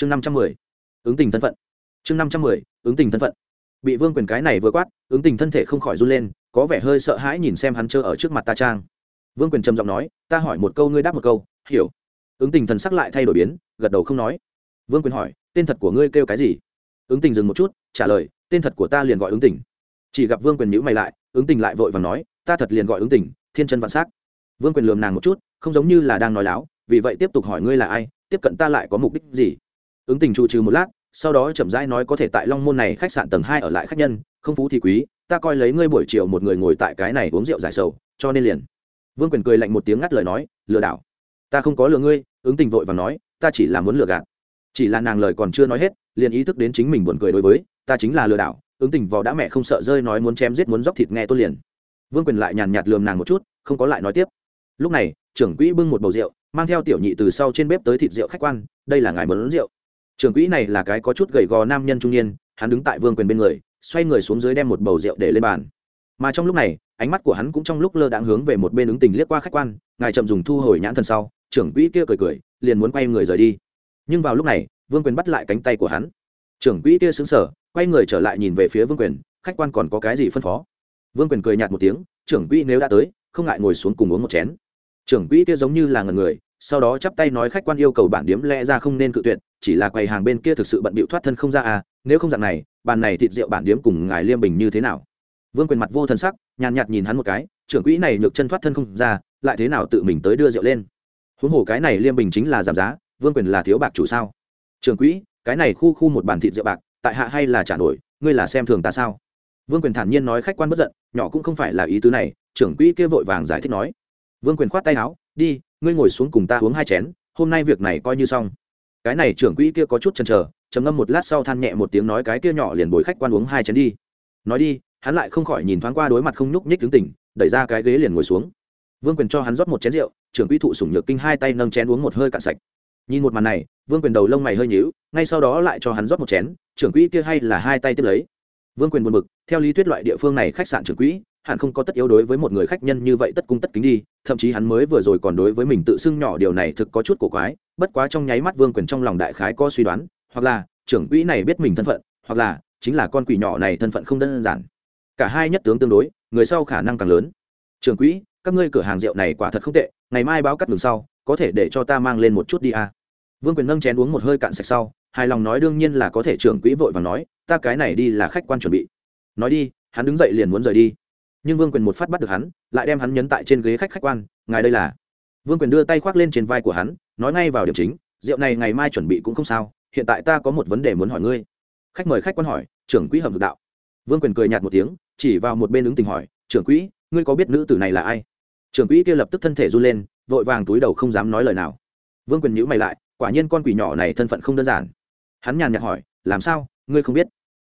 chương năm trăm mười, ứng tình thân phận. Chương năm trăm mười, ứng tình thân phận. Bị vương quyền cái này vừa quát, ứng tình thân thể không khỏi run lên, có vẻ hơi sợ hãi nhìn xem hắn chơ ở trước mặt ta trang. Vương quyền trầm giọng nói, ta hỏi một câu, ngươi đáp một câu. Hiểu. Ứng tình thần sắc lại thay đổi biến, gật đầu không nói. Vương quyền hỏi, tên thật của ngươi kêu cái gì? Ứng tình dừng một chút, trả lời, tên thật của ta liền gọi ứng tình. Chỉ gặp vương quyền nhữ mày lại, ứng tình lại vội và nói, ta thật liền gọi ứng tình, thiên chân vạn s á c vương quyền lườm nàng một chút, không giống như là đang nói láo, vì vậy tiếp tục hỏi ngươi là ai, tiếp cận ta lại có mục đích gì? Ứng tình trụ trừ một lát, sau đó chậm rãi nói có thể tại long môn này khách sạn tầng hai ở lại khách nhân, không phú thì quý, ta coi lấy ngươi buổi chiều một người ngồi tại cái này uống rượu giải sầu, cho nên liền. Vương quyền cười lạnh một tiếng ngắt lời nói, lừa đảo. Ta không có lừa ngươi, ứng tình vội và nói, ta chỉ là muốn lừa gạt. Chỉ là nàng lời còn chưa nói hết, liền ý thức đến chính mình buồn cười đối với, ta chính là lừa đảo, ứng tình vò đã mẹ không sợ rơi nói muốn chém giết muốn dóc thịt nghe tôi liền. Vương quyền lại nhàn nhạt lườm nàng một chút, không có lại nói tiếp. Lúc này, trưởng quỹ bưng một bầu rượu, mang theo tiểu nhị từ sau trên bếp tới thịt rượu khách quan, đây là ngài mớn rượu trưởng quỹ này là cái có chút gầy gò nam nhân trung niên, hắn đứng tại vương quyền bên người, xoay người xuống dưới đem một bầu rượu để lên bàn. Mà trong lúc này, ánh mắt của hắn cũng trong lúc lơ đãng hướng về một bên ứng tình liếc qua khách quan, ngài chậm dùng thu hồi nhãn thần sau, trưởng quỹ kia cười cười, liền muốn quay người rời đi. Nhưng vào lúc này, vương quyền bắt lại cánh tay của hắn. Trưởng quỹ kia xứng sở quay người trở lại nhìn về phía vương quyền, khách quan còn có cái gì phân phó? Vương quyền cười nhạt một tiếng, trưởng quỹ nếu đã tới, không ngại ngồi xuống cùng uống một chén. Trưởng quỹ kia giống như là ngần người sau đó chắp tay nói khách quan yêu cầu bản điếm lẽ ra không nên cự tuyệt, chỉ là quầy hàng bên kia thực sự bận bịu thoát thân không ra à nếu không dạng này, bàn này thịt rượu bản điếm cùng ngài liêm bình như thế nào? Vương quyền mặt vô thân sắc, nhàn nhạt nhìn hắn một cái, trưởng quỹ này nhược chân thoát thân không ra, lại thế nào tự mình tới đưa rượu lên? Huống hồ cái này liêm bình chính là giảm giá, vương quyền là thiếu bạc chủ sao? Trưởng quỹ, cái này khu khu một bàn thịt rượu bạc, tại hạ hay là trả nổi ngươi là xem thường ta sao? Vương quyền thản nhiên nói khách quan bất giận, nhỏ cũng không phải là ý tứ này, trưởng quỹ kia vội vàng giải thích nói. Vương quyền khoát tay áo, đi ngươi ngồi xuống cùng ta uống hai chén, hôm nay việc này coi như xong. Cái này trưởng quỹ kia có chút chần chờ, trầm ngâm một lát sau than nhẹ một tiếng nói cái kia nhỏ liền bồi khách quan uống hai chén đi. Nói đi, hắn lại không khỏi nhìn thoáng qua đối mặt không nhúc nhích tướng tỉnh, đẩy ra cái ghế liền ngồi xuống. Vương quyền cho hắn rót một chén rượu, trưởng quỹ thụ sủng nhược kinh hai tay nâng chén uống một hơi cạn sạch. Nhìn một màn này, vương quyền đầu lông mày hơi nhíu, ngay sau đó lại cho hắn rót một chén, trưởng quỹ kia hay là hai tay tiếp lấy. Vương quyền buồn bực, theo lý thuyết loại địa phương này khách sạn trưởng quỹ hẳn không có tất yếu đối với một người khách nhân như vậy tất cung tất kính đi, thậm chí hắn mới vừa rồi còn đối với mình tự xưng nhỏ điều này thực có chút cổ quái, bất quá trong nháy mắt vương quyền trong lòng đại khái có suy đoán, hoặc là, trưởng quỹ này biết mình thân phận, hoặc là, chính là con quỷ nhỏ này thân phận không đơn giản. Cả hai nhất tướng tương đối, người sau khả năng càng lớn. Trưởng quỹ, các ngươi cửa hàng rượu này quả thật không tệ, ngày mai báo cắt đường sau, có thể để cho ta mang lên một chút đi à. vương quyền nâng chén uống một hơi cạn sạch sau, hài lòng nói đương nhiên là có thể trưởng quỹ vội và nói, ta cái này đi là khách quan chuẩn bị. Nói đi, hắn đứng dậy liền muốn rời đi nhưng vương quyền một phát bắt được hắn, lại đem hắn nhấn tại trên ghế khách khách quan, ngài đây là vương quyền đưa tay khoác lên trên vai của hắn, nói ngay vào điểm chính, rượu này ngày mai chuẩn bị cũng không sao, hiện tại ta có một vấn đề muốn hỏi ngươi. Khách mời khách quan hỏi, trưởng quỹ hầm thực đạo. Vương quyền cười nhạt một tiếng, chỉ vào một bên ứng tình hỏi, trưởng quỹ, ngươi có biết nữ tử này là ai? Trưởng quỹ kia lập tức thân thể run lên, vội vàng túi đầu không dám nói lời nào. Vương quyền nhữ mày lại, quả nhiên con quỷ nhỏ này thân phận không đơn giản. Hắn nhàn nhạt hỏi, làm sao? Ngươi không biết?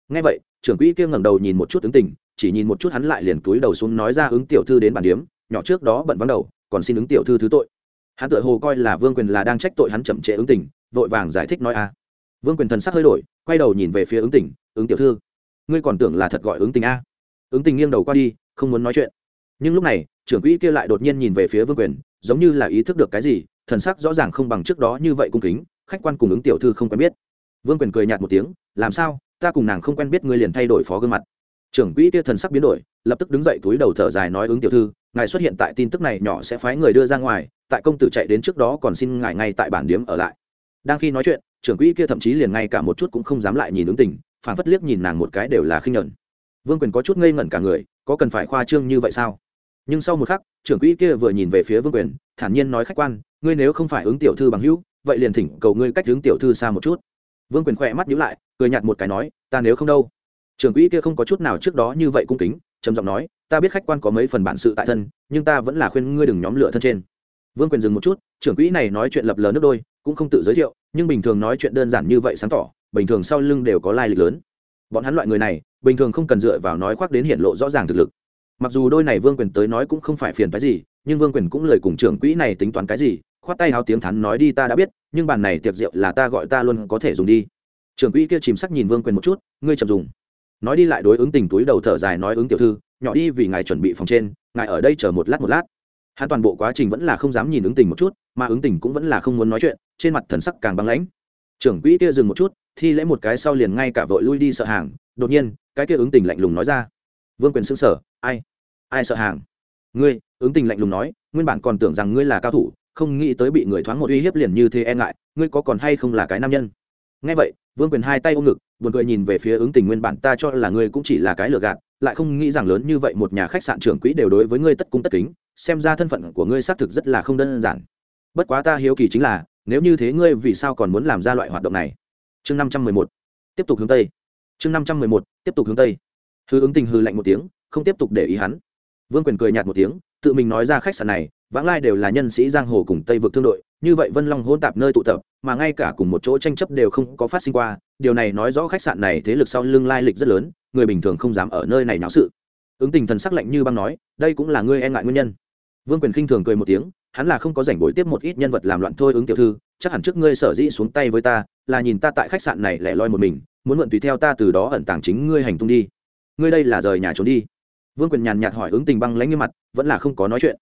Nghe vậy, trưởng quỹ kia ngẩng đầu nhìn một chút ứng tình chỉ nhìn một chút hắn lại liền túi đầu xuống nói ra ứng tiểu thư đến bản điếm, nhỏ trước đó bận vắng đầu, còn xin ứng tiểu thư thứ tội. Hắn tự hồ coi là vương quyền là đang trách tội hắn chậm trễ ứng tình, vội vàng giải thích nói a vương quyền thần sắc hơi đổi, quay đầu nhìn về phía ứng tình, ứng tiểu thư, ngươi còn tưởng là thật gọi ứng tình a? Ứng tình nghiêng đầu qua đi, không muốn nói chuyện. Nhưng lúc này, trưởng quỹ kia lại đột nhiên nhìn về phía vương quyền, giống như là ý thức được cái gì, thần sắc rõ ràng không bằng trước đó như vậy cung kính, khách quan cùng ứng tiểu thư không quen biết. Vương quyền cười nhạt một tiếng, làm sao? Ta cùng nàng không quen biết ngươi liền thay đổi phó gương mặt trưởng quỹ kia thần sắc biến đổi, lập tức đứng dậy túi đầu thở dài nói ứng tiểu thư, ngài xuất hiện tại tin tức này nhỏ sẽ phái người đưa ra ngoài, tại công tử chạy đến trước đó còn xin ngài ngay tại bản điếm ở lại. Đang khi nói chuyện, trưởng quỹ kia thậm chí liền ngay cả một chút cũng không dám lại nhìn ứng tình phản phất liếc nhìn nàng một cái đều là khinh nhẫn. Vương quyền có chút ngây ngẩn cả người, có cần phải khoa trương như vậy sao? Nhưng sau một khắc, trưởng quỹ kia vừa nhìn về phía vương quyền, thản nhiên nói khách quan, ngươi nếu không phải ứng tiểu thư bằng hữu, vậy liền thỉnh cầu ngươi cách ứng tiểu thư xa một chút. Vương quyền khỏe mắt nhíu lại, cười nhạt một cái nói, ta nếu không đâu? Trưởng quỹ kia không có chút nào trước đó như vậy cung kính, trầm giọng nói, ta biết khách quan có mấy phần bản sự tại thân, nhưng ta vẫn là khuyên ngươi đừng nhóm lửa thân trên. Vương quyền dừng một chút, trưởng quỹ này nói chuyện lập lờ nước đôi, cũng không tự giới thiệu, nhưng bình thường nói chuyện đơn giản như vậy sáng tỏ, bình thường sau lưng đều có lai lịch lớn. Bọn hắn loại người này, bình thường không cần dựa vào nói khoác đến hiện lộ rõ ràng thực lực. Mặc dù đôi này vương quyền tới nói cũng không phải phiền phái gì, nhưng vương quyền cũng lời cùng trưởng quỹ này tính toán cái gì, khoát tay háo tiếng thắn nói đi ta đã biết, nhưng bàn này tiệc rượu là ta gọi ta luôn có thể dùng đi. Trưởng quỹ kia chìm sắc nhìn vương quyền một chút, ngươi chậm dùng nói đi lại đối ứng tình túi đầu thở dài nói ứng tiểu thư, nhỏ đi vì ngài chuẩn bị phòng trên, ngài ở đây chờ một lát một lát. Hắn toàn bộ quá trình vẫn là không dám nhìn ứng tình một chút, mà ứng tình cũng vẫn là không muốn nói chuyện, trên mặt thần sắc càng băng lãnh. Trưởng quỹ kia dừng một chút, thi lễ một cái sau liền ngay cả vội lui đi sợ hàng, đột nhiên, cái kia ứng tình lạnh lùng nói ra. Vương quyền xưng sở ai? Ai sợ hàng? Ngươi, ứng tình lạnh lùng nói, nguyên bản còn tưởng rằng ngươi là cao thủ, không nghĩ tới bị người thoáng một uy hiếp liền như thế e ngại, ngươi có còn hay không là cái nam nhân? Nghe vậy vương quyền hai tay ôm ngực, buồn cười nhìn về phía ứng tình nguyên bản ta cho là ngươi cũng chỉ là cái lừa gạt, lại không nghĩ rằng lớn như vậy một nhà khách sạn trưởng quỹ đều đối với ngươi tất cung tất kính, xem ra thân phận của ngươi xác thực rất là không đơn giản. Bất quá ta hiếu kỳ chính là, nếu như thế ngươi vì sao còn muốn làm ra loại hoạt động này? Chương năm trăm mười một, tiếp tục hướng tây. Chương năm trăm mười một, tiếp tục hướng tây. Hư ứng tình hư lạnh một tiếng, không tiếp tục để ý hắn. Vương quyền cười nhạt một tiếng, tự mình nói ra khách sạn này, vãng lai đều là nhân sĩ giang hồ cùng tây vực thương đội như vậy vân long hôn tạp nơi tụ tập, mà ngay cả cùng một chỗ tranh chấp đều không có phát sinh qua, điều này nói rõ khách sạn này thế lực sau lưng lai lịch rất lớn, người bình thường không dám ở nơi này náo sự. Ứng tình thần sắc lạnh như băng nói, đây cũng là ngươi e ngại nguyên nhân. Vương quyền khinh thường cười một tiếng, hắn là không có rảnh bồi tiếp một ít nhân vật làm loạn thôi ứng tiểu thư, chắc hẳn trước ngươi sở dĩ xuống tay với ta, là nhìn ta tại khách sạn này lẻ loi một mình, muốn mượn tùy theo ta từ đó ẩn tàng chính ngươi hành tung đi. Ngươi đây là rời nhà trốn đi. Vương quyền nhàn nhạt hỏi ứng tình băng lãnh như mặt, vẫn là không có nói chuyện.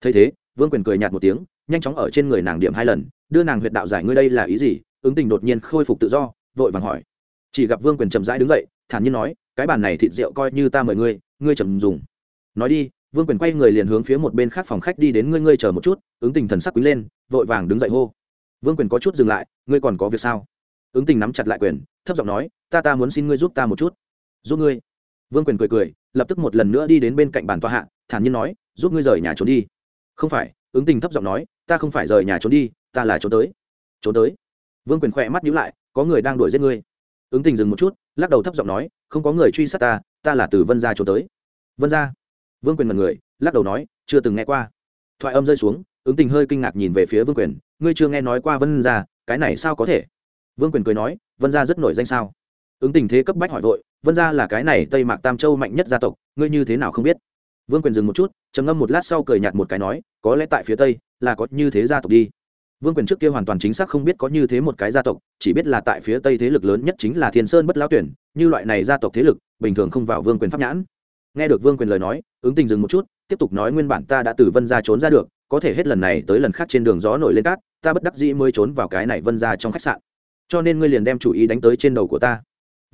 Thấy thế vương quyền cười nhạt một tiếng, nhanh chóng ở trên người nàng điểm hai lần, đưa nàng huyệt đạo giải ngươi đây là ý gì? Ứng tình đột nhiên khôi phục tự do, vội vàng hỏi. Chỉ gặp vương quyền chậm rãi đứng dậy, thản nhiên nói, cái bàn này thịt rượu coi như ta mời ngươi ngươi chậm dùng. Nói đi, vương quyền quay người liền hướng phía một bên khác phòng khách đi đến ngươi ngươi chờ một chút, ứng tình thần sắc quý lên, vội vàng đứng dậy hô. Vương quyền có chút dừng lại, ngươi còn có việc sao? Ứng tình nắm chặt lại quyền, thấp giọng nói, ta ta muốn xin ngươi giúp ta một chút. Giúp ngươi? Vương quyền cười cười, lập tức một lần nữa đi đến bên cạnh bàn tòa hạ, thản nhiên nói, giúp ngươi rời nhà trốn đi không phải, ứng tình thấp giọng nói, ta không phải rời nhà trốn đi, ta là trốn tới. Trốn tới. Vương quyền khỏe mắt nhíu lại, có người đang đuổi giết ngươi. Ứng tình dừng một chút, lắc đầu thấp giọng nói, không có người truy sát ta ta là từ vân gia trốn tới. Vân gia? Vương quyền mật người, lắc đầu nói, chưa từng nghe qua. Thoại âm rơi xuống, ứng tình hơi kinh ngạc nhìn về phía vương quyền, ngươi chưa nghe nói qua vân gia, cái này sao có thể? Vương quyền cười nói, vân gia rất nổi danh sao? Ứng tình thế cấp bách hỏi vội, vân gia là cái này tây mạc tam châu mạnh nhất gia tộc, ngươi như thế nào không biết? Vương quyền dừng một chút, trầm ngâm một lát sau cười nhạt một cái nói, có lẽ tại phía tây, là có như thế gia tộc đi. Vương quyền trước kia hoàn toàn chính xác không biết có như thế một cái gia tộc, chỉ biết là tại phía tây thế lực lớn nhất chính là thiên sơn bất lão tuyển, như loại này gia tộc thế lực, bình thường không vào vương quyền pháp nhãn. Nghe được vương quyền lời nói, ứng tình dừng một chút, tiếp tục nói nguyên bản ta đã từ vân gia trốn ra được, có thể hết lần này tới lần khác trên đường gió nổi lên cát, ta bất đắc dĩ mới trốn vào cái này vân gia trong khách sạn. Cho nên ngươi liền đem chủ ý đánh tới trên đầu của ta.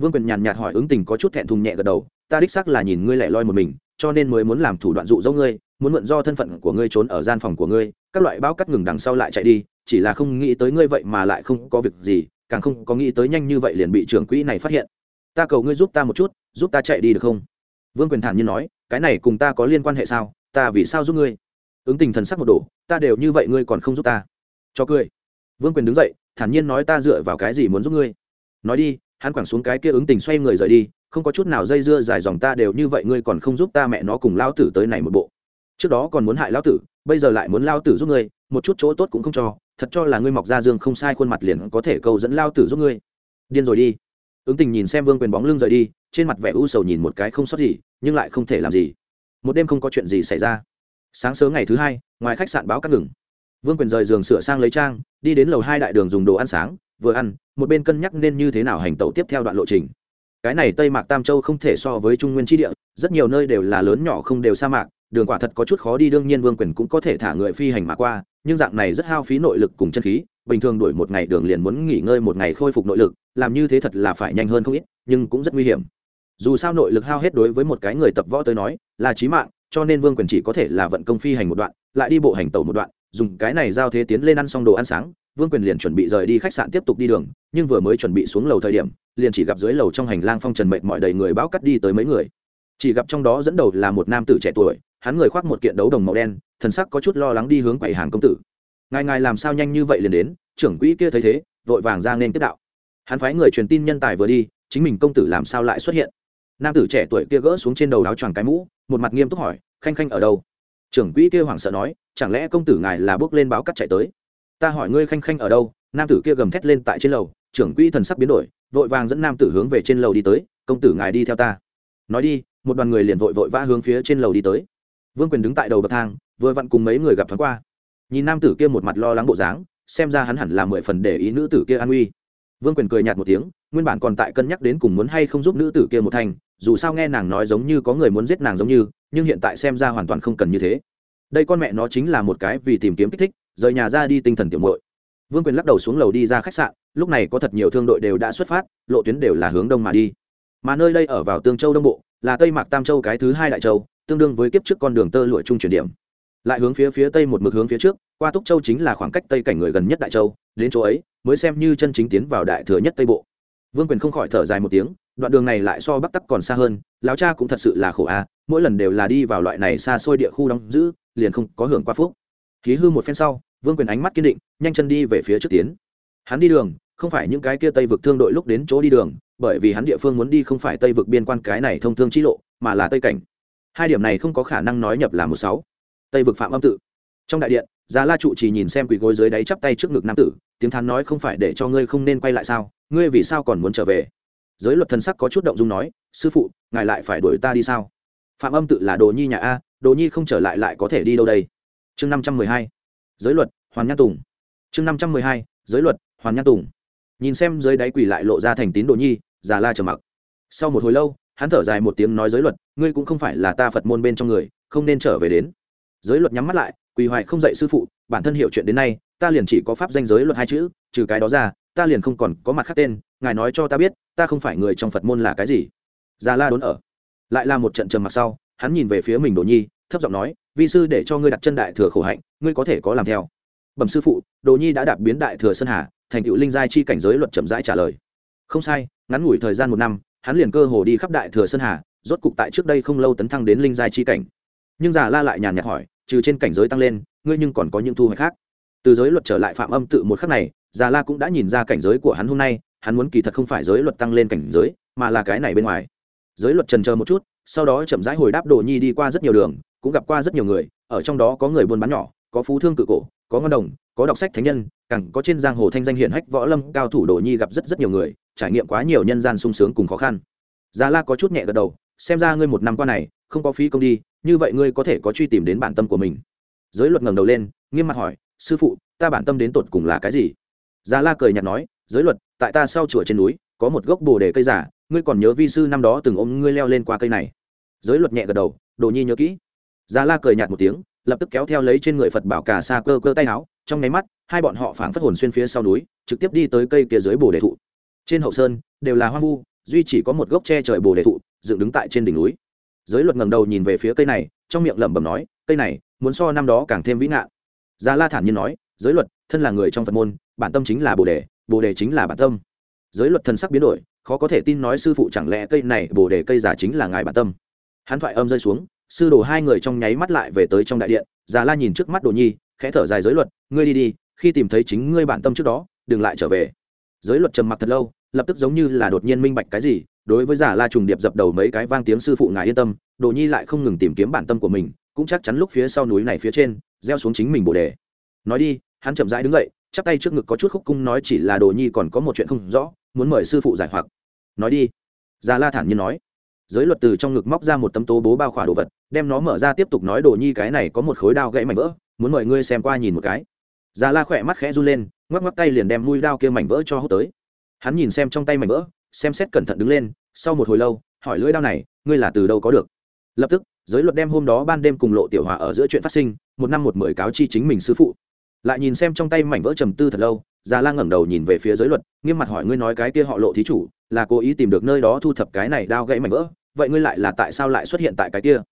Vương quyền nhàn nhạt hỏi ứng tình có chút thẹn thùng nhẹ gật đầu, ta đích xác là nhìn ngươi lẻ loi một mình cho nên mới muốn làm thủ đoạn dụ dỗ ngươi, muốn mượn do thân phận của ngươi trốn ở gian phòng của ngươi, các loại báo cắt ngừng đằng sau lại chạy đi, chỉ là không nghĩ tới ngươi vậy mà lại không có việc gì, càng không có nghĩ tới nhanh như vậy liền bị trưởng quỹ này phát hiện. Ta cầu ngươi giúp ta một chút, giúp ta chạy đi được không? Vương quyền thản nhiên nói, cái này cùng ta có liên quan hệ sao? Ta vì sao giúp ngươi? Ứng tình thần sắc một đổ, ta đều như vậy ngươi còn không giúp ta? Cho cười. Vương quyền đứng dậy, thản nhiên nói ta dựa vào cái gì muốn giúp ngươi? Nói đi, hắn quẳng xuống cái kia ứng tình xoay người rời đi không có chút nào dây dưa dài dòng ta đều như vậy, ngươi còn không giúp ta mẹ nó cùng lao tử tới này một bộ. Trước đó còn muốn hại lao tử, bây giờ lại muốn lao tử giúp ngươi, một chút chỗ tốt cũng không cho, thật cho là ngươi mọc ra dương không sai khuôn mặt liền có thể câu dẫn lao tử giúp ngươi. Điên rồi đi. Ứng tình nhìn xem vương quyền bóng lưng rời đi, trên mặt vẻ u sầu nhìn một cái không sót gì, nhưng lại không thể làm gì. Một đêm không có chuyện gì xảy ra. Sáng sớm ngày thứ hai, ngoài khách sạn báo cắt ngừng. Vương quyền rời giường sửa sang lấy trang, đi đến lầu hai đại đường dùng đồ ăn sáng, vừa ăn, một bên cân nhắc nên như thế nào hành tẩu tiếp theo đoạn lộ trình cái này tây mạc tam châu không thể so với trung nguyên tri địa, rất nhiều nơi đều là lớn nhỏ không đều sa mạc, đường quả thật có chút khó đi, đương nhiên vương quyền cũng có thể thả người phi hành mà qua, nhưng dạng này rất hao phí nội lực cùng chân khí, bình thường đuổi một ngày đường liền muốn nghỉ ngơi một ngày khôi phục nội lực, làm như thế thật là phải nhanh hơn không ít, nhưng cũng rất nguy hiểm. Dù sao nội lực hao hết đối với một cái người tập võ tới nói, là trí mạng, cho nên vương quyền chỉ có thể là vận công phi hành một đoạn, lại đi bộ hành tẩu một đoạn, dùng cái này giao thế tiến lên ăn xong đồ ăn sáng vương quyền liền chuẩn bị rời đi khách sạn tiếp tục đi đường, nhưng vừa mới chuẩn bị xuống lầu thời điểm, liền chỉ gặp dưới lầu trong hành lang phong trần mệnh mọi đầy người báo cắt đi tới mấy người. Chỉ gặp trong đó dẫn đầu là một nam tử trẻ tuổi, hắn người khoác một kiện đấu đồng màu đen, thần sắc có chút lo lắng đi hướng quầy hàng công tử. Ngài ngài làm sao nhanh như vậy liền đến, trưởng quỹ kia thấy thế, vội vàng ra nên tiếp đạo. Hắn phái người truyền tin nhân tài vừa đi, chính mình công tử làm sao lại xuất hiện? Nam tử trẻ tuổi kia gỡ xuống trên đầu áo choàng cái mũ, một mặt nghiêm túc hỏi, khanh khanh ở đâu? Trưởng quỹ kia hoảng sợ nói, chẳng lẽ công tử ngài là bước lên báo cắt chạy tới? Ta hỏi ngươi khanh khanh ở đâu, nam tử kia gầm thét lên tại trên lầu, trưởng quỹ thần sắc biến đổi, vội vàng dẫn nam tử hướng về trên lầu đi tới, công tử ngài đi theo ta. Nói đi, một đoàn người liền vội vội vã hướng phía trên lầu đi tới. Vương quyền đứng tại đầu bậc thang, vừa vặn cùng mấy người gặp thoáng qua. Nhìn nam tử kia một mặt lo lắng bộ dáng, xem ra hắn hẳn là mười phần để ý nữ tử kia an uy vương quyền cười nhạt một tiếng, nguyên bản còn tại cân nhắc đến cùng muốn hay không giúp nữ tử kia một thành, dù sao nghe nàng nói giống như có người muốn giết nàng giống như, nhưng hiện tại xem ra hoàn toàn không cần như thế. Đây con mẹ nó chính là một cái vì tìm kiếm kích thích rời nhà ra đi tinh thần tiểu muội. Vương quyền lắc đầu xuống lầu đi ra khách sạn, lúc này có thật nhiều thương đội đều đã xuất phát, lộ tuyến đều là hướng đông mà đi. Mà nơi đây ở vào tương châu đông bộ, là tây mạc tam châu cái thứ hai đại châu, tương đương với kiếp trước con đường tơ lụa trung chuyển điểm. Lại hướng phía phía tây một mực hướng phía trước, qua túc châu chính là khoảng cách tây cảnh người gần nhất đại châu, đến chỗ ấy mới xem như chân chính tiến vào đại thừa nhất tây bộ. Vương quyền không khỏi thở dài một tiếng, đoạn đường này lại so bắc tắc còn xa hơn, lão cha cũng thật sự là khổ a, mỗi lần đều là đi vào loại này xa xôi địa khu đóng giữ, liền không có hưởng qua phúc. Khí hư một phen sau vương quyền ánh mắt kiên định, nhanh chân đi về phía trước tiến. Hắn đi đường, không phải những cái kia tây vực thương đội lúc đến chỗ đi đường, bởi vì hắn địa phương muốn đi không phải tây vực biên quan cái này thông thương chi lộ, mà là tây cảnh. Hai điểm này không có khả năng nói nhập là một sáu. Tây vực phạm âm tự. Trong đại điện già la trụ chỉ nhìn xem quỳ gối dưới đáy chắp tay trước ngực nam tử, tiếng thán nói không phải để cho ngươi không nên quay lại sao, ngươi vì sao còn muốn trở về? Giới luật thần sắc có chút động dung nói, sư phụ, ngài lại phải đuổi ta đi sao? Phạm âm tự là đồ nhi nhà a, đồ nhi không trở lại lại có thể đi đâu đây? Chương năm trăm mười hai giới luật, hoàn nhan tùng. Chương năm trăm mười hai, giới luật, hoàn nhan tùng. Nhìn xem dưới đáy quỳ lại lộ ra thành tín đồ nhi, già la trầm mặc. Sau một hồi lâu, hắn thở dài một tiếng nói giới luật, ngươi cũng không phải là ta phật môn bên trong người, không nên trở về đến. Giới luật nhắm mắt lại, quỳ hoài không dạy sư phụ, bản thân hiểu chuyện đến nay, ta liền chỉ có pháp danh giới luật hai chữ, trừ cái đó ra, ta liền không còn có mặt khác tên, ngài nói cho ta biết, ta không phải người trong phật môn là cái gì. Già la đốn ở. Lại là một trận trầm mặc sau, hắn nhìn về phía mình đồ nhi, thấp giọng nói vi sư để cho ngươi đặt chân đại thừa khổ hạnh, ngươi có thể có làm theo. Bẩm sư phụ, đồ nhi đã đạp biến đại thừa sơn hà, thành tựu linh giai chi cảnh giới luật chậm rãi trả lời. Không sai, ngắn ngủi thời gian một năm, hắn liền cơ hồ đi khắp đại thừa sơn hà, rốt cục tại trước đây không lâu tấn thăng đến linh giai chi cảnh. Nhưng già la lại nhàn nhạt hỏi, trừ trên cảnh giới tăng lên, ngươi nhưng còn có những thu hoạch khác? Từ giới luật trở lại phạm âm tự một khắc này, già la cũng đã nhìn ra cảnh giới của hắn hôm nay, hắn muốn kỳ thật không phải giới luật tăng lên cảnh giới, mà là cái này bên ngoài giới luật trần chờ một chút, sau đó chậm rãi hồi đáp đồ nhi đi qua rất nhiều đường, cũng gặp qua rất nhiều người, ở trong đó có người buôn bán nhỏ, có phú thương cự cổ, có ngon đồng, có đọc sách thánh nhân, càng có trên giang hồ thanh danh hiển hách võ lâm cao thủ đồ nhi gặp rất rất nhiều người, trải nghiệm quá nhiều nhân gian sung sướng cùng khó khăn. Gia la có chút nhẹ gật đầu, xem ra ngươi một năm qua này, không có phí công đi, như vậy ngươi có thể có truy tìm đến bản tâm của mình. Giới luật ngẩng đầu lên, nghiêm mặt hỏi, sư phụ, ta bản tâm đến tột cùng là cái gì? Gia la cười nhạt nói, giới luật, tại ta sau chùa trên núi, có một gốc bồ đề cây giả ngươi còn nhớ vi sư năm đó từng ôm ngươi leo lên qua cây này? Giới luật nhẹ gật đầu, đồ nhi nhớ kỹ. Già la cười nhạt một tiếng, lập tức kéo theo lấy trên người phật bảo cả xa cơ cơ tay áo, trong nháy mắt, hai bọn họ phảng phất hồn xuyên phía sau núi, trực tiếp đi tới cây kia dưới bồ đề thụ. Trên hậu sơn, đều là hoang vu, duy chỉ có một gốc tre trời bồ đề thụ, dựng đứng tại trên đỉnh núi. Giới luật ngẩng đầu nhìn về phía cây này, trong miệng lẩm bẩm nói, cây này, muốn so năm đó càng thêm vĩ ngạn. Già la thản nhiên nói, giới luật, thân là người trong phật môn, bản tâm chính là bồ đề bồ đề chính là bản tâm. Giới luật thần sắc biến đổi khó có thể tin nói sư phụ chẳng lẽ cây này bồ đề cây giả chính là ngài bản tâm. Hắn thoại âm rơi xuống, sư đồ hai người trong nháy mắt lại về tới trong đại điện, già la nhìn trước mắt đồ nhi, khẽ thở dài giới luật, ngươi đi đi, khi tìm thấy chính ngươi bản tâm trước đó, đừng lại trở về. Giới luật trầm mặc thật lâu, lập tức giống như là đột nhiên minh bạch cái gì, đối với giả la trùng điệp dập đầu mấy cái vang tiếng sư phụ ngài yên tâm, đồ nhi lại không ngừng tìm kiếm bản tâm của mình, cũng chắc chắn lúc phía sau núi này phía trên, gieo xuống chính mình bồ đề. Nói đi, hắn chậm rãi đứng dậy, chắp tay trước ngực có chút khúc cung nói chỉ là đồ nhi còn có một chuyện không rõ, muốn mời sư phụ giải hoặc nói đi. Già la thản nhiên nói. Giới luật từ trong ngực móc ra một tấm tố bố bao khỏa đồ vật, đem nó mở ra tiếp tục nói đồ nhi cái này có một khối đao gãy mảnh vỡ, muốn mời ngươi xem qua nhìn một cái. Già la khỏe mắt khẽ run lên, ngoắc ngoắc tay liền đem mũi đao kia mảnh vỡ cho hút tới. Hắn nhìn xem trong tay mảnh vỡ, xem xét cẩn thận đứng lên, sau một hồi lâu, hỏi lưỡi đao này, ngươi là từ đâu có được? Lập tức, giới luật đem hôm đó ban đêm cùng lộ tiểu hòa ở giữa chuyện phát sinh, một năm một mười cáo chi chính mình sư phụ. Lại nhìn xem trong tay mảnh vỡ trầm tư thật lâu già la ngẩng đầu nhìn về phía giới luật, nghiêm mặt hỏi ngươi nói cái kia họ lộ thí chủ, là cố ý tìm được nơi đó thu thập cái này đao gãy mảnh vỡ, vậy ngươi lại là tại sao lại xuất hiện tại cái kia?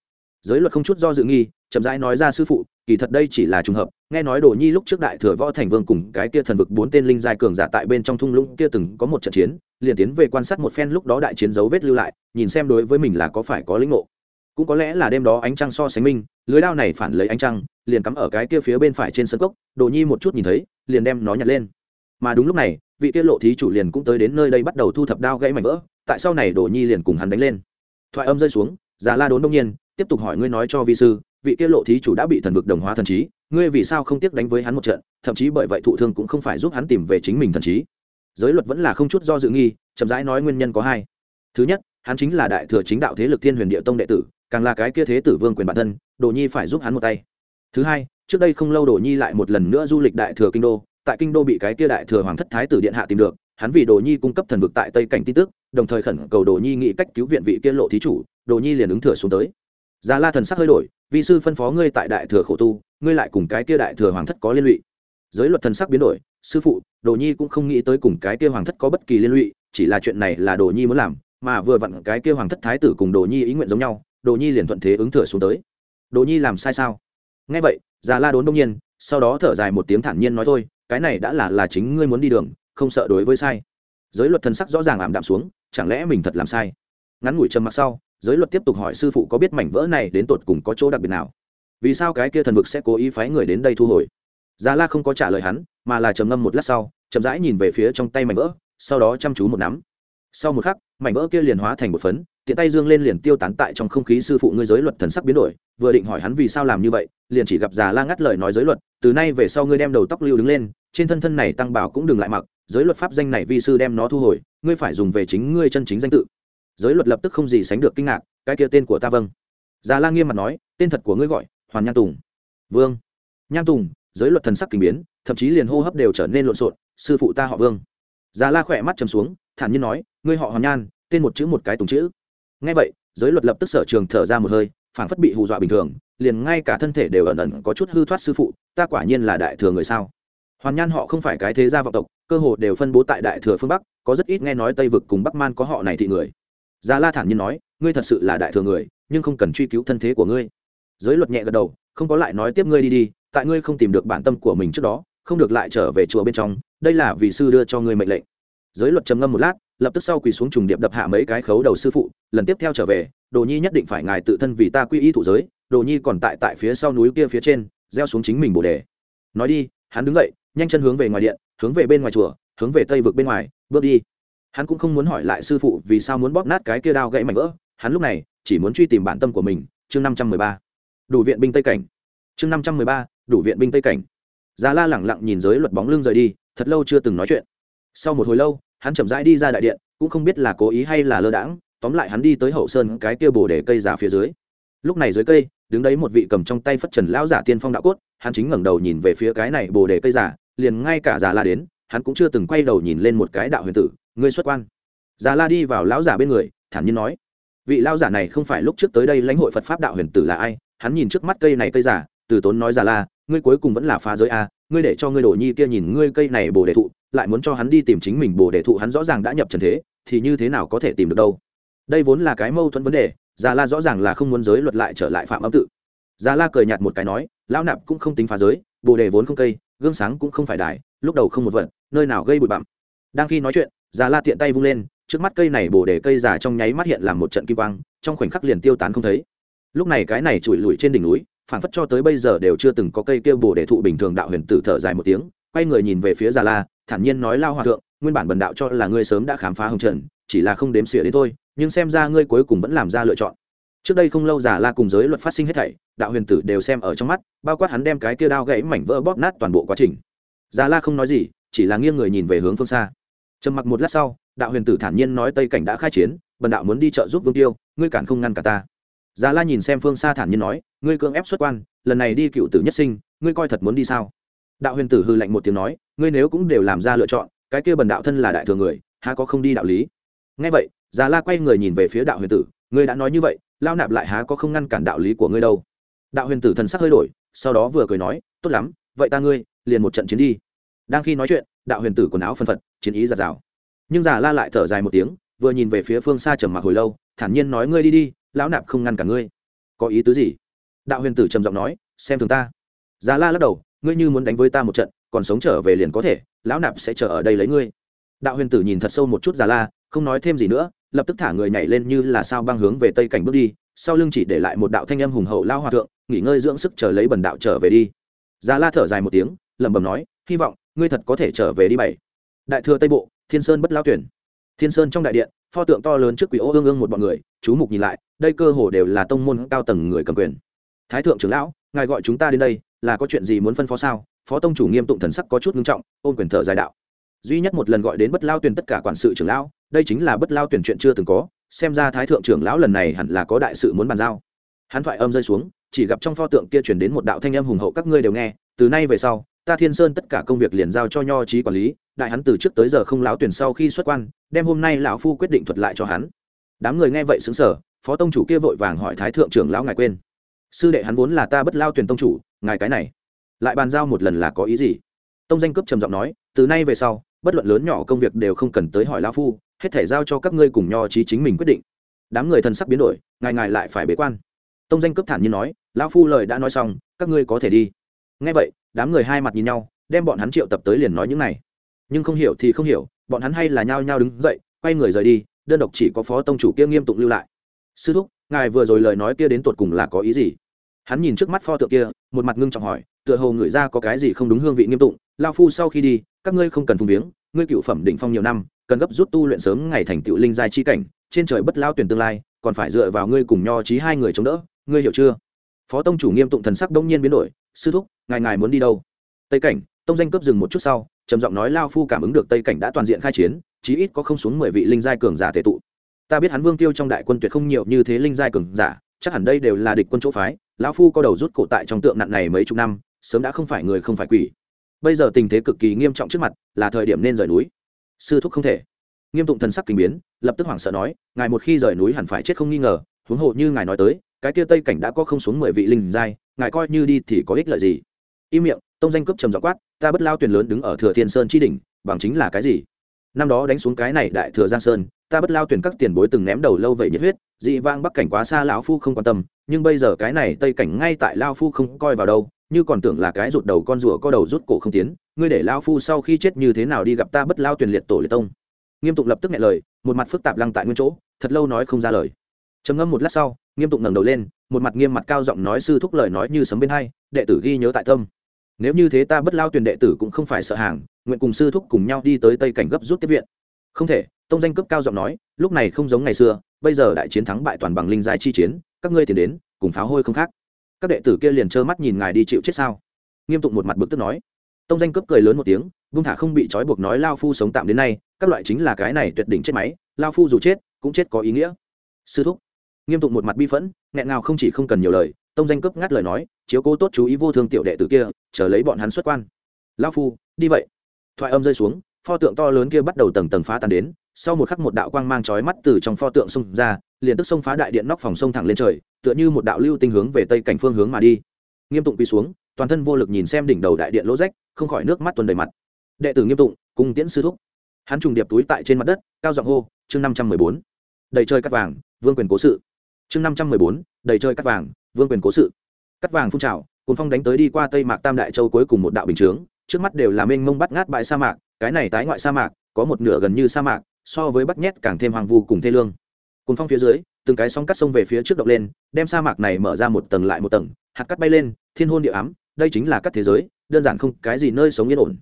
Giới luật không chút do dự nghi, chậm rãi nói ra sư phụ, kỳ thật đây chỉ là trùng hợp, nghe nói đồ nhi lúc trước đại thừa võ thành vương cùng cái kia thần vực bốn tên linh giai cường giả tại bên trong thung lũng kia từng có một trận chiến, liền tiến về quan sát một phen lúc đó đại chiến dấu vết lưu lại, nhìn xem đối với mình là có phải có lĩnh ngộ. Cũng có lẽ là đêm đó ánh trăng so sánh minh, lưới đao này phản lấy ánh trăng, liền cắm ở cái kia phía bên phải trên sân cốc, đồ nhi một chút nhìn thấy liền đem nó nhặt lên. Mà đúng lúc này, vị tiết lộ thí chủ liền cũng tới đến nơi đây bắt đầu thu thập đao gãy mảnh vỡ, tại sau này đồ nhi liền cùng hắn đánh lên. Thoại âm rơi xuống, già la đốn đông nhiên, tiếp tục hỏi ngươi nói cho vi sư, vị tiết lộ thí chủ đã bị thần vực đồng hóa thần trí, ngươi vì sao không tiếc đánh với hắn một trận, thậm chí bởi vậy thụ thương cũng không phải giúp hắn tìm về chính mình thần trí. Giới luật vẫn là không chút do dự nghi, chậm rãi nói nguyên nhân có hai. Thứ nhất, hắn chính là đại thừa chính đạo thế lực thiên huyền địa tông đệ tử, càng là cái kia thế tử vương quyền bản thân, đồ nhi phải giúp hắn một tay. Thứ hai trước đây không lâu đồ nhi lại một lần nữa du lịch đại thừa kinh đô, tại kinh đô bị cái kia đại thừa hoàng thất thái tử điện hạ tìm được, hắn vì đồ nhi cung cấp thần vực tại tây cảnh tin tức, đồng thời khẩn cầu đồ nhi nghĩ cách cứu viện vị kia lộ thí chủ, đồ nhi liền ứng thừa xuống tới. Già la thần sắc hơi đổi vị sư phân phó ngươi tại đại thừa khổ tu, ngươi lại cùng cái kia đại thừa hoàng thất có liên lụy. Giới luật thần sắc biến đổi, sư phụ, đồ nhi cũng không nghĩ tới cùng cái kia hoàng thất có bất kỳ liên lụy, chỉ là chuyện này là đồ nhi muốn làm, mà vừa vặn cái kia hoàng thất thái tử cùng đồ nhi ý nguyện giống nhau, đồ nhi liền thuận thế ứng thừa xuống tới. Đồ nhi làm sai sao? Nghe vậy già la đốn đông nhiên, sau đó thở dài một tiếng thản nhiên nói thôi, cái này đã là là chính ngươi muốn đi đường, không sợ đối với sai. Giới luật thần sắc rõ ràng ảm đạm xuống, chẳng lẽ mình thật làm sai? Ngắn ngủi trầm mặc sau, giới luật tiếp tục hỏi sư phụ có biết mảnh vỡ này đến tột cùng có chỗ đặc biệt nào? Vì sao cái kia thần vực sẽ cố ý phái người đến đây thu hồi? Già la không có trả lời hắn, mà là trầm ngâm một lát sau, chậm rãi nhìn về phía trong tay mảnh vỡ, sau đó chăm chú một nắm. Sau một khắc mảnh vỡ kia liền hóa thành một phấn, tiện tay dương lên liền tiêu tán tại trong không khí sư phụ ngươi giới luật thần sắc biến đổi, vừa định hỏi hắn vì sao làm như vậy, liền chỉ gặp già la ngắt lời nói giới luật, từ nay về sau ngươi đem đầu tóc lưu đứng lên, trên thân thân này tăng bảo cũng đừng lại mặc, giới luật pháp danh này vi sư đem nó thu hồi, ngươi phải dùng về chính ngươi chân chính danh tự. Giới luật lập tức không gì sánh được kinh ngạc, cái kia tên của ta vâng. Già la nghiêm mặt nói, tên thật của ngươi gọi, hoàn nhan tùng. Vương nhan tùng, giới luật thần sắc kinh biến, thậm chí liền hô hấp đều trở nên lộn xộn, sư phụ ta họ vương. Già la khỏe mắt chầm xuống, thản nhiên nói ngươi họ hoàn nhan, tên một chữ một cái tùng chữ. Ngay vậy, giới luật lập tức sở trường thở ra một hơi, phảng phất bị hù dọa bình thường, liền ngay cả thân thể đều ẩn ẩn có chút hư thoát sư phụ, ta quả nhiên là đại thừa người sao? Hoàn nhan họ không phải cái thế gia vọng tộc, cơ hồ đều phân bố tại đại thừa phương bắc, có rất ít nghe nói tây vực cùng bắc man có họ này thị người. Gia la thản nhiên nói, ngươi thật sự là đại thừa người, nhưng không cần truy cứu thân thế của ngươi. Giới luật nhẹ gật đầu, không có lại nói tiếp ngươi đi đi, tại ngươi không tìm được bản tâm của mình trước đó, không được lại trở về chùa bên trong, đây là vì sư đưa cho ngươi mệnh lệnh. Giới luật trầm ngâm một lát lập tức sau quỳ xuống trùng điệp đập hạ mấy cái khấu đầu sư phụ, lần tiếp theo trở về, đồ nhi nhất định phải ngài tự thân vì ta quy y thụ giới, đồ nhi còn tại tại phía sau núi kia phía trên, gieo xuống chính mình bồ đề. Nói đi, hắn đứng dậy, nhanh chân hướng về ngoài điện, hướng về bên ngoài chùa, hướng về tây vực bên ngoài, bước đi. Hắn cũng không muốn hỏi lại sư phụ vì sao muốn bóp nát cái kia đao gãy mảnh vỡ, hắn lúc này chỉ muốn truy tìm bản tâm của mình, chương năm trăm mười ba. Đủ viện binh tây cảnh. Chương năm trăm mười ba, đủ viện binh tây cảnh. Già la lẳng lặng nhìn giới luật bóng lưng rời đi, thật lâu chưa từng nói chuyện. Sau một hồi lâu hắn chậm rãi đi ra đại điện, cũng không biết là cố ý hay là lơ đãng, tóm lại hắn đi tới hậu sơn cái kia bồ để cây giả phía dưới. Lúc này dưới cây, đứng đấy một vị cầm trong tay phất trần lão giả tiên phong đạo cốt, hắn chính ngẩng đầu nhìn về phía cái này bồ đề cây giả, liền ngay cả già la đến, hắn cũng chưa từng quay đầu nhìn lên một cái đạo huyền tử, ngươi xuất quan. Già la đi vào lão giả bên người, thản nhiên nói, vị lão giả này không phải lúc trước tới đây lãnh hội phật pháp đạo huyền tử là ai? Hắn nhìn trước mắt cây này cây giả, từ tốn nói già la, ngươi cuối cùng vẫn là phá giới a, ngươi để cho ngươi đổ nhi kia nhìn ngươi cây này bồ đề thụ lại muốn cho hắn đi tìm chính mình bồ đề thụ, hắn rõ ràng đã nhập trần thế, thì như thế nào có thể tìm được đâu? Đây vốn là cái mâu thuẫn vấn đề, già la rõ ràng là không muốn giới luật lại trở lại phạm âm tự. Già la cười nhạt một cái nói, lão nạp cũng không tính phá giới, bồ đề vốn không cây, gương sáng cũng không phải đài, lúc đầu không một vật, nơi nào gây bụi bặm. Đang khi nói chuyện, già la tiện tay vung lên, trước mắt cây này bồ đề cây già trong nháy mắt hiện làm một trận kim quang, trong khoảnh khắc liền tiêu tán không thấy. Lúc này cái này trụi lùi trên đỉnh núi phản phất cho tới bây giờ đều chưa từng có cây kêu bồ đề thụ bình thường đạo huyền tử thở dài một tiếng quay người nhìn về phía già la, thản nhiên nói, lao hòa thượng, nguyên bản bần đạo cho là ngươi sớm đã khám phá hồng trần, chỉ là không đếm xỉa đến thôi, nhưng xem ra ngươi cuối cùng vẫn làm ra lựa chọn. Trước đây không lâu già la cùng giới luật phát sinh hết thảy, đạo huyền tử đều xem ở trong mắt, bao quát hắn đem cái kia đao gãy mảnh vỡ bóp nát toàn bộ quá trình. Già la không nói gì, chỉ là nghiêng người nhìn về hướng phương xa. Trầm mặc một lát sau, đạo huyền tử thản nhiên nói, tây cảnh đã khai chiến, bần đạo muốn đi chợ giúp vương tiêu, ngươi cản không ngăn cả ta. Già la nhìn xem phương xa thản nhiên nói, ngươi cưỡng ép xuất quan, lần này đi cựu tử nhất sinh, ngươi coi thật muốn đi sao? Đạo huyền tử hư lạnh một tiếng nói, ngươi nếu cũng đều làm ra lựa chọn, cái kia bần đạo thân là đại thừa người, há có không đi đạo lý? Ngay vậy, già la quay người nhìn về phía đạo huyền tử, ngươi đã nói như vậy, lao nạp lại há có không ngăn cản đạo lý của ngươi đâu? Đạo huyền tử thần sắc hơi đổi, sau đó vừa cười nói, tốt lắm, vậy ta ngươi, liền một trận chiến đi. Đang khi nói chuyện, đạo huyền tử quần áo phân phật, chiến ý giạt rào. Nhưng già la lại thở dài một tiếng, vừa nhìn về phía phương xa trầm mặc hồi lâu, thản nhiên nói ngươi đi đi, lão nạp không ngăn cả ngươi. Có ý tứ gì? Đạo huyền tử trầm giọng nói, xem thường ta. Già la lắc đầu ngươi như muốn đánh với ta một trận, còn sống trở về liền có thể, lão nạp sẽ chờ ở đây lấy ngươi. Đạo huyền tử nhìn thật sâu một chút già la, không nói thêm gì nữa, lập tức thả người nhảy lên như là sao băng hướng về tây cảnh bước đi, sau lưng chỉ để lại một đạo thanh âm hùng hậu lao hòa thượng, nghỉ ngơi dưỡng sức chờ lấy bần đạo trở về đi. Già la thở dài một tiếng, lẩm bẩm nói, hy vọng ngươi thật có thể trở về đi bảy. Đại thừa tây bộ, thiên sơn bất lao tuyển. Thiên sơn trong đại điện, pho tượng to lớn trước quỷ ô ương ương một bọn người, chú mục nhìn lại, đây cơ hồ đều là tông môn cao tầng người cầm quyền. Thái thượng trưởng lão, ngài gọi chúng ta đến đây là có chuyện gì muốn phân phó sao? Phó tông chủ nghiêm tụng thần sắc có chút nghiêm trọng, ôn quyền thở dài đạo. Duy nhất một lần gọi đến bất lao tuyển tất cả quản sự trưởng lão, đây chính là bất lao tuyển chuyện chưa từng có, xem ra thái thượng trưởng lão lần này hẳn là có đại sự muốn bàn giao. Hắn thoại âm rơi xuống, chỉ gặp trong pho tượng kia chuyển đến một đạo thanh âm hùng hậu các ngươi đều nghe, từ nay về sau, ta thiên sơn tất cả công việc liền giao cho nho trí quản lý, đại hắn từ trước tới giờ không lão tuyển sau khi xuất quan, đem hôm nay lão phu quyết định thuật lại cho hắn. Đám người nghe vậy xứng sở phó tông chủ kia vội vàng hỏi thái thượng trưởng lão ngài quên sư đệ hắn vốn là ta bất lao tuyển tông chủ, ngài cái này. Lại bàn giao một lần là có ý gì? Tông danh cướp trầm giọng nói, từ nay về sau, bất luận lớn nhỏ công việc đều không cần tới hỏi lao phu, hết thể giao cho các ngươi cùng nho trí chính mình quyết định. Đám người thần sắc biến đổi, ngài ngài lại phải bế quan. Tông danh cướp thản nhiên nói, lão phu lời đã nói xong, các ngươi có thể đi. Ngay vậy, đám người hai mặt nhìn nhau, đem bọn hắn triệu tập tới liền nói những này. Nhưng không hiểu thì không hiểu, bọn hắn hay là nhao nhao đứng dậy, quay người rời đi, đơn độc chỉ có phó tông chủ kia nghiêm tụng lưu lại. Sư thúc ngài vừa rồi lời nói kia đến tột cùng là có ý gì? Hắn nhìn trước mắt pho tượng kia, một mặt ngưng trọng hỏi, tựa hồ người ra có cái gì không đúng hương vị nghiêm tụng. Lao phu sau khi đi, các ngươi không cần phung viếng, ngươi cựu phẩm đỉnh phong nhiều năm, cần gấp rút tu luyện sớm ngày thành tựu linh giai chi cảnh, trên trời bất lao tuyển tương lai, còn phải dựa vào ngươi cùng nho trí hai người chống đỡ, ngươi hiểu chưa? Phó tông chủ nghiêm tụng thần sắc đông nhiên biến đổi, sư thúc, ngài ngài muốn đi đâu? Tây cảnh, tông danh cướp dừng một chút sau, trầm giọng nói, lao phu cảm ứng được tây cảnh đã toàn diện khai chiến, chí ít có không xuống mười vị linh giai cường giả thể tụ ta biết hắn vương tiêu trong đại quân tuyệt không nhiều như thế linh giai cường giả, chắc hẳn đây đều là địch quân chỗ phái, lão phu có đầu rút cổ tại trong tượng nặng này mấy chục năm, sớm đã không phải người không phải quỷ. Bây giờ tình thế cực kỳ nghiêm trọng trước mặt, là thời điểm nên rời núi. Sư thúc không thể. Nghiêm tụng thần sắc kinh biến, lập tức hoảng sợ nói, ngài một khi rời núi hẳn phải chết không nghi ngờ, huống hộ như ngài nói tới, cái kia tây cảnh đã có không xuống mười vị linh giai, ngài coi như đi thì có ích lợi gì? Im miệng, tông danh cướp trầm dọ quát, ta bất lao tuyển lớn đứng ở thừa thiên sơn chi đỉnh, bằng chính là cái gì? Năm đó đánh xuống cái này đại thừa giang sơn ta bất lao tuyển các tiền bối từng ném đầu lâu vậy nhiệt huyết dị vang bắc cảnh quá xa lão phu không quan tâm nhưng bây giờ cái này tây cảnh ngay tại lao phu không coi vào đâu như còn tưởng là cái rụt đầu con rùa có đầu rút cổ không tiến ngươi để lao phu sau khi chết như thế nào đi gặp ta bất lao tuyển liệt tổ liệt tông. Nghiêm tụng lập tức nghe lời một mặt phức tạp lăng tại nguyên chỗ thật lâu nói không ra lời. Trầm ngâm một lát sau nghiêm tụng ngẩng đầu lên một mặt nghiêm mặt cao giọng nói sư thúc lời nói như sấm bên hay, đệ tử ghi nhớ tại tâm. Nếu như thế ta bất lao tuyển đệ tử cũng không phải sợ hàng nguyện cùng sư thúc cùng nhau đi tới tây cảnh gấp rút tiếp viện không thể, tông danh cấp cao giọng nói, lúc này không giống ngày xưa, bây giờ đại chiến thắng bại toàn bằng linh giai chi chiến, các ngươi tiền đến, cùng pháo hôi không khác. Các đệ tử kia liền trơ mắt nhìn ngài đi chịu chết sao? Nghiêm tụng một mặt bực tức nói. Tông danh cấp cười lớn một tiếng vung thả không bị trói buộc nói lao phu sống tạm đến nay, các loại chính là cái này tuyệt đỉnh chết máy, lao phu dù chết, cũng chết có ý nghĩa. Sư thúc. Nghiêm tụng một mặt bi phẫn, nghẹn ngào không chỉ không cần nhiều lời, tông danh cấp ngắt lời nói, chiếu cố tốt chú ý vô thương tiểu đệ tử kia, chờ lấy bọn hắn xuất quan. Lao phu, đi vậy. Thoại âm rơi xuống pho tượng to lớn kia bắt đầu tầng tầng phá tan đến, sau một khắc một đạo quang mang chói mắt từ trong pho tượng xông ra, liền tức xông phá đại điện nóc phòng sông thẳng lên trời, tựa như một đạo lưu tinh hướng về tây cảnh phương hướng mà đi. Nghiêm tụng quỳ xuống, toàn thân vô lực nhìn xem đỉnh đầu đại điện lỗ rách, không khỏi nước mắt tuần đầy mặt. Đệ tử nghiêm tụng cung tiễn sư thúc. Hắn trùng điệp túi tại trên mặt đất, cao giọng hô, chương năm trăm mười bốn, đầy chơi cắt vàng, vương quyền cố sự. Chương năm trăm mười bốn, đầy chơi cắt vàng, vương quyền cố sự. Cắt vàng phun trào, cuốn phong đánh tới đi qua tây mạc tam đại châu cuối cùng một đạo bình chướng, trước mắt đều là mênh mông bắt ngát bãi sa mạc cái này tái ngoại sa mạc, có một nửa gần như sa mạc, so với bắt nhét càng thêm hoàng vu cùng thê lương. Cùng phong phía dưới, từng cái sóng cắt sông về phía trước động lên, đem sa mạc này mở ra một tầng lại một tầng, hạt cắt bay lên, thiên hôn địa ám, đây chính là cắt thế giới, đơn giản không cái gì nơi sống yên ổn.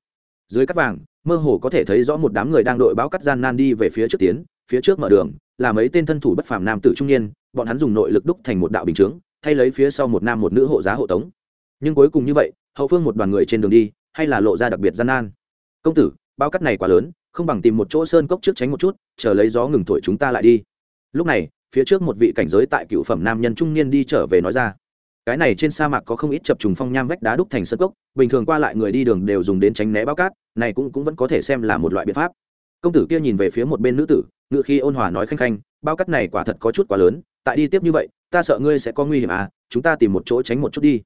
Dưới cắt vàng, mơ hồ có thể thấy rõ một đám người đang đội báo cắt gian nan đi về phía trước tiến, phía trước mở đường, là mấy tên thân thủ bất phàm nam tử trung niên, bọn hắn dùng nội lực đúc thành một đạo bình chướng, thay lấy phía sau một nam một nữ hộ giá hộ tống. Nhưng cuối cùng như vậy, hậu phương một đoàn người trên đường đi, hay là lộ ra đặc biệt gian nan. Công tử bao cắt này quá lớn, không bằng tìm một chỗ sơn cốc trước tránh một chút, chờ lấy gió ngừng thổi chúng ta lại đi. Lúc này, phía trước một vị cảnh giới tại cựu phẩm nam nhân trung niên đi trở về nói ra. Cái này trên sa mạc có không ít chập trùng phong nham vách đá đúc thành sơn cốc, bình thường qua lại người đi đường đều dùng đến tránh né bao cát, này cũng cũng vẫn có thể xem là một loại biện pháp. Công tử kia nhìn về phía một bên nữ tử ngự khi ôn hòa nói khanh khanh, bao cát này quả thật có chút quá lớn, tại đi tiếp như vậy, ta sợ ngươi sẽ có nguy hiểm à chúng ta tìm một chỗ tránh một chút đi.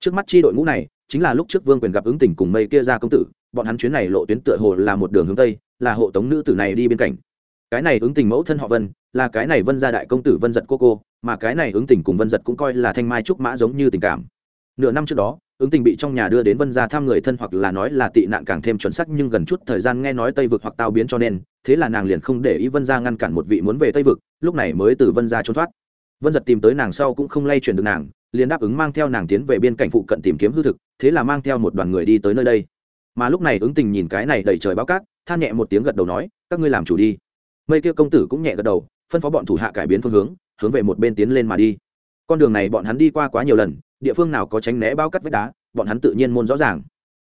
Trước mắt chi đội ngũ này, chính là lúc trước vương quyền gặp ứng tình cùng mây kia ra công tử bọn hắn chuyến này lộ tuyến tựa hồ là một đường hướng tây, là hộ tống nữ tử này đi bên cạnh. Cái này ứng tình mẫu thân họ vân, là cái này vân gia đại công tử vân giật cô cô, mà cái này ứng tình cùng vân giật cũng coi là thanh mai trúc mã giống như tình cảm. Nửa năm trước đó, ứng tình bị trong nhà đưa đến vân gia thăm người thân hoặc là nói là tị nạn càng thêm chuẩn sắc nhưng gần chút thời gian nghe nói tây vực hoặc tao biến cho nên, thế là nàng liền không để ý vân gia ngăn cản một vị muốn về tây vực, lúc này mới từ vân gia trốn thoát. Vân giật tìm tới nàng sau cũng không lay chuyển được nàng, liền đáp ứng mang theo nàng tiến về biên cảnh phụ cận tìm kiếm hư thực, thế là mang theo một đoàn người đi tới nơi đây mà lúc này ứng tình nhìn cái này đầy trời báo cát, than nhẹ một tiếng gật đầu nói, các ngươi làm chủ đi. Mây kia công tử cũng nhẹ gật đầu, phân phó bọn thủ hạ cải biến phương hướng hướng về một bên tiến lên mà đi. Con đường này bọn hắn đi qua quá nhiều lần, địa phương nào có tránh né bao cắt vách đá, bọn hắn tự nhiên môn rõ ràng.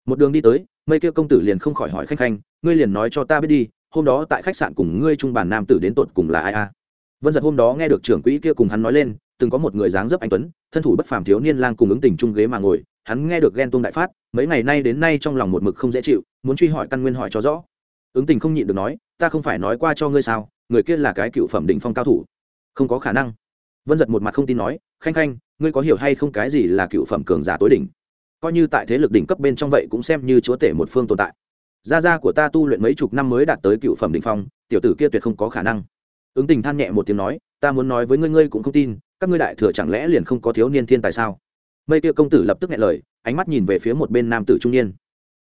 Một đường đi tới, mây kia công tử liền không khỏi hỏi khanh khanh, ngươi liền nói cho ta biết đi, hôm đó tại khách sạn cùng ngươi trung bản nam tử đến tột cùng là ai a? Vân giật hôm đó nghe được trưởng quỹ kia cùng hắn nói lên, từng có một người dáng dấp anh tuấn, thân thủ bất phàm thiếu niên lang cùng ứng tình chung ghế mà ngồi hắn nghe được ghen tuông đại phát, mấy ngày nay đến nay trong lòng một mực không dễ chịu, muốn truy hỏi căn nguyên hỏi cho rõ. Ứng tình không nhịn được nói, ta không phải nói qua cho ngươi sao, người kia là cái cựu phẩm định phong cao thủ. Không có khả năng. Vân giật một mặt không tin nói, khanh khanh, ngươi có hiểu hay không cái gì là cựu phẩm cường giả tối đỉnh? Coi như tại thế lực đỉnh cấp bên trong vậy cũng xem như chúa tể một phương tồn tại. Gia gia của ta tu luyện mấy chục năm mới đạt tới cựu phẩm đỉnh phong, tiểu tử kia tuyệt không có khả năng. Ứng tình than nhẹ một tiếng nói, ta muốn nói với ngươi ngươi cũng không tin, các ngươi đại thừa chẳng lẽ liền không có thiếu niên thiên tài sao? Mây kia công tử lập tức nghe lời, ánh mắt nhìn về phía một bên nam tử trung niên.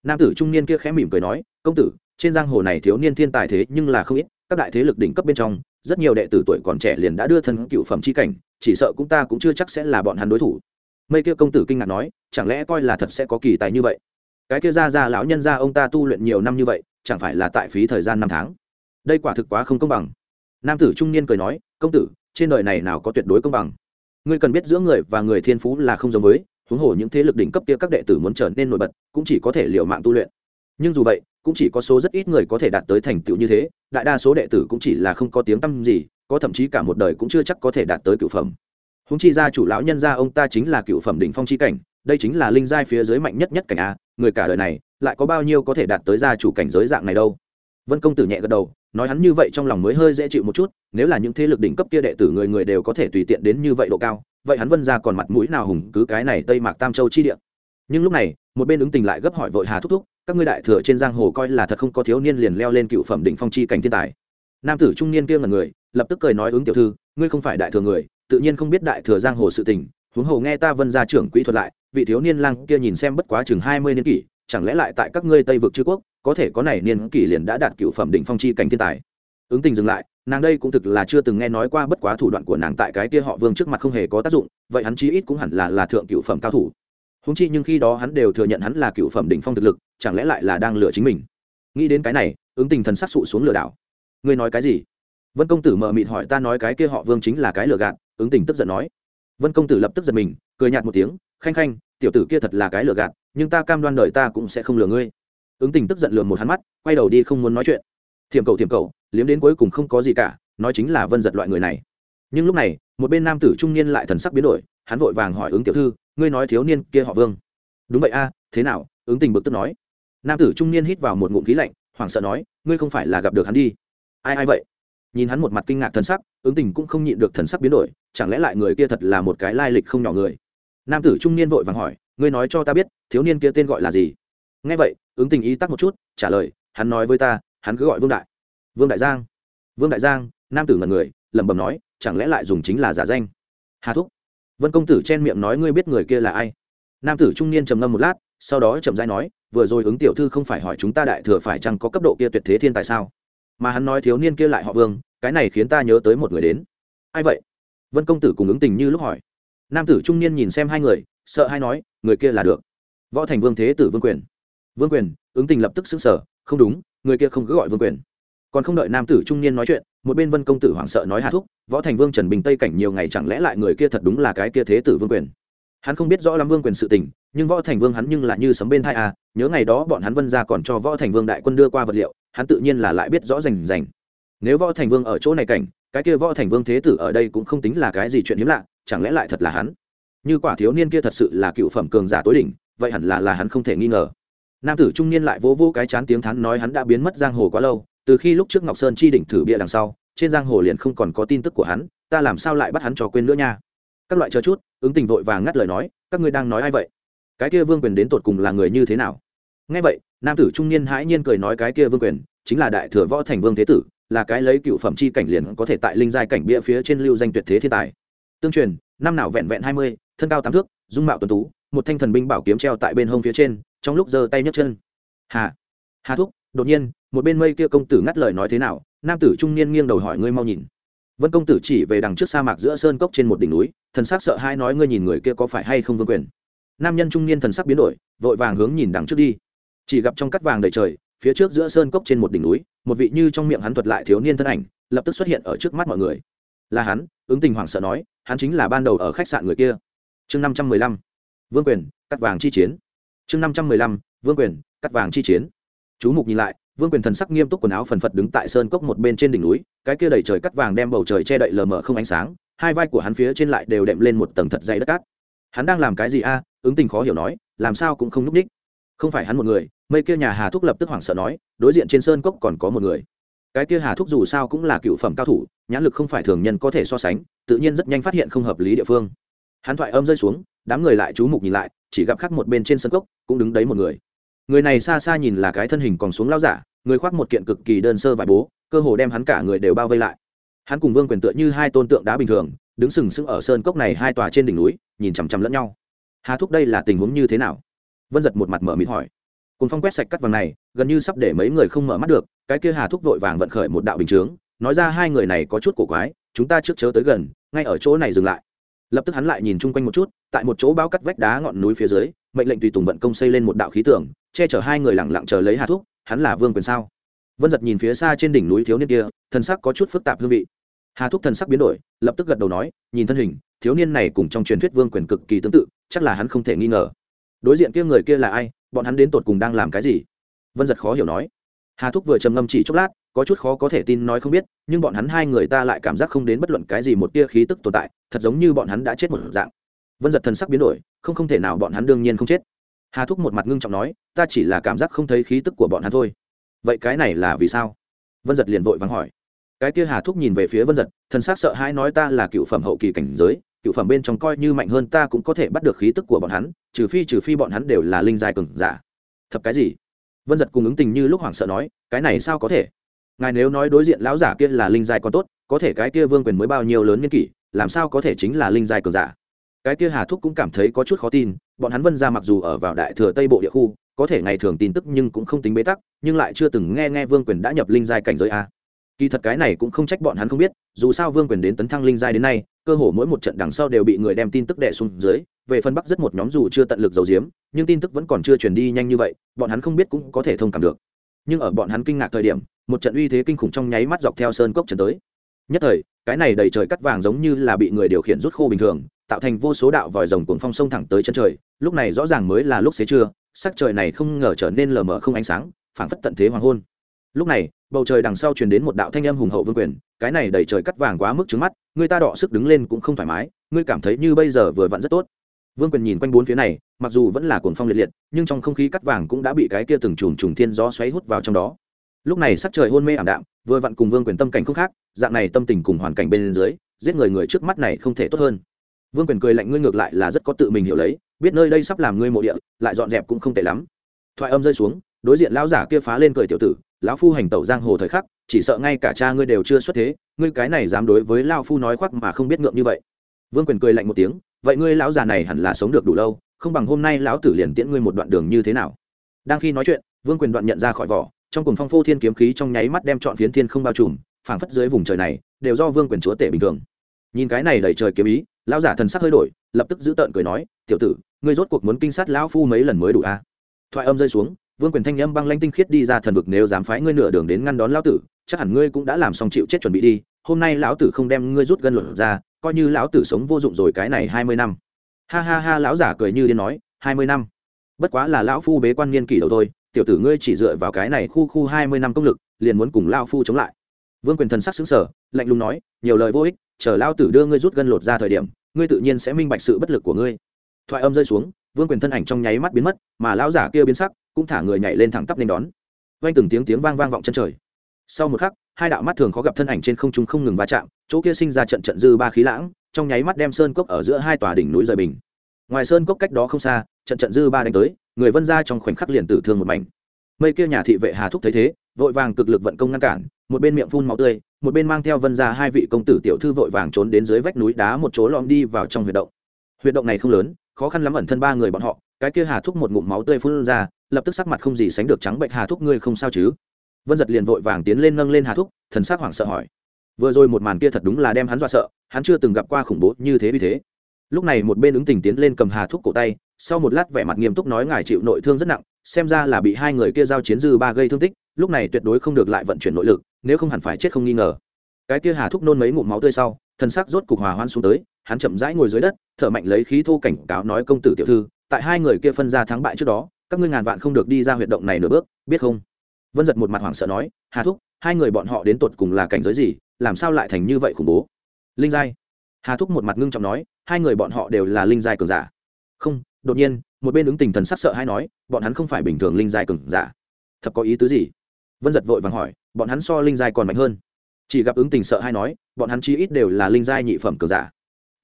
Nam tử trung niên kia khẽ mỉm cười nói, công tử, trên giang hồ này thiếu niên thiên tài thế nhưng là không ít, các đại thế lực đỉnh cấp bên trong, rất nhiều đệ tử tuổi còn trẻ liền đã đưa thân cựu phẩm c h i cảnh, chỉ sợ cũng ta cũng chưa chắc sẽ là bọn hắn đối thủ. Mây kia công tử kinh ngạc nói, chẳng lẽ coi là thật sẽ có kỳ tài như vậy? Cái kia ra ra lão nhân ra ông ta tu luyện nhiều năm như vậy, chẳng phải là tại phí thời gian năm tháng? Đây quả thực quá không công bằng. Nam tử trung niên cười nói, công tử, trên đời này nào có tuyệt đối công bằng? Ngươi cần biết giữa người và người thiên phú là không giống với, huống hồ những thế lực đỉnh cấp kia các đệ tử muốn trở nên nổi bật, cũng chỉ có thể liệu mạng tu luyện. Nhưng dù vậy, cũng chỉ có số rất ít người có thể đạt tới thành tựu như thế, đại đa số đệ tử cũng chỉ là không có tiếng tăm gì, có thậm chí cả một đời cũng chưa chắc có thể đạt tới cựu phẩm. Húng chi gia chủ lão nhân gia ông ta chính là cựu phẩm đỉnh phong chi cảnh, đây chính là linh giai phía dưới mạnh nhất nhất cảnh a, người cả đời này, lại có bao nhiêu có thể đạt tới gia chủ cảnh giới dạng này đâu? Vân công tử nhẹ gật đầu nói hắn như vậy trong lòng mới hơi dễ chịu một chút, nếu là những thế lực đỉnh cấp kia đệ tử người người đều có thể tùy tiện đến như vậy độ cao, vậy hắn vân ra còn mặt mũi nào hùng cứ cái này tây mạc tam châu chi địa. Nhưng lúc này, một bên ứng tình lại gấp hỏi vội hà thúc thúc, các ngươi đại thừa trên giang hồ coi là thật không có thiếu niên liền leo lên cựu phẩm đỉnh phong chi cảnh thiên tài. Nam tử trung niên kia ngần người, lập tức cười nói ứng tiểu thư, ngươi không phải đại thừa người, tự nhiên không biết đại thừa giang hồ sự tình, huống hồ nghe ta vân gia trưởng quỹ thuật lại, vị thiếu niên lang kia nhìn xem bất quá chừng hai mươi niên kỷ, chẳng lẽ lại tại các ngươi tây vực chư quốc có thể có này niên kỷ liền đã đạt cựu phẩm đỉnh phong chi cảnh thiên tài. Ứng tình dừng lại, nàng đây cũng thực là chưa từng nghe nói qua bất quá thủ đoạn của nàng tại cái kia họ vương trước mặt không hề có tác dụng, vậy hắn chí ít cũng hẳn là là thượng cựu phẩm cao thủ. Húng chi nhưng khi đó hắn đều thừa nhận hắn là cựu phẩm đỉnh phong thực lực, chẳng lẽ lại là đang lừa chính mình? Nghĩ đến cái này, ứng tình thần sắc sụ xuống lừa đảo. Ngươi nói cái gì? Vân công tử mờ mịt hỏi ta nói cái kia họ vương chính là cái lừa gạt, ứng tình tức giận nói. Vân công tử lập tức giật mình, cười nhạt một tiếng, khanh khanh, tiểu tử kia thật là cái lừa gạt, nhưng ta cam đoan đời ta cũng sẽ không lừa ngươi ứng tình tức giận lườm một hắn mắt, quay đầu đi không muốn nói chuyện. Thiềm cầu thiềm cầu, liếm đến cuối cùng không có gì cả, nói chính là vân giật loại người này. Nhưng lúc này, một bên nam tử trung niên lại thần sắc biến đổi, hắn vội vàng hỏi ứng tiểu thư, ngươi nói thiếu niên kia họ vương? Đúng vậy a, thế nào? Ứng tình bực tức nói. Nam tử trung niên hít vào một ngụm khí lạnh, hoảng sợ nói, ngươi không phải là gặp được hắn đi. Ai ai vậy? Nhìn hắn một mặt kinh ngạc thần sắc, ứng tình cũng không nhịn được thần sắc biến đổi, chẳng lẽ lại người kia thật là một cái lai lịch không nhỏ người? Nam tử trung niên vội vàng hỏi, ngươi nói cho ta biết, thiếu niên kia tên gọi là gì? Nghe vậy ứng tình ý tắc một chút, trả lời, hắn nói với ta, hắn cứ gọi vương đại. Vương đại giang. Vương đại giang, nam tử ngần người, lẩm bẩm nói, chẳng lẽ lại dùng chính là giả danh? Hà thúc. Vân công tử chen miệng nói, ngươi biết người kia là ai? Nam tử trung niên trầm ngâm một lát, sau đó chậm dai nói, vừa rồi ứng tiểu thư không phải hỏi chúng ta đại thừa phải chăng có cấp độ kia tuyệt thế thiên tại sao? Mà hắn nói thiếu niên kia lại họ vương, cái này khiến ta nhớ tới một người đến. Ai vậy? Vân công tử cùng ứng tình như lúc hỏi. Nam tử trung niên nhìn xem hai người, sợ hai nói, người kia là được. Võ thành vương thế tử vương quyền vương quyền, ứng tình lập tức xứng sở không đúng, người kia không cứ gọi vương quyền. Còn không đợi nam tử trung niên nói chuyện, một bên vân công tử hoảng sợ nói hạ thúc, võ thành vương trần bình tây cảnh nhiều ngày chẳng lẽ lại người kia thật đúng là cái kia thế tử vương quyền? Hắn không biết rõ lắm vương quyền sự tình, nhưng võ thành vương hắn nhưng là như sấm bên thai à nhớ ngày đó bọn hắn vân ra còn cho võ thành vương đại quân đưa qua vật liệu, hắn tự nhiên là lại biết rõ rành rành. Nếu võ thành vương ở chỗ này cảnh, cái kia võ thành vương thế tử ở đây cũng không tính là cái gì chuyện hiếm lạ, chẳng lẽ lại thật là hắn? Như quả thiếu niên kia thật sự là cựu phẩm cường giả tối đỉnh, vậy hẳn là là hắn không thể nghi ngờ nam tử trung niên lại vô vô cái chán tiếng thắn nói hắn đã biến mất giang hồ quá lâu, từ khi lúc trước ngọc sơn chi đỉnh thử bịa đằng sau, trên giang hồ liền không còn có tin tức của hắn, ta làm sao lại bắt hắn cho quên nữa nha? Các loại chờ chút, ứng tình vội vàng ngắt lời nói, các ngươi đang nói ai vậy? Cái kia vương quyền đến tột cùng là người như thế nào? Ngay vậy, nam tử trung niên hãi nhiên cười nói cái kia vương quyền, chính là đại thừa võ thành vương thế tử, là cái lấy cựu phẩm chi cảnh liền có thể tại linh giai cảnh bia phía trên lưu danh tuyệt thế thiên tài. Tương truyền, năm nào vẹn vẹn hai mươi, thân cao tám thước, dung mạo tuần tú, một thanh thần binh bảo kiếm treo tại bên hông phía trên trong lúc giơ tay nhấc chân. Hà hà thúc, đột nhiên, một bên mây kia công tử ngắt lời nói thế nào, nam tử trung niên nghiêng đầu hỏi ngươi mau nhìn. Vân công tử chỉ về đằng trước sa mạc giữa sơn cốc trên một đỉnh núi, thần sắc sợ hai nói ngươi nhìn người kia có phải hay không vương quyền. Nam nhân trung niên thần sắc biến đổi, vội vàng hướng nhìn đằng trước đi. Chỉ gặp trong cắt vàng đầy trời, phía trước giữa sơn cốc trên một đỉnh núi, một vị như trong miệng hắn thuật lại thiếu niên thân ảnh, lập tức xuất hiện ở trước mắt mọi người. Là hắn, ứng tình hoảng sợ nói, hắn chính là ban đầu ở khách sạn người kia. Chương năm trăm mười lăm. Vương quyền, cắt vàng chi chiến chương năm trăm mười lăm, vương quyền, cắt vàng chi chiến. Chú mục nhìn lại, vương quyền thần sắc nghiêm túc quần áo phần phật đứng tại sơn cốc một bên trên đỉnh núi, cái kia đầy trời cắt vàng đem bầu trời che đậy lờ mờ không ánh sáng, hai vai của hắn phía trên lại đều đệm lên một tầng thật dày đất cát. Hắn đang làm cái gì a? Ứng tình khó hiểu nói, làm sao cũng không núp ních. Không phải hắn một người mây kia nhà hà thúc lập tức hoảng sợ nói, đối diện trên sơn cốc còn có một người. Cái kia hà thúc dù sao cũng là cựu phẩm cao thủ, nhãn lực không phải thường nhân có thể so sánh, tự nhiên rất nhanh phát hiện không hợp lý địa phương. Hắn thoại âm rơi xuống, đám người lại chú mục nhìn lại chỉ gặp khắc một bên trên sân cốc, cũng đứng đấy một người. Người này xa xa nhìn là cái thân hình còn xuống lao giả, người khoác một kiện cực kỳ đơn sơ vải bố, cơ hồ đem hắn cả người đều bao vây lại. Hắn cùng vương quyền tựa như hai tôn tượng đá bình thường, đứng sừng sững ở sơn cốc này hai tòa trên đỉnh núi, nhìn chằm chằm lẫn nhau. Hà thúc đây là tình huống như thế nào? Vân giật một mặt mở mịt hỏi. Cùng phong quét sạch cắt vàng này, gần như sắp để mấy người không mở mắt được, cái kia hà thúc vội vàng vận khởi một đạo bình chướng, nói ra hai người này có chút cổ quái, chúng ta trước chớ tới gần, ngay ở chỗ này dừng lại lập tức hắn lại nhìn chung quanh một chút, tại một chỗ bao cắt vách đá ngọn núi phía dưới, mệnh lệnh tùy tùng vận công xây lên một đạo khí tưởng che chở hai người lẳng lặng chờ lấy hà thúc, hắn là vương quyền sao? Vân giật nhìn phía xa trên đỉnh núi thiếu niên kia thân sắc có chút phức tạp hương vị. Hà thúc thần sắc biến đổi, lập tức gật đầu nói, nhìn thân hình, thiếu niên này cùng trong truyền thuyết vương quyền cực kỳ tương tự, chắc là hắn không thể nghi ngờ. Đối diện kia người kia là ai? Bọn hắn đến tột cùng đang làm cái gì? Vân giật khó hiểu nói. Hà thúc vừa trầm ngâm chỉ chốc lát có chút khó có thể tin nói không biết, nhưng bọn hắn hai người ta lại cảm giác không đến bất luận cái gì một tia khí tức tồn tại, thật giống như bọn hắn đã chết một dạng. Vân giật thần sắc biến đổi, không không thể nào bọn hắn đương nhiên không chết. Hà thúc một mặt ngưng trọng nói, ta chỉ là cảm giác không thấy khí tức của bọn hắn thôi. Vậy cái này là vì sao? Vân giật liền vội vắng hỏi. Cái kia hà thúc nhìn về phía vân giật thần sắc sợ hãi nói ta là cựu phẩm hậu kỳ cảnh giới, cựu phẩm bên trong coi như mạnh hơn ta cũng có thể bắt được khí tức của bọn hắn, trừ phi trừ phi bọn hắn đều là linh giai cường giả. Thật cái gì? Vân giật cùng ứng tình như lúc hoảng sợ nói, cái này sao có thể? Ngài nếu nói đối diện lão giả kia là linh giai còn tốt, có thể cái kia vương quyền mới bao nhiêu lớn niên kỷ, làm sao có thể chính là linh giai cường giả? Cái kia hà thúc cũng cảm thấy có chút khó tin, bọn hắn vân ra mặc dù ở vào đại thừa tây bộ địa khu, có thể ngày thường tin tức nhưng cũng không tính bế tắc, nhưng lại chưa từng nghe nghe vương quyền đã nhập linh giai cảnh giới a. Kỳ thật cái này cũng không trách bọn hắn không biết, dù sao vương quyền đến tấn thăng linh giai đến nay, cơ hồ mỗi một trận đằng sau đều bị người đem tin tức đẻ xuống dưới, về phân bắc rất một nhóm dù chưa tận lực giấu giếm, nhưng tin tức vẫn còn chưa truyền đi nhanh như vậy, bọn hắn không biết cũng có thể thông cảm được. Nhưng ở bọn hắn kinh ngạc thời điểm một trận uy thế kinh khủng trong nháy mắt dọc theo sơn cốc trần tới. Nhất thời, cái này đầy trời cắt vàng giống như là bị người điều khiển rút khô bình thường, tạo thành vô số đạo vòi rồng cuồng phong sông thẳng tới chân trời, lúc này rõ ràng mới là lúc xế trưa, sắc trời này không ngờ trở nên lờ mờ không ánh sáng, phảng phất tận thế hoàng hôn. Lúc này, bầu trời đằng sau truyền đến một đạo thanh âm hùng hậu vương quyền, cái này đầy trời cắt vàng quá mức trứng mắt, người ta đọ sức đứng lên cũng không thoải mái, ngươi cảm thấy như bây giờ vừa vặn rất tốt. Vương quyền nhìn quanh bốn phía này, mặc dù vẫn là cuồng phong liệt liệt, nhưng trong không khí cắt vàng cũng đã bị cái kia từng chùm trùng thiên gió xoáy hút vào trong đó lúc này sắc trời hôn mê ảm đạm, vừa vặn cùng vương quyền tâm cảnh không khác, dạng này tâm tình cùng hoàn cảnh bên dưới, giết người người trước mắt này không thể tốt hơn. Vương quyền cười lạnh, ngươi ngược lại là rất có tự mình hiểu lấy, biết nơi đây sắp làm ngươi mộ địa, lại dọn dẹp cũng không tệ lắm. Thoại âm rơi xuống, đối diện lão giả kia phá lên cười tiểu tử, lão phu hành tẩu giang hồ thời khắc, chỉ sợ ngay cả cha ngươi đều chưa xuất thế, ngươi cái này dám đối với lão phu nói khoác mà không biết ngượng như vậy. Vương quyền cười lạnh một tiếng, vậy ngươi lão già này hẳn là sống được đủ lâu, không bằng hôm nay lão tử liền tiễn ngươi một đoạn đường như thế nào? Đang khi nói chuyện, vương quyền đoạn nhận ra khỏi vỏ trong cùng phong phô thiên kiếm khí trong nháy mắt đem chọn phiến thiên không bao trùm, phảng phất dưới vùng trời này, đều do vương quyền chúa tể bình thường. Nhìn cái này đầy trời kiếm ý, lão giả thần sắc hơi đổi, lập tức giữ tợn cười nói, tiểu tử, ngươi rốt cuộc muốn kinh sát lão phu mấy lần mới đủ a à? thoại âm rơi xuống, vương quyền thanh âm băng lanh tinh khiết đi ra thần vực nếu dám phái ngươi nửa đường đến ngăn đón lão tử, chắc hẳn ngươi cũng đã làm xong chịu chết chuẩn bị đi, hôm nay lão tử không đem ngươi rút gân luận ra, coi như lão tử sống vô dụng rồi cái này hai mươi năm. Ha ha ha, lão giả cười như điên nói, hai mươi năm? Bất quá là lão phu bế quan niên kỷ đầu thôi tiểu tử ngươi chỉ dựa vào cái này khu khu hai mươi năm công lực, liền muốn cùng lão phu chống lại. Vương quyền thần sắc xứng sở lạnh lùng nói, nhiều lời vô ích, chờ lão tử đưa ngươi rút gân lột ra thời điểm, ngươi tự nhiên sẽ minh bạch sự bất lực của ngươi. Thoại âm rơi xuống, vương quyền thân ảnh trong nháy mắt biến mất, mà lão giả kia biến sắc, cũng thả người nhảy lên thẳng tắp lên đón. Vang từng tiếng tiếng vang vang vọng chân trời. Sau một khắc, hai đạo mắt thường khó gặp thân ảnh trên không trung không ngừng va chạm, chỗ kia sinh ra trận trận dư ba khí lãng, trong nháy mắt đem sơn cốc ở giữa hai tòa đỉnh núi rời bình. Ngoài sơn cốc cách đó không xa, trận trận dư ba đánh tới người vân ra trong khoảnh khắc liền tử thương một mảnh. Mây kia nhà thị vệ hà thúc thấy thế, vội vàng cực lực vận công ngăn cản, một bên miệng phun máu tươi, một bên mang theo vân ra hai vị công tử tiểu thư vội vàng trốn đến dưới vách núi đá một chỗ lom đi vào trong huyệt động. Huyệt động này không lớn, khó khăn lắm ẩn thân ba người bọn họ, cái kia hà thúc một ngụm máu tươi phun ra, lập tức sắc mặt không gì sánh được trắng bệnh, hà thúc ngươi không sao chứ? Vân giật liền vội vàng tiến lên nâng lên hà thúc, thần sắc hoảng sợ hỏi. Vừa rồi một màn kia thật đúng là đem hắn dọa sợ, hắn chưa từng gặp qua khủng bố như thế vì thế. Lúc này một bên ứng tình tiến lên cầm hà thúc cổ tay sau một lát vẻ mặt nghiêm túc nói ngài chịu nội thương rất nặng, xem ra là bị hai người kia giao chiến dư ba gây thương tích, lúc này tuyệt đối không được lại vận chuyển nội lực, nếu không hẳn phải chết không nghi ngờ. Cái kia hà thúc nôn mấy ngụm máu tươi sau thân xác rốt cục hòa hoan xuống tới, hắn chậm rãi ngồi dưới đất, thở mạnh lấy khí thô cảnh cáo nói công tử tiểu thư, tại hai người kia phân ra thắng bại trước đó, các ngươi ngàn vạn không được đi ra huyệt động này nửa bước, biết không? Vân giật một mặt hoảng sợ nói, hà thúc, hai người bọn họ đến tột cùng là cảnh giới gì, làm sao lại thành như vậy khủng bố? Linh giai. Hà thúc một mặt ngưng trọng nói, hai người bọn họ đều là linh giai cường giả. Không đột nhiên, một bên ứng tình thần sắc sợ hay nói, bọn hắn không phải bình thường linh giai cường giả. Thật có ý tứ gì? Vân giật vội vàng hỏi, bọn hắn so linh giai còn mạnh hơn. Chỉ gặp ứng tình sợ hay nói, bọn hắn chí ít đều là linh giai nhị phẩm cường giả.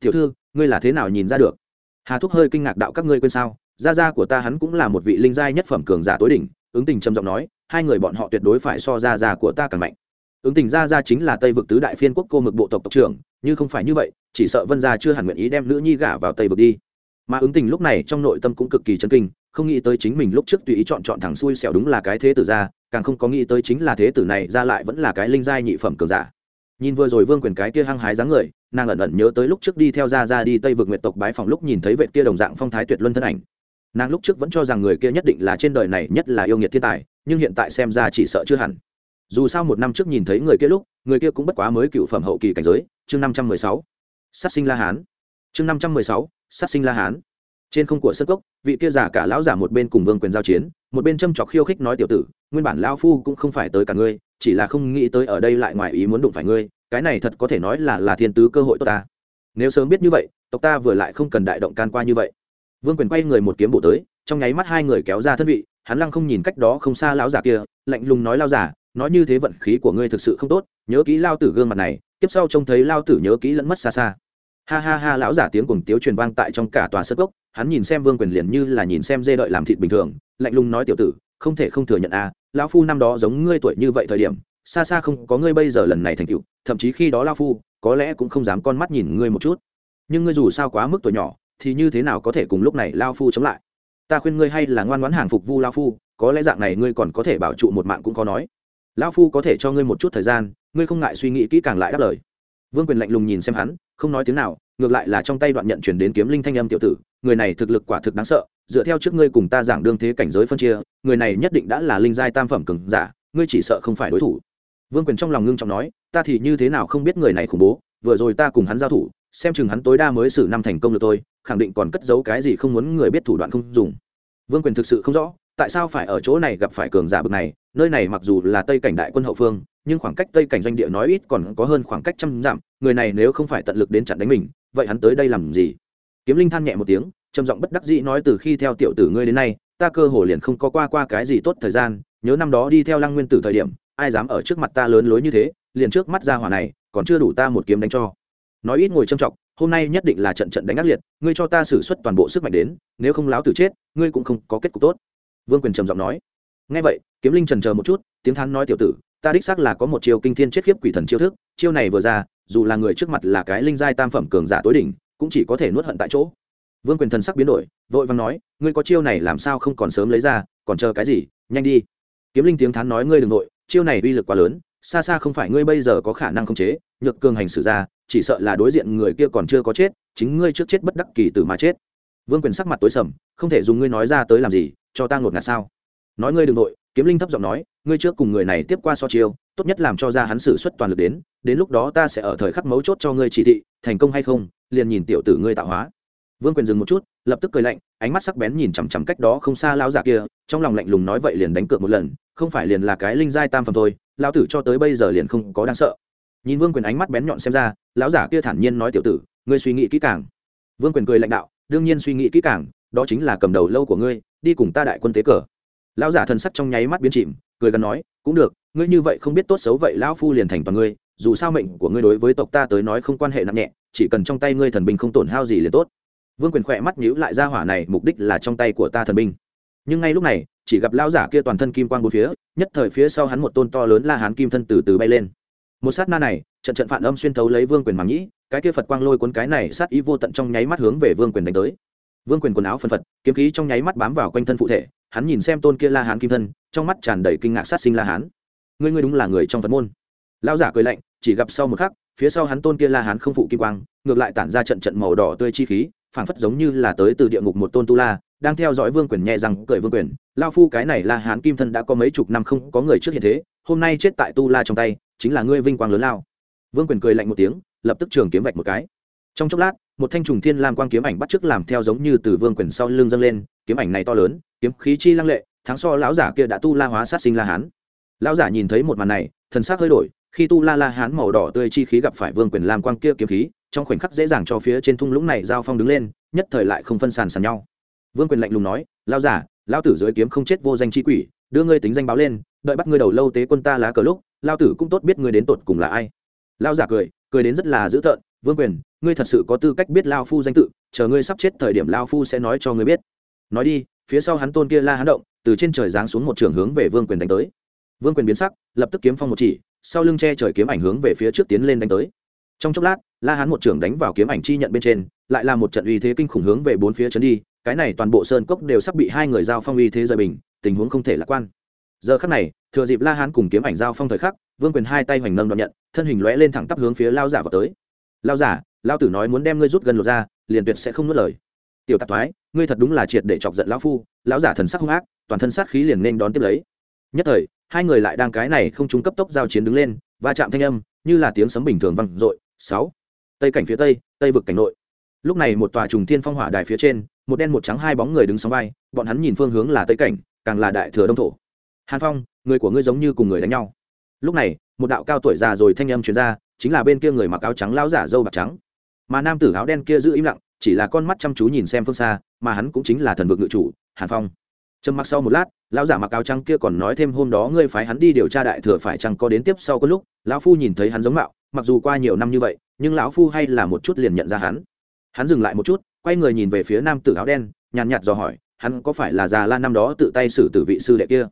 Tiểu thư, ngươi là thế nào nhìn ra được? Hà thúc hơi kinh ngạc đạo, các ngươi quên sao? Gia gia của ta hắn cũng là một vị linh giai nhất phẩm cường giả tối đỉnh. Ứng tình trầm giọng nói, hai người bọn họ tuyệt đối phải so gia gia của ta càng mạnh. Ứng tình gia gia chính là tây vực tứ đại phiên quốc cô mực bộ tộc tộc trưởng, như không phải như vậy, chỉ sợ vân gia chưa hẳn nguyện ý đem nữ nhi gả vào tây vực đi mà ứng tình lúc này trong nội tâm cũng cực kỳ chấn kinh không nghĩ tới chính mình lúc trước tùy ý chọn chọn thằng xui xẻo đúng là cái thế tử ra, càng không có nghĩ tới chính là thế tử này ra lại vẫn là cái linh giai nhị phẩm cường giả. Nhìn vừa rồi vương quyền cái kia hăng hái dáng người nàng ẩn ẩn nhớ tới lúc trước đi theo ra ra đi tây vực nguyệt tộc bái phòng lúc nhìn thấy vệ kia đồng dạng phong thái tuyệt luân thân ảnh. Nàng lúc trước vẫn cho rằng người kia nhất định là trên đời này nhất là yêu nghiệt thiên tài nhưng hiện tại xem ra chỉ sợ chưa hẳn. Dù sao một năm trước nhìn thấy người kia lúc người kia cũng bất quá mới cựu phẩm hậu kỳ cảnh giới chương năm trăm mười sáu. Sát sinh la hán. Chương năm trăm mười sáu sát sinh la hán. Trên không của sân cốc, vị kia giả cả lão giả một bên cùng vương quyền giao chiến, một bên châm chọc khiêu khích nói tiểu tử, nguyên bản lão phu cũng không phải tới cả ngươi, chỉ là không nghĩ tới ở đây lại ngoài ý muốn đụng phải ngươi, cái này thật có thể nói là là thiên tứ cơ hội tốt ta. Nếu sớm biết như vậy, tộc ta vừa lại không cần đại động can qua như vậy. Vương quyền quay người một kiếm bổ tới, trong nháy mắt hai người kéo ra thân vị, hắn lăng không nhìn cách đó không xa lão giả kia, lạnh lùng nói lao giả, nói như thế vận khí của ngươi thực sự không tốt, nhớ kỹ lao tử gương mặt này, tiếp sau trông thấy lao tử nhớ kỹ lẫn mất xa xa ha ha ha lão giả tiếng cùng tiếu truyền vang tại trong cả tòa sơ gốc hắn nhìn xem vương quyền liền như là nhìn xem dê đợi làm thịt bình thường lạnh lùng nói tiểu tử không thể không thừa nhận a à, lão phu năm đó giống ngươi tuổi như vậy thời điểm xa xa không có ngươi bây giờ lần này thành tựu thậm chí khi đó lão phu có lẽ cũng không dám con mắt nhìn ngươi một chút. Nhưng ngươi dù sao quá mức tuổi nhỏ thì như thế nào có thể cùng lúc này lão phu chống lại? Ta khuyên ngươi hay là ngoan ngoãn hàng phục vu lão phu có lẽ dạng này ngươi còn có thể bảo trụ một mạng cũng có nói. Lão phu có thể cho ngươi một chút thời gian ngươi không ngại suy nghĩ kỹ càng lại đáp lời. Vương quyền lạnh lùng nhìn xem hắn không nói tiếng nào, ngược lại là trong tay đoạn nhận chuyển đến kiếm linh thanh âm tiểu tử, người này thực lực quả thực đáng sợ, dựa theo trước ngươi cùng ta giảng đương thế cảnh giới phân chia, người này nhất định đã là linh giai tam phẩm cường giả, ngươi chỉ sợ không phải đối thủ. Vương quyền trong lòng ngưng trọng nói, ta thì như thế nào không biết người này khủng bố, vừa rồi ta cùng hắn giao thủ, xem chừng hắn tối đa mới xử năm thành công được tôi khẳng định còn cất giấu cái gì không muốn người biết thủ đoạn không dùng. Vương quyền thực sự không rõ tại sao phải ở chỗ này gặp phải cường giả bực này? Nơi này mặc dù là tây cảnh đại quân hậu phương, nhưng khoảng cách tây cảnh doanh địa nói ít còn có hơn khoảng cách trăm dặm, người này nếu không phải tận lực đến chặn đánh mình, vậy hắn tới đây làm gì? Kiếm linh than nhẹ một tiếng, trầm giọng bất đắc dĩ nói, từ khi theo tiểu tử ngươi đến nay, ta cơ hồ liền không có qua qua cái gì tốt thời gian, nhớ năm đó đi theo lăng nguyên tử thời điểm, ai dám ở trước mặt ta lớn lối như thế, liền trước mắt ra hỏa này, còn chưa đủ ta một kiếm đánh cho. Nói ít ngồi trầm trọng, hôm nay nhất định là trận trận đánh ác liệt, ngươi cho ta xử suất toàn bộ sức mạnh đến, nếu không láo tử chết, ngươi cũng không có kết cục tốt vương quyền trầm giọng nói. Ngay vậy, kiếm linh trần chờ một chút, tiếng Thắng nói tiểu tử, ta đích xác là có một chiêu kinh thiên chết khiếp quỷ thần chiêu thức, chiêu này vừa ra, dù là người trước mặt là cái linh giai tam phẩm cường giả tối đỉnh, cũng chỉ có thể nuốt hận tại chỗ. Vương quyền thần sắc biến đổi, vội vàng nói, ngươi có chiêu này làm sao không còn sớm lấy ra, còn chờ cái gì, nhanh đi. Kiếm linh tiếng thán nói, ngươi đừng nội chiêu này uy lực quá lớn, xa xa không phải ngươi bây giờ có khả năng khống chế, nhược cường hành xử ra, chỉ sợ là đối diện người kia còn chưa có chết, chính ngươi trước chết bất đắc kỳ tử mà chết. Vương quyền sắc mặt tối sầm, không thể dùng ngươi nói ra tới làm gì cho ta ngột ngạt sao? Nói ngươi đừng nội kiếm linh thấp giọng nói, ngươi trước cùng người này tiếp qua so chiêu, tốt nhất làm cho ra hắn xử suất toàn lực đến đến lúc đó ta sẽ ở thời khắc mấu chốt cho ngươi chỉ thị, thành công hay không, liền nhìn tiểu tử ngươi tạo hóa. Vương quyền dừng một chút, lập tức cười lạnh, ánh mắt sắc bén nhìn chằm chằm cách đó không xa lão giả kia, trong lòng lạnh lùng nói vậy liền đánh cược một lần, không phải liền là cái linh giai tam phẩm thôi, lão tử cho tới bây giờ liền không có đáng sợ. Nhìn vương quyền ánh mắt bén nhọn xem ra, lão giả kia thản nhiên nói tiểu tử, ngươi suy nghĩ kỹ càng. Vương quyền cười lãnh đạo, đương nhiên suy nghĩ kỹ càng, đó chính là cầm đầu lâu của ngươi đi cùng ta đại quân tế cờ. Lão giả thần sắc trong nháy mắt biến chìm, cười gần nói, cũng được, ngươi như vậy không biết tốt xấu vậy lão phu liền thành toàn ngươi, dù sao mệnh của ngươi đối với tộc ta tới nói không quan hệ nặng nhẹ, chỉ cần trong tay ngươi thần binh không tổn hao gì liền tốt. Vương quyền khỏe mắt nhíu lại ra hỏa này, mục đích là trong tay của ta thần binh. Nhưng ngay lúc này, chỉ gặp lão giả kia toàn thân kim quang bốn phía, nhất thời phía sau hắn một tôn to lớn la hán kim thân từ từ bay lên. Một sát na này, trận trận phản âm xuyên thấu lấy vương quyền màng nhĩ, cái kia phật quang lôi cuốn cái này sát ý vô tận trong nháy mắt hướng về vương quyền đánh tới vương quyền quần áo phân phật, kiếm khí trong nháy mắt bám vào quanh thân phụ thể, hắn nhìn xem tôn kia la hán kim thân, trong mắt tràn đầy kinh ngạc sát sinh la hán. Ngươi ngươi đúng là người trong phật môn. Lão giả cười lạnh, chỉ gặp sau một khắc, phía sau hắn tôn kia la hán không phụ kim quang, ngược lại tản ra trận trận màu đỏ tươi chi khí, phảng phất giống như là tới từ địa ngục một tôn tu la, đang theo dõi vương quyền nhẹ rằng cười vương quyền lao phu, cái này la hán kim thân đã có mấy chục năm không có người trước hiện thế, hôm nay chết tại tu la trong tay, chính là ngươi vinh quang lớn lao. Vương quyền cười lạnh một tiếng, lập tức trường kiếm vạch một cái. Trong chốc lát một thanh trùng thiên lam quang kiếm ảnh bắt chước làm theo giống như từ vương quyền sau lưng dâng lên, kiếm ảnh này to lớn, kiếm khí chi lăng lệ thắng so lão giả kia đã tu la hóa sát sinh la hán. Lão giả nhìn thấy một màn này, thần sắc hơi đổi, khi tu la la hán màu đỏ tươi chi khí gặp phải vương quyền lam quang kia kiếm khí, trong khoảnh khắc dễ dàng cho phía trên thung lũng này giao phong đứng lên, nhất thời lại không phân sàn sàn nhau. Vương quyền lạnh lùng nói, lão giả, lão tử dưới kiếm không chết vô danh chi quỷ, đưa ngươi tính danh báo lên, đợi bắt ngươi đầu lâu tế quân ta lá cờ lúc, lão tử cũng tốt biết ngươi đến tột cùng là ai. Lão giả cười cười đến rất là dữ tợn, vương quyền ngươi thật sự có tư cách biết lao phu danh tự, chờ ngươi sắp chết thời điểm lao phu sẽ nói cho ngươi biết. Nói đi, phía sau hắn tôn kia la hắn động, từ trên trời giáng xuống một trường hướng về vương quyền đánh tới. Vương quyền biến sắc, lập tức kiếm phong một chỉ, sau lưng che trời kiếm ảnh hướng về phía trước tiến lên đánh tới. Trong chốc lát, la hán một trưởng đánh vào kiếm ảnh chi nhận bên trên, lại là một trận uy thế kinh khủng hướng về bốn phía trấn đi, cái này toàn bộ sơn cốc đều sắp bị hai người giao phong uy thế rời bình, tình huống không thể lạc quan. Giờ khắc này, thừa dịp la hán cùng kiếm ảnh giao phong thời khắc, vương quyền hai tay hoành nâng đón nhận, thân hình lóe lên thẳng tắp hướng phía lao giả vào tới lao giả, lao tử nói muốn đem ngươi rút gần lột ra, liền tuyệt sẽ không nuốt lời. Tiểu tạp thoái, ngươi thật đúng là triệt để chọc giận lão phu, lão giả thần sắc hung ác, toàn thân sát khí liền nên đón tiếp lấy. Nhất thời, hai người lại đang cái này không trung cấp tốc giao chiến đứng lên, va chạm thanh âm, như là tiếng sấm bình thường vang dội, sáu. Tây cảnh phía tây tây vực cảnh nội. Lúc này một tòa trùng thiên phong hỏa đài phía trên, một đen một trắng hai bóng người đứng sóng vai, bọn hắn nhìn phương hướng là tây cảnh, càng là đại thừa đông thổ. Hàn phong, người của ngươi giống như cùng người đánh nhau. Lúc này, một đạo cao tuổi già rồi thanh âm truyền ra chính là bên kia người mặc áo trắng lão giả dâu bạc trắng. Mà nam tử áo đen kia giữ im lặng, chỉ là con mắt chăm chú nhìn xem phương xa, mà hắn cũng chính là thần vực ngự chủ, hàn phong. Trầm mặc sau một lát, lão giả mặc áo trắng kia còn nói thêm hôm đó ngươi phái hắn đi điều tra đại thừa phải chăng có đến tiếp sau có lúc, lão phu nhìn thấy hắn giống mạo, mặc dù qua nhiều năm như vậy, nhưng lão phu hay là một chút liền nhận ra hắn. Hắn dừng lại một chút, quay người nhìn về phía nam tử áo đen, nhàn nhạt dò hỏi, hắn có phải là già lan năm đó tự tay xử tử vị sư đệ kia?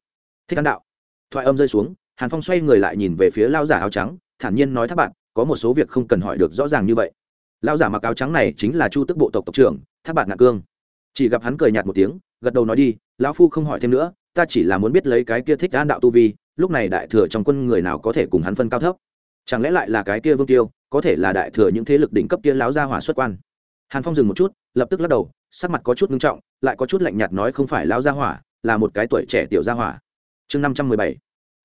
Thích hắn đạo. Thoại âm rơi xuống, hàn phong xoay người lại nhìn về phía lao giả áo trắng thản nhiên nói thác bạn, có một số việc không cần hỏi được rõ ràng như vậy. Lao giả mặc áo trắng này chính là chu tức bộ tộc tộc trưởng thác bạn ngạc cương. Chỉ gặp hắn cười nhạt một tiếng, gật đầu nói đi, lão phu không hỏi thêm nữa, ta chỉ là muốn biết lấy cái kia thích an đạo tu vi, lúc này đại thừa trong quân người nào có thể cùng hắn phân cao thấp. Chẳng lẽ lại là cái kia vương tiêu, có thể là đại thừa những thế lực đỉnh cấp kia láo ra hỏa xuất quan? Hàn phong dừng một chút, lập tức lắc đầu, sắc mặt có chút ngưng trọng, lại có chút lạnh nhạt nói không phải lao gia hỏa, là một cái tuổi trẻ tiểu gia hỏa. Chương năm trăm mười bảy,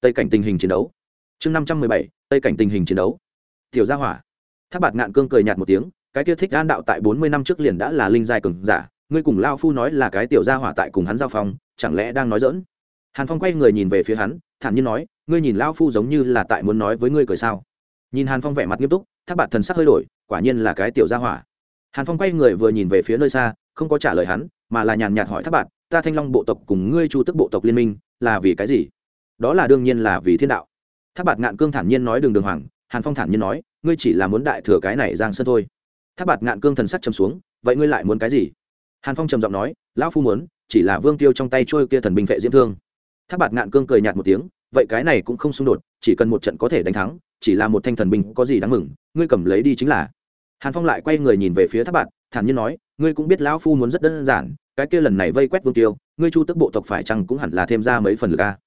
tây cảnh tình hình chiến đấu. Chương năm trăm mười bảy tây cảnh tình hình chiến đấu. Tiểu gia hỏa. Tháp bạt ngạn cương cười nhạt một tiếng, cái kia thích an đạo tại bốn mươi năm trước liền đã là linh giai cường giả, ngươi cùng lao phu nói là cái tiểu gia hỏa tại cùng hắn giao phong, chẳng lẽ đang nói dỡn hàn phong quay người nhìn về phía hắn, thản nhiên nói, ngươi nhìn lao phu giống như là tại muốn nói với ngươi cười sao? Nhìn hàn phong vẻ mặt nghiêm túc tháp bạt thần sắc hơi đổi, quả nhiên là cái tiểu gia hỏa. Hàn phong quay người vừa nhìn về phía nơi xa, không có trả lời hắn, mà là nhàn nhạt hỏi tháp bạt, ta thanh long bộ tộc cùng ngươi chu tức bộ tộc liên minh, là vì cái gì? Đó là đương nhiên là vì thiên đạo tháp bạt ngạn cương thản nhiên nói đường đường hoàng, hàn phong thản nhiên nói, ngươi chỉ là muốn đại thừa cái này giang sơn thôi. Tháp bạt ngạn cương thần sắc chầm xuống, vậy ngươi lại muốn cái gì? Hàn phong trầm giọng nói, lão phu muốn, chỉ là vương tiêu trong tay trôi kia thần binh vệ diễm thương. Tháp bạt ngạn cương cười nhạt một tiếng, vậy cái này cũng không xung đột, chỉ cần một trận có thể đánh thắng, chỉ là một thanh thần binh có gì đáng mừng, ngươi cầm lấy đi chính là. Hàn phong lại quay người nhìn về phía tháp bạt, thản nhiên nói, ngươi cũng biết lão phu muốn rất đơn giản, cái kia lần này vây quét vương tiêu, ngươi chu tức bộ tộc phải chăng cũng hẳn là thêm ra mấy phần lực a?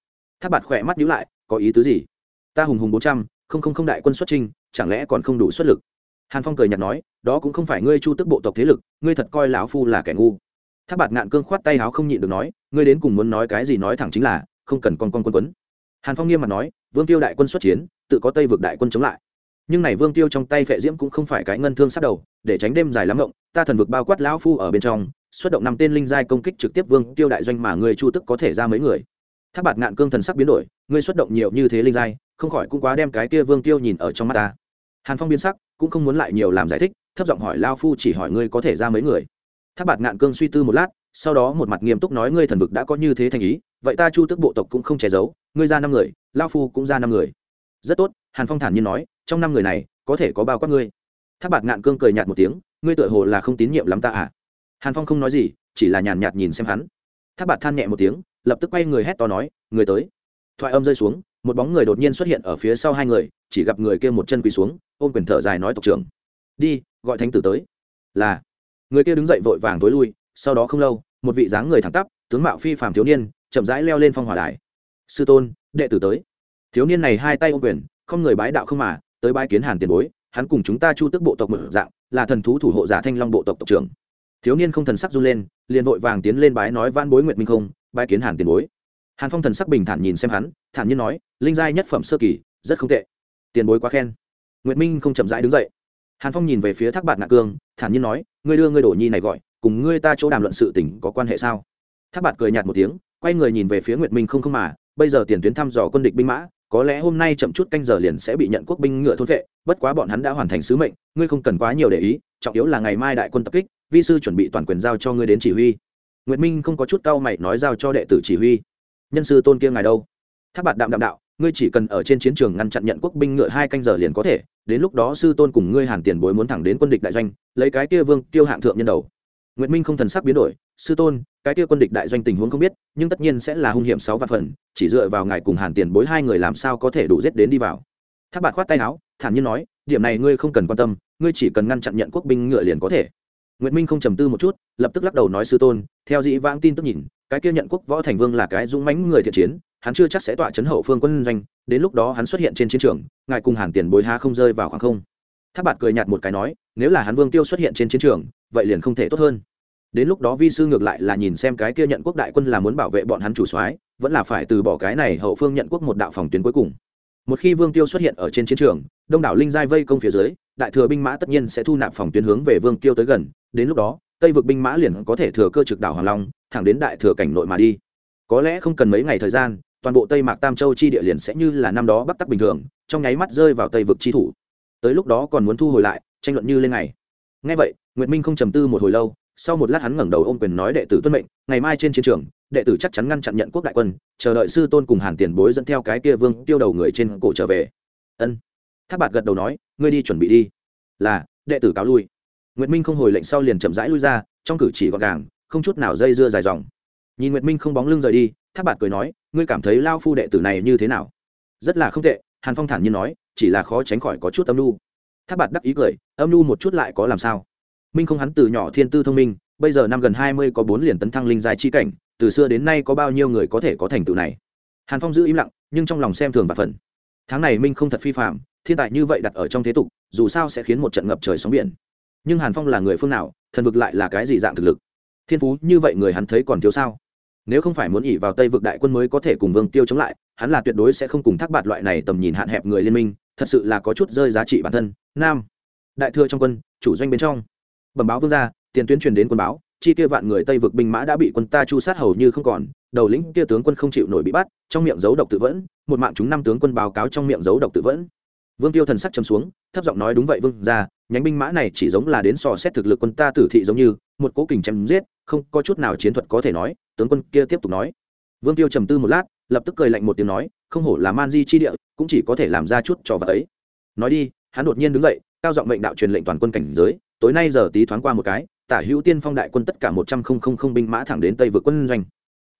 Tháp bạt khỏe mắt nhíu lại, có ý tứ gì? Ta hùng hùng bốn trăm, không không không đại quân xuất trinh chẳng lẽ còn không đủ xuất lực? Hàn phong cười nhạt nói, đó cũng không phải ngươi chu tức bộ tộc thế lực, ngươi thật coi lão phu là kẻ ngu. Tháp bạt ngạn cương khoát tay áo không nhịn được nói, ngươi đến cùng muốn nói cái gì nói thẳng chính là, không cần con con quân quấn. Hàn phong nghiêm mặt nói, vương tiêu đại quân xuất chiến, tự có tây vực đại quân chống lại. Nhưng này vương tiêu trong tay phệ diễm cũng không phải cái ngân thương sát đầu, để tránh đêm dài lắm rộng ta thần vực bao quát lão phu ở bên trong, xuất động năm tên linh giai công kích trực tiếp vương tiêu đại doanh mà người chu tức có thể ra mấy người? Tháp bạt ngạn cương thần sắc biến đổi, ngươi xuất động nhiều như thế linh giai, không khỏi cũng quá đem cái kia vương tiêu nhìn ở trong mắt ta. Hàn phong biến sắc, cũng không muốn lại nhiều làm giải thích, thấp giọng hỏi lao phu chỉ hỏi ngươi có thể ra mấy người. Tháp bạt ngạn cương suy tư một lát, sau đó một mặt nghiêm túc nói ngươi thần vực đã có như thế thành ý, vậy ta chu tức bộ tộc cũng không che giấu, ngươi ra năm người, lao phu cũng ra năm người. Rất tốt, hàn phong thản nhiên nói, trong năm người này, có thể có bao quát ngươi. Tháp bạt ngạn cương cười nhạt một tiếng, ngươi tựa hồ là không tín nhiệm lắm ta à? Hàn phong không nói gì, chỉ là nhàn nhạt nhìn xem hắn. Tháp bạt than nhẹ một tiếng lập tức quay người hét to nói, người tới. Thoại âm rơi xuống, một bóng người đột nhiên xuất hiện ở phía sau hai người, chỉ gặp người kia một chân quỳ xuống, ôm quyền thở dài nói tộc trưởng, đi, gọi thánh tử tới. Là, người kia đứng dậy vội vàng tối lui, sau đó không lâu, một vị dáng người thẳng tắp, tướng mạo phi phàm thiếu niên, chậm rãi leo lên phong hỏa đài. Sư tôn, đệ tử tới. Thiếu niên này hai tay ôm quyền, không người bái đạo không mà, tới bái kiến hàn tiền bối, hắn cùng chúng ta chu tức bộ tộc mở dạng, là thần thú thủ hộ giả thanh long bộ tộc tộc trưởng. Thiếu niên không thần sắc run lên, liền vội vàng tiến lên bái nói van bối nguyệt minh không bái kiến hàn tiền bối. Hàn phong thần sắc bình thản nhìn xem hắn, thản nhiên nói, linh giai nhất phẩm sơ kỳ, rất không tệ. Tiền bối quá khen. Nguyệt minh không chậm rãi đứng dậy. Hàn phong nhìn về phía thác bạt ngạ cương, thản nhiên nói, ngươi đưa ngươi đổ nhi này gọi, cùng ngươi ta chỗ đàm luận sự tình có quan hệ sao? Thác bạt cười nhạt một tiếng, quay người nhìn về phía nguyệt minh không không mà, bây giờ tiền tuyến thăm dò quân địch binh mã, có lẽ hôm nay chậm chút canh giờ liền sẽ bị nhận quốc binh ngựa thôn vệ, bất quá bọn hắn đã hoàn thành sứ mệnh, ngươi không cần quá nhiều để ý, trọng yếu là ngày mai đại quân tập kích, vi sư chuẩn bị toàn quyền giao cho ngươi đến chỉ huy nguyệt minh không có chút cao mày nói giao cho đệ tử chỉ huy. Nhân sư tôn kia ngài đâu? Tháp bạt đạm đạm đạo, ngươi chỉ cần ở trên chiến trường ngăn chặn nhận quốc binh ngựa hai canh giờ liền có thể, đến lúc đó sư tôn cùng ngươi hàn tiền bối muốn thẳng đến quân địch đại doanh, lấy cái kia vương tiêu hạng thượng nhân đầu. Nguyệt minh không thần sắc biến đổi, sư tôn, cái kia quân địch đại doanh tình huống không biết, nhưng tất nhiên sẽ là hung hiểm sáu vạn phần, chỉ dựa vào ngài cùng hàn tiền bối hai người làm sao có thể đủ giết đến đi vào. Tháp bạt khoát tay áo, thản nhiên nói, điểm này ngươi không cần quan tâm, ngươi chỉ cần ngăn chặn nhận quốc binh ngựa liền có thể nguyệt minh không trầm tư một chút lập tức lắc đầu nói sư tôn theo dĩ vãng tin tức nhìn cái kia nhận quốc võ thành vương là cái dũng mãnh người thiện chiến hắn chưa chắc sẽ tọa chấn hậu phương quân doanh đến lúc đó hắn xuất hiện trên chiến trường ngài cùng hàn tiền bối há không rơi vào khoảng không tháp bạt cười nhạt một cái nói nếu là hắn vương tiêu xuất hiện trên chiến trường vậy liền không thể tốt hơn đến lúc đó vi sư ngược lại là nhìn xem cái kia nhận quốc đại quân là muốn bảo vệ bọn hắn chủ soái vẫn là phải từ bỏ cái này hậu phương nhận quốc một đạo phòng tuyến cuối cùng một khi vương tiêu xuất hiện ở trên chiến trường đông đảo linh giai vây công phía dưới đại thừa binh mã tất nhiên sẽ thu nạp phòng tuyến hướng về vương tiêu tới gần đến lúc đó, tây vực binh mã liền có thể thừa cơ trực đảo hoàng long, thẳng đến đại thừa cảnh nội mà đi. Có lẽ không cần mấy ngày thời gian, toàn bộ tây mạc tam châu chi địa liền sẽ như là năm đó bắc tắc bình thường, trong nháy mắt rơi vào tây vực chi thủ. Tới lúc đó còn muốn thu hồi lại, tranh luận như lên ngày. Ngay vậy, nguyệt minh không trầm tư một hồi lâu, sau một lát hắn ngẩng đầu ôm quyền nói đệ tử tuân mệnh, ngày mai trên chiến trường, đệ tử chắc chắn ngăn chặn nhận quốc đại quân, chờ đợi sư tôn cùng hàn tiền bối dẫn theo cái kia vương tiêu đầu người trên cổ trở về. Ân. Tháp bạt gật đầu nói, ngươi đi chuẩn bị đi. Là, đệ tử cáo lui nguyệt minh không hồi lệnh sau liền chậm rãi lui ra, trong cử chỉ gọn gàng, không chút nào dây dưa dài dòng. Nhìn nguyệt minh không bóng lưng rời đi tháp bạt cười nói, ngươi cảm thấy lao phu đệ tử này như thế nào? Rất là không tệ, hàn phong thản nhiên nói, chỉ là khó tránh khỏi có chút âm nu. Tháp bạt đắc ý cười, âm nu một chút lại có làm sao? Minh không hắn từ nhỏ thiên tư thông minh, bây giờ năm gần hai mươi có bốn liền tấn thăng linh dài chi cảnh, từ xưa đến nay có bao nhiêu người có thể có thành tựu này? Hàn phong giữ im lặng, nhưng trong lòng xem thường và phần tháng này minh không thật phi phạm thiên tài như vậy đặt ở trong thế tục, dù sao sẽ khiến một trận ngập trời sóng biển nhưng hàn phong là người phương nào thần vực lại là cái gì dạng thực lực thiên phú như vậy người hắn thấy còn thiếu sao nếu không phải muốn ỉ vào tây vực đại quân mới có thể cùng vương tiêu chống lại hắn là tuyệt đối sẽ không cùng thác bạt loại này tầm nhìn hạn hẹp người liên minh thật sự là có chút rơi giá trị bản thân nam đại thừa trong quân chủ doanh bên trong bẩm báo vương gia tiền tuyến truyền đến quân báo chi kia vạn người tây vực binh mã đã bị quân ta chu sát hầu như không còn đầu lĩnh kia tướng quân không chịu nổi bị bắt trong miệng dấu độc tự vẫn một mạng chúng năm tướng quân báo cáo trong miệng dấu độc tự vẫn vương tiêu thần sắc chấm xuống, thấp giọng nói đúng vậy vương gia, nhánh binh mã này chỉ giống là đến sò xét thực lực quân ta tử thị giống như, một cố kình chém giết, không có chút nào chiến thuật có thể nói, tướng quân kia tiếp tục nói. Vương tiêu trầm tư một lát, lập tức cười lạnh một tiếng nói, không hổ là man di chi địa, cũng chỉ có thể làm ra chút trò vật ấy. Nói đi, hắn đột nhiên đứng dậy, cao giọng mệnh đạo truyền lệnh toàn quân cảnh giới, tối nay giờ tí thoáng qua một cái, tả hữu tiên phong đại quân tất cả một trăm không không không binh mã thẳng đến tây vượt quân doanh.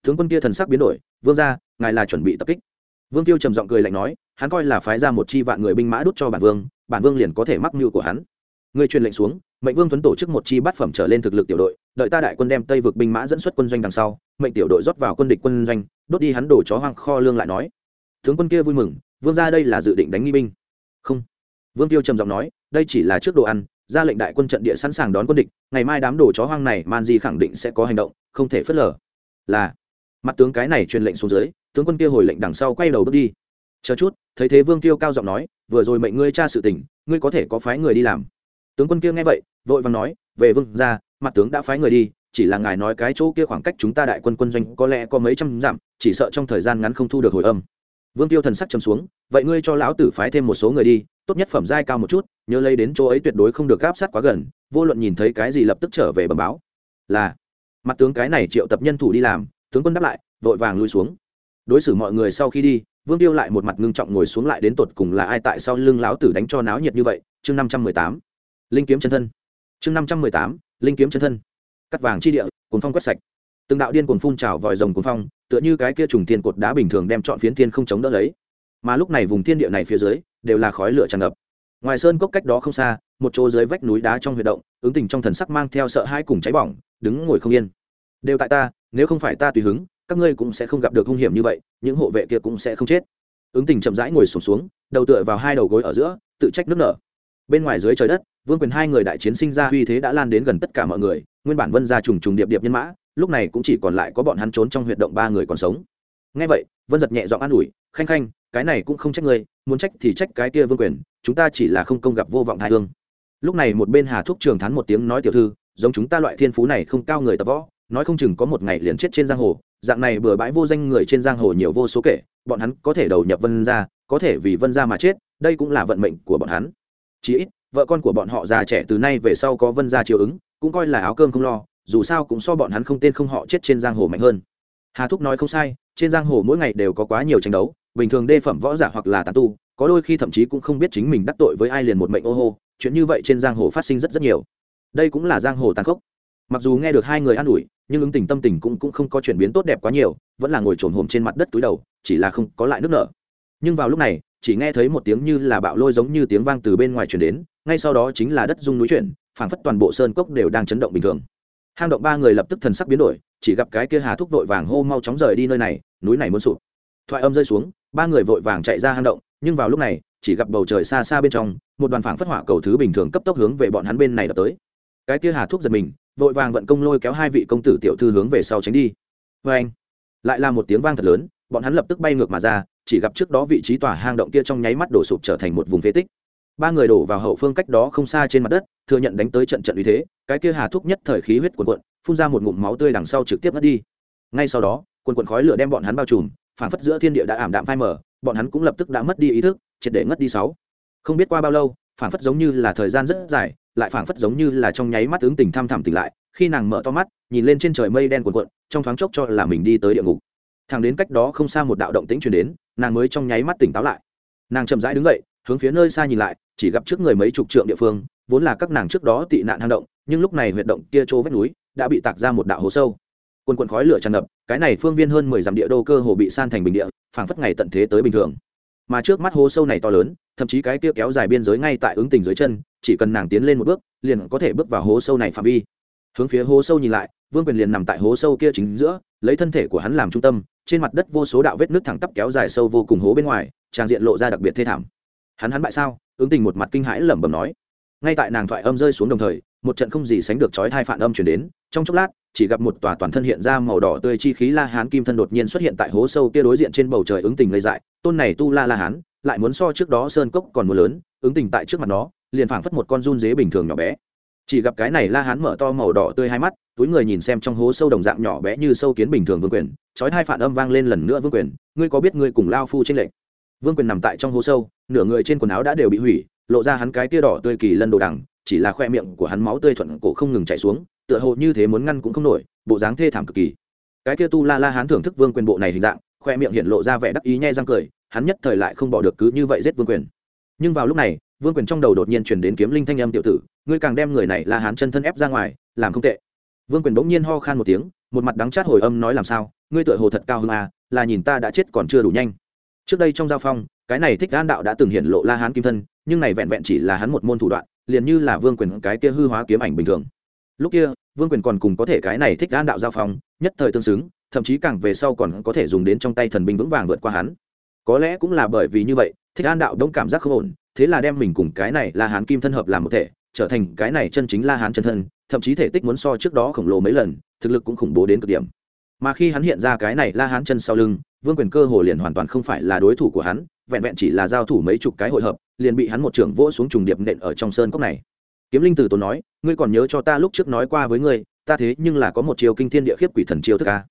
Tướng quân kia thần sắc biến đổi, vương ra ngài là chuẩn bị tập kích vương tiêu trầm giọng cười lạnh nói, hắn coi là phái ra một chi vạn người binh mã đút cho bản vương bản vương liền có thể mắc mưu của hắn. Người truyền lệnh xuống, mệnh vương tuấn tổ chức một chi bát phẩm trở lên thực lực tiểu đội, đợi ta đại quân đem tây vực binh mã dẫn xuất quân doanh đằng sau, mệnh tiểu đội rót vào quân địch quân doanh, đốt đi hắn đổ chó hoang kho lương lại nói. Tướng quân kia vui mừng, vương ra đây là dự định đánh nghi binh. Không. Vương tiêu trầm giọng nói, đây chỉ là trước đồ ăn, ra lệnh đại quân trận địa sẵn sàng đón quân địch, ngày mai đám đồ chó hoang này man di khẳng định sẽ có hành động, không thể phớt lờ. Là mặt tướng cái này truyền lệnh xuống dưới, tướng quân kia hồi lệnh đằng sau quay đầu bước đi. Chờ chút, thấy thế vương tiêu cao giọng nói, vừa rồi mệnh ngươi tra sự tình, ngươi có thể có phái người đi làm. Tướng quân kia nghe vậy, vội vàng nói, về vương ra mặt tướng đã phái người đi, chỉ là ngài nói cái chỗ kia khoảng cách chúng ta đại quân quân doanh có lẽ có mấy trăm dặm, chỉ sợ trong thời gian ngắn không thu được hồi âm. Vương tiêu thần sắc chấm xuống, vậy ngươi cho lão tử phái thêm một số người đi, tốt nhất phẩm giai cao một chút, nhớ lấy đến chỗ ấy tuyệt đối không được gáp sát quá gần, vô luận nhìn thấy cái gì lập tức trở về bẩm báo. Là, mặt tướng cái này triệu tập nhân thủ đi làm tướng quân đáp lại, vội vàng lui xuống. Đối xử mọi người sau khi đi, vương tiêu lại một mặt ngưng trọng ngồi xuống lại đến tột cùng là ai tại sao lưng lão tử đánh cho náo nhiệt như vậy, chương năm trăm mười tám. Linh kiếm chân thân. Chương năm trăm mười tám, linh kiếm chân thân. Cắt vàng chi địa cuốn phong quét sạch. Từng đạo điên cuồng phun trào vòi rồng cuốn phong, tựa như cái kia trùng thiên cột đá bình thường đem chọn phiến thiên không chống đỡ lấy. Mà lúc này vùng thiên địa này phía dưới, đều là khói lửa tràn ngập. Ngoài sơn cốc cách đó không xa, một chỗ dưới vách núi đá trong huy động, ứng tình trong thần sắc mang theo sợ hãi cùng cháy bỏng, đứng ngồi không yên. Đều tại ta nếu không phải ta tùy hứng các ngươi cũng sẽ không gặp được hung hiểm như vậy những hộ vệ kia cũng sẽ không chết. Ứng tình chậm rãi ngồi sụp xuống, xuống đầu tựa vào hai đầu gối ở giữa tự trách nước nở. Bên ngoài dưới trời đất vương quyền hai người đại chiến sinh ra uy thế đã lan đến gần tất cả mọi người nguyên bản vân ra trùng trùng điệp điệp nhân mã lúc này cũng chỉ còn lại có bọn hắn trốn trong huyệt động ba người còn sống. Ngay vậy vân giật nhẹ giọng an ủi khanh khanh cái này cũng không trách ngươi muốn trách thì trách cái kia vương quyền chúng ta chỉ là không công gặp vô vọng hai hương. Lúc này một bên hà thúc trường thắn một tiếng nói tiểu thư giống chúng ta loại thiên phú này không cao người tập võ nói không chừng có một ngày liền chết trên giang hồ, dạng này bừa bãi vô danh người trên giang hồ nhiều vô số kể, bọn hắn có thể đầu nhập vân ra có thể vì vân ra mà chết, đây cũng là vận mệnh của bọn hắn. Chí ít, vợ con của bọn họ già trẻ từ nay về sau có vân ra chiều ứng, cũng coi là áo cơm không lo, dù sao cũng so bọn hắn không tên không họ chết trên giang hồ mạnh hơn. Hà thúc nói không sai, trên giang hồ mỗi ngày đều có quá nhiều tranh đấu, bình thường đê phẩm võ giả hoặc là tàn tu, có đôi khi thậm chí cũng không biết chính mình đắc tội với ai liền một mệnh ô hô, chuyện như vậy trên giang hồ phát sinh rất rất nhiều. Đây cũng là giang hồ tàn khốc mặc dù nghe được hai người an ủi nhưng ứng tình tâm tình cũng, cũng không có chuyển biến tốt đẹp quá nhiều vẫn là ngồi trồn hồm trên mặt đất túi đầu chỉ là không có lại nước nở. Nhưng vào lúc này chỉ nghe thấy một tiếng như là bạo lôi giống như tiếng vang từ bên ngoài chuyển đến ngay sau đó chính là đất rung núi chuyển phảng phất toàn bộ sơn cốc đều đang chấn động bình thường. Hang động ba người lập tức thần sắc biến đổi chỉ gặp cái kia hà thúc vội vàng hô mau chóng rời đi nơi này núi này muốn sụp. Thoại âm rơi xuống ba người vội vàng chạy ra hang động nhưng vào lúc này chỉ gặp bầu trời xa xa bên trong một đoàn phảng phất hỏa cầu thứ bình thường cấp tốc hướng về bọn hắn bên này đập tới. Cái kia hà thúc giật mình vội vàng vận công lôi kéo hai vị công tử tiểu thư hướng về sau tránh đi. Vê anh, lại là một tiếng vang thật lớn, bọn hắn lập tức bay ngược mà ra, chỉ gặp trước đó vị trí tòa hang động kia trong nháy mắt đổ sụp trở thành một vùng phế tích. Ba người đổ vào hậu phương cách đó không xa trên mặt đất, thừa nhận đánh tới trận trận uy thế, cái kia hà thúc nhất thời khí huyết cuồn cuộn, phun ra một ngụm máu tươi đằng sau trực tiếp mất đi. Ngay sau đó quần quần khói lửa đem bọn hắn bao trùm phản phất giữa thiên địa đã ảm đạm phai mờ, bọn hắn cũng lập tức đã mất đi ý thức, triệt để ngất đi sáu. Không biết qua bao lâu phản phất giống như là thời gian rất dài lại phảng phất giống như là trong nháy mắt ứng tình thăm thẳm tỉnh lại, khi nàng mở to mắt, nhìn lên trên trời mây đen cuồn cuộn, trong thoáng chốc cho là mình đi tới địa ngục. Thằng đến cách đó không xa một đạo động tĩnh truyền đến, nàng mới trong nháy mắt tỉnh táo lại. Nàng chậm rãi đứng dậy, hướng phía nơi xa nhìn lại, chỉ gặp trước người mấy chục trượng địa phương, vốn là các nàng trước đó tị nạn hang động, nhưng lúc này huyệt động kia chỗ vách núi đã bị tạc ra một đạo hố sâu. Quần quần khói lửa tràn ngập, cái này phương viên hơn mười dặm địa đô cơ hồ bị san thành bình địa, phảng phất ngày tận thế tới bình thường mà trước mắt hố sâu này to lớn, thậm chí cái kia kéo dài biên giới ngay tại ứng tình dưới chân, chỉ cần nàng tiến lên một bước, liền có thể bước vào hố sâu này phạm vi. Hướng phía hố sâu nhìn lại, vương quyền liền nằm tại hố sâu kia chính giữa, lấy thân thể của hắn làm trung tâm, trên mặt đất vô số đạo vết nước thẳng tắp kéo dài sâu vô cùng hố bên ngoài trang diện lộ ra đặc biệt thê thảm. Hắn hắn bại sao? Ứng tình một mặt kinh hãi lẩm bẩm nói. Ngay tại nàng thoại âm rơi xuống đồng thời một trận không gì sánh được chói thai phản âm chuyển đến, trong chốc lát, chỉ gặp một tòa toàn thân hiện ra màu đỏ tươi chi khí la hán kim thân đột nhiên xuất hiện tại hố sâu kia đối diện trên bầu trời ứng tình lây dại, tôn này tu la la hán, lại muốn so trước đó sơn cốc còn mưa lớn, ứng tình tại trước mặt nó, liền phảng phất một con run dế bình thường nhỏ bé. Chỉ gặp cái này la hán mở to màu đỏ tươi hai mắt, túi người nhìn xem trong hố sâu đồng dạng nhỏ bé như sâu kiến bình thường vương quyền, chói hai phản âm vang lên lần nữa vương quyền, ngươi có biết ngươi cùng lao phu trên lệnh vương quyền nằm tại trong hố sâu, nửa người trên quần áo đã đều bị hủy, lộ ra hắn cái tia đỏ tươi kỳ lân đồ đằng chỉ là khoe miệng của hắn máu tươi thuận cổ không ngừng chảy xuống, tựa hồ như thế muốn ngăn cũng không nổi, bộ dáng thê thảm cực kỳ. Cái kia tu la la hắn thưởng thức vương quyền bộ này hình dạng, khoe miệng hiện lộ ra vẻ đắc ý nhai răng cười, hắn nhất thời lại không bỏ được cứ như vậy giết vương quyền. Nhưng vào lúc này, vương quyền trong đầu đột nhiên chuyển đến kiếm linh thanh âm tiểu tử, ngươi càng đem người này la hán chân thân ép ra ngoài, làm không tệ. Vương quyền bỗng nhiên ho khan một tiếng, một mặt đắng chát hồi âm nói làm sao, ngươi tựa hồ thật cao hơn à là nhìn ta đã chết còn chưa đủ nhanh. Trước đây trong giao phong, cái này thích an đạo đã từng hiện lộ la hán kim thân, nhưng này vẹn vẹn chỉ là hắn một môn thủ đoạn liền như là vương quyền cái kia hư hóa kiếm ảnh bình thường. Lúc kia, vương quyền còn cùng có thể cái này thích an đạo giao phong, nhất thời tương xứng, thậm chí càng về sau còn có thể dùng đến trong tay thần binh vững vàng vượt qua hắn. Có lẽ cũng là bởi vì như vậy, thích an đạo đông cảm giác không ổn, thế là đem mình cùng cái này la hán kim thân hợp làm một thể, trở thành cái này chân chính la hán chân thân, thậm chí thể tích muốn so trước đó khổng lồ mấy lần, thực lực cũng khủng bố đến cực điểm. Mà khi hắn hiện ra cái này la hán chân sau lưng, vương quyền cơ hồ liền hoàn toàn không phải là đối thủ của hắn vẹn vẹn chỉ là giao thủ mấy chục cái hội hợp, liền bị hắn một trưởng vỗ xuống trùng điệp nện ở trong sơn cốc này. Kiếm linh tử tốn nói, ngươi còn nhớ cho ta lúc trước nói qua với ngươi, ta thế nhưng là có một chiều kinh thiên địa khiếp quỷ thần chiêu thức a.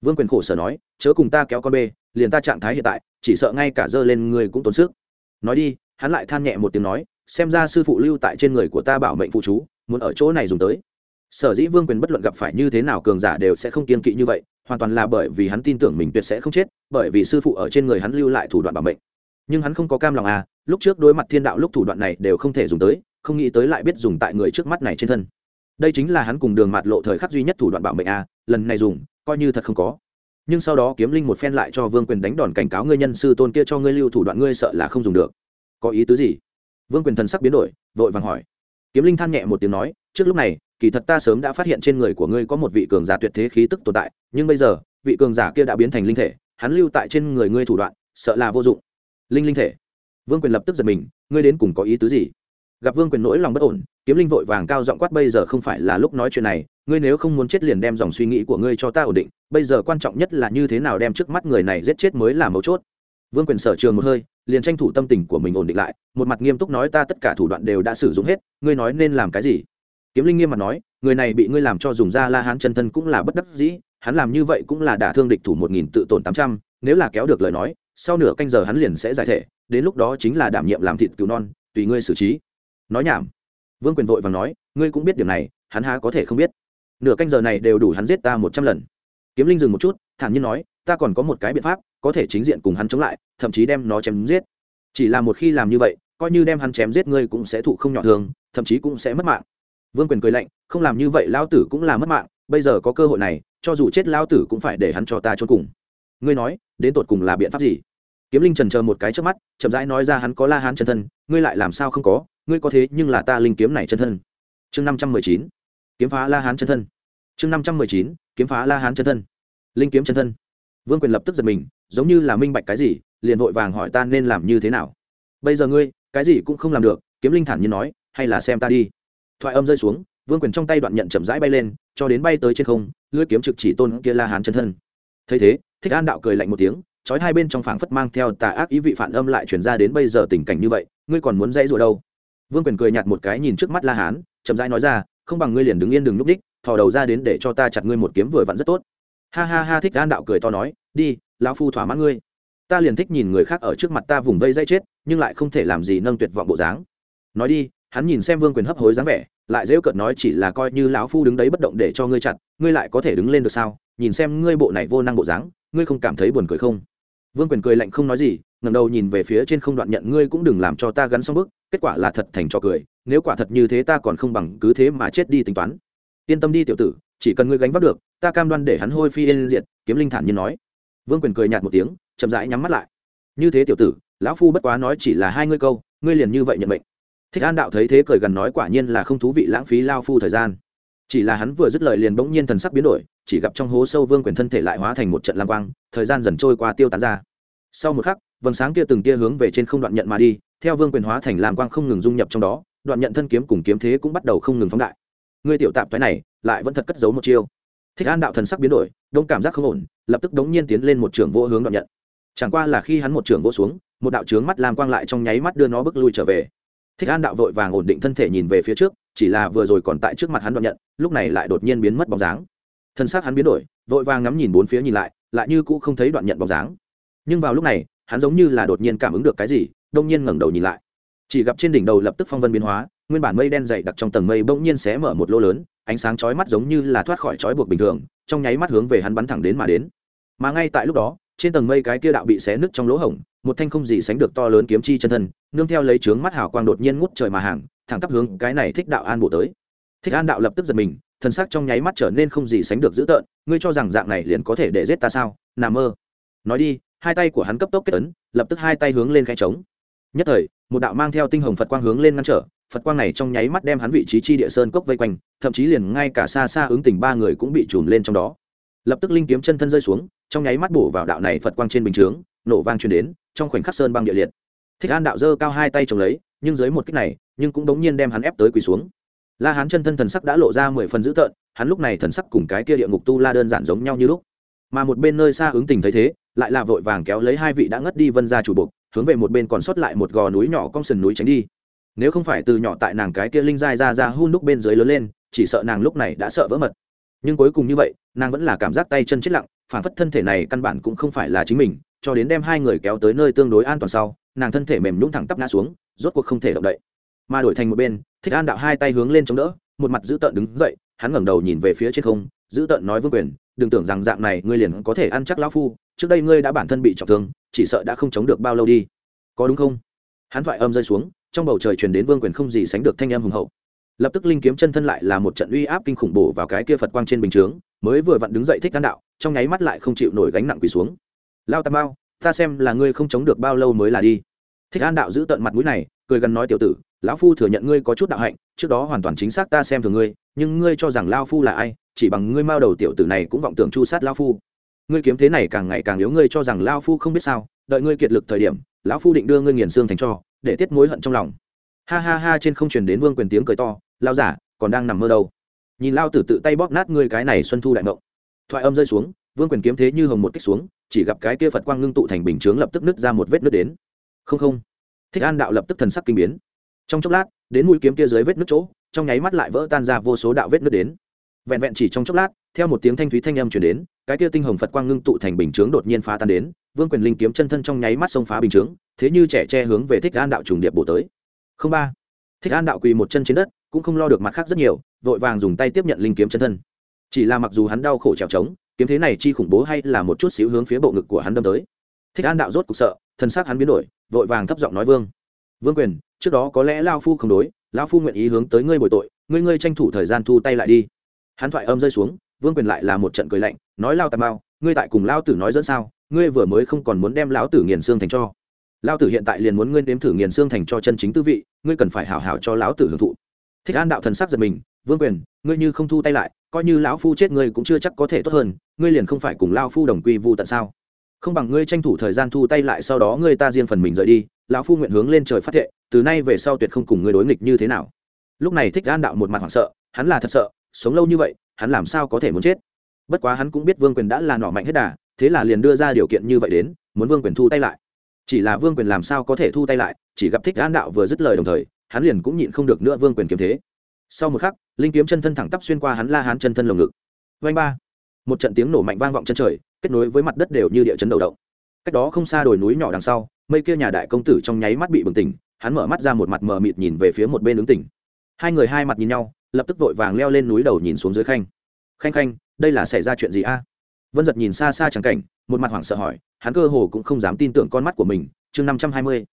Vương quyền khổ sở nói, chớ cùng ta kéo con bê, liền ta trạng thái hiện tại, chỉ sợ ngay cả dơ lên ngươi cũng tốn sức. Nói đi, hắn lại than nhẹ một tiếng nói, xem ra sư phụ lưu tại trên người của ta bảo mệnh phụ chú, muốn ở chỗ này dùng tới. Sở dĩ vương quyền bất luận gặp phải như thế nào cường giả đều sẽ không kiên kỵ như vậy, hoàn toàn là bởi vì hắn tin tưởng mình tuyệt sẽ không chết, bởi vì sư phụ ở trên người hắn lưu lại thủ đoạn bảo mệnh nhưng hắn không có cam lòng à lúc trước đối mặt thiên đạo lúc thủ đoạn này đều không thể dùng tới, không nghĩ tới lại biết dùng tại người trước mắt này trên thân. Đây chính là hắn cùng đường mặt lộ thời khắc duy nhất thủ đoạn bảo mệnh à lần này dùng, coi như thật không có. Nhưng sau đó kiếm linh một phen lại cho vương quyền đánh đòn cảnh cáo ngươi nhân sư tôn kia cho ngươi lưu thủ đoạn ngươi sợ là không dùng được. Có ý tứ gì? Vương quyền thần sắc biến đổi, vội vàng hỏi. Kiếm linh than nhẹ một tiếng nói, trước lúc này, kỳ thật ta sớm đã phát hiện trên người của ngươi có một vị cường giả tuyệt thế khí tức tồn tại, nhưng bây giờ, vị cường giả kia đã biến thành linh thể, hắn lưu tại trên người ngươi thủ đoạn, sợ là vô dụng linh linh thể. Vương quyền lập tức giật mình, ngươi đến cùng có ý tứ gì? Gặp vương quyền nỗi lòng bất ổn, kiếm linh vội vàng cao giọng quát, bây giờ không phải là lúc nói chuyện này, ngươi nếu không muốn chết liền đem dòng suy nghĩ của ngươi cho ta ổn định, bây giờ quan trọng nhất là như thế nào đem trước mắt người này giết chết mới là mấu chốt. Vương quyền sở trường một hơi, liền tranh thủ tâm tình của mình ổn định lại, một mặt nghiêm túc nói, ta tất cả thủ đoạn đều đã sử dụng hết, ngươi nói nên làm cái gì? Kiếm linh nghiêm mặt nói, người này bị ngươi làm cho dùng ra la hán chân thân cũng là bất đắc dĩ, hắn làm như vậy cũng là đả thương địch thủ một nghìn tự tổn tám trăm, nếu là kéo được lời nói sau nửa canh giờ hắn liền sẽ giải thể, đến lúc đó chính là đảm nhiệm làm thịt cứu non, tùy ngươi xử trí. Nói nhảm. Vương quyền vội vàng nói, ngươi cũng biết điều này, hắn há có thể không biết. Nửa canh giờ này đều đủ hắn giết ta một trăm lần. Kiếm linh dừng một chút, thản nhiên nói, ta còn có một cái biện pháp, có thể chính diện cùng hắn chống lại, thậm chí đem nó chém giết. Chỉ là một khi làm như vậy, coi như đem hắn chém giết ngươi cũng sẽ thụ không nhỏ thường thậm chí cũng sẽ mất mạng. Vương quyền cười lạnh, không làm như vậy lao tử cũng là mất mạng, bây giờ có cơ hội này, cho dù chết lao tử cũng phải để hắn cho ta trốn cùng. Ngươi nói, đến tột cùng là biện pháp gì? Kiếm linh trần chờ một cái trước mắt, chậm rãi nói ra hắn có la hán chân thân, ngươi lại làm sao không có, ngươi có thế nhưng là ta linh kiếm này chân thân. Chương năm trăm mười chín, kiếm phá la hán chân thân. Chương năm trăm mười chín, kiếm phá la hán chân thân. Linh kiếm chân thân. Vương quyền lập tức giật mình, giống như là minh bạch cái gì, liền vội vàng hỏi ta nên làm như thế nào. Bây giờ ngươi, cái gì cũng không làm được, kiếm linh thản nhiên nói, hay là xem ta đi. Thoại âm rơi xuống, vương quyền trong tay đoạn nhận chậm rãi bay lên, cho đến bay tới trên không, lưỡi kiếm trực chỉ tôn kia la hán chân thân. Thấy thế, thích an đạo cười lạnh một tiếng trói hai bên trong phảng phất mang theo tà ác ý vị phản âm lại chuyển ra đến bây giờ tình cảnh như vậy, ngươi còn muốn dãy rồi đâu? Vương quyền cười nhạt một cái nhìn trước mắt la hán, chậm rãi nói ra, không bằng ngươi liền đứng yên đừng núp đích, thò đầu ra đến để cho ta chặt ngươi một kiếm vừa vặn rất tốt. Ha ha ha, thích an đạo cười to nói, đi, lão phu thỏa mãn ngươi. Ta liền thích nhìn người khác ở trước mặt ta vùng vây dây chết, nhưng lại không thể làm gì nâng tuyệt vọng bộ dáng. Nói đi, hắn nhìn xem vương quyền hấp hối dáng vẻ, lại dễ cợt nói chỉ là coi như lão phu đứng đấy bất động để cho ngươi chặt, ngươi lại có thể đứng lên được sao? Nhìn xem ngươi bộ này vô năng bộ dáng, ngươi không cảm thấy buồn cười không? Vương quyền cười lạnh không nói gì ngầm đầu nhìn về phía trên không đoạn nhận, ngươi cũng đừng làm cho ta gắn xong bức, kết quả là thật thành cho cười, nếu quả thật như thế ta còn không bằng cứ thế mà chết đi tính toán. Yên tâm đi, tiểu tử, chỉ cần ngươi gánh vác được, ta cam đoan để hắn hôi phi yên diệt, kiếm linh thản nhiên nói. Vương quyền cười nhạt một tiếng, chậm rãi nhắm mắt lại. Như thế tiểu tử, lão phu bất quá nói chỉ là hai ngươi câu, ngươi liền như vậy nhận mệnh. Thích an đạo thấy thế cười gần nói quả nhiên là không thú vị lãng phí lao phu thời gian. Chỉ là hắn vừa dứt lời liền bỗng nhiên thần sắc biến đổi, chỉ gặp trong hố sâu vương quyền thân thể lại hóa thành một trận lam quang, thời gian dần trôi qua tiêu tán ra sau một khắc, vầng sáng kia từng tia hướng về trên không đoạn nhận mà đi, theo vương quyền hóa thành lam quang không ngừng dung nhập trong đó, đoạn nhận thân kiếm cùng kiếm thế cũng bắt đầu không ngừng phóng đại. Ngươi tiểu tạp thoái này, lại vẫn thật cất giấu một chiêu. Thích an đạo thần sắc biến đổi, đông cảm giác không ổn, lập tức đống nhiên tiến lên một trường vô hướng đoạn nhận. Chẳng qua là khi hắn một trường vô xuống, một đạo trướng mắt lam quang lại trong nháy mắt đưa nó bước lui trở về. Thích an đạo vội vàng ổn định thân thể nhìn về phía trước, chỉ là vừa rồi còn tại trước mặt hắn đoạn nhận, lúc này lại đột nhiên biến mất bóng dáng. Thân xác hắn biến đổi, vội vàng ngắm nhìn bốn phía nhìn lại lại như cũ không thấy đoạn nhận bóng dáng nhưng vào lúc này, hắn giống như là đột nhiên cảm ứng được cái gì, đông nhiên ngẩng đầu nhìn lại. Chỉ gặp trên đỉnh đầu lập tức phong vân biến hóa, nguyên bản mây đen dày đặc trong tầng mây bỗng nhiên xé mở một lỗ lớn, ánh sáng chói mắt giống như là thoát khỏi chói buộc bình thường, trong nháy mắt hướng về hắn bắn thẳng đến mà đến. Mà ngay tại lúc đó, trên tầng mây cái kia đạo bị xé nứt trong lỗ hổng, một thanh không gì sánh được to lớn kiếm chi chân thân, nương theo lấy trướng mắt hào quang đột nhiên ngút trời mà hàng, thẳng tắp hướng cái này thích đạo an bổ tới. Thích an đạo lập tức giật mình thân xác trong nháy mắt trở nên không gì sánh được dữ tợn, ngươi cho rằng dạng này liền có thể để giết ta sao? Nà mơ. Nói đi hai tay của hắn cấp tốc kết ấn, lập tức hai tay hướng lên khe trống. Nhất thời, một đạo mang theo tinh hồng phật quang hướng lên ngăn trở, phật quang này trong nháy mắt đem hắn vị trí chi địa sơn cốc vây quanh, thậm chí liền ngay cả xa xa ứng tình ba người cũng bị trùm lên trong đó. Lập tức linh kiếm chân thân rơi xuống, trong nháy mắt bổ vào đạo này phật quang trên bình chướng, nổ vang truyền đến, trong khoảnh khắc sơn băng địa liệt. Thích an đạo dơ cao hai tay trồng lấy, nhưng dưới một kích này, nhưng cũng đống nhiên đem hắn ép tới quỳ xuống. La hán chân thân thần sắc đã lộ ra mười phần dữ tợn, hắn lúc này thần sắc cùng cái kia địa ngục tu la đơn giản giống nhau như lúc. Mà một bên nơi xa ứng tình thấy thế lại là vội vàng kéo lấy hai vị đã ngất đi vân ra chủ bục hướng về một bên còn sót lại một gò núi nhỏ cong sườn núi tránh đi. Nếu không phải từ nhỏ tại nàng cái kia linh dai ra ra hun đúc bên dưới lớn lên, chỉ sợ nàng lúc này đã sợ vỡ mật. Nhưng cuối cùng như vậy, nàng vẫn là cảm giác tay chân chết lặng, phản phất thân thể này căn bản cũng không phải là chính mình, cho đến đem hai người kéo tới nơi tương đối an toàn sau, nàng thân thể mềm nhũng thẳng tắp ngã xuống, rốt cuộc không thể động đậy. Mà đổi thành một bên, thích an đạo hai tay hướng lên chống đỡ, một mặt giữ tợn đứng dậy, hắn ngẩng đầu nhìn về phía trên không, giữ tợn nói vương quyền, đừng tưởng rằng dạng này ngươi liền có thể ăn chắc lão phu trước đây ngươi đã bản thân bị trọng thương, chỉ sợ đã không chống được bao lâu đi. Có đúng không? Hắn thoại âm rơi xuống, trong bầu trời truyền đến vương quyền không gì sánh được thanh âm hùng hậu. Lập tức linh kiếm chân thân lại là một trận uy áp kinh khủng bổ vào cái kia phật quang trên bình chướng, mới vừa vặn đứng dậy thích can đạo, trong nháy mắt lại không chịu nổi gánh nặng quỳ xuống. Lao tam bao ta xem là ngươi không chống được bao lâu mới là đi. Thích an đạo giữ tận mặt mũi này, cười gần nói tiểu tử, lão phu thừa nhận ngươi có chút đạo hạnh, trước đó hoàn toàn chính xác ta xem thường ngươi, nhưng ngươi cho rằng lao phu là ai, chỉ bằng ngươi mao đầu tiểu tử này cũng vọng tưởng chu sát lao phu ngươi kiếm thế này càng ngày càng yếu, ngươi cho rằng lao phu không biết sao, đợi ngươi kiệt lực thời điểm, lão phu định đưa ngươi nghiền xương thành cho, để tiết mối hận trong lòng. Ha ha ha, trên không truyền đến vương quyền tiếng cười to lao giả, còn đang nằm mơ đâu? Nhìn lao tử tự tay bóp nát ngươi cái này xuân thu đại mộng thoại âm rơi xuống, vương quyền kiếm thế như hồng một kích xuống, chỉ gặp cái kia phật quang ngưng tụ thành bình chướng lập tức nứt ra một vết nứt đến. Không không. Thích an đạo lập tức thần sắc kinh biến. Trong chốc lát, đến mũi kiếm kia dưới vết nứt chỗ, trong nháy mắt lại vỡ tan ra vô số đạo vết nứt đến. Vẹn vẹn chỉ trong chốc lát, theo một tiếng thanh thúy thanh âm chuyển đến cái kia tinh hồng phật quang ngưng tụ thành bình chướng đột nhiên phá tan đến, vương quyền linh kiếm chân thân trong nháy mắt xông phá bình chướng, thế như trẻ che hướng về thích an đạo trùng điệp bổ tới. Không ba. Thích an đạo quỳ một chân trên đất, cũng không lo được mặt khác rất nhiều, vội vàng dùng tay tiếp nhận linh kiếm chân thân. Chỉ là mặc dù hắn đau khổ trèo trống, kiếm thế này chi khủng bố hay là một chút xíu hướng phía bộ ngực của hắn đâm tới. Thích an đạo rốt cục sợ, thân xác hắn biến đổi, vội vàng thấp giọng nói vương. Vương quyền, trước đó có lẽ lao phu không đối, lao phu nguyện ý hướng tới ngươi bồi tội, ngươi ngươi tranh thủ thời gian thu tay lại đi. Hắn thoại âm rơi xuống vương quyền lại là một trận cười lạnh, nói lao tà mao, ngươi tại cùng lao tử nói dẫn sao, ngươi vừa mới không còn muốn đem lão tử nghiền xương thành cho. Lao tử hiện tại liền muốn ngươi nếm thử nghiền xương thành cho chân chính tư vị, ngươi cần phải hảo hảo cho lão tử hưởng thụ. Thích an đạo thần sắc giật mình, vương quyền, ngươi như không thu tay lại, coi như lão phu chết ngươi cũng chưa chắc có thể tốt hơn, ngươi liền không phải cùng lao phu đồng quy vu tận sao? Không bằng ngươi tranh thủ thời gian thu tay lại sau đó ngươi ta riêng phần mình rời đi, lão phu nguyện hướng lên trời phát thệ, từ nay về sau tuyệt không cùng ngươi đối nghịch như thế nào. Lúc này thích an đạo một mặt hoảng sợ, hắn là thật sợ, sống lâu như vậy hắn làm sao có thể muốn chết? Bất quá hắn cũng biết vương quyền đã là nọ mạnh hết đà, thế là liền đưa ra điều kiện như vậy đến, muốn vương quyền thu tay lại. Chỉ là vương quyền làm sao có thể thu tay lại, chỉ gặp thích an đạo vừa dứt lời đồng thời, hắn liền cũng nhịn không được nữa vương quyền kiếm thế. Sau một khắc, linh kiếm chân thân thẳng tắp xuyên qua hắn la hắn chân thân lồng ngực. Vanh ba! Một trận tiếng nổ mạnh vang vọng chân trời, kết nối với mặt đất đều như địa chấn đầu động. Cách đó không xa đồi núi nhỏ đằng sau, mây kia nhà đại công tử trong nháy mắt bị bừng tỉnh, hắn mở mắt ra một mặt mờ mịt nhìn về phía một bên ứng tỉnh. Hai người hai mặt nhìn nhau lập tức vội vàng leo lên núi đầu nhìn xuống dưới khanh. Khanh khanh, đây là xảy ra chuyện gì a? Vân giật nhìn xa xa chẳng cảnh, một mặt hoảng sợ hỏi, hắn cơ hồ cũng không dám tin tưởng con mắt của mình. Chương năm trăm hai mươi,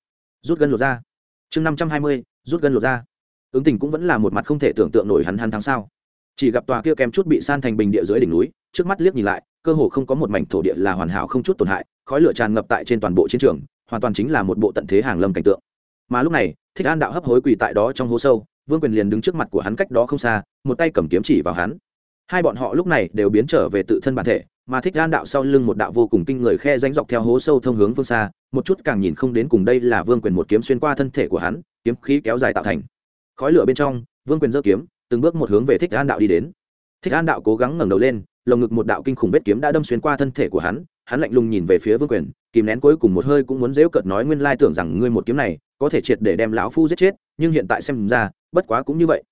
rút gân lột ra chương năm trăm hai mươi, rút gân lột ra ứng tình cũng vẫn là một mặt không thể tưởng tượng nổi hắn hắn tháng sau chỉ gặp tòa kia kém chút bị san thành bình địa dưới đỉnh núi, trước mắt liếc nhìn lại, cơ hồ không có một mảnh thổ địa là hoàn hảo không chút tổn hại, khói lửa tràn ngập tại trên toàn bộ chiến trường, hoàn toàn chính là một bộ tận thế hàng lâm cảnh tượng. Mà lúc này, thích an đạo hấp hối quỳ tại đó trong hố sâu vương quyền liền đứng trước mặt của hắn cách đó không xa, một tay cầm kiếm chỉ vào hắn. Hai bọn họ lúc này đều biến trở về tự thân bản thể, mà thích an đạo sau lưng một đạo vô cùng kinh người khe ránh dọc theo hố sâu thông hướng phương xa, một chút càng nhìn không đến cùng đây là vương quyền một kiếm xuyên qua thân thể của hắn, kiếm khí kéo dài tạo thành. Khói lửa bên trong, vương quyền giơ kiếm, từng bước một hướng về thích an đạo đi đến. Thích an đạo cố gắng ngẩng đầu lên, lồng ngực một đạo kinh khủng vết kiếm đã đâm xuyên qua thân thể của hắn hắn lạnh lùng nhìn về phía vương quyền, kìm nén cuối cùng một hơi cũng muốn dễu cợt nói nguyên lai tưởng rằng ngươi một kiếm này có thể triệt để đem lão phu giết chết, nhưng hiện tại xem ra bất quá cũng như vậy.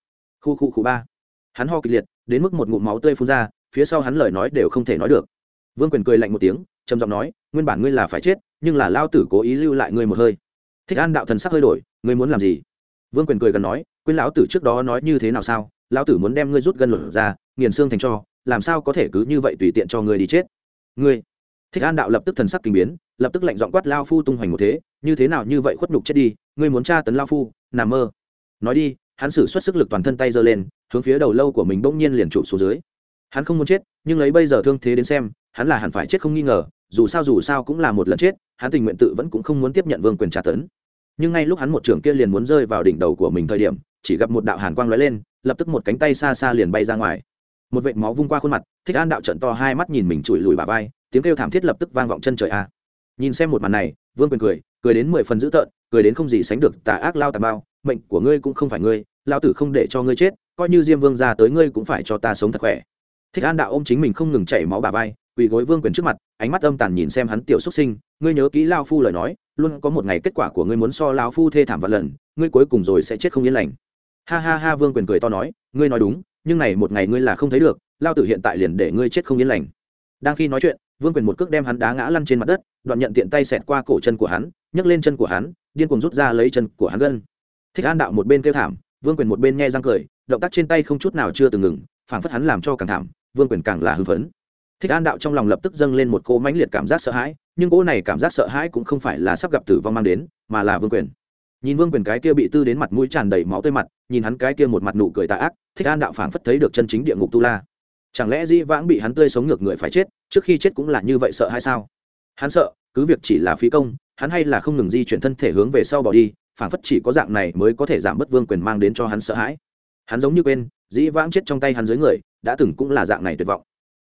Khu khu khu ba. Hắn ho kịch liệt, đến mức một ngụm máu tươi phun ra, phía sau hắn lời nói đều không thể nói được. Vương quyền cười lạnh một tiếng, trầm giọng nói, nguyên bản ngươi là phải chết, nhưng là lao tử cố ý lưu lại ngươi một hơi. Thích an đạo thần sắc hơi đổi, ngươi muốn làm gì? Vương quyền cười gần nói, quên lão tử trước đó nói như thế nào sao? Lão tử muốn đem ngươi rút gân lột ra, nghiền xương thành cho, làm sao có thể cứ như vậy tùy tiện cho ngươi đi chết? Ngươi? Thích an đạo lập tức thần sắc kinh biến, lập tức lạnh giọng quát lao phu tung hoành một thế, như thế nào như vậy khuất nhục chết đi, ngươi muốn tra tấn lao phu, nằm mơ. Nói đi hắn sử xuất sức lực toàn thân tay giơ lên, hướng phía đầu lâu của mình bỗng nhiên liền trụ xuống dưới. Hắn không muốn chết, nhưng lấy bây giờ thương thế đến xem, hắn là hẳn phải chết không nghi ngờ, dù sao dù sao cũng là một lần chết, hắn tình nguyện tự vẫn cũng không muốn tiếp nhận vương quyền tra tấn. Nhưng ngay lúc hắn một trưởng kia liền muốn rơi vào đỉnh đầu của mình thời điểm, chỉ gặp một đạo hàn quang lóe lên, lập tức một cánh tay xa xa liền bay ra ngoài. Một vệt máu vung qua khuôn mặt, thích an đạo trận to hai mắt nhìn mình chùi lùi bà vai, tiếng kêu thảm thiết lập tức vang vọng chân trời a. Nhìn xem một màn này, vương quyền cười cười đến mười phần dữ tợn, cười đến không gì sánh được tà ác lao tà bao mệnh của ngươi cũng không phải ngươi lao tử không để cho ngươi chết, coi như diêm vương ra tới ngươi cũng phải cho ta sống thật khỏe. Thích an đạo ôm chính mình không ngừng chảy máu bà vai, quỳ gối vương quyền trước mặt, ánh mắt âm tàn nhìn xem hắn tiểu xuất sinh, ngươi nhớ kỹ lao phu lời nói, luôn có một ngày kết quả của ngươi muốn so lao phu thê thảm vạn lần, ngươi cuối cùng rồi sẽ chết không yên lành. Ha ha ha, vương quyền cười to nói, ngươi nói đúng, nhưng này một ngày ngươi là không thấy được lao tử hiện tại liền để ngươi chết không yên lành. Đang khi nói chuyện, vương quyền một cước đem hắn đá ngã lăn trên mặt đất, đoạn nhận tiện tay xẹt qua cổ chân của hắn, nhấc lên chân của hắn, điên cuồng rút ra lấy chân của hắn gân thích an đạo một bên kêu thảm, vương quyền một bên nghe răng cười, động tác trên tay không chút nào chưa từng ngừng, phảng phất hắn làm cho càng thảm, vương quyền càng là hư phấn. Thích an đạo trong lòng lập tức dâng lên một cỗ mãnh liệt cảm giác sợ hãi, nhưng cỗ này cảm giác sợ hãi cũng không phải là sắp gặp tử vong mang đến, mà là vương quyền. Nhìn vương quyền cái kia bị tư đến mặt mũi tràn đầy máu tơi mặt, nhìn hắn cái kia một mặt nụ cười tà ác, thích an đạo phảng phất thấy được chân chính địa ngục tu la. Chẳng lẽ dĩ vãng bị hắn tươi sống ngược người phải chết, trước khi chết cũng là như vậy sợ hay sao? Hắn sợ, cứ việc chỉ là phí công, hắn hay là không ngừng di chuyển thân thể hướng về sau bỏ đi phảng phất chỉ có dạng này mới có thể giảm bớt vương quyền mang đến cho hắn sợ hãi. Hắn giống như quên, dĩ vãng chết trong tay hắn dưới người, đã từng cũng là dạng này tuyệt vọng.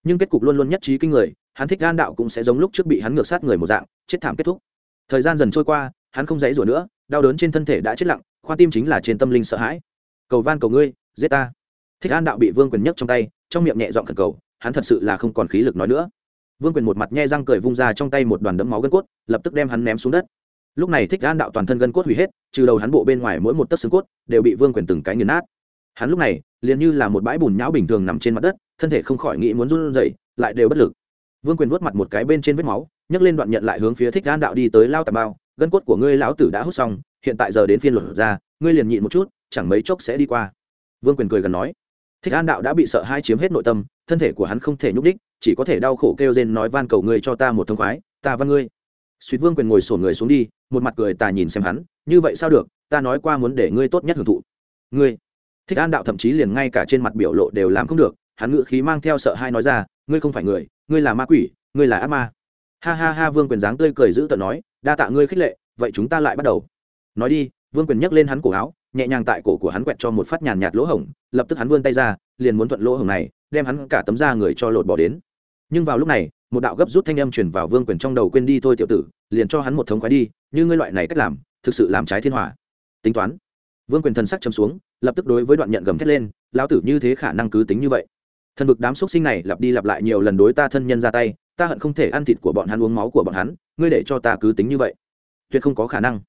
Nhưng kết cục luôn luôn nhất trí kinh người, hắn thích gan đạo cũng sẽ giống lúc trước bị hắn ngược sát người một dạng, chết thảm kết thúc. Thời gian dần trôi qua, hắn không dãy rủa nữa, đau đớn trên thân thể đã chết lặng khoa tim chính là trên tâm linh sợ hãi. Cầu van cầu ngươi, giết ta. Thích an đạo bị vương quyền nhấc trong tay, trong miệng nhẹ dọn khẩn cầu, hắn thật sự là không còn khí lực nói nữa. Vương quyền một mặt nhe răng cười vung ra trong tay một đoàn đấm máu gân cốt, lập tức đem hắn ném xuống đất lúc này thích an đạo toàn thân gân cốt hủy hết, trừ đầu hắn bộ bên ngoài mỗi một tấc xương cốt đều bị vương quyền từng cái nghiền nát. Hắn lúc này liền như là một bãi bùn nhão bình thường nằm trên mặt đất, thân thể không khỏi nghĩ muốn run rẩy, lại đều bất lực. Vương quyền vuốt mặt một cái bên trên vết máu, nhấc lên đoạn nhận lại hướng phía thích an đạo đi tới lao tà bao, gân cốt của ngươi lão tử đã hút xong, hiện tại giờ đến phiên luật ra, ngươi liền nhịn một chút, chẳng mấy chốc sẽ đi qua. Vương quyền cười gần nói. Thích an đạo đã bị sợ hai chiếm hết nội tâm, thân thể của hắn không thể nhúc đích chỉ có thể đau khổ kêu rên nói van cầu ngươi cho ta một thông khoái, ta văn ngươi. Suýt vương quyền ngồi sổn người xuống đi một mặt cười tà nhìn xem hắn, như vậy sao được? Ta nói qua muốn để ngươi tốt nhất hưởng thụ. Ngươi? Thích an đạo thậm chí liền ngay cả trên mặt biểu lộ đều làm không được, hắn ngự khí mang theo sợ hai nói ra, ngươi không phải người, ngươi là ma quỷ, ngươi là ác ma. Ha ha ha, vương quyền dáng tươi cười giữ tợn nói, đa tạ ngươi khích lệ, vậy chúng ta lại bắt đầu. Nói đi, vương quyền nhấc lên hắn cổ áo, nhẹ nhàng tại cổ của hắn quẹt cho một phát nhàn nhạt lỗ hổng, lập tức hắn vươn tay ra, liền muốn thuận lỗ hổng này, đem hắn cả tấm da người cho lột bỏ đến. Nhưng vào lúc này một đạo gấp rút thanh âm truyền vào vương quyền trong đầu quên đi thôi tiểu tử, liền cho hắn một thống khoái đi, như ngươi loại này cách làm, thực sự làm trái thiên hòa. Tính toán. Vương quyền thần sắc chấm xuống, lập tức đối với đoạn nhận gầm thét lên, lão tử như thế khả năng cứ tính như vậy. Thần vực đám xúc sinh này lặp đi lặp lại nhiều lần đối ta thân nhân ra tay, ta hận không thể ăn thịt của bọn hắn, uống máu của bọn hắn, ngươi để cho ta cứ tính như vậy. Tuyệt không có khả năng.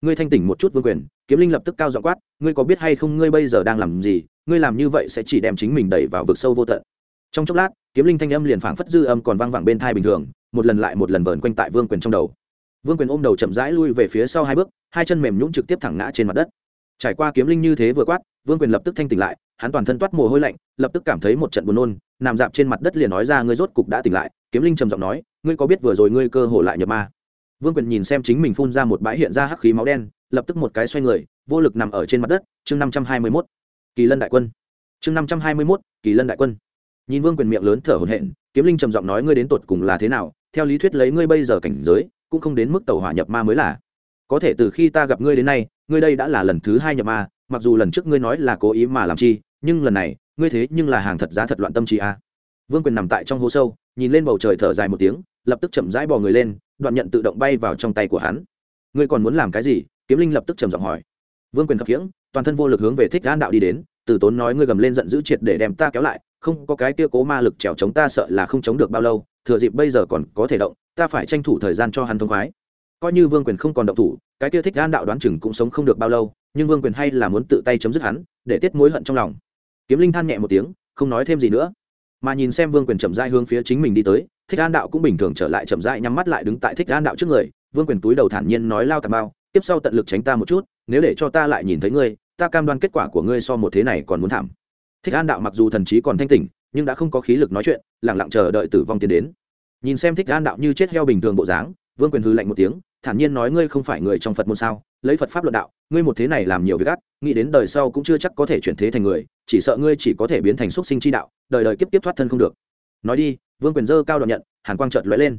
Ngươi thanh tỉnh một chút vương quyền, kiếm linh lập tức cao dọ quát, ngươi có biết hay không ngươi bây giờ đang làm gì, ngươi làm như vậy sẽ chỉ đem chính mình đẩy vào vực sâu vô tận. Trong chốc lát kiếm linh thanh âm liền phảng phất dư âm còn vang vẳng bên thai bình thường, một lần lại một lần vờn quanh tại vương quyền trong đầu. Vương quyền ôm đầu chậm rãi lui về phía sau hai bước, hai chân mềm nhũng trực tiếp thẳng ngã trên mặt đất. Trải qua kiếm linh như thế vừa quát, vương quyền lập tức thanh tỉnh lại, hắn toàn thân toát mồ hôi lạnh, lập tức cảm thấy một trận buồn nôn, nằm dạp trên mặt đất liền nói ra ngươi rốt cục đã tỉnh lại, kiếm linh trầm giọng nói, ngươi có biết vừa rồi ngươi cơ hồ lại nhập ma? Vương quyền nhìn xem chính mình phun ra một bãi hiện ra hắc khí máu đen, lập tức một cái xoay người, vô lực nằm ở trên mặt đất, chương năm trăm hai mươi mốt, kỳ lân đại quân. Chương năm trăm hai mươi mốt, kỳ lân đại quân nhìn vương quyền miệng lớn thở hổn hển, kiếm linh trầm giọng nói ngươi đến tột cùng là thế nào, theo lý thuyết lấy ngươi bây giờ cảnh giới, cũng không đến mức tàu hỏa nhập ma mới là. Có thể từ khi ta gặp ngươi đến nay, ngươi đây đã là lần thứ hai nhập ma, mặc dù lần trước ngươi nói là cố ý mà làm chi, nhưng lần này, ngươi thế nhưng là hàng thật giá thật loạn tâm trí a. À. vương quyền nằm tại trong hố sâu, nhìn lên bầu trời thở dài một tiếng, lập tức chậm rãi bò người lên, đoạn nhận tự động bay vào trong tay của hắn. Ngươi còn muốn làm cái gì? Kiếm linh lập tức trầm giọng hỏi. Vương quyền khập khiễng, toàn thân vô lực hướng về thích an đạo đi đến, từ tốn nói ngươi gầm lên giận dữ triệt để đem ta kéo lại không có cái kia cố ma lực trèo chống ta sợ là không chống được bao lâu, thừa dịp bây giờ còn có thể động, ta phải tranh thủ thời gian cho hắn thông khoái. Coi như vương quyền không còn động thủ, cái kia thích an đạo đoán chừng cũng sống không được bao lâu, nhưng vương quyền hay là muốn tự tay chấm dứt hắn, để tiết mối hận trong lòng. Kiếm linh than nhẹ một tiếng, không nói thêm gì nữa. Mà nhìn xem vương quyền chậm rãi hướng phía chính mình đi tới, thích an đạo cũng bình thường trở lại chậm rãi nhắm mắt lại đứng tại thích an đạo trước người, vương quyền túi đầu thản nhiên nói lao tà bao tiếp sau tận lực tránh ta một chút, nếu để cho ta lại nhìn thấy ngươi, ta cam đoan kết quả của ngươi so một thế này còn muốn thảm thích an đạo mặc dù thần trí còn thanh tỉnh, nhưng đã không có khí lực nói chuyện lẳng lặng chờ đợi tử vong tiến đến. Nhìn xem thích an đạo như chết heo bình thường bộ dáng, vương quyền hư lạnh một tiếng, thản nhiên nói ngươi không phải người trong phật môn sao, lấy phật pháp luận đạo, ngươi một thế này làm nhiều việc gắt nghĩ đến đời sau cũng chưa chắc có thể chuyển thế thành người, chỉ sợ ngươi chỉ có thể biến thành xúc sinh chi đạo, đời đời kiếp tiếp thoát thân không được. Nói đi, vương quyền dơ cao đoạn nhận, hàn quang trợt lóe lên.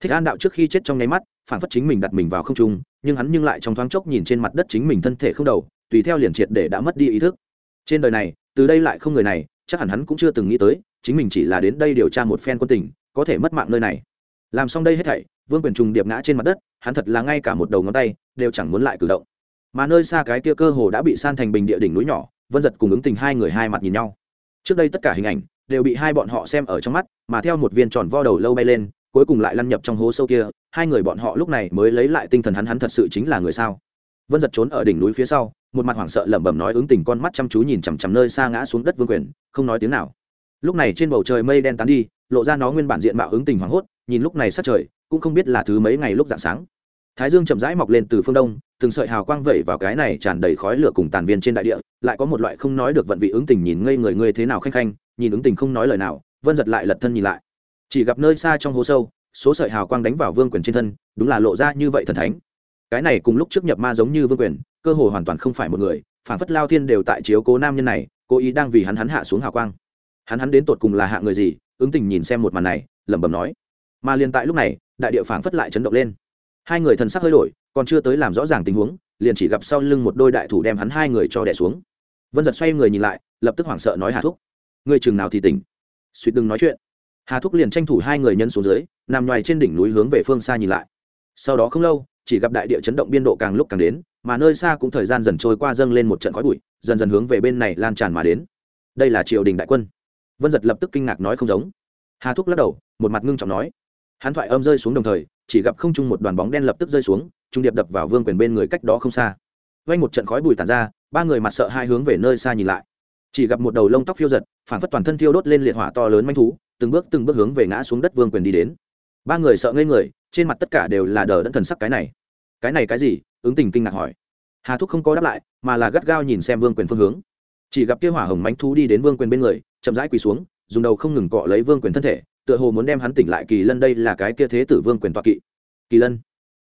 Thích an đạo trước khi chết trong nháy mắt, phản phất chính mình đặt mình vào không trung, nhưng hắn nhưng lại trong thoáng chốc nhìn trên mặt đất chính mình thân thể không đầu, tùy theo liền triệt để đã mất đi ý thức. Trên đời này từ đây lại không người này, chắc hẳn hắn cũng chưa từng nghĩ tới, chính mình chỉ là đến đây điều tra một phen quân tình, có thể mất mạng nơi này. Làm xong đây hết thảy, vương quyền trùng điệp ngã trên mặt đất, hắn thật là ngay cả một đầu ngón tay, đều chẳng muốn lại cử động. Mà nơi xa cái kia cơ hồ đã bị san thành bình địa đỉnh núi nhỏ, vân giật cùng ứng tình hai người hai mặt nhìn nhau. Trước đây tất cả hình ảnh, đều bị hai bọn họ xem ở trong mắt, mà theo một viên tròn vo đầu lâu bay lên, cuối cùng lại lăn nhập trong hố sâu kia, hai người bọn họ lúc này mới lấy lại tinh thần hắn hắn thật sự chính là người sao? Vân giật trốn ở đỉnh núi phía sau một mặt hoảng sợ lẩm bẩm nói ứng tình con mắt chăm chú nhìn chằm chằm nơi xa ngã xuống đất vương quyền, không nói tiếng nào. Lúc này trên bầu trời mây đen tán đi, lộ ra nó nguyên bản diện mạo ứng tình hoảng hốt, nhìn lúc này sát trời, cũng không biết là thứ mấy ngày lúc dạng sáng. Thái dương chậm rãi mọc lên từ phương đông, từng sợi hào quang vẩy vào cái này tràn đầy khói lửa cùng tàn viên trên đại địa, lại có một loại không nói được vận vị ứng tình nhìn ngây người người thế nào khanh khanh, nhìn ứng tình không nói lời nào, vân giật lại lật thân nhìn lại. Chỉ gặp nơi xa trong hố sâu, số sợi hào quang đánh vào vương quyền trên thân, đúng là lộ ra như vậy thần thánh. Cái này cùng lúc trước nhập ma giống như vương quyền cơ hồ hoàn toàn không phải một người phản phất lao thiên đều tại chiếu cố nam nhân này, cố ý đang vì hắn hắn hạ xuống hào quang. Hắn hắn đến tột cùng là hạ người gì, ứng tình nhìn xem một màn này, lẩm bẩm nói. Mà liền tại lúc này, đại địa phản phất lại chấn động lên. Hai người thần sắc hơi đổi, còn chưa tới làm rõ ràng tình huống, liền chỉ gặp sau lưng một đôi đại thủ đem hắn hai người cho đẻ xuống. Vân giật xoay người nhìn lại, lập tức hoảng sợ nói hà thúc. Người chừng nào thì tỉnh? Suýt đừng nói chuyện. Hà thúc liền tranh thủ hai người nhân xuống dưới, nằm ngoài trên đỉnh núi hướng về phương xa nhìn lại. Sau đó không lâu chỉ gặp đại địa chấn động biên độ càng lúc càng đến, mà nơi xa cũng thời gian dần trôi qua dâng lên một trận khói bụi, dần dần hướng về bên này lan tràn mà đến. Đây là triều đình đại quân. Vân giật lập tức kinh ngạc nói không giống. Hà thúc lắc đầu, một mặt ngưng trọng nói. Hắn thoại âm rơi xuống đồng thời, chỉ gặp không chung một đoàn bóng đen lập tức rơi xuống, trung điệp đập vào vương quyền bên người cách đó không xa. Vây một trận khói bụi tàn ra, ba người mặt sợ hai hướng về nơi xa nhìn lại. Chỉ gặp một đầu lông tóc phiêu giật, phản phất toàn thân thiêu đốt lên liệt hỏa to lớn manh thú, từng bước từng bước hướng về ngã xuống đất vương quyền đi đến ba người sợ ngây người, trên mặt tất cả đều là đờ đẫn thần sắc cái này. Cái này cái gì? Ứng tình kinh ngạc hỏi. Hà thúc không có đáp lại, mà là gắt gao nhìn xem vương quyền phương hướng. Chỉ gặp kia hỏa hồng mánh thú đi đến vương quyền bên người, chậm rãi quỳ xuống, dùng đầu không ngừng cọ lấy vương quyền thân thể, tựa hồ muốn đem hắn tỉnh lại kỳ lân đây là cái kia thế tử vương quyền toa kỵ. Kỳ lân.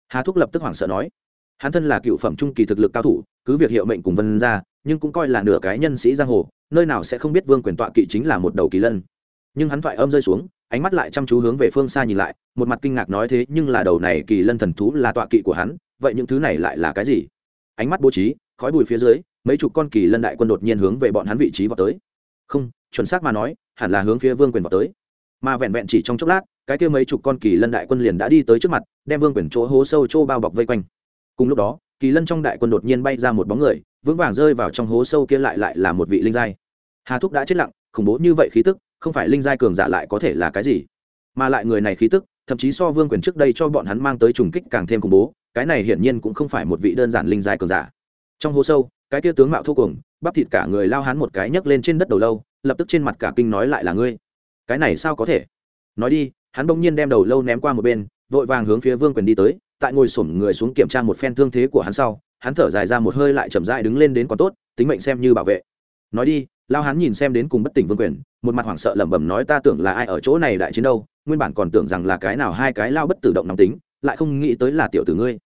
Hà thúc lập tức hoảng sợ nói. Hắn thân là cựu phẩm trung kỳ thực lực cao thủ, cứ việc hiệu mệnh cùng vân ra nhưng cũng coi là nửa cái nhân sĩ giang hồ, nơi nào sẽ không biết vương quyền tọa kỵ chính là một đầu kỳ lân. Nhưng hắn thoại âm rơi xuống ánh mắt lại chăm chú hướng về phương xa nhìn lại, một mặt kinh ngạc nói thế nhưng là đầu này kỳ lân thần thú là tọa kỵ của hắn, vậy những thứ này lại là cái gì? Ánh mắt bố trí, khói bụi phía dưới, mấy chục con kỳ lân đại quân đột nhiên hướng về bọn hắn vị trí vào tới. Không, chuẩn xác mà nói, hẳn là hướng phía vương quyền vào tới. Mà vẹn vẹn chỉ trong chốc lát, cái kia mấy chục con kỳ lân đại quân liền đã đi tới trước mặt, đem vương quyền chỗ hố sâu chỗ bao bọc vây quanh. Cùng lúc đó, kỳ lân trong đại quân đột nhiên bay ra một bóng người, vững vàng rơi vào trong hố sâu kia lại lại là một vị linh giai. Hà thúc đã chết lặng, khủng bố như vậy khí tức không phải linh giai cường giả lại có thể là cái gì? Mà lại người này khí tức, thậm chí so vương quyền trước đây cho bọn hắn mang tới trùng kích càng thêm khủng bố, cái này hiển nhiên cũng không phải một vị đơn giản linh giai cường giả. Trong hố sâu, cái kia tướng mạo thô cùng, bắp thịt cả người lao hắn một cái nhấc lên trên đất đầu lâu, lập tức trên mặt cả kinh nói lại là ngươi. Cái này sao có thể? Nói đi, hắn bỗng nhiên đem đầu lâu ném qua một bên, vội vàng hướng phía vương quyền đi tới, tại ngồi sổm người xuống kiểm tra một phen thương thế của hắn sau, hắn thở dài ra một hơi lại chậm rãi đứng lên đến còn tốt, tính mệnh xem như bảo vệ. Nói đi lao hắn nhìn xem đến cùng bất tỉnh vương quyền, một mặt hoảng sợ lẩm bẩm nói, ta tưởng là ai ở chỗ này đại chiến đâu, nguyên bản còn tưởng rằng là cái nào hai cái lao bất tử động nóng tính, lại không nghĩ tới là tiểu tử ngươi.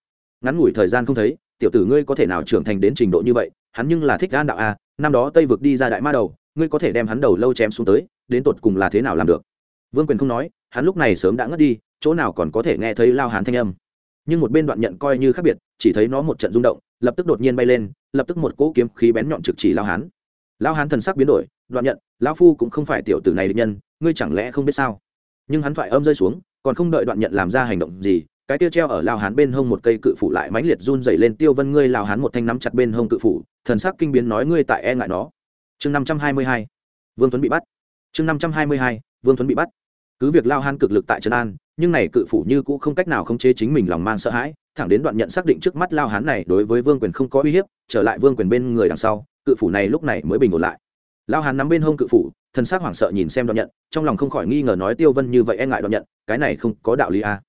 Ngắn ngủi thời gian không thấy, tiểu tử ngươi có thể nào trưởng thành đến trình độ như vậy, hắn nhưng là thích gan đạo a, năm đó tây vực đi ra đại ma đầu, ngươi có thể đem hắn đầu lâu chém xuống tới, đến tột cùng là thế nào làm được? Vương quyền không nói, hắn lúc này sớm đã ngất đi, chỗ nào còn có thể nghe thấy lao hán thanh âm. Nhưng một bên đoạn nhận coi như khác biệt, chỉ thấy nó một trận rung động, lập tức đột nhiên bay lên, lập tức một cỗ kiếm khí bén nhọn trực chỉ lao hán. Lão hán thần sắc biến đổi, đoạn nhận, lão phu cũng không phải tiểu tử này định nhân, ngươi chẳng lẽ không biết sao? Nhưng hắn thoại âm rơi xuống, còn không đợi đoạn nhận làm ra hành động gì, cái tiêu treo ở lao hán bên hông một cây cự phủ lại mãnh liệt run dày lên, tiêu vân ngươi lao hán một thanh nắm chặt bên hông cự phủ, thần sắc kinh biến nói ngươi tại e ngại nó. Chương năm trăm hai mươi hai, vương tuấn bị bắt. Chương năm trăm hai mươi hai, vương tuấn bị bắt. Cứ việc lao hán cực lực tại trấn an, nhưng này cự phủ như cũ không cách nào khống chế chính mình lòng mang sợ hãi, thẳng đến đoạn nhận xác định trước mắt lao hán này đối với vương quyền không có uy hiếp, trở lại vương quyền bên người đằng sau cự phủ này lúc này mới bình ổn lại lao hán nắm bên hông cự phủ thân xác hoảng sợ nhìn xem đoạn nhận, trong lòng không khỏi nghi ngờ nói tiêu vân như vậy e ngại đoạn nhận, cái này không có đạo lý à.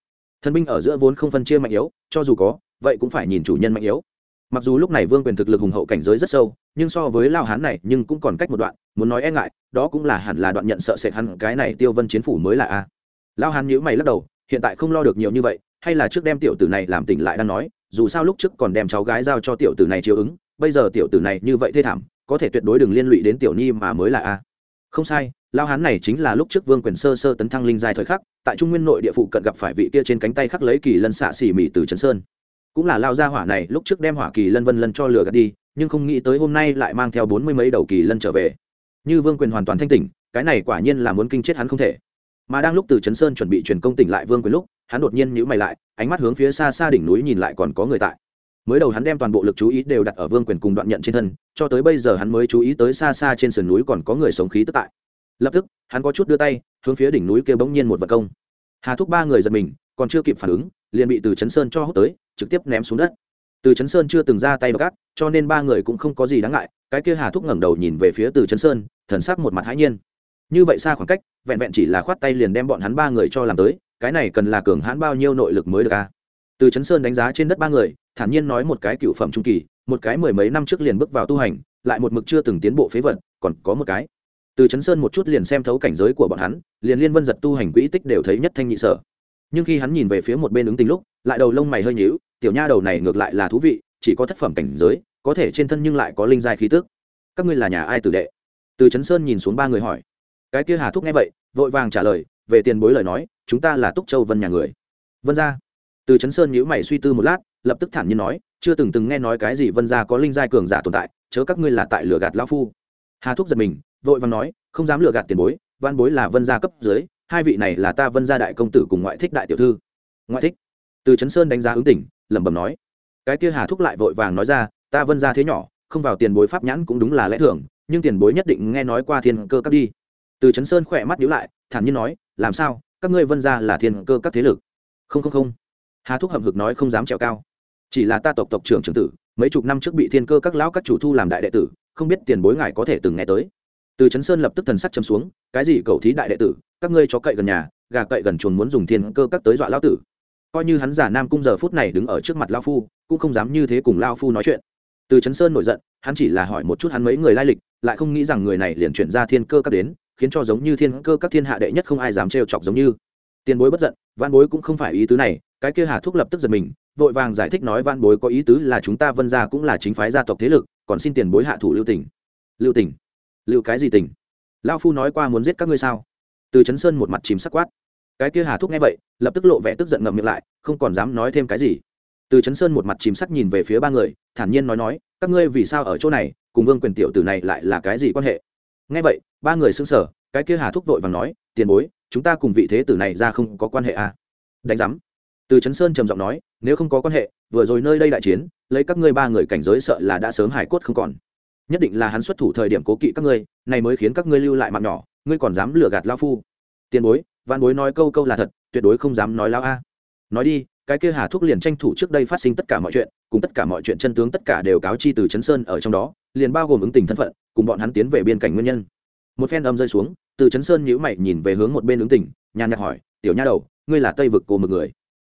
thần binh ở giữa vốn không phân chia mạnh yếu, cho dù có, vậy cũng phải nhìn chủ nhân mạnh yếu mặc dù lúc này vương quyền thực lực hùng hậu cảnh giới rất sâu, nhưng so với lao hán này, nhưng cũng còn cách một đoạn, muốn nói e ngại, đó cũng là hẳn là đoạn nhận sợ sệt hẳn. cái này tiêu vân chiến phủ mới là a lao hán nhữ mày lắc đầu, hiện tại không lo được nhiều như vậy, hay là trước đem tiểu tử này làm tỉnh lại đang nói, dù sao lúc trước còn đem cháu gái giao cho tiểu tử này chiếu ứng bây giờ tiểu tử này như vậy thê thảm, có thể tuyệt đối đừng liên lụy đến tiểu nhi mà mới là a. Không sai lao hán này chính là lúc trước vương quyền sơ sơ tấn thăng linh giai thời khắc, tại trung nguyên nội địa phụ cận gặp phải vị kia trên cánh tay khắc lấy kỳ lân xạ xỉ mỉ từ trấn sơn. Cũng là lao ra hỏa này lúc trước đem hỏa kỳ lân vân lân cho lừa gạt đi, nhưng không nghĩ tới hôm nay lại mang theo bốn mươi mấy đầu kỳ lân trở về. Như vương quyền hoàn toàn thanh tỉnh, cái này quả nhiên là muốn kinh chết hắn không thể. Mà đang lúc từ trấn sơn chuẩn bị truyền công tỉnh lại vương quyền lúc, hắn đột nhiên nhữ mày lại, ánh mắt hướng phía xa xa đỉnh núi nhìn lại còn có người tại mới đầu hắn đem toàn bộ lực chú ý đều đặt ở vương quyền cùng đoạn nhận trên thân, cho tới bây giờ hắn mới chú ý tới xa xa trên sườn núi còn có người sống khí tức tại. Lập tức, hắn có chút đưa tay, hướng phía đỉnh núi kia bỗng nhiên một vật công. Hà thúc ba người giật mình, còn chưa kịp phản ứng, liền bị từ chấn sơn cho hút tới, trực tiếp ném xuống đất. Từ chấn sơn chưa từng ra tay gác cho nên ba người cũng không có gì đáng ngại, cái kia hà thúc ngẩng đầu nhìn về phía từ chấn sơn, thần sắc một mặt hãi nhiên. Như vậy xa khoảng cách, vẹn vẹn chỉ là khoát tay liền đem bọn hắn ba người cho làm tới, cái này cần là cường hãn bao nhiêu nội lực mới được a từ chấn sơn đánh giá trên đất ba người, thản nhiên nói một cái cựu phẩm trung kỳ, một cái mười mấy năm trước liền bước vào tu hành, lại một mực chưa từng tiến bộ phế vật, còn có một cái. Từ chấn sơn một chút liền xem thấu cảnh giới của bọn hắn, liền liên vân giật tu hành quỹ tích đều thấy nhất thanh nhị sở. Nhưng khi hắn nhìn về phía một bên ứng tình lúc, lại đầu lông mày hơi nhíu, tiểu nha đầu này ngược lại là thú vị, chỉ có thất phẩm cảnh giới, có thể trên thân nhưng lại có linh giai khí tức. Các ngươi là nhà ai tử đệ? Từ chấn sơn nhìn xuống ba người hỏi. Cái kia hà thúc nghe vậy, vội vàng trả lời, về tiền bối lời nói, chúng ta là túc châu vân nhà người. Vân gia từ chấn sơn nhíu mày suy tư một lát, lập tức thản nhiên nói, chưa từng từng nghe nói cái gì vân gia có linh giai cường giả tồn tại, chớ các ngươi là tại lừa gạt lão phu. Hà thúc giật mình, vội vàng nói, không dám lừa gạt tiền bối, văn bối là vân gia cấp dưới, hai vị này là ta vân gia đại công tử cùng ngoại thích đại tiểu thư. Ngoại thích? Từ chấn sơn đánh giá ứng tỉnh lẩm bẩm nói. Cái kia hà thúc lại vội vàng nói ra, ta vân gia thế nhỏ, không vào tiền bối pháp nhãn cũng đúng là lẽ thường, nhưng tiền bối nhất định nghe nói qua thiên cơ cấp đi. Từ chấn sơn khỏe mắt nhíu lại, thản nhiên nói, làm sao? Các ngươi vân gia là thiên cơ các thế lực. Không không không hà thúc hậm hực nói không dám trèo cao. Chỉ là ta tộc tộc trưởng trưởng tử, mấy chục năm trước bị thiên cơ các lão các chủ thu làm đại đệ tử, không biết tiền bối ngài có thể từng nghe tới. Từ Trấn sơn lập tức thần sắc chấm xuống, cái gì cầu thí đại đệ tử, các ngươi cho cậy gần nhà, gà cậy gần chuồn muốn dùng thiên cơ các tới dọa lão tử. Coi như hắn giả nam cung giờ phút này đứng ở trước mặt lao phu, cũng không dám như thế cùng lao phu nói chuyện. Từ Trấn sơn nổi giận, hắn chỉ là hỏi một chút hắn mấy người lai lịch, lại không nghĩ rằng người này liền chuyển ra thiên cơ các đến, khiến cho giống như thiên cơ các thiên hạ đệ nhất không ai dám trêu chọc giống như tiền bối bất giận văn bối cũng không phải ý tứ này, cái kia hà thúc lập tức giật mình, vội vàng giải thích nói văn bối có ý tứ là chúng ta vân gia cũng là chính phái gia tộc thế lực, còn xin tiền bối hạ thủ lưu tỉnh. Lưu tỉnh? Lưu cái gì tình lao phu nói qua muốn giết các ngươi sao? Từ chấn sơn một mặt chìm sắc quát. Cái kia hà thúc nghe vậy, lập tức lộ vẻ tức giận ngậm miệng lại, không còn dám nói thêm cái gì. Từ chấn sơn một mặt chìm sắc nhìn về phía ba người, thản nhiên nói nói, các ngươi vì sao ở chỗ này, cùng vương quyền tiểu tử này lại là cái gì quan hệ? Nghe vậy, ba người xưng sở cái kia hà thúc vội vàng nói, tiền bối chúng ta cùng vị thế tử này ra không có quan hệ à? Đánh giám. Từ Trấn sơn trầm giọng nói, nếu không có quan hệ, vừa rồi nơi đây đại chiến, lấy các ngươi ba người cảnh giới sợ là đã sớm hải cốt không còn. Nhất định là hắn xuất thủ thời điểm cố kỵ các ngươi, này mới khiến các ngươi lưu lại mạng nhỏ, ngươi còn dám lừa gạt lao phu. Tiền bối văn bối nói câu câu là thật, tuyệt đối không dám nói lao a. Nói đi, cái kia hà thúc liền tranh thủ trước đây phát sinh tất cả mọi chuyện, cùng tất cả mọi chuyện chân tướng tất cả đều cáo chi từ Trấn sơn ở trong đó, liền bao gồm ứng tình thân phận, cùng bọn hắn tiến về biên cảnh nguyên nhân một phen âm rơi xuống, từ chấn sơn nhíu mày nhìn về hướng một bên ứng tình, nhàn nhạt hỏi, tiểu nha đầu, ngươi là tây vực cô một người?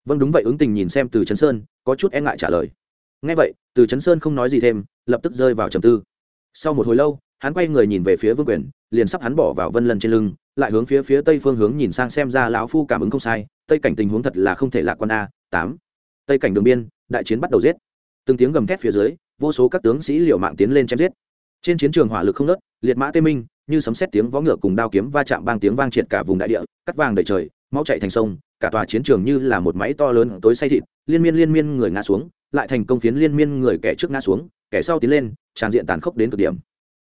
Vâng đúng vậy. Ứng tình nhìn xem từ chấn sơn, có chút e ngại trả lời. Ngay vậy, từ chấn sơn không nói gì thêm, lập tức rơi vào trầm tư. Sau một hồi lâu, hắn quay người nhìn về phía vương quyền, liền sắp hắn bỏ vào vân lân trên lưng, lại hướng phía phía tây phương hướng nhìn sang xem ra lão phu cảm ứng không sai, tây cảnh tình huống thật là không thể lạc quan a, tám. Tây cảnh đường biên, đại chiến bắt đầu giết. Từng tiếng gầm thét phía dưới, vô số các tướng sĩ liều mạng tiến lên chém giết. Trên chiến trường hỏa lực không nớt liệt mã tê minh như sấm xét tiếng vó ngựa cùng đao kiếm va chạm bang tiếng vang triệt cả vùng đại địa, cắt vàng đầy trời, máu chạy thành sông, cả tòa chiến trường như là một máy to lớn tối say thịt, liên miên liên miên người ngã xuống, lại thành công phiến liên miên người kẻ trước ngã xuống, kẻ sau tiến lên, tràn diện tàn khốc đến cực điểm.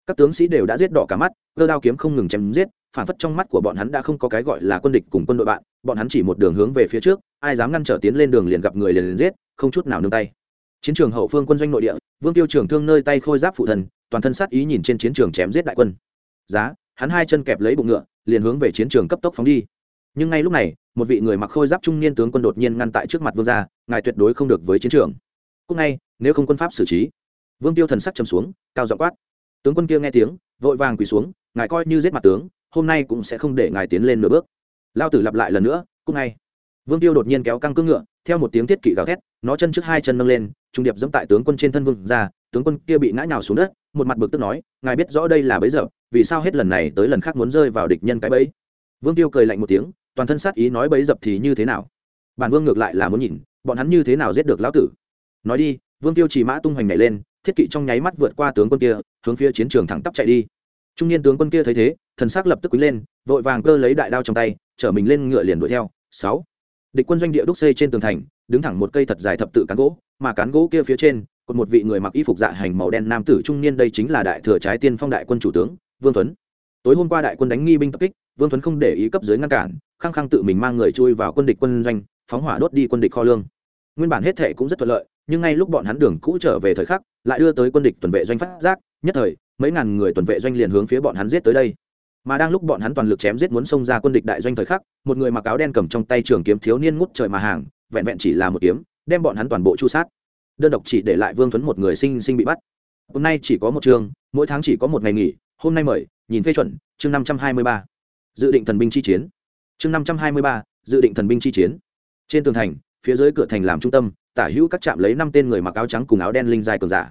Các tướng sĩ đều đã giết đỏ cả mắt, cơ đao kiếm không ngừng chém giết phản phất trong mắt của bọn hắn đã không có cái gọi là quân địch cùng quân đội bạn, bọn hắn chỉ một đường hướng về phía trước, ai dám ngăn trở tiến lên đường liền gặp người liền liền giết, không chút nào nương tay. Chiến trường hậu phương quân doanh nội địa, vương tiêu trưởng thương nơi tay khôi giáp phụ thần, toàn thân sát ý nhìn trên chiến trường chém giết đại quân giá, hắn hai chân kẹp lấy bụng ngựa, liền hướng về chiến trường cấp tốc phóng đi. Nhưng ngay lúc này, một vị người mặc khôi giáp trung niên tướng quân đột nhiên ngăn tại trước mặt vương gia, ngài tuyệt đối không được với chiến trường. Cúc ngay, nếu không quân pháp xử trí. Vương tiêu thần sắc trầm xuống, cao giọng quát. Tướng quân kia nghe tiếng, vội vàng quỳ xuống, ngài coi như giết mặt tướng, hôm nay cũng sẽ không để ngài tiến lên nửa bước. Lao tử lặp lại lần nữa cúc ngay. Vương tiêu đột nhiên kéo căng cương ngựa, theo một tiếng thiết kỵ gào thét, nó chân trước hai chân nâng lên, trung điệp dẫm tại tướng quân trên thân vương ra tướng quân kia bị ngã nhào xuống đất, một mặt bực tức nói, ngài biết rõ đây là bấy giờ vì sao hết lần này tới lần khác muốn rơi vào địch nhân cái bẫy? Vương tiêu cười lạnh một tiếng, toàn thân sát ý nói bẫy dập thì như thế nào? Bản vương ngược lại là muốn nhìn, bọn hắn như thế nào giết được lão tử? Nói đi, vương tiêu chỉ mã tung hoành nhảy lên, thiết kỵ trong nháy mắt vượt qua tướng quân kia, hướng phía chiến trường thẳng tắp chạy đi. Trung niên tướng quân kia thấy thế, thần sắc lập tức quý lên, vội vàng cơ lấy đại đao trong tay, chở mình lên ngựa liền đuổi theo. Sáu. Địch quân doanh địa đúc xây trên tường thành, đứng thẳng một cây thật dài thập tự cán gỗ, mà cán gỗ kia phía trên, còn một vị người mặc y phục dạ hành màu đen nam tử trung niên đây chính là đại thừa trái tiên phong đại quân chủ tướng vương tuấn tối hôm qua đại quân đánh nghi binh tập kích, vương tuấn không để ý cấp dưới ngăn cản, khăng khăng tự mình mang người chui vào quân địch quân doanh, phóng hỏa đốt đi quân địch kho lương. Nguyên bản hết thệ cũng rất thuận lợi, nhưng ngay lúc bọn hắn đường cũ trở về thời khắc, lại đưa tới quân địch tuần vệ doanh phát giác, nhất thời, mấy ngàn người tuần vệ doanh liền hướng phía bọn hắn giết tới đây. Mà đang lúc bọn hắn toàn lực chém giết muốn xông ra quân địch đại doanh thời khắc, một người mặc áo đen cầm trong tay trường kiếm thiếu niên ngút trời mà hàng, vẹn vẹn chỉ là một kiếm, đem bọn hắn toàn bộ chu sát. Đơn độc chỉ để lại vương tuấn một người sinh sinh bị bắt. Hôm nay chỉ có một trường, mỗi tháng chỉ có một ngày nghỉ hôm nay mời, nhìn phê chuẩn, chương năm trăm hai mươi ba. Dự định thần binh chi chiến. Chương năm trăm hai mươi ba, dự định thần binh chi chiến. Trên tường thành, phía dưới cửa thành làm trung tâm, tả hữu các trạm lấy năm tên người mặc áo trắng cùng áo đen linh dài cường giả.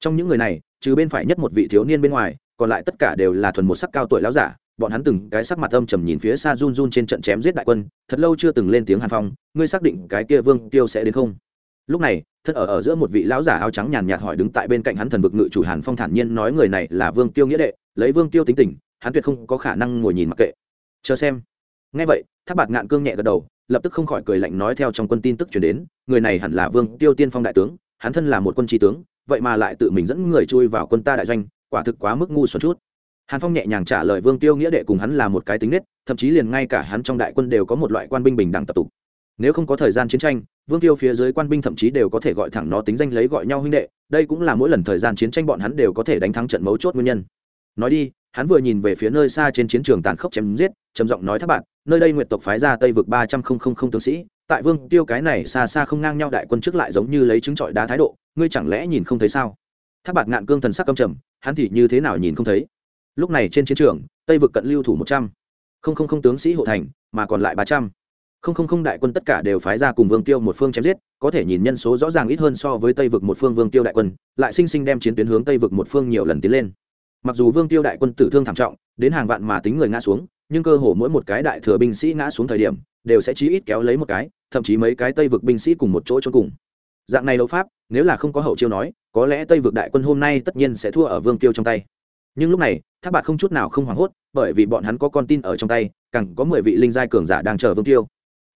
Trong những người này, trừ bên phải nhất một vị thiếu niên bên ngoài, còn lại tất cả đều là thuần một sắc cao tuổi lão giả, bọn hắn từng cái sắc mặt âm trầm nhìn phía xa run run trên trận chém giết đại quân, thật lâu chưa từng lên tiếng hàn phong, ngươi xác định cái kia vương tiêu sẽ đến không? Lúc này thân ở ở giữa một vị lão giả áo trắng nhàn nhạt hỏi đứng tại bên cạnh hắn thần vực ngự chủ hàn phong thản nhiên nói người này là vương tiêu nghĩa đệ, lấy vương tiêu tính tình, hắn tuyệt không có khả năng ngồi nhìn mặc kệ. Chờ xem. Ngay vậy tháp bạt ngạn cương nhẹ gật đầu, lập tức không khỏi cười lạnh nói theo trong quân tin tức chuyển đến, người này hẳn là vương tiêu tiên phong đại tướng, hắn thân là một quân tri tướng, vậy mà lại tự mình dẫn người chui vào quân ta đại doanh, quả thực quá mức ngu xuẩn chút. Hàn phong nhẹ nhàng trả lời vương tiêu nghĩa đệ cùng hắn là một cái tính nết, thậm chí liền ngay cả hắn trong đại quân đều có một loại quan binh bình đẳng tập tục nếu không có thời gian chiến tranh, vương tiêu phía dưới quan binh thậm chí đều có thể gọi thẳng nó tính danh lấy gọi nhau huynh đệ, đây cũng là mỗi lần thời gian chiến tranh bọn hắn đều có thể đánh thắng trận mấu chốt nguyên nhân. Nói đi, hắn vừa nhìn về phía nơi xa trên chiến trường tàn khốc chém giết, trầm giọng nói thác bạn, nơi đây nguyệt tộc phái ra tây vực ba trăm không không không tướng sĩ, tại vương tiêu cái này xa xa không ngang nhau đại quân trước lại giống như lấy trứng trọi đá thái độ, ngươi chẳng lẽ nhìn không thấy sao? Thác bạt ngạn cương thần sắc căm trầm, hắn thì như thế nào nhìn không thấy? Lúc này trên chiến trường, tây vực cận lưu thủ một trăm không không không tướng sĩ hộ thành, mà còn lại ba trăm không không không đại quân tất cả đều phái ra cùng vương tiêu một phương chém giết, có thể nhìn nhân số rõ ràng ít hơn so với tây vực một phương vương tiêu đại quân, lại sinh sinh đem chiến tuyến hướng tây vực một phương nhiều lần tiến lên. Mặc dù vương tiêu đại quân tử thương thảm trọng, đến hàng vạn mà tính người ngã xuống, nhưng cơ hồ mỗi một cái đại thừa binh sĩ ngã xuống thời điểm, đều sẽ chí ít kéo lấy một cái, thậm chí mấy cái tây vực binh sĩ cùng một chỗ cho cùng. Dạng này đấu pháp, nếu là không có hậu chiêu nói, có lẽ tây vực đại quân hôm nay tất nhiên sẽ thua ở vương tiêu trong tay. Nhưng lúc này, thác bạt không chút nào không hoảng hốt, bởi vì bọn hắn có con tin ở trong tay, càng có mười vị linh giai cường giả đang chờ vương tiêu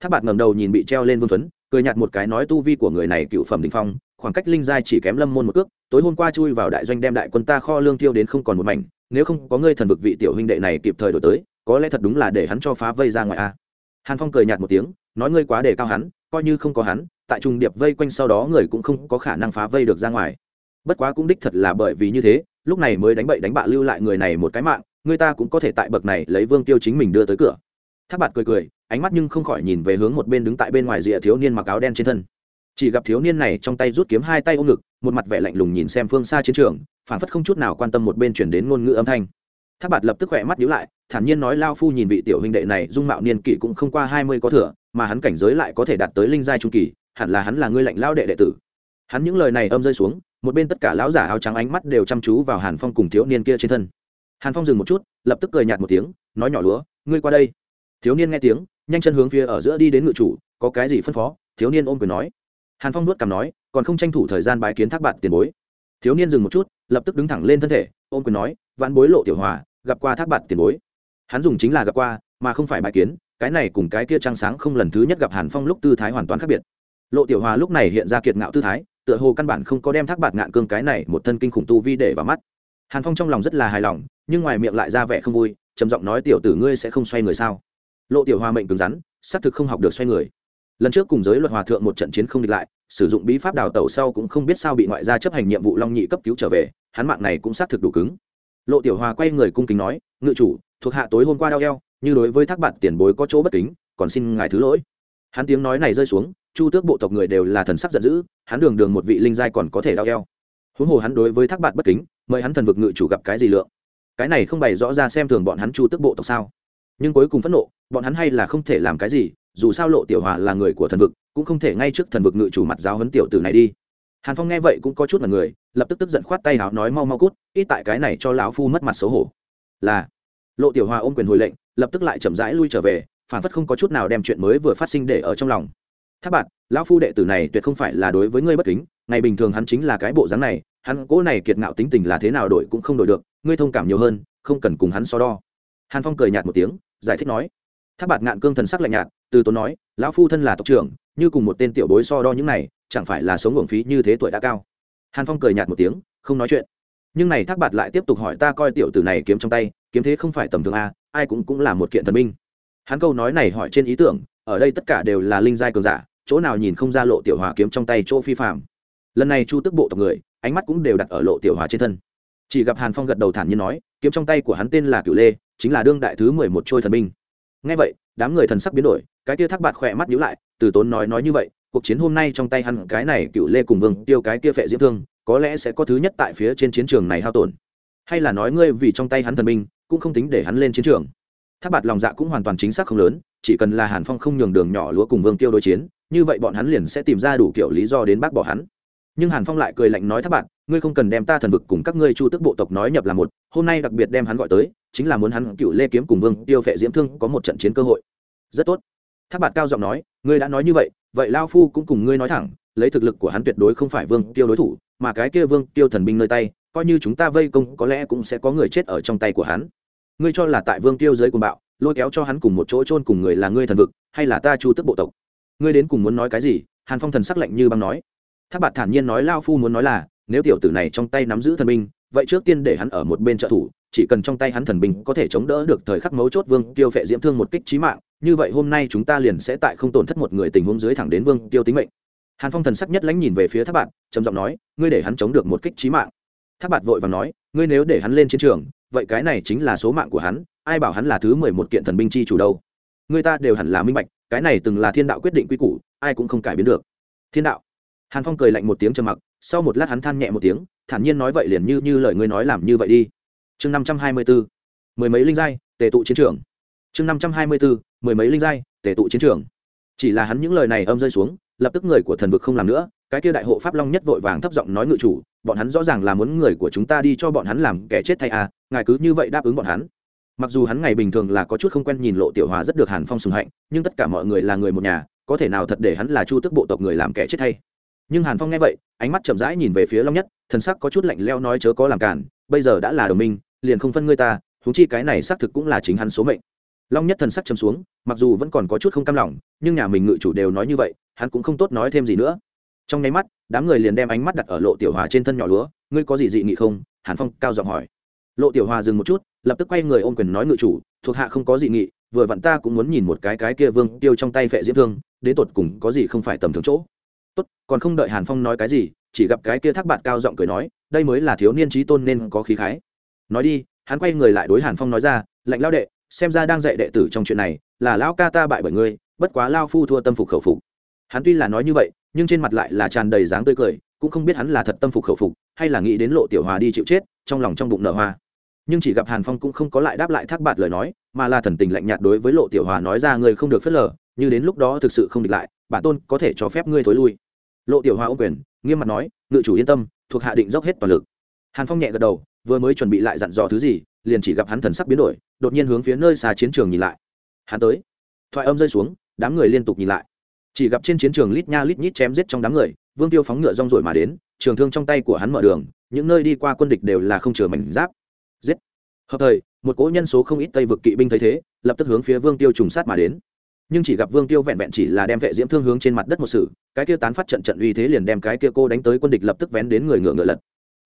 thác bạt ngầm đầu nhìn bị treo lên vương tuấn, cười nhạt một cái nói tu vi của người này cựu phẩm đình phong, khoảng cách linh giai chỉ kém lâm môn một cước, tối hôm qua chui vào đại doanh đem đại quân ta kho lương tiêu đến không còn một mảnh, nếu không có ngươi thần vực vị tiểu huynh đệ này kịp thời đổi tới, có lẽ thật đúng là để hắn cho phá vây ra ngoài a. Hàn phong cười nhạt một tiếng, nói ngươi quá để cao hắn, coi như không có hắn, tại trùng điệp vây quanh sau đó người cũng không có khả năng phá vây được ra ngoài. Bất quá cũng đích thật là bởi vì như thế, lúc này mới đánh bậy đánh bạ lưu lại người này một cái mạng, người ta cũng có thể tại bậc này lấy vương tiêu chính mình đưa tới cửa. Tháp bạt cười cười ánh mắt nhưng không khỏi nhìn về hướng một bên đứng tại bên ngoài rìa thiếu niên mặc áo đen trên thân. Chỉ gặp thiếu niên này trong tay rút kiếm hai tay ôm ngực, một mặt vẻ lạnh lùng nhìn xem phương xa chiến trường phản phất không chút nào quan tâm một bên chuyển đến ngôn ngữ âm thanh. Tháp bạt lập tức khỏe mắt nhíu lại, thản nhiên nói lao phu nhìn vị tiểu huynh đệ này, dung mạo niên kỷ cũng không qua hai mươi có thừa, mà hắn cảnh giới lại có thể đạt tới linh giai trung kỳ, hẳn là hắn là ngươi lạnh lao đệ đệ tử. Hắn những lời này âm rơi xuống, một bên tất cả lão giả áo trắng ánh mắt đều chăm chú vào hàn phong cùng thiếu niên kia trên thân. Hàn phong dừng một chút, lập tức cười nhạt một tiếng, nói nhỏ lúa, ngươi qua đây. Thiếu niên nghe tiếng nhanh chân hướng phía ở giữa đi đến ngự chủ, có cái gì phân phó? Thiếu niên ôm quyền nói. Hàn phong nuốt cằm nói, còn không tranh thủ thời gian bái kiến thác bạn tiền bối. Thiếu niên dừng một chút, lập tức đứng thẳng lên thân thể, ôm quyền nói, vãn bối lộ tiểu hòa, gặp qua thác bạn tiền bối. Hắn dùng chính là gặp qua, mà không phải bái kiến, cái này cùng cái kia trăng sáng không lần thứ nhất gặp hàn phong lúc tư thái hoàn toàn khác biệt. Lộ tiểu hòa lúc này hiện ra kiệt ngạo tư thái, tựa hồ căn bản không có đem thác bạt ngạn cương cái này một thân kinh khủng tu vi để vào mắt. Hàn phong trong lòng rất là hài lòng, nhưng ngoài miệng lại ra vẻ không vui, trầm giọng nói, tiểu tử ngươi sẽ không xoay người sao? Lộ tiểu hòa mệnh cứng rắn, xác thực không học được xoay người. Lần trước cùng giới luật hòa thượng một trận chiến không địch lại, sử dụng bí pháp đào tẩu sau cũng không biết sao bị ngoại gia chấp hành nhiệm vụ long nhị cấp cứu trở về, hắn mạng này cũng xác thực đủ cứng. Lộ tiểu hòa quay người cung kính nói, ngự chủ, thuộc hạ tối hôm qua đau eo, như đối với thác bạn tiền bối có chỗ bất kính, còn xin ngài thứ lỗi. Hắn tiếng nói này rơi xuống, chu tước bộ tộc người đều là thần sắc giận dữ, hắn đường đường một vị linh giai còn có thể đau eo. Huống hồ hắn đối với thác bạn bất kính, mời hắn thần vực ngự chủ gặp cái gì lượng? Cái này không bày rõ ra xem thường bọn hắn chu tước bộ tộc sao? Nhưng cuối cùng phẫn nộ, bọn hắn hay là không thể làm cái gì, dù sao lộ tiểu hòa là người của thần vực, cũng không thể ngay trước thần vực ngự chủ mặt giáo hấn tiểu tử này đi. Hàn phong nghe vậy cũng có chút là người, lập tức tức giận khoát tay háo nói mau mau cút, ít tại cái này cho lão phu mất mặt xấu hổ. Là, lộ tiểu hòa ôm quyền hồi lệnh, lập tức lại chậm rãi lui trở về, phản phất không có chút nào đem chuyện mới vừa phát sinh để ở trong lòng. Tháp bạn, lão phu đệ tử này tuyệt không phải là đối với ngươi bất kính, ngày bình thường hắn chính là cái bộ dáng này, hắn cố này kiệt ngạo tính tình là thế nào đổi cũng không đổi được, ngươi thông cảm nhiều hơn, không cần cùng hắn so đo. Hàn phong cười nhạt một tiếng giải thích nói. Tháp bạt ngạn cương thần sắc lạnh nhạt, từ tốn nói, lão phu thân là tộc trưởng, như cùng một tên tiểu bối so đo những này, chẳng phải là sống uổng phí như thế tuổi đã cao. Hàn phong cười nhạt một tiếng, không nói chuyện. Nhưng này thác bạt lại tiếp tục hỏi ta coi tiểu tử này kiếm trong tay, kiếm thế không phải tầm thường a, ai cũng cũng là một kiện thần minh hắn câu nói này hỏi trên ý tưởng, ở đây tất cả đều là linh giai cường giả, chỗ nào nhìn không ra lộ tiểu hòa kiếm trong tay chỗ phi phạm lần này chu tức bộ tộc người, ánh mắt cũng đều đặt ở lộ tiểu hòa trên thân. Chỉ gặp hàn phong gật đầu thản nhiên nói, kiếm trong tay của hắn tên là cửu lê chính là đương đại thứ mười một trôi thần binh. Ngay vậy, đám người thần sắc biến đổi, cái kia thác bạt khỏe mắt nhíu lại, từ tốn nói nói như vậy, cuộc chiến hôm nay trong tay hắn cái này cựu lê cùng vương tiêu cái kia phệ diễm thương, có lẽ sẽ có thứ nhất tại phía trên chiến trường này hao tổn. Hay là nói ngươi vì trong tay hắn thần binh, cũng không tính để hắn lên chiến trường. Tháp bạt lòng dạ cũng hoàn toàn chính xác không lớn, chỉ cần là hàn phong không nhường đường nhỏ lúa cùng vương tiêu đối chiến, như vậy bọn hắn liền sẽ tìm ra đủ kiểu lý do đến bác bỏ hắn. Nhưng hàn phong lại cười lạnh nói tháp bạt, ngươi không cần đem ta thần vực cùng các ngươi chu tức bộ tộc nói nhập là một, hôm nay đặc biệt đem hắn gọi tới chính là muốn hắn cựu lê kiếm cùng vương tiêu phệ diễm thương có một trận chiến cơ hội. Rất tốt. Tháp bạt cao giọng nói, ngươi đã nói như vậy vậy lao phu cũng cùng ngươi nói thẳng, lấy thực lực của hắn tuyệt đối không phải vương tiêu đối thủ, mà cái kia vương tiêu thần binh nơi tay, coi như chúng ta vây công có lẽ cũng sẽ có người chết ở trong tay của hắn. Ngươi cho là tại vương tiêu giới cùng bạo, lôi kéo cho hắn cùng một chỗ chôn cùng người là ngươi thần vực, hay là ta chu tức bộ tộc? Ngươi đến cùng muốn nói cái gì? Hàn phong thần sắc lạnh như băng nói. Tháp bạt thản nhiên nói lao phu muốn nói là, nếu tiểu tử này trong tay nắm giữ thần binh, vậy trước tiên để hắn ở một bên trợ thủ chỉ cần trong tay hắn thần binh có thể chống đỡ được thời khắc mấu chốt vương tiêu phệ diễm thương một kích trí mạng, như vậy hôm nay chúng ta liền sẽ tại không tổn thất một người tình huống dưới thẳng đến vương tiêu tính mệnh. Hàn phong thần sắc nhất lãnh nhìn về phía tháp bạn trầm giọng nói, ngươi để hắn chống được một kích trí mạng. Tháp bạn vội và nói, ngươi nếu để hắn lên chiến trường, vậy cái này chính là số mạng của hắn, ai bảo hắn là thứ mười một kiện thần binh chi chủ đâu? Người ta đều hẳn là minh bạch, cái này từng là thiên đạo quyết định quy củ, ai cũng không cải biến được. Thiên đạo? Hàn phong cười lạnh một tiếng trầm mặc, sau một lát hắn than nhẹ một tiếng, thản nhiên nói vậy liền như như lời ngươi nói làm như vậy đi chương năm trăm hai mươi bốn mười mấy linh giai, tề tụ chiến trường. Chương năm trăm hai mươi bốn mười mấy linh giai, tề tụ chiến trường. Chỉ là hắn những lời này âm rơi xuống, lập tức người của thần vực không làm nữa, cái kia đại hộ pháp long nhất vội vàng thấp giọng nói ngự chủ, bọn hắn rõ ràng là muốn người của chúng ta đi cho bọn hắn làm kẻ chết thay à ngài cứ như vậy đáp ứng bọn hắn. Mặc dù hắn ngày bình thường là có chút không quen nhìn lộ tiểu hòa rất được hàn phong sùng hạnh, nhưng tất cả mọi người là người một nhà, có thể nào thật để hắn là chu tức bộ tộc người làm kẻ chết thay. Nhưng hàn phong nghe vậy, ánh mắt chậm rãi nhìn về phía long nhất, thần sắc có chút lạnh leo nói chớ có làm cản bây giờ đã là đồng minh liền không phân ngươi ta thú chi cái này xác thực cũng là chính hắn số mệnh. Long nhất thần sắc chấm xuống, mặc dù vẫn còn có chút không cam lòng, nhưng nhà mình ngự chủ đều nói như vậy, hắn cũng không tốt nói thêm gì nữa. Trong nháy mắt, đám người liền đem ánh mắt đặt ở lộ tiểu hòa trên thân nhỏ lúa, ngươi có gì dị nghị không? Hàn phong cao giọng hỏi. Lộ tiểu hòa dừng một chút, lập tức quay người ôm quyền nói ngự chủ, thuộc hạ không có dị nghị, vừa vặn ta cũng muốn nhìn một cái cái kia vương tiêu trong tay phệ diễm thương, đến tột cùng có gì không phải tầm thường chỗ. Tốt, còn không đợi hàn phong nói cái gì, chỉ gặp cái kia thác bạn cao giọng cười nói, đây mới là thiếu niên trí tôn nên có khí khái nói đi, hắn quay người lại đối hàn phong nói ra, lệnh lao đệ, xem ra đang dạy đệ tử trong chuyện này, là lao ca ta bại bởi ngươi, bất quá lao phu thua tâm phục khẩu phục. Hắn tuy là nói như vậy, nhưng trên mặt lại là tràn đầy dáng tươi cười, cũng không biết hắn là thật tâm phục khẩu phục, hay là nghĩ đến lộ tiểu hòa đi chịu chết, trong lòng trong bụng nở hoa. Nhưng chỉ gặp hàn phong cũng không có lại đáp lại thác bạt lời nói, mà là thần tình lạnh nhạt đối với lộ tiểu hòa nói ra, ngươi không được phớt lờ, như đến lúc đó thực sự không địch lại, bản tôn có thể cho phép ngươi thối lui. Lộ tiểu hòa ô quyền, nghiêm mặt nói, ngự chủ yên tâm, thuộc hạ định dốc hết toàn lực. Hàn phong nhẹ gật đầu vừa mới chuẩn bị lại dặn dò thứ gì, liền chỉ gặp hắn thần sắc biến đổi, đột nhiên hướng phía nơi xa chiến trường nhìn lại. Hắn tới. Thoại âm rơi xuống, đám người liên tục nhìn lại. Chỉ gặp trên chiến trường lít nha lít nhít chém giết trong đám người, vương tiêu phóng ngựa rong rồi mà đến, trường thương trong tay của hắn mở đường, những nơi đi qua quân địch đều là không chừa mảnh giáp. Giết. Hợp thời, một cỗ nhân số không ít tây vực kỵ binh thấy thế, lập tức hướng phía vương tiêu trùng sát mà đến. Nhưng chỉ gặp vương tiêu vẹn vẹn chỉ là đem vệ diễm thương hướng trên mặt đất một sự, cái kia tán phát trận trận uy thế liền đem cái kia cô đánh tới quân địch lập tức vén đến người ngựa ngựa lật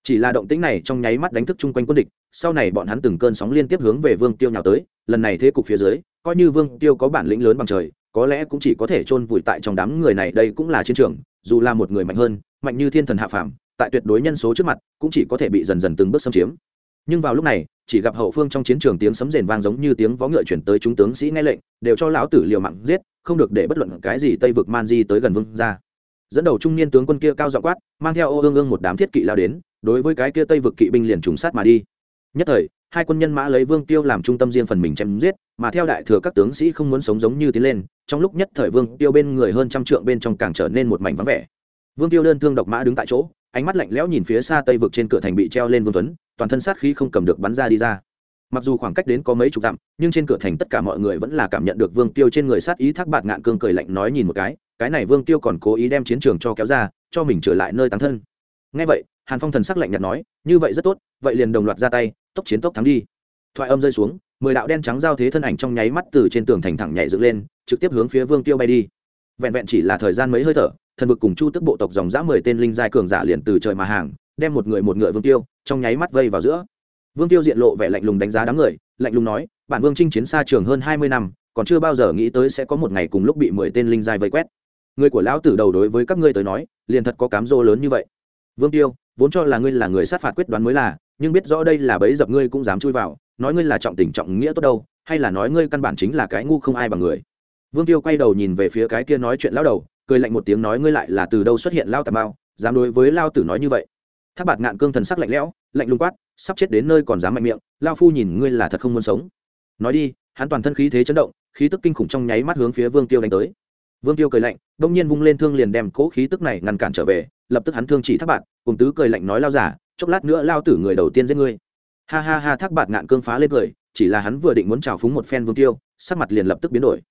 chỉ là động tĩnh này trong nháy mắt đánh thức chung quanh quân địch, sau này bọn hắn từng cơn sóng liên tiếp hướng về vương tiêu nhào tới, lần này thế cục phía dưới, coi như vương tiêu có bản lĩnh lớn bằng trời, có lẽ cũng chỉ có thể chôn vùi tại trong đám người này, đây cũng là chiến trường, dù là một người mạnh hơn, mạnh như thiên thần hạ phàm, tại tuyệt đối nhân số trước mặt, cũng chỉ có thể bị dần dần từng bước xâm chiếm. Nhưng vào lúc này, chỉ gặp hậu phương trong chiến trường tiếng sấm rền vang giống như tiếng vó ngựa chuyển tới chúng tướng sĩ nghe lệnh, đều cho lão tử liều mạng giết, không được để bất luận cái gì tây vực man di tới gần vương ra dẫn đầu trung niên tướng quân kia cao dọ quát, mang theo ô ương ương một đám thiết kỵ lao đến, đối với cái kia tây vực kỵ binh liền trùng sát mà đi. Nhất thời, hai quân nhân mã lấy vương tiêu làm trung tâm riêng phần mình chém giết, mà theo đại thừa các tướng sĩ không muốn sống giống như tiến lên, trong lúc nhất thời vương tiêu bên người hơn trăm trượng bên trong càng trở nên một mảnh vắng vẻ. Vương tiêu đơn thương độc mã đứng tại chỗ, ánh mắt lạnh lẽo nhìn phía xa tây vực trên cửa thành bị treo lên vương tuấn, toàn thân sát khí không cầm được bắn ra đi ra mặc dù khoảng cách đến có mấy chục dặm, nhưng trên cửa thành tất cả mọi người vẫn là cảm nhận được vương tiêu trên người sát ý thác bạt ngạn cương cười lạnh nói nhìn một cái cái này vương tiêu còn cố ý đem chiến trường cho kéo ra, cho mình trở lại nơi tán thân. Ngay vậy, hàn phong thần sắc lạnh nhạt nói, như vậy rất tốt, vậy liền đồng loạt ra tay, tốc chiến tốc thắng đi. Thoại âm rơi xuống, mười đạo đen trắng giao thế thân ảnh trong nháy mắt từ trên tường thành thẳng nhảy dựng lên, trực tiếp hướng phía vương tiêu bay đi. Vẹn vẹn chỉ là thời gian mấy hơi thở, thần vực cùng chu tức bộ tộc dòng dã mười tên linh giai cường giả liền từ trời mà hàng, đem một người một ngựa vương tiêu, trong nháy mắt vây vào giữa vương tiêu diện lộ vẻ lạnh lùng đánh giá đám người, lạnh lùng nói, bản vương chinh chiến xa trường hơn hai mươi năm, còn chưa bao giờ nghĩ tới sẽ có một ngày cùng lúc bị mười tên linh giai vây quét. Người của lão tử đầu đối với các ngươi tới nói, liền thật có cám dỗ lớn như vậy. Vương tiêu, vốn cho là ngươi là người sát phạt quyết đoán mới là, nhưng biết rõ đây là bẫy dập ngươi cũng dám chui vào, nói ngươi là trọng tình trọng nghĩa tốt đâu, hay là nói ngươi căn bản chính là cái ngu không ai bằng người? Vương tiêu quay đầu nhìn về phía cái kia nói chuyện lão đầu, cười lạnh một tiếng nói, ngươi lại là từ đâu xuất hiện lao tà mao, dám đối với lao tử nói như vậy? Tháp bạt ngạn cương thần sắc lạnh lẽo lạnh lùng quát sắp chết đến nơi còn dám mạnh miệng lao phu nhìn ngươi là thật không muốn sống. Nói đi hắn toàn thân khí thế chấn động khí tức kinh khủng trong nháy mắt hướng phía vương tiêu đánh tới. Vương tiêu cười lạnh đông nhiên vung lên thương liền đem cỗ khí tức này ngăn cản trở về lập tức hắn thương chỉ thác bạt, cùng tứ cười lạnh nói lao giả chốc lát nữa lao tử người đầu tiên giết ngươi. Ha ha ha thác bạt ngạn cương phá lên cười chỉ là hắn vừa định muốn trào phúng một phen vương tiêu sắc mặt liền lập tức biến đổi.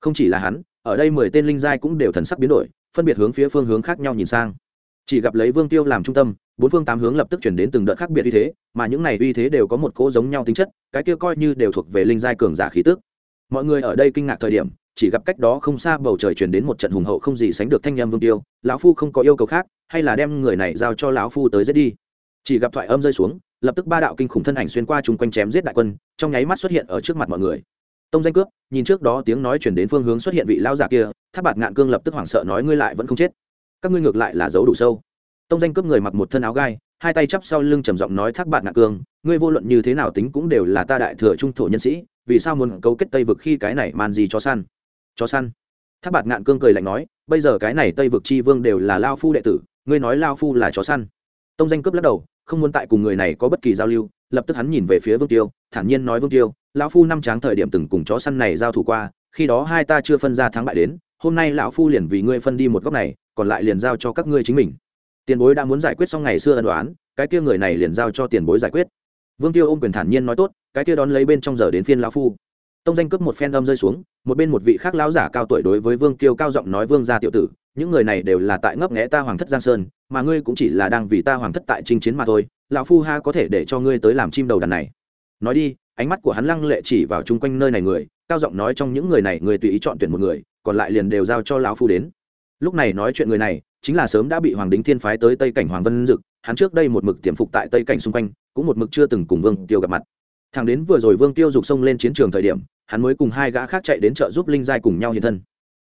Không chỉ là hắn ở đây mười tên linh giai cũng đều thần sắc biến đổi phân biệt hướng phía phương hướng khác nhau nhìn sang chỉ gặp lấy vương tiêu làm trung tâm, bốn phương tám hướng lập tức chuyển đến từng đợt khác biệt uy thế, mà những này uy thế đều có một cỗ giống nhau tính chất, cái kia coi như đều thuộc về linh giai cường giả khí tức. Mọi người ở đây kinh ngạc thời điểm, chỉ gặp cách đó không xa bầu trời chuyển đến một trận hùng hậu không gì sánh được thanh nhâm vương tiêu, lão phu không có yêu cầu khác, hay là đem người này giao cho lão phu tới giết đi. Chỉ gặp thoại âm rơi xuống, lập tức ba đạo kinh khủng thân ảnh xuyên qua chung quanh chém giết đại quân, trong nháy mắt xuất hiện ở trước mặt mọi người. Tông danh cướp, nhìn trước đó tiếng nói chuyển đến phương hướng xuất hiện vị lao giả kia tháp bạt ngạn cương lập tức hoảng sợ nói, ngươi lại vẫn không chết các ngươi ngược lại là giấu đủ sâu. Tông danh cướp người mặc một thân áo gai, hai tay chắp sau lưng trầm giọng nói thác bạt ngạn cương, ngươi vô luận như thế nào tính cũng đều là ta đại thừa trung thổ nhân sĩ, vì sao muốn cấu kết tây vực khi cái này màn gì cho săn? Cho săn? Thác bạt ngạn cương cười lạnh nói, bây giờ cái này tây vực chi vương đều là lao phu đệ tử, ngươi nói lao phu là chó săn? Tông danh cướp lắc đầu, không muốn tại cùng người này có bất kỳ giao lưu, lập tức hắn nhìn về phía vương tiêu, thản nhiên nói vương tiêu, lão phu năm tráng thời điểm từng cùng chó săn này giao thủ qua, khi đó hai ta chưa phân ra thắng bại đến, hôm nay lão phu liền vì ngươi phân đi một góc này còn lại liền giao cho các ngươi chính mình. Tiền bối đã muốn giải quyết xong ngày xưa ân đoán cái kia người này liền giao cho tiền bối giải quyết. Vương tiêu ôm quyền thản nhiên nói tốt, cái kia đón lấy bên trong giờ đến phiên lão phu. Tông danh cướp một phen âm rơi xuống, một bên một vị khác lão giả cao tuổi đối với vương tiêu cao giọng nói, vương gia tiểu tử, những người này đều là tại ngấp nghẽ ta hoàng thất giang sơn, mà ngươi cũng chỉ là đang vì ta hoàng thất tại chinh chiến mà thôi, lão phu ha có thể để cho ngươi tới làm chim đầu đàn này. Nói đi, ánh mắt của hắn lăng lệ chỉ vào chung quanh nơi này người, cao giọng nói, trong những người này, người tùy ý chọn tuyển một người, còn lại liền đều giao cho lão phu đến lúc này nói chuyện người này, chính là sớm đã bị hoàng đính thiên phái tới tây cảnh hoàng vân dực, hắn trước đây một mực tiềm phục tại tây cảnh xung quanh, cũng một mực chưa từng cùng vương tiêu gặp mặt. Thằng đến vừa rồi vương tiêu dục sông lên chiến trường thời điểm, hắn mới cùng hai gã khác chạy đến chợ giúp linh giai cùng nhau hiện thân.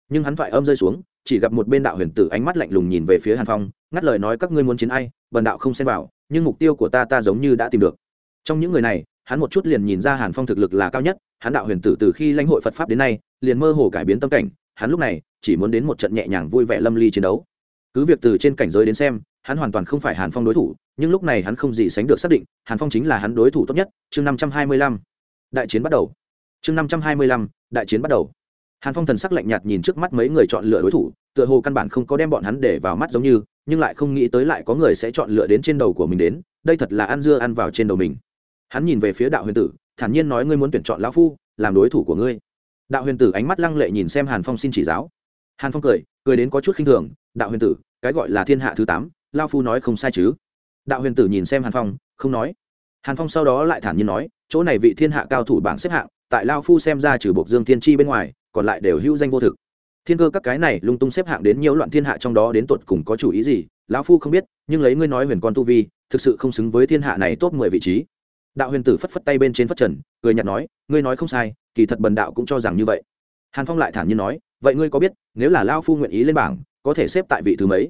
Nhưng hắn thoại âm rơi xuống, chỉ gặp một bên đạo huyền tử ánh mắt lạnh lùng nhìn về phía hàn phong, ngắt lời nói các ngươi muốn chiến ai, bần đạo không xem vào, nhưng mục tiêu của ta ta giống như đã tìm được. Trong những người này, hắn một chút liền nhìn ra hàn phong thực lực là cao nhất, hắn đạo huyền tử từ khi lãnh hội phật pháp đến nay, liền mơ hồ cải biến tâm cảnh hắn lúc này chỉ muốn đến một trận nhẹ nhàng vui vẻ lâm ly chiến đấu. Cứ việc từ trên cảnh giới đến xem, hắn hoàn toàn không phải hàn phong đối thủ, nhưng lúc này hắn không gì sánh được xác định, hàn phong chính là hắn đối thủ tốt nhất. Chương năm trăm hai mươi lăm. Đại chiến bắt đầu. Chương năm trăm hai mươi lăm. Đại chiến bắt đầu. Hàn phong thần sắc lạnh nhạt nhìn trước mắt mấy người chọn lựa đối thủ, tựa hồ căn bản không có đem bọn hắn để vào mắt giống như, nhưng lại không nghĩ tới lại có người sẽ chọn lựa đến trên đầu của mình đến, đây thật là ăn dưa ăn vào trên đầu mình. Hắn nhìn về phía đạo huyền tử, thản nhiên nói ngươi muốn tuyển chọn lão phu, làm đối thủ của ngươi đạo huyền tử ánh mắt lăng lệ nhìn xem hàn phong xin chỉ giáo. Hàn phong cười cười đến có chút khinh thường, đạo huyền tử, cái gọi là thiên hạ thứ tám, lao phu nói không sai chứ? Đạo huyền tử nhìn xem hàn phong, không nói. Hàn phong sau đó lại thản nhiên nói, chỗ này vị thiên hạ cao thủ bảng xếp hạng, tại lao phu xem ra trừ bộc dương thiên tri bên ngoài, còn lại đều hữu danh vô thực. Thiên cơ các cái này lung tung xếp hạng đến nhiều loạn thiên hạ trong đó đến tột cùng có chủ ý gì lão phu không biết, nhưng lấy ngươi nói huyền con tu vi, thực sự không xứng với thiên hạ này top mười vị trí đạo huyền tử phất phất tay bên trên phất trần, cười nhạt nói, ngươi nói không sai, kỳ thật bần đạo cũng cho rằng như vậy. Hàn phong lại thản nhiên nói, vậy ngươi có biết, nếu là lao phu nguyện ý lên bảng, có thể xếp tại vị thứ mấy?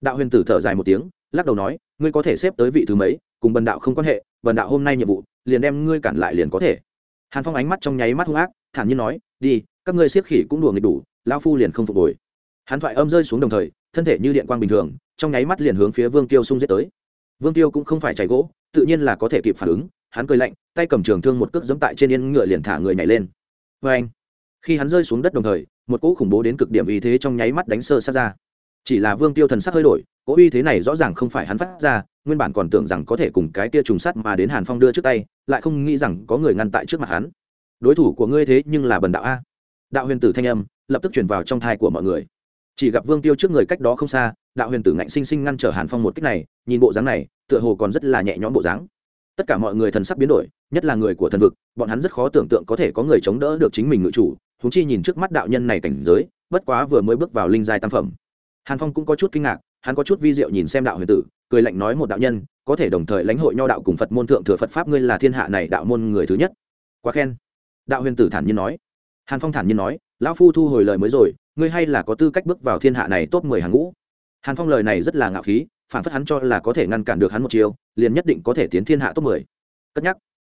Đạo huyền tử thở dài một tiếng, lắc đầu nói, ngươi có thể xếp tới vị thứ mấy, cùng bần đạo không quan hệ, bần đạo hôm nay nhiệm vụ, liền đem ngươi cản lại liền có thể. Hàn phong ánh mắt trong nháy mắt hung ác, thản nhiên nói, đi, các ngươi siết khỉ cũng đùa nghịch đủ lao phu liền không phục hồi. Hắn thoại âm rơi xuống đồng thời, thân thể như điện quang bình thường, trong nháy mắt liền hướng phía vương tiêu xung giết tới. Vương tiêu cũng không phải chảy gỗ, tự nhiên là có thể kịp phản ứng hắn cười lạnh, tay cầm trường thương một cước giẫm tại trên yên ngựa liền thả người nhảy lên. Vê anh, khi hắn rơi xuống đất đồng thời, một cỗ khủng bố đến cực điểm uy thế trong nháy mắt đánh sơ sát ra. Chỉ là vương tiêu thần sắc hơi đổi, cỗ uy thế này rõ ràng không phải hắn phát ra, nguyên bản còn tưởng rằng có thể cùng cái tia trùng sắt mà đến hàn phong đưa trước tay, lại không nghĩ rằng có người ngăn tại trước mặt hắn. Đối thủ của ngươi thế nhưng là bần đạo a. Đạo huyền tử thanh âm lập tức chuyển vào trong thai của mọi người. Chỉ gặp vương tiêu trước người cách đó không xa, đạo huyền tử ngạnh sinh sinh ngăn trở hàn phong một cách này, nhìn bộ dáng này, tựa hồ còn rất là nhẹ nhõm bộ dáng tất cả mọi người thần sắc biến đổi, nhất là người của thần vực, bọn hắn rất khó tưởng tượng có thể có người chống đỡ được chính mình ngự chủ thú chi nhìn trước mắt đạo nhân này cảnh giới, bất quá vừa mới bước vào linh giai tam phẩm. Hàn phong cũng có chút kinh ngạc, hắn có chút vi diệu nhìn xem đạo huyền tử, cười lạnh nói một đạo nhân, có thể đồng thời lãnh hội nho đạo cùng phật môn thượng thừa phật pháp ngươi là thiên hạ này đạo môn người thứ nhất. Quá khen. Đạo huyền tử thản nhiên nói. Hàn phong thản nhiên nói, lão phu thu hồi lời mới rồi, ngươi hay là có tư cách bước vào thiên hạ này top mười hàng ngũ. Hàn phong lời này rất là ngạo khí phản phất hắn cho là có thể ngăn cản được hắn một chiều, liền nhất định có thể tiến thiên hạ top mười. Cất nhắc.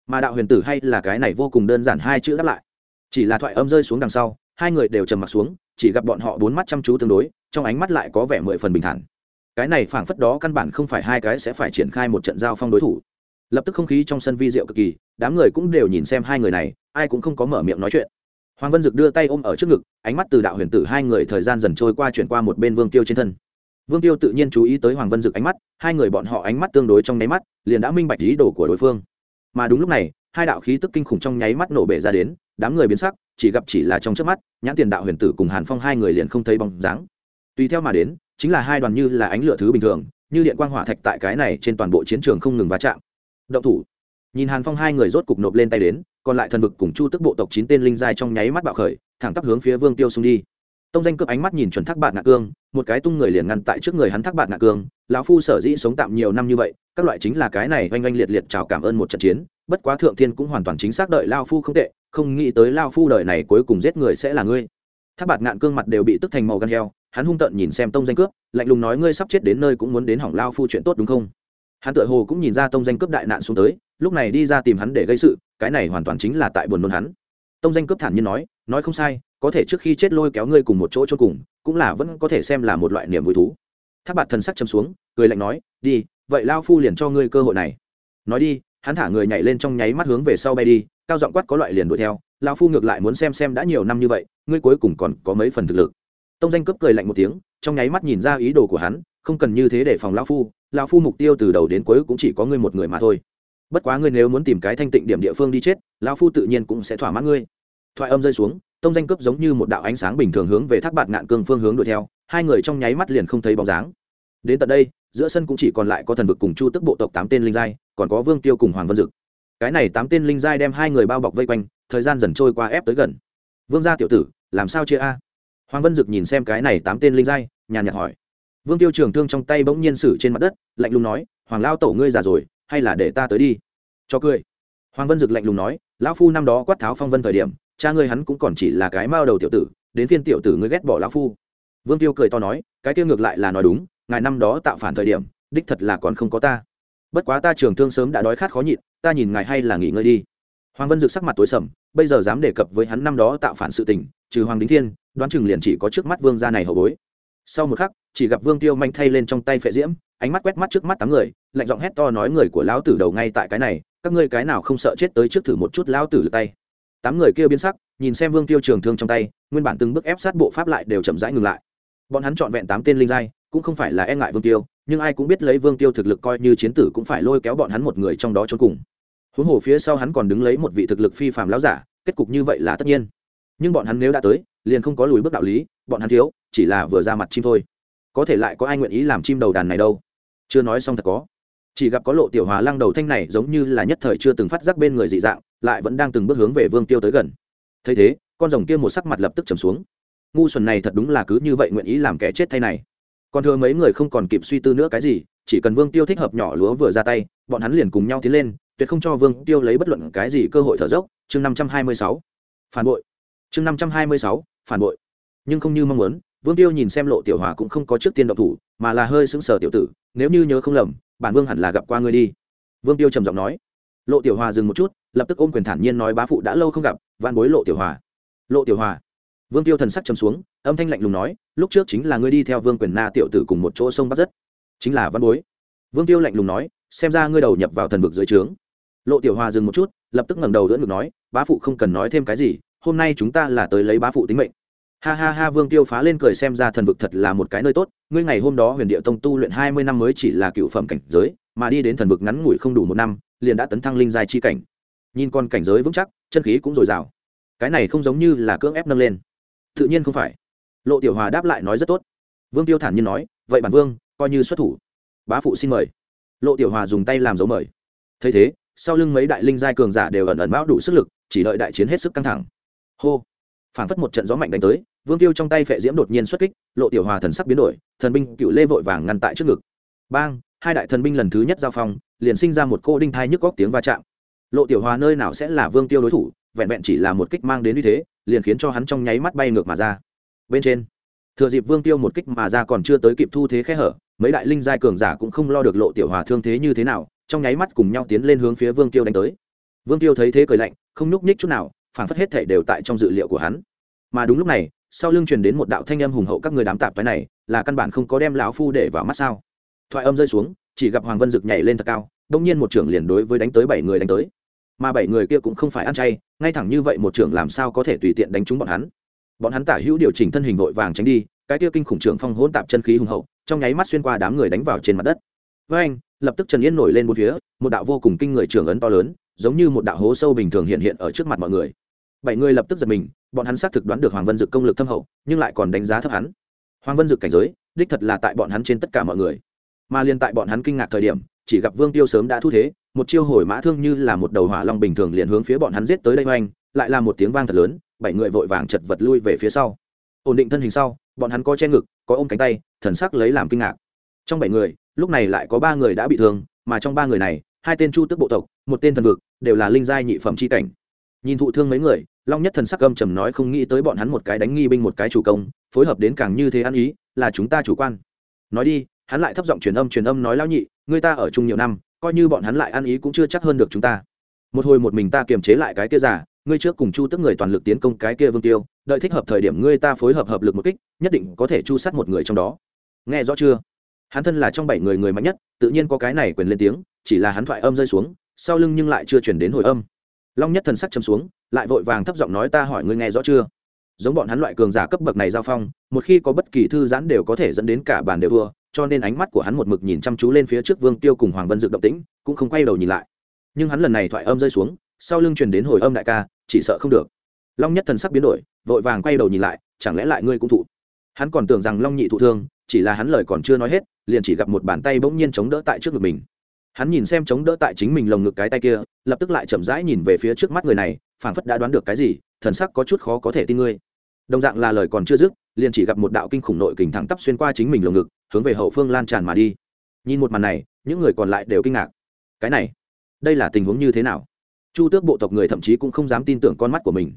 Mà đạo huyền tử hay là cái này vô cùng đơn giản hai chữ đáp lại. Chỉ là thoại âm rơi xuống đằng sau, hai người đều trầm m ặ t xuống, chỉ gặp bọn họ bốn mắt chăm chú tương đối, trong ánh mắt lại có vẻ mười phần bình thản. Cái này phảng phất đó căn bản không phải hai cái sẽ phải triển khai một trận giao phong đối thủ. Lập tức không khí trong sân vi diệu cực kỳ, đám người cũng đều nhìn xem hai người này, ai cũng không có mở miệng nói chuyện. Hoàng vân dực đưa tay ôm ở trước ngực, ánh mắt từ đạo huyền tử hai người thời gian dần trôi qua chuyển qua một bên vương tiêu trên thân vương tiêu tự nhiên chú ý tới hoàng vân dực ánh mắt, hai người bọn họ ánh mắt tương đối trong nháy mắt, liền đã minh bạch ý đồ của đối phương. Mà đúng lúc này, hai đạo khí tức kinh khủng trong nháy mắt nổ bể ra đến, đám người biến sắc, chỉ gặp chỉ là trong trước mắt, nhãn tiền đạo huyền tử cùng hàn phong hai người liền không thấy bóng dáng. Tùy theo mà đến, chính là hai đoàn như là ánh lửa thứ bình thường, như điện quang hỏa thạch tại cái này trên toàn bộ chiến trường không ngừng va chạm. Động thủ. Nhìn hàn phong hai người rốt cục nộp lên tay đến, còn lại thần vực cùng chu tức bộ tộc chín tên linh giai trong nháy mắt bạo khởi, thẳng tắp hướng phía vương tiêu xung đi tông danh cướp ánh mắt nhìn chuẩn thác bạt ngạ cương, một cái tung người liền ngăn tại trước người hắn thác bạt ngạ cương. Lão phu sở dĩ sống tạm nhiều năm như vậy, các loại chính là cái này oanh oanh liệt liệt chào cảm ơn một trận chiến, bất quá thượng thiên cũng hoàn toàn chính xác đợi lao phu không tệ, không nghĩ tới lao phu đời này cuối cùng giết người sẽ là ngươi. Thác bạt ngạn cương mặt đều bị tức thành màu gan heo, hắn hung tợn nhìn xem tông danh cướp, lạnh lùng nói ngươi sắp chết đến nơi cũng muốn đến hỏng lao phu chuyện tốt đúng không? Hắn tựa hồ cũng nhìn ra tông danh cướp đại nạn xuống tới, lúc này đi ra tìm hắn để gây sự, cái này hoàn toàn chính là tại buồn nôn hắn tông danh cướp thản nhiên nói nói không sai, có thể trước khi chết lôi kéo ngươi cùng một chỗ cho cùng, cũng là vẫn có thể xem là một loại niềm vui thú. Tháp bạt thần sắc châm xuống, cười lạnh nói, đi, vậy lao phu liền cho ngươi cơ hội này. Nói đi, hắn thả người nhảy lên trong nháy mắt hướng về sau bay đi, cao giọng quát có loại liền đuổi theo, lao phu ngược lại muốn xem xem đã nhiều năm như vậy, ngươi cuối cùng còn có mấy phần thực lực. Tông danh cướp cười lạnh một tiếng, trong nháy mắt nhìn ra ý đồ của hắn, không cần như thế để phòng lao phu lao phu mục tiêu từ đầu đến cuối cũng chỉ có ngươi một người mà thôi bất quá ngươi nếu muốn tìm cái thanh tịnh điểm địa phương đi chết, lão phu tự nhiên cũng sẽ thỏa mãn ngươi. Thoại âm rơi xuống, tông danh cướp giống như một đạo ánh sáng bình thường hướng về thác bạt ngạn cương phương hướng đuổi theo, hai người trong nháy mắt liền không thấy bóng dáng. Đến tận đây, giữa sân cũng chỉ còn lại có thần vực cùng chu tức bộ tộc tám tên linh giai, còn có vương tiêu cùng hoàng vân dực. Cái này tám tên linh giai đem hai người bao bọc vây quanh, thời gian dần trôi qua ép tới gần. Vương gia tiểu tử, làm sao chia a? Hoàng vân dực nhìn xem cái này tám tên linh giai, nhàn nhạt hỏi. Vương tiêu trường thương trong tay bỗng nhiên sử trên mặt đất, lạnh lùng nói, hoàng lao tổ ngươi già rồi hay là để ta tới đi? Cho cười. Hoàng vân dực lạnh lùng nói, lão phu năm đó quát tháo phong vân thời điểm, cha ngươi hắn cũng còn chỉ là cái mao đầu tiểu tử, đến phiên tiểu tử ngươi ghét bỏ lão phu. Vương tiêu cười to nói, cái tiêu ngược lại là nói đúng, ngài năm đó tạo phản thời điểm, đích thật là còn không có ta. Bất quá ta trường thương sớm đã đói khát khó nhịn, ta nhìn ngài hay là nghỉ ngơi đi. Hoàng vân dực sắc mặt tối sầm, bây giờ dám đề cập với hắn năm đó tạo phản sự tình, trừ hoàng đính thiên, đoán chừng liền chỉ có trước mắt vương gia này hậu bối. Sau một khắc, chỉ gặp vương tiêu manh thay lên trong tay phệ diễm ánh mắt quét mắt trước mắt tám người, lạnh giọng hét to nói người của lão tử đầu ngay tại cái này, các ngươi cái nào không sợ chết tới trước thử một chút lão tử tay. Tám người kia biến sắc, nhìn xem vương tiêu trường thương trong tay, nguyên bản từng bước ép sát bộ pháp lại đều chậm rãi ngừng lại. Bọn hắn chọn vẹn tám tên linh giai, cũng không phải là e ngại vương tiêu, nhưng ai cũng biết lấy vương tiêu thực lực coi như chiến tử cũng phải lôi kéo bọn hắn một người trong đó cho cùng. Huống hồ phía sau hắn còn đứng lấy một vị thực lực phi phàm lão giả, kết cục như vậy là tất nhiên. Nhưng bọn hắn nếu đã tới, liền không có lùi bước đạo lý, bọn hắn thiếu, chỉ là vừa ra mặt chim thôi. Có thể lại có ai nguyện ý làm chim đầu đàn này đâu? Chưa nói xong thật có. Chỉ gặp có lộ tiểu hòa lăng đầu thanh này giống như là nhất thời chưa từng phát giác bên người dị dạng, lại vẫn đang từng bước hướng về vương tiêu tới gần. Thấy thế, con rồng kia một sắc mặt lập tức trầm xuống. Ngu xuẩn này thật đúng là cứ như vậy nguyện ý làm kẻ chết thay này. Còn thừa mấy người không còn kịp suy tư nữa cái gì, chỉ cần vương tiêu thích hợp nhỏ lúa vừa ra tay, bọn hắn liền cùng nhau tiến lên, tuyệt không cho vương tiêu lấy bất luận cái gì cơ hội thở dốc. Chương năm trăm hai mươi sáu. Phản bội. Chương năm trăm hai mươi sáu. Phản bội. Nhưng không như mong muốn, vương tiêu nhìn xem lộ tiểu hòa cũng không có trước tiên độc thủ, mà là hơi sững sờ tiểu tử nếu như nhớ không lầm, bản vương hẳn là gặp qua ngươi đi. Vương tiêu trầm giọng nói. Lộ tiểu hòa dừng một chút, lập tức ôm quyền thản nhiên nói bá phụ đã lâu không gặp van bối lộ tiểu hòa. Lộ tiểu hòa. Vương tiêu thần sắc trầm xuống, âm thanh lạnh lùng nói, lúc trước chính là ngươi đi theo vương quyền na tiểu tử cùng một chỗ sông bắt rất. Chính là văn bối. Vương tiêu lạnh lùng nói, xem ra ngươi đầu nhập vào thần vực dưới trướng. Lộ tiểu hòa dừng một chút, lập tức ngẩng đầu đỡ ngực nói, bá phụ không cần nói thêm cái gì, hôm nay chúng ta là tới lấy bá phụ tính mệnh ha ha ha, vương tiêu phá lên cười xem ra thần vực thật là một cái nơi tốt. Ngươi ngày hôm đó huyền địa tông tu luyện hai mươi năm mới chỉ là cựu phẩm cảnh giới, mà đi đến thần vực ngắn ngủi không đủ một năm, liền đã tấn thăng linh giai chi cảnh. Nhìn con cảnh giới vững chắc, chân khí cũng dồi dào. Cái này không giống như là cưỡng ép nâng lên. Tự nhiên không phải. Lộ tiểu hòa đáp lại nói rất tốt. Vương tiêu thản nhiên nói, vậy bản vương, coi như xuất thủ. Bá phụ xin mời. Lộ tiểu hòa dùng tay làm dấu mời. Thấy thế, sau lưng mấy đại linh giai cường giả đều ẩn ẩn bão đủ sức lực, chỉ đợi đại chiến hết sức căng thẳng. Hô! Phảng phất một trận gió mạnh đánh tới vương tiêu trong tay phệ diễm đột nhiên xuất kích, lộ tiểu hòa thần sắc biến đổi, thần binh cựu lê vội vàng ngăn tại trước ngực. Bang, hai đại thần binh lần thứ nhất giao phong, liền sinh ra một cô đinh thai nhức góc tiếng va chạm. Lộ tiểu hòa nơi nào sẽ là vương tiêu đối thủ, vẹn vẹn chỉ là một kích mang đến như thế, liền khiến cho hắn trong nháy mắt bay ngược mà ra. Bên trên, thừa dịp vương tiêu một kích mà ra còn chưa tới kịp thu thế khe hở, mấy đại linh giai cường giả cũng không lo được lộ tiểu hòa thương thế như thế nào, trong nháy mắt cùng nhau tiến lên hướng phía vương tiêu đánh tới. Vương tiêu thấy thế cười lạnh, không nhúc nhích chút nào phản phất hết thể đều tại trong dự liệu của hắn. Mà đúng lúc này sau lưng truyền đến một đạo thanh âm hùng hậu các người đám tạp cái này, là căn bản không có đem lão phu để vào mắt sao? Thoại âm rơi xuống, chỉ gặp hoàng vân dực nhảy lên thật cao, đông nhiên một trưởng liền đối với đánh tới bảy người đánh tới. Mà bảy người kia cũng không phải ăn chay, ngay thẳng như vậy một trưởng làm sao có thể tùy tiện đánh trúng bọn hắn? Bọn hắn tả hữu điều chỉnh thân hình vội vàng tránh đi, cái kia kinh khủng trưởng phong hỗn tạp chân khí hùng hậu, trong nháy mắt xuyên qua đám người đánh vào trên mặt đất. Với anh, lập tức trần yên nổi lên một phía, một đạo vô cùng kinh người trưởng ấn to lớn, giống như một đạo hố sâu bình thường hiện hiện ở trước mặt mọi người. Bảy người lập tức giật mình bọn hắn xác thực đoán được hoàng vân dực công lực thâm hậu, nhưng lại còn đánh giá thấp hắn. Hoàng vân dực cảnh giới, đích thật là tại bọn hắn trên tất cả mọi người. Mà liên tại bọn hắn kinh ngạc thời điểm, chỉ gặp vương tiêu sớm đã thu thế, một chiêu hồi mã thương như là một đầu hỏa long bình thường liền hướng phía bọn hắn giết tới đây oanh lại là một tiếng vang thật lớn, bảy người vội vàng chật vật lui về phía sau. Ổn định thân hình sau, bọn hắn có che ngực, có ôm cánh tay, thần sắc lấy làm kinh ngạc. Trong bảy người, lúc này lại có ba người đã bị thương, mà trong ba người này, hai tên chu tức bộ tộc, một tên thần vực, đều là linh giai nhị phẩm c h i cảnh nhìn thụ thương mấy người, long nhất thần sắc âm trầm nói không nghĩ tới bọn hắn một cái đánh nghi binh một cái chủ công, phối hợp đến càng như thế ăn ý, là chúng ta chủ quan. Nói đi, hắn lại thấp giọng truyền âm truyền âm nói lão nhị, người ta ở chung nhiều năm, coi như bọn hắn lại ăn ý cũng chưa chắc hơn được chúng ta. Một hồi một mình ta kiềm chế lại cái kia giả ngươi trước cùng chu tức người toàn lực tiến công cái kia vương tiêu, đợi thích hợp thời điểm ngươi ta phối hợp hợp lực một kích, nhất định có thể chu sát một người trong đó. Nghe rõ chưa? Hắn thân là trong bảy người người mạnh nhất, tự nhiên có cái này quyền lên tiếng, chỉ là hắn thoại âm rơi xuống, sau lưng nhưng lại chưa chuyển đến hồi âm long nhất thần sắc chấm xuống, lại vội vàng thấp giọng nói, ta hỏi ngươi nghe rõ chưa? Giống bọn hắn loại cường giả cấp bậc này giao phong, một khi có bất kỳ thư giãn đều có thể dẫn đến cả bàn đều thua, cho nên ánh mắt của hắn một mực nhìn chăm chú lên phía trước vương tiêu cùng hoàng vân Dực động tĩnh, cũng không quay đầu nhìn lại. Nhưng hắn lần này thoại âm rơi xuống, sau lưng truyền đến hồi âm đại ca, chỉ sợ không được. Long nhất thần sắc biến đổi, vội vàng quay đầu nhìn lại, chẳng lẽ lại ngươi cũng thụ? Hắn còn tưởng rằng long nhị thụ thương, chỉ là hắn lời còn chưa nói hết, liền chỉ gặp một bàn tay bỗng nhiên chống đỡ tại trước ngực mình hắn nhìn xem chống đỡ tại chính mình lồng ngực cái tay kia, lập tức lại chậm rãi nhìn về phía trước mắt người này, phảng phất đã đoán được cái gì, thần sắc có chút khó có thể tin ngươi. Đồng dạng là lời còn chưa dứt, liền chỉ gặp một đạo kinh khủng nội kình thẳng tắp xuyên qua chính mình lồng ngực, hướng về hậu phương lan tràn mà đi. Nhìn một màn này, những người còn lại đều kinh ngạc. Cái này, đây là tình huống như thế nào? Chu tước bộ tộc người thậm chí cũng không dám tin tưởng con mắt của mình.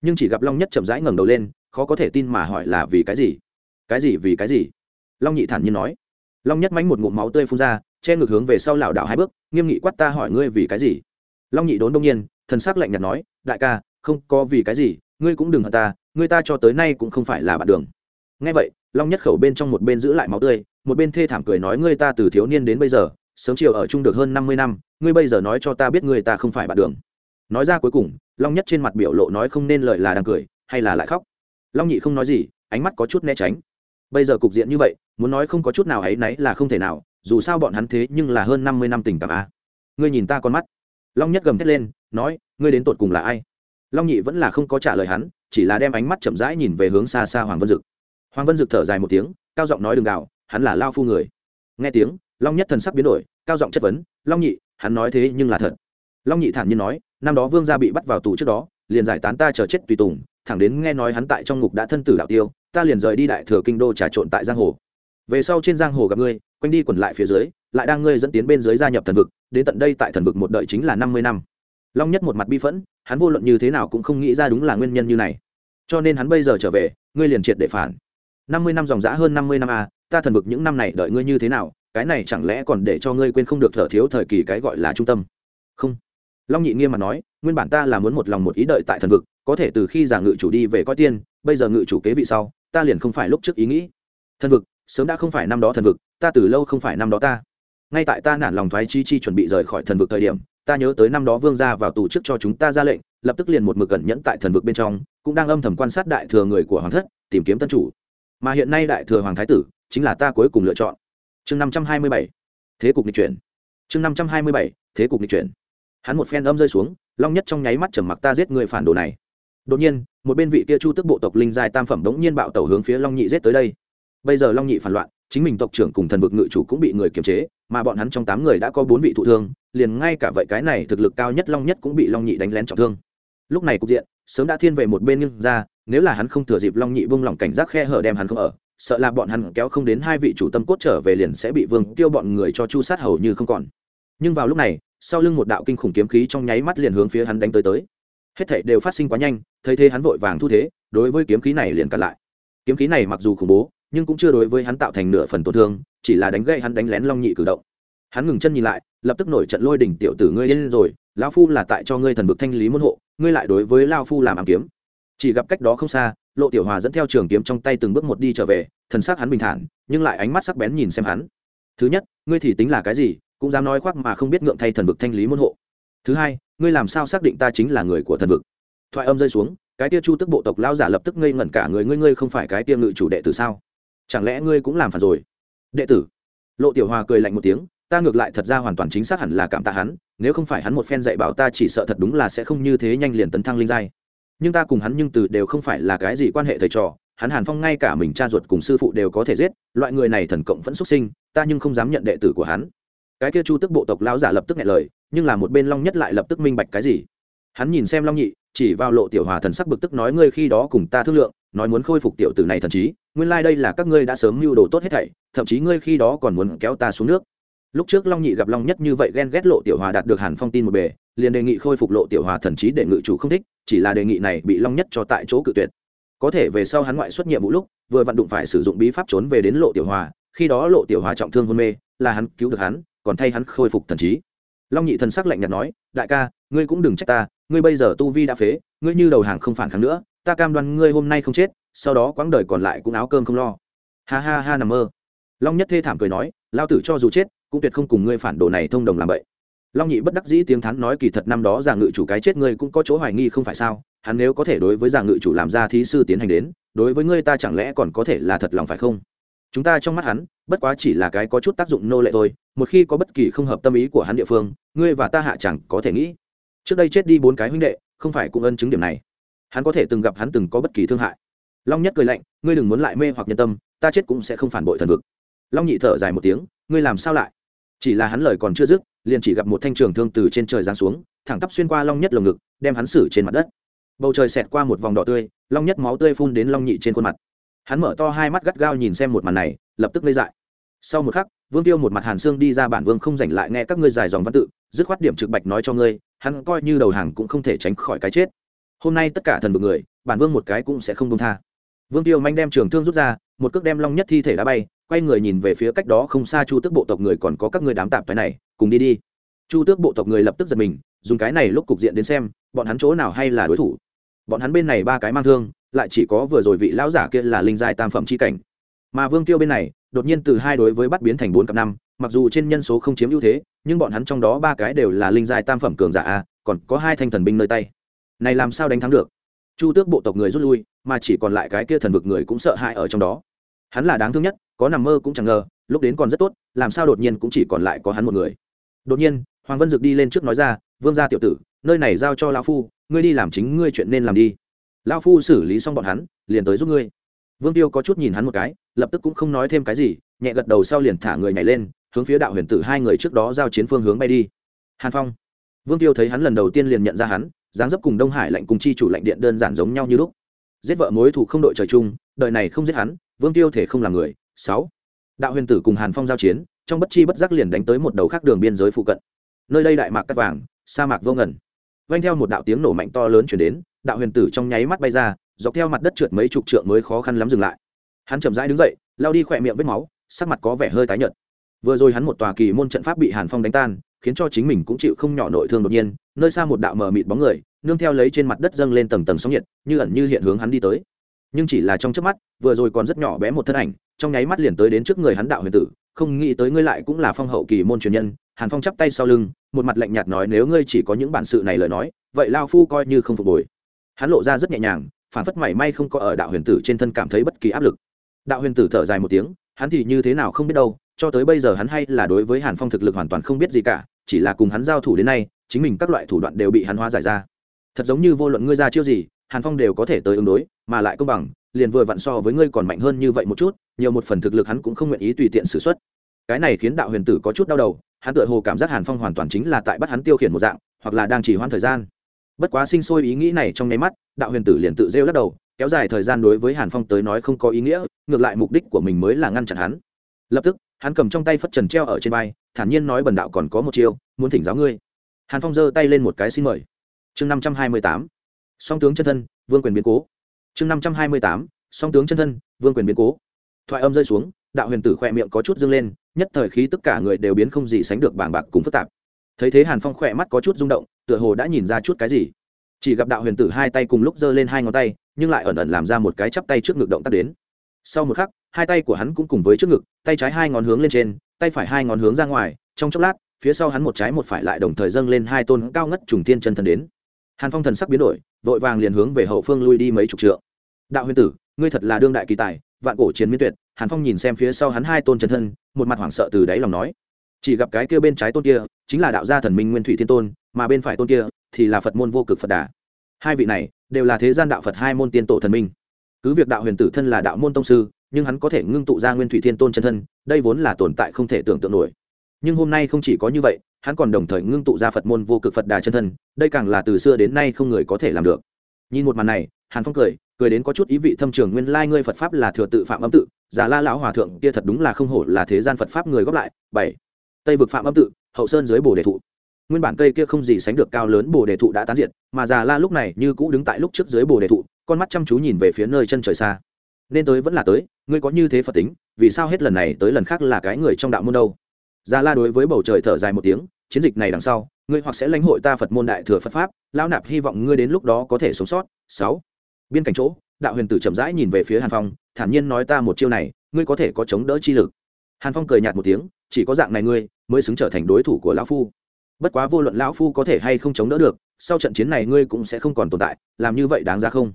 Nhưng chỉ gặp long nhất chậm rãi ngẩng đầu lên, khó có thể tin mà hỏi là vì cái gì? Cái gì vì cái gì? Long nhị thản nhiên nói. Long nhất mánh một ngụm máu tươi phun ra che ngược hướng về sau lảo đảo hai bước, nghiêm nghị quát ta hỏi ngươi vì cái gì? Long nhị đốn đông nhiên, thần s ắ c lạnh nhạt nói, đại ca, không có vì cái gì, ngươi cũng đừng hận ta, ngươi ta cho tới nay cũng không phải là bạn đường. Ngay vậy, long nhất khẩu bên trong một bên giữ lại máu tươi, một bên thê thảm cười nói ngươi ta từ thiếu niên đến bây giờ, sớm chiều ở chung được hơn năm mươi năm, ngươi bây giờ nói cho ta biết ngươi ta không phải bạn đường. Nói ra cuối cùng, long nhất trên mặt biểu lộ nói không nên lợi là đang cười, hay là lại khóc. Long nhị không nói gì, ánh mắt có chút né tránh. Bây giờ cục diện như vậy, muốn nói không có chút nào ấy nấy là không thể nào dù sao bọn hắn thế nhưng là hơn năm mươi năm tình cảm a ngươi nhìn ta con mắt. Long nhất gầm thét lên, nói, ngươi đến tột cùng là ai? Long nhị vẫn là không có trả lời hắn, chỉ là đem ánh mắt chậm rãi nhìn về hướng xa xa hoàng vân dực. Hoàng vân dực thở dài một tiếng, cao giọng nói đừng gào, hắn là lao phu người. Nghe tiếng, long nhất thần sắc biến đổi, cao giọng chất vấn, long nhị, hắn nói thế nhưng là thật. Long nhị thản nhiên nói, năm đó vương gia bị bắt vào tù trước đó, liền giải tán ta chờ chết tùy tùng, thẳng đến nghe nói hắn tại trong ngục đã thân tử đạo tiêu, ta liền rời đi đại thừa kinh đô trà trộn tại giang hồ. Về sau trên giang hồ gặp ngươi quanh đi quẩn lại phía dưới lại đang ngươi dẫn tiến bên dưới gia nhập thần vực đến tận đây tại thần vực một đợi chính là năm mươi năm. Long nhất một mặt bi phẫn hắn vô luận như thế nào cũng không nghĩ ra đúng là nguyên nhân như này. Cho nên hắn bây giờ trở về ngươi liền triệt để phản. Năm mươi năm dòng dã hơn năm mươi năm a à, ta thần vực những năm này đợi ngươi như thế nào cái này chẳng lẽ còn để cho ngươi quên không được thở thiếu thời kỳ cái gọi là trung tâm? Không. Long nhị nghiêm mà nói nguyên bản ta là muốn một lòng một ý đợi tại thần vực có thể từ khi giả ngự chủ đi về coi tiên bây giờ ngự chủ kế vị sau ta liền không phải lúc trước ý nghĩ. Thần vực sớm đã không phải năm đó thần vực, ta từ lâu không phải năm đó ta. Ngay tại ta nản lòng thoái chi chi chuẩn bị rời khỏi thần vực thời điểm, ta nhớ tới năm đó vương gia vào tù trước cho chúng ta ra lệnh, lập tức liền một mực cẩn nhẫn tại thần vực bên trong, cũng đang âm thầm quan sát đại thừa người của hoàng thất, tìm kiếm tân chủ. Mà hiện nay đại thừa hoàng thái tử chính là ta cuối cùng lựa chọn. Chương năm trăm hai mươi bảy. Thế cục nghịch chuyển. Chương năm trăm hai mươi bảy. Thế cục nghịch chuyển. Hắn một phen âm rơi xuống, long nhất trong nháy mắt trầm mặc ta giết người phản đồ này. Đột nhiên, một bên vị kia chu tức bộ tộc linh giai tam phẩm đống nhiên bạo tẩu hướng phía long nhị giết tới đây bây giờ long nhị phản loạn, chính mình tộc trưởng cùng thần vực ngự chủ cũng bị người kiềm chế, mà bọn hắn trong tám người đã có bốn vị thụ thương, liền ngay cả vậy cái này thực lực cao nhất long nhất cũng bị long nhị đánh lén trọng thương. Lúc này cục diện, sớm đã thiên về một bên nhưng ra, nếu là hắn không thừa dịp long nhị vung lòng cảnh giác khe hở đem hắn không ở, sợ là bọn hắn kéo không đến hai vị chủ tâm cốt trở về liền sẽ bị vương tiêu bọn người cho chu sát hầu như không còn. Nhưng vào lúc này, sau lưng một đạo kinh khủng kiếm khí trong nháy mắt liền hướng phía hắn đánh tới tới. Hết thảy đều phát sinh quá nhanh, thấy thế hắn vội vàng thu thế, đối với kiếm khí này liền cặn lại. Kiếm khí này mặc dù khủng bố nhưng cũng chưa đối với hắn tạo thành nửa phần tổn thương, chỉ là đánh gậy hắn đánh lén long nhị cử động. Hắn ngừng chân nhìn lại, lập tức nổi trận lôi đỉnh tiểu tử ngươi lên rồi, lão phu là tại cho ngươi thần vực thanh lý môn hộ, ngươi lại đối với lao phu làm ám kiếm. Chỉ gặp cách đó không xa, lộ tiểu hòa dẫn theo trường kiếm trong tay từng bước một đi trở về, thần sắc hắn bình thản, nhưng lại ánh mắt sắc bén nhìn xem hắn. Thứ nhất, ngươi thì tính là cái gì, cũng dám nói khoác mà không biết ngượng thay thần vực thanh lý môn hộ. Thứ hai, ngươi làm sao xác định ta chính là người của thần vực? Thoại âm rơi xuống, cái tia chu tức bộ tộc lao giả lập tức ngây ngẩn cả người, ngươi ngươi không phải cái tia ngự chủ đệ tử sao? Chẳng lẽ ngươi cũng làm phản rồi? Đệ tử. Lộ tiểu hòa cười lạnh một tiếng, ta ngược lại thật ra hoàn toàn chính xác hẳn là cảm tạ hắn, nếu không phải hắn một phen dạy bảo ta chỉ sợ thật đúng là sẽ không như thế nhanh liền tấn thăng linh giai. Nhưng ta cùng hắn nhưng từ đều không phải là cái gì quan hệ thầy trò, hắn hàn phong ngay cả mình cha ruột cùng sư phụ đều có thể giết, loại người này thần cộng vẫn xuất sinh, ta nhưng không dám nhận đệ tử của hắn. Cái kia chu tức bộ tộc lão giả lập tức nghe lời, nhưng là một bên long nhất lại lập tức minh bạch cái gì. Hắn nhìn xem long nhị, chỉ vào lộ tiểu hòa thần sắc bực tức nói, ngươi khi đó cùng ta thương lượng, nói muốn khôi phục tiểu tử này thần trí nguyên lai、like、đây là các ngươi đã sớm mưu đồ tốt hết thảy, thậm chí ngươi khi đó còn muốn kéo ta xuống nước. Lúc trước long nhị gặp long nhất như vậy ghen ghét lộ tiểu hòa đạt được hàn phong tin một bề, liền đề nghị khôi phục lộ tiểu hòa thần trí để ngự chủ không thích, chỉ là đề nghị này bị long nhất cho tại chỗ cự tuyệt. Có thể về sau hắn ngoại xuất nhiệm vụ lúc, vừa vặn đụng phải sử dụng bí pháp trốn về đến lộ tiểu hòa, khi đó lộ tiểu hòa trọng thương hôn mê, là hắn cứu được hắn, còn thay hắn khôi phục thần trí. Long nhị thần sắc lạnh nhạt nói, đại ca, ngươi cũng đừng trách ta, ngươi bây giờ tu vi đã phế, ngươi như đầu hàng không phản kháng nữa ta cam đoan ngươi hôm nay không chết, sau đó quãng đời còn lại cũng áo cơm không lo. Ha ha ha nằm mơ. Long nhất thê thảm cười nói, lao tử cho dù chết, cũng tuyệt không cùng ngươi phản đồ này thông đồng làm vậy long nhị bất đắc dĩ tiếng thắn nói kỳ thật năm đó giả ngự chủ cái chết ngươi cũng có chỗ hoài nghi không phải sao, hắn nếu có thể đối với giả ngự chủ làm ra thí sư tiến hành đến, đối với ngươi ta chẳng lẽ còn có thể là thật lòng phải không? Chúng ta trong mắt hắn, bất quá chỉ là cái có chút tác dụng nô lệ thôi, một khi có bất kỳ không hợp tâm ý của hắn địa phương, ngươi và ta hạ chẳng có thể nghĩ. Trước đây chết đi bốn cái huynh đệ, không phải cũng ân chứng điểm này hắn có thể từng gặp hắn từng có bất kỳ thương hại. Long nhất cười lạnh, ngươi đừng muốn lại mê hoặc nhân tâm, ta chết cũng sẽ không phản bội thần vực. Long nhị thở dài một tiếng, ngươi làm sao lại? Chỉ là hắn lời còn chưa dứt, liền chỉ gặp một thanh trường thương từ trên trời giáng xuống, thẳng tắp xuyên qua long nhất lồng ngực, đem hắn xử trên mặt đất. Bầu trời xẹt qua một vòng đỏ tươi, long nhất máu tươi phun đến long nhị trên khuôn mặt. Hắn mở to hai mắt gắt gao nhìn xem một màn này, lập tức lây dại. Sau một khắc, vương tiêu một mặt hàn xương đi ra bản vương không giành lại nghe các ngươi dài dòng văn tự, dứt khoát điểm trực bạch nói cho ngươi, hắn coi như đầu hàng cũng không thể tránh khỏi cái chết hôm nay tất cả thần vực người, bản vương một cái cũng sẽ không công tha. Vương tiêu manh đem trường thương rút ra, một cước đem long nhất thi thể đá bay, quay người nhìn về phía cách đó không xa chu tước bộ tộc người còn có các người đám tạp cái này, cùng đi đi. Chu tước bộ tộc người lập tức giật mình, dùng cái này lúc cục diện đến xem, bọn hắn chỗ nào hay là đối thủ. Bọn hắn bên này ba cái mang thương, lại chỉ có vừa rồi vị lão giả kia là linh giai tam phẩm c h i cảnh. Mà vương tiêu bên này, đột nhiên từ hai đối với bắt biến thành bốn cặp năm, mặc dù trên nhân số không chiếm ưu thế, nhưng bọn hắn trong đó ba cái đều là linh giai tam phẩm cường giả a, còn có hai thanh thần binh nơi tay này làm sao đánh thắng được? Chu tước bộ tộc người rút lui, mà chỉ còn lại cái kia thần vực người cũng sợ hãi ở trong đó. Hắn là đáng thương nhất, có nằm mơ cũng chẳng ngờ, lúc đến còn rất tốt, làm sao đột nhiên cũng chỉ còn lại có hắn một người. Đột nhiên, hoàng vân dực đi lên trước nói ra, vương gia tiểu tử, nơi này giao cho lão phu, ngươi đi làm chính ngươi chuyện nên làm đi. Lão phu xử lý xong bọn hắn, liền tới giúp ngươi. Vương tiêu có chút nhìn hắn một cái, lập tức cũng không nói thêm cái gì, nhẹ gật đầu sau liền thả người nhảy lên, hướng phía đạo huyền tử hai người trước đó giao chiến phương hướng bay đi. Hàn phong. Vương tiêu thấy hắn lần đầu tiên liền nhận ra hắn dáng dấp cùng đông hải lạnh cùng chi chủ lạnh điện đơn giản giống nhau như lúc. Giết vợ mối thủ không đội trời chung, đời này không giết hắn, vương tiêu thể không làm người. Sáu. Đạo huyền tử cùng hàn phong giao chiến, trong bất chi bất giác liền đánh tới một đầu khác đường biên giới phụ cận. Nơi đây đại mạc cắt vàng, sa mạc vô ngần. Vanh theo một đạo tiếng nổ mạnh to lớn chuyển đến, đạo huyền tử trong nháy mắt bay ra, dọc theo mặt đất trượt mấy chục trượng mới khó khăn lắm dừng lại. Hắn chậm rãi đứng dậy lao đi khỏe miệng vết máu, sắc mặt có vẻ hơi tái nhợt. Vừa rồi hắn một tòa kỳ môn trận pháp bị hàn phong đánh tan khiến cho chính mình cũng chịu không nhỏ nội thương đột nhiên, nơi xa một đạo mờ mịt bóng người, nương theo lấy trên mặt đất dâng lên tầng tầng sóng nhiệt, như ẩn như hiện hướng hắn đi tới. Nhưng chỉ là trong chớp mắt, vừa rồi còn rất nhỏ bé một thân ảnh, trong nháy mắt liền tới đến trước người hắn đạo huyền tử, không nghĩ tới ngươi lại cũng là phong hậu kỳ môn truyền nhân, hàn phong chắp tay sau lưng, một mặt lạnh nhạt nói nếu ngươi chỉ có những bản sự này lời nói, vậy lao phu coi như không phục hồi. Hắn lộ ra rất nhẹ nhàng, phản phất mảy may không có ở đạo huyền tử trên thân cảm thấy bất kỳ áp lực. Đạo huyền tử thở dài một tiếng, hắn thì như thế nào không biết đâu cho tới bây giờ hắn hay là đối với hàn phong thực lực hoàn toàn không biết gì cả, chỉ là cùng hắn giao thủ đến nay, chính mình các loại thủ đoạn đều bị hắn hóa giải ra. Thật giống như vô luận ngươi ra chiêu gì, hàn phong đều có thể tới ứng đối, mà lại công bằng, liền vừa vặn so với ngươi còn mạnh hơn như vậy một chút, nhiều một phần thực lực hắn cũng không nguyện ý tùy tiện xử x u ấ t cái này khiến đạo huyền tử có chút đau đầu, hắn tự hồ cảm giác hàn phong hoàn toàn chính là tại bắt hắn tiêu khiển một dạng, hoặc là đang chỉ hoãn thời gian. Bất quá sinh sôi ý nghĩ này trong nháy mắt, đạo huyền tử liền tự rêu lắc đầu, kéo dài thời gian đối với hàn phong tới nói không có ý nghĩa, ngược lại mục đích của mình mới là ngăn chặn hắn. Lập tức hắn cầm trong tay phất trần treo ở trên vai, thản nhiên nói bần đạo còn có một chiêu, muốn thỉnh giáo ngươi. Hàn phong giơ tay lên một cái xin mời. Chương năm trăm hai mươi tám. Song tướng chân thân, vương quyền biến cố. Chương năm trăm hai mươi tám. Song tướng chân thân, vương quyền biến cố. Thoại âm rơi xuống, đạo huyền tử khỏe miệng có chút dâng lên, nhất thời khí tất cả người đều biến không gì sánh được bàng bạc cùng phức tạp. Thấy thế hàn phong khỏe mắt có chút rung động, tựa hồ đã nhìn ra chút cái gì. Chỉ gặp đạo huyền tử hai tay cùng lúc giơ lên hai ngón tay, nhưng lại ẩn ẩn làm ra một cái chắp tay trước ngực động tác đến. Sau một khắc hai tay của hắn cũng cùng với trước ngực, tay trái hai ngón hướng lên trên, tay phải hai ngón hướng ra ngoài, trong chốc lát, phía sau hắn một trái một phải lại đồng thời dâng lên hai tôn cao ngất trùng tiên chân thần đến. Hàn phong thần sắc biến đổi, vội vàng liền hướng về hậu phương lui đi mấy chục trượng. Đạo huyền tử, ngươi thật là đương đại kỳ tài, vạn cổ chiến miên tuyệt. Hàn phong nhìn xem phía sau hắn hai tôn chân thân, một mặt hoảng sợ từ đáy lòng nói, chỉ gặp cái kia bên trái tôn kia, chính là đạo gia thần minh nguyên thủy thiên tôn, mà bên phải tôn kia thì là phật môn vô cực phật đà. Hai vị này đều là thế gian đạo phật hai môn tiên tổ thần minh. Cứ việc đạo huyền tử thân là đạo môn tông sư nhưng hắn có thể ngưng tụ ra nguyên thủy thiên tôn chân thân, đây vốn là tồn tại không thể tưởng tượng nổi. Nhưng hôm nay không chỉ có như vậy, hắn còn đồng thời ngưng tụ ra phật môn vô cực phật đà chân thân, đây càng là từ xưa đến nay không người có thể làm được. Nhìn một màn này, hàn phong cười cười đến có chút ý vị thâm trường, nguyên lai ngươi phật pháp là thừa tự phạm âm tự, giả la lão hòa thượng kia thật đúng là không hổ là thế gian phật pháp người góp lại. Bảy, tây vực phạm âm tự, hậu sơn dưới bồ đề thụ. Nguyên bản cây kia không gì sánh được cao lớn bồ đề thụ đã tán diệt, mà già la lúc này như cũ đứng tại lúc trước dưới bồ đề thụ, con mắt chăm chú nhìn về phía nơi chân trời xa nên tới vẫn là tới, ngươi có như thế phật tính, vì sao hết lần này tới lần khác là cái người trong đạo môn đâu? Gia la đối với bầu trời thở dài một tiếng, chiến dịch này đằng sau, ngươi hoặc sẽ lãnh hội ta phật môn đại thừa phật pháp, lão nạp hy vọng ngươi đến lúc đó có thể sống sót. Sáu. Biên cảnh chỗ, đạo huyền tử chậm rãi nhìn về phía hàn phong, thản nhiên nói ta một chiêu này, ngươi có thể có chống đỡ chi lực. Hàn phong cười nhạt một tiếng, chỉ có dạng này ngươi, mới xứng trở thành đối thủ của lão phu. Bất quá vô luận lão phu có thể hay không chống đỡ được, sau trận chiến này ngươi cũng sẽ không còn tồn tại, làm như vậy đáng ra không?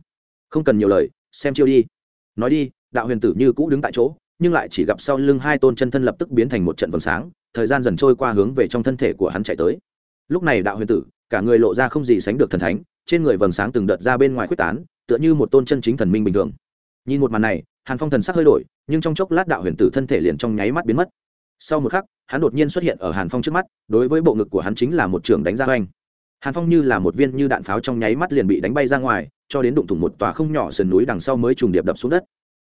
Không cần nhiều lời, xem chiêu đi nói đi, đạo huyền tử như cũ đứng tại chỗ, nhưng lại chỉ gặp sau lưng hai tôn chân thân lập tức biến thành một trận vầng sáng, thời gian dần trôi qua hướng về trong thân thể của hắn chạy tới. Lúc này đạo huyền tử, cả người lộ ra không gì sánh được thần thánh, trên người vầng sáng từng đợt ra bên ngoài quyết tán, tựa như một tôn chân chính thần minh bình thường. Nhìn một màn này, hàn phong thần sắc hơi đổi, nhưng trong chốc lát đạo huyền tử thân thể liền trong nháy mắt biến mất. Sau một khắc, hắn đột nhiên xuất hiện ở hàn phong trước mắt, đối với bộ ngực của hắn chính là một trường đánh ra oanh hàn phong như là một viên như đạn pháo trong nháy mắt liền bị đánh bay ra ngoài, cho đến đụng thủng một tòa không nhỏ sườn núi đằng sau mới trùng điệp đập xuống đất.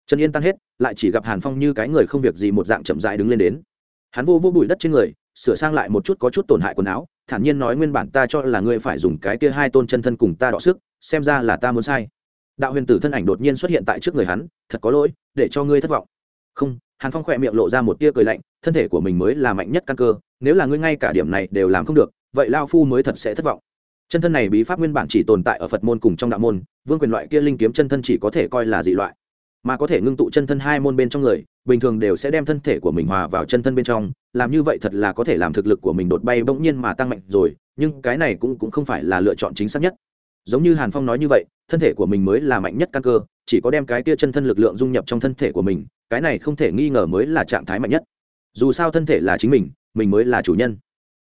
Trần yên tan hết, lại chỉ gặp hàn phong như cái người không việc gì một dạng chậm dại đứng lên đến. Hắn vô vô bụi đất trên người, sửa sang lại một chút có chút tổn hại quần áo, thản nhiên nói nguyên bản ta cho là ngươi phải dùng cái kia hai tôn chân thân cùng ta đọ sức, xem ra là ta muốn sai. Đạo huyền tử thân ảnh đột nhiên xuất hiện tại trước người hắn, thật có lỗi, để cho ngươi thất vọng. Không, hàn phong khỏe miệng lộ ra một tia cười lạnh, thân thể của mình mới là mạnh nhất căn cơ, nếu là ngươi ngay cả điểm này đều làm không được, vậy lao phu mới thật sẽ thất vọng chân thân này bí pháp nguyên bản chỉ tồn tại ở phật môn cùng trong đạo môn, vương quyền loại kia linh kiếm chân thân chỉ có thể coi là dị loại. Mà có thể ngưng tụ chân thân hai môn bên trong người, bình thường đều sẽ đem thân thể của mình hòa vào chân thân bên trong, làm như vậy thật là có thể làm thực lực của mình đột bay bỗng nhiên mà tăng mạnh rồi, nhưng cái này cũng cũng không phải là lựa chọn chính xác nhất. Giống như hàn phong nói như vậy, thân thể của mình mới là mạnh nhất căn cơ, chỉ có đem cái kia chân thân lực lượng dung nhập trong thân thể của mình, cái này không thể nghi ngờ mới là trạng thái mạnh nhất. Dù sao thân thể là chính mình mình mới là chủ nhân.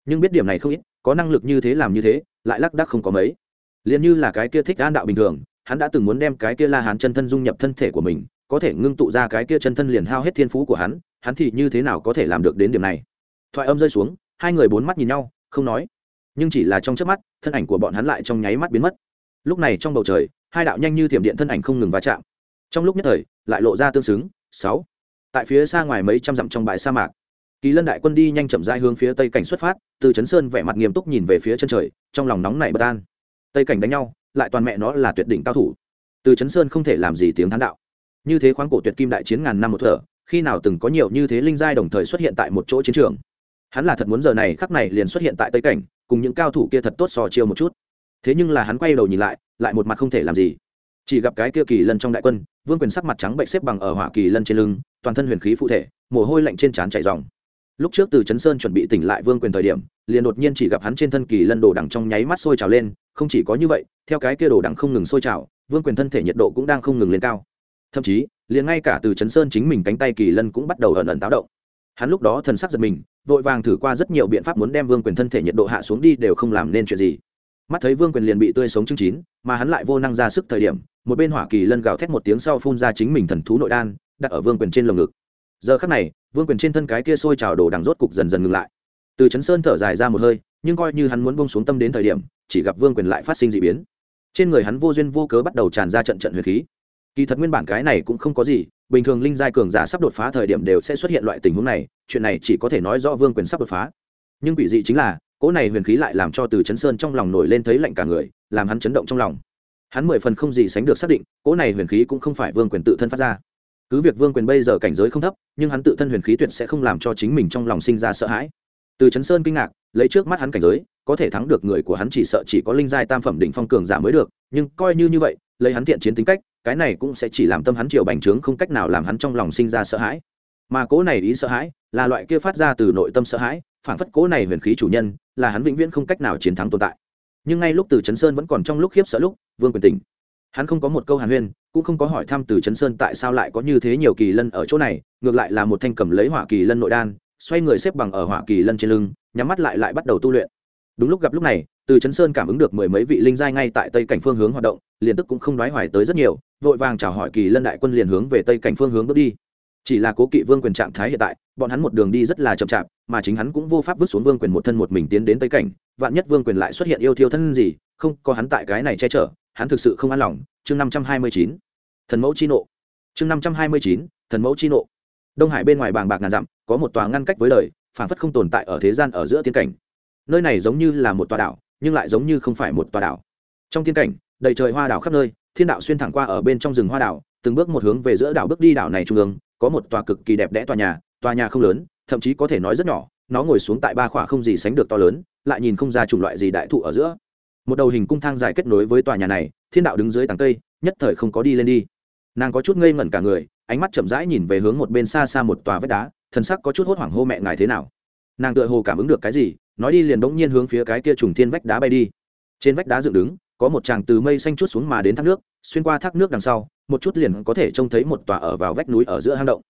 Nhưng biết điểm này không ít, có năng lực như thế làm như thế lại lắc đắc không có mấy. Liền như là cái kia thích an đạo bình thường, hắn đã từng muốn đem cái kia la hán chân thân dung nhập thân thể của mình, có thể ngưng tụ ra cái kia chân thân liền hao hết thiên phú của hắn hắn thì như thế nào có thể làm được đến điểm này? Thoại âm rơi xuống, hai người bốn mắt nhìn nhau, không nói. Nhưng chỉ là trong chớp mắt, thân ảnh của bọn hắn lại trong nháy mắt biến mất. Lúc này trong bầu trời, hai đạo nhanh như thiểm điện thân ảnh không ngừng va chạm. Trong lúc nhất thời, lại lộ ra tương xứng, sáu. Tại phía xa ngoài mấy trăm dặm trong bãi sa mạc kỳ lân đại quân đi nhanh chậm rãi hướng phía tây cảnh xuất phát, từ chấn sơn vẻ mặt nghiêm túc nhìn về phía chân trời, trong lòng nóng nảy bất an. Tây cảnh đánh nhau, lại toàn mẹ nó là tuyệt đỉnh cao thủ. Từ chấn sơn không thể làm gì tiếng thán đạo. Như thế khoáng cổ tuyệt kim đại chiến ngàn năm một thở, khi nào từng có nhiều như thế linh giai đồng thời xuất hiện tại một chỗ chiến trường. Hắn là thật muốn giờ này khắc này liền xuất hiện tại tây cảnh, cùng những cao thủ kia thật tốt sò chiêu một chút. Thế nhưng là hắn quay đầu nhìn lại lại một mặt không thể làm gì. Chỉ gặp cái kia kỳ lân trong đại quân, vương quyền sắc mặt trắng bệnh xếp bằng ở hỏa kỳ lân trên lưng, toàn thân huyền khí phụ thể, mồ hôi lạnh trên trán chảy dòng lúc trước từ chấn sơn chuẩn bị tỉnh lại vương quyền thời điểm, liền đột nhiên chỉ gặp hắn trên thân kỳ lân đồ đằng trong nháy mắt sôi trào lên, không chỉ có như vậy, theo cái kia đồ đằng không ngừng sôi trào, vương quyền thân thể nhiệt độ cũng đang không ngừng lên cao. Thậm chí, liền ngay cả từ chấn sơn chính mình cánh tay kỳ lân cũng bắt đầu ẩn ẩn táo động. Hắn lúc đó thần sắc giật mình, vội vàng thử qua rất nhiều biện pháp muốn đem vương quyền thân thể nhiệt độ hạ xuống đi đều không làm nên chuyện gì. Mắt thấy vương quyền liền bị tươi sống chứng chín, mà hắn lại vô năng ra sức thời điểm, một bên hỏa kỳ lân gào thét một tiếng sau phun ra chính mình thần thú nội đan, đặt ở vương quyền trên lồng ngực giờ khắc này, vương quyền trên thân cái kia sôi trào đồ đằng rốt cục dần dần ngừng lại. Từ chấn sơn thở dài ra một hơi, nhưng coi như hắn muốn bông xuống tâm đến thời điểm, chỉ gặp vương quyền lại phát sinh d ị biến. Trên người hắn vô duyên vô cớ bắt đầu tràn ra trận trận huyền khí. Kỳ thật nguyên bản cái này cũng không có gì, bình thường linh giai cường giả sắp đột phá thời điểm đều sẽ xuất hiện loại tình huống này, chuyện này chỉ có thể nói do vương quyền sắp đột phá. Nhưng quỷ dị chính là, cỗ này huyền khí lại làm cho từ chấn sơn trong lòng nổi lên thấy lạnh cả người, làm hắn chấn động trong lòng. Hắn mười phần không gì sánh được xác định, cỗ này huyền khí cũng không phải vương quyền tự thân phát ra cứ việc vương quyền bây giờ cảnh giới không thấp, nhưng hắn tự thân huyền khí tuyệt sẽ không làm cho chính mình trong lòng sinh ra sợ hãi. Từ chấn sơn kinh ngạc, lấy trước mắt hắn cảnh giới, có thể thắng được người của hắn chỉ sợ chỉ có linh giai tam phẩm đỉnh phong cường giả mới được, nhưng coi như như vậy, lấy hắn thiện chiến tính cách, cái này cũng sẽ chỉ làm tâm hắn chiều bành trướng không cách nào làm hắn trong lòng sinh ra sợ hãi. Mà cố này ý sợ hãi, là loại kia phát ra từ nội tâm sợ hãi, phản phất cố này huyền khí chủ nhân, là hắn vĩnh viễn không cách nào chiến thắng tồn tại. Nhưng ngay lúc từ chấn sơn vẫn còn trong lúc khiếp sợ lúc, vương quyền tỉnh. Hắn không có một câu hàn huyên cũng không có hỏi thăm từ chấn sơn tại sao lại có như thế nhiều kỳ lân ở chỗ này, ngược lại là một thanh cầm lấy hỏa kỳ lân nội đan, xoay người xếp bằng ở hỏa kỳ lân trên lưng, nhắm mắt lại lại bắt đầu tu luyện. Đúng lúc gặp lúc này, từ chấn sơn cảm ứng được mười mấy vị linh giai ngay tại tây cảnh phương hướng hoạt động, liền tức cũng không đoái hoài tới rất nhiều, vội vàng chào hỏi kỳ lân đại quân liền hướng về tây cảnh phương hướng bước đi. Chỉ là cố kỵ vương quyền trạng thái hiện tại, bọn hắn một đường đi rất là chậm chạp, mà chính hắn cũng vô pháp vứt xuống vương quyền một thân một mình tiến đến tây cảnh, vạn nhất vương quyền lại xuất hiện yêu thiêu thân gì, không có hắn tại cái này che chở, hắn thực sự không an lòng. Chương năm trăm hai mươi chín thần mẫu chi nộ. Chương năm trăm hai mươi chín, thần mẫu chi nộ. Đông hải bên ngoài bàng bạc ngàn dặm, có một tòa ngăn cách với đời phản phất không tồn tại ở thế gian ở giữa tiên cảnh. Nơi này giống như là một tòa đảo, nhưng lại giống như không phải một tòa đảo. Trong tiên cảnh, đầy trời hoa đảo khắp nơi, thiên đạo xuyên thẳng qua ở bên trong rừng hoa đảo, từng bước một hướng về giữa đảo bước đi đảo này trung ương, có một tòa cực kỳ đẹp đẽ tòa nhà tòa nhà không lớn, thậm chí có thể nói rất nhỏ, nó ngồi xuống tại ba khỏa không gì sánh được to lớn, lại nhìn không ra chủng loại gì đại thụ ở giữa. Một đầu hình cung thang dài kết nối với tòa nhà này, thiên đạo đứng dưới tàng cây, nhất thời không có đi lên đi nàng có chút ngây ngẩn cả người, ánh mắt chậm rãi nhìn về hướng một bên xa xa một tòa vách đá thân sắc có chút hốt hoảng, hô mẹ ngài thế nào? Nàng tựa hồ cảm ứng được cái gì, nói đi liền bỗng nhiên hướng phía cái kia trùng thiên vách đá bay đi. Trên vách đá dựng đứng, có một tràng từ mây xanh chút xuống mà đến thác nước, xuyên qua thác nước đằng sau, một chút liền có thể trông thấy một tòa ở vào vách núi ở giữa hang động.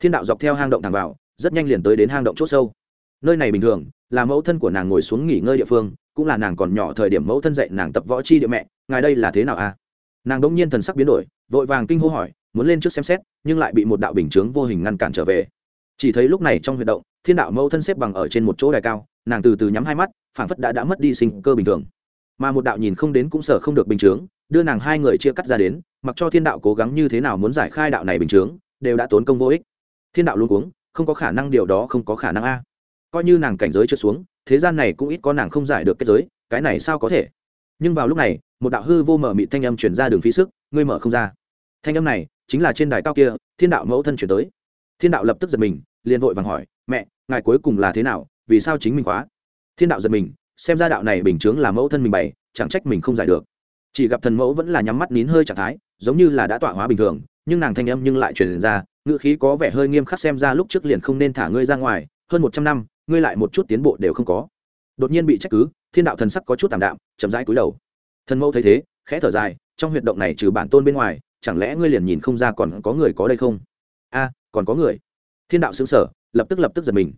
Thiên đạo dọc theo hang động thẳng vào, rất nhanh liền tới đến hang động c h ỗ sâu. Nơi này bình thường, là mẫu thân của nàng ngồi xuống nghỉ ngơi địa phương, cũng là nàng còn nhỏ thời điểm mẫu thân dạy nàng tập võ chi địa mẹ, ngài đây là thế nào a à? Nàng đ ỗ n g nhiên thần sắc biến đổi, vội vàng kinh hô hỏi, muốn lên trước xem xét, nhưng lại bị một đạo bình chướng vô hình ngăn cản trở về. Chỉ thấy lúc này trong huy động, thiên đạo mẫu thân xếp bằng ở trên một chỗ đài cao, nàng từ từ nhắm hai mắt, phảng phất đã đã mất đi sinh cơ bình thường. Mà một đạo nhìn không đến cũng sở không được bình chướng, đưa nàng hai người chia cắt ra đến, mặc cho thiên đạo cố gắng như thế nào muốn giải khai đạo này bình chướng, đều đã tốn công vô ích. Thiên đạo luôn cuống, không có khả năng điều đó không có khả năng a. Coi như nàng cảnh giới trượt xuống, thế gian này cũng ít có nàng không giải được kết giới, cái này sao có thể? Nhưng vào lúc này, một đạo hư vô mở mịt thanh âm chuyển ra đường phí sức ngươi mở không ra. Thanh âm này chính là trên đài cao kia, thiên đạo mẫu thân chuyển tới. Thiên đạo lập tức giật mình, liền vội vàng hỏi, mẹ, ngài cuối cùng là thế nào? Vì sao chính mình khóa? Thiên đạo giật mình, xem ra đạo này bình chướng là mẫu thân mình bày, chẳng trách mình không giải được. Chỉ gặp thần mẫu vẫn là nhắm mắt nín hơi trạng thái, giống như là đã tọa hóa bình thường, nhưng nàng thanh âm nhưng lại truyền ra, ngữ khí có vẻ hơi nghiêm khắc xem ra lúc trước liền không nên thả ngươi ra ngoài, hơn một trăm năm, ngươi lại một chút tiến bộ đều không có. Đột nhiên bị trách cứ thiên đạo thần sắc có chút tạm đạm, chậm rãi cúi đầu. Thần mẫu thấy thế, khẽ thở dài, trong huyệt động này trừ bản tôn bên ngoài, chẳng lẽ ngươi liền nhìn không ra còn có người có đây không? A, còn có người. Thiên đạo xứng sở lập tức lập tức giật mình.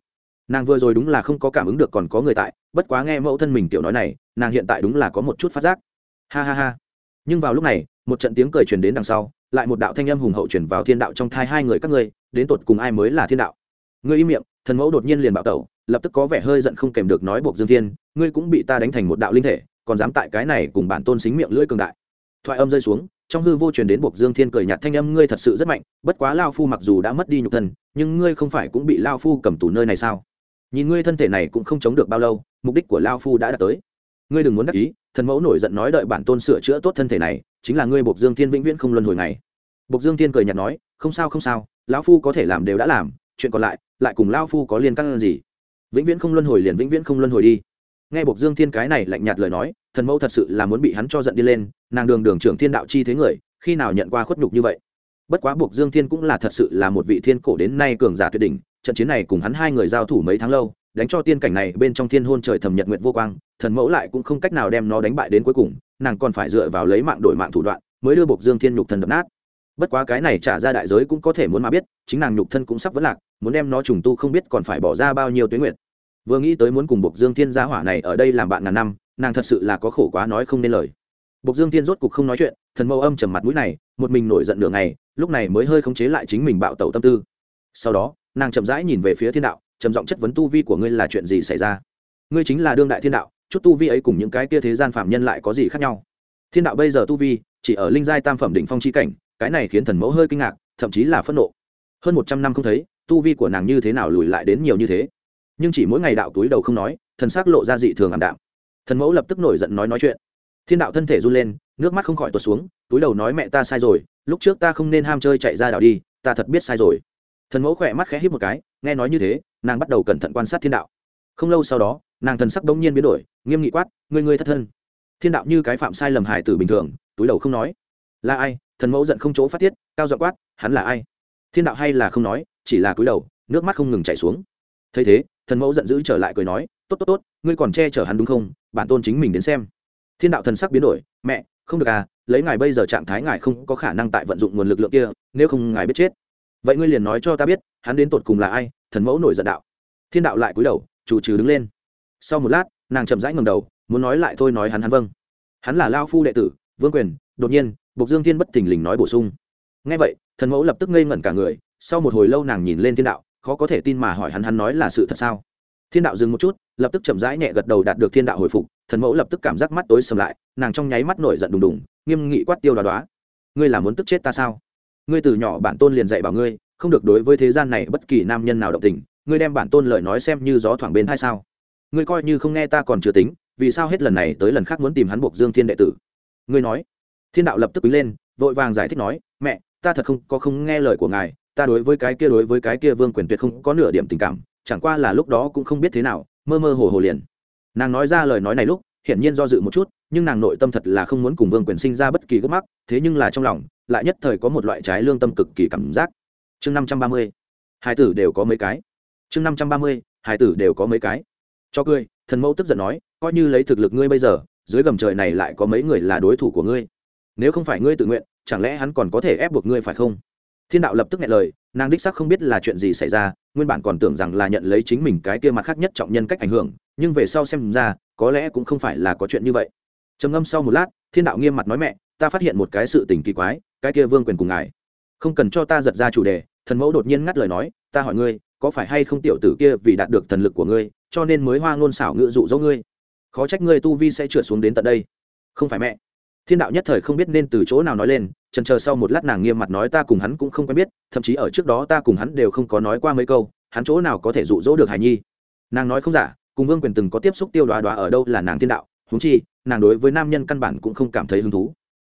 Nàng vừa rồi đúng là không có cảm ứng được còn có người tại, bất quá nghe mẫu thân mình tiểu nói này, nàng hiện tại đúng là có một chút phát giác. Ha ha ha. Nhưng vào lúc này, một trận tiếng cười truyền đến đằng sau, lại một đạo thanh âm hùng hậu truyền vào thiên đạo trong thai hai người các ngươi, đến tột cùng ai mới là thiên đạo? Ngươi im miệng, thần mẫu đột nhiên liền bạo tẩu lập tức có vẻ hơi giận không kèm được nói buộc dương thiên, ngươi cũng bị ta đánh thành một đạo linh thể, còn dám tại cái này cùng bản tôn xính miệng lưỡi cường đại. Thoại âm rơi xuống, trong hư vô truyền đến buộc dương thiên cười nhạt thanh âm, ngươi thật sự rất mạnh, bất quá lao phu mặc dù đã mất đi nhục thân, nhưng ngươi không phải cũng bị lao phu cầm tù nơi này sao? Nhìn ngươi thân thể này cũng không chống được bao lâu, mục đích của lao phu đã đạt tới. Ngươi đừng muốn đắc ý, thần mẫu nổi giận nói đợi bản tôn sửa chữa tốt thân thể này, chính là ngươi buộc dương thiên vĩnh viễn không luân hồi này buộc dương thiên cười nhạt nói, không sao không sao lão phu có thể làm đều đã làm, chuyện còn lại lại cùng lao phu có liên căn gì? Vĩnh viễn không luân hồi liền vĩnh viễn không luân hồi đi. Nghe buộc dương thiên cái này lạnh nhạt lời nói, thần mẫu thật sự là muốn bị hắn cho giận đi lên, nàng đường đường trưởng thiên đạo chi thế người, khi nào nhận qua khuất nhục như vậy? Bất quá buộc dương thiên cũng là thật sự là một vị thiên cổ đến nay cường giả tuyệt đỉnh, trận chiến này cùng hắn hai người giao thủ mấy tháng lâu, đánh cho tiên cảnh này bên trong thiên hôn trời thầm nhật nguyện vô quang, thần mẫu lại cũng không cách nào đem nó đánh bại đến cuối cùng, nàng còn phải dựa vào lấy mạng đổi mạng thủ đoạn, mới đưa buộc dương thiên nhục thần đập nát bất quá cái này trả ra đại giới cũng có thể muốn mà biết, chính nàng nhục thân cũng sắp vẫn lạc, muốn đem nó trùng tu không biết còn phải bỏ ra bao nhiêu tuyến nguyện vừa nghĩ tới muốn cùng buộc dương thiên gia hỏa này ở đây làm bạn ngàn năm, nàng thật sự là có khổ quá nói không nên lời. Buộc dương thiên rốt cục không nói chuyện, thần mâu âm trầm mặt mũi này, một mình nổi giận nửa ngày, lúc này mới hơi khống chế lại chính mình bạo tẩu tâm tư. Sau đó, nàng chậm rãi nhìn về phía thiên đạo, trầm giọng chất vấn tu vi của ngươi là chuyện gì xảy ra? Ngươi chính là đương đại thiên đạo, chút tu vi ấy cùng những cái kia thế gian phạm nhân lại có gì khác nhau? Thiên đạo bây giờ tu vi, chỉ ở linh giai tam phẩm đỉnh phong chi cảnh cái này khiến thần mẫu hơi kinh ngạc, thậm chí là phẫn nộ. Hơn một trăm năm không thấy, tu vi của nàng như thế nào lùi lại đến nhiều như thế. Nhưng chỉ mỗi ngày đạo túi đầu không nói, thần s ắ c lộ ra dị thường ảm đạm. Thần mẫu lập tức nổi giận nói nói chuyện. Thiên đạo thân thể run lên, nước mắt không khỏi tuột xuống, túi đầu nói mẹ ta sai rồi, lúc trước ta không nên ham chơi chạy ra đảo đi, ta thật biết sai rồi. Thần mẫu khỏe mắt khẽ hít một cái, nghe nói như thế, nàng bắt đầu cẩn thận quan sát thiên đạo. Không lâu sau đó, nàng thần sắc đ ỗ n g nhiên biến đổi, nghiêm nghị quát người người thất thân. Thiên đạo như cái phạm sai lầm hải tử bình thường, túi đầu không nói là ai, thần mẫu giận không chỗ phát tiết, cao dọ quát, hắn là ai? Thiên đạo hay là không nói, chỉ là cúi đầu, nước mắt không ngừng chảy xuống. Thấy thế, thần mẫu giận dữ trở lại cười nói, tốt tốt tốt, ngươi còn che chở hắn đúng không? Bản tôn chính mình đến xem. Thiên đạo thần sắc biến đổi, mẹ, không được à lấy ngài bây giờ trạng thái ngài không có khả năng tại vận dụng nguồn lực lượng kia, nếu không ngài biết chết. Vậy ngươi liền nói cho ta biết, hắn đến tột cùng là ai, thần mẫu nổi giận đạo. Thiên đạo lại cúi đầu chủ trừ đứng lên. Sau một lát, nàng chậm rãi ngầm đầu, muốn nói lại thôi nói hắn hắn vâng. Hắn là lao phu đệ tử, vương quyền, đột nhiên bộc dương thiên bất thình lình nói bổ sung. Ngay vậy, thần mẫu lập tức ngây ngẩn cả người, sau một hồi lâu nàng nhìn lên thiên đạo, khó có thể tin mà hỏi hắn hắn nói là sự thật sao? Thiên đạo dừng một chút, lập tức chậm rãi nhẹ gật đầu đạt được thiên đạo hồi phục, thần mẫu lập tức cảm giác mắt tối sầm lại, nàng trong nháy mắt nổi giận đùng đùng, nghiêm nghị quát tiêu đoá đoá ngươi là muốn tức chết ta sao? Ngươi từ nhỏ bản tôn liền dạy bảo ngươi, không được đối với thế gian này bất kỳ nam nhân nào động tình, ngươi đem bản tôn lời nói xem như gió thoảng bên hay sao? Ngươi coi như không nghe ta còn chưa tính, vì sao hết lần này tới lần khác muốn tìm hắn buộc dương thiên đệ tử? Ngươi nói thiên đạo lập tức quý lên, vội vàng giải thích nói, mẹ, ta thật không có không nghe lời của ngài, ta đối với cái kia đối với cái kia vương quyền tuyệt không có nửa điểm tình cảm, chẳng qua là lúc đó cũng không biết thế nào, mơ mơ hồ hồ liền. Nàng nói ra lời nói này lúc, hiển nhiên do dự một chút, nhưng nàng nội tâm thật là không muốn cùng vương quyền sinh ra bất kỳ gốc mắc, thế nhưng là trong lòng, lại nhất thời có một loại trái lương tâm cực kỳ cảm giác. Chương năm trăm ba mươi hai tử đều có mấy cái. Chương năm trăm ba mươi hai tử đều có mấy cái. Cho cười, thần mẫu tức giận nói, coi như lấy thực lực ngươi bây giờ, dưới gầm trời này lại có mấy người là đối thủ của ngươi? Nếu không phải ngươi tự nguyện, chẳng lẽ hắn còn có thể ép buộc ngươi phải không? Thiên đạo lập tức nghe lời, nàng đích sắc không biết là chuyện gì xảy ra, nguyên bản còn tưởng rằng là nhận lấy chính mình cái kia mặt khác nhất trọng nhân cách ảnh hưởng, nhưng về sau xem ra, có lẽ cũng không phải là có chuyện như vậy. Trầm ngâm sau một lát, thiên đạo nghiêm mặt nói mẹ, ta phát hiện một cái sự tình kỳ quái, cái kia vương quyền cùng ngài. Không cần cho ta giật ra chủ đề, thần mẫu đột nhiên ngắt lời nói, ta hỏi ngươi, có phải hay không tiểu tử kia vì đạt được thần lực của ngươi, cho nên mới hoa ngôn xảo ngự dụ dỗ ngươi? Khó trách ngươi tu vi sẽ trượt xuống đến tận đây. Không phải mẹ thiên đạo nhất thời không biết nên từ chỗ nào nói lên trần chờ sau một lát nàng nghiêm mặt nói ta cùng hắn cũng không quen biết, thậm chí ở trước đó ta cùng hắn đều không có nói qua mấy câu, hắn chỗ nào có thể dụ dỗ được hải nhi? Nàng nói không giả, cùng vương quyền từng có tiếp xúc tiêu đoá đoá ở đâu là nàng thiên đạo húng chi, nàng đối với nam nhân căn bản cũng không cảm thấy hứng thú.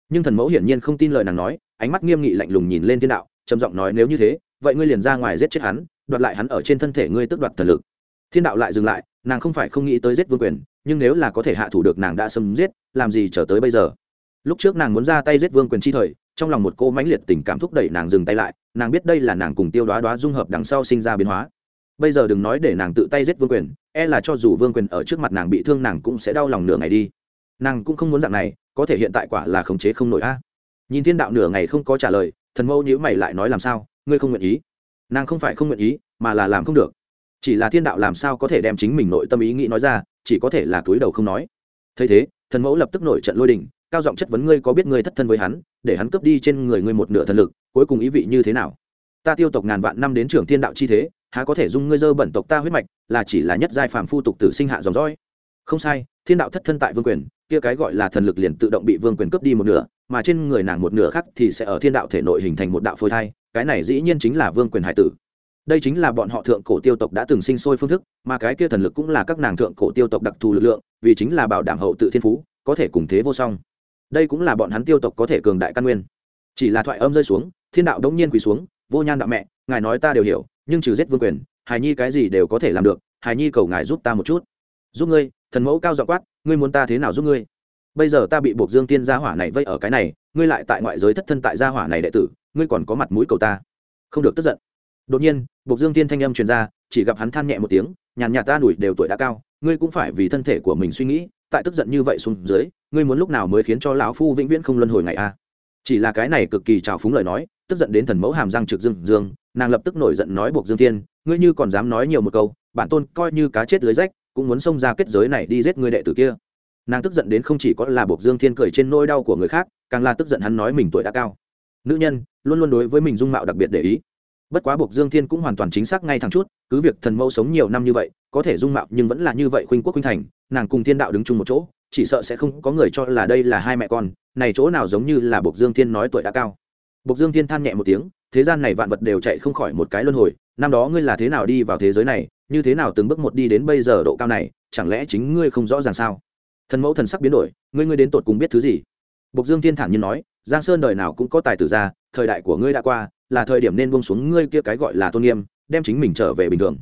Nhưng thần mẫu hiển nhiên không tin lời nàng nói, ánh mắt nghiêm nghị lạnh lùng nhìn lên thiên đạo, trầm giọng nói nếu như thế, vậy ngươi liền ra ngoài giết chết hắn, đoạt lại hắn ở trên thân thể ngươi tức đoạt thần lực. Thiên đạo lại dừng lại, nàng không phải không nghĩ tới giết vương quyền, nhưng nếu là có thể hạ thủ được nàng đã xâm giết, làm gì chờ tới bây giờ? Lúc trước nàng muốn ra tay giết vương quyền chi thời, trong lòng một cô mãnh liệt tình cảm thúc đẩy nàng dừng tay lại, nàng biết đây là nàng cùng tiêu đoá đoá dung hợp đằng sau sinh ra biến hóa. Bây giờ đừng nói để nàng tự tay giết vương quyền e là cho dù vương quyền ở trước mặt nàng bị thương nàng cũng sẽ đau lòng nửa ngày đi. Nàng cũng không muốn dạng này, có thể hiện tại quả là khống chế không nổi a. Nhìn thiên đạo nửa ngày không có trả lời, thần mẫu nhữ mày lại nói làm sao, ngươi không nguyện ý. Nàng không phải không nguyện ý, mà là làm không được. Chỉ là thiên đạo làm sao có thể đem chính mình nội tâm ý nghĩ nói ra, chỉ có thể là túi đầu không nói. Thấy thế, thần mẫu lập tức nổi trận lôi đình cao giọng chất vấn ngươi có biết ngươi thất thân với hắn, để hắn cướp đi trên người ngươi một nửa thần lực, cuối cùng ý vị như thế nào? Ta tiêu tộc ngàn vạn năm đến trưởng thiên đạo chi thế, há có thể dung ngươi dơ bẩn tộc ta huyết mạch, là chỉ là nhất giai phàm phu tục tử sinh hạ dòng dõi. Không sai, thiên đạo thất thân tại vương quyền, kia cái gọi là thần lực liền tự động bị vương quyền cướp đi một nửa, mà trên người nàng một nửa khác thì sẽ ở thiên đạo thể nội hình thành một đạo phôi thai, cái này dĩ nhiên chính là vương quyền hải tử. Đây chính là bọn họ thượng cổ tiêu tộc đã từng sinh sôi phương thức, mà cái kia thần lực cũng là các nàng thượng cổ tiêu tộc đặc thù lực lượng, vì chính là bảo đảm hậu tự thiên phú, có thể cùng thế vô song đây cũng là bọn hắn tiêu tộc có thể cường đại căn nguyên. Chỉ là thoại âm rơi xuống, thiên đạo đống nhiên quỳ xuống, vô nhan đạo mẹ, ngài nói ta đều hiểu, nhưng trừ giết vương quyền, hài nhi cái gì đều có thể làm được, hài nhi cầu ngài giúp ta một chút. Giúp ngươi? Thần mẫu cao dọ quát, ngươi muốn ta thế nào giúp ngươi? Bây giờ ta bị buộc dương tiên gia hỏa này vây ở cái này, ngươi lại tại ngoại giới thất thân tại gia hỏa này đệ tử, ngươi còn có mặt mũi cầu ta. Không được tức giận. Đột nhiên, buộc dương tiên thanh âm truyền ra, chỉ gặp hắn than nhẹ một tiếng, nhàn nhạt ta đuổi đều tuổi đã cao, ngươi cũng phải vì thân thể của mình suy nghĩ tại tức giận như vậy xuống dưới, ngươi muốn lúc nào mới khiến cho lão phu vĩnh viễn không luân hồi ngày a? Chỉ là cái này cực kỳ trào phúng lời nói, tức giận đến thần mẫu hàm răng trực dương dương, nàng lập tức nổi giận nói buộc dương tiên ngươi như còn dám nói nhiều một câu, bản tôn coi như cá chết lưới rách, cũng muốn xông ra kết giới này đi giết ngươi đệ tử kia. Nàng tức giận đến không chỉ có là buộc dương thiên cười trên nỗi đau của người khác, càng là tức giận hắn nói mình tuổi đã cao. Nữ nhân, luôn luôn đối với mình dung mạo đặc biệt để ý bất quá buộc dương thiên cũng hoàn toàn chính xác ngay thẳng chút cứ việc thần mẫu sống nhiều năm như vậy có thể dung mạo nhưng vẫn là như vậy khuynh quốc khuynh thành nàng cùng thiên đạo đứng chung một chỗ chỉ sợ sẽ không có người cho là đây là hai mẹ con này chỗ nào giống như là buộc dương thiên nói tuổi đã cao. Buộc dương thiên than nhẹ một tiếng thế gian này vạn vật đều chạy không khỏi một cái luân hồi năm đó ngươi là thế nào đi vào thế giới này như thế nào từng bước một đi đến bây giờ độ cao này chẳng lẽ chính ngươi không rõ ràng sao? Thần mẫu thần sắc biến đổi ngươi ngươi đến tột cùng biết thứ gì? Bộc Dương Thiên thản nhiên nói, Giang Sơn đời nào cũng có tài tử ra, thời đại của ngươi đã qua, là thời điểm nên buông xuống ngươi kia cái gọi là tôn nghiêm, đem chính mình trở về bình thường.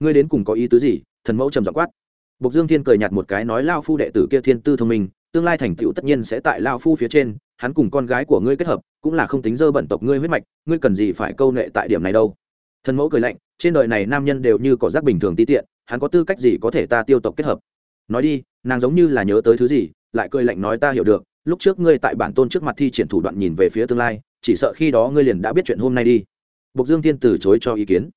Ngươi đến cùng có ý tứ gì? Thần mẫu trầm giọng quát. Bộc Dương Thiên cười nhạt một cái nói lão phu đệ tử kia thiên tư thông minh, tương lai thành tựu tất nhiên sẽ tại lão phu phía trên, hắn cùng con gái của ngươi kết hợp, cũng là không tính dơ bẩn tộc ngươi huyết mạch, ngươi cần gì phải câu nệ tại điểm này đâu. Thần mẫu cười lạnh, trên đời này nam nhân đều như cỏ rác bình thường ti tiện, hắn có tư cách gì có thể ta tiêu tộc kết hợp. Nói đi, nàng giống như là nhớ tới thứ gì, lại cười lạnh nói ta hiểu được, lúc trước ngươi tại bản tôn trước mặt thi triển thủ đoạn nhìn về phía tương lai chỉ sợ khi đó ngươi liền đã biết chuyện hôm nay đi. Bộc dương tiên từ chối cho ý kiến.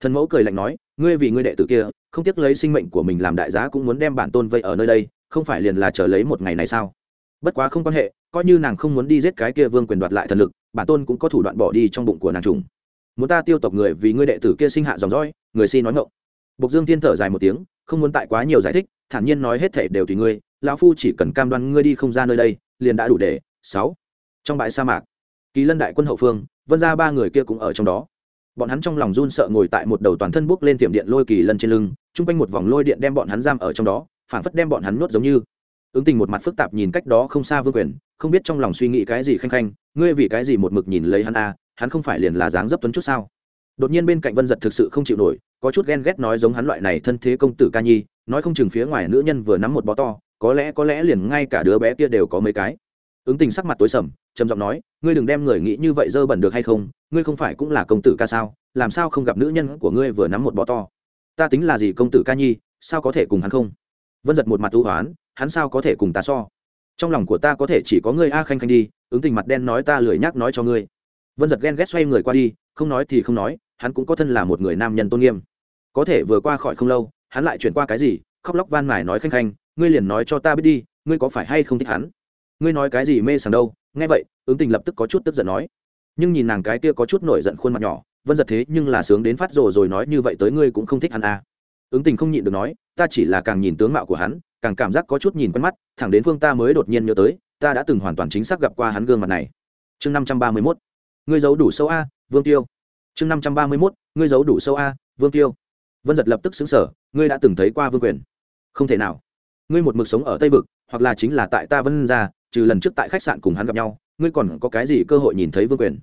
Thần mẫu cười lạnh nói, ngươi vì ngươi đệ tử kia, không tiếc lấy sinh mệnh của mình làm đại giá cũng muốn đem bản tôn vây ở nơi đây, không phải liền là chờ lấy một ngày này sao? Bất quá không quan hệ, coi như nàng không muốn đi giết cái kia vương quyền đoạt lại thần lực, bản tôn cũng có thủ đoạn bỏ đi trong bụng của nàng trùng. Muốn ta tiêu tộc người vì ngươi đệ tử kia sinh hạ dòng dõi, người xin nói ngộng bộc dương tiên thở dài một tiếng, không muốn tại quá nhiều giải thích, thản nhiên nói hết thể đều tùy ngươi, lão phu chỉ cần cam đoan ngươi đi không ra nơi đây, liền đã đủ để. Sáu. Trong bãi sa mạc kỳ lân đại quân hậu phương, vân ra ba người kia cũng ở trong đó. Bọn hắn trong lòng run sợ ngồi tại một đầu toàn thân bốc lên tiệm điện lôi kỳ lân trên lưng, chung quanh một vòng lôi điện đem bọn hắn giam ở trong đó, phảng phất đem bọn hắn nuốt giống như. Ứng tình một mặt phức tạp nhìn cách đó không xa vương quyền, không biết trong lòng suy nghĩ cái gì khanh khanh, ngươi vì cái gì một mực nhìn lấy hắn a, hắn không phải liền là dáng dấp tuấn chút sao? Đột nhiên bên cạnh vân giật thực sự không chịu nổi, có chút ghen ghét nói giống hắn loại này thân thế công tử ca nhi, nói không chừng phía ngoài nữ nhân vừa nắm một bó to, có lẽ có lẽ liền ngay cả đứa bé kia đều có mấy cái. Ứng tình sắc mặt tối sầm trầm giọng nói, ngươi đừng đem người nghĩ như vậy dơ bẩn được hay không? Ngươi không phải cũng là công tử ca sao? Làm sao không gặp nữ nhân của ngươi vừa nắm một bọ to? Ta tính là gì công tử ca nhi, sao có thể cùng hắn không? Vân giật một mặt ưu hoán, hắn sao có thể cùng ta so? Trong lòng của ta có thể chỉ có ngươi a khanh khanh đi, ứng tình mặt đen nói ta lười nhắc nói cho ngươi. Vân giật ghen ghét xoay người qua đi, không nói thì không nói, hắn cũng có thân là một người nam nhân tôn nghiêm. Có thể vừa qua khỏi không lâu, hắn lại chuyển qua cái gì? Khóc lóc van mài nói khanh khanh, ngươi liền nói cho ta biết đi, ngươi có phải hay không thích hắn? Ngươi nói cái gì mê sảng đâu? Nghe vậy, ứng tình lập tức có chút tức giận nói. Nhưng nhìn nàng cái kia có chút nổi giận khuôn mặt nhỏ, vân giật thế nhưng là sướng đến phát rồ rồi nói như vậy tới ngươi cũng không thích hắn à. ứng tình không nhịn được nói, ta chỉ là càng nhìn tướng mạo của hắn, càng cảm giác có chút nhìn quen mắt, thẳng đến phương ta mới đột nhiên nhớ tới, ta đã từng hoàn toàn chính xác gặp qua hắn gương mặt này. Chương năm trăm ba mươi mốt. Ngươi giấu đủ sâu a, vương tiêu. Chương năm trăm ba mươi mốt. Ngươi giấu đủ sâu a, vương tiêu. Vân giật lập tức xứng sở ngươi đã từng thấy qua vương quyền. Không thể nào. Ngươi một mực sống ở tây vực, hoặc là chính là tại ta vân ra trừ lần trước tại khách sạn cùng hắn gặp nhau, ngươi còn có cái gì cơ hội nhìn thấy vương quyền?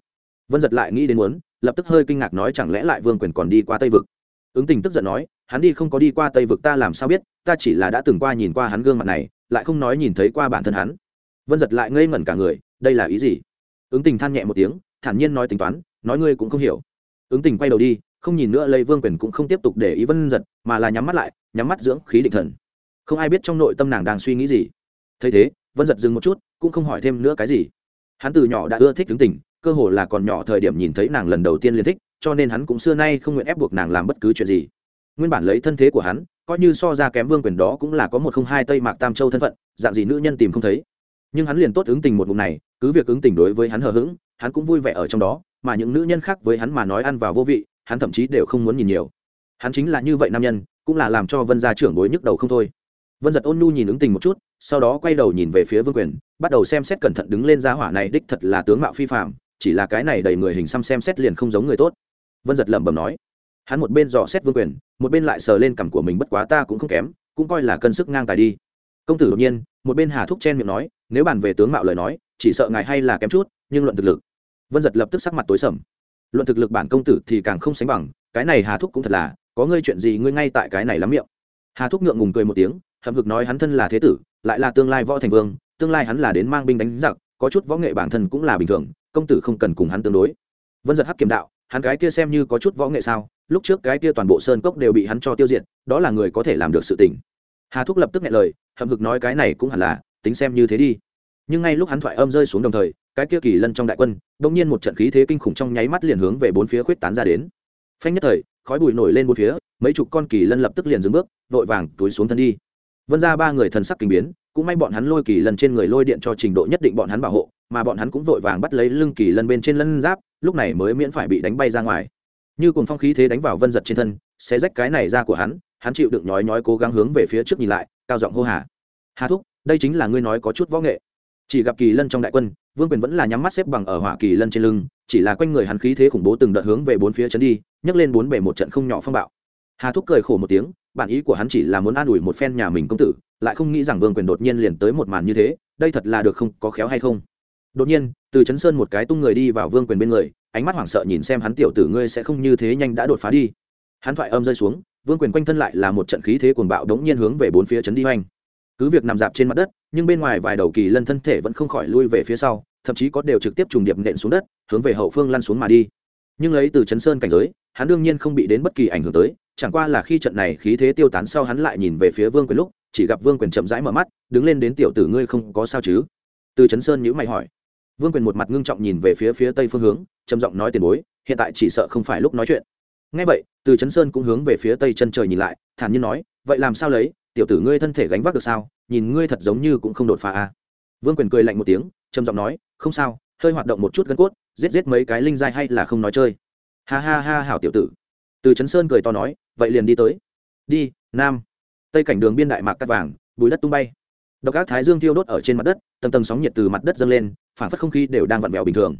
Vân giật lại nghĩ đến muốn, lập tức hơi kinh ngạc nói chẳng lẽ lại vương quyền còn đi qua tây vực? Ứng tình tức giận nói, hắn đi không có đi qua tây vực ta làm sao biết, ta chỉ là đã từng qua nhìn qua hắn gương mặt này, lại không nói nhìn thấy qua bản thân hắn. Vân giật lại ngây ngẩn cả người, đây là ý gì? Ứng tình than nhẹ một tiếng, thản nhiên nói tính toán, nói ngươi cũng không hiểu. Ứng tình quay đầu đi, không nhìn nữa lấy vương quyền cũng không tiếp tục để ý vân giật, mà là nhắm mắt lại, nhắm mắt dưỡng khí định thần. Không ai biết trong nội tâm nàng đang suy nghĩ gì. Thấy thế vân giật dừng một chút, cũng không hỏi thêm nữa cái gì. Hắn từ nhỏ đã ưa thích tướng tình cơ hồ là còn nhỏ thời điểm nhìn thấy nàng lần đầu tiên liên thích, cho nên hắn cũng xưa nay không nguyện ép buộc nàng làm bất cứ chuyện gì. Nguyên bản lấy thân thế của hắn, coi như so ra kém vương quyền đó cũng là có một không hai tây mạc tam châu thân phận, dạng gì nữ nhân tìm không thấy. Nhưng hắn liền tốt ứng tình một ngụm này, cứ việc ứng tình đối với hắn hờ hững, hắn cũng vui vẻ ở trong đó, mà những nữ nhân khác với hắn mà nói ăn vào vô vị, hắn thậm chí đều không muốn nhìn nhiều. Hắn chính là như vậy nam nhân, cũng là làm cho vân gia trưởng bối nhức đầu không thôi vân giật ôn nhu nhìn ứng tình một chút, sau đó quay đầu nhìn về phía vương quyền, bắt đầu xem xét cẩn thận đứng lên giá hỏa này đích thật là tướng mạo phi phạm chỉ là cái này đầy người hình xăm xem xét liền không giống người tốt. Vân giật lẩm bẩm nói, hắn một bên dò xét vương quyền, một bên lại sờ lên cằm của mình bất quá ta cũng không kém, cũng coi là cân sức ngang tài đi. Công tử đột nhiên, một bên hà thúc chen miệng nói, nếu bàn về tướng mạo lời nói, chỉ sợ ngài hay là kém chút, nhưng luận thực lực. Vân giật lập tức sắc mặt tối sầm. Luận thực lực bản công tử thì càng không sánh bằng, cái này hà thúc cũng thật là, có ngươi chuyện gì ngươi ngay tại cái này lắm miệng. Hà thúc ngượng ngùng cười một tiếng hậm hực nói hắn thân là thế tử, lại là tương lai võ thành vương, tương lai hắn là đến mang binh đánh giặc, có chút võ nghệ bản thân cũng là bình thường, công tử không cần cùng hắn tương đối. Vân giật hắc kiểm đạo, hắn cái kia xem như có chút võ nghệ sao, lúc trước cái kia toàn bộ sơn cốc đều bị hắn cho tiêu diệt, đó là người có thể làm được sự tình. Hà thúc lập tức nghe lời, hậm hực nói cái này cũng hẳn là, tính xem như thế đi. Nhưng ngay lúc hắn thoại âm rơi xuống đồng thời, cái kia kỳ lân trong đại quân, bỗng nhiên một trận khí thế kinh khủng trong nháy mắt liền hướng về bốn phía khuyết tán ra đến. Phanh nhất thời, khói bụi nổi lên bốn phía, mấy chục con kỳ lân lập tức liền dừng bước, vội vàng túi xuống thân đi vân ra ba người thần sắc kinh biến, cũng may bọn hắn lôi kỳ lân trên người lôi điện cho trình độ nhất định bọn hắn bảo hộ, mà bọn hắn cũng vội vàng bắt lấy lưng kỳ lân bên trên lân giáp, lúc này mới miễn phải bị đánh bay ra ngoài. Như cùng phong khí thế đánh vào vân giật trên thân sẽ rách cái này ra của hắn hắn chịu đựng nhói nhói cố gắng hướng về phía trước nhìn lại, cao giọng hô hà. Hà thúc, đây chính là ngươi nói có chút võ nghệ. Chỉ gặp kỳ lân trong đại quân, vương quyền vẫn là nhắm mắt xếp bằng ở hỏa kỳ lân trên lưng, chỉ là quanh người hắn khí thế khủng bố từng đợt hướng về bốn phía chấn đi, nhấc lên bốn bể một trận không nhỏ phong bạo. Hà thúc cười khổ một tiếng bản ý của hắn chỉ là muốn an ủi một phen nhà mình công tử, lại không nghĩ rằng vương quyền đột nhiên liền tới một màn như thế, đây thật là được không, có khéo hay không? Đột nhiên, từ chấn sơn một cái tung người đi vào vương quyền bên người, ánh mắt hoảng sợ nhìn xem hắn, tiểu tử ngươi sẽ không như thế nhanh đã đột phá đi. Hắn thoại âm rơi xuống, vương quyền quanh thân lại là một trận khí thế cuồng bạo đống nhiên hướng về bốn phía chấn đi hoành. Cứ việc nằm dạp trên mặt đất, nhưng bên ngoài vài đầu kỳ lân thân thể vẫn không khỏi lui về phía sau, thậm chí có đều trực tiếp trùng điệp nện xuống đất, hướng về hậu phương lăn xuống mà đi. Nhưng lấy từ chấn sơn cảnh giới, hắn đương nhiên không bị đến bất kỳ ảnh hưởng tới chẳng qua là khi trận này khí thế tiêu tán sau hắn lại nhìn về phía vương quyền lúc, chỉ gặp vương quyền chậm rãi mở mắt, đứng lên đến tiểu tử ngươi không có sao chứ? Từ Trấn sơn nhữ mày hỏi. Vương quyền một mặt ngưng trọng nhìn về phía phía tây phương hướng, trầm giọng nói tiền bối, hiện tại chỉ sợ không phải lúc nói chuyện. Ngay vậy, từ Trấn sơn cũng hướng về phía tây chân trời nhìn lại, thản nhiên nói, vậy làm sao lấy, tiểu tử ngươi thân thể gánh vác được sao? Nhìn ngươi thật giống như cũng không đột phá a à. vương quyền cười lạnh một tiếng, trầm giọng nói, không sao, hơi hoạt động một chút gân cốt, giết giết mấy cái linh dai hay là không nói chơi. Ha ha ha, hảo tiểu tử từ Trấn sơn cười to nói, vậy liền đi tới. Đi, nam. Tây cảnh đường biên đại mạc cắt vàng, bùi đất tung bay. Độc ác thái dương thiêu đốt ở trên mặt đất, tầng tầng sóng nhiệt từ mặt đất dâng lên, phản phất không khí đều đang vặn vẹo bình thường.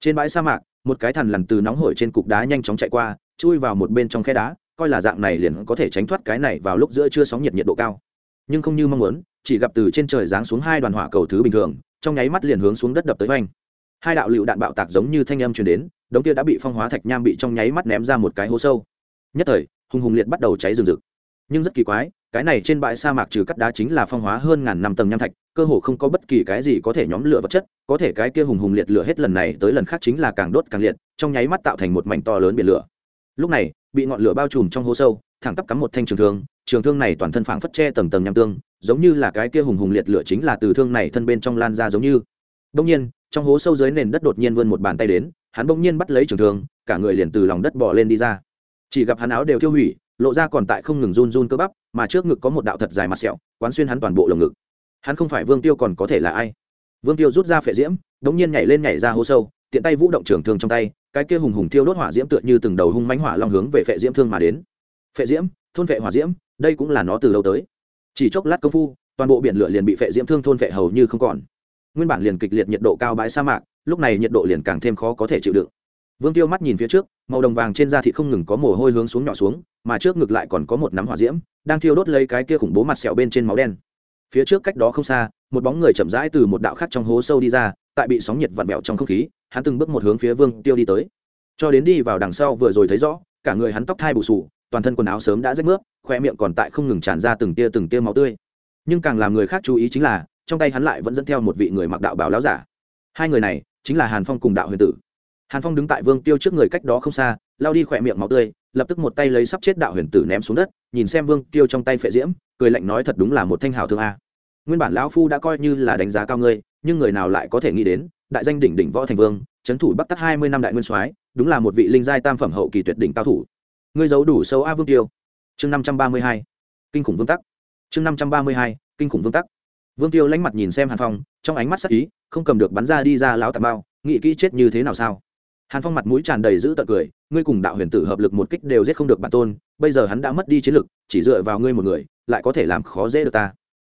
Trên bãi sa mạc, một cái thằn lằn từ nóng hổi trên cục đá nhanh chóng chạy qua, chui vào một bên trong khe đá, coi là dạng này liền có thể tránh thoát cái này vào lúc giữa chưa sóng nhiệt nhiệt độ cao. Nhưng không như mong muốn, chỉ gặp từ trên trời giáng xuống hai đoàn hỏa cầu thứ bình thường, trong nháy mắt liền hướng xuống đất đập tới oanh hai đạo lựu đạn bạo tạc giống như thanh âm truyền đến, đống kia đã bị phong hóa thạch nham bị trong nháy mắt ném ra một cái hố sâu. Nhất thời hùng hùng liệt bắt đầu cháy rừng rực. Nhưng rất kỳ quái, cái này trên bãi sa mạc trừ cắt đá chính là phong hóa hơn ngàn năm tầng nham thạch, cơ hồ không có bất kỳ cái gì có thể nhóm lửa vật chất, có thể cái kia hùng hùng liệt lửa hết lần này tới lần khác chính là càng đốt càng liệt, trong nháy mắt tạo thành một mảnh to lớn biển lửa. Lúc này, bị ngọn lửa bao trùm trong hố sâu, thẳng tắp cắm một thanh trường thương trường thương này toàn thân phảng phất che tầng tầng nham tương, giống như là cái kia hùng hùng liệt lửa chính là từ thương này thân bên trong lan ra giống như. Đông nhiên trong hố sâu dưới nền đất đột nhiên vươn một bàn tay đến, hắn bỗng nhiên bắt lấy trường thương, cả người liền từ lòng đất bỏ lên đi ra. Chỉ gặp hắn áo đều tiêu hủy, lộ ra còn tại không ngừng run run cơ bắp, mà trước ngực có một đạo thật dài mặt sẹo, quán xuyên hắn toàn bộ lồng ngực. Hắn không phải vương tiêu còn có thể là ai? Vương tiêu rút ra phệ diễm đống nhiên nhảy lên nhảy ra hố sâu, tiện tay vũ động trường thương trong tay, cái kia hùng hùng thiêu đốt hỏa diễm tựa như từng đầu hung mánh hỏa long hướng về phệ diễm thương mà đến. Phệ diễm, thôn vệ hỏa diễm, đây cũng là nó từ lâu tới. Chỉ chốc lát công phu, toàn bộ biển lửa liền bị phệ diễm thương thôn vệ hầu như không còn nguyên bản liền kịch liệt nhiệt độ cao bãi sa mạc, lúc này nhiệt độ liền càng thêm khó có thể chịu đựng. Vương tiêu mắt nhìn phía trước, màu đồng vàng trên da thịt không ngừng có mồ hôi hướng xuống nhỏ xuống, mà trước ngực lại còn có một nắm hỏa diễm, đang thiêu đốt lấy cái kia khủng bố mặt sẹo bên trên máu đen. Phía trước cách đó không xa, một bóng người chậm rãi từ một đạo khác trong hố sâu đi ra, tại bị sóng nhiệt vặn vẹo trong không khí, hắn từng bước một hướng phía vương tiêu đi tới. Cho đến đi vào đằng sau vừa rồi thấy rõ, cả người hắn tóc thai bù sù, toàn thân quần áo sớm đã rách nước khoe miệng còn tại không ngừng tràn ra từng tia từng tia máu tươi. Nhưng càng làm người khác chú ý chính là trong tay hắn lại vẫn dẫn theo một vị người mặc đạo bào láo giả. Hai người này chính là hàn phong cùng đạo huyền tử. Hàn phong đứng tại vương tiêu trước người cách đó không xa lao đi khỏe miệng máu tươi, lập tức một tay lấy sắp chết đạo huyền tử ném xuống đất, nhìn xem vương tiêu trong tay phệ diễm, cười lạnh nói thật đúng là một thanh hào thương a. Nguyên bản lão phu đã coi như là đánh giá cao ngươi, nhưng người nào lại có thể nghĩ đến, đại danh đỉnh đỉnh võ thành vương trấn thủ bắc tắc hai mươi năm đại nguyên soái, đúng là một vị linh giai tam phẩm hậu kỳ tuyệt đỉnh cao thủ. Ngươi giấu đủ sâu a vương tiêu. Chương năm trăm ba mươi hai. Kinh khủng vương tắc. Chương năm trăm ba mươi hai. Kinh khủng vương tắc vương tiêu lánh mặt nhìn xem hàn phong, trong ánh mắt sắc ý, không cầm được bắn ra đi ra lão tà bao nghĩ kỹ chết như thế nào sao? Hàn phong mặt mũi tràn đầy giữ tận cười, ngươi cùng đạo huyền tử hợp lực một kích đều giết không được bản tôn, bây giờ hắn đã mất đi chiến lực, chỉ dựa vào ngươi một người, lại có thể làm khó dễ được ta.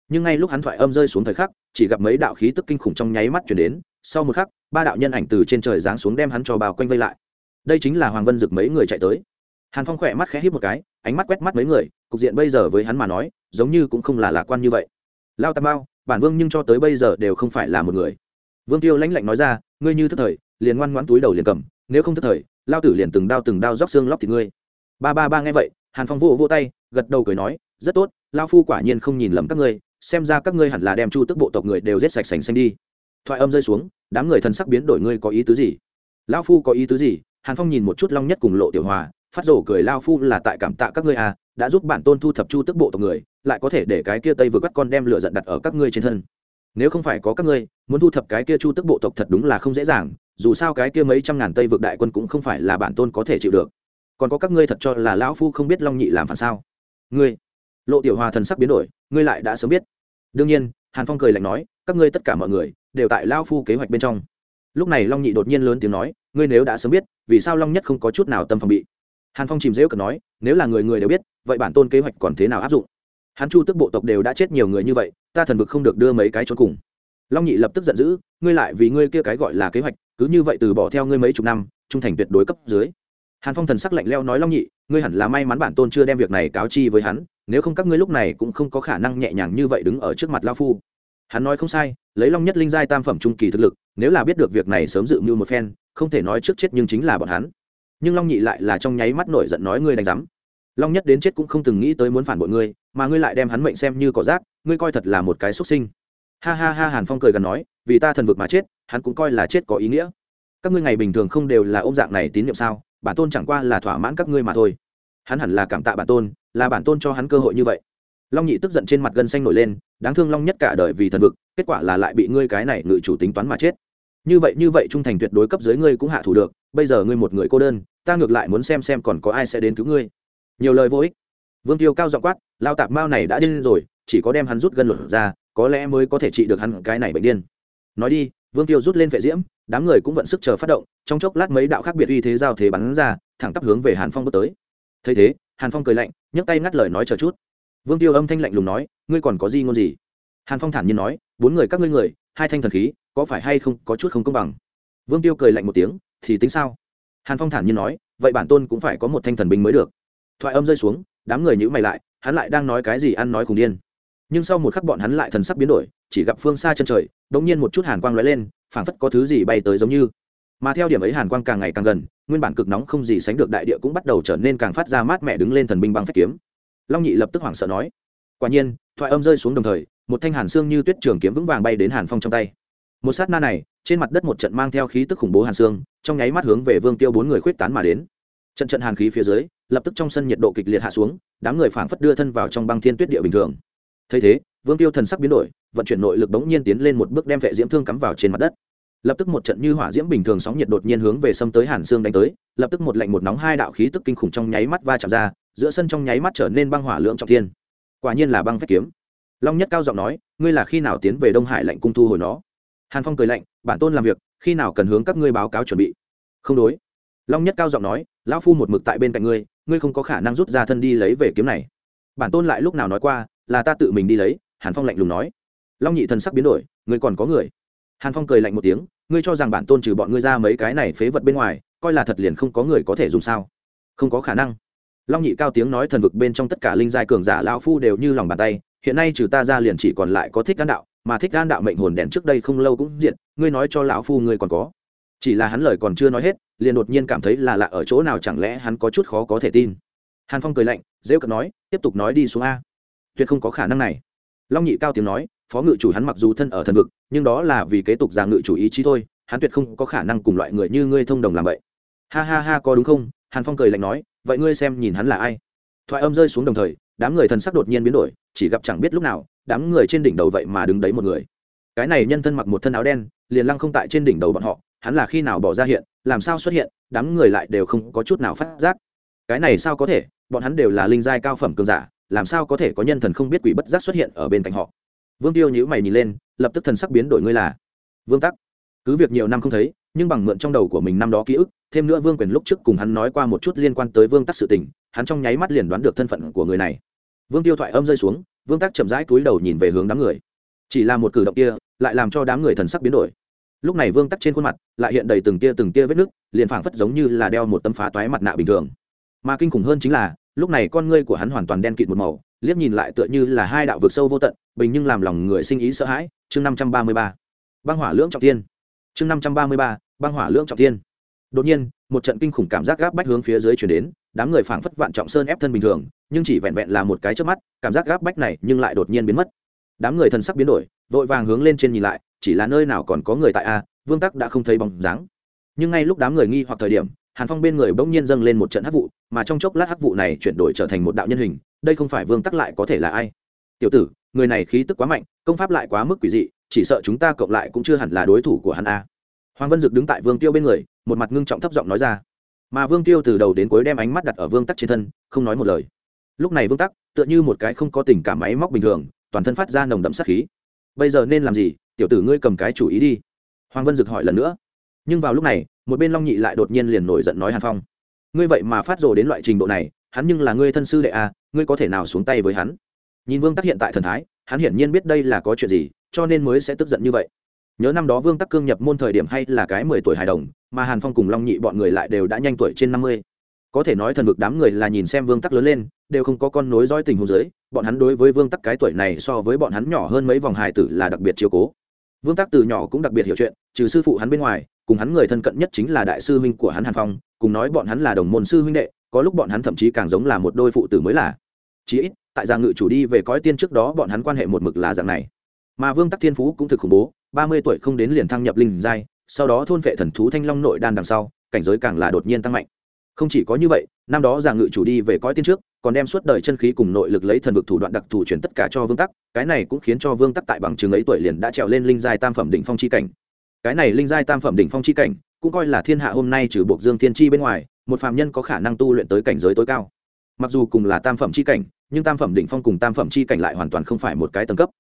Nhưng ngay lúc hắn thoại âm rơi xuống thời khắc, chỉ gặp mấy đạo khí tức kinh khủng trong nháy mắt chuyển đến, sau một khắc, ba đạo nhân ảnh từ trên trời giáng xuống đem hắn cho bao quanh vây lại. Đây chính là hoàng vân dực mấy người chạy tới. Hàn phong khỏe mắt khẽ hít một cái, ánh mắt quét mắt mấy người, cục diện bây giờ với hắn mà nói, giống như cũng không là lạc quan như vậy. Lao tam bao bản vương nhưng cho tới bây giờ đều không phải là một người. Vương tiêu lãnh lạnh nói ra, ngươi như thức thời, liền ngoan ngoãn túi đầu liền cầm, nếu không thức thời, lao tử liền từng đao từng đao róc xương lóc thì ngươi. Ba ba ba nghe vậy, hàn phong vô vô tay, gật đầu cười nói, rất tốt, lao phu quả nhiên không nhìn lầm các ngươi, xem ra các ngươi hẳn là đem chu tức bộ tộc người đều giết sạch sành xanh đi. Thoại âm rơi xuống, đám người thân sắc biến đổi, ngươi có ý tứ gì? Lao phu có ý tứ gì? Hàn phong nhìn một chút long nhất cùng lộ tiểu hòa, phát rổ cười, lao phu là tại cảm tạ các ngươi à đã giúp bản tôn thu thập chu tức bộ tộc người lại có thể để cái kia tây vượt bắt con đem lửa giận đặt ở các ngươi trên thân. Nếu không phải có các ngươi, muốn thu thập cái kia chu tức bộ tộc thật đúng là không dễ dàng, dù sao cái kia mấy trăm ngàn tây vượt đại quân cũng không phải là bản tôn có thể chịu được. Còn có các ngươi thật cho là lão phu không biết long nhị làm phản sao? Ngươi, lộ tiểu hòa thần sắc biến đổi, ngươi lại đã sớm biết. Đương nhiên, hàn phong cười lạnh nói, các ngươi tất cả mọi người, đều tại lao phu kế hoạch bên trong. Lúc này long nhị đột nhiên lớn tiếng nói, ngươi nếu đã sớm biết, vì sao long nhất không có chút nào tâm phòng bị? Hàn phong chìm rễu cần nói, nếu là người người đều biết, vậy bản tôn kế hoạch còn thế nào áp dụng? Hắn chu tức bộ tộc đều đã chết nhiều người như vậy, ta thần vực không được đưa mấy cái cho cùng. Long nhị lập tức giận dữ, ngươi lại vì ngươi kia cái gọi là kế hoạch, cứ như vậy từ bỏ theo ngươi mấy chục năm, trung thành tuyệt đối cấp dưới. Hàn phong thần sắc lạnh leo nói long nhị, ngươi hẳn là may mắn bản tôn chưa đem việc này cáo chi với hắn, nếu không các ngươi lúc này cũng không có khả năng nhẹ nhàng như vậy đứng ở trước mặt lao phu. Hắn nói không sai, lấy long nhất linh giai tam phẩm trung kỳ thực lực, nếu là biết được việc này sớm dự mưu một phen, không thể nói trước chết nhưng chính là bọn hắn. Nhưng long nhị lại là trong nháy mắt nổi giận nói ngươi đánh giám long nhất đến chết cũng không từng nghĩ tới muốn phản bội ngươi, mà ngươi lại đem hắn mệnh xem như cỏ rác, ngươi coi thật là một cái xuất sinh. Ha ha ha, hàn phong cười gần nói, vì ta thần vực mà chết, hắn cũng coi là chết có ý nghĩa. Các ngươi ngày bình thường không đều là ôm dạng này tín nhiệm sao, bản tôn chẳng qua là thỏa mãn các ngươi mà thôi. Hắn hẳn là cảm tạ bản tôn, là bản tôn cho hắn cơ hội như vậy. Long nhị tức giận trên mặt gân xanh nổi lên, đáng thương long nhất cả đời vì thần vực, kết quả là lại bị ngươi cái này ngự chủ tính toán mà chết. Như vậy như vậy trung thành tuyệt đối cấp dưới ngươi cũng hạ thủ được, bây giờ ngươi một người cô đơn, ta ngược lại muốn xem xem còn có ai sẽ đến cứu ngươi nhiều lời vô ích. Vương tiêu cao giọng quát, lao tạp mao này đã điên rồi, chỉ có đem hắn rút gân luật ra, có lẽ mới có thể trị được hắn cái này bệnh điên. Nói đi, vương tiêu rút lên vệ diễm, đám người cũng vận sức chờ phát động, trong chốc lát mấy đạo khác biệt uy thế giao thế bắn ra, thẳng tắp hướng về hàn phong bước tới. Thấy thế, hàn phong cười lạnh, nhấc tay ngắt lời nói chờ chút. Vương tiêu âm thanh lạnh lùng nói, ngươi còn có gì ngôn gì? Hàn phong thản nhiên nói, bốn người các ngươi người, hai thanh thần khí, có phải hay không có chút không công bằng? Vương tiêu cười lạnh một tiếng, thì tính sao? Hàn phong thản nhiên nói, vậy bản tôn cũng phải có một thanh thần binh mới được thoại âm rơi xuống, đám người nhữ mày lại, hắn lại đang nói cái gì ăn nói khùng điên. Nhưng sau một khắc bọn hắn lại thần sắc biến đổi, chỉ gặp phương xa chân trời đ ỗ n g nhiên một chút hàn quang lóe lên, phảng phất có thứ gì bay tới giống như. Mà theo điểm ấy hàn quang càng ngày càng gần, nguyên bản cực nóng không gì sánh được đại địa cũng bắt đầu trở nên càng phát ra mát mẻ đứng lên thần binh băng phép kiếm. Long nhị lập tức hoảng sợ nói, quả nhiên, thoại âm rơi xuống đồng thời, một thanh hàn xương như tuyết trường kiếm vững vàng bay đến hàn phong trong tay. Một sát na này, trên mặt đất một trận mang theo khí tức khủng bố hàn xương, trong nháy mắt hướng về vương tiêu bốn người khuyết tán mà đến trận trận hàn khí phía dưới, lập tức trong sân nhiệt độ kịch liệt hạ xuống, đám người phảng phất đưa thân vào trong băng thiên tuyết địa bình thường. Thấy thế, vương tiêu thần sắc biến đổi, vận chuyển nội lực bỗng nhiên tiến lên một bước đem vệ diễm thương cắm vào trên mặt đất. Lập tức một trận như hỏa diễm bình thường sóng nhiệt đột nhiên hướng về sâm tới hàn xương đánh tới, lập tức một lạnh một nóng hai đạo khí tức kinh khủng trong nháy mắt va chạm ra, giữa sân trong nháy mắt trở nên băng hỏa lượng trọng thiên. Quả nhiên là băng phách kiếm. Long nhất cao giọng nói, ngươi là khi nào tiến về đông hải lạnh cung thu hồi nó? Hàn phong cười lạnh, bản tôn làm việc, khi nào cần hướng các ngươi báo cáo chuẩn bị? Không đối. Long nhất cao giọng nói lão phu một mực tại bên cạnh ngươi ngươi không có khả năng rút ra thân đi lấy về kiếm này. Bản tôn lại lúc nào nói qua, là ta tự mình đi lấy, hàn phong lạnh lùng nói. Long nhị thần sắc biến đổi, ngươi còn có người? Hàn phong cười lạnh một tiếng, ngươi cho rằng bản tôn trừ bọn ngươi ra mấy cái này phế vật bên ngoài, coi là thật liền không có người có thể dùng sao? Không có khả năng. Long nhị cao tiếng nói thần vực bên trong tất cả linh giai cường giả lão phu đều như lòng bàn tay, hiện nay trừ ta ra liền chỉ còn lại có thích gan đạo, mà thích gan đạo mệnh hồn đèn trước đây không lâu cũng diện, ngươi nói cho lão phu ngươi còn có chỉ là hắn lời còn chưa nói hết, liền đột nhiên cảm thấy là lạ ở chỗ nào chẳng lẽ hắn có chút khó có thể tin. Hàn phong cười lạnh dễ cận nói, tiếp tục nói đi xuống a. Tuyệt không có khả năng này. Long nhị cao tiếng nói, phó ngự chủ hắn mặc dù thân ở thần vực, nhưng đó là vì kế tục già ngự chủ ý chí thôi, hắn tuyệt không có khả năng cùng loại người như ngươi thông đồng làm vậy. Ha ha ha, có đúng không? Hàn phong cười lạnh nói, vậy ngươi xem nhìn hắn là ai? Thoại âm rơi xuống đồng thời, đám người thần sắc đột nhiên biến đổi, chỉ gặp chẳng biết lúc nào, đám người trên đỉnh đầu vậy mà đứng đấy một người. Cái này nhân thân mặc một thân áo đen, liền lăng không tại trên đỉnh đầu bọn họ hắn là khi nào bỏ ra hiện, làm sao xuất hiện, đám người lại đều không có chút nào phát giác. Cái này sao có thể, bọn hắn đều là linh giai cao phẩm cường giả, làm sao có thể có nhân thần không biết quỷ bất giác xuất hiện ở bên cạnh họ. Vương tiêu nhữ mày nhìn lên, lập tức thần sắc biến đổi, ngươi là vương tắc? Cứ việc nhiều năm không thấy, nhưng bằng mượn trong đầu của mình năm đó ký ức, thêm nữa vương quyền lúc trước cùng hắn nói qua một chút liên quan tới vương tắc sự tình, hắn trong nháy mắt liền đoán được thân phận của người này. Vương tiêu thoại âm rơi xuống, vương tắc chậm rãi cúi đầu nhìn về hướng đám người. Chỉ là một cử động kia, lại làm cho đám người thần sắc biến đổi lúc này vương tắc trên khuôn mặt lại hiện đầy từng tia từng tia vết nước, liền phảng phất giống như là đeo một tấm phá toái mặt nạ bình thường. Mà kinh khủng hơn chính là, lúc này con ngươi của hắn hoàn toàn đen kịt một màu, liếc nhìn lại tựa như là hai đạo vực sâu vô tận, bình nhưng làm lòng người sinh ý sợ hãi. Chương năm trăm ba mươi ba, băng hỏa lưỡng trọng tiên chương năm trăm ba mươi ba, băng hỏa lưỡng trọng tiên đột nhiên, một trận kinh khủng cảm giác gáp bách hướng phía dưới chuyển đến, đám người phảng phất vạn trọng sơn ép thân bình thường, nhưng chỉ vẹn vẹn là một cái trước mắt, cảm giác gáp bách này nhưng lại đột nhiên biến mất. Đám người thần sắc biến đổi, vội vàng hướng lên trên nhìn lại chỉ là nơi nào còn có người tại a, vương tắc đã không thấy bóng dáng. Nhưng ngay lúc đám người nghi hoặc thời điểm, hàn phong bên người bỗng nhiên dâng lên một trận hắc vụ, mà trong chốc lát hắc vụ này chuyển đổi trở thành một đạo nhân hình, đây không phải vương tắc lại có thể là ai? Tiểu tử, người này khí tức quá mạnh, công pháp lại quá mức quỷ dị, chỉ sợ chúng ta cộng lại cũng chưa hẳn là đối thủ của hắn a. Hoàng vân dực đứng tại vương tiêu bên người, một mặt ngưng trọng thấp giọng nói ra. Mà vương tiêu từ đầu đến cuối đem ánh mắt đặt ở vương tắc trên thân, không nói một lời. Lúc này vương tắc, tựa như một cái không có tình cảm máy móc bình thường, toàn thân phát ra nồng đậm sát khí. Bây giờ nên làm gì? Tiểu tử ngươi cầm cái chủ ý đi. Hoàng vân dực hỏi lần nữa. Nhưng vào lúc này, một bên long nhị lại đột nhiên liền nổi giận nói hàn phong. Ngươi vậy mà phát rồ đến loại trình độ này, hắn nhưng là ngươi thân sư đệ a ngươi có thể nào xuống tay với hắn? Nhìn vương tắc hiện tại thần thái, hắn hiển nhiên biết đây là có chuyện gì, cho nên mới sẽ tức giận như vậy. Nhớ năm đó vương tắc cương nhập môn thời điểm hay là cái mười tuổi hài đồng, mà hàn phong cùng long nhị bọn người lại đều đã nhanh tuổi trên năm mươi. Có thể nói thần vực đám người là nhìn xem vương tắc lớn lên, đều không có con nối dõi tình hồ dưới, bọn hắn đối với vương tắc cái tuổi này so với bọn hắn nhỏ hơn mấy vòng hài tử là đặc biệt chiều cố vương tắc từ nhỏ cũng đặc biệt hiểu chuyện, trừ sư phụ hắn bên ngoài, cùng hắn người thân cận nhất chính là đại sư huynh của hắn hàn phong, cùng nói bọn hắn là đồng môn sư huynh đệ, có lúc bọn hắn thậm chí càng giống là một đôi phụ tử mới là chí ít, tại gia ngự chủ đi về cõi tiên trước đó bọn hắn quan hệ một mực là dạng này. Mà vương tắc thiên phú cũng thực khủng bố, ba mươi tuổi không đến liền thăng nhập linh giai, sau đó thôn vệ thần thú thanh long nội đan đằng sau, cảnh giới càng là đột nhiên tăng mạnh không chỉ có như vậy, năm đó giả ngự chủ đi về cõi tiên trước, còn đem suốt đời chân khí cùng nội lực lấy thần vực thủ đoạn đặc thù chuyển tất cả cho vương tắc, cái này cũng khiến cho vương tắc tại bằng chứng ấy tuổi liền đã trèo lên linh giai tam phẩm đỉnh phong chi cảnh. Cái này linh giai tam phẩm đỉnh phong chi cảnh, cũng coi là thiên hạ hôm nay trừ buộc dương thiên chi bên ngoài, một phàm nhân có khả năng tu luyện tới cảnh giới tối cao. Mặc dù cùng là tam phẩm chi cảnh, nhưng tam phẩm đỉnh phong cùng tam phẩm chi cảnh lại hoàn toàn không phải một cái tầng cấp.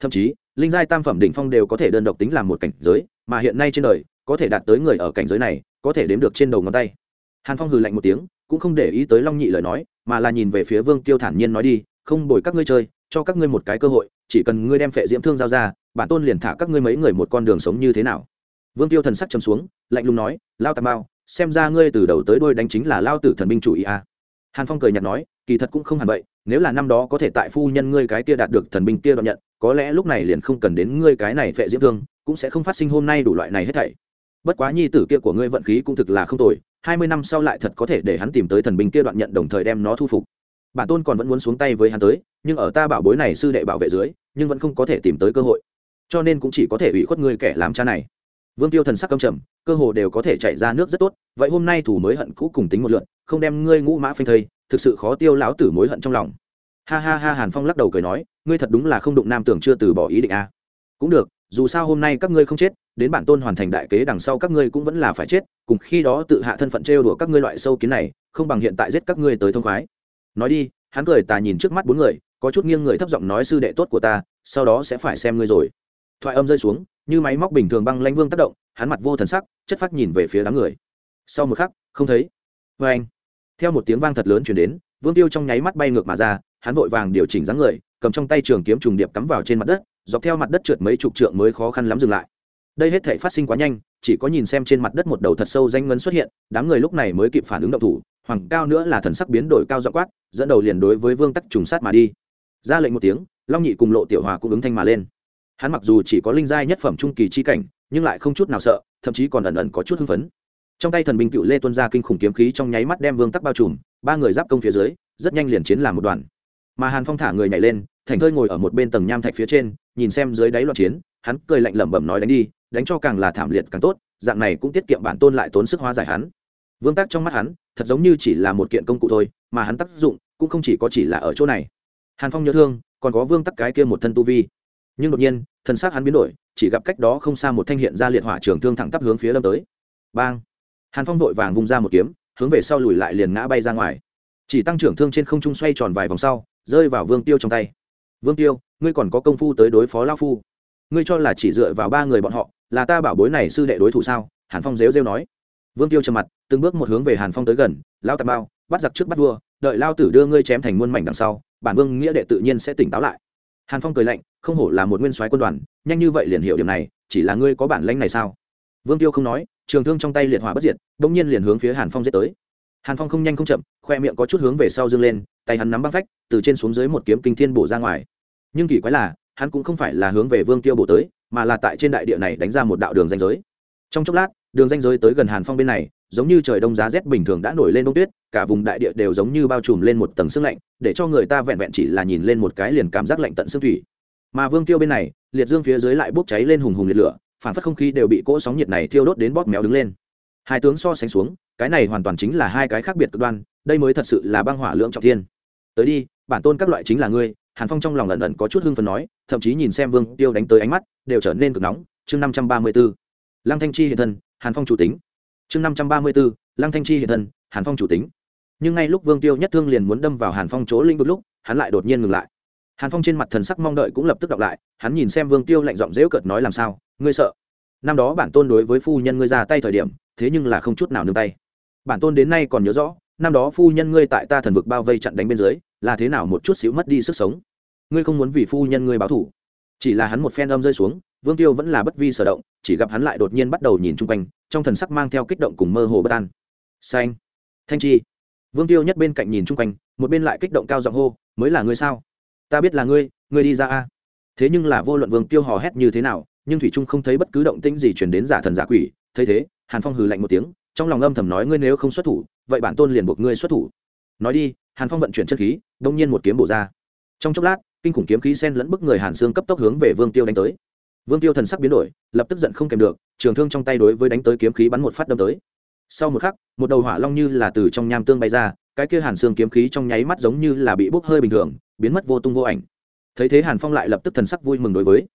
Thậm chí, linh giai tam phẩm đỉnh phong đều có thể đơn độc tính làm một cảnh giới, mà hiện nay trên đời, có thể đạt tới người ở cảnh giới này, có thể đếm được trên đầu ngón tay hàn phong hừ lạnh một tiếng, cũng không để ý tới long nhị lời nói, mà là nhìn về phía vương tiêu thản nhiên nói đi, không bồi các ngươi chơi, cho các ngươi một cái cơ hội, chỉ cần ngươi đem phệ diễm thương giao ra, bản tôn liền thả các ngươi mấy người một con đường sống như thế nào vương tiêu thần sắc chấm xuống, lạnh lùng nói, lao tà mao, xem ra ngươi từ đầu tới đôi đánh chính là lao tử thần binh chủ ý a à. hàn phong cười nhạt nói, kỳ thật cũng không hẳn vậy, nếu là năm đó có thể tại phu nhân ngươi cái kia đạt được thần binh kia đoạn nhận, có lẽ lúc này liền không cần đến ngươi cái này phệ diễm thương, cũng sẽ không phát sinh hôm nay đủ loại này hết thảy bất quá nhi tử kia của ngươi vận khí cũng thực là không tồi hai mươi năm sau lại thật có thể để hắn tìm tới thần binh kia đoạn nhận đồng thời đem nó thu phục. Bản tôn còn vẫn muốn xuống tay với hắn tới, nhưng ở ta bảo bối này sư đệ bảo vệ dưới, nhưng vẫn không có thể tìm tới cơ hội. Cho nên cũng chỉ có thể ủy khuất người kẻ làm cha này. Vương tiêu thần sắc căm trầm, cơ hồ đều có thể chạy ra nước rất tốt, vậy hôm nay thủ mới hận cũ cùng tính một lượn, không đem ngươi ngũ mã phanh thây, thực sự khó tiêu lão tử mối hận trong lòng. Ha ha ha, hàn phong lắc đầu cười nói, ngươi thật đúng là không đụng nam tưởng chưa từ bỏ ý định a. À. cũng được, dù sao hôm nay các ngươi không chết đến bản tôn hoàn thành đại kế đằng sau các ngươi cũng vẫn là phải chết, cùng khi đó tự hạ thân phận trêu đùa các ngươi loại sâu kiến này, không bằng hiện tại giết các ngươi tới thông khoái. Nói đi, hắn cười tà nhìn trước mắt bốn người, có chút nghiêng người thấp giọng nói, sư đệ tốt của ta, sau đó sẽ phải xem ngươi rồi. Thoại âm rơi xuống, như máy móc bình thường băng lãnh vương tác động, hắn mặt vô thần sắc, chất phát nhìn về phía đám người. Sau một khắc, không thấy. Vê anh, theo một tiếng vang thật lớn chuyển đến, vương tiêu trong nháy mắt bay ngược mà ra, hắn vội vàng điều chỉnh dáng người, cầm trong tay trường kiếm trùng điệp cắm vào trên mặt đất, dọc theo mặt đất trượt mấy chục trượng mới khó khăn lắm dừng lại đây hết thể phát sinh quá nhanh, chỉ có nhìn xem trên mặt đất một đầu thật sâu danh ngân xuất hiện, đám người lúc này mới kịp phản ứng động thủ, hoàng cao nữa là thần sắc biến đổi cao dọ quát, dẫn đầu liền đối với vương tắc trùng sát mà đi. Ra lệnh một tiếng, long nhị cùng lộ tiểu hòa cũng ứng thanh mà lên. Hắn mặc dù chỉ có linh giai nhất phẩm trung kỳ chi cảnh, nhưng lại không chút nào sợ, thậm chí còn ẩn ẩn có chút hưng phấn. Trong tay thần binh cựu lê tuân ra kinh khủng kiếm khí trong nháy mắt đem vương tắc bao trùm, ba người giáp công phía dưới, rất nhanh liền chiến làm một đoàn. Mà hàn phong thả người nhảy lên, thành thơi ngồi ở một bên tầng nham thạch phía trên, nhìn xem dưới đáy loạn chiến, hắn cười lạnh lẩm bẩm nói đánh đi đánh cho càng là thảm liệt càng tốt, dạng này cũng tiết kiệm bản tôn lại tốn sức hóa giải hắn. Vương tác trong mắt hắn, thật giống như chỉ là một kiện công cụ thôi, mà hắn tác dụng cũng không chỉ có chỉ là ở chỗ này. Hàn phong nhớ thương, còn có vương tắc cái kia một thân tu vi. Nhưng đột nhiên, thần xác hắn biến đổi, chỉ gặp cách đó không xa một thanh hiện ra liệt hỏa trường thương thẳng tắp hướng phía lâm tới. Bang! Hàn phong vội vàng vung ra một kiếm, hướng về sau lùi lại liền ngã bay ra ngoài. Chỉ tăng trưởng thương trên không trung xoay tròn vài vòng sau, rơi vào vương tiêu trong tay. Vương tiêu, ngươi còn có công phu tới đối phó lao phu. Ngươi cho là chỉ dựa vào ba người bọn họ là ta bảo bối này sư đệ đối thủ sao? Hàn phong rêu rêu nói. Vương tiêu trầm mặt, từng bước một hướng về hàn phong tới gần, lao tạp bao, bắt giặc trước bắt vua, đợi lao tử đưa ngươi chém thành muôn mảnh đằng sau, bản vương nghĩa đệ tự nhiên sẽ tỉnh táo lại. Hàn phong cười lạnh, không hổ là một nguyên soái quân đoàn, nhanh như vậy liền hiểu điểm này, chỉ là ngươi có bản lãnh này sao? Vương tiêu không nói, trường thương trong tay liệt hỏa bất diệt đ ỗ n g nhiên liền hướng phía hàn phong giết tới. Hàn phong không nhanh không chậm, khoe miệng có chút hướng về sau dâng lên, tay hắn nắm băng phách, từ trên xuống dưới một kiếm kinh thiên bổ ra ngoài. Nhưng kỳ quái là, hắn cũng không phải là hướng về vương tiêu bổ tới mà là tại trên đại địa này đánh ra một đạo đường danh giới. Trong chốc lát, đường danh giới tới gần hàn phong bên này, giống như trời đông giá rét bình thường đã nổi lên đông tuyết, cả vùng đại địa đều giống như bao trùm lên một tầng sương lạnh, để cho người ta vẹn vẹn chỉ là nhìn lên một cái liền cảm giác lạnh tận xương thủy. Mà vương tiêu bên này, liệt dương phía dưới lại bốc cháy lên hùng hùng liệt lửa, phản phất không khí đều bị cỗ sóng nhiệt này thiêu đốt đến bóp méo đứng lên. Hai tướng so sánh xuống, cái này hoàn toàn chính là hai cái khác biệt cực đoan, đây mới thật sự là băng hỏa lưỡng trọng thiên. Tới đi, bản tôn các loại chính là ngươi hàn phong trong lòng ẩn ẩn có chút hưng phần nói, thậm chí nhìn xem vương tiêu đánh tới ánh mắt, đều trở nên cực nóng. Chương năm trăm ba mươi b ố lăng thanh chi hiện thân, hàn phong chủ tính. Chương năm trăm ba mươi b ố lăng thanh chi hiện thân, hàn phong chủ tính. Nhưng ngay lúc vương tiêu nhất thương liền muốn đâm vào hàn phong chỗ linh vực lúc, hắn lại đột nhiên ngừng lại. Hàn phong trên mặt thần sắc mong đợi cũng lập tức đọc lại, hắn nhìn xem vương tiêu lạnh giọng dễu cợt nói làm sao, ngươi sợ? Năm đó bản tôn đối với phu nhân ngươi ra tay thời điểm, thế nhưng là không chút nào nương tay. Bản tôn đến nay còn nhớ rõ, năm đó phu nhân ngươi tại ta thần vực bao vây chặn đánh bên dưới là thế nào một chút xíu mất đi sức sống? Ngươi không muốn vì phu nhân ngươi báo thủ chỉ là hắn một phen âm rơi xuống, vương tiêu vẫn là bất vi sở động, chỉ gặp hắn lại đột nhiên bắt đầu nhìn chung quanh, trong thần sắc mang theo kích động cùng mơ hồ bất an. Xanh! Thanh chi! Vương tiêu nhất bên cạnh nhìn chung quanh, một bên lại kích động cao giọng hô, mới là ngươi sao? Ta biết là ngươi ngươi đi ra a. Thế nhưng là vô luận vương tiêu hò hét như thế nào, nhưng thủy trung không thấy bất cứ động tĩnh gì chuyển đến giả thần giả quỷ, thấy thế, hàn phong hừ lạnh một tiếng, trong lòng âm thầm nói, ngươi nếu không xuất thủ, vậy bản tôn liền buộc ngươi xuất thủ. Nói đi hàn phong vận chuyển chất khí, đông nhiên một kiếm bổ ra. Trong chốc lát, kinh khủng kiếm khí sen lẫn bức người hàn xương cấp tốc hướng về vương tiêu đánh tới. Vương tiêu thần sắc biến đổi, lập tức giận không kèm được, trường thương trong tay đối với đánh tới kiếm khí bắn một phát đâm tới. Sau một khắc, một đầu hỏa long như là từ trong nham tương bay ra, cái kia hàn xương kiếm khí trong nháy mắt giống như là bị bốc hơi bình thường, biến mất vô tung vô ảnh. Thấy thế hàn phong lại lập tức thần sắc vui mừng đối với.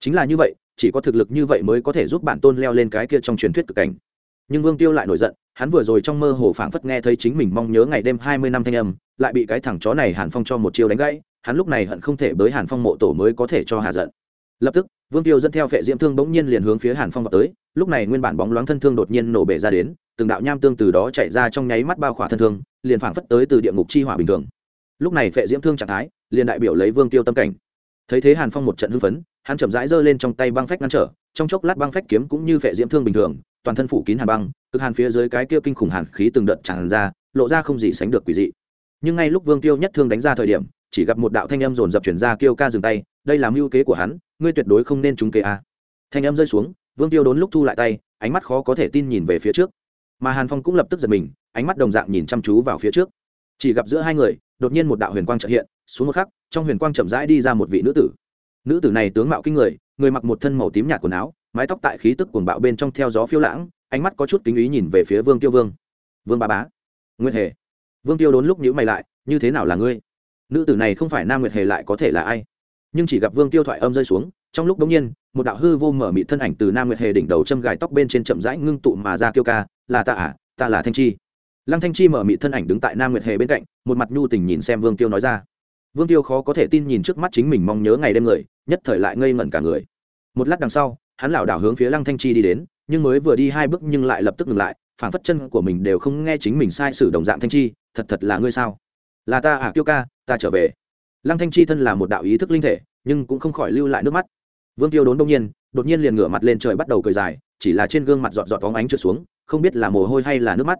Chính là như vậy, chỉ có thực lực như vậy mới có thể giúp bản tôn leo lên cái kia trong truyền thuyết cực cảnh. Nhưng vương tiêu lại nổi giận, hắn vừa rồi trong mơ hồ phảng phất nghe thấy chính mình mong nhớ ngày đêm hai mươi năm thanh âm lại bị cái thằng chó này hàn phong cho một chiêu đánh gãy, hắn lúc này hận không thể bới hàn phong mộ tổ mới có thể cho hà giận. Lập tức, vương tiêu dẫn theo phệ diễm thương bỗng nhiên liền hướng phía hàn phong vào tới, lúc này nguyên bản bóng loáng thân thương đột nhiên nổ bể ra đến, từng đạo nham tương từ đó chạy ra trong nháy mắt bao khỏa thân thương, liền phảng phất tới từ địa ngục chi hỏa bình thường. Lúc này phệ diễm thương trạng thái, liền đại biểu lấy vương tiêu tâm cảnh. Thấy thế hàn phong một trận hưng phấn, hắn chậm rãi giơ lên trong tay băng phách ngăn trở, trong chốc lát băng phách kiếm cũng như phệ diễm thương bình thường, toàn thân phủ kín hàn băng, cực hàn phía dưới cái kia kinh khủng hàn khí từng đợt tràn ra, lộ ra không gì sánh được quỷ dị nhưng ngay lúc vương tiêu nhất thương đánh ra thời điểm, chỉ gặp một đạo thanh âm dồn dập chuyển ra kêu ca dừng tay, đây là mưu kế của hắn, ngươi tuyệt đối không nên trúng kế a. Thanh âm rơi xuống, vương tiêu đốn lúc thu lại tay, ánh mắt khó có thể tin nhìn về phía trước. Mà hàn phong cũng lập tức giật mình, ánh mắt đồng dạng nhìn chăm chú vào phía trước. Chỉ gặp giữa hai người, đột nhiên một đạo huyền quang trợ hiện, xuống một khắc, trong huyền quang chậm rãi đi ra một vị nữ tử. Nữ tử này tướng mạo kinh người người mặc một thân màu tím nhạt quần áo, mái tóc tại khí tức cuồng bạo bên trong theo gió phiêu lãng, ánh mắt có chút kính ý nhìn về phía vương tiêu vương. Vương ba bá. Nguyên hề vương tiêu đốn lúc nhữ mày lại, như thế nào là ngươi? Nữ tử này không phải nam nguyệt hề lại có thể là ai? Nhưng chỉ gặp vương tiêu thoại âm rơi xuống, trong lúc đống nhiên, một đạo hư vô mở mị thân ảnh từ nam nguyệt hề đỉnh đầu châm gài tóc bên trên chậm rãi ngưng tụ mà ra kêu ca, là ta à? Ta là thanh chi. Lăng thanh chi mở mị thân ảnh đứng tại nam nguyệt hề bên cạnh, một mặt nhu tình nhìn xem vương tiêu nói ra. Vương tiêu khó có thể tin nhìn trước mắt chính mình mong nhớ ngày đêm người, nhất thời lại ngây ngẩn cả người. Một lát đằng sau, hắn lảo đảo hướng phía lăng thanh chi đi đến, nhưng mới vừa đi hai bước nhưng lại lập tức ngừng lại phản phất chân của mình đều không nghe chính mình sai sử đồng dạng thanh chi thật thật là ngươi sao? Là ta à tiêu ca, ta trở về. Lăng thanh chi thân là một đạo ý thức linh thể, nhưng cũng không khỏi lưu lại nước mắt. Vương tiêu đốn đông nhiên, đột nhiên liền ngửa mặt lên trời bắt đầu cười dài, chỉ là trên gương mặt giọt giọt phóng ánh trượt xuống, không biết là mồ hôi hay là nước mắt.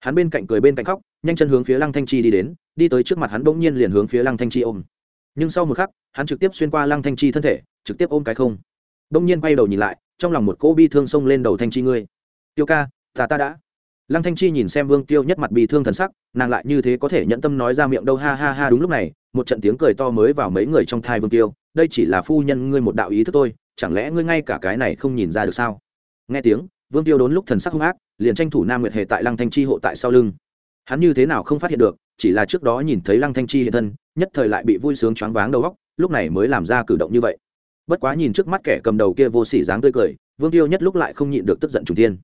Hắn bên cạnh cười bên cạnh khóc, nhanh chân hướng phía lăng thanh chi đi đến, đi tới trước mặt hắn bỗng nhiên liền hướng phía lăng thanh chi ôm. Nhưng sau một khắc, hắn trực tiếp xuyên qua lăng thanh chi thân thể, trực tiếp ôm cái không. Bỗng nhiên quay đầu nhìn lại, trong lòng một cỗ bi thương xông lên đầu thanh chi ngươi. Tiêu ca, ta ta đã lăng thanh chi nhìn xem vương tiêu nhất mặt bị thương thần sắc, nàng lại như thế có thể nhẫn tâm nói ra miệng đâu, ha ha ha, đúng lúc này, một trận tiếng cười to mới vào mấy người trong thai vương tiêu đây chỉ là phu nhân ngươi một đạo ý thức tôi chẳng lẽ ngươi ngay cả cái này không nhìn ra được sao? Nghe tiếng, vương tiêu đốn lúc thần sắc hung ác, liền tranh thủ nam nguyệt hề tại lăng thanh chi hộ tại sau lưng. Hắn như thế nào không phát hiện được, chỉ là trước đó nhìn thấy lăng thanh chi hiện thân, nhất thời lại bị vui sướng choáng váng đầu óc, lúc này mới làm ra cử động như vậy. Bất quá nhìn trước mắt kẻ cầm đầu kia vô sỉ dáng tươi cười, vương tiêu nhất lúc lại không nhịn được tức giận trùng tiên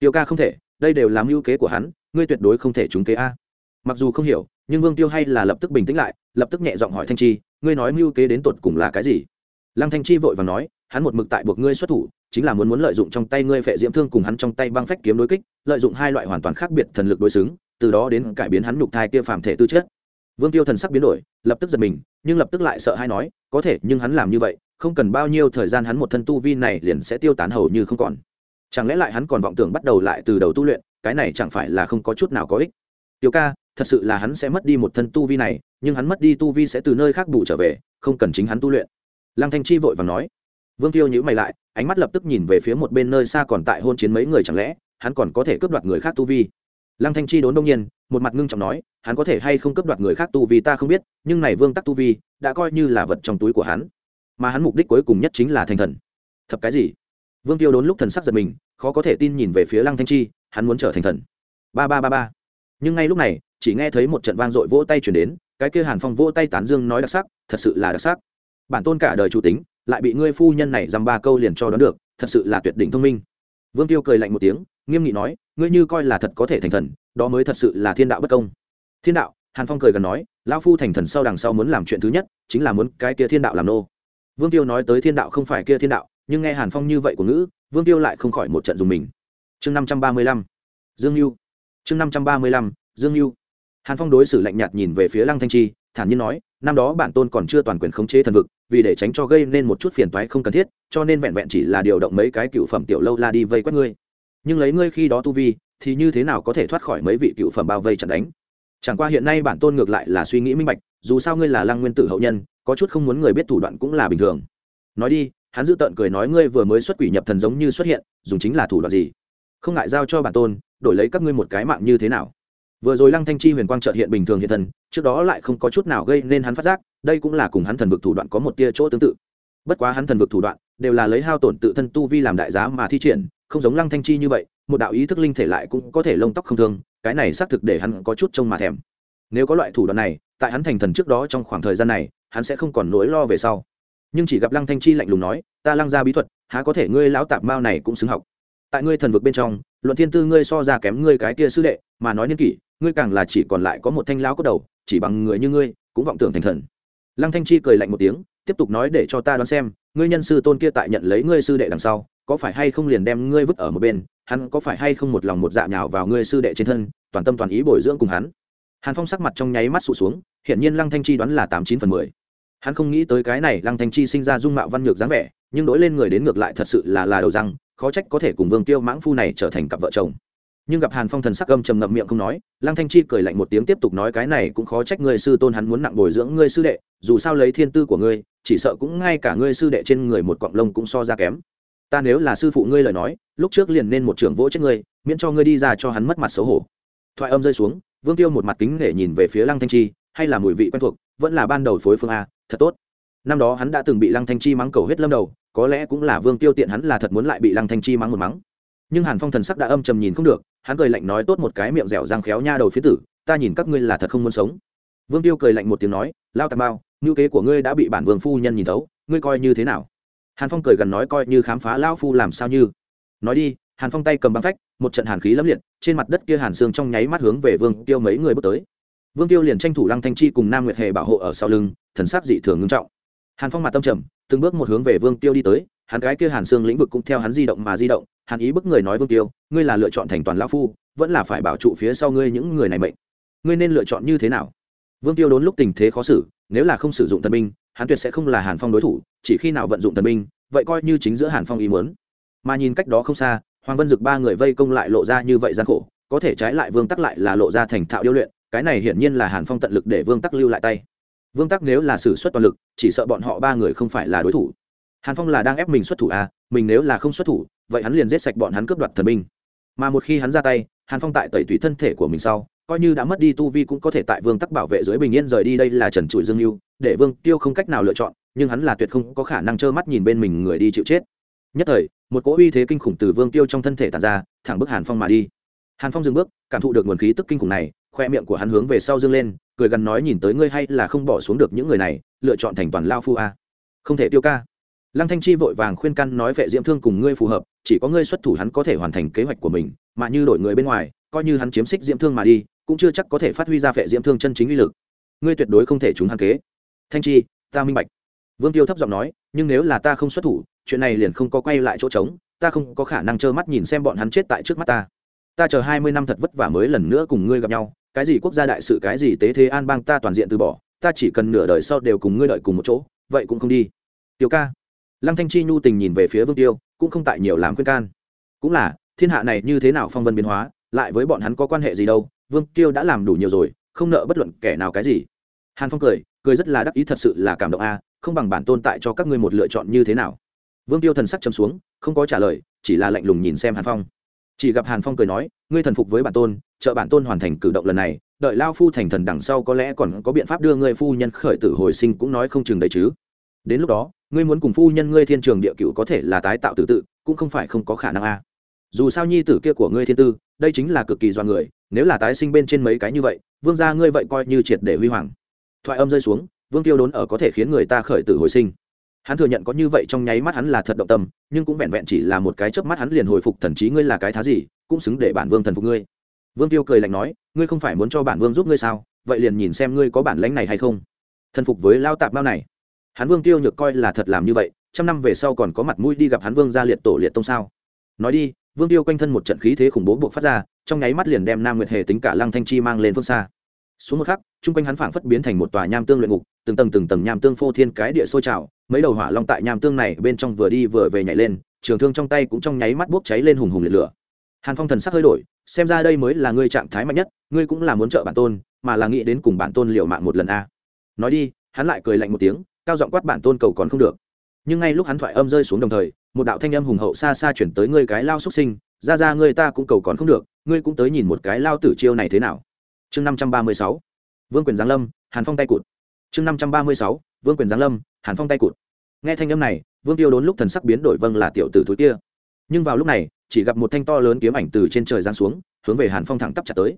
tiêu ca không thể đây đều là mưu kế của hắn, ngươi tuyệt đối không thể trúng kế a. Mặc dù không hiểu, nhưng vương tiêu hay là lập tức bình tĩnh lại, lập tức nhẹ giọng hỏi thanh chi, ngươi nói mưu kế đến tột cùng là cái gì? Lăng thanh chi vội và nói, hắn một mực tại buộc ngươi xuất thủ, chính là muốn muốn lợi dụng trong tay ngươi phệ diễm thương cùng hắn trong tay băng phách kiếm đối kích, lợi dụng hai loại hoàn toàn khác biệt thần lực đối xứng, từ đó đến cải biến hắn nhục thai kia phàm thể tư chất. Vương tiêu thần sắc biến đổi, lập tức giật mình, nhưng lập tức lại sợ hay nói, có thể, nhưng hắn làm như vậy, không cần bao nhiêu thời gian hắn một thân tu vi này liền sẽ tiêu tán hầu như không còn chẳng lẽ lại hắn còn vọng tưởng bắt đầu lại từ đầu tu luyện, cái này chẳng phải là không có chút nào có ích? Tiểu ca, thật sự là hắn sẽ mất đi một thân tu vi này, nhưng hắn mất đi tu vi sẽ từ nơi khác bù trở về, không cần chính hắn tu luyện. Lăng thanh chi vội và nói. Vương tiêu nhữ mày lại, ánh mắt lập tức nhìn về phía một bên nơi xa còn tại hôn chiến mấy người chẳng lẽ, hắn còn có thể cướp đoạt người khác tu vi? Lăng thanh chi đốn đông nhiên, một mặt ngưng trọng nói, hắn có thể hay không cướp đoạt người khác tu vi ta không biết, nhưng này vương tắc tu vi, đã coi như là vật trong túi của hắn. Mà hắn mục đích cuối cùng nhất chính là thành thần. Thập cái gì? Vương tiêu đốn lúc thần sắc giật mình, khó có thể tin nhìn về phía lăng thanh chi, hắn muốn trở thành thần. Ba ba ba ba. Nhưng ngay lúc này, chỉ nghe thấy một trận vang dội vỗ tay chuyển đến, cái kia hàn phong vỗ tay tán dương nói đặc sắc, thật sự là đặc sắc. Bản tôn cả đời chủ tính, lại bị ngươi phu nhân này dăm ba câu liền cho đón được, thật sự là tuyệt đỉnh thông minh. Vương tiêu cười lạnh một tiếng, nghiêm nghị nói, ngươi như coi là thật có thể thành thần, đó mới thật sự là thiên đạo bất công. Thiên đạo, hàn phong cười gần nói, lão phu thành thần sau đằng sau muốn làm chuyện thứ nhất, chính là muốn cái kia thiên đạo làm nô. Vương tiêu nói tới thiên đạo không phải kia thiên đạo nhưng nghe hàn phong như vậy của ngữ, vương tiêu lại không khỏi một trận dùng mình. Chương năm trăm ba mươi lăm, dương mưu chương năm trăm ba mươi lăm, dương mưu hàn phong đối xử lạnh nhạt nhìn về phía lăng thanh chi, thản nhiên nói, năm đó bản tôn còn chưa toàn quyền khống chế thần vực, vì để tránh cho gây nên một chút phiền toái không cần thiết, cho nên vẹn vẹn chỉ là điều động mấy cái cựu phẩm tiểu lâu la đi vây quét ngươi. Nhưng lấy ngươi khi đó tu vi, thì như thế nào có thể thoát khỏi mấy vị cựu phẩm bao vây chặn đánh? Chẳng qua hiện nay bản tôn ngược lại là suy nghĩ minh bạch, dù sao ngươi là lăng nguyên tử hậu nhân, có chút không muốn người biết thủ đoạn cũng là bình thường. Nói đi hắn giữ tợn cười nói ngươi vừa mới xuất quỷ nhập thần giống như xuất hiện, dùng chính là thủ đoạn gì? Không ngại giao cho bản tôn, đổi lấy các ngươi một cái mạng như thế nào? Vừa rồi lăng thanh chi huyền quang trợt hiện bình thường hiện thần, trước đó lại không có chút nào gây nên hắn phát giác, đây cũng là cùng hắn thần vực thủ đoạn có một tia chỗ tương tự. Bất quá hắn thần vực thủ đoạn, đều là lấy hao tổn tự thân tu vi làm đại giá mà thi triển, không giống lăng thanh chi như vậy, một đạo ý thức linh thể lại cũng có thể lông tóc không thương, cái này xác thực để hắn có chút trông mà thèm. Nếu có loại thủ đoạn này, tại hắn thành thần trước đó trong khoảng thời gian này, hắn sẽ không còn nỗi lo về sau nhưng chỉ gặp lăng thanh chi lạnh lùng nói, ta lăng ra bí thuật, há có thể ngươi lão tạp mao này cũng xứng học? Tại ngươi thần vực bên trong, luận thiên tư ngươi so ra kém ngươi cái kia sư đệ, mà nói niên kỷ, ngươi càng là chỉ còn lại có một thanh lão cốt đầu, chỉ bằng người như ngươi, cũng vọng tưởng thành thần. Lăng thanh chi cười lạnh một tiếng, tiếp tục nói để cho ta đoán xem, ngươi nhân sư tôn kia tại nhận lấy ngươi sư đệ đằng sau, có phải hay không liền đem ngươi vứt ở một bên, hắn có phải hay không một lòng một dạ nhào vào ngươi sư đệ trên thân, toàn tâm toàn ý bồi dưỡng cùng hắn? Hàn phong sắc mặt trong nháy mắt sụt xuống hiện nhiên lăng thanh chi đoán là tám chín phần mười hắn không nghĩ tới cái này lăng thanh chi sinh ra dung mạo văn nhược dáng vẻ, nhưng đổi lên người đến ngược lại thật sự là là đầu răng, khó trách có thể cùng vương tiêu mãng phu này trở thành cặp vợ chồng. Nhưng gặp hàn phong thần sắc âm trầm ngậm miệng không nói, lăng thanh chi cười lạnh một tiếng tiếp tục nói cái này cũng khó trách ngươi sư tôn hắn muốn nặng bồi dưỡng ngươi sư đệ, dù sao lấy thiên tư của ngươi, chỉ sợ cũng ngay cả ngươi sư đệ trên người một cọng lông cũng so ra kém. Ta nếu là sư phụ ngươi lời nói, lúc trước liền nên một trưởng vỗ chết ngươi, miễn cho ngươi đi ra cho hắn mất mặt xấu hổ. Thoại âm rơi xuống, vương tiêu một mặt kính để nhìn về phía lăng thanh chi, hay là mùi vị quen thuộc vẫn là ban đầu phối phương a, thật tốt. Năm đó hắn đã từng bị lăng thanh chi mắng cầu hết lâm đầu, có lẽ cũng là vương tiêu tiện hắn là thật muốn lại bị lăng thanh chi mắng một mắng. Nhưng hàn phong thần sắc đã âm trầm nhìn không được, hắn cười lạnh nói tốt một cái miệng dẻo răng khéo nha đầu phía tử, ta nhìn các ngươi là thật không muốn sống. Vương tiêu cười lạnh một tiếng nói, lao tàm bao ngữ kế của ngươi đã bị bản vương phu nhân nhìn thấu, ngươi coi như thế nào? Hàn phong cười gần nói coi như khám phá lao phu làm sao như. Nói đi, hàn phong tay cầm băng phách, một trận hàn khí lẫm liệt, trên mặt đất kia hàn xương trong nháy mắt hướng về vương tiêu mấy người bước tới vương tiêu liền tranh thủ lăng thanh chi cùng nam nguyệt hề bảo hộ ở sau lưng, thần sắc dị thường ngưng trọng. Hàn phong mặt tâm trầm, từng bước một hướng về vương tiêu đi tới, hắn cái kia hàn xương lĩnh vực cũng theo hắn di động mà di động, hàn ý bức người nói vương tiêu, ngươi là lựa chọn thành toàn lão phu, vẫn là phải bảo trụ phía sau ngươi những người này mệnh. Ngươi nên lựa chọn như thế nào? Vương tiêu đốn lúc tình thế khó xử, nếu là không sử dụng thần binh, hắn tuyệt sẽ không là hàn phong đối thủ, chỉ khi nào vận dụng thần binh, vậy coi như chính giữa hàn phong ý muốn. Mà nhìn cách đó không xa, hoàng vân dực ba người vây công lại lộ ra như vậy gian khổ, có thể trái lại vương tắc lại là lộ ra thành thạo điêu luyện cái này hiển nhiên là hàn phong tận lực để vương tắc lưu lại tay. Vương tắc nếu là xử suất toàn lực, chỉ sợ bọn họ ba người không phải là đối thủ. Hàn phong là đang ép mình xuất thủ à mình nếu là không xuất thủ, vậy hắn liền giết sạch bọn hắn cướp đoạt thần binh. Mà một khi hắn ra tay, hàn phong tại tẩy tủy thân thể của mình sau, coi như đã mất đi tu vi cũng có thể tại vương tắc bảo vệ dưới bình yên rời đi, đây là trần trụi dương mưu để vương tiêu không cách nào lựa chọn, nhưng hắn là tuyệt không có khả năng trơ mắt nhìn bên mình người đi chịu chết. Nhất thời, một cỗ uy thế kinh khủng từ vương tiêu trong thân thể tàn ra, thẳng bức hàn phong mà đi. Hàn phong dừng bước, cảm thụ được nguồn khí tức kinh khủng này khoe miệng của hắn hướng về sau dương lên, cười gần nói nhìn tới ngươi hay là không bỏ xuống được những người này, lựa chọn thành toàn lao phu a. Không thể tiêu ca. Lăng thanh chi vội vàng khuyên căn nói vệ diễm thương cùng ngươi phù hợp, chỉ có ngươi xuất thủ hắn có thể hoàn thành kế hoạch của mình, mà như đổi người bên ngoài, coi như hắn chiếm xích diễm thương mà đi, cũng chưa chắc có thể phát huy ra vệ diễm thương chân chính uy lực. Ngươi tuyệt đối không thể trúng hắn kế. Thanh chi, ta minh bạch. Vương tiêu thấp giọng nói, nhưng nếu là ta không xuất thủ, chuyện này liền không có quay lại chỗ trống, ta không có khả năng trơ mắt nhìn xem bọn hắn chết tại trước mắt ta. Ta chờ hai mươi năm thật vất vả mới lần nữa cùng ngươi gặp nhau cái gì quốc gia đại sự, cái gì tế thế an bang, ta toàn diện từ bỏ, ta chỉ cần nửa đời sau đều cùng ngươi đợi cùng một chỗ, vậy cũng không đi. Tiêu ca. Lăng thanh chi nhu tình nhìn về phía vương tiêu, cũng không tại nhiều làm khuyên can. Cũng là, thiên hạ này như thế nào phong vân biến hóa, lại với bọn hắn có quan hệ gì đâu, vương tiêu đã làm đủ nhiều rồi, không nợ bất luận kẻ nào cái gì. Hàn phong cười cười rất là đắc ý, thật sự là cảm động a, không bằng bản tôn tại cho các ngươi một lựa chọn như thế nào. Vương tiêu thần sắc chấm xuống, không có trả lời, chỉ là lạnh lùng nhìn xem hàn phong chỉ gặp hàn phong cười nói, ngươi thần phục với bản tôn, trợ bản tôn hoàn thành cử động lần này, đợi lao phu thành thần đằng sau có lẽ còn có biện pháp đưa ngươi phu nhân khởi tử hồi sinh cũng nói không chừng đấy chứ. Đến lúc đó, ngươi muốn cùng phu nhân ngươi thiên trường địa cựu có thể là tái tạo tử tự, cũng không phải không có khả năng a. Dù sao nhi tử kia của ngươi thiên tư, đây chính là cực kỳ do người, nếu là tái sinh bên trên mấy cái như vậy, vương gia ngươi vậy coi như triệt để huy hoàng. Thoại âm rơi xuống, vương tiêu đốn ở có thể khiến người ta khởi tử hồi sinh hắn thừa nhận có như vậy trong nháy mắt hắn là thật động tâm, nhưng cũng vẹn vẹn chỉ là một cái chớp mắt hắn liền hồi phục thần trí ngươi là cái thá gì, cũng xứng để bản vương thần phục ngươi. Vương tiêu cười lạnh nói, ngươi không phải muốn cho bản vương giúp ngươi sao, vậy liền nhìn xem ngươi có bản lãnh này hay không. Thần phục với lao tạp bao này. Hắn vương tiêu nhược coi là thật làm như vậy, trăm năm về sau còn có mặt mũi đi gặp hắn vương ra liệt tổ liệt tông sao? Nói đi, vương tiêu quanh thân một trận khí thế khủng bố buộc phát ra, trong nháy mắt liền đem nam nguyệt hề tính cả lăng thanh chi mang lên phương xa. Xuống một khắc, chung quanh hắn phảng phất biến thành một tòa nham tương luyện ngục, từng tầng từng tầng nham tương phô thiên cái địa sôi trào mấy đầu hỏa long tại nham tương này bên trong vừa đi vừa về nhảy lên, trường thương trong tay cũng trong nháy mắt bốc cháy lên hùng hùng liệt lửa. Hàn phong thần sắc hơi đổi, xem ra đây mới là ngươi trạng thái mạnh nhất, ngươi cũng là muốn trợ bản tôn, mà là nghĩ đến cùng bản tôn liều mạng một lần a. Nói đi, hắn lại cười lạnh một tiếng, cao giọng quát bản tôn cầu còn không được. Nhưng ngay lúc hắn thoại âm rơi xuống đồng thời, một đạo thanh âm hùng hậu xa xa chuyển tới ngươi cái lao xuất sinh, ra ra, ngươi ta cũng cầu còn không được, ngươi cũng tới nhìn một cái lao tử chiêu này thế nào. Chương năm trăm ba mươi sáu, vương quyền giáng lâm, hàn phong tay cụt. Chương năm trăm ba mươi sáu, vương quyền giáng lâm hàn phong tay cụt. Nghe thanh âm này, vương tiêu đốn lúc thần sắc biến đổi vâng là tiểu tử thúi kia. Nhưng vào lúc này, chỉ gặp một thanh to lớn kiếm ảnh từ trên trời giáng xuống, hướng về hàn phong thẳng tắp chặt tới.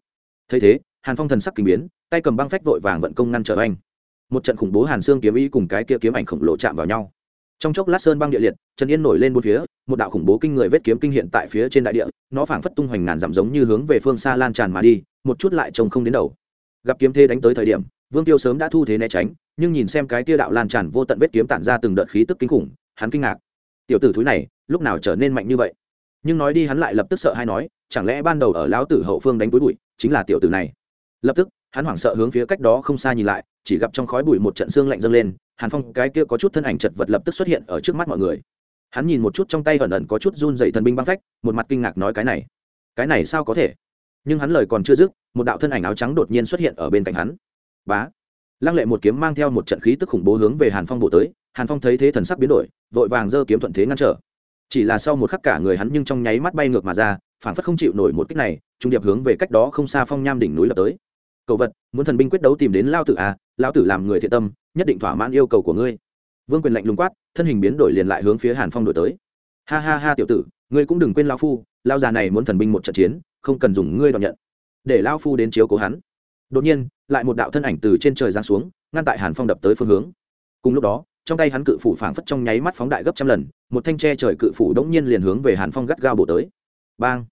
Thấy thế, hàn phong thần sắc kinh biến, tay cầm băng phách vội vàng vận công ngăn trở anh. Một trận khủng bố hàn xương kiếm ý cùng cái kia kiếm ảnh khổng lồ chạm vào nhau. Trong chốc lát sơn băng địa liệt, trần yên nổi lên bốn phía, một đạo khủng bố kinh người vết kiếm kinh hiện tại phía trên đại địa, nó phảng phất tung hoành ngàn dặm giống như hướng về phương xa lan tràn mà đi, một chút lại trông không đến đầu. Gặp kiếm thế đánh tới thời điểm vương tiêu sớm đã thu thế né tránh, nhưng nhìn xem cái kia đạo lan tràn vô tận vết kiếm tản ra từng đợt khí tức kinh khủng, hắn kinh ngạc. Tiểu tử thúi này, lúc nào trở nên mạnh như vậy? Nhưng nói đi hắn lại lập tức sợ hay nói, chẳng lẽ ban đầu ở lão tử hậu phương đánh túi bụi, chính là tiểu tử này? Lập tức, hắn hoảng sợ hướng phía cách đó không xa nhìn lại, chỉ gặp trong khói bụi một trận xương lạnh dâng lên, hàn phong, cái kia có chút thân ảnh chật vật lập tức xuất hiện ở trước mắt mọi người. Hắn nhìn một chút trong tay ẩn ẩn có chút run dậy thần binh băng phách, một mặt kinh ngạc nói cái này cái này sao có thể? Nhưng hắn lời còn chưa dứt, một đạo thân ảnh áo trắng đột nhiên xuất hiện ở bên cạnh hắn bá. Lăng lệ một kiếm mang theo một trận khí tức khủng bố hướng về hàn phong bộ tới, hàn phong thấy thế thần sắc biến đổi, vội vàng giơ kiếm thuận thế ngăn trở. Chỉ là sau một khắc cả người hắn nhưng trong nháy mắt bay ngược mà ra phản phất không chịu nổi một kích này, trung điệp hướng về cách đó không xa phong nham đỉnh núi lập tới. Cầu vật, muốn thần binh quyết đấu tìm đến lao tử à lao tử làm người thiện tâm, nhất định thỏa mãn yêu cầu của ngươi. Vương quyền lạnh lùng quát, thân hình biến đổi liền lại hướng phía hàn phong đổi tới. Ha ha ha tiểu tử, ngươi cũng đừng quên lao phu, lao già này muốn thần binh một trận chiến, không cần dùng ngươi đoạn nhận, để lao phu đến chiếu cố hắn. Đột nhiên lại một đạo thân ảnh từ trên trời giáng xuống, ngăn tại hàn phong đập tới phương hướng. Cùng lúc đó, trong tay hắn cự phủ phảng phất trong nháy mắt phóng đại gấp trăm lần, một thanh tre trời cự phủ đống nhiên liền hướng về hàn phong gắt gao bổ tới. Bang!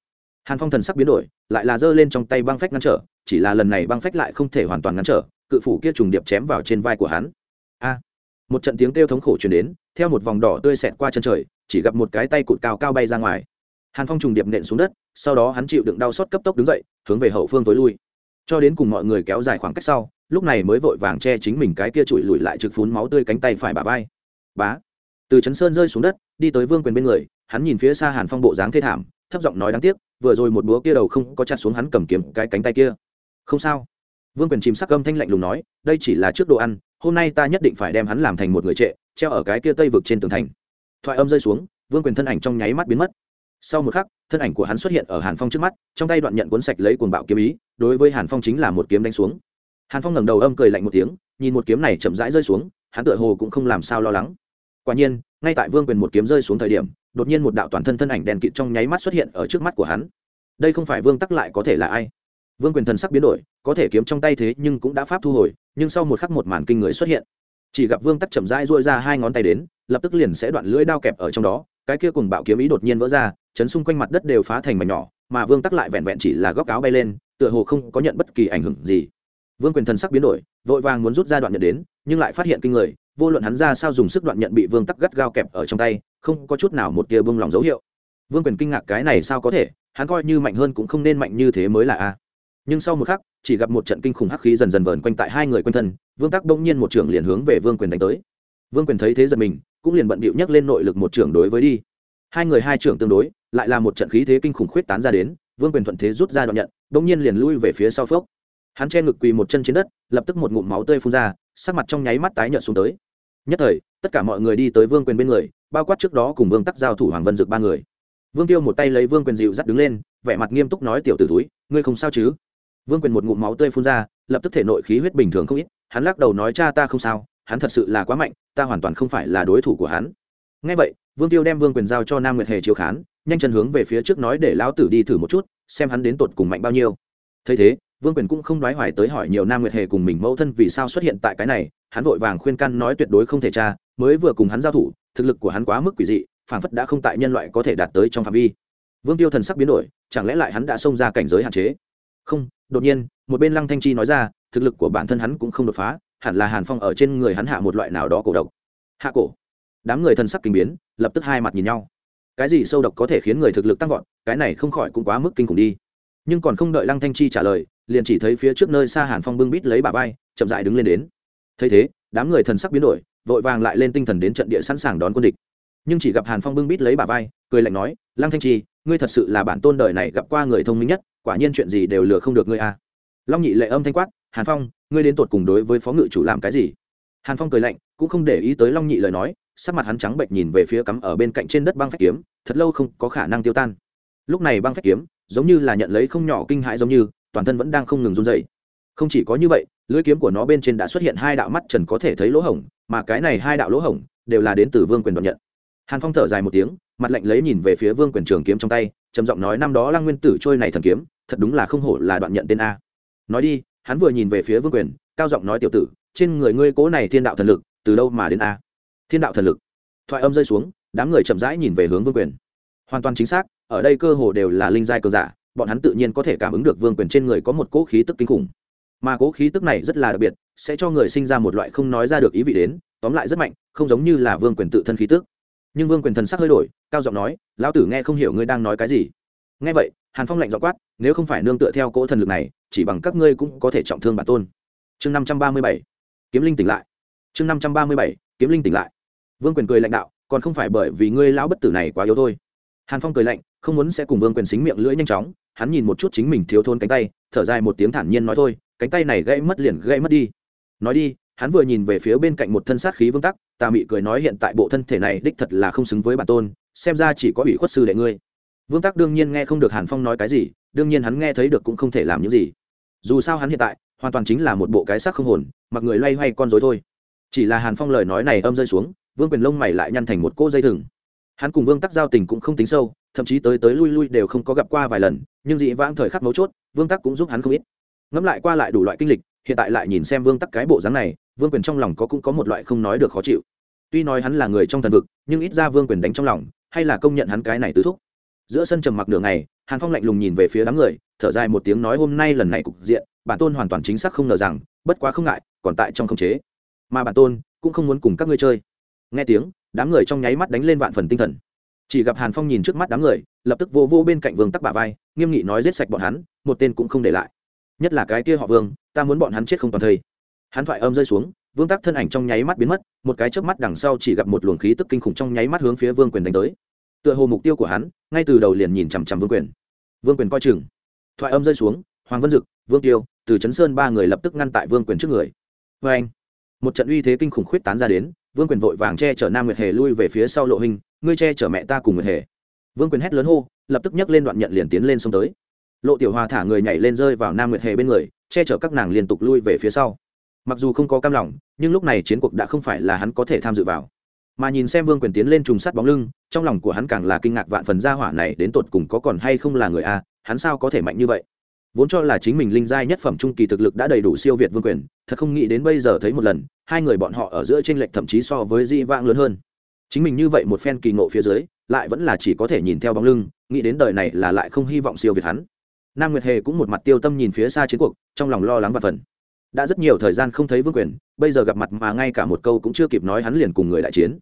Hàn phong thần sắc biến đổi, lại là giơ lên trong tay băng phách ngăn trở, chỉ là lần này băng phách lại không thể hoàn toàn ngăn trở, cự phủ kia trùng điệp chém vào trên vai của hắn. A! Một trận tiếng kêu thống khổ truyền đến, theo một vòng đỏ tươi xẹt qua chân trời, chỉ gặp một cái tay cụt cao cao bay ra ngoài. Hàn phong trùng điệp nện xuống đất, sau đó hắn chịu đựng đau xót cấp tốc đứng dậy, hướng về hậu phương tối lui cho đến cùng mọi người kéo dài khoảng cách sau, lúc này mới vội vàng che chính mình cái kia trụi lùi lại trực phún máu tươi cánh tay phải bà vai. Bá. Từ trấn sơn rơi xuống đất, đi tới vương quyền bên người, hắn nhìn phía xa hàn phong bộ dáng thê thảm, thấp giọng nói đáng tiếc, vừa rồi một búa kia đầu không có chặt xuống hắn cầm kiếm cái cánh tay kia. Không sao. Vương quyền chìm sắc âm thanh lạnh lùng nói, đây chỉ là trước đồ ăn, hôm nay ta nhất định phải đem hắn làm thành một người trệ, treo ở cái kia tây vực trên tường thành. Thoại âm rơi xuống, vương quyền thân ảnh trong nháy mắt biến mất. Sau một khắc, thân ảnh của hắn xuất hiện ở hàn phong trước mắt, trong tay đoạn nhận cuốn sạch lấy cuồng bạo kiếm ý đối với hàn phong chính là một kiếm đánh xuống. Hàn phong ngẩng đầu âm cười lạnh một tiếng, nhìn một kiếm này chậm rãi rơi xuống, hắn tựa hồ cũng không làm sao lo lắng. Quả nhiên, ngay tại vương quyền một kiếm rơi xuống thời điểm, đột nhiên một đạo toàn thân thân ảnh đèn kịt trong nháy mắt xuất hiện ở trước mắt của hắn. Đây không phải vương tắc lại có thể là ai? Vương quyền thần sắc biến đổi, có thể kiếm trong tay thế nhưng cũng đã pháp thu hồi, nhưng sau một khắc một màn kinh người xuất hiện. Chỉ gặp vương tắc chậm rãi dôi ra hai ngón tay đến, lập tức liền sẽ đoạn lưỡi đao kẹp ở trong đó, cái kia cùng bạo kiếm ý đột nhiên vỡ ra, chấn xung quanh mặt đất đều phá thành mảnh nhỏ, mà vương tắc lại vẹn vẹn chỉ là góc áo bay lên tựa hồ không có nhận bất kỳ ảnh hưởng gì. Vương quyền thần sắc biến đổi, vội vàng muốn rút ra đoạn nhận đến, nhưng lại phát hiện kinh người, vô luận hắn ra sao dùng sức đoạn nhận bị vương tắc gắt gao kẹp ở trong tay, không có chút nào một tia bông lòng dấu hiệu. Vương quyền kinh ngạc cái này sao có thể, hắn coi như mạnh hơn cũng không nên mạnh như thế mới là a. Nhưng sau một khắc, chỉ gặp một trận kinh khủng hắc khí dần dần vờn quanh tại hai người quanh thân, vương tắc bỗng nhiên một trưởng liền hướng về vương quyền đánh tới. Vương quyền thấy thế giật mình, cũng liền bận bịu nhắc lên nội lực một trưởng đối với đi. Hai người hai trưởng tương đối, lại là một trận khí thế kinh khủng khuyết tán ra đến vương quyền thuận thế rút ra đoạn nhận bỗng nhiên liền lui về phía sau phốc. Hắn che ngực quỳ một chân trên đất, lập tức một ngụm máu tươi phun ra, sắc mặt trong nháy mắt tái nhợt xuống tới. Nhất thời, tất cả mọi người đi tới vương quyền bên người, bao quát trước đó cùng vương tắc giao thủ hoàng vân dực ba người. Vương tiêu một tay lấy vương quyền dịu dắt đứng lên, vẻ mặt nghiêm túc nói tiểu t ử túi, ngươi không sao chứ? Vương quyền một ngụm máu tươi phun ra, lập tức thể nội khí huyết bình thường không ít, hắn lắc đầu nói cha ta không sao, hắn thật sự là quá mạnh, ta hoàn toàn không phải là đối thủ của hắn. Ngay vậy, vương tiêu đem vương quyền giao cho nam nguyệt hề chiếu khán nhanh chân hướng về phía trước nói để lão tử đi thử một chút, xem hắn đến tột cùng mạnh bao nhiêu. Thấy thế, vương quyền cũng không đoái hoài tới hỏi nhiều nam nguyệt hề cùng mình mẫu thân vì sao xuất hiện tại cái này, hắn vội vàng khuyên can nói tuyệt đối không thể tra, mới vừa cùng hắn giao thủ, thực lực của hắn quá mức quỷ dị phảng phất đã không tại nhân loại có thể đạt tới trong phạm vi. Vương tiêu thần sắc biến đổi, chẳng lẽ lại hắn đã xông ra cảnh giới hạn chế? Không, đột nhiên, một bên lăng thanh chi nói ra, thực lực của bản thân hắn cũng không đột phá, hẳn là hàn phong ở trên người hắn hạ một loại nào đó cổ độc. Hạ cổ. Đám người thần sắc kinh biến, lập tức hai mặt nhìn nhau cái gì sâu độc có thể khiến người thực lực tăng vọt, cái này không khỏi cũng quá mức kinh khủng đi. Nhưng còn không đợi lăng thanh chi trả lời, liền chỉ thấy phía trước nơi xa hàn phong bưng bít lấy bà vai, chậm dại đứng lên đến. Thấy thế, đám người thần sắc biến đổi, vội vàng lại lên tinh thần đến trận địa sẵn sàng đón quân địch. Nhưng chỉ gặp hàn phong bưng bít lấy bà vai, cười lạnh nói, lăng thanh chi, ngươi thật sự là bản tôn đời này gặp qua người thông minh nhất, quả nhiên chuyện gì đều lừa không được ngươi a. À. long nhị lệ âm thanh quát, hàn phong, ngươi đến tột cùng đối với phó ngự chủ làm cái gì? Hàn phong cười lạnh, cũng không để ý tới long nhị lời nói sắc mặt hắn trắng bệnh nhìn về phía cắm ở bên cạnh trên đất băng phách kiếm, thật lâu không có khả năng tiêu tan. Lúc này băng phách kiếm, giống như là nhận lấy không nhỏ kinh hãi giống như, toàn thân vẫn đang không ngừng run dày không chỉ có như vậy, lưỡi kiếm của nó bên trên đã xuất hiện hai đạo mắt trần có thể thấy lỗ hổng, mà cái này hai đạo lỗ hổng đều là đến từ vương quyền đoạn nhận. Hàn phong thở dài một tiếng, mặt lạnh lấy nhìn về phía vương quyền trường kiếm trong tay, trầm giọng nói, năm đó lăng nguyên tử trôi này thần kiếm, thật đúng là không hổ là đoạn nhận tên a. Nói đi, hắn vừa nhìn về phía vương quyền, cao giọng nói, tiểu tử, trên người ngươi cố này thiên đạo thần lực, từ đâu mà đến a? Thiên đạo thần lực. Thoại âm rơi xuống, đám người chậm rãi nhìn về hướng vương quyền. Hoàn toàn chính xác, ở đây cơ hồ đều là linh giai cường giả, bọn hắn tự nhiên có thể cảm ứng được vương quyền trên người có một cỗ khí tức kinh khủng. Mà cỗ khí tức này rất là đặc biệt, sẽ cho người sinh ra một loại không nói ra được ý vị đến, tóm lại rất mạnh, không giống như là vương quyền tự thân khí tức. Nhưng vương quyền thần sắc hơi đổi, cao giọng nói, lão tử nghe không hiểu ngươi đang nói cái gì. Nghe vậy, hàn phong lạnh dọ quát, nếu không phải nương tựa theo cỗ thần lực này, chỉ bằng các ngươi cũng có thể trọng thương bản tôn. Chương năm trăm ba mươi bảy, kiếm linh tỉnh lại. Chương năm trăm ba mươi bảy, kiếm linh tỉnh lại vương quyền cười lãnh đạo, còn không phải bởi vì ngươi lão bất tử này quá yếu thôi. Hàn phong cười lạnh, không muốn sẽ cùng vương quyền xính miệng lưỡi nhanh chóng, hắn nhìn một chút chính mình thiếu thôn cánh tay, thở dài một tiếng thản nhiên nói thôi, cánh tay này gãy mất liền gãy mất đi. Nói đi, hắn vừa nhìn về phía bên cạnh một thân sát khí vương tắc, tà mị cười nói hiện tại bộ thân thể này đích thật là không xứng với bản tôn, xem ra chỉ có ủy khuất sư đệ ngươi. Vương tắc đương nhiên nghe không được hàn phong nói cái gì, đương nhiên hắn nghe thấy được cũng không thể làm những gì. Dù sao hắn hiện tại, hoàn toàn chính là một bộ cái xác không hồn, mặc người loay hoay con dối thôi. Chỉ là hàn phong lời nói này âm rơi xuống vương quyền lông mày lại nhăn thành một cô dây thừng. Hắn cùng vương tắc giao tình cũng không tính sâu, thậm chí tới tới lui lui đều không có gặp qua vài lần, nhưng dị vãng thời khắc mấu chốt, vương tắc cũng giúp hắn không ít. Ngẫm lại qua lại đủ loại kinh lịch, hiện tại lại nhìn xem vương tắc cái bộ dáng này, vương quyền trong lòng có cũng có một loại không nói được khó chịu. Tuy nói hắn là người trong thần vực, nhưng ít ra vương quyền đánh trong lòng, hay là công nhận hắn cái này tứ thúc. Giữa sân trầm mặc nửa ngày, hàn phong lạnh lùng nhìn về phía đám người, thở dài một tiếng nói hôm nay lần này cục diện, bản tôn hoàn toàn chính xác không ngờ rằng, bất quá không ngại, còn tại trong khống chế. Mà bản tôn cũng không muốn cùng các ngươi chơi nghe tiếng, đám người trong nháy mắt đánh lên vạn phần tinh thần. Chỉ gặp hàn phong nhìn trước mắt đám người, lập tức vô vô bên cạnh vương tắc bà vai, nghiêm nghị nói giết sạch bọn hắn, một tên cũng không để lại. Nhất là cái kia họ vương, ta muốn bọn hắn chết không toàn thây. Hắn thoại âm rơi xuống, vương tắc thân ảnh trong nháy mắt biến mất, một cái chớp mắt đằng sau chỉ gặp một luồng khí tức kinh khủng trong nháy mắt hướng phía vương quyền đánh tới. Tựa hồ mục tiêu của hắn, ngay từ đầu liền nhìn chằm chằm vương quyền. Vương quyền coi chừng. Thoại âm rơi xuống, hoàng vân dực, vương tiêu, từ chấn sơn ba người lập tức ngăn tại vương quyền trước người. Vê anh một trận uy thế kinh khủng khuyết tán ra đến vương quyền vội vàng che chở nam nguyệt hề lui về phía sau lộ hình, ngươi che chở mẹ ta cùng nguyệt hề. Vương quyền hét lớn hô, lập tức nhấc lên đoạn nhận liền tiến lên xông tới. Lộ tiểu hòa thả người nhảy lên rơi vào nam nguyệt hề bên người, che chở các nàng liên tục lui về phía sau. Mặc dù không có cam lòng, nhưng lúc này chiến cuộc đã không phải là hắn có thể tham dự vào. Mà nhìn xem vương quyền tiến lên trùng sắt bóng lưng, trong lòng của hắn càng là kinh ngạc vạn phần gia hỏa này đến tột cùng có còn hay không là người a, hắn sao có thể mạnh như vậy? Vốn cho là chính mình linh giai nhất phẩm trung kỳ thực lực đã đầy đủ siêu việt vương quyền, thật không nghĩ đến bây giờ thấy một lần, hai người bọn họ ở giữa t r ê n lệch thậm chí so với di vãng lớn hơn. Chính mình như vậy một phen kỳ ngộ phía dưới, lại vẫn là chỉ có thể nhìn theo bóng lưng, nghĩ đến đời này là lại không hy vọng siêu việt hắn. Nam nguyệt hề cũng một mặt tiêu tâm nhìn phía xa chiến cuộc, trong lòng lo lắng và phần đã rất nhiều thời gian không thấy vương quyền, bây giờ gặp mặt mà ngay cả một câu cũng chưa kịp nói hắn liền cùng người đại chiến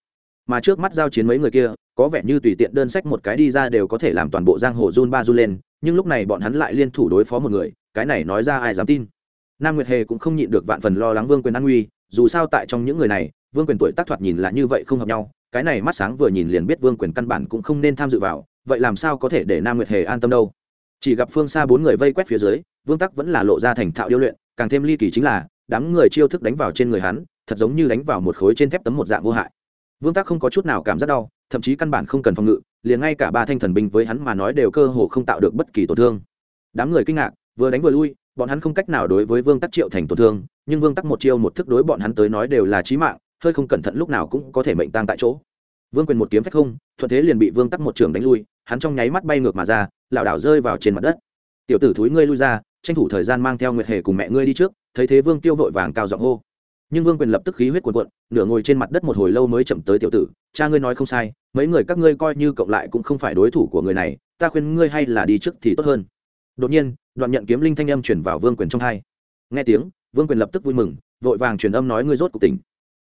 mà trước mắt giao chiến mấy người kia, có vẻ như tùy tiện đơn sách một cái đi ra đều có thể làm toàn bộ giang hồ run ba run lên, nhưng lúc này bọn hắn lại liên thủ đối phó một người, cái này nói ra ai dám tin. Nam nguyệt hề cũng không nhịn được vạn phần lo lắng vương quyền an nguy dù sao tại trong những người này, vương quyền tuổi tác thoạt nhìn là như vậy không hợp nhau, cái này mắt sáng vừa nhìn liền biết vương quyền căn bản cũng không nên tham dự vào, vậy làm sao có thể để nam nguyệt hề an tâm đâu? Chỉ gặp phương xa bốn người vây quét phía dưới, vương tắc vẫn là lộ ra thành thạo điêu luyện, càng thêm ly kỳ chính là, đám người chiêu thức đánh vào trên người hắn, thật giống như đánh vào một khối trên thép tấm một dạng vô hại vương tác không có chút nào cảm giác đau, thậm chí căn bản không cần phòng ngự, liền ngay cả ba thanh thần binh với hắn mà nói đều cơ hồ không tạo được bất kỳ tổn thương. Đám người kinh ngạc, vừa đánh vừa lui, bọn hắn không cách nào đối với vương tắc triệu thành tổn thương, nhưng vương tắc một chiêu một thức đối bọn hắn tới nói đều là trí mạng, hơi không cẩn thận lúc nào cũng có thể mệnh tang tại chỗ. Vương quyền một kiếm phách không, thuận thế liền bị vương tắc một trường đánh lui, hắn trong nháy mắt bay ngược mà ra, lảo đảo rơi vào trên mặt đất. Tiểu tử thúi ngươi lui ra, tranh thủ thời gian mang theo nguyệt hề cùng mẹ ngươi đi trước. Thấy thế vương tiêu vội vàng cao giọng hô nhưng vương quyền lập tức khí huyết cuồn cuộn, nửa ngồi trên mặt đất một hồi lâu mới chậm tới tiểu tử, cha ngươi nói không sai, mấy người các ngươi coi như cộng lại cũng không phải đối thủ của người này, ta khuyên ngươi hay là đi trước thì tốt hơn. Đột nhiên, đoạn nhận kiếm linh thanh âm chuyển vào vương quyền trong hai. Nghe tiếng, vương quyền lập tức vui mừng, vội vàng truyền âm nói ngươi rốt cuộc tỉnh.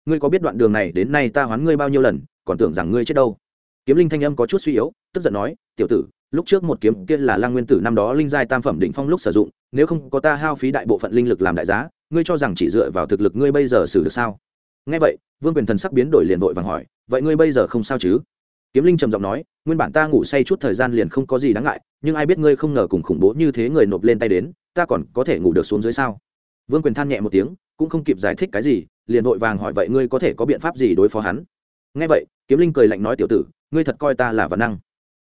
Ngươi có biết đoạn đường này đến nay ta hoán ngươi bao nhiêu lần, còn tưởng rằng ngươi chết đâu? Kiếm linh thanh âm có chút suy yếu, tức giận nói, tiểu tử, lúc trước một kiếm kia là lang nguyên tử năm đó linh giai tam phẩm định phong lúc sử dụng, nếu không có ta hao phí đại bộ phận linh lực làm đại giá ngươi cho rằng chỉ dựa vào thực lực ngươi bây giờ xử được sao? Nghe vậy, vương quyền thần sắc biến đổi liền vội vàng hỏi, vậy ngươi bây giờ không sao chứ? Kiếm linh trầm giọng nói, nguyên bản ta ngủ say chút thời gian liền không có gì đáng ngại, nhưng ai biết ngươi không ngờ cùng khủng bố như thế người nộp lên tay đến, ta còn có thể ngủ được xuống dưới sao? Vương quyền than nhẹ một tiếng, cũng không kịp giải thích cái gì, liền vội vàng hỏi, vậy ngươi có thể có biện pháp gì đối phó hắn? Nghe vậy, kiếm linh cười lạnh nói, tiểu tử, ngươi thật coi ta là văn năng.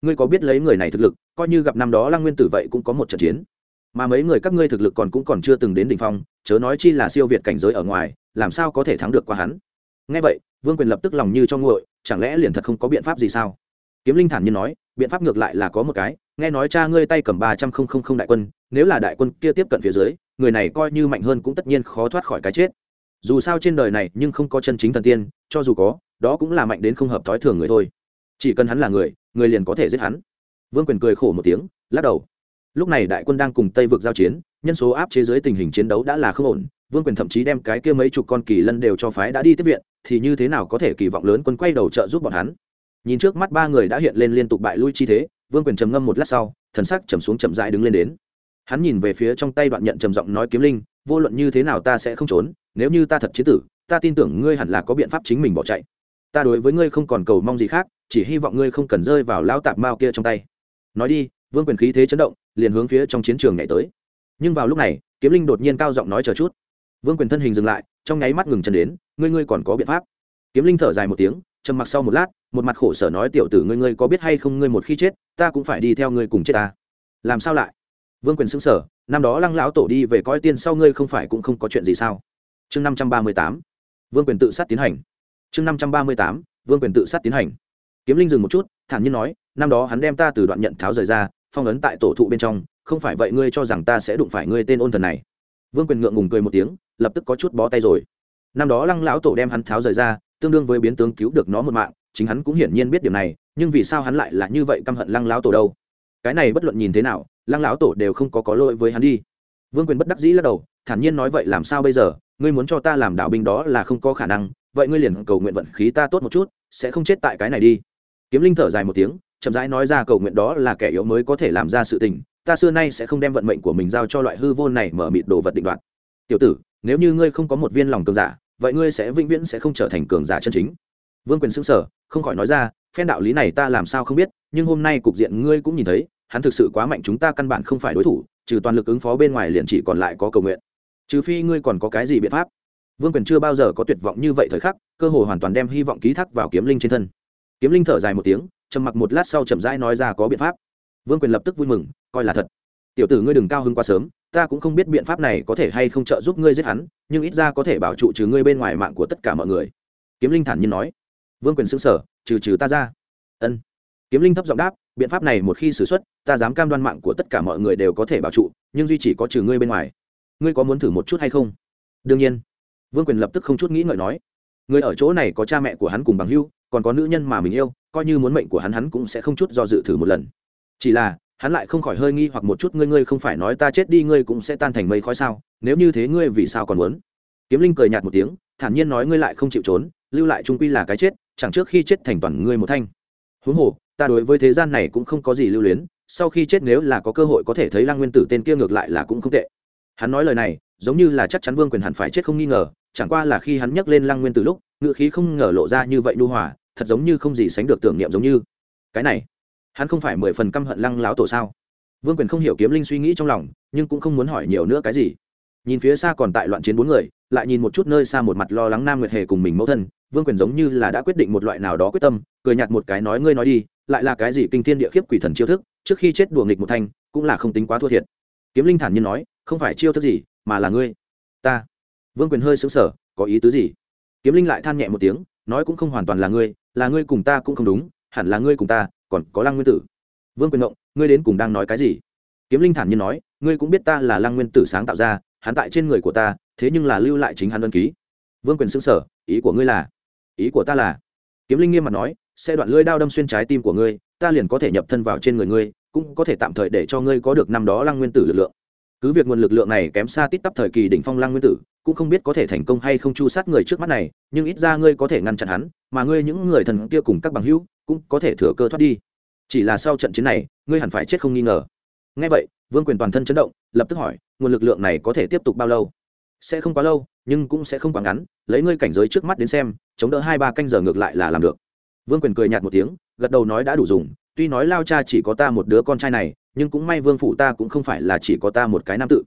Ngươi có biết lấy người này thực lực, coi như gặp năm đó lăng nguyên tử vậy cũng có một trận chiến mà mấy người các ngươi thực lực còn cũng còn chưa từng đến đỉnh phong, chớ nói chi là siêu việt cảnh giới ở ngoài, làm sao có thể thắng được qua hắn? Ngay vậy, vương quyền lập tức lòng như cho nguội, chẳng lẽ liền thật không có biện pháp gì sao? Kiếm linh thản nhiên nói, biện pháp ngược lại là có một cái, nghe nói cha ngươi tay cầm ba trăm không không không đại quân, nếu là đại quân kia tiếp cận phía dưới, người này coi như mạnh hơn cũng tất nhiên khó thoát khỏi cái chết. Dù sao trên đời này nhưng không có chân chính thần tiên, cho dù có, đó cũng là mạnh đến không hợp thói thường người thôi. Chỉ cần hắn là người người liền có thể giết hắn. Vương quyền cười khổ một tiếng, lắc đầu lúc này đại quân đang cùng tây vực giao chiến, nhân số áp chế dưới tình hình chiến đấu đã là không ổn, vương quyền thậm chí đem cái kia mấy chục con kỳ lân đều cho phái đã đi tiếp viện, thì như thế nào có thể kỳ vọng lớn quân quay đầu trợ giúp bọn hắn? Nhìn trước mắt ba người đã hiện lên liên tục bại lui chi thế, vương quyền trầm ngâm một lát sau, thần sắc trầm xuống chậm dại đứng lên đến. Hắn nhìn về phía trong tay đoạn nhận trầm giọng nói kiếm linh, vô luận như thế nào ta sẽ không trốn, nếu như ta thật chế tử, ta tin tưởng ngươi hẳn là có biện pháp chính mình bỏ chạy. Ta đối với ngươi không còn cầu mong gì khác, chỉ hy vọng ngươi không cần rơi vào lao tạp mao kia trong tay. Nói đi, vương quyền khí thế chấn động liền hướng phía trong chiến trường nhảy tới. Nhưng vào lúc này, kiếm linh đột nhiên cao giọng nói chờ chút. Vương quyền thân hình dừng lại, trong nháy mắt ngừng chân đến, ngươi ngươi còn có biện pháp? Kiếm linh thở dài một tiếng, trầm mặc sau một lát, một mặt khổ sở nói, tiểu tử ngươi ngươi có biết hay không ngươi một khi chết, ta cũng phải đi theo ngươi cùng chết ta. Làm sao lại? Vương quyền xứng sở năm đó lăng lão tổ đi về coi tiên sau ngươi không phải cũng không có chuyện gì sao? Chương năm trăm ba mươi tám, vương quyền tự sát tiến hành. Chương năm trăm ba mươi tám, vương quyền tự sát tiến hành. Kiếm linh dừng một chút, thản nhiên nói, năm đó hắn đem ta từ đoạn nhận tháo rời ra phong ấn tại tổ thụ bên trong, không phải vậy ngươi cho rằng ta sẽ đụng phải ngươi tên ôn thần này. Vương quyền ngượng ngùng cười một tiếng, lập tức có chút bó tay rồi. Năm đó lăng lão tổ đem hắn tháo rời ra, tương đương với biến tướng cứu được nó một mạng, chính hắn cũng hiển nhiên biết điều này, nhưng vì sao hắn lại là như vậy căm hận lăng lão tổ đâu? Cái này bất luận nhìn thế nào, lăng lão tổ đều không có có lỗi với hắn đi. Vương quyền bất đắc dĩ lắc đầu, thản nhiên nói vậy làm sao bây giờ? Ngươi muốn cho ta làm đạo binh đó là không có khả năng, vậy ngươi liền cầu nguyện vận khí ta tốt một chút, sẽ không chết tại cái này đi. Kiếm linh thở dài một tiếng chậm rãi nói ra cầu nguyện đó là kẻ yếu mới có thể làm ra sự tình, ta xưa nay sẽ không đem vận mệnh của mình giao cho loại hư vô này mở mịt đồ vật định đoạt. Tiểu tử, nếu như ngươi không có một viên lòng cường giả, vậy ngươi sẽ vĩnh viễn sẽ không trở thành cường giả chân chính. Vương quyền sững sở không khỏi nói ra, phen đạo lý này ta làm sao không biết, nhưng hôm nay cục diện ngươi cũng nhìn thấy, hắn thực sự quá mạnh chúng ta căn bản không phải đối thủ, trừ toàn lực ứng phó bên ngoài liền chỉ còn lại có cầu nguyện. Trừ phi ngươi còn có cái gì biện pháp? Vương quyền chưa bao giờ có tuyệt vọng như vậy thời khắc, cơ hồ hoàn toàn đem hy vọng ký thác vào kiếm linh trên thân. Kiếm linh thở dài một tiếng trầm mặc một lát sau chậm rãi nói ra có biện pháp. Vương quyền lập tức vui mừng, coi là thật. Tiểu tử ngươi đừng cao hứng quá sớm, ta cũng không biết biện pháp này có thể hay không trợ giúp ngươi giết hắn, nhưng ít ra có thể bảo trụ trừ ngươi bên ngoài mạng của tất cả mọi người. Kiếm linh thản nhiên nói. Vương quyền sững sở trừ trừ ta ra. Ân. Kiếm linh thấp giọng đáp, biện pháp này một khi xử x u ấ t ta dám cam đoan mạng của tất cả mọi người đều có thể bảo trụ, nhưng duy chỉ có trừ ngươi bên ngoài. Ngươi có muốn thử một chút hay không? Đương nhiên. Vương quyền lập tức không chút nghĩ ngợi nói. Người ở chỗ này có cha mẹ của hắn cùng bằng hưu còn có nữ nhân mà mình yêu, coi như muốn mệnh của hắn hắn cũng sẽ không chút do dự thử một lần. Chỉ là, hắn lại không khỏi hơi nghi hoặc một chút, ngươi ngươi không phải nói ta chết đi, ngươi cũng sẽ tan thành mây khói sao? Nếu như thế, ngươi vì sao còn muốn? Kiếm linh cười nhạt một tiếng, thản nhiên nói, ngươi lại không chịu trốn, lưu lại trung quy là cái chết, chẳng trước khi chết thành toàn ngươi một thanh. Huống hồ, ta đối với thế gian này cũng không có gì lưu luyến, sau khi chết nếu là có cơ hội có thể thấy lăng nguyên tử tên kia ngược lại là cũng không tệ. Hắn nói lời này, giống như là chắc chắn vương quyền hẳn phải chết không nghi ngờ, chẳng qua là khi hắn nhắc lên lăng nguyên tử lúc ngự khí không ngờ lộ ra như vậy nu hòa thật giống như không gì sánh được tưởng niệm giống như. Cái này, hắn không phải mười phần căm hận lăng láo tổ sao? Vương quyền không hiểu kiếm linh suy nghĩ trong lòng, nhưng cũng không muốn hỏi nhiều nữa cái gì. Nhìn phía xa còn tại loạn chiến bốn người, lại nhìn một chút nơi xa một mặt lo lắng nam nguyệt hề cùng mình mẫu thân, vương quyền giống như là đã quyết định một loại nào đó quyết tâm, cười nhạt một cái nói, ngươi nói đi, lại là cái gì kinh thiên địa khiếp quỷ thần chiêu thức, trước khi chết đùa nghịch một thanh, cũng là không tính quá thua thiệt. Kiếm linh thản nhiên nói, không phải chiêu thức gì, mà là ngươi, ta. Vương quyền hơi xứng sở có ý tứ gì? Kiếm linh lại than nhẹ một tiếng nói cũng không hoàn toàn là ngươi là ngươi cùng ta cũng không đúng, hẳn là ngươi cùng ta, còn có lăng nguyên tử. Vương quyền động ngươi đến cùng đang nói cái gì? Kiếm linh thản nhiên nói, ngươi cũng biết ta là lăng nguyên tử sáng tạo ra, hắn tại trên người của ta, thế nhưng là lưu lại chính hắn đơn ký. Vương quyền xứng sở ý của ngươi là? Ý của ta là? Kiếm linh nghiêm mặt nói, sẽ đoạn lưỡi đao đâm xuyên trái tim của ngươi, ta liền có thể nhập thân vào trên người ngươi, cũng có thể tạm thời để cho ngươi có được năm đó lăng nguyên tử lực lượng. Cứ việc nguồn lực lượng này kém xa tít tắp thời kỳ đỉnh phong lăng nguyên tử cũng không biết có thể thành công hay không chu sát người trước mắt này, nhưng ít ra ngươi có thể ngăn chặn hắn, mà ngươi những người thần kia cùng các bằng hữu cũng có thể thừa cơ thoát đi. Chỉ là sau trận chiến này, ngươi hẳn phải chết không nghi ngờ. Ngay vậy, vương quyền toàn thân chấn động, lập tức hỏi, nguồn lực lượng này có thể tiếp tục bao lâu? Sẽ không quá lâu, nhưng cũng sẽ không quá ngắn, lấy ngươi cảnh giới trước mắt đến xem, chống đỡ hai ba canh giờ ngược lại là làm được. Vương quyền cười nhạt một tiếng, gật đầu nói đã đủ dùng, tuy nói lao cha chỉ có ta một đứa con trai này, nhưng cũng may vương phủ ta cũng không phải là chỉ có ta một cái nam tự.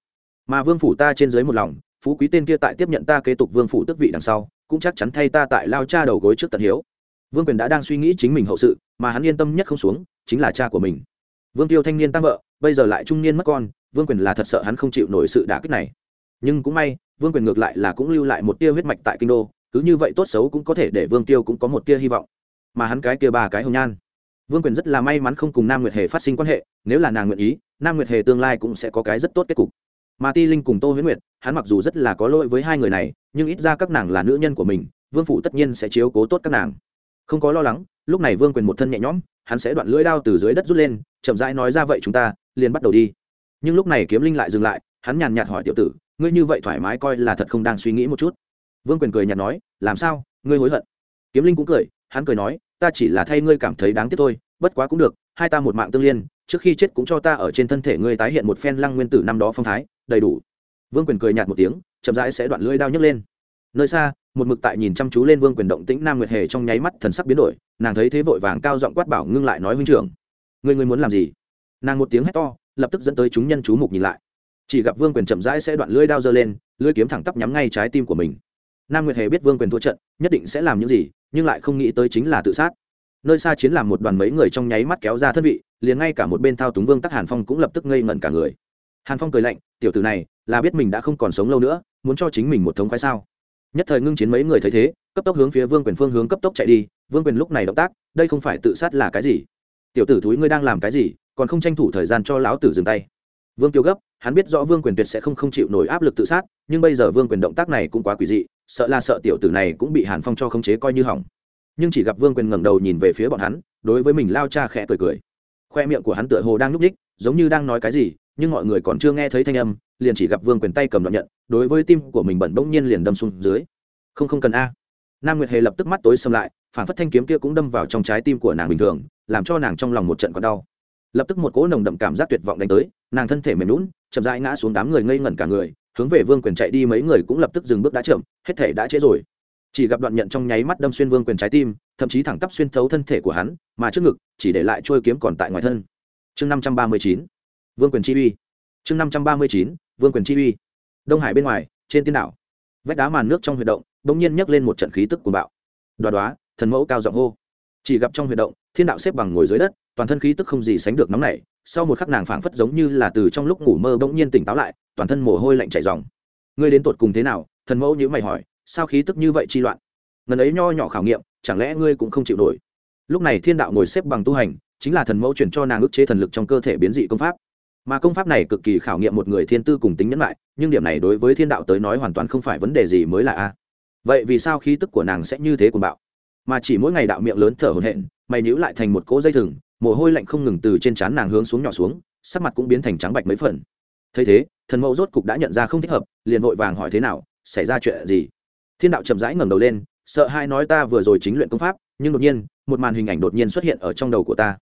Mà vương phủ ta trên dưới một lòng phú quý tên kia tại tiếp nhận ta kế tục vương phủ tước vị đằng sau, cũng chắc chắn thay ta tại lao cha đầu gối trước tận hiếu. Vương quyền đã đang suy nghĩ chính mình hậu sự, mà hắn yên tâm nhất không xuống, chính là cha của mình. Vương tiêu thanh niên tăng vợ, bây giờ lại trung niên mất con, vương quyền là thật sợ hắn không chịu nổi sự đả kích này. Nhưng cũng may, vương quyền ngược lại là cũng lưu lại một tia huyết mạch tại kinh đô, cứ như vậy tốt xấu cũng có thể để vương tiêu cũng có một tia hy vọng. Mà hắn cái tia ba cái hồng nhan. Vương quyền rất là may mắn không cùng nam nguyệt hề phát sinh quan hệ, nếu là nàng nguyện ý, nam nguyệt hề tương lai cũng sẽ có cái rất tốt kết cục mà ti linh cùng tô huyễn nguyệt, hắn mặc dù rất là có lỗi với hai người này, nhưng ít ra các nàng là nữ nhân của mình, vương phủ tất nhiên sẽ chiếu cố tốt các nàng. Không có lo lắng, lúc này vương quyền một thân nhẹ nhõm, hắn sẽ đoạn lưỡi đao từ dưới đất rút lên, chậm rãi nói ra vậy chúng ta, liền bắt đầu đi. Nhưng lúc này kiếm linh lại dừng lại, hắn nhàn nhạt hỏi tiểu tử, ngươi như vậy thoải mái coi là thật không đang suy nghĩ một chút. Vương quyền cười nhạt nói, làm sao, ngươi hối hận. Kiếm linh cũng cười, hắn cười nói, ta chỉ là thay ngươi cảm thấy đáng tiếc thôi, bất quá cũng được, hai ta một mạng tương liên, trước khi chết cũng cho ta ở trên thân thể ngươi tái hiện một phen lăng nguyên tử năm đó phong thái đầy đủ. Vương quyền cười nhạt một tiếng, chậm rãi sẽ đoạn lưỡi đao nhấc lên. Nơi xa, một mực tại nhìn chăm chú lên vương quyền động tĩnh nam nguyệt hề trong nháy mắt thần sắc biến đổi, nàng thấy thế vội vàng cao giọng quát bảo ngưng lại nói huynh trưởng. Ngươi người muốn làm gì? Nàng một tiếng hét to, lập tức dẫn tới chúng nhân chú mục nhìn lại. Chỉ gặp vương quyền chậm rãi sẽ đoạn lưỡi đao giơ lên, lưỡi kiếm thẳng tắp nhắm ngay trái tim của mình. Nam nguyệt hề biết vương quyền thua trận, nhất định sẽ làm những gì, nhưng lại không nghĩ tới chính là tự sát. Nơi xa chiến làm một đoàn mấy người trong nháy mắt kéo ra thân vị, liền ngay cả một bên thao túng vương tắc hàn phong cũng lập tức ngây ngẩn cả người hàn phong cười lạnh, tiểu tử này, là biết mình đã không còn sống lâu nữa, muốn cho chính mình một thống khoái sao? Nhất thời ngưng chiến mấy người thấy thế, cấp tốc hướng phía vương quyền phương hướng cấp tốc chạy đi, vương quyền lúc này động tác, đây không phải tự sát là cái gì? Tiểu tử thúi ngươi đang làm cái gì, còn không tranh thủ thời gian cho lão tử dừng tay. Vương tiêu gấp, hắn biết rõ vương quyền tuyệt sẽ không không chịu nổi áp lực tự sát, nhưng bây giờ vương quyền động tác này cũng quá quỷ dị, sợ là sợ tiểu tử này cũng bị hàn phong cho khống chế coi như hỏng. Nhưng chỉ gặp vương quyền ngẩng đầu nhìn về phía bọn hắn, đối với mình lao cha khẽ cười cười. Khoe miệng của hắn tựa hồ đang núp ních giống như đang nói cái gì nhưng mọi người còn chưa nghe thấy thanh âm, liền chỉ gặp vương quyền tay cầm đoạn nhận, đối với tim của mình bẩn bỗng nhiên liền đâm xuống dưới. Không không cần a. Nam nguyệt hề lập tức mắt tối xâm lại, phản phất thanh kiếm kia cũng đâm vào trong trái tim của nàng bình thường, làm cho nàng trong lòng một trận còn đau. Lập tức một cỗ nồng đậm cảm giác tuyệt vọng đánh tới, nàng thân thể mềm lún chậm rãi ngã xuống đám người ngây ngẩn cả người, hướng về vương quyền chạy đi mấy người cũng lập tức dừng bước đã chậm, hết thể đã trễ rồi. Chỉ gặp đoạn nhận trong nháy mắt đâm xuyên vương quyền trái tim, thậm chí thẳng tắp xuyên thấu thân thể của hắn, mà trước ngực, chỉ để lại trôi kiếm còn tại ngoài thân. Chương năm trăm ba mươi chín vương quyền chi uy. Chương năm trăm ba mươi chín, vương quyền chi uy. Đông hải bên ngoài, trên tiên đảo. Vách đá màn nước trong huy động đ ỗ n g nhiên nhấc lên một trận khí tức của bạo. Đoá đoá, thần mẫu cao giọng hô. Chỉ gặp trong huy động, thiên đạo xếp bằng ngồi dưới đất, toàn thân khí tức không gì sánh được nóng nảy. Sau một khắc nàng phảng phất giống như là từ trong lúc ngủ mơ bỗng nhiên tỉnh táo lại, toàn thân mồ hôi lạnh chảy dòng ngươi đến tột cùng thế nào? Thần mẫu nhữ mày hỏi. Sao khí tức như vậy chi loạn? Ngần ấy nho nhỏ khảo nghiệm, chẳng lẽ ngươi cũng không chịu nổi? Lúc này thiên đạo ngồi xếp bằng tu hành, chính là thần mẫu chuyển cho nàng ức chế thần lực trong cơ thể biến dị công pháp mà công pháp này cực kỳ khảo nghiệm một người thiên tư cùng tính nhẫn lại, nhưng điểm này đối với thiên đạo tới nói hoàn toàn không phải vấn đề gì mới là a. Vậy vì sao khí tức của nàng sẽ như thế cùng bạo? Mà chỉ mỗi ngày đạo miệng lớn thở hổn hển, mày nhíu lại thành một cỗ dây thừng, mồ hôi lạnh không ngừng từ trên trán nàng hướng xuống nhỏ xuống, sắc mặt cũng biến thành trắng bạch mấy phần. Thấy thế, thần mẫu rốt cục đã nhận ra không thích hợp, liền vội vàng hỏi thế nào, xảy ra chuyện gì? Thiên đạo chậm rãi ngẩng đầu lên, sợ hai nói ta vừa rồi chính luyện công pháp, nhưng đột nhiên, một màn hình ảnh đột nhiên xuất hiện ở trong đầu của ta.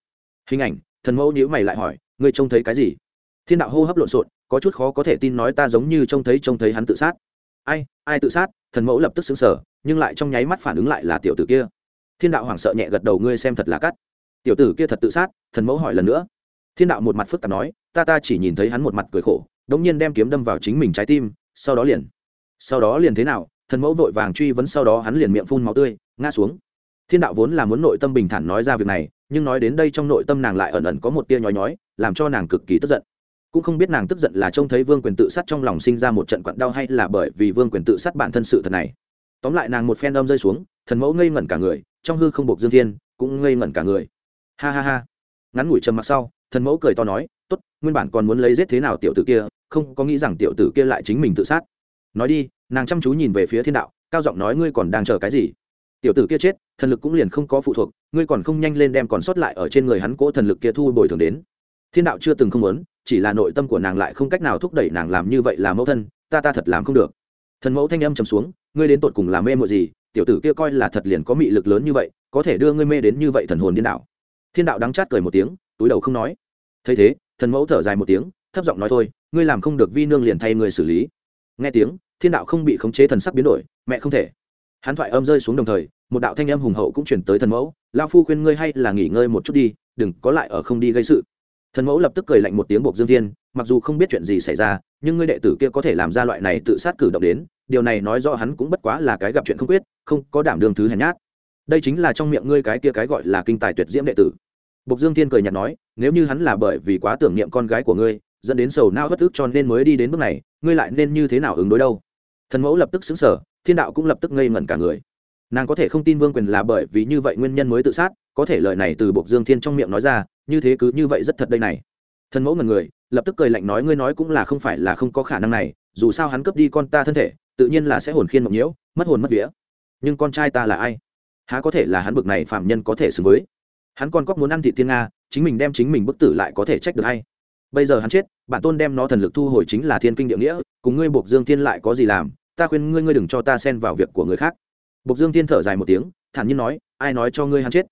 Hình ảnh, thần mẫu nhíu mày lại hỏi, ngươi trông thấy cái gì? Thiên đạo hô hấp lộn xộn, có chút khó có thể tin nói ta giống như trông thấy trông thấy hắn tự sát. Ai ai tự sát? Thần mẫu lập tức xứng sở nhưng lại trong nháy mắt phản ứng lại là tiểu tử kia. Thiên đạo hoảng sợ nhẹ gật đầu, ngươi xem thật là cắt. Tiểu tử kia thật tự sát, thần mẫu hỏi lần nữa. Thiên đạo một mặt phức tạp nói, ta ta chỉ nhìn thấy hắn một mặt cười khổ, đống nhiên đem kiếm đâm vào chính mình trái tim, sau đó liền, sau đó liền thế nào? Thần mẫu vội vàng truy vấn, sau đó hắn liền miệng phun máu tươi, ngã xuống. Thiên đạo vốn là muốn nội tâm bình thản nói ra việc này, nhưng nói đến đây trong nội tâm nàng lại ẩn ẩn có một tia nhói nhói, làm cho nàng cực kỳ tức giận cũng không biết nàng tức giận là trông thấy vương quyền tự sát trong lòng sinh ra một trận quặn đau hay là bởi vì vương quyền tự sát bản thân sự thật này. Tóm lại nàng một phen âm rơi xuống, thần mẫu ngây ngẩn cả người, trong hư không buộc dương thiên, cũng ngây ngẩn cả người. Ha ha ha. Ngắn ngủi trầm mặc sau, thần mẫu cười to nói, tốt, nguyên bản còn muốn lấy giết thế nào tiểu tử kia, không có nghĩ rằng tiểu tử kia lại chính mình tự sát. Nói đi, nàng chăm chú nhìn về phía thiên đạo, cao giọng nói, ngươi còn đang chờ cái gì? Tiểu tử kia chết, thần lực cũng liền không có phụ thuộc, ngươi còn không nhanh lên đem còn sót lại ở trên người hắn cỗ thần lực kia thu bồi thường đến. Thiên đạo chưa từng không muốn chỉ là nội tâm của nàng lại không cách nào thúc đẩy nàng làm như vậy là mẫu thân, ta ta thật làm không được. Thần mẫu thanh âm trầm xuống, ngươi đến tột cùng làm mê mộ gì? Tiểu tử kia coi là thật liền có mị lực lớn như vậy, có thể đưa ngươi mê đến như vậy thần hồn điên đạo thiên đạo đắng chát cười một tiếng, túi đầu không nói. Thấy thế, thần mẫu thở dài một tiếng, thấp giọng nói thôi, ngươi làm không được vi nương liền thay ngươi xử lý. Nghe tiếng, thiên đạo không bị khống chế thần sắc biến đổi, mẹ không thể. Hắn thoại âm rơi xuống đồng thời, một đạo thanh âm hùng hậu cũng chuyển tới thần mẫu lao phu khuyên ngươi hay là nghỉ ngơi một chút đi, đừng có lại ở không đi gây sự thần mẫu lập tức cười lạnh một tiếng buộc dương thiên mặc dù không biết chuyện gì xảy ra nhưng ngươi đệ tử kia có thể làm ra loại này tự sát cử động đến điều này nói rõ hắn cũng bất quá là cái gặp chuyện không quyết không có đảm đương thứ hèn nhát đây chính là trong miệng ngươi cái kia cái gọi là kinh tài tuyệt diễm đệ tử Bộc Dương Thiên cười nhạt nói, nếu như hắn là bởi vì quá tưởng niệm con gái của ngươi, dẫn đến sầu não bất tức cho nên mới đi đến bước này, ngươi lại nên như thế nào ứng đối đâu? Thần mẫu lập tức sững sờ, Thiên đạo cũng lập tức ngây ngẩn cả người. Nàng có thể không tin Vương Quyền là bởi vì như vậy nguyên nhân mới tự sát, có thể lời này từ Bộc Dương Thiên trong miệng nói ra, như thế cứ như vậy rất thật đây này. Thần mẫu ngần người, lập tức cười lạnh nói ngươi nói cũng là không phải là không có khả năng này, dù sao hắn cướp đi con ta thân thể, tự nhiên là sẽ hồn khiên mộng nhiễu, mất hồn mất vía. Nhưng con trai ta là ai? Há có thể là hắn bực này phạm nhân có thể xứng với? hắn còn có muốn ăn thị tiên nga chính mình đem chính mình bức tử lại có thể trách được hay bây giờ hắn chết bản tôn đem nó thần lực thu hồi chính là thiên kinh địa nghĩa cùng ngươi buộc dương thiên lại có gì làm ta khuyên ngươi ngươi đừng cho ta xen vào việc của người khác buộc dương thiên thở dài một tiếng thản nhiên nói ai nói cho ngươi hắn chết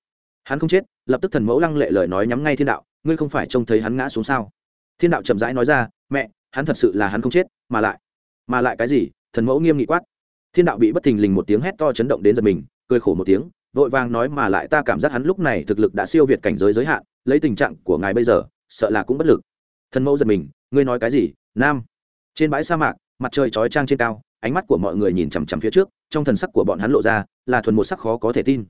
hắn không chết lập tức thần mẫu lăng lệ lời nói nhắm ngay thiên đạo, ngươi không phải trông thấy hắn ngã xuống sao? Thiên đạo chậm rãi nói ra, mẹ, hắn thật sự là hắn không chết, mà lại mà lại cái gì? Thần mẫu nghiêm nghị quát. Thiên đạo bị bất thình lình một tiếng hét to chấn động đến giật mình, cười khổ một tiếng, vội vàng nói mà lại ta cảm giác hắn lúc này thực lực đã siêu việt cảnh giới giới hạn, lấy tình trạng của ngài bây giờ, sợ là cũng bất lực. Thần mẫu giật mình, ngươi nói cái gì? Nam. Trên bãi sa mạc, mặt trời chói trang trên cao, ánh mắt của mọi người nhìn chằm chằm phía trước, trong thần sắc của bọn hắn lộ ra là thuần một sắc khó có thể tin.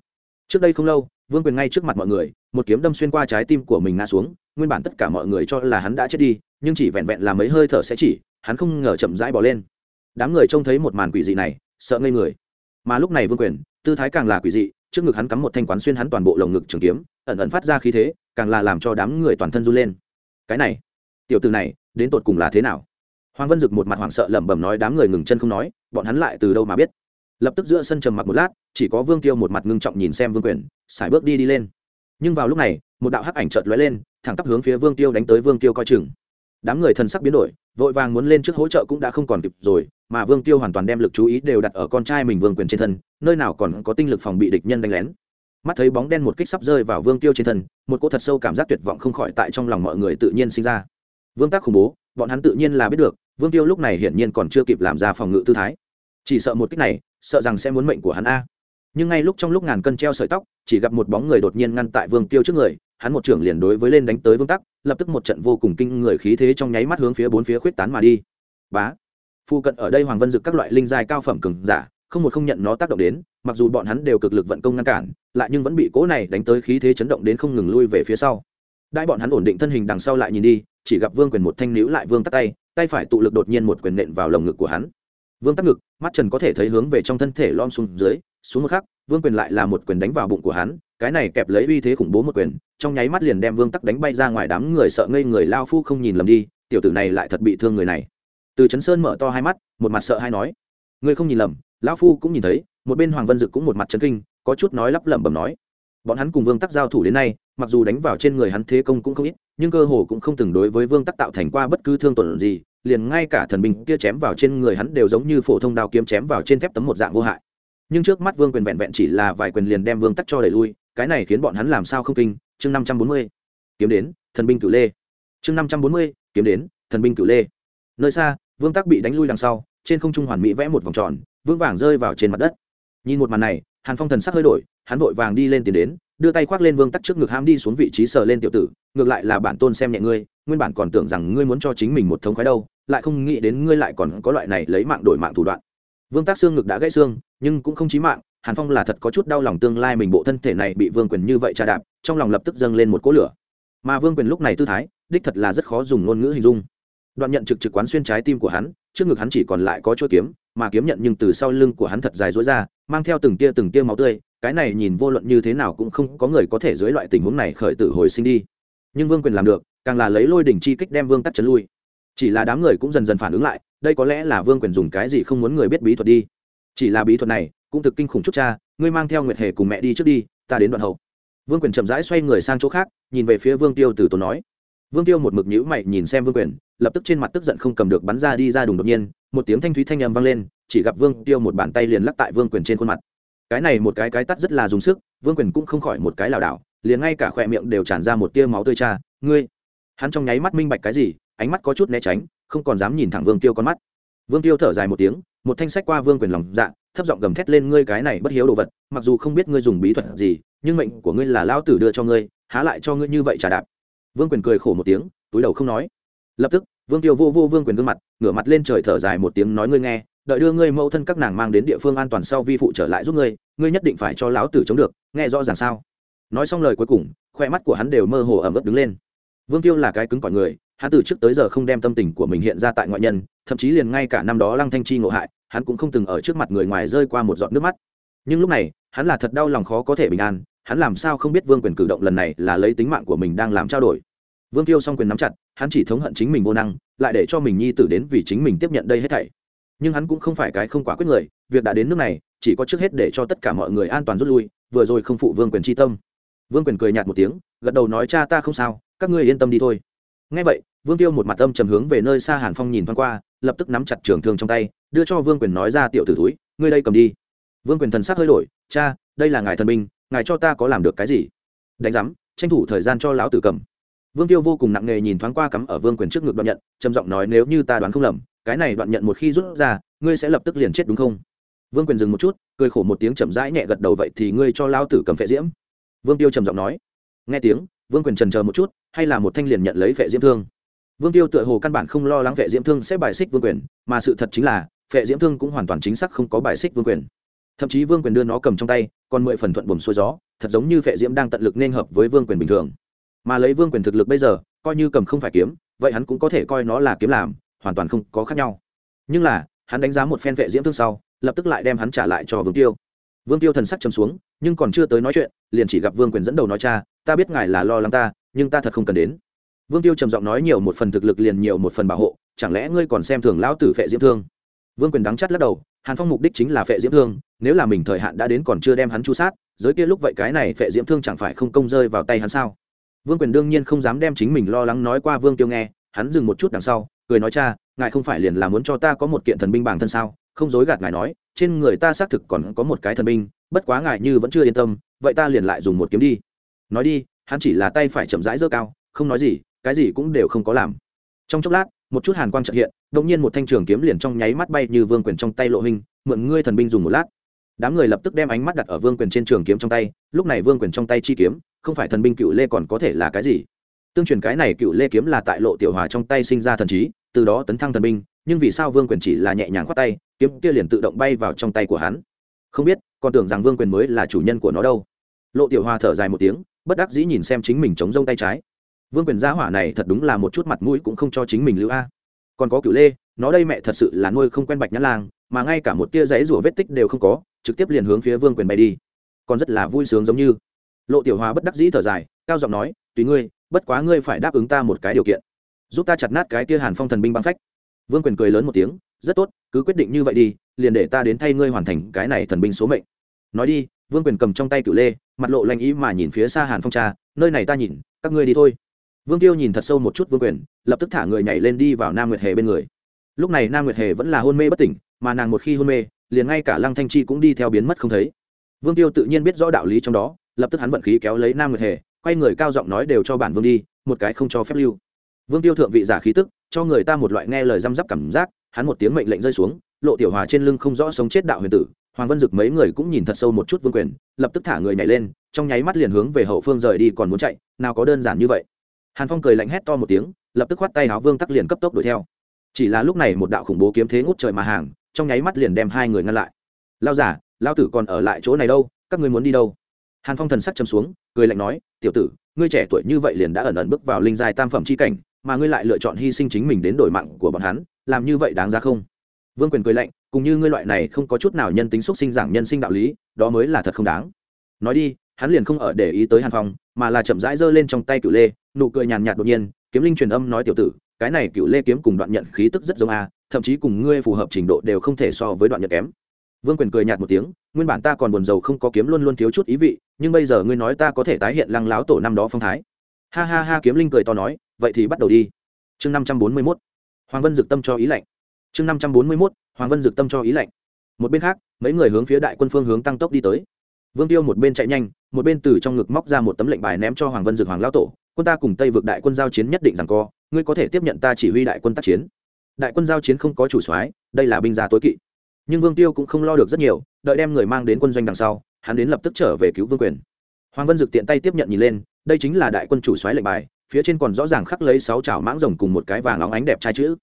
Trước đây không lâu vương quyền ngay trước mặt mọi người, một kiếm đâm xuyên qua trái tim của mình ngã xuống, nguyên bản tất cả mọi người cho là hắn đã chết đi, nhưng chỉ vẹn vẹn là mấy hơi thở sẽ chỉ, hắn không ngờ chậm rãi bỏ lên. Đám người trông thấy một màn quỷ dị này, sợ ngây người. Mà lúc này vương quyền, tư thái càng là quỷ dị, trước ngực hắn cắm một thanh quán xuyên hắn toàn bộ lồng ngực trường kiếm, ẩn ẩn phát ra khí thế, càng là làm cho đám người toàn thân run lên. Cái này, tiểu từ này, đến tột cùng là thế nào? Hoàng vân dực một mặt hoảng sợ lẩm bẩm nói đám người ngừng chân không nói, bọn hắn lại từ đâu mà biết? Lập tức giữa sân trầm mặc một lát, chỉ có vương tiêu một mặt ngưng trọng nhìn xem vương quyền, sải bước đi đi lên. Nhưng vào lúc này, một đạo hắc ảnh chợt lóe lên, thẳng tắp hướng phía vương tiêu đánh tới vương tiêu coi chừng. Đám người thần sắc biến đổi, vội vàng muốn lên trước hỗ trợ cũng đã không còn kịp rồi, mà vương tiêu hoàn toàn đem lực chú ý đều đặt ở con trai mình vương quyền trên thân, nơi nào còn có tinh lực phòng bị địch nhân đánh lén. Mắt thấy bóng đen một kích sắp rơi vào vương tiêu trên thân, một cỗ thật sâu cảm giác tuyệt vọng không khỏi tại trong lòng mọi người tự nhiên sinh ra. Vương tác khủng bố, bọn hắn tự nhiên là biết được, vương tiêu lúc này hiển nhiên còn chưa kịp làm ra phòng ngự tư thái. Chỉ sợ một kích này sợ rằng sẽ muốn mệnh của hắn a. Nhưng ngay lúc trong lúc ngàn cân treo sợi tóc, chỉ gặp một bóng người đột nhiên ngăn tại vương tiêu trước người, hắn một trưởng liền đối với lên đánh tới vương tắc, lập tức một trận vô cùng kinh người khí thế trong nháy mắt hướng phía bốn phía khuyết tán mà đi. Bá! Phu cận ở đây hoàng vân dực các loại linh giai cao phẩm cường giả, không một không nhận nó tác động đến, mặc dù bọn hắn đều cực lực vận công ngăn cản, lại nhưng vẫn bị cỗ này đánh tới khí thế chấn động đến không ngừng lui về phía sau. Đại bọn hắn ổn định thân hình đằng sau lại nhìn đi, chỉ gặp vương quyền một thanh níu lại vương tắc tay tay phải tụ lực đột nhiên một quyền nện vào lồng ngực của hắn. Vương tắc ngực mắt trần có thể thấy hướng về trong thân thể lom xuống dưới, xuống một khắc, vương quyền lại là một quyền đánh vào bụng của hắn, cái này kẹp lấy uy thế khủng bố một quyền, trong nháy mắt liền đem vương tắc đánh bay ra ngoài đám người sợ ngây người lao phu không nhìn lầm đi, tiểu tử này lại thật bị thương người này. Từ chấn sơn mở to hai mắt, một mặt sợ hai nói, ngươi không nhìn lầm, lão phu cũng nhìn thấy, một bên hoàng vân dực cũng một mặt chấn kinh, có chút nói lắp lẩm bẩm nói, bọn hắn cùng vương tắc giao thủ đến nay, mặc dù đánh vào trên người hắn thế công cũng không ít, nhưng cơ hồ cũng không từng đối với vương tắc tạo thành qua bất cứ thương tổn gì liền ngay cả thần binh kia chém vào trên người hắn đều giống như phổ thông đao kiếm chém vào trên thép tấm một dạng vô hại. Nhưng trước mắt vương quyền vẹn vẹn chỉ là vài quyền liền đem vương tắc cho đẩy lui, cái này khiến bọn hắn làm sao không kinh? Chương năm trăm bốn mươi. Kiếm đến, thần binh cửu lê. Chương năm trăm bốn mươi, kiếm đến, thần binh cửu lê. Nơi xa, vương tắc bị đánh lui đằng sau, trên không trung hoàn mỹ vẽ một vòng tròn vương vàng rơi vào trên mặt đất. Nhìn một màn này, hàn phong thần sắc hơi đổi, hắn vội vàng đi lên tiến đến, đưa tay khoác lên vương tắc trước ngực ham đi xuống vị trí sờ lên tiểu tử, ngược lại là bản tôn xem nhẹ ngươi, nguyên bản còn tưởng rằng ngươi muốn cho chính mình một thống khoái đâu lại không nghĩ đến ngươi lại còn có loại này lấy mạng đổi mạng thủ đoạn. Vương tác xương ngực đã gãy xương, nhưng cũng không chí mạng, hàn phong là thật có chút đau lòng tương lai mình bộ thân thể này bị vương quyền như vậy trà đạp, trong lòng lập tức dâng lên một cỗ lửa. Mà vương quyền lúc này tư thái, đích thật là rất khó dùng ngôn ngữ hình dung. Đoạn nhận trực trực quán xuyên trái tim của hắn, trước ngực hắn chỉ còn lại có chuỗi kiếm, mà kiếm nhận nhưng từ sau lưng của hắn thật dài dối ra, mang theo từng tia từng tia máu tươi, cái này nhìn vô luận như thế nào cũng không có người có thể dưới loại tình huống này khởi tử hồi sinh đi. Nhưng vương quyền làm được, càng là lấy lôi đỉnh chi kích đem vương tắc chấn lui chỉ là đám người cũng dần dần phản ứng lại, đây có lẽ là vương quyền dùng cái gì không muốn người biết bí thuật đi. Chỉ là bí thuật này, cũng thực kinh khủng chút cha, ngươi mang theo nguyệt hề cùng mẹ đi trước đi, ta đến đoạn hậu. Vương quyền chậm rãi xoay người sang chỗ khác, nhìn về phía vương tiêu từ tốn nói. Vương tiêu một mực nhữ mày nhìn xem vương quyền, lập tức trên mặt tức giận không cầm được bắn ra đi ra đùng đột nhiên, một tiếng thanh thúy thanh âm vang lên, chỉ gặp vương tiêu một bàn tay liền lắc tại vương quyền trên khuôn mặt. Cái này một cái cái tắt rất là dùng sức, vương quyền cũng không khỏi một cái lảo đảo, liền ngay cả khỏe miệng đều tràn ra một tia máu tươi cha, ngươi? Hắn trong nháy mắt minh bạch cái gì ánh mắt có chút né tránh, không còn dám nhìn thẳng vương tiêu con mắt. Vương tiêu thở dài một tiếng, một thanh sách qua vương quyền lòng dạ thấp giọng gầm thét lên, ngươi cái này bất hiếu đồ vật, mặc dù không biết ngươi dùng bí thuật gì, nhưng mệnh của ngươi là lao tử đưa cho ngươi, há lại cho ngươi như vậy trả đạp. Vương quyền cười khổ một tiếng, túi đầu không nói. Lập tức, vương tiêu vô vô vương quyền gương mặt, ngửa mặt lên trời thở dài một tiếng nói, ngươi nghe, đợi đưa ngươi mẫu thân các nàng mang đến địa phương an toàn sau vi phụ trở lại giúp ngươi ngươi nhất định phải cho lão tử chống được, nghe rõ ràng sao? Nói xong lời cuối cùng, khoe mắt của hắn đều mơ hồ ẩm ướt đứng lên. Vương tiêu là cái cứng cỏi người hắn từ trước tới giờ không đem tâm tình của mình hiện ra tại ngoại nhân, thậm chí liền ngay cả năm đó lăng thanh chi ngộ hại, hắn cũng không từng ở trước mặt người ngoài rơi qua một giọt nước mắt. Nhưng lúc này, hắn là thật đau lòng khó có thể bình an, hắn làm sao không biết vương quyền cử động lần này là lấy tính mạng của mình đang làm trao đổi. Vương tiêu xong quyền nắm chặt, hắn chỉ thống hận chính mình vô năng, lại để cho mình nhi tử đến vì chính mình tiếp nhận đây hết thảy. Nhưng hắn cũng không phải cái không quả quyết người, việc đã đến nước này, chỉ có trước hết để cho tất cả mọi người an toàn rút lui, vừa rồi không phụ vương quyền tri tâm. Vương quyền cười nhạt một tiếng, gật đầu nói, cha ta không sao, các ngươi yên tâm đi thôi. Ngay vậy vương tiêu một mặt âm trầm hướng về nơi xa hàn phong nhìn thoáng qua, lập tức nắm chặt trường thương trong tay, đưa cho vương quyền nói ra, tiểu tử túi ngươi đây cầm đi. Vương quyền thần sắc hơi đổi, cha, đây là ngài thần binh, ngài cho ta có làm được cái gì? Đánh giám, tranh thủ thời gian cho lão tử cầm. Vương tiêu vô cùng nặng nề nhìn thoáng qua cắm ở vương quyền trước ngực đoạn nhận, trầm giọng nói, nếu như ta đoán không lầm, cái này đoạn nhận một khi rút ra, ngươi sẽ lập tức liền chết đúng không? Vương quyền dừng một chút, cười khổ một tiếng chậm rãi nhẹ gật đầu, vậy thì ngươi cho lão tử cầm phệ diễm. Vương tiêu trầm giọng nói. Nghe tiếng, vương quyền trần chờ một chút, hay là một thanh liền nhận lấy phệ diễm thương vương tiêu tựa hồ căn bản không lo lắng phệ diễm thương sẽ bài xích vương quyền, mà sự thật chính là, phệ diễm thương cũng hoàn toàn chính xác không có bài xích vương quyền. Thậm chí vương quyền đưa nó cầm trong tay, còn mười phần thuận buồm xuôi gió, thật giống như phệ diễm đang tận lực nên hợp với vương quyền bình thường. Mà lấy vương quyền thực lực bây giờ, coi như cầm không phải kiếm, vậy hắn cũng có thể coi nó là kiếm làm, hoàn toàn không có khác nhau. Nhưng là, hắn đánh giá một phen vệ diễm thương sau, lập tức lại đem hắn trả lại cho vương tiêu. Vương tiêu thần sắc chấm xuống, nhưng còn chưa tới nói chuyện, liền chỉ gặp vương quyền dẫn đầu nói, cha, ta biết ngài là lo lắng ta, nhưng ta thật không cần đến vương tiêu trầm giọng nói nhiều một phần thực lực liền nhiều một phần bảo hộ, chẳng lẽ ngươi còn xem thường lão tử phệ diễm thương? Vương quyền đắng chắt lắc đầu, hàn phong mục đích chính là phệ diễm thương, nếu là mình thời hạn đã đến còn chưa đem hắn chu sát, giới kia lúc vậy cái này phệ diễm thương chẳng phải không công rơi vào tay hắn sao? Vương quyền đương nhiên không dám đem chính mình lo lắng nói qua vương tiêu nghe, hắn dừng một chút đằng sau, cười nói cha, ngài không phải liền là muốn cho ta có một kiện thần binh bản thân sao? Không dối gạt ngài nói, trên người ta xác thực còn có một cái thần binh, bất quá ngài như vẫn chưa yên tâm, vậy ta liền lại dùng một kiếm đi. Nói đi, hắn chỉ là tay phải chậm rãi dơ cao, không nói gì cái gì cũng đều không có làm. Trong chốc lát, một chút hàn quang trợ hiện, đột nhiên một thanh trường kiếm liền trong nháy mắt bay như vương quyền trong tay lộ hình, mượn ngươi thần binh dùng một lát. Đám người lập tức đem ánh mắt đặt ở vương quyền trên trường kiếm trong tay, lúc này vương quyền trong tay chi kiếm, không phải thần binh cựu lê còn có thể là cái gì? Tương truyền cái này cựu lê kiếm là tại lộ tiểu hòa trong tay sinh ra thần trí, từ đó tấn thăng thần binh, nhưng vì sao vương quyền chỉ là nhẹ nhàng khoát tay, kiếm kia liền tự động bay vào trong tay của hắn? Không biết, còn tưởng rằng vương quyền mới là chủ nhân của nó đâu. Lộ tiểu hòa thở dài một tiếng, bất đắc dĩ nhìn xem chính mình chống rông tay trái vương quyền gia hỏa này thật đúng là một chút mặt mũi cũng không cho chính mình lưu a. Còn có cựu lê, nó đây mẹ thật sự là nuôi không quen bạch nhã lang, mà ngay cả một tia giấy rủa vết tích đều không có, trực tiếp liền hướng phía vương quyền bay đi. Còn rất là vui sướng giống như. Lộ tiểu hòa bất đắc dĩ thở dài, cao giọng nói, tùy ngươi, bất quá ngươi phải đáp ứng ta một cái điều kiện. Giúp ta chặt nát cái tia hàn phong thần binh băng phách. Vương quyền cười lớn một tiếng, rất tốt, cứ quyết định như vậy đi, liền để ta đến thay ngươi hoàn thành cái này thần binh số mệnh. Nói đi, vương quyền cầm trong tay cựu lê, mặt lộ lanh ý mà nhìn phía xa hàn phong cha, nơi này ta nhìn, các ngươi đi thôi vương tiêu nhìn thật sâu một chút vương quyền, lập tức thả người nhảy lên đi vào nam nguyệt hề bên người. Lúc này nam nguyệt hề vẫn là hôn mê bất tỉnh, mà nàng một khi hôn mê, liền ngay cả lăng thanh chi cũng đi theo biến mất không thấy. Vương tiêu tự nhiên biết rõ đạo lý trong đó, lập tức hắn vận khí kéo lấy nam nguyệt hề, quay người cao giọng nói đều cho bản vương đi, một cái không cho phép lưu. Vương tiêu thượng vị giả khí tức, cho người ta một loại nghe lời răm rắp cảm giác, hắn một tiếng mệnh lệnh rơi xuống, lộ tiểu hòa trên lưng không rõ sống chết đạo huyền tử, hoàng vân dực mấy người cũng nhìn thật sâu một chút vương quyền, lập tức thả người nhảy lên, trong nháy mắt liền hướng về hậu phương rời đi còn muốn chạy, nào có đơn giản như vậy hàn phong cười lạnh hét to một tiếng, lập tức khoát tay áo vương tắc liền cấp tốc đuổi theo. Chỉ là lúc này một đạo khủng bố kiếm thế ngút trời mà hàng, trong nháy mắt liền đem hai người ngăn lại. Lao giả lao tử còn ở lại chỗ này đâu, các ngươi muốn đi đâu? Hàn phong thần sắc châm xuống, cười lạnh nói, tiểu tử, ngươi trẻ tuổi như vậy liền đã ẩn ẩn bước vào linh giai tam phẩm c h i cảnh, mà ngươi lại lựa chọn hy sinh chính mình đến đổi mạng của bọn hắn, làm như vậy đáng ra không? Vương quyền cười lạnh, cùng như ngươi loại này không có chút nào nhân tính xúc sinh giảng nhân sinh đạo lý, đó mới là thật không đáng. Nói đi, hắn liền không ở để ý tới hàn phong mà là chậm rãi giơ lên trong tay cựu lê, nụ cười nhàn nhạt đột nhiên, kiếm linh truyền âm nói tiểu tử, cái này cựu lê kiếm cùng đoạn nhận khí tức rất giống a, thậm chí cùng ngươi phù hợp trình độ đều không thể so với đoạn nhận kém. Vương quyền cười nhạt một tiếng, nguyên bản ta còn buồn rầu không có kiếm luôn luôn thiếu chút ý vị, nhưng bây giờ ngươi nói ta có thể tái hiện lăng láo tổ năm đó phong thái. Ha ha ha, kiếm linh cười to nói, vậy thì bắt đầu đi. Chương năm trăm bốn mươi mốt, hoàng vân dực tâm cho ý lạnh. Chương năm trăm bốn mươi mốt, hoàng vân dực tâm cho ý lạnh. Một bên khác, mấy người hướng phía đại quân phương hướng tăng tốc đi tới. Vương tiêu một bên chạy nhanh một bên từ trong ngực móc ra một tấm lệnh bài ném cho hoàng vân dực hoàng lao tổ, quân ta cùng tây vượt đại quân giao chiến nhất định rằng co, ngươi có thể tiếp nhận ta chỉ huy đại quân tác chiến. Đại quân giao chiến không có chủ soái, đây là binh gia tối kỵ. Nhưng vương tiêu cũng không lo được rất nhiều, đợi đem người mang đến quân doanh đằng sau, hắn đến lập tức trở về cứu vương quyền. Hoàng vân dực tiện tay tiếp nhận nhìn lên, đây chính là đại quân chủ soái lệnh bài, phía trên còn rõ ràng khắc lấy sáu chảo mãng rồng cùng một cái vàng óng ánh đẹp trai chữ.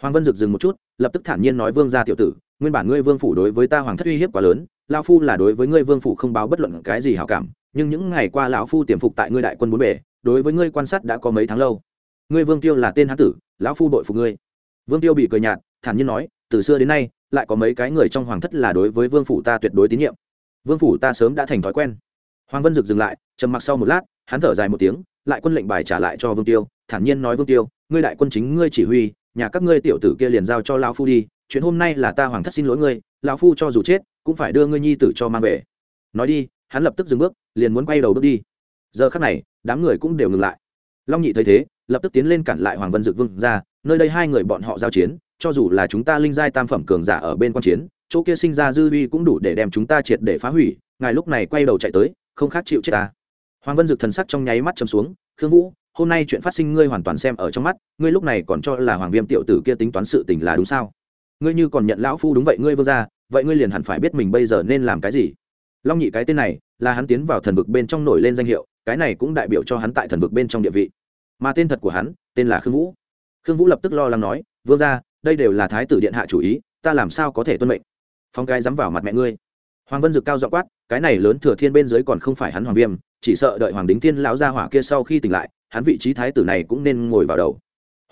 Hoàng vân dực dừng một chút, lập tức thản nhiên nói, vương gia tiểu tử, nguyên bản ngươi vương phủ đối với ta hoàng thất uy hiếp quá lớn Lão phu là đối với ngươi vương phủ không báo bất luận cái gì hảo cảm, nhưng những ngày qua lão phu tiềm phục tại ngươi đại quân bốn bể đối với ngươi quan sát đã có mấy tháng lâu. Ngươi vương tiêu là tên hán tử, lão phu đội phục ngươi. Vương tiêu bị cười nhạt, thản nhiên nói, từ xưa đến nay, lại có mấy cái người trong hoàng thất là đối với vương phủ ta tuyệt đối tín nhiệm. Vương phủ ta sớm đã thành thói quen. Hoàng vân dực dừng lại, trầm mặc sau một lát, hắn thở dài một tiếng, lại quân lệnh bài trả lại cho vương tiêu, thản nhiên nói vương tiêu, ngươi đại quân chính ngươi chỉ huy, nhà các ngươi tiểu tử kia liền giao cho lão phu đi, chuyện hôm nay là ta hoàng thất xin lỗi ngươi, lão phu cho dù chết cũng phải đưa ngươi nhi tử cho mang về. Nói đi, hắn lập tức dừng bước, liền muốn quay đầu bước đi. Giờ khắc này, đám người cũng đều ngừng lại. Long nhị thấy thế, lập tức tiến lên cản lại hoàng vân dực vương ra, nơi đây hai người bọn họ giao chiến, cho dù là chúng ta linh giai tam phẩm cường giả ở bên quan chiến, chỗ kia sinh ra dư uy cũng đủ để đem chúng ta triệt để phá hủy, ngài lúc này quay đầu chạy tới, không khác chịu chết ta. Hoàng vân dực thần sắc trong nháy mắt chầm xuống, khương vũ, hôm nay chuyện phát sinh ngươi hoàn toàn xem ở trong mắt, ngươi lúc này còn cho là hoàng viêm tiểu tử kia tính toán sự tình là đúng sao? Ngươi như còn nhận lão phu đúng vậy ngươi vương ra vậy ngươi liền hẳn phải biết mình bây giờ nên làm cái gì. Long nhị cái tên này, là hắn tiến vào thần vực bên trong nổi lên danh hiệu, cái này cũng đại biểu cho hắn tại thần vực bên trong địa vị. Mà tên thật của hắn, tên là khương vũ. Khương vũ lập tức lo lắng nói, vương ra đây đều là thái tử điện hạ chủ ý, ta làm sao có thể tuân mệnh? Phong cái dám vào mặt mẹ ngươi. Hoàng vân dực cao dọ quát, cái này lớn thừa thiên bên dưới còn không phải hắn hoàng viêm, chỉ sợ đợi hoàng đính thiên lão gia hỏa kia sau khi tỉnh lại, hắn vị trí thái tử này cũng nên ngồi vào đầu.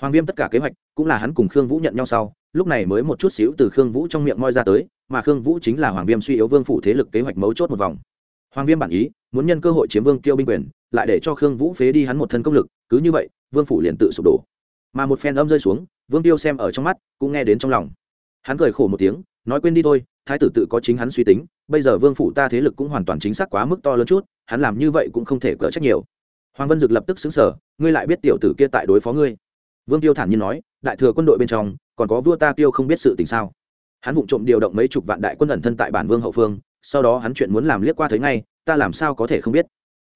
Hoàng viêm tất cả kế hoạch, cũng là hắn cùng khương vũ nhận nhau sau, lúc này mới một chút xíu từ khương vũ trong miệng moi ra tới mà khương vũ chính là hoàng viêm suy yếu vương phủ thế lực kế hoạch mấu chốt một vòng. Hoàng viêm bản ý, muốn nhân cơ hội chiếm vương kiêu binh quyền, lại để cho khương vũ phế đi hắn một thân công lực, cứ như vậy, vương phủ liền tự sụp đổ. Mà một phen âm rơi xuống, vương tiêu xem ở trong mắt, cũng nghe đến trong lòng. Hắn cười khổ một tiếng, nói quên đi thôi, thái tử tự có chính hắn suy tính, bây giờ vương phủ ta thế lực cũng hoàn toàn chính xác quá mức to lớn chút, hắn làm như vậy cũng không thể cỡ trách nhiều. Hoàng vân dực lập tức xứng sở ngươi lại biết tiểu tử kia tại đối phó ngươi. Vương tiêu thản nhiên nói, đại thừa quân đội bên trong, còn có vua ta tiêu không biết sự tình sao? Hắn vụng trộm điều động mấy chục vạn đại quân ẩn thân tại bản vương hậu phương, sau đó hắn chuyện muốn làm liếc qua thấy ngay, ta làm sao có thể không biết?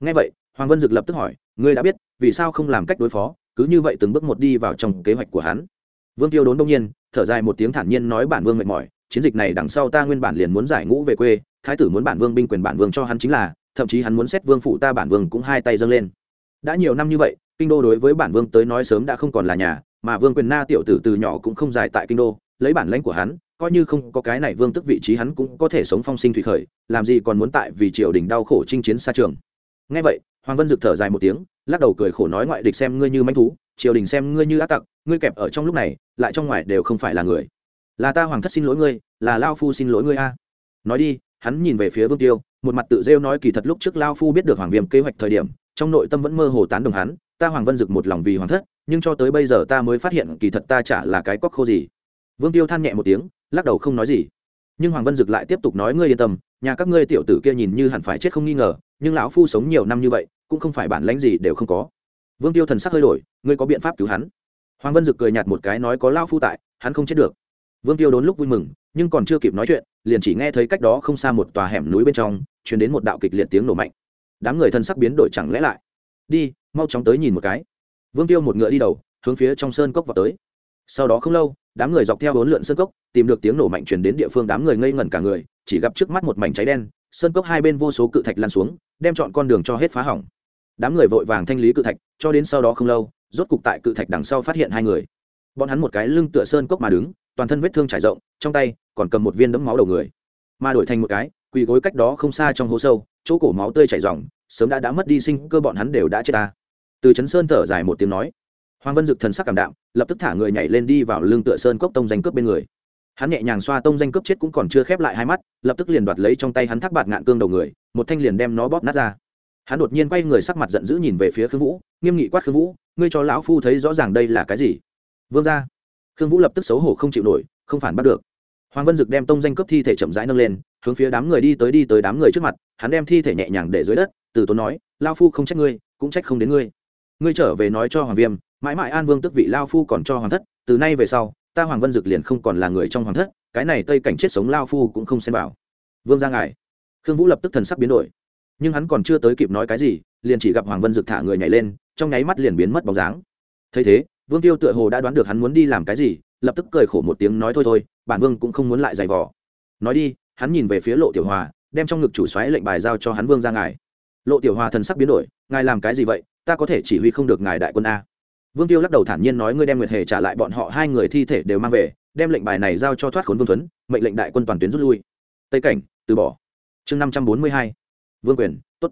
Nghe vậy, hoàng vân dực lập tức hỏi, ngươi đã biết, vì sao không làm cách đối phó, cứ như vậy từng bước một đi vào trong kế hoạch của hắn? Vương tiêu đốn đông nhiên, thở dài một tiếng thản nhiên nói bản vương mệt mỏi, chiến dịch này đằng sau ta nguyên bản liền muốn giải ngũ về quê, thái tử muốn bản vương binh quyền bản vương cho hắn chính là, thậm chí hắn muốn xét vương phụ ta bản vương cũng hai tay dâng lên. Đã nhiều năm như vậy, kinh đô đối với bản vương tới nói sớm đã không còn là nhà, mà vương quyền na tiểu tử từ nhỏ cũng không dài tại kinh đô lấy bản lãnh của hắn, coi như không có cái này vương tức vị trí hắn cũng có thể sống phong sinh thủy khởi, làm gì còn muốn tại vì triều đình đau khổ chinh chiến xa trường. Ngay vậy, hoàng vân dực thở dài một tiếng, lắc đầu cười khổ nói ngoại địch xem ngươi như manh thú, triều đình xem ngươi như ác tặc, ngươi kẹp ở trong lúc này, lại trong ngoài đều không phải là người. Là ta hoàng thất xin lỗi ngươi, là lao phu xin lỗi ngươi a. Nói đi, hắn nhìn về phía vương tiêu, một mặt tự rêu nói kỳ thật lúc trước lao phu biết được hoàng viêm kế hoạch thời điểm, trong nội tâm vẫn mơ hồ tán đồng hắn, ta hoàng vân dực một lòng vì hoàng thất, nhưng cho tới bây giờ ta mới phát hiện kỳ thật ta chả là cái cóc khô gì vương tiêu than nhẹ một tiếng, lắc đầu không nói gì. Nhưng hoàng vân dực lại tiếp tục nói, ngươi yên tâm, nhà các ngươi tiểu tử kia nhìn như hẳn phải chết không nghi ngờ, nhưng lão phu sống nhiều năm như vậy, cũng không phải bản lãnh gì đều không có. Vương tiêu thần sắc hơi đổi, ngươi có biện pháp cứu hắn? Hoàng vân dực cười nhạt một cái nói, có lao phu tại, hắn không chết được. Vương tiêu đốn lúc vui mừng, nhưng còn chưa kịp nói chuyện, liền chỉ nghe thấy cách đó không xa một tòa hẻm núi bên trong chuyển đến một đạo kịch liệt tiếng nổ mạnh. Đám người thân sắc biến đổi chẳng lẽ lại? Đi, mau chóng tới nhìn một cái. Vương tiêu một ngựa đi đầu, hướng phía trong sơn cốc vào tới. Sau đó không lâu đám người dọc theo bốn lượn sơn cốc, tìm được tiếng nổ mạnh chuyển đến địa phương đám người ngây ngẩn cả người, chỉ gặp trước mắt một mảnh cháy đen, sơn cốc hai bên vô số cự thạch lan xuống, đem chọn con đường cho hết phá hỏng. Đám người vội vàng thanh lý cự thạch, cho đến sau đó không lâu, rốt cục tại cự thạch đằng sau phát hiện hai người. Bọn hắn một cái lưng tựa sơn cốc mà đứng, toàn thân vết thương trải rộng, trong tay còn cầm một viên đẫm máu đầu người. Mà đổi thành một cái, quỳ gối cách đó không xa trong hố sâu, chỗ cổ máu tươi chảy ròng, sớm đã đã mất đi sinh cơ bọn hắn đều đã chết ta. Từ chấn sơn thở dài một tiếng nói hoàng vân dực thần sắc cảm đạm, lập tức thả người nhảy lên đi vào lưng tựa sơn cốc tông danh cướp bên người. Hắn nhẹ nhàng xoa tông danh cướp chết cũng còn chưa khép lại hai mắt, lập tức liền đoạt lấy trong tay hắn thác bạt ngạn cương đầu người, một thanh liền đem nó bóp nát ra. Hắn đột nhiên quay người sắc mặt giận dữ nhìn về phía khương vũ, nghiêm nghị quát khương vũ, ngươi cho lão phu thấy rõ ràng đây là cái gì? Vương ra khương vũ lập tức xấu hổ không chịu nổi, không phản bắt được. Hoàng vân dực đem tông danh cướp thi thể chậm rãi nâng lên, hướng phía đám người đi tới đi tới đám người trước mặt, hắn đem thi thể nhẹ nhàng để dưới đất, từ tốn nói lao phu không trách ngươi, cũng trách không đến ngươi. Ngươi trở về nói cho hoàng viêm mãi mãi an vương tức vị lao phu còn cho hoàng thất, từ nay về sau, ta hoàng vân dực liền không còn là người trong hoàng thất, cái này tây cảnh chết sống lao phu cũng không xem vào. Vương ra ngài. Khương vũ lập tức thần sắc biến đổi. Nhưng hắn còn chưa tới kịp nói cái gì, liền chỉ gặp hoàng vân dực thả người nhảy lên, trong nháy mắt liền biến mất bóng dáng. Thấy thế, vương tiêu tựa hồ đã đoán được hắn muốn đi làm cái gì, lập tức cười khổ một tiếng nói thôi thôi, bản vương cũng không muốn lại giày vò. Nói đi, hắn nhìn về phía lộ tiểu hòa, đem trong ngực chủ xoáy lệnh bài giao cho hắn vương ra ngài. Lộ tiểu hòa thần sắc biến đổi, ngài làm cái gì vậy? Ta có thể chỉ huy không được ngài đại quân a vương tiêu lắc đầu thản nhiên nói ngươi đem nguyệt hề trả lại bọn họ hai người thi thể đều mang về, đem lệnh bài này giao cho thoát khốn vương tuấn, mệnh lệnh đại quân toàn tuyến rút lui. Tây cảnh, từ bỏ. Chương năm trăm bốn mươi hai. Vương quyền, tốt.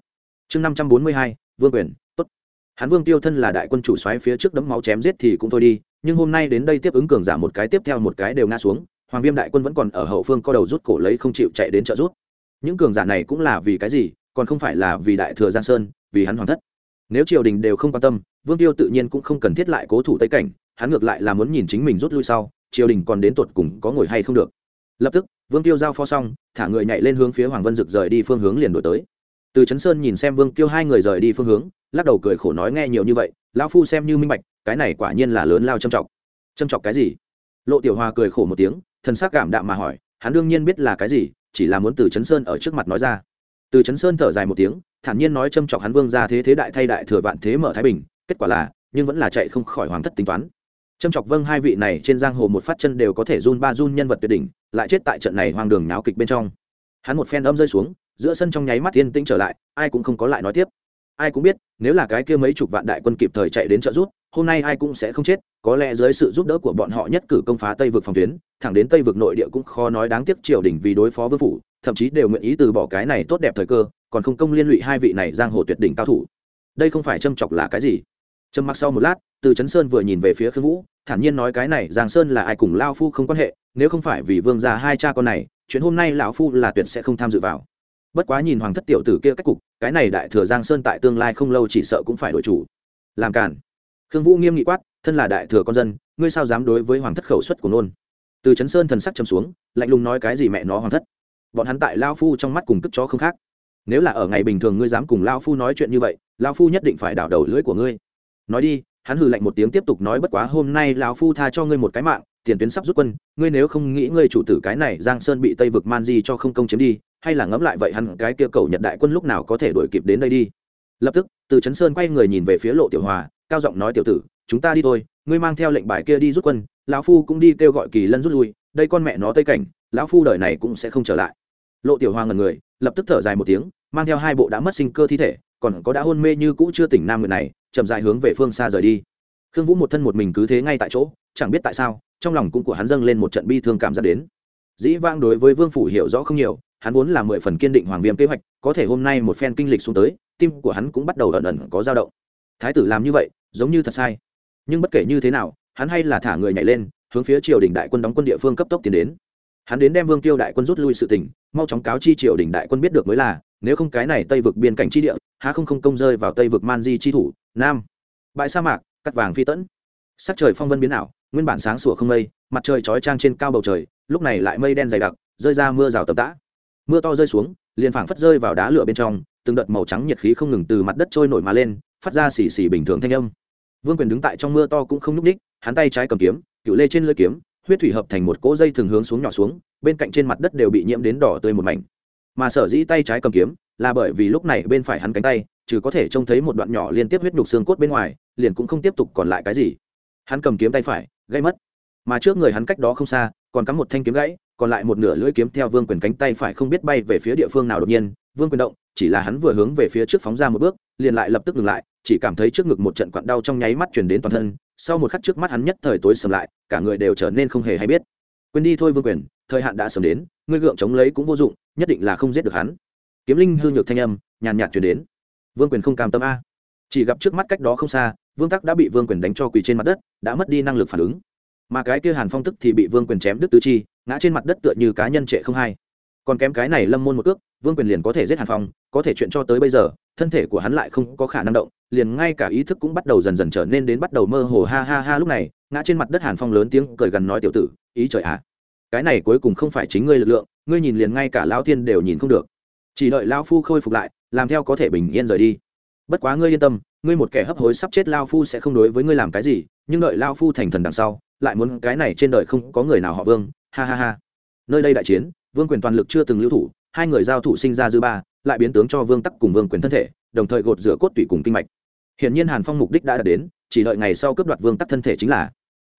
Chương năm trăm bốn mươi hai. Vương quyền, tốt. Hắn vương tiêu thân là đại quân chủ xoáy phía trước đấm máu chém giết thì cũng thôi đi, nhưng hôm nay đến đây tiếp ứng cường giả một cái tiếp theo một cái đều ngã xuống, hoàng viêm đại quân vẫn còn ở hậu phương co đầu rút cổ lấy không chịu chạy đến trợ rút. Những cường giả này cũng là vì cái gì? Còn không phải là vì đại thừa giang sơn, vì hắn hoàng thất nếu triều đình đều không quan tâm, vương tiêu tự nhiên cũng không cần thiết lại cố thủ tây cảnh, hắn ngược lại là muốn nhìn chính mình rút lui sau, triều đình còn đến tột cùng có ngồi hay không được. Lập tức, vương tiêu giao pho xong, thả người nhảy lên hướng phía hoàng vân dực rời đi phương hướng liền đổi tới. Từ trấn sơn nhìn xem vương tiêu hai người rời đi phương hướng, lắc đầu cười khổ nói nghe nhiều như vậy, lão phu xem như minh bạch, cái này quả nhiên là lớn lao châm trọng. Châm trọng cái gì? Lộ tiểu hòa cười khổ một tiếng, thần sắc cảm đạm mà hỏi, hắn đương nhiên biết là cái gì, chỉ là muốn từ trấn sơn ở trước mặt nói ra từ trấn sơn thở dài một tiếng, thản nhiên nói châm chọc hắn vương ra thế thế đại thay đại thừa vạn thế mở thái bình, kết quả là, nhưng vẫn là chạy không khỏi hoàng thất tính toán. Châm chọc vâng hai vị này trên giang hồ một phát chân đều có thể run ba run nhân vật tuyệt đỉnh, lại chết tại trận này hoang đường náo kịch bên trong. Hắn một phen âm rơi xuống, giữa sân trong nháy mắt yên tĩnh trở lại, ai cũng không có lại nói tiếp. Ai cũng biết, nếu là cái kia mấy chục vạn đại quân kịp thời chạy đến trợ giúp, hôm nay ai cũng sẽ không chết, có lẽ dưới sự giúp đỡ của bọn họ nhất cử công phá tây vực phòng tuyến, thẳng đến tây vực nội địa cũng khó nói đáng tiếc triều đình vì đối phó vương phủ thậm chí đều nguyện ý từ bỏ cái này tốt đẹp thời cơ, còn không công liên lụy hai vị này giang hồ tuyệt đỉnh cao thủ. Đây không phải châm chọc là cái gì? Trầm mặc sau một lát, từ trấn sơn vừa nhìn về phía khương vũ, thản nhiên nói cái này giang sơn là ai cùng lao phu không quan hệ, nếu không phải vì vương gia hai cha con này, chuyện hôm nay lão phu là tuyệt sẽ không tham dự vào. Bất quá nhìn hoàng thất tiểu tử kia cách cục, cái này đại thừa giang sơn tại tương lai không lâu chỉ sợ cũng phải đổi chủ. Làm cản khương vũ nghiêm nghị quát, thân là đại thừa con dân, ngươi sao dám đối với hoàng thất khẩu suất của nôn? Từ trấn sơn thần sắc châm xuống, lạnh lùng nói cái gì mẹ nó hoàng thất? Bọn hắn tại lao phu trong mắt cùng cất chó không khác. Nếu là ở ngày bình thường ngươi dám cùng lao phu nói chuyện như vậy, lao phu nhất định phải đảo đầu lưỡi của ngươi. Nói đi, hắn hừ lạnh một tiếng tiếp tục nói bất quá hôm nay lão phu tha cho ngươi một cái mạng, tiền tuyến sắp rút quân, ngươi nếu không nghĩ ngươi chủ tử cái này giang sơn bị tây vực man di cho không công chiếm đi, hay là ngẫm lại vậy hắn cái kia cầu nhật đại quân lúc nào có thể đuổi kịp đến đây đi. Lập tức, từ trấn sơn quay người nhìn về phía lộ tiểu hòa, cao giọng nói tiểu tử, chúng ta đi thôi, ngươi mang theo lệnh bài kia đi rút quân, lão phu cũng đi kêu gọi kỳ lân rút lui, đây con mẹ nó tây cảnh, lão phu đời này cũng sẽ không trở lại lộ tiểu hoa ngần người, lập tức thở dài một tiếng, mang theo hai bộ đã mất sinh cơ thi thể, còn có đã hôn mê như cũ chưa tỉnh nam người này, chậm dài hướng về phương xa rời đi. Khương vũ một thân một mình cứ thế ngay tại chỗ, chẳng biết tại sao, trong lòng cũng của hắn dâng lên một trận bi thương cảm giác đến. Dĩ vãng đối với vương phủ hiểu rõ không nhiều, hắn vốn là mười phần kiên định hoàng viêm kế hoạch, có thể hôm nay một phen kinh lịch xuống tới, tim của hắn cũng bắt đầu ẩn ẩn có dao động. Thái tử làm như vậy, giống như thật sai. Nhưng bất kể như thế nào, hắn hay là thả người nhảy lên, hướng phía triều đình đại quân đóng quân địa phương cấp tốc tiến đến hắn đến đem vương tiêu đại quân rút lui sự tỉnh mau chóng cáo chi triều đình đại quân biết được mới là, nếu không cái này tây vực biên cảnh chi địa, há không không công rơi vào tây vực man di chi thủ, nam. Bãi sa mạc, cắt vàng phi tẫn. Sắc trời phong vân biến ảo, nguyên bản sáng sủa không mây, mặt trời chói trang trên cao bầu trời, lúc này lại mây đen dày đặc, rơi ra mưa rào tầm tã. Mưa to rơi xuống, liền phảng phất rơi vào đá lửa bên trong, từng đợt màu trắng nhiệt khí không ngừng từ mặt đất trôi nổi mà lên, phát ra xì xì bình thường thanh âm. Vương quyền đứng tại trong mưa to cũng không nhúc ních hắn tay trái cầm kiếm, cựu lê trên lưỡi kiếm huyết thủy hợp thành một cỗ dây thường hướng xuống nhỏ xuống, bên cạnh trên mặt đất đều bị nhiễm đến đỏ tươi một mảnh. Mà sở dĩ tay trái cầm kiếm, là bởi vì lúc này bên phải hắn cánh tay, trừ có thể trông thấy một đoạn nhỏ liên tiếp huyết nhục xương cốt bên ngoài, liền cũng không tiếp tục còn lại cái gì. Hắn cầm kiếm tay phải gây mất. Mà trước người hắn cách đó không xa, còn cắm một thanh kiếm gãy, còn lại một nửa lưỡi kiếm theo vương quyền cánh tay phải không biết bay về phía địa phương nào đột nhiên. Vương quyền động, chỉ là hắn vừa hướng về phía trước phóng ra một bước, liền lại lập tức ngừng lại chỉ cảm thấy trước ngực một trận quặn đau trong nháy mắt chuyển đến toàn thân, sau một khắc trước mắt hắn nhất thời tối sầm lại, cả người đều trở nên không hề hay biết. Quên đi thôi vương quyền, thời hạn đã sớm đến, ngươi gượng chống lấy cũng vô dụng, nhất định là không giết được hắn. Kiếm linh hư nhược thanh âm, nhàn nhạt chuyển đến. Vương quyền không cam tâm a. Chỉ gặp trước mắt cách đó không xa, vương tắc đã bị vương quyền đánh cho quỳ trên mặt đất, đã mất đi năng lực phản ứng. Mà cái kia hàn phong tức thì bị vương quyền chém đứt tứ chi, ngã trên mặt đất tựa như cá nhân trệ không hay. Còn kém cái này lâm môn một cước vương quyền liền có thể giết hàn phong, có thể chuyện cho tới bây giờ, thân thể của hắn lại không có khả năng động, liền ngay cả ý thức cũng bắt đầu dần dần trở nên đến bắt đầu mơ hồ ha ha ha lúc này, ngã trên mặt đất hàn phong lớn tiếng cười gần nói, tiểu tử, ý trời ạ à. cái này cuối cùng không phải chính ngươi lực lượng, ngươi nhìn liền ngay cả lao thiên đều nhìn không được. Chỉ đợi lao phu khôi phục lại, làm theo có thể bình yên rời đi. Bất quá ngươi yên tâm, ngươi một kẻ hấp hối sắp chết lao phu sẽ không đối với ngươi làm cái gì, nhưng đợi lao phu thành thần đằng sau, lại muốn cái này trên đời không có người nào họ vương, ha ha ha. Nơi đây đại chiến, vương quyền toàn lực chưa từng lưu thủ hai người giao thủ sinh ra dư ba, lại biến tướng cho vương tắc cùng vương quyền thân thể, đồng thời gột rửa cốt tủy cùng kinh mạch. Hiện nhiên hàn phong mục đích đã đạt đến, chỉ đợi ngày sau cướp đoạt vương tắc thân thể chính là.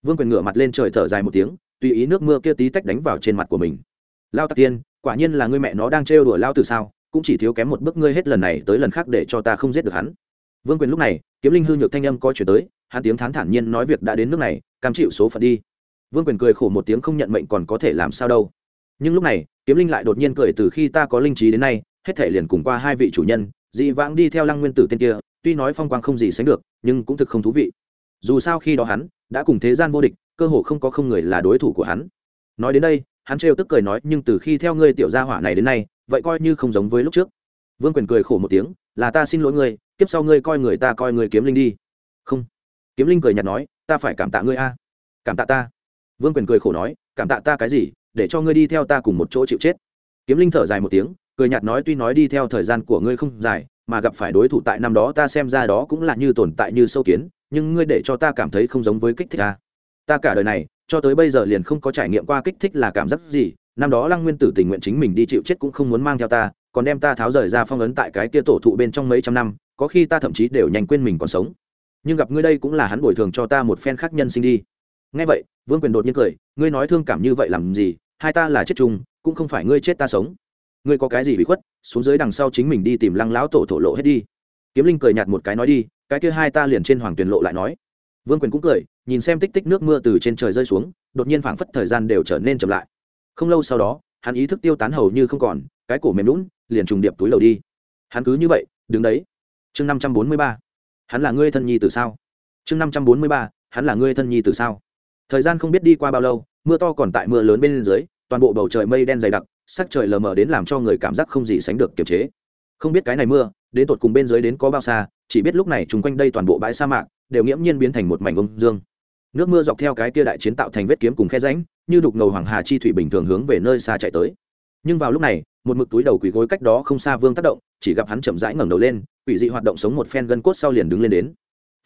Vương quyền ngửa mặt lên trời thở dài một tiếng, tùy ý nước mưa kia tí tách đánh vào trên mặt của mình. Lao tạc tiên, quả nhiên là người mẹ nó đang trêu đùa lao từ sao, cũng chỉ thiếu kém một bước ngươi hết lần này tới lần khác để cho ta không giết được hắn. Vương quyền lúc này, kiếm linh hư nhược thanh âm coi chuyển tới, hắn tiếng thán thản nhiên nói việc đã đến nước này, cam chịu số phận đi. Vương quyền cười khổ một tiếng không nhận mệnh còn có thể làm sao đâu nhưng lúc này, kiếm linh lại đột nhiên cười từ khi ta có linh trí đến nay, hết thể liền cùng qua hai vị chủ nhân, dị vãng đi theo lăng nguyên tử tên kia, tuy nói phong quang không gì sánh được, nhưng cũng thực không thú vị. Dù sao khi đó hắn đã cùng thế gian vô địch, cơ hồ không có không người là đối thủ của hắn. Nói đến đây, hắn trêu tức cười nói, nhưng từ khi theo ngươi tiểu gia hỏa này đến nay, vậy coi như không giống với lúc trước. Vương quyền cười khổ một tiếng, là ta xin lỗi ngươi, kiếp sau ngươi coi người ta coi người kiếm linh đi. Không. Kiếm linh cười nhạt nói, ta phải cảm tạ ngươi a. Cảm tạ ta. Vương quyền cười khổ nói, cảm tạ ta cái gì? Để cho ngươi đi theo ta cùng một chỗ chịu chết. Kiếm linh thở dài một tiếng, cười nhạt nói, tuy nói đi theo thời gian của ngươi không dài, mà gặp phải đối thủ tại năm đó ta xem ra đó cũng là như tồn tại như sâu kiến, nhưng ngươi để cho ta cảm thấy không giống với kích thích ta. Ta cả đời này, cho tới bây giờ liền không có trải nghiệm qua kích thích là cảm giác gì, năm đó lăng nguyên tử tình nguyện chính mình đi chịu chết cũng không muốn mang theo ta, còn đem ta tháo rời ra phong ấn tại cái kia tổ thụ bên trong mấy trăm năm, có khi ta thậm chí đều nhanh quên mình còn sống. Nhưng gặp ngươi đây cũng là hắn bồi thường cho ta một phen khác nhân sinh đi. Ngay vậy, vương quyền đột nhiên cười, ngươi nói thương cảm như vậy làm gì hai ta là chết chung, cũng không phải ngươi chết ta sống. Ngươi có cái gì bị khuất, xuống dưới đằng sau chính mình đi tìm lăng lão tổ thổ lộ hết đi. Kiếm linh cười nhạt một cái nói đi, cái kia hai ta liền trên hoàng tuyền lộ lại nói. Vương quyền cũng cười, nhìn xem tích tích nước mưa từ trên trời rơi xuống, đột nhiên phảng phất thời gian đều trở nên chậm lại. Không lâu sau đó, hắn ý thức tiêu tán hầu như không còn, cái cổ mềm lún liền trùng điệp túi lầu đi. Hắn cứ như vậy, đứng đấy. Chương năm trăm bốn mươi ba, hắn là ngươi thân nhi từ sao? Chương năm trăm bốn mươi ba, hắn là ngươi thân nhi từ sao? Thời gian không biết đi qua bao lâu, mưa to còn tại mưa lớn bên dưới toàn bộ bầu trời mây đen dày đặc, sắc trời lờ mờ đến làm cho người cảm giác không gì sánh được kiềm chế. Không biết cái này mưa, đến tột cùng bên dưới đến có bao xa, chỉ biết lúc này chung quanh đây toàn bộ bãi sa mạc đều nghiễm nhiên biến thành một mảnh ông dương. Nước mưa dọc theo cái kia đại chiến tạo thành vết kiếm cùng khe ránh như đục ngầu hoàng hà chi thủy bình thường hướng về nơi xa chạy tới. Nhưng vào lúc này, một mực túi đầu quỳ gối cách đó không xa vương tác động, chỉ gặp hắn chậm rãi ngẩng đầu lên, quỷ dị hoạt động sống một phen gân cốt sau liền đứng lên đến.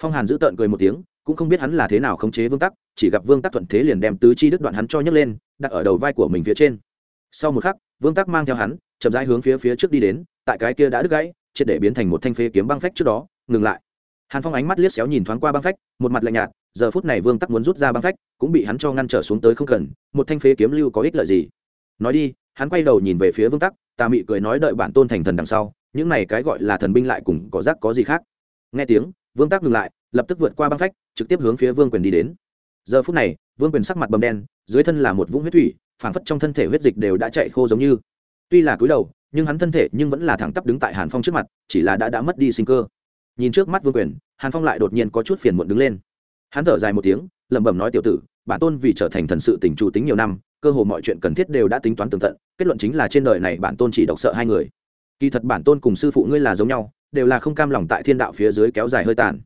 Phong hàn giữ tợn cười một tiếng cũng không biết hắn là thế nào khống chế vương tắc, chỉ gặp vương tắc thuận thế liền đem tứ chi đứt đoạn hắn cho nhấc lên, đặt ở đầu vai của mình phía trên. Sau một khắc, vương tắc mang theo hắn, chậm rãi hướng phía phía trước đi đến, tại cái kia đã đứt gãy, triệt để biến thành một thanh phế kiếm băng phách trước đó, ngừng lại. Hàn phong ánh mắt liếc xéo nhìn thoáng qua băng phách, một mặt lạnh nhạt, giờ phút này vương tắc muốn rút ra băng phách, cũng bị hắn cho ngăn trở xuống tới không cần, một thanh phế kiếm lưu có ích lợi gì? Nói đi, hắn quay đầu nhìn về phía vương tắc, tà mị cười nói đợi bản tôn thành thần đằng sau, những này cái gọi là thần binh lại cùng có rác có gì khác? Nghe tiếng, vương tắc ngừng lại lập tức vượt qua băng phách, trực tiếp hướng phía vương quyền đi đến. Giờ phút này, vương quyền sắc mặt bầm đen, dưới thân là một vũng huyết thủy, phảng phất trong thân thể huyết dịch đều đã chạy khô giống như. Tuy là cúi đầu, nhưng hắn thân thể nhưng vẫn là thẳng tắp đứng tại hàn phong trước mặt, chỉ là đã đã mất đi sinh cơ. Nhìn trước mắt vương quyền, hàn phong lại đột nhiên có chút phiền muộn đứng lên. Hắn thở dài một tiếng, lẩm bẩm nói tiểu tử, bản tôn vì trở thành thần sự tình chủ tính nhiều năm, cơ hồ mọi chuyện cần thiết đều đã tính toán tường tận, kết luận chính là trên đời này bản tôn chỉ độc sợ hai người. Kỳ thật bản tôn cùng sư phụ ngươi là giống nhau, đều là không cam lòng tại thiên đạo phía dưới kéo dài hơi tàn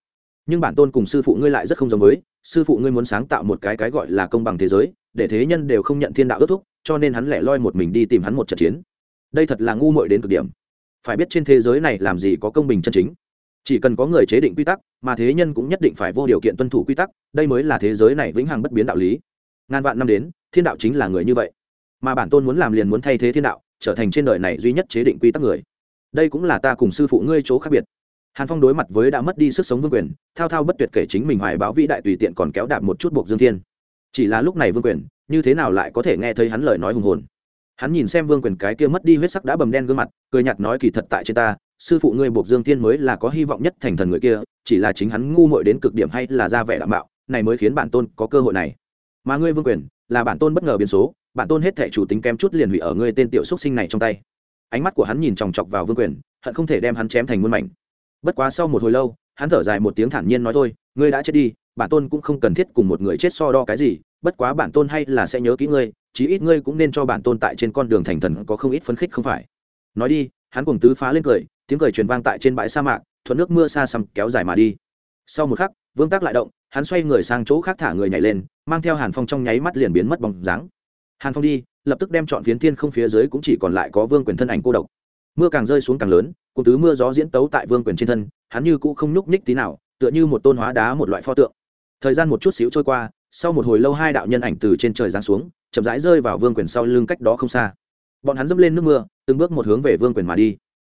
nhưng bản tôn cùng sư phụ ngươi lại rất không giống với, sư phụ ngươi muốn sáng tạo một cái cái gọi là công bằng thế giới, để thế nhân đều không nhận thiên đạo ước thúc, cho nên hắn lẻ loi một mình đi tìm hắn một trận chiến. Đây thật là ngu muội đến cực điểm. Phải biết trên thế giới này làm gì có công bình chân chính. Chỉ cần có người chế định quy tắc, mà thế nhân cũng nhất định phải vô điều kiện tuân thủ quy tắc, đây mới là thế giới này vĩnh hằng bất biến đạo lý. Ngàn vạn năm đến, thiên đạo chính là người như vậy. Mà bản tôn muốn làm liền muốn thay thế thiên đạo, trở thành trên đời này duy nhất chế định quy tắc người. Đây cũng là ta cùng sư phụ ngươi chỗ khác biệt hàn phong đối mặt với đã mất đi sức sống vương quyền, thao thao bất tuyệt kể chính mình hoài báo vĩ đại tùy tiện còn kéo đạp một chút buộc dương thiên. Chỉ là lúc này vương quyền, như thế nào lại có thể nghe thấy hắn lời nói hùng hồn? Hắn nhìn xem vương quyền cái kia mất đi huyết sắc đã bầm đen gương mặt, cười nhạt nói kỳ thật tại trên ta, sư phụ ngươi buộc dương Thiên mới là có hy vọng nhất thành thần người kia, chỉ là chính hắn ngu muội đến cực điểm hay là ra vẻ đảm bảo này mới khiến bản tôn có cơ hội này. Mà ngươi vương quyền, là bản tôn bất ngờ biến số, bản tôn hết thể chủ tính kém chút liền hủy ở ngươi tên tiểu xúc sinh này trong tay. Ánh mắt của hắn nhìn chòng chọc vào vương quyền, hận không thể đem hắn chém thành muôn mảnh bất quá sau một hồi lâu, hắn thở dài một tiếng thản nhiên nói thôi, ngươi đã chết đi, bản tôn cũng không cần thiết cùng một người chết so đo cái gì, bất quá bản tôn hay là sẽ nhớ kỹ ngươi, chí ít ngươi cũng nên cho bản tôn tại trên con đường thành thần có không ít phấn khích không phải. Nói đi, hắn cùng tứ phá lên cười, tiếng cười truyền vang tại trên bãi sa mạc, thuận nước mưa xa xăm kéo dài mà đi. Sau một khắc, vương tác lại động, hắn xoay người sang chỗ khác thả người nhảy lên, mang theo hàn phong trong nháy mắt liền biến mất bóng dáng. Hàn phong đi, lập tức đem chọn phiến thiên không phía dưới cũng chỉ còn lại có vương quyền thân ảnh cô độc mưa càng rơi xuống càng lớn, cùng tứ mưa gió diễn tấu tại vương quyền trên thân, hắn như cũ không nhúc nhích tí nào, tựa như một tôn hóa đá một loại pho tượng. Thời gian một chút xíu trôi qua, sau một hồi lâu hai đạo nhân ảnh từ trên trời giáng xuống, chậm rãi rơi vào vương quyền sau lưng cách đó không xa. Bọn hắn dẫm lên nước mưa, từng bước một hướng về vương quyền mà đi.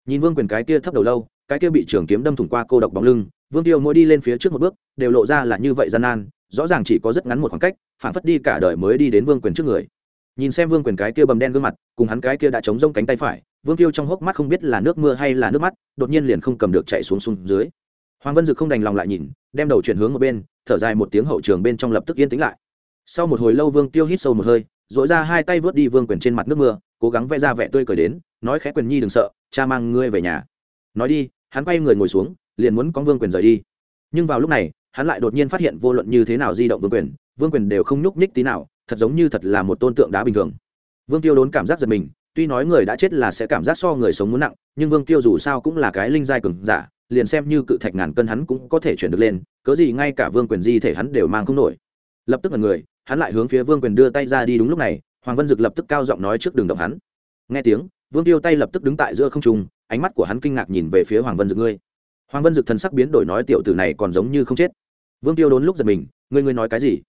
Nhìn vương quyền cái kia thấp đầu lâu, cái kia bị trưởng kiếm đâm thủng qua cô độc bóng lưng, vương tiêu mỗi đi lên phía trước một bước, đều lộ ra là như vậy gian nan, rõ ràng chỉ có rất ngắn một khoảng cách, phản phất đi cả đời mới đi đến vương quyền trước người. Nhìn xem vương quyền cái kia bầm đen gương mặt, cùng hắn cái kia đã chống rông cánh tay phải vương tiêu trong hốc mắt không biết là nước mưa hay là nước mắt, đột nhiên liền không cầm được chạy xuống xuống dưới. Hoàng vân dực không đành lòng lại nhìn, đem đầu chuyển hướng một bên, thở dài một tiếng hậu trường bên trong lập tức yên tĩnh lại. Sau một hồi lâu vương tiêu hít sâu một hơi dội ra hai tay vớt đi vương quyền trên mặt nước mưa, cố gắng vẽ ra vẻ tươi cười đến, nói khẽ quyền nhi đừng sợ, cha mang ngươi về nhà. Nói đi, hắn quay người ngồi xuống, liền muốn có vương quyền rời đi. Nhưng vào lúc này, hắn lại đột nhiên phát hiện vô luận như thế nào di động vương quyền vương quyền đều không nhúc nhích tí nào, thật giống như thật là một tôn tượng đá bình thường. Vương tiêu đốn cảm giác giật mình tuy nói người đã chết là sẽ cảm giác so người sống muốn nặng, nhưng vương tiêu dù sao cũng là cái linh giai cường giả, liền xem như cự thạch ngàn cân hắn cũng có thể chuyển được lên, cớ gì ngay cả vương quyền di thể hắn đều mang không nổi. Lập tức là người, hắn lại hướng phía vương quyền đưa tay ra đi đúng lúc này, hoàng vân dực lập tức cao giọng nói trước đường động hắn. Nghe tiếng, vương tiêu tay lập tức đứng tại giữa không trung, ánh mắt của hắn kinh ngạc nhìn về phía hoàng vân dực ngươi. Hoàng vân dực thần sắc biến đổi nói tiểu tử này còn giống như không chết. Vương tiêu đốn lúc giật mình, ngươi ngươi nói cái gì?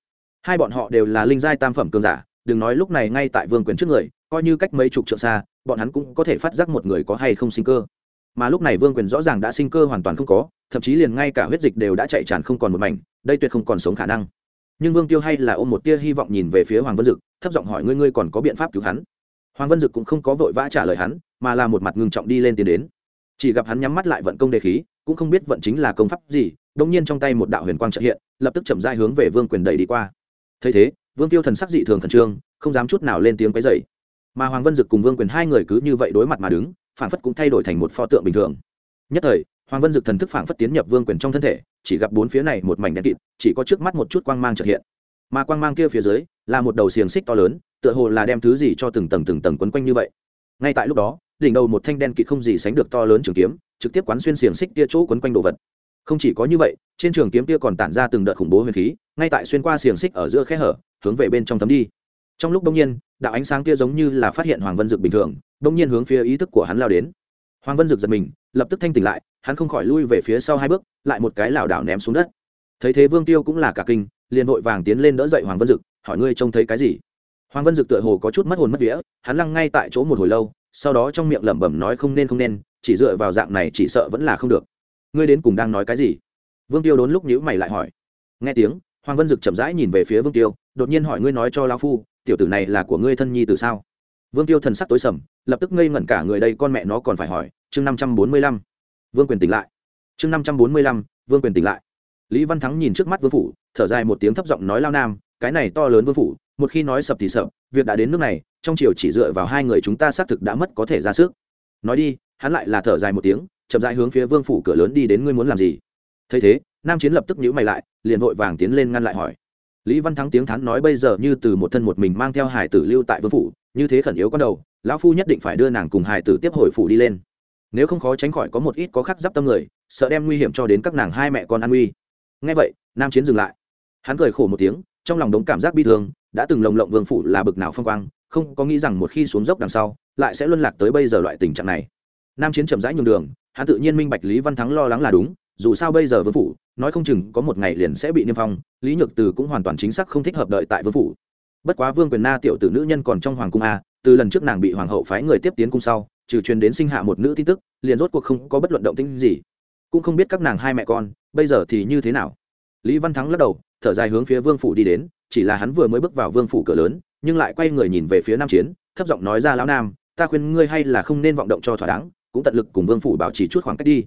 Hai bọn họ đều là linh giai tam phẩm cường giả đừng nói lúc này ngay tại vương quyền trước người, coi như cách mấy chục trượng xa, bọn hắn cũng có thể phát giác một người có hay không sinh cơ. Mà lúc này vương quyền rõ ràng đã sinh cơ hoàn toàn không có, thậm chí liền ngay cả huyết dịch đều đã chạy tràn không còn một mảnh, đây tuyệt không còn sống khả năng. Nhưng vương tiêu hay là ôm một tia hy vọng nhìn về phía hoàng vân dực, thấp giọng hỏi ngươi ngươi còn có biện pháp cứu hắn. Hoàng vân dực cũng không có vội vã trả lời hắn, mà là một mặt ngưng trọng đi lên tiến đến. Chỉ gặp hắn nhắm mắt lại vận công đề khí, cũng không biết vận chính là công pháp gì đông nhiên trong tay một đạo huyền quang trợ hiện, lập tức chậm dai hướng về vương quyền đẩy đi qua. Thấy thế vương tiêu thần sắc dị thường khẩn trương, không dám chút nào lên tiếng cái dậy mà hoàng vân dực cùng vương quyền hai người cứ như vậy đối mặt mà đứng phản phất cũng thay đổi thành một pho tượng bình thường. Nhất thời, hoàng vân dực thần thức phản phất tiến nhập vương quyền trong thân thể, chỉ gặp bốn phía này một mảnh đen kịt, chỉ có trước mắt một chút quang mang trợ hiện. Mà quang mang kia phía dưới, là một đầu xiềng xích to lớn, tựa hồ là đem thứ gì cho từng tầng từng tầng quấn quanh như vậy. Ngay tại lúc đó, đỉnh đầu một thanh đen kịt không gì sánh được to lớn trường kiếm, trực tiếp quán xuyên xiềng xích kia chỗ quấn quanh đồ vật không chỉ có như vậy, trên trường kiếm kia còn tản ra từng đợt khủng bố huyền khí, ngay tại xuyên qua xiềng xích ở giữa khe hở, hướng về bên trong thấm đi. Trong lúc đông nhiên, đạo ánh sáng kia giống như là phát hiện hoàng vân dực bình thường, đông nhiên hướng phía ý thức của hắn lao đến. Hoàng vân dực giật mình, lập tức thanh tỉnh lại, hắn không khỏi lui về phía sau hai bước, lại một cái lảo đảo ném xuống đất. Thấy thế vương tiêu cũng là cả kinh, liền vội vàng tiến lên đỡ dậy hoàng vân dực, hỏi ngươi trông thấy cái gì? Hoàng vân dực tựa hồ có chút mất hồn mất vía, hắn lăng ngay tại chỗ một hồi lâu, sau đó trong miệng lẩm bẩm nói không nên không nên, chỉ dựa vào dạng này chỉ sợ vẫn là không được ngươi đến cùng đang nói cái gì? Vương tiêu đốn lúc nhữ mày lại hỏi. Nghe tiếng, hoàng vân dực chậm rãi nhìn về phía vương tiêu, đột nhiên hỏi ngươi nói cho lao phu, tiểu tử này là của ngươi thân nhi từ sao? Vương tiêu thần sắc tối sầm, lập tức ngây ngẩn cả người đây, con mẹ nó còn phải hỏi, chương năm trăm bốn mươi lăm. Vương quyền tỉnh lại. Chương năm trăm bốn mươi lăm, vương quyền tỉnh lại. Lý văn thắng nhìn trước mắt vương phủ, thở dài một tiếng thấp giọng nói lao nam, cái này to lớn vương phủ, một khi nói sập thì sập, việc đã đến nước này, trong chiều chỉ dựa vào hai người chúng ta xác thực đã mất có thể ra sức. Nói đi, hắn lại là thở dài một tiếng chậm rãi hướng phía vương phủ cửa lớn đi đến ngươi muốn làm gì? Thấy thế, nam chiến lập tức nhíu mày lại, liền vội vàng tiến lên ngăn lại hỏi. Lý văn thắng tiếng thắn nói bây giờ như từ một thân một mình mang theo hải tử lưu tại vương phủ, như thế khẩn yếu con đầu, lão phu nhất định phải đưa nàng cùng hải tử tiếp hồi phủ đi lên. Nếu không khó tránh khỏi có một ít có khắc giáp tâm người, sợ đem nguy hiểm cho đến các nàng hai mẹ con an nguy. Ngay vậy, nam chiến dừng lại. Hắn cười khổ một tiếng, trong lòng đống cảm giác bi thương, đã từng lồng lộng vương phủ là bực nào phong quang, không có nghĩ rằng một khi xuống dốc đằng sau, lại sẽ luân lạc tới bây giờ loại tình trạng này. Nam chiến chậm rãi nhường đường hắn tự nhiên minh bạch lý văn thắng lo lắng là đúng, dù sao bây giờ vương phủ, nói không chừng có một ngày liền sẽ bị niêm phong, lý nhược từ cũng hoàn toàn chính xác không thích hợp đợi tại vương phủ. Bất quá vương quyền na tiểu tử nữ nhân còn trong hoàng cung a, từ lần trước nàng bị hoàng hậu phái người tiếp tiến cung sau, trừ truyền đến sinh hạ một nữ tin tức, liền rốt cuộc không có bất luận động tĩnh gì. Cũng không biết các nàng hai mẹ con, bây giờ thì như thế nào. Lý văn thắng lắc đầu, thở dài hướng phía vương phủ đi đến, chỉ là hắn vừa mới bước vào vương phủ cửa lớn, nhưng lại quay người nhìn về phía nam chiến, thấp giọng nói ra, lão nam, ta khuyên ngươi hay là không nên vọng động cho thỏa đáng cũng tận lực cùng vương phủ bảo trì chút khoảng cách đi.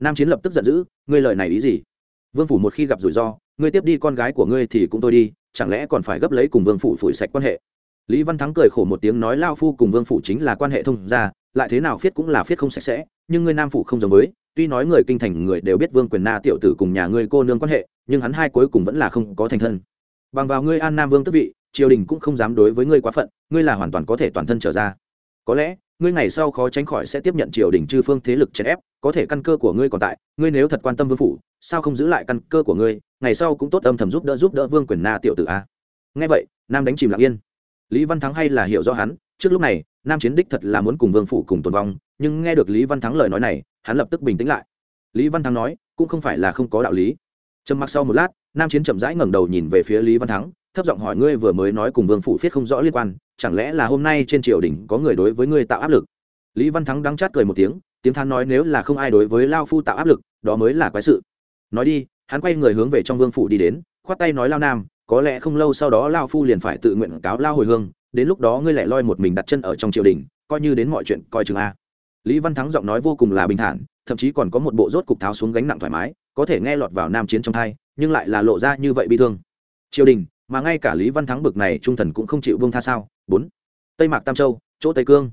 Nam chiến lập tức giận dữ, ngươi lời này ý gì? Vương phủ một khi gặp rủi ro, ngươi tiếp đi con gái của ngươi thì cũng tôi đi, chẳng lẽ còn phải gấp lấy cùng vương phủ phủi sạch quan hệ? Lý văn thắng cười khổ một tiếng nói, lao phu cùng vương phủ chính là quan hệ thông gia, lại thế nào phiết cũng là phiết không sạch sẽ, nhưng ngươi nam phủ không giống với. Tuy nói người kinh thành người đều biết vương quyền na tiểu tử cùng nhà ngươi cô nương quan hệ, nhưng hắn hai cuối cùng vẫn là không có thành thân. Bằng vào ngươi an nam vương tức vị, triều đình cũng không dám đối với ngươi quá phận, ngươi là hoàn toàn có thể toàn thân trở ra. Có lẽ ngươi ngày sau khó tránh khỏi sẽ tiếp nhận triều đình chư phương thế lực chèn ép, có thể căn cơ của ngươi còn tại, ngươi nếu thật quan tâm vương phủ, sao không giữ lại căn cơ của ngươi, ngày sau cũng tốt âm thầm giúp đỡ giúp đỡ vương quyền na tiểu tử a. Nghe vậy, nam đánh chìm lặng yên. Lý văn thắng hay là hiểu rõ hắn, trước lúc này, nam chiến đích thật là muốn cùng vương phủ cùng tồn vong, nhưng nghe được lý văn thắng lời nói này, hắn lập tức bình tĩnh lại. Lý văn thắng nói, cũng không phải là không có đạo lý. Trầm mặc sau một lát, nam chiến chậm rãi ngẩng đầu nhìn về phía lý văn thắng, thấp giọng hỏi ngươi vừa mới nói cùng vương phủ phiết không rõ liên quan chẳng lẽ là hôm nay trên triều đình có người đối với ngươi tạo áp lực? Lý văn thắng đắng chát cười một tiếng tiếng thắng nói nếu là không ai đối với lao phu tạo áp lực, đó mới là quái sự. Nói đi, hắn quay người hướng về trong vương phủ đi đến, khoát tay nói lao nam, có lẽ không lâu sau đó lao phu liền phải tự nguyện cáo lao hồi hương, đến lúc đó ngươi lại loi một mình đặt chân ở trong triều đình, coi như đến mọi chuyện coi chừng a. Lý văn thắng giọng nói vô cùng là bình thản, thậm chí còn có một bộ rốt cục tháo xuống gánh nặng thoải mái, có thể nghe lọt vào nam chiến trong thai, nhưng lại là lộ ra như vậy bi thương. Triều đình, mà ngay cả lý văn thắng bực này trung thần cũng không chịu vương tha sao? Bốn. Tây mạc tam châu, chỗ tây cương.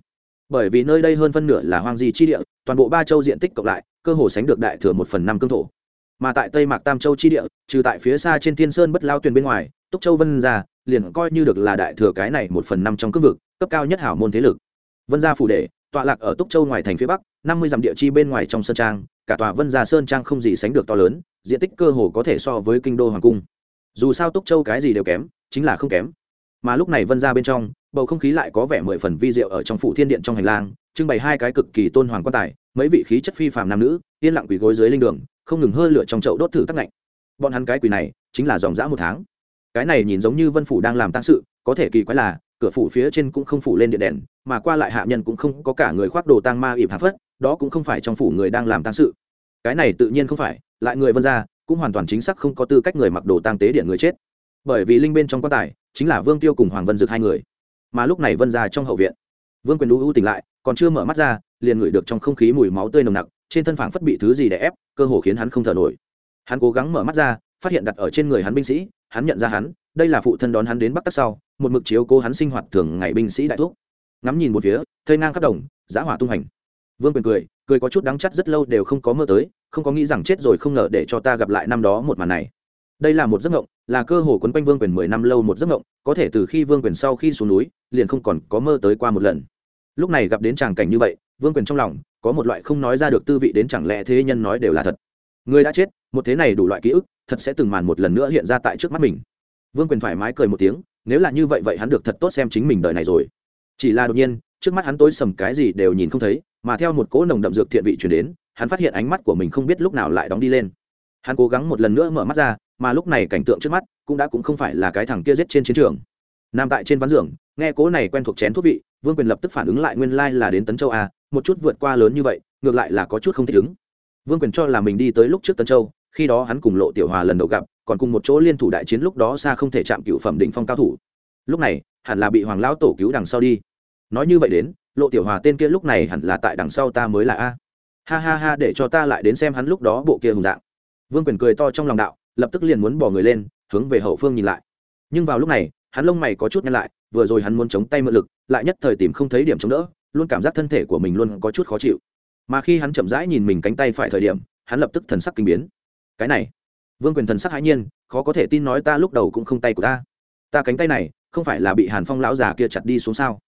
Bởi vì nơi đây hơn phân nửa là hoang di chi địa, toàn bộ ba châu diện tích cộng lại, cơ hồ sánh được đại thừa một phần năm cương thổ. Mà tại tây mạc tam châu chi địa, trừ tại phía xa trên thiên sơn bất lao tuyền bên ngoài, túc châu vân gia liền coi như được là đại thừa cái này một phần năm trong cương vực, cấp cao nhất hảo môn thế lực. Vân gia phủ đệ, tọa lạc ở túc châu ngoài thành phía bắc, năm mươi dặm địa chi bên ngoài trong sơn trang, cả tòa vân gia sơn trang không gì sánh được to lớn, diện tích cơ hồ có thể so với kinh đô hoàng cung. Dù sao túc châu cái gì đều kém, chính là không kém. Mà lúc này vân gia bên trong bầu không khí lại có vẻ mười phần vi diệu ở trong phủ thiên điện trong hành lang, trưng bày hai cái cực kỳ tôn hoàng quan tài, mấy vị khí chất phi phàm nam nữ, yên lặng quỳ gối dưới linh đường, không ngừng hơi lửa trong chậu đốt thử tắc lạnh bọn hắn cái quỳ này, chính là dòng dã một tháng. Cái này nhìn giống như vân phủ đang làm tăng sự, có thể kỳ quái là, cửa phủ phía trên cũng không phủ lên điện đèn, mà qua lại hạ nhân cũng không có cả người khoác đồ tang ma ịp hạ phất, đó cũng không phải trong phủ người đang làm tăng sự. Cái này tự nhiên không phải, lại người vân ra cũng hoàn toàn chính xác không có tư cách người mặc đồ tang tế điện người chết. Bởi vì linh bên trong quan tài, chính là vương tiêu cùng hoàng vân dực hai người mà lúc này vân ra trong hậu viện. Vương quyền đu u tỉnh lại, còn chưa mở mắt ra, liền ngửi được trong không khí mùi máu tươi nồng nặc, trên thân phảng phất bị thứ gì đè ép, cơ hồ khiến hắn không thở nổi. Hắn cố gắng mở mắt ra, phát hiện đặt ở trên người hắn binh sĩ, hắn nhận ra hắn, đây là phụ thân đón hắn đến bắc tắc sau, một mực chiếu cố hắn sinh hoạt thường ngày binh sĩ đại thuốc ngắm nhìn một phía thơi ngang khắp đồng, giã hỏa tung hành. Vương quyền cười cười có chút đắng chắt rất lâu đều không có mơ tới, không có nghĩ rằng chết rồi không ngờ để cho ta gặp lại năm đó một màn này đây là một giấc ngộng là cơ hồ quấn quanh vương quyền mười năm lâu một giấc ngộng có thể từ khi vương quyền sau khi xuống núi, liền không còn có mơ tới qua một lần. Lúc này gặp đến tràng cảnh như vậy, vương quyền trong lòng có một loại không nói ra được tư vị đến chẳng lẽ thế nhân nói đều là thật. Người đã chết, một thế này đủ loại ký ức, thật sẽ từng màn một lần nữa hiện ra tại trước mắt mình. Vương quyền thoải mái cười một tiếng, nếu là như vậy vậy hắn được thật tốt xem chính mình đời này rồi. Chỉ là đột nhiên, trước mắt hắn tối sầm cái gì đều nhìn không thấy, mà theo một cỗ nồng đậm dược thiện vị chuyển đến, hắn phát hiện ánh mắt của mình không biết lúc nào lại đóng đi lên. Hắn cố gắng một lần nữa mở mắt ra mà lúc này cảnh tượng trước mắt cũng đã cũng không phải là cái thằng kia giết trên chiến trường. Nằm tại trên ván giường, nghe cố này quen thuộc chén thuốc vị, vương quyền lập tức phản ứng lại nguyên lai là đến tấn châu a một chút vượt qua lớn như vậy, ngược lại là có chút không thích ứng. Vương quyền cho là mình đi tới lúc trước tấn châu, khi đó hắn cùng lộ tiểu hòa lần đầu gặp, còn cùng một chỗ liên thủ đại chiến lúc đó xa không thể chạm cựu phẩm đỉnh phong cao thủ. Lúc này, hẳn là bị hoàng lão tổ cứu đằng sau đi. Nói như vậy đến, lộ tiểu hòa tên kia lúc này hẳn là tại đằng sau ta mới là a. Ha ha ha, để cho ta lại đến xem hắn lúc đó bộ kia hùng dạng. Vương quyền cười to trong lòng đạo lập tức liền muốn bỏ người lên, hướng về hậu phương nhìn lại. Nhưng vào lúc này, hắn lông mày có chút nhăn lại, vừa rồi hắn muốn chống tay mượn lực, lại nhất thời tìm không thấy điểm chống đỡ, luôn cảm giác thân thể của mình luôn có chút khó chịu. Mà khi hắn chậm rãi nhìn mình cánh tay phải thời điểm, hắn lập tức thần sắc kinh biến. Cái này, vương quyền thần sắc hãi nhiên, khó có thể tin nói ta lúc đầu cũng không tay của ta. Ta cánh tay này, không phải là bị hàn phong lão già kia chặt đi xuống sao?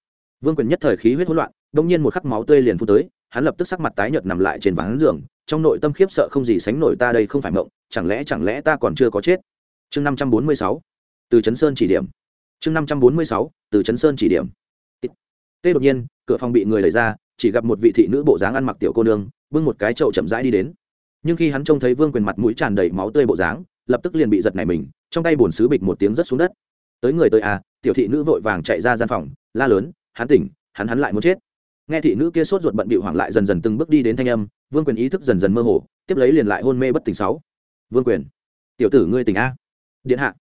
Vương quyền nhất thời khí huyết hỗn loạn, đông nhiên một khắc máu tươi liền phun tới, hắn lập tức sắc mặt tái nhợt nằm lại trên ván giường trong nội tâm khiếp sợ không gì sánh nổi ta đây không phải mộng, chẳng lẽ chẳng lẽ ta còn chưa có chết? Chương năm trăm bốn mươi sáu, từ chấn sơn chỉ điểm. Chương năm trăm bốn mươi sáu, từ chấn sơn chỉ điểm. Tê đột nhiên, cửa phòng bị người đẩy ra, chỉ gặp một vị thị nữ bộ dáng ăn mặc tiểu cô nương, bưng một cái chậu chậm rãi đi đến. Nhưng khi hắn trông thấy vương quyền mặt mũi tràn đầy máu tươi bộ dáng, lập tức liền bị giật nảy mình, trong tay bồn xứ bịch một tiếng rớt xuống đất. Tới người tới à tiểu thị nữ vội vàng chạy ra gian phòng, la lớn, hắn tỉnh, hắn hắn lại muốn chết nghe thị nữ kia sốt ruột bận bị hoảng lại dần dần từng bước đi đến thanh âm, vương quyền ý thức dần dần mơ hồ, tiếp lấy liền lại hôn mê bất tỉnh sáu. Vương quyền, tiểu tử ngươi tỉnh a. Điện hạ,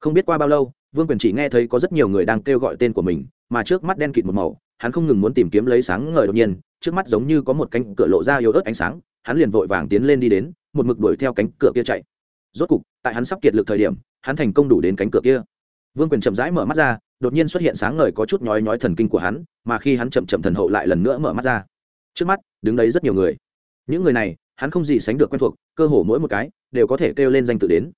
không biết qua bao lâu, vương quyền chỉ nghe thấy có rất nhiều người đang kêu gọi tên của mình, mà trước mắt đen kịt một màu, hắn không ngừng muốn tìm kiếm lấy sáng ngời đột nhiên, trước mắt giống như có một cánh cửa lộ ra yếu ớt ánh sáng, hắn liền vội vàng tiến lên đi đến, một mực đuổi theo cánh cửa kia chạy. Rốt cục, tại hắn sắp kiệt lực thời điểm, hắn thành công đủ đến cánh cửa kia. Vương quyền chậm rãi mở mắt ra đột nhiên xuất hiện sáng ngời có chút nhói nhói thần kinh của hắn, mà khi hắn chậm chậm thần hậu lại lần nữa mở mắt ra. Trước mắt, đứng đấy rất nhiều người. Những người này, hắn không gì sánh được quen thuộc, cơ hồ mỗi một cái đều có thể kêu lên danh tự đến.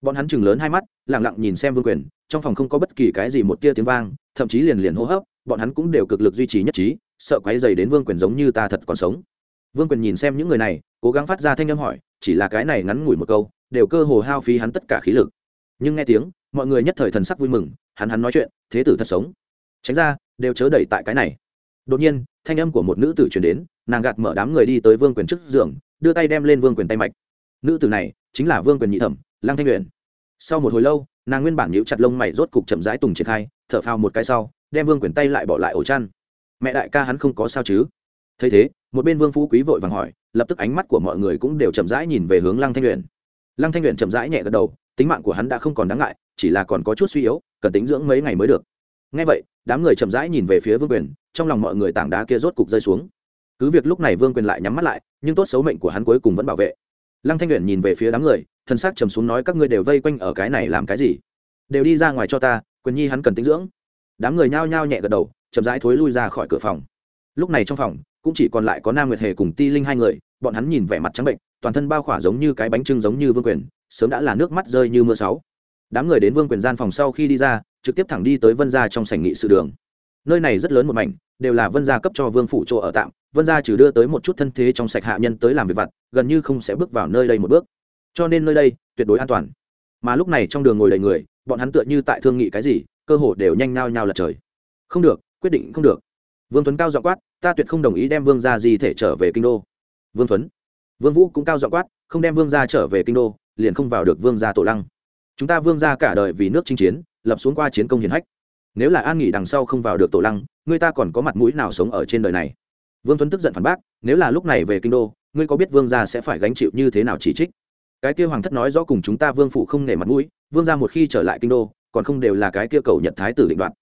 Bọn hắn chừng lớn hai mắt lẳng lặng nhìn xem vương quyền, trong phòng không có bất kỳ cái gì một tia tiếng vang, thậm chí liền liền hô hấp, bọn hắn cũng đều cực lực duy trì nhất trí, sợ quáy dày đến vương quyền giống như ta thật còn sống. Vương quyền nhìn xem những người này, cố gắng phát ra thanh âm hỏi, chỉ là cái này ngắn ngủi một câu, đều cơ hồ hao phí hắn tất cả khí lực nhưng nghe tiếng, mọi người nhất thời thần sắc vui mừng, hắn hắn nói chuyện, thế tử thật sống. Tránh ra, đều chớ đẩy tại cái này. Đột nhiên, thanh âm của một nữ tử truyền đến, nàng gạt mở đám người đi tới vương quyền trước giường, đưa tay đem lên vương quyền tay mạch. Nữ tử này chính là vương quyền nhị thẩm, lăng thanh luyện sau một hồi lâu, nàng nguyên bản nhíu chặt lông mày rốt cục chậm rãi tùng triển khai, thở phào một cái sau, đem vương quyền tay lại bỏ lại ổ chăn. Mẹ đại ca hắn không có sao chứ? Thấy thế, một bên vương phú quý vội vàng hỏi, lập tức ánh mắt của mọi người cũng đều chậm rãi nhìn về hướng lăng thanh luyện lăng thanh luyện chậm rãi nhẹ gật đầu tính mạng của hắn đã không còn đáng ngại, chỉ là còn có chút suy yếu, cần tính dưỡng mấy ngày mới được. Ngay vậy, đám người chậm rãi nhìn về phía vương quyền, trong lòng mọi người tảng đá kia rốt cục rơi xuống. Cứ việc lúc này vương quyền lại nhắm mắt lại, nhưng tốt xấu mệnh của hắn cuối cùng vẫn bảo vệ. Lăng thanh nguyện nhìn về phía đám người thân xác trầm xuống nói các ngươi đều vây quanh ở cái này làm cái gì? Đều đi ra ngoài cho ta, quyền nhi hắn cần tính dưỡng. Đám người nhao nhao nhẹ gật đầu, chậm rãi thối lui ra khỏi cửa phòng. Lúc này trong phòng, cũng chỉ còn lại có nam nguyệt hề cùng ti linh hai người, bọn hắn nhìn vẻ mặt trắng bệnh toàn thân bao khỏa giống như cái bánh trưng giống như vương quyền, sớm đã là nước mắt rơi như mưa sáu đám người đến vương quyền gian phòng sau khi đi ra, trực tiếp thẳng đi tới vân gia trong sảnh nghị sự đường. Nơi này rất lớn một mảnh, đều là vân gia cấp cho vương phủ chỗ ở tạm, vân gia trừ đưa tới một chút thân thế trong sạch hạ nhân tới làm việc vặt, gần như không sẽ bước vào nơi đây một bước. Cho nên nơi đây tuyệt đối an toàn. Mà lúc này trong đường ngồi đầy người, bọn hắn tựa như tại thương nghị cái gì, cơ hồ đều nhanh nao nhao lật trời. Không được, quyết định không được. Vương tuấn cao dọ quát, ta tuyệt không đồng ý đem vương gia di thể trở về kinh đô. Vương tuấn vương vũ cũng cao dọ quát, không đem vương gia trở về kinh đô, liền không vào được vương gia tổ lăng. Chúng ta vương gia cả đời vì nước chinh chiến, lập xuống qua chiến công hiển hách. Nếu là an nghỉ đằng sau không vào được tổ lăng, người ta còn có mặt mũi nào sống ở trên đời này? Vương tuấn tức giận phản bác, nếu là lúc này về kinh đô, ngươi có biết vương gia sẽ phải gánh chịu như thế nào chỉ trích? Cái kia hoàng thất nói rõ cùng chúng ta vương phụ không nể mặt mũi, vương gia một khi trở lại kinh đô, còn không đều là cái kia cầu nhật thái tử định đoạt.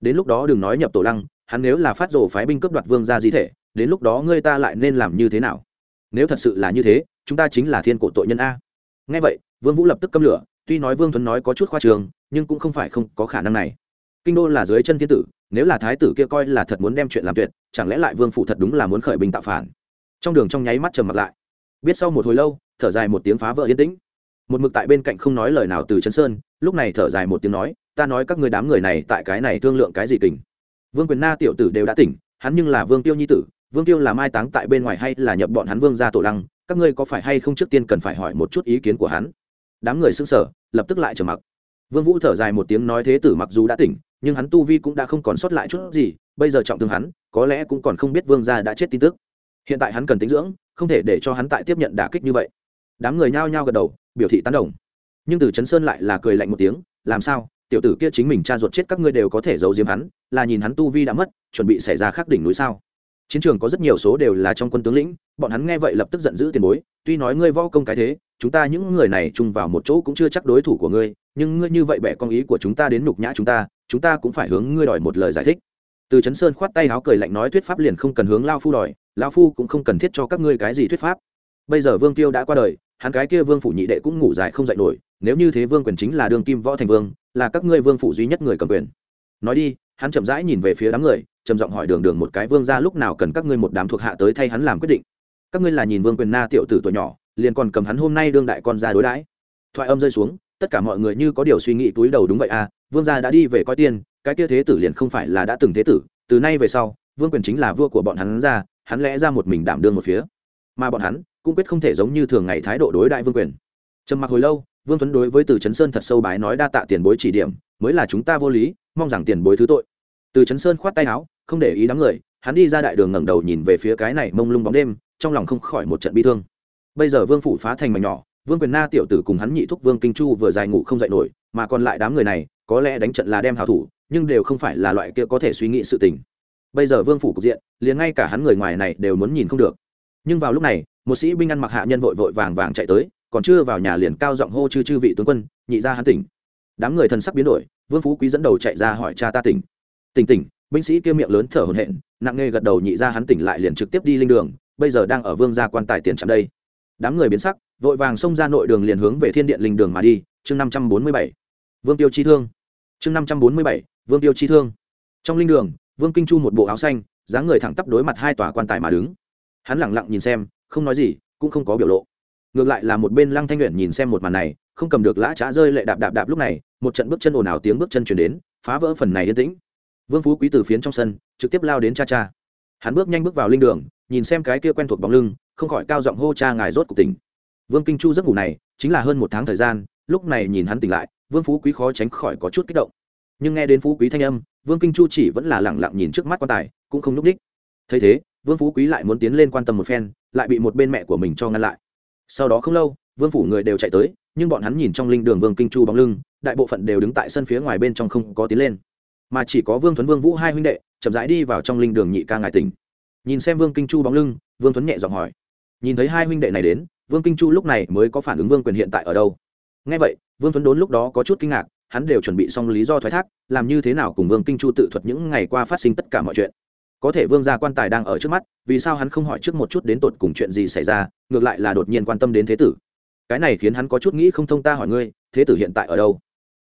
Đến lúc đó đừng nói nhập tổ lăng, hắn nếu là phát rồ phái binh cướp đoạt vương gia di thể, đến lúc đó ngươi ta lại nên làm như thế nào? Nếu thật sự là như thế, chúng ta chính là thiên cổ tội nhân a. Ngay vậy, vương vũ lập tức câm lửa, tuy nói vương tuấn nói có chút khoa trường, nhưng cũng không phải không có khả năng này. Kinh đô là dưới chân thiên tử, nếu là thái tử kia coi là thật muốn đem chuyện làm tuyệt, chẳng lẽ lại vương phủ thật đúng là muốn khởi binh tạo phản? Trong đường trong nháy mắt trầm mặt lại. Biết sau một hồi lâu, thở dài một tiếng phá vỡ yên tĩnh. Một mực tại bên cạnh không nói lời nào từ trấn sơn, lúc này thở dài một tiếng nói, ta nói các người đám người này tại cái này thương lượng cái gì kình? Vương quyền na tiểu tử đều đã tỉnh, hắn nhưng là vương tiêu nhi tử vương tiêu là mai táng tại bên ngoài hay là nhập bọn hắn vương ra tổ lăng, các ngươi có phải hay không trước tiên cần phải hỏi một chút ý kiến của hắn? Đám người xưng sở lập tức lại trở mặc. Vương vũ thở dài một tiếng nói thế tử mặc dù đã tỉnh, nhưng hắn tu vi cũng đã không còn sót lại chút gì, bây giờ trọng thương hắn, có lẽ cũng còn không biết vương gia đã chết tin tức. Hiện tại hắn cần tính dưỡng, không thể để cho hắn tại tiếp nhận đả kích như vậy. Đám người nhao nhao gật đầu, biểu thị tán đồng. Nhưng từ Trấn sơn lại là cười lạnh một tiếng, làm sao? Tiểu tử kia chính mình cha ruột chết các ngươi đều có thể giấu giếm hắn, là nhìn hắn tu vi đã mất, chuẩn bị xảy ra khắc đỉnh núi sao? Chiến trường có rất nhiều số đều là trong quân tướng lĩnh, bọn hắn nghe vậy lập tức giận dữ tiền bối, tuy nói ngươi võ công cái thế, chúng ta những người này chung vào một chỗ cũng chưa chắc đối thủ của ngươi, nhưng ngươi như vậy bẻ con ý của chúng ta đến nhục nhã chúng ta chúng ta cũng phải hướng ngươi đòi một lời giải thích. Từ chấn sơn khoát tay áo cười lạnh nói thuyết pháp liền không cần hướng lao phu đòi, lao phu cũng không cần thiết cho các ngươi cái gì thuyết pháp. Bây giờ vương tiêu đã qua đời, hắn cái kia vương phủ nhị đệ cũng ngủ dài không dậy nổi, nếu như thế vương quyền chính là đường kim võ thành vương, là các ngươi vương phủ duy nhất người cầm quyền. Nói đi, hắn chậm rãi nhìn về phía đám người trầm giọng hỏi đường đường một cái, vương ra lúc nào cần các ngươi một đám thuộc hạ tới thay hắn làm quyết định? Các ngươi là nhìn vương quyền na tiểu tử tuổi nhỏ, liền còn cầm hắn hôm nay đương đại con ra đối đãi. Thoại âm rơi xuống, tất cả mọi người như có điều suy nghĩ túi đầu đúng vậy à vương gia đã đi về coi tiên, cái kia thế tử liền không phải là đã từng thế tử, từ nay về sau, vương quyền chính là vua của bọn hắn ra, hắn lẽ ra một mình đảm đương một phía. Mà bọn hắn cũng quyết không thể giống như thường ngày thái độ đối đại vương quyền. Trầm mặc hồi lâu, vương tuấn đối với từ Trấn sơn thật sâu bái nói đa tạ tiền bối chỉ điểm, mới là chúng ta vô lý, mong rằng tiền bối thứ tội. Từ Trấn sơn khoát tay áo không để ý đám người, hắn đi ra đại đường ngẩng đầu nhìn về phía cái này mông lung bóng đêm, trong lòng không khỏi một trận bi thương. Bây giờ vương phủ phá thành mảnh nhỏ, vương quyền na tiểu tử cùng hắn nhị thúc vương kinh chu vừa dài ngủ không dậy nổi, mà còn lại đám người này, có lẽ đánh trận là đem hào thủ, nhưng đều không phải là loại kia có thể suy nghĩ sự tình. Bây giờ vương phủ cục diện, liền ngay cả hắn người ngoài này đều muốn nhìn không được. Nhưng vào lúc này, một sĩ binh ăn mặc hạ nhân vội vội vàng vàng chạy tới, còn chưa vào nhà liền cao giọng hô chư chư vị tướng quân, nhị ra hắn tỉnh. Đám người thần sắc biến đổi, vương phú quý dẫn đầu chạy ra hỏi cha ta tỉnh. Tỉnh tỉnh binh sĩ kia miệng lớn thở hổn hển, nặng nề gật đầu nhị ra hắn tỉnh lại liền trực tiếp đi linh đường, bây giờ đang ở vương gia quan tài tiền trạm đây. Đám người biến sắc, vội vàng xông ra nội đường liền hướng về thiên điện linh đường mà đi, chương năm trăm bốn mươi bảy. Vương tiêu chi thương. Chương năm trăm bốn mươi bảy, vương tiêu chi thương. Trong linh đường, vương kinh chu một bộ áo xanh, dáng người thẳng tắp đối mặt hai tòa quan tài mà đứng. Hắn lẳng lặng nhìn xem, không nói gì, cũng không có biểu lộ. Ngược lại là một bên lăng thanh nguyện nhìn xem một màn này, không cầm được lã trá rơi lệ đạp đạp đạp lúc này, một trận bước chân ồn ào tiếng bước chân chuyển đến, phá vỡ phần này yên tĩnh vương phú quý từ phiến trong sân, trực tiếp lao đến cha cha. Hắn bước nhanh bước vào linh đường, nhìn xem cái kia quen thuộc bóng lưng, không khỏi cao giọng hô cha ngài rốt cuộc tỉnh. Vương kinh chu giấc ngủ này, chính là hơn một tháng thời gian, lúc này nhìn hắn tỉnh lại, vương phú quý khó tránh khỏi có chút kích động. Nhưng nghe đến phú quý thanh âm, vương kinh chu chỉ vẫn là lẳng lặng nhìn trước mắt quan tài, cũng không n ú c ních. Thấy thế, vương phú quý lại muốn tiến lên quan tâm một phen, lại bị một bên mẹ của mình cho ngăn lại. Sau đó không lâu, vương phủ người đều chạy tới, nhưng bọn hắn nhìn trong linh đường vương kinh chu bóng lưng, đại bộ phận đều đứng tại sân phía ngoài bên trong không có tiến lên mà chỉ có vương thuấn vương vũ hai huynh đệ, chậm rãi đi vào trong linh đường nhị ca ngài tỉnh. Nhìn xem vương kinh chu bóng lưng, vương thuấn nhẹ giọng hỏi. Nhìn thấy hai huynh đệ này đến, vương kinh chu lúc này mới có phản ứng vương quyền hiện tại ở đâu. Ngay vậy, vương thuấn đốn lúc đó có chút kinh ngạc, hắn đều chuẩn bị xong lý do thoái thác, làm như thế nào cùng vương kinh chu tự thuật những ngày qua phát sinh tất cả mọi chuyện. Có thể vương gia quan tài đang ở trước mắt, vì sao hắn không hỏi trước một chút đến tột cùng chuyện gì xảy ra, ngược lại là đột nhiên quan tâm đến thế tử. Cái này khiến hắn có chút nghĩ không thông ta hỏi ngươi, thế tử hiện tại ở đâu?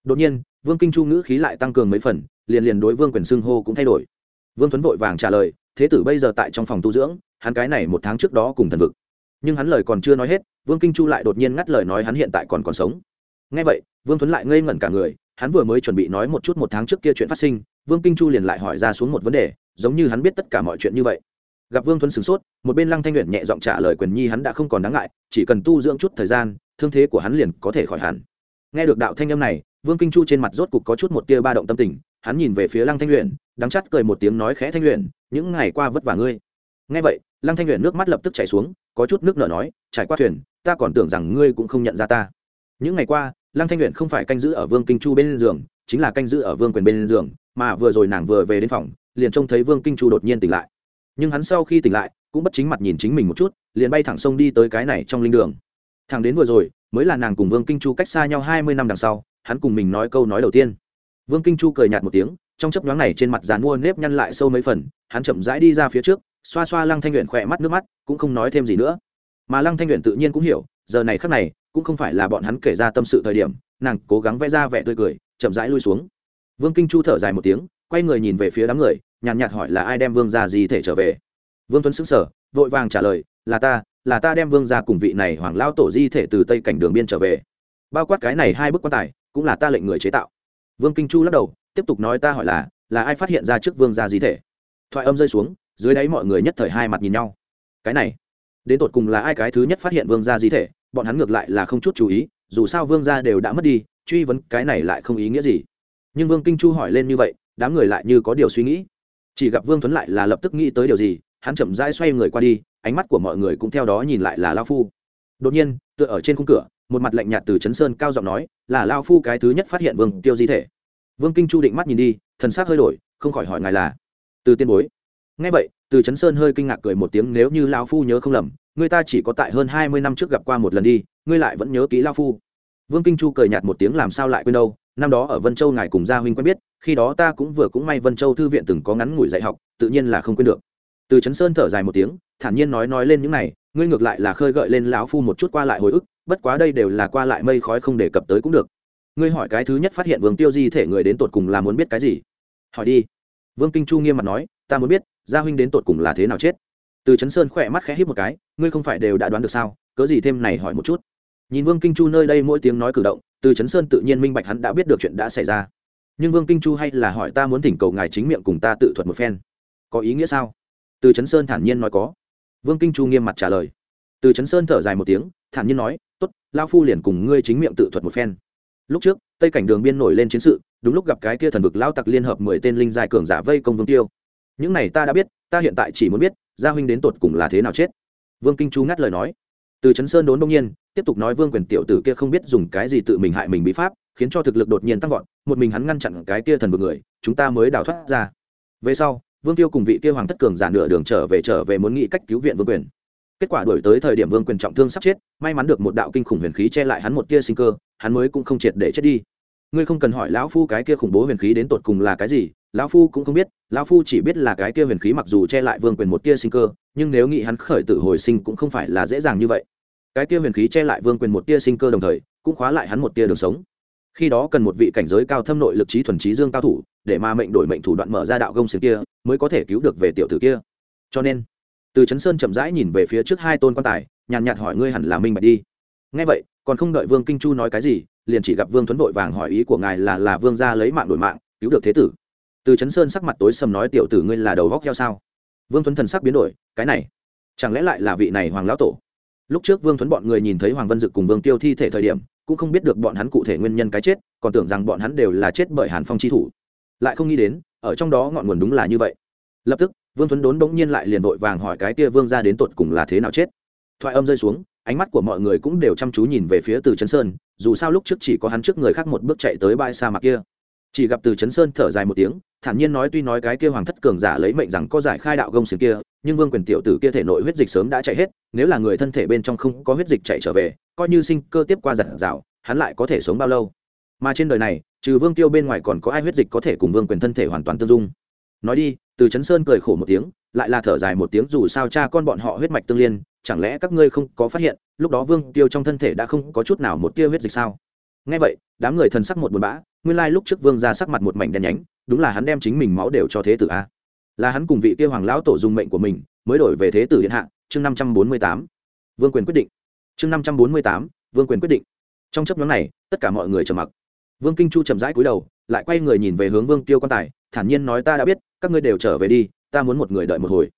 Đột nhiên, vương kinh chu ngữ khí lại tăng cường mấy phần liền liền đối vương quyền xưng hô cũng thay đổi. Vương tuấn vội vàng trả lời, thế tử bây giờ tại trong phòng tu dưỡng, hắn cái này một tháng trước đó cùng thần vực. Nhưng hắn lời còn chưa nói hết, vương kinh chu lại đột nhiên ngắt lời nói hắn hiện tại còn còn sống. Ngay vậy, vương tuấn lại ngây ngẩn cả người, hắn vừa mới chuẩn bị nói một chút một tháng trước kia chuyện phát sinh, vương kinh chu liền lại hỏi ra xuống một vấn đề, giống như hắn biết tất cả mọi chuyện như vậy. Gặp vương tuấn sửng sốt, một bên lăng thanh nguyện nhẹ giọng trả lời quyền nhi hắn đã không còn đáng ngại, chỉ cần tu dưỡng chút thời gian, thương thế của hắn liền có thể khỏi hẳn. Nghe được đạo thanh âm này, vương kinh chu trên mặt rốt cục có chút một tia ba động tâm tình hắn nhìn về phía lăng thanh luyện đắng chắt cười một tiếng nói khẽ, thanh luyện những ngày qua vất vả ngươi. Nghe vậy, lăng thanh luyện nước mắt lập tức chảy xuống, có chút nước nở nói, trải qua thuyền, ta còn tưởng rằng ngươi cũng không nhận ra ta. Những ngày qua, lăng thanh luyện không phải canh giữ ở vương kinh chu bên giường, chính là canh giữ ở vương quyền bên giường, mà vừa rồi nàng vừa về đến phòng, liền trông thấy vương kinh chu đột nhiên tỉnh lại. Nhưng hắn sau khi tỉnh lại, cũng bất chính mặt nhìn chính mình một chút, liền bay thẳng sông đi tới cái này trong linh đường. Thằng đến vừa rồi, mới là nàng cùng vương kinh chu cách xa nhau hai mươi năm đằng sau, hắn cùng mình nói câu nói đầu tiên vương kinh chu cười nhạt một tiếng, trong chấp nhoáng này trên mặt dàn mua nếp nhăn lại sâu mấy phần, hắn chậm rãi đi ra phía trước, xoa xoa lăng thanh luyện khỏe mắt nước mắt, cũng không nói thêm gì nữa. Mà lăng thanh luyện tự nhiên cũng hiểu, giờ này khắc này, cũng không phải là bọn hắn kể ra tâm sự thời điểm, nàng cố gắng vẽ ra vẻ tươi cười, chậm rãi lui xuống. Vương kinh chu thở dài một tiếng, quay người nhìn về phía đám người, nhàn nhạt hỏi là ai đem vương ra gì thể trở về. Vương tuấn xứng sở vội vàng trả lời, là ta là ta đem vương ra cùng vị này hoàng lao tổ di thể từ tây cảnh đường biên trở về. Bao quát cái này hai bức quan tài, cũng là ta lệnh người chế tạo vương kinh chu lắc đầu, tiếp tục nói ta hỏi là là ai phát hiện ra trước vương gia di thể? Thoại âm rơi xuống, dưới đáy mọi người nhất thời hai mặt nhìn nhau. Cái này, đến tột cùng là ai cái thứ nhất phát hiện vương gia di thể? Bọn hắn ngược lại là không chút chú ý, dù sao vương gia đều đã mất đi, truy vấn cái này lại không ý nghĩa gì. Nhưng vương kinh chu hỏi lên như vậy, đám người lại như có điều suy nghĩ. Chỉ gặp vương tuấn lại là lập tức nghĩ tới điều gì, hắn chậm rãi xoay người qua đi, ánh mắt của mọi người cũng theo đó nhìn lại là lao phu. Đột nhiên, tựa ở trên khung cửa một mặt lạnh nhạt từ chấn sơn cao giọng nói, là lao phu cái thứ nhất phát hiện vương tiêu di thể. Vương kinh chu định mắt nhìn đi, thần s ắ c hơi đổi, không khỏi hỏi ngài là từ tiên bối. Ngay vậy, từ trấn sơn hơi kinh ngạc cười một tiếng, nếu như lao phu nhớ không lầm, người ta chỉ có tại hơn hai mươi năm trước gặp qua một lần đi, ngươi lại vẫn nhớ kỹ lao phu. Vương kinh chu cười nhạt một tiếng, làm sao lại quên đâu, năm đó ở vân châu ngài cùng gia huynh quen biết, khi đó ta cũng vừa cũng may vân châu thư viện từng có ngắn ngủi dạy học, tự nhiên là không quên được. Từ trấn sơn thở dài một tiếng, thản nhiên nói nói lên những này, ngươi ngược lại là khơi gợi lên lão phu một chút qua lại hồi ức bất quá đây đều là qua lại mây khói không đề cập tới cũng được. Ngươi hỏi cái thứ nhất phát hiện vương tiêu di thể người đến tột cùng là muốn biết cái gì? Hỏi đi. Vương kinh chu nghiêm mặt nói, ta muốn biết, gia huynh đến tột cùng là thế nào chết? Từ trấn sơn khỏe mắt khẽ hít một cái, ngươi không phải đều đã đoán được sao? Cớ gì thêm này hỏi một chút? Nhìn vương kinh chu nơi đây mỗi tiếng nói cử động, từ trấn sơn tự nhiên minh bạch hắn đã biết được chuyện đã xảy ra. Nhưng vương kinh chu hay là hỏi ta muốn thỉnh cầu ngài chính miệng cùng ta tự thuật một phen. Có ý nghĩa sao? Từ trấn sơn thản nhiên nói có. Vương kinh chu nghiêm mặt trả lời. Từ trấn sơn thở dài một tiếng thản nhiên nói tốt, lão lao phu liền cùng ngươi chính miệng tự thuật một phen. Lúc trước tây cảnh đường biên nổi lên chiến sự đúng lúc gặp cái kia thần vực lao tặc liên hợp mười tên linh dài cường giả vây công vương tiêu. Những này ta đã biết ta hiện tại chỉ muốn biết gia huynh đến tột cùng là thế nào chết. Vương kinh chu ngắt lời nói. Từ trấn sơn đốn đông nhiên tiếp tục nói vương quyền tiểu tử kia không biết dùng cái gì tự mình hại mình bị pháp khiến cho thực lực đột nhiên tăng vọt một mình hắn ngăn chặn cái kia thần vực người chúng ta mới đào thoát ra. Về sau vương tiêu cùng vị kia hoàng thất cường giả nửa đường trở về trở về muốn nghĩ cách cứu viện vương quyền kết quả đổi tới thời điểm vương quyền trọng thương sắp chết, may mắn được một đạo kinh khủng huyền khí che lại hắn một tia sinh cơ, hắn mới cũng không triệt để chết đi. Ngươi không cần hỏi lão phu cái kia khủng bố huyền khí đến tột cùng là cái gì, lão phu cũng không biết, lão phu chỉ biết là cái kia huyền khí mặc dù che lại vương quyền một tia sinh cơ, nhưng nếu nghĩ hắn khởi tử hồi sinh cũng không phải là dễ dàng như vậy. Cái kia huyền khí che lại vương quyền một tia sinh cơ đồng thời, cũng khóa lại hắn một tia đường sống. Khi đó cần một vị cảnh giới cao thâm nội lực trí thuần trí dương cao thủ, để mà mệnh đổi mệnh thủ đoạn mở ra đạo gông xiềng kia, mới có thể cứu được về tiểu tử kia. Cho nên từ Trấn sơn chậm rãi nhìn về phía trước hai tôn quan tài, nhàn nhạt hỏi ngươi hẳn là minh bạch đi. Ngay vậy, còn không đợi vương kinh chu nói cái gì, liền chỉ gặp vương Thuấn vội vàng hỏi ý của ngài là là vương gia lấy mạng đổi mạng, cứu được thế tử. Từ Trấn sơn sắc mặt tối sầm nói, tiểu tử ngươi là đầu góc heo sao? Vương Thuấn thần sắc biến đổi, cái này, chẳng lẽ lại là vị này hoàng lão tổ? Lúc trước vương Thuấn bọn người nhìn thấy hoàng vân dực cùng vương tiêu thi thể thời điểm, cũng không biết được bọn hắn cụ thể nguyên nhân cái chết, còn tưởng rằng bọn hắn đều là chết bởi hàn phong chi thủ. Lại không nghĩ đến, ở trong đó ngọn nguồn đúng là như vậy. Lập tức vương tuấn đốn bỗng nhiên lại liền vội vàng hỏi cái kia vương ra đến tột cùng là thế nào chết. Thoại âm rơi xuống, ánh mắt của mọi người cũng đều chăm chú nhìn về phía từ chấn sơn, dù sao lúc trước chỉ có hắn trước người khác một bước chạy tới bãi sa mạc kia. Chỉ gặp từ chấn sơn thở dài một tiếng, thản nhiên nói tuy nói cái kia hoàng thất cường giả lấy mệnh rằng có giải khai đạo gông xiềng kia, nhưng vương quyền tiểu tử kia thể nội huyết dịch sớm đã chạy hết, nếu là người thân thể bên trong không có huyết dịch chạy trở về, coi như sinh cơ tiếp qua giặt rào hắn lại có thể sống bao lâu? Mà trên đời này, trừ vương tiêu bên ngoài còn có ai huyết dịch có thể cùng vương quyền thân thể hoàn toàn tương dung? Nói đi, từ chấn sơn cười khổ một tiếng, lại là thở dài một tiếng dù sao cha con bọn họ huyết mạch tương liên, chẳng lẽ các ngươi không có phát hiện, lúc đó vương tiêu trong thân thể đã không có chút nào một tia huyết dịch sao? Ngay vậy, đám người thần sắc một buồn bã, nguyên lai lúc trước vương ra sắc mặt một mảnh đen nhánh, đúng là hắn đem chính mình máu đều cho thế tử a. Là hắn cùng vị kia hoàng lão tổ dùng mệnh của mình, mới đổi về thế tử điện hạ, chương năm trăm bốn mươi tám. Vương quyền quyết định. Chương năm trăm bốn mươi tám, vương quyền quyết định. Trong chấp nhóm này, tất cả mọi người trầm mặc. Vương kinh chu chậm rãi cúi đầu, lại quay người nhìn về hướng vương tiêu quan tài thản nhiên nói ta đã biết, các ngươi đều trở về đi, ta muốn một người đợi một hồi.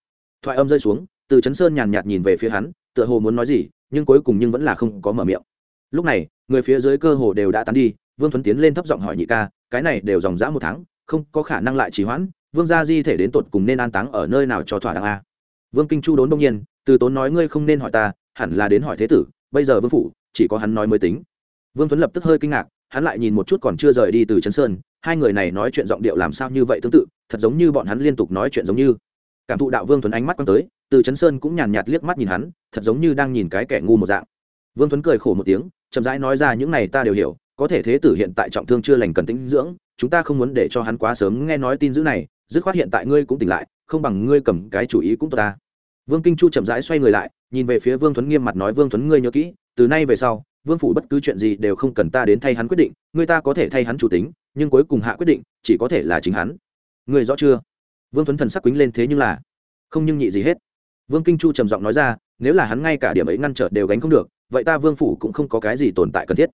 Thoại âm rơi xuống, từ chấn sơn nhàn nhạt nhìn về phía hắn, tựa hồ muốn nói gì, nhưng cuối cùng nhưng vẫn là không có mở miệng. Lúc này, người phía dưới cơ hồ đều đã tán đi, vương thuấn tiến lên thấp giọng hỏi nhị ca, cái này đều dòng dã một tháng, không có khả năng lại trì hoãn, vương gia di thể đến tột cùng nên an táng ở nơi nào cho thỏa đáng a? Vương kinh chu đốn đông nhiên, từ tốn nói ngươi không nên hỏi ta, hẳn là đến hỏi thế tử, bây giờ vương phủ, chỉ có hắn nói mới tính. Vương thuấn lập tức hơi kinh ngạc hắn lại nhìn một chút còn chưa rời đi từ trấn sơn, hai người này nói chuyện giọng điệu làm sao như vậy tương tự, thật giống như bọn hắn liên tục nói chuyện giống như. Cảm thụ đạo vương tuấn ánh mắt quăng tới, từ trấn sơn cũng nhàn nhạt liếc mắt nhìn hắn, thật giống như đang nhìn cái kẻ ngu một dạng. Vương tuấn cười khổ một tiếng, chậm rãi nói ra những này ta đều hiểu, có thể thế tử hiện tại trọng thương chưa lành cần tĩnh dưỡng, chúng ta không muốn để cho hắn quá sớm nghe nói tin dữ này, dứt khoát hiện tại ngươi cũng tỉnh lại, không bằng ngươi cầm cái chủ ý cũng tốt ta. Vương kinh chu chậm rãi xoay người lại, nhìn về phía vương tuấn nghiêm mặt nói, vương tuấn ngươi nhớ kỹ, từ nay về sau vương phủ bất cứ chuyện gì đều không cần ta đến thay hắn quyết định, người ta có thể thay hắn chủ tính, nhưng cuối cùng hạ quyết định, chỉ có thể là chính hắn. Người rõ chưa? Vương tuấn thần sắc quýnh lên thế nhưng là không nhưng nhị gì hết. Vương kinh chu trầm giọng nói ra, nếu là hắn ngay cả điểm ấy ngăn trở đều gánh không được, vậy ta vương phủ cũng không có cái gì tồn tại cần thiết.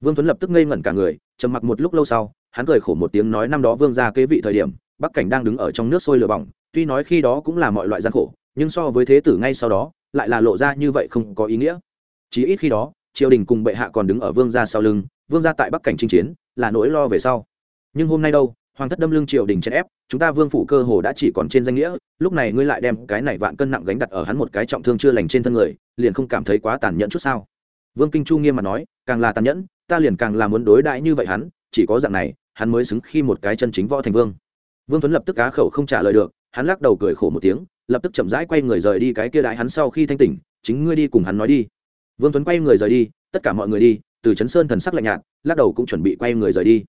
Vương tuấn lập tức ngây ngẩn cả người, trầm mặc một lúc lâu sau, hắn cười khổ một tiếng nói năm đó vương ra kế vị thời điểm, bắc cảnh đang đứng ở trong nước sôi lửa bỏng, tuy nói khi đó cũng là mọi loại gian khổ, nhưng so với thế tử ngay sau đó, lại là lộ ra như vậy không có ý nghĩa. Chí ít khi đó triều đình cùng bệ hạ còn đứng ở vương gia sau lưng, vương gia tại bắc cảnh chinh chiến, là nỗi lo về sau. Nhưng hôm nay đâu, hoàng thất đâm lưng triều đình chèn ép, chúng ta vương phủ cơ hồ đã chỉ còn trên danh nghĩa, lúc này ngươi lại đem cái này vạn cân nặng gánh đặt ở hắn một cái trọng thương chưa lành trên thân người, liền không cảm thấy quá tàn nhẫn chút sao? Vương kinh chu nghiêm mà nói, càng là tàn nhẫn, ta liền càng là muốn đối đãi như vậy hắn, chỉ có dạng này, hắn mới xứng khi một cái chân chính võ thành vương. Vương tuấn lập tức cá khẩu không trả lời được, hắn lắc đầu cười khổ một tiếng, lập tức chậm rãi quay người rời đi cái kia đại hắn sau khi thanh tỉnh, chính ngươi đi cùng hắn nói đi vương tuấn quay người rời đi, tất cả mọi người đi, từ chấn sơn thần sắc lạnh nhạt, lắc đầu cũng chuẩn bị quay người rời đi.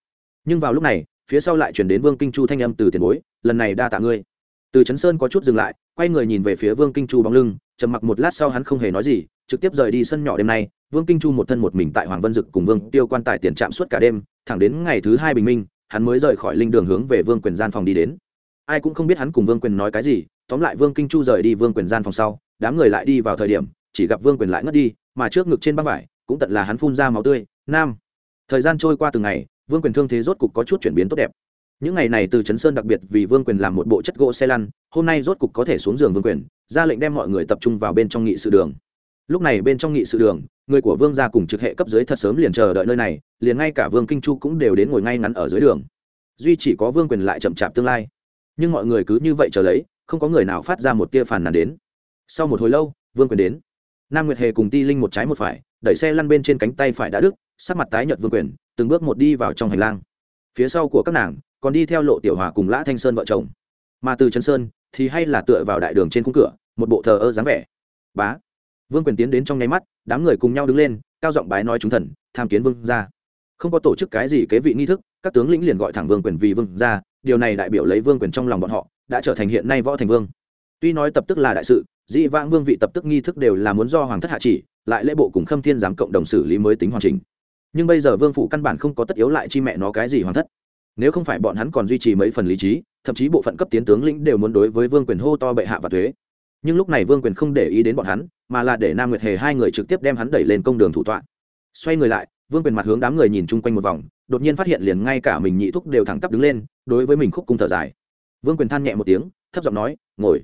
Nhưng vào lúc này, phía sau lại chuyển đến vương kinh chu thanh âm từ tiền bối, lần này đa tạ ngươi. Từ chấn sơn có chút dừng lại, quay người nhìn về phía vương kinh chu bóng lưng, trầm mặc một lát sau hắn không hề nói gì, trực tiếp rời đi sân nhỏ đêm nay. Vương kinh chu một thân một mình tại hoàng vân dực cùng vương tiêu quan tài tiền trạm suốt cả đêm, thẳng đến ngày thứ hai bình minh, hắn mới rời khỏi linh đường hướng về vương quyền gian phòng đi đến. Ai cũng không biết hắn cùng vương quyền nói cái gì, tóm lại vương kinh chu rời đi vương quyền gian phòng sau, đám người lại đi vào thời điểm chỉ gặp vương quyền lại ngất đi, mà trước ngực trên băng vải cũng tận là hắn phun ra máu tươi. Nam, thời gian trôi qua từng ngày, vương quyền thương thế rốt cục có chút chuyển biến tốt đẹp. Những ngày này từ trấn sơn đặc biệt vì vương quyền làm một bộ chất gỗ xe lăn, hôm nay rốt cục có thể xuống giường vương quyền, ra lệnh đem mọi người tập trung vào bên trong nghị sự đường. Lúc này bên trong nghị sự đường, người của vương gia cùng trực hệ cấp dưới thật sớm liền chờ đợi nơi này, liền ngay cả vương kinh chu cũng đều đến ngồi ngay ngắn ở dưới đường. Duy chỉ có vương quyền lại chậm chạp tương lai. Nhưng mọi người cứ như vậy chờ lấy, không có người nào phát ra một tia phản nàn đến. Sau một hồi lâu, vương quyền đến nam nguyệt hề cùng ti linh một trái một phải, đẩy xe lăn bên trên cánh tay phải đã đứt, sắc mặt tái nhợt vương quyền, từng bước một đi vào trong hành lang. Phía sau của các nàng, còn đi theo lộ tiểu hòa cùng lã thanh sơn vợ chồng. Mà từ trần sơn, thì hay là tựa vào đại đường trên khung cửa, một bộ thờ ơ dáng vẻ. Bá. Vương quyền tiến đến trong nháy mắt, đám người cùng nhau đứng lên, cao giọng bái nói chúng thần, tham kiến vương ra không có tổ chức cái gì kế vị nghi thức, các tướng lĩnh liền gọi thẳng vương quyền vì vương ra điều này đại biểu lấy vương quyền trong lòng bọn họ, đã trở thành hiện nay võ thành vương. Tuy nói tập tức là đại sự dĩ vãng vương vị tập tức nghi thức đều là muốn do hoàng thất hạ chỉ, lại lễ bộ cùng khâm thiên giám cộng đồng xử lý mới tính hoàn chỉnh. Nhưng bây giờ vương phủ căn bản không có tất yếu lại chi mẹ nó cái gì hoàng thất. Nếu không phải bọn hắn còn duy trì mấy phần lý trí, thậm chí bộ phận cấp tiến tướng lĩnh đều muốn đối với vương quyền hô to bệ hạ và thuế. Nhưng lúc này vương quyền không để ý đến bọn hắn, mà là để nam nguyệt hề hai người trực tiếp đem hắn đẩy lên công đường thủ tọa. Xoay người lại, vương quyền mặt hướng đám người nhìn chung quanh một vòng, đột nhiên phát hiện liền ngay cả mình nhị thúc đều thẳng tắp đứng lên, đối với mình khúc cung thở dài. Vương quyền than nhẹ một tiếng, thấp giọng nói, ngồi.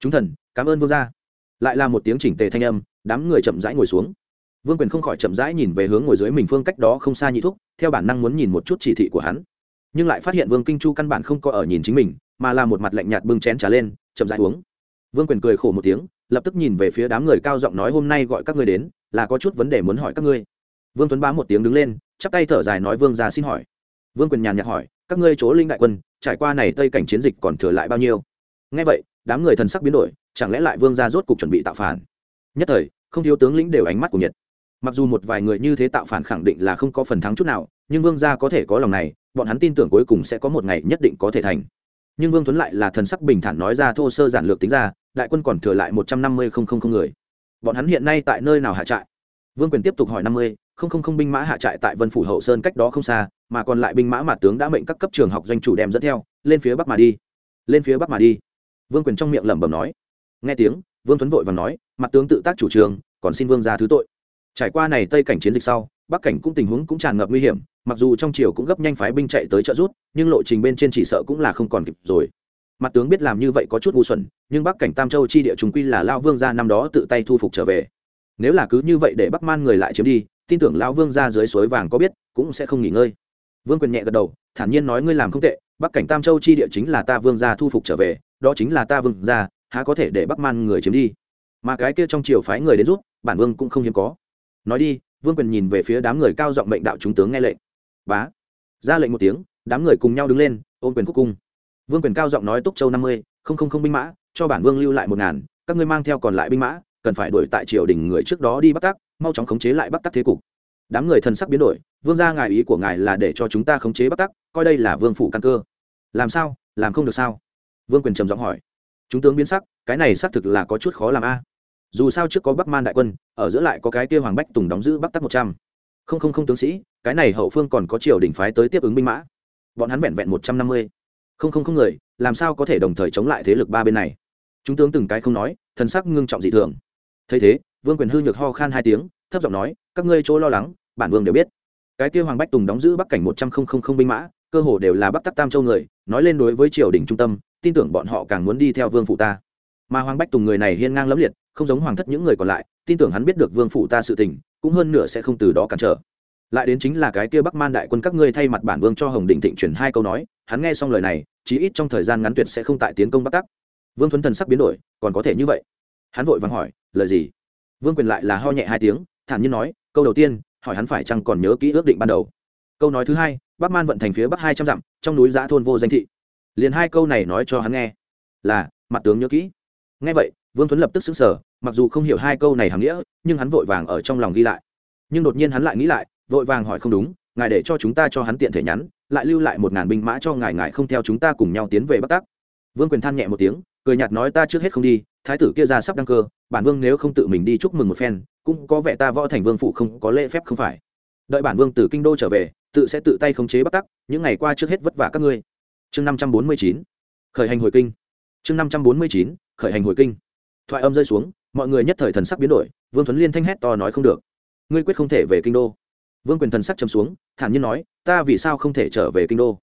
Chúng thần cảm ơn vương gia. Lại là một tiếng chỉnh tề thanh âm, đám người chậm rãi ngồi xuống. Vương quyền không khỏi chậm rãi nhìn về hướng ngồi dưới mình phương cách đó không xa nhị thúc, theo bản năng muốn nhìn một chút chỉ thị của hắn. Nhưng lại phát hiện vương kinh chu căn bản không có ở nhìn chính mình, mà là một mặt lạnh nhạt bưng chén trả lên, chậm rãi uống. Vương quyền cười khổ một tiếng, lập tức nhìn về phía đám người cao giọng nói, hôm nay gọi các ngươi đến, là có chút vấn đề muốn hỏi các ngươi. Vương tuấn bá một tiếng đứng lên, chắp tay thở dài nói, vương gia xin hỏi. Vương quyền nhàn nhạt hỏi, các ngươi chỗ linh đại quân, trải qua này tây cảnh chiến dịch còn thừa lại bao nhiêu? Ngay vậy đám người thần sắc biến đổi, chẳng lẽ lại vương gia rốt cục chuẩn bị tạo phản? Nhất thời, không thiếu tướng lĩnh đều ánh mắt của nhiệt. Mặc dù một vài người như thế tạo phản khẳng định là không có phần thắng chút nào, nhưng vương gia có thể có lòng này, bọn hắn tin tưởng cuối cùng sẽ có một ngày nhất định có thể thành. Nhưng vương tuấn lại là thần sắc bình thản nói ra thô sơ giản lược tính ra, đại quân còn thừa lại một trăm năm mươi không không không người. Bọn hắn hiện nay tại nơi nào hạ trại? Vương quyền tiếp tục hỏi năm mươi, không không không binh mã hạ trại tại vân phủ hậu sơn cách đó không xa, mà còn lại binh mã mà tướng đã mệnh các cấp trường học doanh chủ đem dẫn theo, lên phía bắc mà đi. Lên phía bắc mà đi vương quyền trong miệng lẩm bẩm nói. Nghe tiếng, vương tuấn vội và nói, mặt tướng tự tác chủ trường, còn xin vương ra thứ tội. Trải qua này tây cảnh chiến dịch sau, bắc cảnh cũng tình huống cũng tràn ngập nguy hiểm, mặc dù trong triều cũng gấp nhanh phái binh chạy tới trợ rút nhưng lộ trình bên trên chỉ sợ cũng là không còn kịp rồi. Mặt tướng biết làm như vậy có chút ngu xuẩn, nhưng bắc cảnh tam châu chi địa chúng quy là lao vương gia năm đó tự tay thu phục trở về. Nếu là cứ như vậy để bắc man người lại chiếm đi, tin tưởng lao vương gia dưới suối vàng có biết, cũng sẽ không nghỉ ngơi. Vương quyền nhẹ gật đầu, thản nhiên nói, ngươi làm không tệ, bắc cảnh tam châu chi địa chính là ta vương gia thu phục trở về đó chính là ta vương gia, há có thể để bắc man người chiếm đi? Mà cái kia trong triều phái người đến rút bản vương cũng không hiếm có. Nói đi, vương quyền nhìn về phía đám người cao giọng mệnh đạo chúng tướng nghe lệnh. Bá. Ra lệnh một tiếng, đám người cùng nhau đứng lên, ôm quyền quốc cung. Vương quyền cao giọng nói túc châu năm mươi, không không không binh mã, cho bản vương lưu lại một ngàn, các ngươi mang theo còn lại binh mã, cần phải đuổi tại triều đình người trước đó đi bắt tắc, mau chóng khống chế lại bắt tắc thế cục. Đám người thần sắc biến đổi, vương ra ngài ý của ngài là để cho chúng ta khống chế bắt tắc, coi đây là vương phủ căn cơ. Làm sao? Làm không được sao? Vương quyền trầm giọng hỏi. Chúng tướng biến sắc, cái này xác thực là có chút khó làm a. Dù sao trước có bắc man đại quân, ở giữa lại có cái kia hoàng bách tùng đóng giữ bắc tắc một trăm. Không không không tướng sĩ, cái này hậu phương còn có triều đình phái tới tiếp ứng binh mã. Bọn hắn vẹn vẹn một trăm năm mươi. Không không không người, làm sao có thể đồng thời chống lại thế lực ba bên này? Chúng tướng từng cái không nói, thần sắc ngưng trọng dị thường. Thấy thế, vương quyền hư nhược ho khan hai tiếng, thấp giọng nói, các ngươi chỗ lo lắng, bản vương đều biết. Cái kia hoàng bách tùng đóng giữ bắc cảnh một trăm không không không binh mã, cơ hồ đều là bắc tắc tam châu người, nói lên đối với triều đình trung tâm tin tưởng bọn họ càng muốn đi theo vương phụ ta. Mà hoàng bách tùng người này hiên ngang lẫm liệt, không giống hoàng thất những người còn lại, tin tưởng hắn biết được vương phụ ta sự tình, cũng hơn nửa sẽ không từ đó cản trở. Lại đến chính là cái kia bắc man đại quân các ngươi thay mặt bản vương cho hồng đình thịnh chuyển hai câu nói, hắn nghe xong lời này, chí ít trong thời gian ngắn tuyệt sẽ không tại tiến công bắc tắc. Vương thuấn thần sắc biến đổi, còn có thể như vậy? Hắn vội vàng hỏi, lời gì? Vương quyền lại là ho nhẹ hai tiếng, thản nhiên nói, câu đầu tiên, hỏi hắn phải chăng còn nhớ kỹ ước định ban đầu. Câu nói thứ hai, bắc man vận thành phía bắc hai trăm dặm, trong núi giã thôn vô danh thị liền hai câu này nói cho hắn nghe. Là, mặt tướng nhớ kỹ. Nghe vậy, vương tuấn lập tức xứng sở mặc dù không hiểu hai câu này hàm nghĩa, nhưng hắn vội vàng ở trong lòng ghi lại. Nhưng đột nhiên hắn lại nghĩ lại, vội vàng hỏi không đúng, ngài để cho chúng ta cho hắn tiện thể nhắn, lại lưu lại một ngàn binh mã cho ngài ngài không theo chúng ta cùng nhau tiến về bắc tắc. Vương quyền than nhẹ một tiếng, cười nhạt nói, ta trước hết không đi, thái tử kia ra sắp đăng cơ, bản vương nếu không tự mình đi chúc mừng một phen, cũng có vẻ ta võ thành vương phụ không có lễ phép không phải. Đợi bản vương từ kinh đô trở về, tự sẽ tự tay khống chế bắc tắc, những ngày qua trước hết vất vả các ngươi chương năm trăm bốn mươi chín, khởi hành hồi kinh. Chương năm trăm bốn mươi chín, khởi hành hồi kinh. Thoại âm rơi xuống, mọi người nhất thời thần sắc biến đổi, vương tuấn liên thanh hét to nói không được. Ngươi quyết không thể về kinh đô. Vương quyền thần sắc chấm xuống, thản nhiên nói, ta vì sao không thể trở về kinh đô?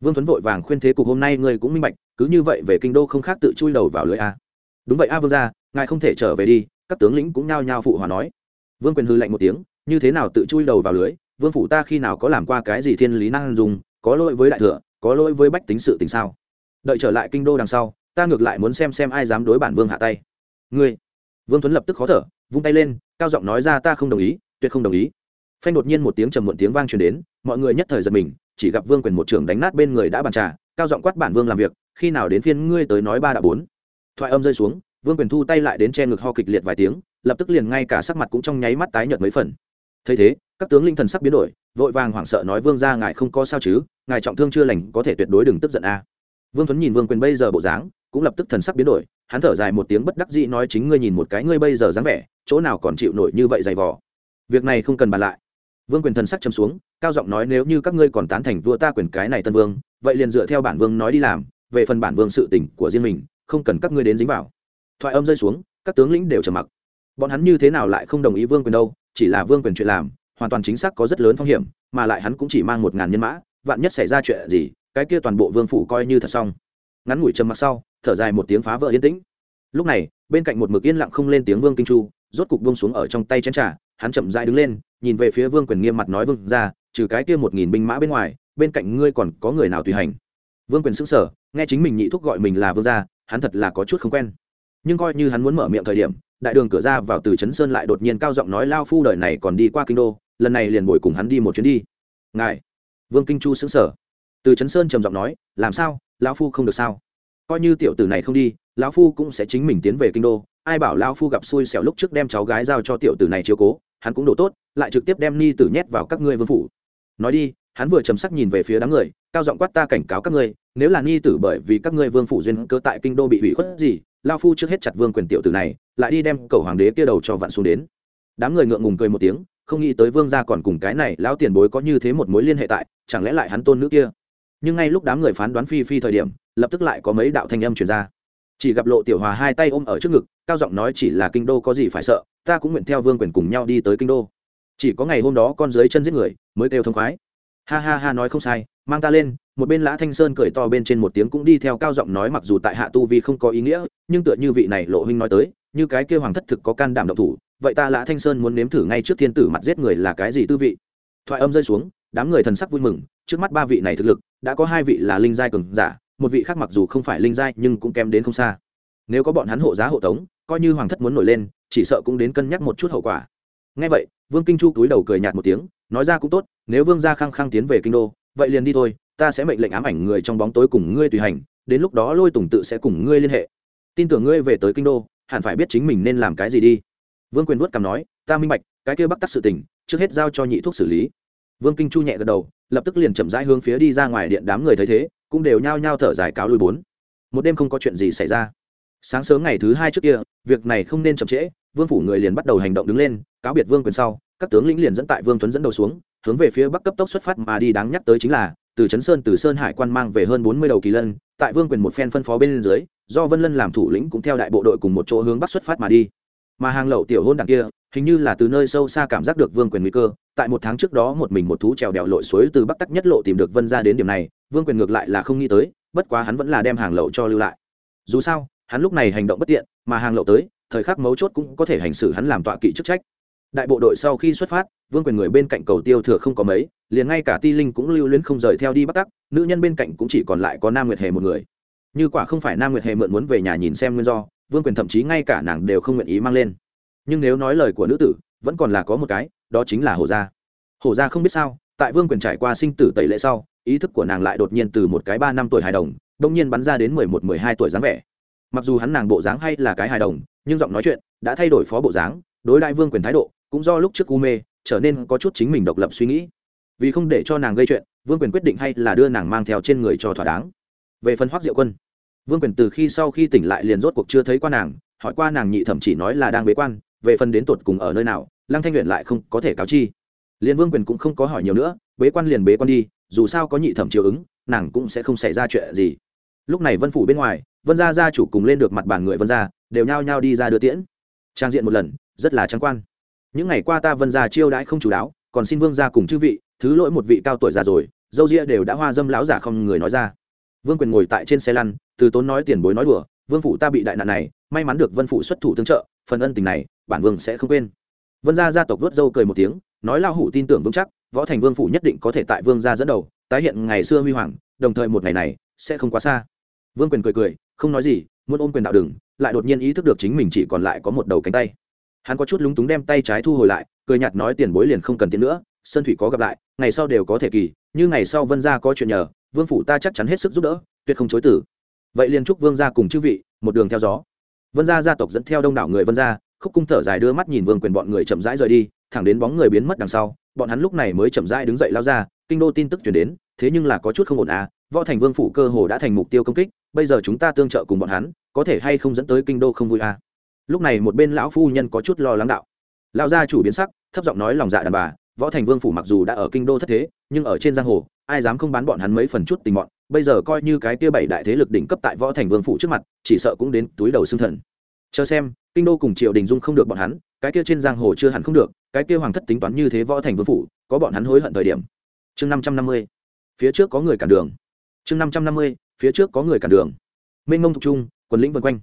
Vương tuấn vội vàng khuyên thế cục, hôm nay ngươi cũng minh bạch, cứ như vậy về kinh đô không khác tự chui đầu vào lưới a. Đúng vậy a vương gia, ngài không thể trở về đi, các tướng lĩnh cũng nhao nhao phụ hòa nói. Vương quyền hư lạnh một tiếng, như thế nào tự chui đầu vào lưới? Vương phủ ta khi nào có làm qua cái gì thiên lý năng dùng, có lỗi với đại thừa có lỗi với bách tính sự tình sao? Đợi trở lại kinh đô đằng sau, ta ngược lại muốn xem xem ai dám đối bản vương hạ tay. Ngươi. Vương tuấn lập tức khó thở, vung tay lên, cao giọng nói ra ta không đồng ý, tuyệt không đồng ý. Phanh đột nhiên một tiếng trầm muộn tiếng vang truyền đến, mọi người nhất thời giật mình, chỉ gặp vương quyền một trưởng đánh nát bên người đã bàn trà, cao giọng quát bản vương làm việc, khi nào đến phiên ngươi tới nói ba đã bốn. Thoại âm rơi xuống, vương quyền thu tay lại đến che ngực ho kịch liệt vài tiếng, lập tức liền ngay cả sắc mặt cũng trong nháy mắt tái nhợt mấy phần. Thấy thế, các tướng linh thần sắc biến đổi vội vàng hoảng sợ nói, vương ra ngài không có sao chứ, ngài trọng thương chưa lành, có thể tuyệt đối đừng tức giận a. Vương tuấn nhìn vương quyền bây giờ bộ dáng, cũng lập tức thần sắc biến đổi, hắn thở dài một tiếng bất đắc dĩ nói, chính ngươi nhìn một cái ngươi bây giờ dáng vẻ, chỗ nào còn chịu nổi như vậy dày vò. Việc này không cần bàn lại. Vương quyền thần sắc châm xuống, cao giọng nói, nếu như các ngươi còn tán thành vua ta quyền cái này tân vương, vậy liền dựa theo bản vương nói đi làm, về phần bản vương sự tỉnh của riêng mình, không cần các ngươi đến dính vào. Thoại âm rơi xuống, các tướng lĩnh đều trầm mặc. Bọn hắn như thế nào lại không đồng ý vương quyền đâu, chỉ là vương quyền chuyện làm hoàn toàn chính xác có rất lớn phong hiểm, mà lại hắn cũng chỉ mang một ngàn nhân mã, vạn nhất xảy ra chuyện gì, cái kia toàn bộ vương phủ coi như thật xong. Ngắn ngủi trầm mặc sau, thở dài một tiếng phá vỡ yên tĩnh. Lúc này, bên cạnh một mực yên lặng không lên tiếng vương kinh chu, rốt cục buông xuống ở trong tay chén trà, hắn chậm rãi đứng lên, nhìn về phía vương quyền nghiêm mặt nói vương ra, trừ cái kia một nghìn binh mã bên ngoài, bên cạnh ngươi còn có người nào tùy hành? Vương quyền xứng sở nghe chính mình nhị thúc gọi mình là vương gia, hắn thật là có chút không quen. Nhưng coi như hắn muốn mở miệng thời điểm, đại đường cửa ra vào từ trấn sơn lại đột nhiên cao giọng nói, lao phu, đời này còn đi qua kinh đô lần này liền bồi cùng hắn đi một chuyến đi. Ngài. Vương kinh chu xứng sở từ trấn sơn trầm giọng nói, làm sao? Lão phu không được sao? Coi như tiểu tử này không đi, lão phu cũng sẽ chính mình tiến về kinh đô. Ai bảo lão phu gặp xui xẻo lúc trước đem cháu gái giao cho tiểu tử này chiếu cố, hắn cũng đổ tốt, lại trực tiếp đem ni tử nhét vào các ngươi vương phủ. Nói đi, hắn vừa chầm sắc nhìn về phía đám người, cao giọng quát ta cảnh cáo các ngươi, nếu là ni tử bởi vì các ngươi vương phủ duyên cơ tại kinh đô bị hủy khuất gì lao phu trước hết chặt vương quyền tiểu tử này, lại đi đem cầu hoàng đế kia đầu cho vạn xuống đến. Đám người ngượng ngùng cười một tiếng không nghĩ tới vương gia còn cùng cái này lão tiền bối có như thế một mối liên hệ tại, chẳng lẽ lại hắn tôn nữ kia? Nhưng ngay lúc đám người phán đoán phi phi thời điểm, lập tức lại có mấy đạo thanh âm truyền ra. Chỉ gặp lộ tiểu hòa hai tay ôm ở trước ngực, cao giọng nói chỉ là kinh đô có gì phải sợ, ta cũng nguyện theo vương quyền cùng nhau đi tới kinh đô. Chỉ có ngày hôm đó con dưới chân giết người, mới kêu thông khoái. Ha ha ha nói không sai, mang ta lên, một bên lã thanh sơn cười to bên trên một tiếng cũng đi theo cao giọng nói mặc dù tại hạ tu vi không có ý nghĩa, nhưng tựa như vị này lộ huynh nói tới, như cái kêu hoàng thất thực có can đảm độc thủ vậy ta lã thanh sơn muốn nếm thử ngay trước thiên tử mặt giết người là cái gì tư vị? Thoại âm rơi xuống, đám người thần sắc vui mừng, trước mắt ba vị này thực lực, đã có hai vị là linh giai cường giả, một vị khác mặc dù không phải linh giai nhưng cũng kém đến không xa. Nếu có bọn hắn hộ giá hộ tống, coi như hoàng thất muốn nổi lên, chỉ sợ cũng đến cân nhắc một chút hậu quả. Ngay vậy, vương kinh chu túi đầu cười nhạt một tiếng, nói ra cũng tốt, nếu vương gia khăng khăng tiến về kinh đô, vậy liền đi thôi, ta sẽ mệnh lệnh ám ảnh người trong bóng tối cùng ngươi tùy hành, đến lúc đó lôi tùng tự sẽ cùng ngươi liên hệ. Tin tưởng ngươi về tới kinh đô, hẳn phải biết chính mình nên làm cái gì đi vương quyền vuốt cằm nói, ta minh bạch, cái kia bắc tắc sự tình, trước hết giao cho nhị thuốc xử lý. Vương kinh chu nhẹ gật đầu, lập tức liền chậm rãi hướng phía đi ra ngoài điện đám người thấy thế, cũng đều nhao nhao thở dài cáo lui bốn. Một đêm không có chuyện gì xảy ra. Sáng sớm ngày thứ hai trước kia, việc này không nên chậm trễ, vương phủ người liền bắt đầu hành động đứng lên, cáo biệt vương quyền sau, các tướng lĩnh liền dẫn tại vương tuấn dẫn đầu xuống, hướng về phía bắc cấp tốc xuất phát mà đi đáng nhắc tới chính là, từ trấn sơn từ sơn hải quan mang về hơn bốn mươi đầu kỳ lân, tại vương quyền một phen phân phó bên dưới, do vân lân làm thủ lĩnh cũng theo đại bộ đội cùng một chỗ hướng bắc xuất phát mà đi mà hàng lậu tiểu hôn đằng kia, hình như là từ nơi sâu xa cảm giác được vương quyền nguy cơ. Tại một tháng trước đó một mình một thú trèo đèo lội suối từ bắc tắc nhất lộ tìm được vân ra đến điểm này, vương quyền ngược lại là không nghĩ tới, bất quá hắn vẫn là đem hàng lậu cho lưu lại. Dù sao, hắn lúc này hành động bất tiện, mà hàng lậu tới, thời khắc mấu chốt cũng có thể hành xử hắn làm tọa kỵ chức trách. Đại bộ đội sau khi xuất phát, vương quyền người bên cạnh cầu tiêu thừa không có mấy, liền ngay cả ti linh cũng lưu luyến không rời theo đi bắc tắc, nữ nhân bên cạnh cũng chỉ còn lại có nam nguyệt hề một người. Như quả không phải nam nguyệt hề mượn muốn về nhà nhìn xem nguyên do vương quyền thậm chí ngay cả nàng đều không nguyện ý mang lên. Nhưng nếu nói lời của nữ tử, vẫn còn là có một cái, đó chính là hồ gia. Hồ gia không biết sao, tại vương quyền trải qua sinh tử tẩy lệ sau, ý thức của nàng lại đột nhiên từ một cái ba năm tuổi hài đồng, đông nhiên bắn ra đến mười một, mười hai tuổi dáng vẻ. Mặc dù hắn nàng bộ dáng hay là cái hài đồng, nhưng giọng nói chuyện đã thay đổi phó bộ dáng, đối đại vương quyền thái độ cũng do lúc trước u mê, trở nên có chút chính mình độc lập suy nghĩ. Vì không để cho nàng gây chuyện, vương quyền quyết định hay là đưa nàng mang theo trên người cho thỏa đáng. Về phần hoác diệu quân vương quyền từ khi sau khi tỉnh lại liền rốt cuộc chưa thấy qua nàng, hỏi qua nàng nhị thẩm chỉ nói là đang bế quan, về phần đến tột cùng ở nơi nào, lăng thanh luyện lại không có thể cáo chi. Liền vương quyền cũng không có hỏi nhiều nữa, bế quan liền bế quan đi, dù sao có nhị thẩm chiều ứng, nàng cũng sẽ không xảy ra chuyện gì. Lúc này vân phủ bên ngoài, vân gia gia chủ cùng lên được mặt bàn người vân gia, đều nhao nhao đi ra đưa tiễn. Trang diện một lần, rất là trắng quan. Những ngày qua ta vân gia chiêu đãi không chú đáo, còn xin vương gia cùng chư vị, thứ lỗi một vị cao tuổi già rồi, dâu ria đều đã hoa dâm láo giả không người nói ra vương quyền ngồi tại trên xe lăn, từ tốn nói tiền bối nói đùa, vương phụ ta bị đại nạn này, may mắn được vân phụ xuất thủ tương trợ, phần ân tình này, bản vương sẽ không quên. Vân gia gia tộc vớt dâu cười một tiếng, nói lao hủ tin tưởng vững chắc, võ thành vương phụ nhất định có thể tại vương gia dẫn đầu, tái hiện ngày xưa huy hoàng, đồng thời một ngày này, sẽ không quá xa. Vương quyền cười cười, không nói gì, muốn ôm quyền đạo đừng lại đột nhiên ý thức được chính mình chỉ còn lại có một đầu cánh tay. Hắn có chút lúng túng đem tay trái thu hồi lại, cười nhạt nói tiền bối liền không cần tiền nữa, sơn thủy có gặp lại, ngày sau đều có thể kỳ, như ngày sau vân gia có chuyện nhờ vương phủ ta chắc chắn hết sức giúp đỡ, tuyệt không chối tử vậy liền chúc vương gia cùng chư vị một đường theo gió. Vân gia gia tộc dẫn theo đông đảo người vân gia, khúc cung thở dài đưa mắt nhìn vương quyền bọn người chậm rãi rời đi, thẳng đến bóng người biến mất đằng sau, bọn hắn lúc này mới chậm rãi đứng dậy lao ra, kinh đô tin tức chuyển đến, thế nhưng là có chút không ổn à võ thành vương phủ cơ hồ đã thành mục tiêu công kích, bây giờ chúng ta tương trợ cùng bọn hắn, có thể hay không dẫn tới kinh đô không vui à? Lúc này một bên lão phu nhân có chút lo lắng đạo. Lão gia chủ biến sắc, thấp giọng nói lòng dạ đàn bà võ thành vương phủ mặc dù đã ở kinh đô thất thế, nhưng ở trên giang hồ, ai dám không bán bọn hắn mấy phần chút tình bọn bây giờ coi như cái tia bảy đại thế lực đỉnh cấp tại võ thành vương phủ trước mặt, chỉ sợ cũng đến túi đầu xương thần. Chờ xem, kinh đô cùng triều đình dung không được bọn hắn, cái kia trên giang hồ chưa hẳn không được, cái kia hoàng thất tính toán như thế võ thành vương phủ, có bọn hắn hối hận thời điểm. Chương năm trăm năm mươi, phía trước có người cản đường. Chương năm trăm năm mươi, phía trước có người cản đường. Mênh mông thục trung, quần lĩnh vân quanh.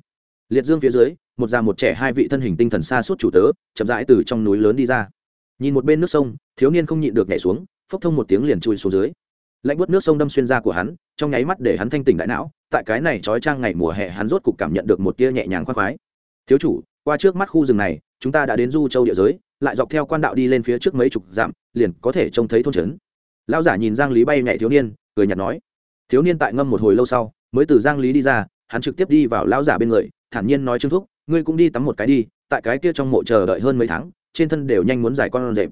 Liệt dương phía dưới, một già một trẻ hai vị thân hình tinh thần xa suốt chủ tớ, chậm rãi từ trong núi lớn đi ra nhìn một bên nước sông, thiếu niên không nhịn được nhảy xuống, phốc thông một tiếng liền chui xuống dưới. Lạnh bớt nước sông đâm xuyên ra của hắn, trong nháy mắt để hắn thanh tỉnh đại não, tại cái này trói trang ngày mùa hè hắn rốt cục cảm nhận được một tia nhẹ nhàng khoác khoái. Thiếu chủ, qua trước mắt khu rừng này, chúng ta đã đến du châu địa giới, lại dọc theo quan đạo đi lên phía trước mấy chục dặm, liền có thể trông thấy thôn trấn. Lão giả nhìn giang lý bay nhảy thiếu niên, cười nhạt nói. Thiếu niên tại ngâm một hồi lâu sau, mới từ giang lý đi ra, hắn trực tiếp đi vào lão giả bên người, thản nhiên nói trương thúc, ngươi cũng đi tắm một cái đi, tại cái kia trong mộ chờ đợi hơn mấy tháng trên thân đều nhanh muốn giải con rệp.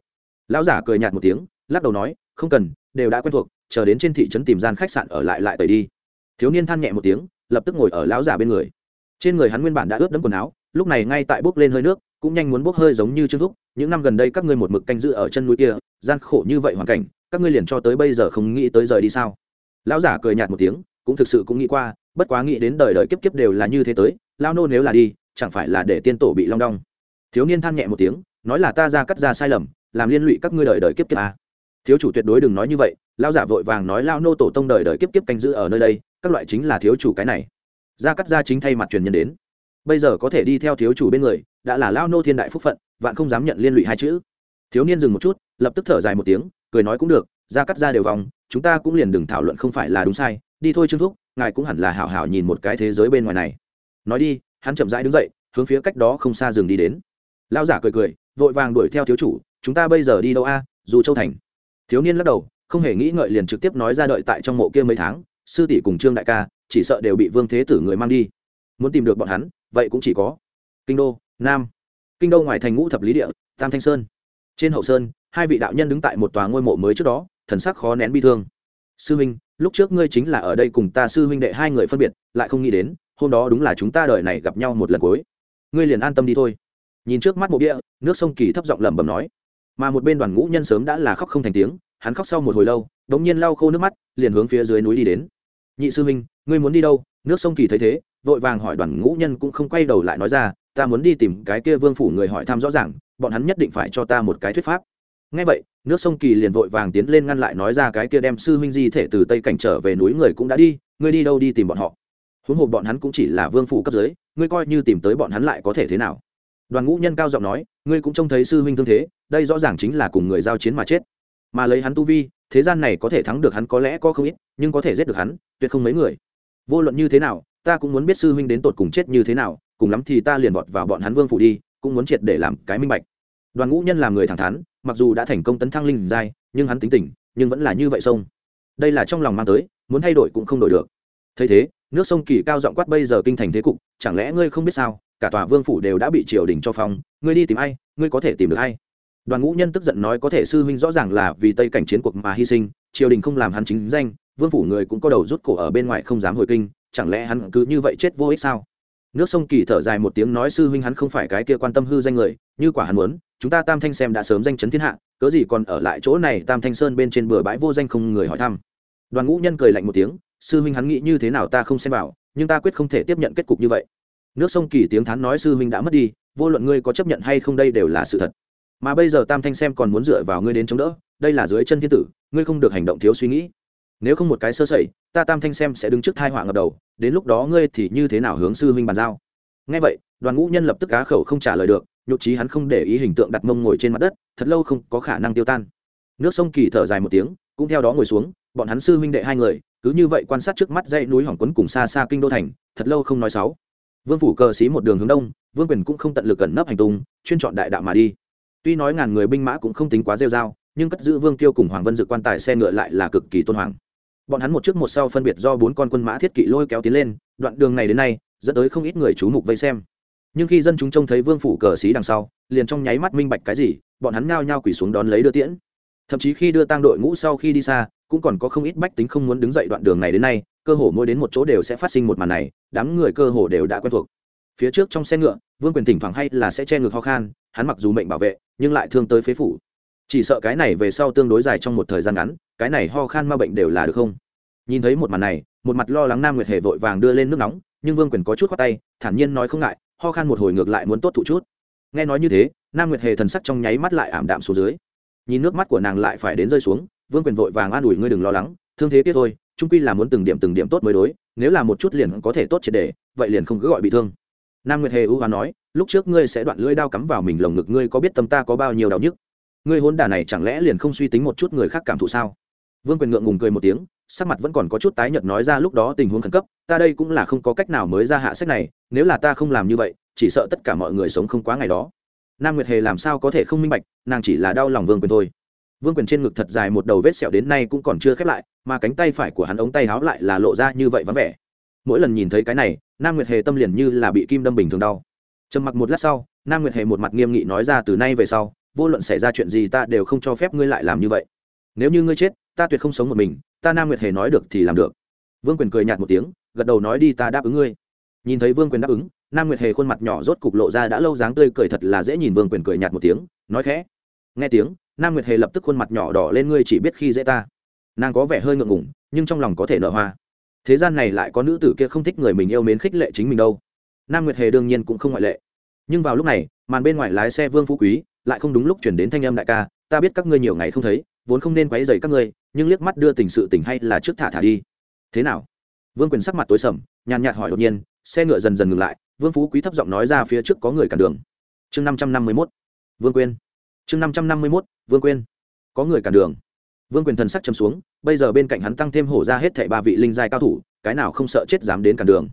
Lão giả cười nhạt một tiếng, lắc đầu nói, không cần, đều đã quen thuộc, chờ đến trên thị trấn tìm gian khách sạn ở lại lại tẩy đi. Thiếu niên than nhẹ một tiếng, lập tức ngồi ở lão giả bên người. Trên người hắn nguyên bản đã ướt đẫm quần áo, lúc này ngay tại bốc lên hơi nước, cũng nhanh muốn bốc hơi giống như trương thúc, những năm gần đây các ngươi một mực canh giữ ở chân núi kia, gian khổ như vậy hoàn cảnh, các ngươi liền cho tới bây giờ không nghĩ tới rời đi sao? Lão giả cười nhạt một tiếng, cũng thực sự cũng nghĩ qua, bất quá nghĩ đến đời đời kiếp kiếp đều là như thế tới lao nô nếu là đi, chẳng phải là để tiên tổ bị long đong? Thiếu niên than nhẹ một tiếng nói là ta ra cắt ra sai lầm, làm liên lụy các ngươi đời đời kiếp kiếp à. thiếu chủ tuyệt đối đừng nói như vậy lao giả vội vàng nói lao nô tổ tông đời đời kiếp kiếp canh giữ ở nơi đây, các loại chính là thiếu chủ cái này. Ra cắt ra chính thay mặt truyền nhân đến. Bây giờ có thể đi theo thiếu chủ bên người, đã là lao nô thiên đại phúc phận, vạn không dám nhận liên lụy hai chữ. Thiếu niên dừng một chút, lập tức thở dài một tiếng, cười nói cũng được, ra cắt ra đều vòng, chúng ta cũng liền đừng thảo luận không phải là đúng sai, đi thôi trương thúc, ngài cũng hẳn là hảo hảo nhìn một cái thế giới bên ngoài này. Nói đi, hắn chậm rãi đứng dậy, hướng phía cách đó không xa rừng đi đến. Lao giả cười cười vội vàng đuổi theo thiếu chủ, chúng ta bây giờ đi đâu a? Dù châu thành. Thiếu niên lắc đầu, không hề nghĩ ngợi liền trực tiếp nói ra đợi tại trong mộ kia mấy tháng, sư tỷ cùng trương đại ca, chỉ sợ đều bị vương thế tử người mang đi. Muốn tìm được bọn hắn, vậy cũng chỉ có kinh đô, nam. Kinh đô ngoài thành ngũ thập lý địa, tam thanh sơn. Trên hậu sơn, hai vị đạo nhân đứng tại một tòa ngôi mộ mới trước đó, thần sắc khó nén bi thương. Sư huynh, lúc trước ngươi chính là ở đây cùng ta sư huynh đệ hai người phân biệt, lại không nghĩ đến, hôm đó đúng là chúng ta đợi này gặp nhau một lần cuối. Ngươi liền an tâm đi thôi nhìn trước mắt mộ bia nước sông kỳ thấp giọng lẩm bẩm nói. Mà một bên đoàn ngũ nhân sớm đã là khóc không thành tiếng, hắn khóc sau một hồi lâu đ ỗ n g nhiên lau khô nước mắt, liền hướng phía dưới núi đi đến. Nhị sư huynh, ngươi muốn đi đâu? Nước sông kỳ thấy thế, vội vàng hỏi đoàn ngũ nhân cũng không quay đầu lại nói ra, ta muốn đi tìm cái kia vương phủ người hỏi thăm rõ ràng, bọn hắn nhất định phải cho ta một cái thuyết pháp. Ngay vậy, nước sông kỳ liền vội vàng tiến lên ngăn lại nói ra cái kia đem sư huynh di thể từ tây cảnh trở về núi người cũng đã đi, ngươi đi đâu đi tìm bọn họ? Huống hồ bọn hắn cũng chỉ là vương phủ cấp dưới, ngươi coi như tìm tới bọn hắn lại có thể thế nào? Đoàn ngũ nhân cao giọng nói, ngươi cũng trông thấy sư huynh thương thế, đây rõ ràng chính là cùng người giao chiến mà chết. Mà lấy hắn tu vi, thế gian này có thể thắng được hắn có lẽ có không ít, nhưng có thể giết được hắn, tuyệt không mấy người. Vô luận như thế nào, ta cũng muốn biết sư huynh đến tột cùng chết như thế nào, cùng lắm thì ta liền vọt vào bọn hắn vương phủ đi, cũng muốn triệt để làm cái minh bạch. Đoàn ngũ nhân làm người thẳng thắn, mặc dù đã thành công tấn thăng linh giai, nhưng hắn tính tình, nhưng vẫn là như vậy sông. Đây là trong lòng mang tới, muốn thay đổi cũng không đổi được. Thấy thế, nước sông kỳ cao giọng quát bây giờ kinh thành thế cục, chẳng lẽ ngươi không biết sao cả tòa vương phủ đều đã bị triều đình cho phong, ngươi đi tìm ai, ngươi có thể tìm được ai? Đoàn ngũ nhân tức giận nói có thể sư huynh rõ ràng là vì tây cảnh chiến cuộc mà hy sinh, triều đình không làm hắn chính danh, vương phủ người cũng có đầu rút cổ ở bên ngoài không dám hồi kinh, chẳng lẽ hắn cứ như vậy chết vô ích sao? Nước sông kỳ thở dài một tiếng nói sư huynh hắn không phải cái kia quan tâm hư danh người, như quả hắn muốn, chúng ta tam thanh xem đã sớm danh chấn thiên hạ, cớ gì còn ở lại chỗ này, tam thanh sơn bên trên bờ bãi vô danh không người hỏi thăm. Đoàn ngũ nhân cười lạnh một tiếng, sư huynh hắn nghĩ như thế nào ta không xem vào, nhưng ta quyết không thể tiếp nhận kết cục như vậy nước sông kỳ tiếng thán nói sư huynh đã mất đi, vô luận ngươi có chấp nhận hay không đây đều là sự thật. Mà bây giờ tam thanh xem còn muốn dựa vào ngươi đến chống đỡ, đây là dưới chân thiên tử, ngươi không được hành động thiếu suy nghĩ. Nếu không một cái sơ sẩy, ta tam thanh xem sẽ đứng trước thai họa ngập đầu, đến lúc đó ngươi thì như thế nào hướng sư huynh bàn giao? Ngay vậy, đoàn ngũ nhân lập tức cá khẩu không trả lời được, nhục trí hắn không để ý hình tượng đặt mông ngồi trên mặt đất, thật lâu không có khả năng tiêu tan. Nước sông kỳ thở dài một tiếng, cũng theo đó ngồi xuống, bọn hắn sư huynh đệ hai người, cứ như vậy quan sát trước mắt dãy núi hỏng quấn cùng xa xa kinh đô thành, thật lâu không nói sáu vương phủ cờ xí một đường hướng đông, vương quyền cũng không tận lực cẩn nấp hành tung, chuyên chọn đại đạo mà đi. Tuy nói ngàn người binh mã cũng không tính quá rêu dao nhưng cất giữ vương tiêu cùng hoàng vân dự quan tài xe ngựa lại là cực kỳ tôn hoàng. Bọn hắn một trước một sau phân biệt do bốn con quân mã thiết kỵ lôi kéo tiến lên, đoạn đường này đến nay, dẫn tới không ít người chú mục vây xem. Nhưng khi dân chúng trông thấy vương phủ cờ xí đằng sau, liền trong nháy mắt minh bạch cái gì, bọn hắn ngao nhao quỳ xuống đón lấy đưa tiễn. Thậm chí khi đưa tang đội ngũ sau khi đi xa, cũng còn có không ít bách tính không muốn đứng dậy đoạn đường này đến nay cơ hồ mỗi đến một chỗ đều sẽ phát sinh một màn này, đám người cơ hồ đều đã quen thuộc. Phía trước trong xe ngựa, vương quyền thỉnh thoảng hay là sẽ che ngực ho khan, hắn mặc dù mệnh bảo vệ, nhưng lại thương tới phế phủ. Chỉ sợ cái này về sau tương đối dài trong một thời gian ngắn, cái này ho khan ma bệnh đều là được không? Nhìn thấy một màn này, một mặt lo lắng nam nguyệt hề vội vàng đưa lên nước nóng, nhưng vương quyền có chút khoát tay, thản nhiên nói không ngại, ho khan một hồi ngược lại muốn tốt thụ chút. Nghe nói như thế, nam nguyệt hề thần sắc trong nháy mắt lại ảm đạm xuống dưới. Nhìn nước mắt của nàng lại phải đến rơi xuống, vương quyền vội vàng an ủi, ngươi đừng lo lắng thương thế kia thôi trung quy là muốn từng điểm từng điểm tốt mới đối, nếu là một chút liền có thể tốt triệt để, vậy liền không cứ gọi bị thương. Nam nguyệt hề ưu hoa nói, lúc trước ngươi sẽ đoạn lưỡi đao cắm vào mình lồng ngực ngươi có biết tâm ta có bao nhiêu đau nhức? Ngươi hôn đà này chẳng lẽ liền không suy tính một chút người khác cảm thụ sao? Vương quyền ngượng ngùng cười một tiếng, sắc mặt vẫn còn có chút tái nhợt nói ra lúc đó tình huống khẩn cấp, ta đây cũng là không có cách nào mới ra hạ sách này, nếu là ta không làm như vậy, chỉ sợ tất cả mọi người sống không quá ngày đó. Nam nguyệt hề làm sao có thể không minh bạch, nàng chỉ là đau lòng vương quyền thôi vương quyền trên ngực thật dài một đầu vết sẹo đến nay cũng còn chưa khép lại, mà cánh tay phải của hắn ống tay háo lại là lộ ra như vậy vắng vẻ. Mỗi lần nhìn thấy cái này, nam nguyệt hề tâm liền như là bị kim đâm bình thường đau. Trầm mặc một lát sau, nam nguyệt hề một mặt nghiêm nghị nói ra từ nay về sau, vô luận xảy ra chuyện gì ta đều không cho phép ngươi lại làm như vậy. Nếu như ngươi chết, ta tuyệt không sống một mình, ta nam nguyệt hề nói được thì làm được. Vương quyền cười nhạt một tiếng, gật đầu nói đi ta đáp ứng ngươi. Nhìn thấy vương quyền đáp ứng, nam nguyệt hề khuôn mặt nhỏ rốt cục lộ ra đã lâu dáng tươi cười thật là dễ nhìn vương quyền cười nhạt một tiếng, nói khẽ. Nghe tiếng nam nguyệt hề lập tức khuôn mặt nhỏ đỏ lên, ngươi chỉ biết khi dễ ta. Nàng có vẻ hơi ngượng ngủng nhưng trong lòng có thể nở hoa. Thế gian này lại có nữ tử kia không thích người mình yêu mến khích lệ chính mình đâu. Nam nguyệt hề đương nhiên cũng không ngoại lệ. Nhưng vào lúc này, màn bên ngoài lái xe vương phú quý, lại không đúng lúc chuyển đến thanh âm đại ca, ta biết các ngươi nhiều ngày không thấy, vốn không nên quấy dày các ngươi, nhưng liếc mắt đưa tình sự tình hay là trước thả thả đi. Thế nào? Vương quyền sắc mặt tối sầm, nhàn nhạt hỏi đột nhiên, xe ngựa dần dần ngừng lại, vương phú quý thấp giọng nói ra phía trước có người cản đường. Chương năm trăm năm mươi mốt. Vương quyên chương năm trăm năm mươi mốt, vương quyên. Có người cản đường. Vương quyền thần sắc châm xuống, bây giờ bên cạnh hắn tăng thêm hổ ra hết thảy ba vị linh giai cao thủ, cái nào không sợ chết dám đến cản đường.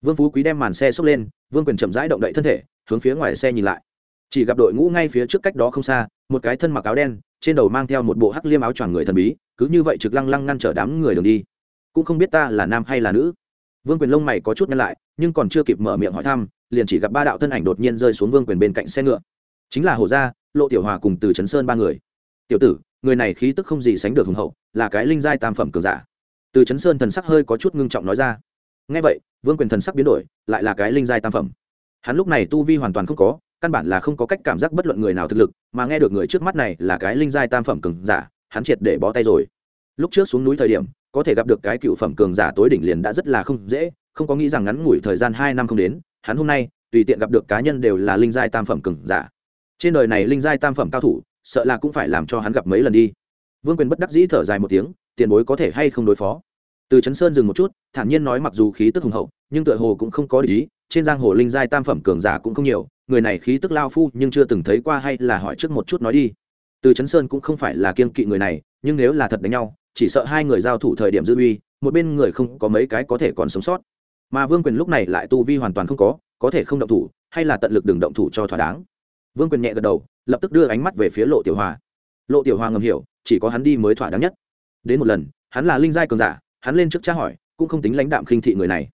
Vương phú quý đem màn xe xốc lên, vương quyền chậm rãi động đậy thân thể, hướng phía ngoài xe nhìn lại. Chỉ gặp đội ngũ ngay phía trước cách đó không xa, một cái thân mặc áo đen, trên đầu mang theo một bộ hắc liêm áo choàng người thần bí, cứ như vậy trực lăng lăng ngăn trở đám người đường đi. Cũng không biết ta là nam hay là nữ. Vương quyền lông mày có chút nhăn lại, nhưng còn chưa kịp mở miệng hỏi thăm, liền chỉ gặp ba đạo thân ảnh đột nhiên rơi xuống vương quyền bên cạnh xe ngựa. Chính là hồ gia lộ tiểu hòa cùng từ trấn sơn ba người. Tiểu tử, người này khí tức không gì sánh được hùng hậu, là cái linh giai tam phẩm cường giả. Từ trấn sơn thần sắc hơi có chút ngưng trọng nói ra. Ngay vậy, vương quyền thần sắc biến đổi, lại là cái linh giai tam phẩm. Hắn lúc này tu vi hoàn toàn không có, căn bản là không có cách cảm giác bất luận người nào thực lực, mà nghe được người trước mắt này là cái linh giai tam phẩm cường giả, hắn triệt để bó tay rồi. Lúc trước xuống núi thời điểm, có thể gặp được cái cựu phẩm cường giả tối đỉnh liền đã rất là không dễ, không có nghĩ rằng ngắn ngủi thời gian hai năm không đến, hắn hôm nay, tùy tiện gặp được cá nhân đều là linh giai tam phẩm cường giả trên đời này linh giai tam phẩm cao thủ, sợ là cũng phải làm cho hắn gặp mấy lần đi. Vương quyền bất đắc dĩ thở dài một tiếng, tiền bối có thể hay không đối phó? Từ chấn sơn dừng một chút, thản nhiên nói mặc dù khí tức hùng hậu, nhưng tựa hồ cũng không có lý trên giang hồ linh giai tam phẩm cường giả cũng không nhiều, người này khí tức lao phu nhưng chưa từng thấy qua hay là hỏi trước một chút nói đi. Từ chấn sơn cũng không phải là kiên kỵ người này, nhưng nếu là thật đánh nhau, chỉ sợ hai người giao thủ thời điểm dư uy, một bên người không có mấy cái có thể còn sống sót. Mà vương quyền lúc này lại tu vi hoàn toàn không có có thể không động thủ, hay là tận lực đừng động thủ cho thỏa đáng vương quyền nhẹ gật đầu, lập tức đưa ánh mắt về phía lộ tiểu hòa. Lộ tiểu hòa ngầm hiểu, chỉ có hắn đi mới thỏa đáng nhất. Đến một lần, hắn là linh giai cường giả, hắn lên trước tra hỏi, cũng không tính lãnh đạm khinh thị người này.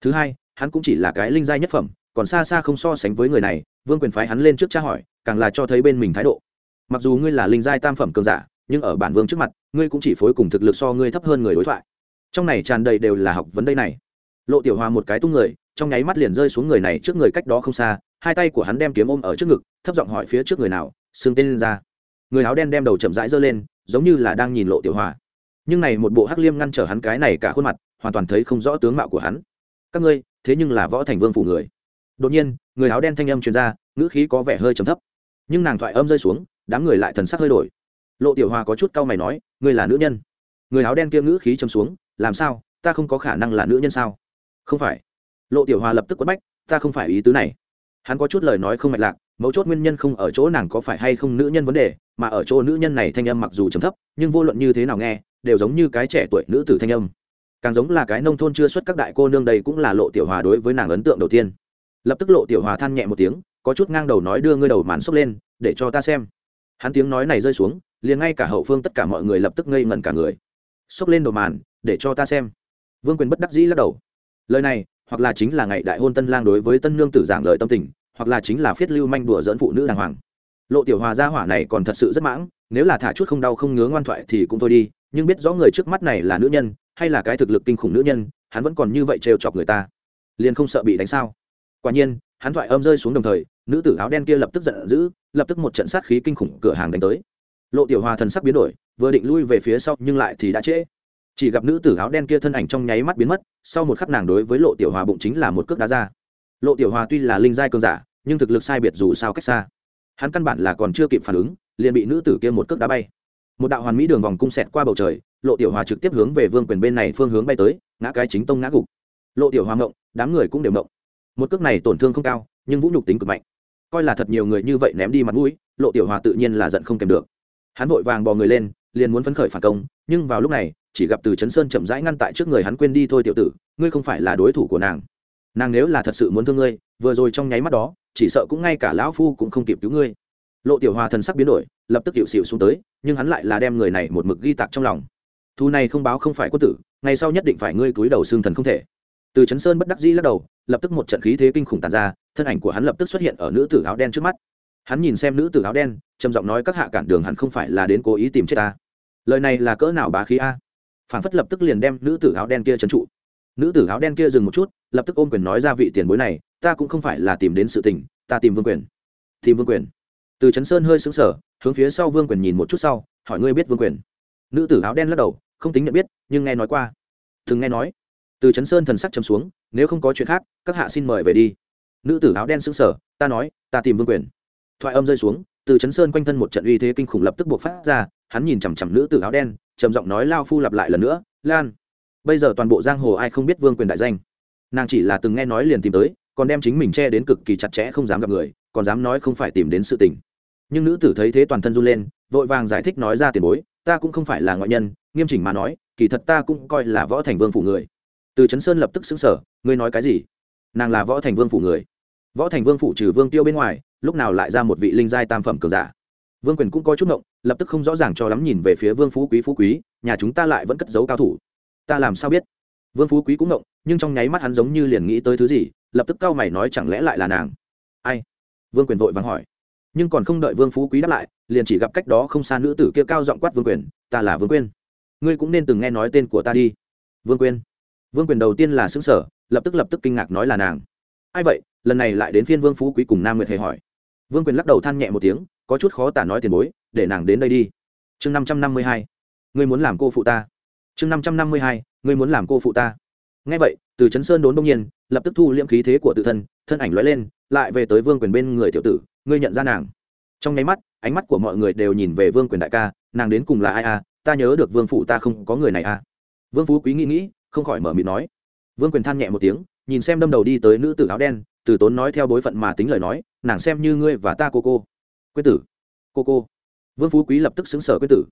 Thứ hai, hắn cũng chỉ là cái linh giai nhất phẩm, còn xa xa không so sánh với người này, vương quyền phái hắn lên trước tra hỏi, càng là cho thấy bên mình thái độ. Mặc dù ngươi là linh giai tam phẩm cường giả, nhưng ở bản vương trước mặt, ngươi cũng chỉ phối cùng thực lực so ngươi thấp hơn người đối thoại. Trong này tràn đầy đều là học vấn đây này. Lộ tiểu hòa một cái tung người trong nháy mắt liền rơi xuống người này trước người cách đó không xa, hai tay của hắn đem kiếm ôm ở trước ngực, thấp giọng hỏi phía trước người nào, xương tên lên ra. Người áo đen đem đầu chậm rãi giơ lên, giống như là đang nhìn lộ tiểu hòa. Nhưng này một bộ hắc liêm ngăn trở hắn cái này cả khuôn mặt, hoàn toàn thấy không rõ tướng mạo của hắn. Các ngươi, thế nhưng là võ thành vương phủ người. Đột nhiên, người áo đen thanh âm truyền ra, ngữ khí có vẻ hơi trầm thấp. Nhưng nàng thoại âm rơi xuống, đám người lại thần sắc hơi đổi. Lộ tiểu hòa có chút cau mày nói, ngươi là nữ nhân? Người áo đen kia ngữ khí trầm xuống, làm sao? Ta không có khả năng là nữ nhân sao? Không phải lộ tiểu hòa lập tức quất bách, ta không phải ý tứ này. Hắn có chút lời nói không mạch lạc, mấu chốt nguyên nhân không ở chỗ nàng có phải hay không nữ nhân vấn đề, mà ở chỗ nữ nhân này thanh âm mặc dù trầm thấp, nhưng vô luận như thế nào nghe, đều giống như cái trẻ tuổi nữ tử thanh âm. Càng giống là cái nông thôn chưa xuất các đại cô nương đây cũng là lộ tiểu hòa đối với nàng ấn tượng đầu tiên. Lập tức lộ tiểu hòa than nhẹ một tiếng, có chút ngang đầu nói đưa ngươi đầu màn xốc lên, để cho ta xem. Hắn tiếng nói này rơi xuống, liền ngay cả hậu phương tất cả mọi người lập tức ngây ngẩn cả người. Xốc lên đầu màn, để cho ta xem. Vương quyền bất đắc dĩ lắc đầu. Lời này hoặc là chính là ngày đại hôn tân lang đối với tân nương tử giảng lời tâm tình, hoặc là chính là phiết lưu manh đùa dẫn phụ nữ đàng hoàng. Lộ tiểu hòa gia hỏa này còn thật sự rất mãng, nếu là thả chút không đau không ngứa ngoan thoại thì cũng thôi đi, nhưng biết rõ người trước mắt này là nữ nhân, hay là cái thực lực kinh khủng nữ nhân, hắn vẫn còn như vậy trêu chọc người ta. Liền không sợ bị đánh sao? Quả nhiên, hắn thoại âm rơi xuống đồng thời, nữ tử áo đen kia lập tức giận dữ, lập tức một trận sát khí kinh khủng cửa hàng đánh tới. Lộ tiểu hòa thần sắc biến đổi, vừa định lui về phía sau nhưng lại thì đã trễ chỉ gặp nữ tử áo đen kia thân ảnh trong nháy mắt biến mất, sau một khắc nàng đối với lộ tiểu hòa bụng chính là một cước đá ra. Lộ tiểu hòa tuy là linh giai cường giả, nhưng thực lực sai biệt dù sao cách xa. Hắn căn bản là còn chưa kịp phản ứng, liền bị nữ tử kia một cước đá bay. Một đạo hoàn mỹ đường vòng cung xẹt qua bầu trời, lộ tiểu hòa trực tiếp hướng về vương quyền bên này phương hướng bay tới, ngã cái chính tông ngã gục. Lộ tiểu hòa ngộng, đám người cũng đều ngộng. Một cước này tổn thương không cao, nhưng vũ nhục tính cực mạnh. Coi là thật nhiều người như vậy ném đi mặt mũi, lộ tiểu hòa tự nhiên là giận không kèm được. Hắn vội vàng bò người lên, liền muốn phấn khởi phản công, nhưng vào lúc này chỉ gặp từ chấn sơn chậm rãi ngăn tại trước người hắn quên đi thôi tiểu tử, ngươi không phải là đối thủ của nàng. Nàng nếu là thật sự muốn thương ngươi, vừa rồi trong nháy mắt đó, chỉ sợ cũng ngay cả lão phu cũng không kịp cứu ngươi. Lộ tiểu hòa thần sắc biến đổi, lập tức hiệu xịu xuống tới, nhưng hắn lại là đem người này một mực ghi tạc trong lòng. Thu này không báo không phải quân tử, ngày sau nhất định phải ngươi cúi đầu xương thần không thể. Từ chấn sơn bất đắc dĩ lắc đầu, lập tức một trận khí thế kinh khủng tàn ra, thân ảnh của hắn lập tức xuất hiện ở nữ tử áo đen trước mắt. Hắn nhìn xem nữ tử áo đen, trầm giọng nói các hạ cản đường hẳn không phải là đến cố ý tìm chết ta. Lời này là cỡ nào bá khí a? Phản phất lập tức liền đem nữ tử áo đen kia trấn trụ. Nữ tử áo đen kia dừng một chút, lập tức ôm quyền nói ra vị tiền bối này, ta cũng không phải là tìm đến sự tình, ta tìm vương quyền. Tìm vương quyền. Từ trấn sơn hơi xứng sở hướng phía sau vương quyền nhìn một chút sau, hỏi ngươi biết vương quyền. Nữ tử áo đen lắc đầu, không tính nhận biết, nhưng nghe nói qua. Thường nghe nói. Từ trấn sơn thần sắc chấm xuống, nếu không có chuyện khác, các hạ xin mời về đi. Nữ tử áo đen xứng sở ta nói, ta tìm vương quyền. Thoại âm rơi xuống, từ chấn sơn quanh thân một trận uy thế kinh khủng lập tức buộc phát ra, hắn nhìn chằm chằm nữ tử áo đen trầm giọng nói lao phu lặp lại lần nữa, lan, bây giờ toàn bộ giang hồ ai không biết vương quyền đại danh? Nàng chỉ là từng nghe nói liền tìm tới, còn đem chính mình che đến cực kỳ chặt chẽ không dám gặp người, còn dám nói không phải tìm đến sự tình. Nhưng nữ tử thấy thế toàn thân run lên, vội vàng giải thích nói ra tiền bối, ta cũng không phải là ngoại nhân, nghiêm chỉnh mà nói, kỳ thật ta cũng coi là võ thành vương phủ người. Từ Trấn sơn lập tức xứng sở ngươi nói cái gì? Nàng là võ thành vương phủ người. Võ thành vương phủ trừ vương tiêu bên ngoài, lúc nào lại ra một vị linh giai tam phẩm cường giả? Vương quyền cũng có chút ngộng lập tức không rõ ràng cho lắm nhìn về phía vương phú quý phú quý, nhà chúng ta lại vẫn cất giấu cao thủ. Ta làm sao biết? Vương phú quý cũng ngộng, nhưng trong nháy mắt hắn giống như liền nghĩ tới thứ gì, lập tức cau mày nói chẳng lẽ lại là nàng? Ai? Vương quyền vội vắng hỏi. Nhưng còn không đợi vương phú quý đáp lại, liền chỉ gặp cách đó không xa nữ tử kia cao giọng quát vương quyền, ta là vương quyên ngươi cũng nên từng nghe nói tên của ta đi. Vương quyên vương quyền đầu tiên là xứng sở lập tức lập tức kinh ngạc nói là nàng. Ai vậy? Lần này lại đến phiên vương phú quý cùng nam nguyệt hề hỏi. Vương quyền lắc đầu than nhẹ một tiếng, có chút khó tả nói tiền bối để nàng đến đây đi. Chương năm trăm năm mươi hai, ngươi muốn làm cô phụ ta. Chương năm trăm năm mươi hai, ngươi muốn làm cô phụ ta. Ngay vậy, từ chấn sơn đốn đông nhiên, lập tức thu liễm khí thế của tự thân thân ảnh lóe lên, lại về tới vương quyền bên người tiểu tử, ngươi nhận ra nàng. Trong nháy mắt, ánh mắt của mọi người đều nhìn về vương quyền đại ca, nàng đến cùng là ai à ta nhớ được vương phụ ta không có người này à. Vương phú quý nghĩ nghĩ, không khỏi mở miệng nói. Vương quyền than nhẹ một tiếng, nhìn xem đâm đầu đi tới nữ tử áo đen, từ tốn nói theo bối phận mà tính lời nói, nàng xem như ngươi và ta cô cô. Quyết tử. Cô cô vương phú quý lập tức xứng sở quyết tử.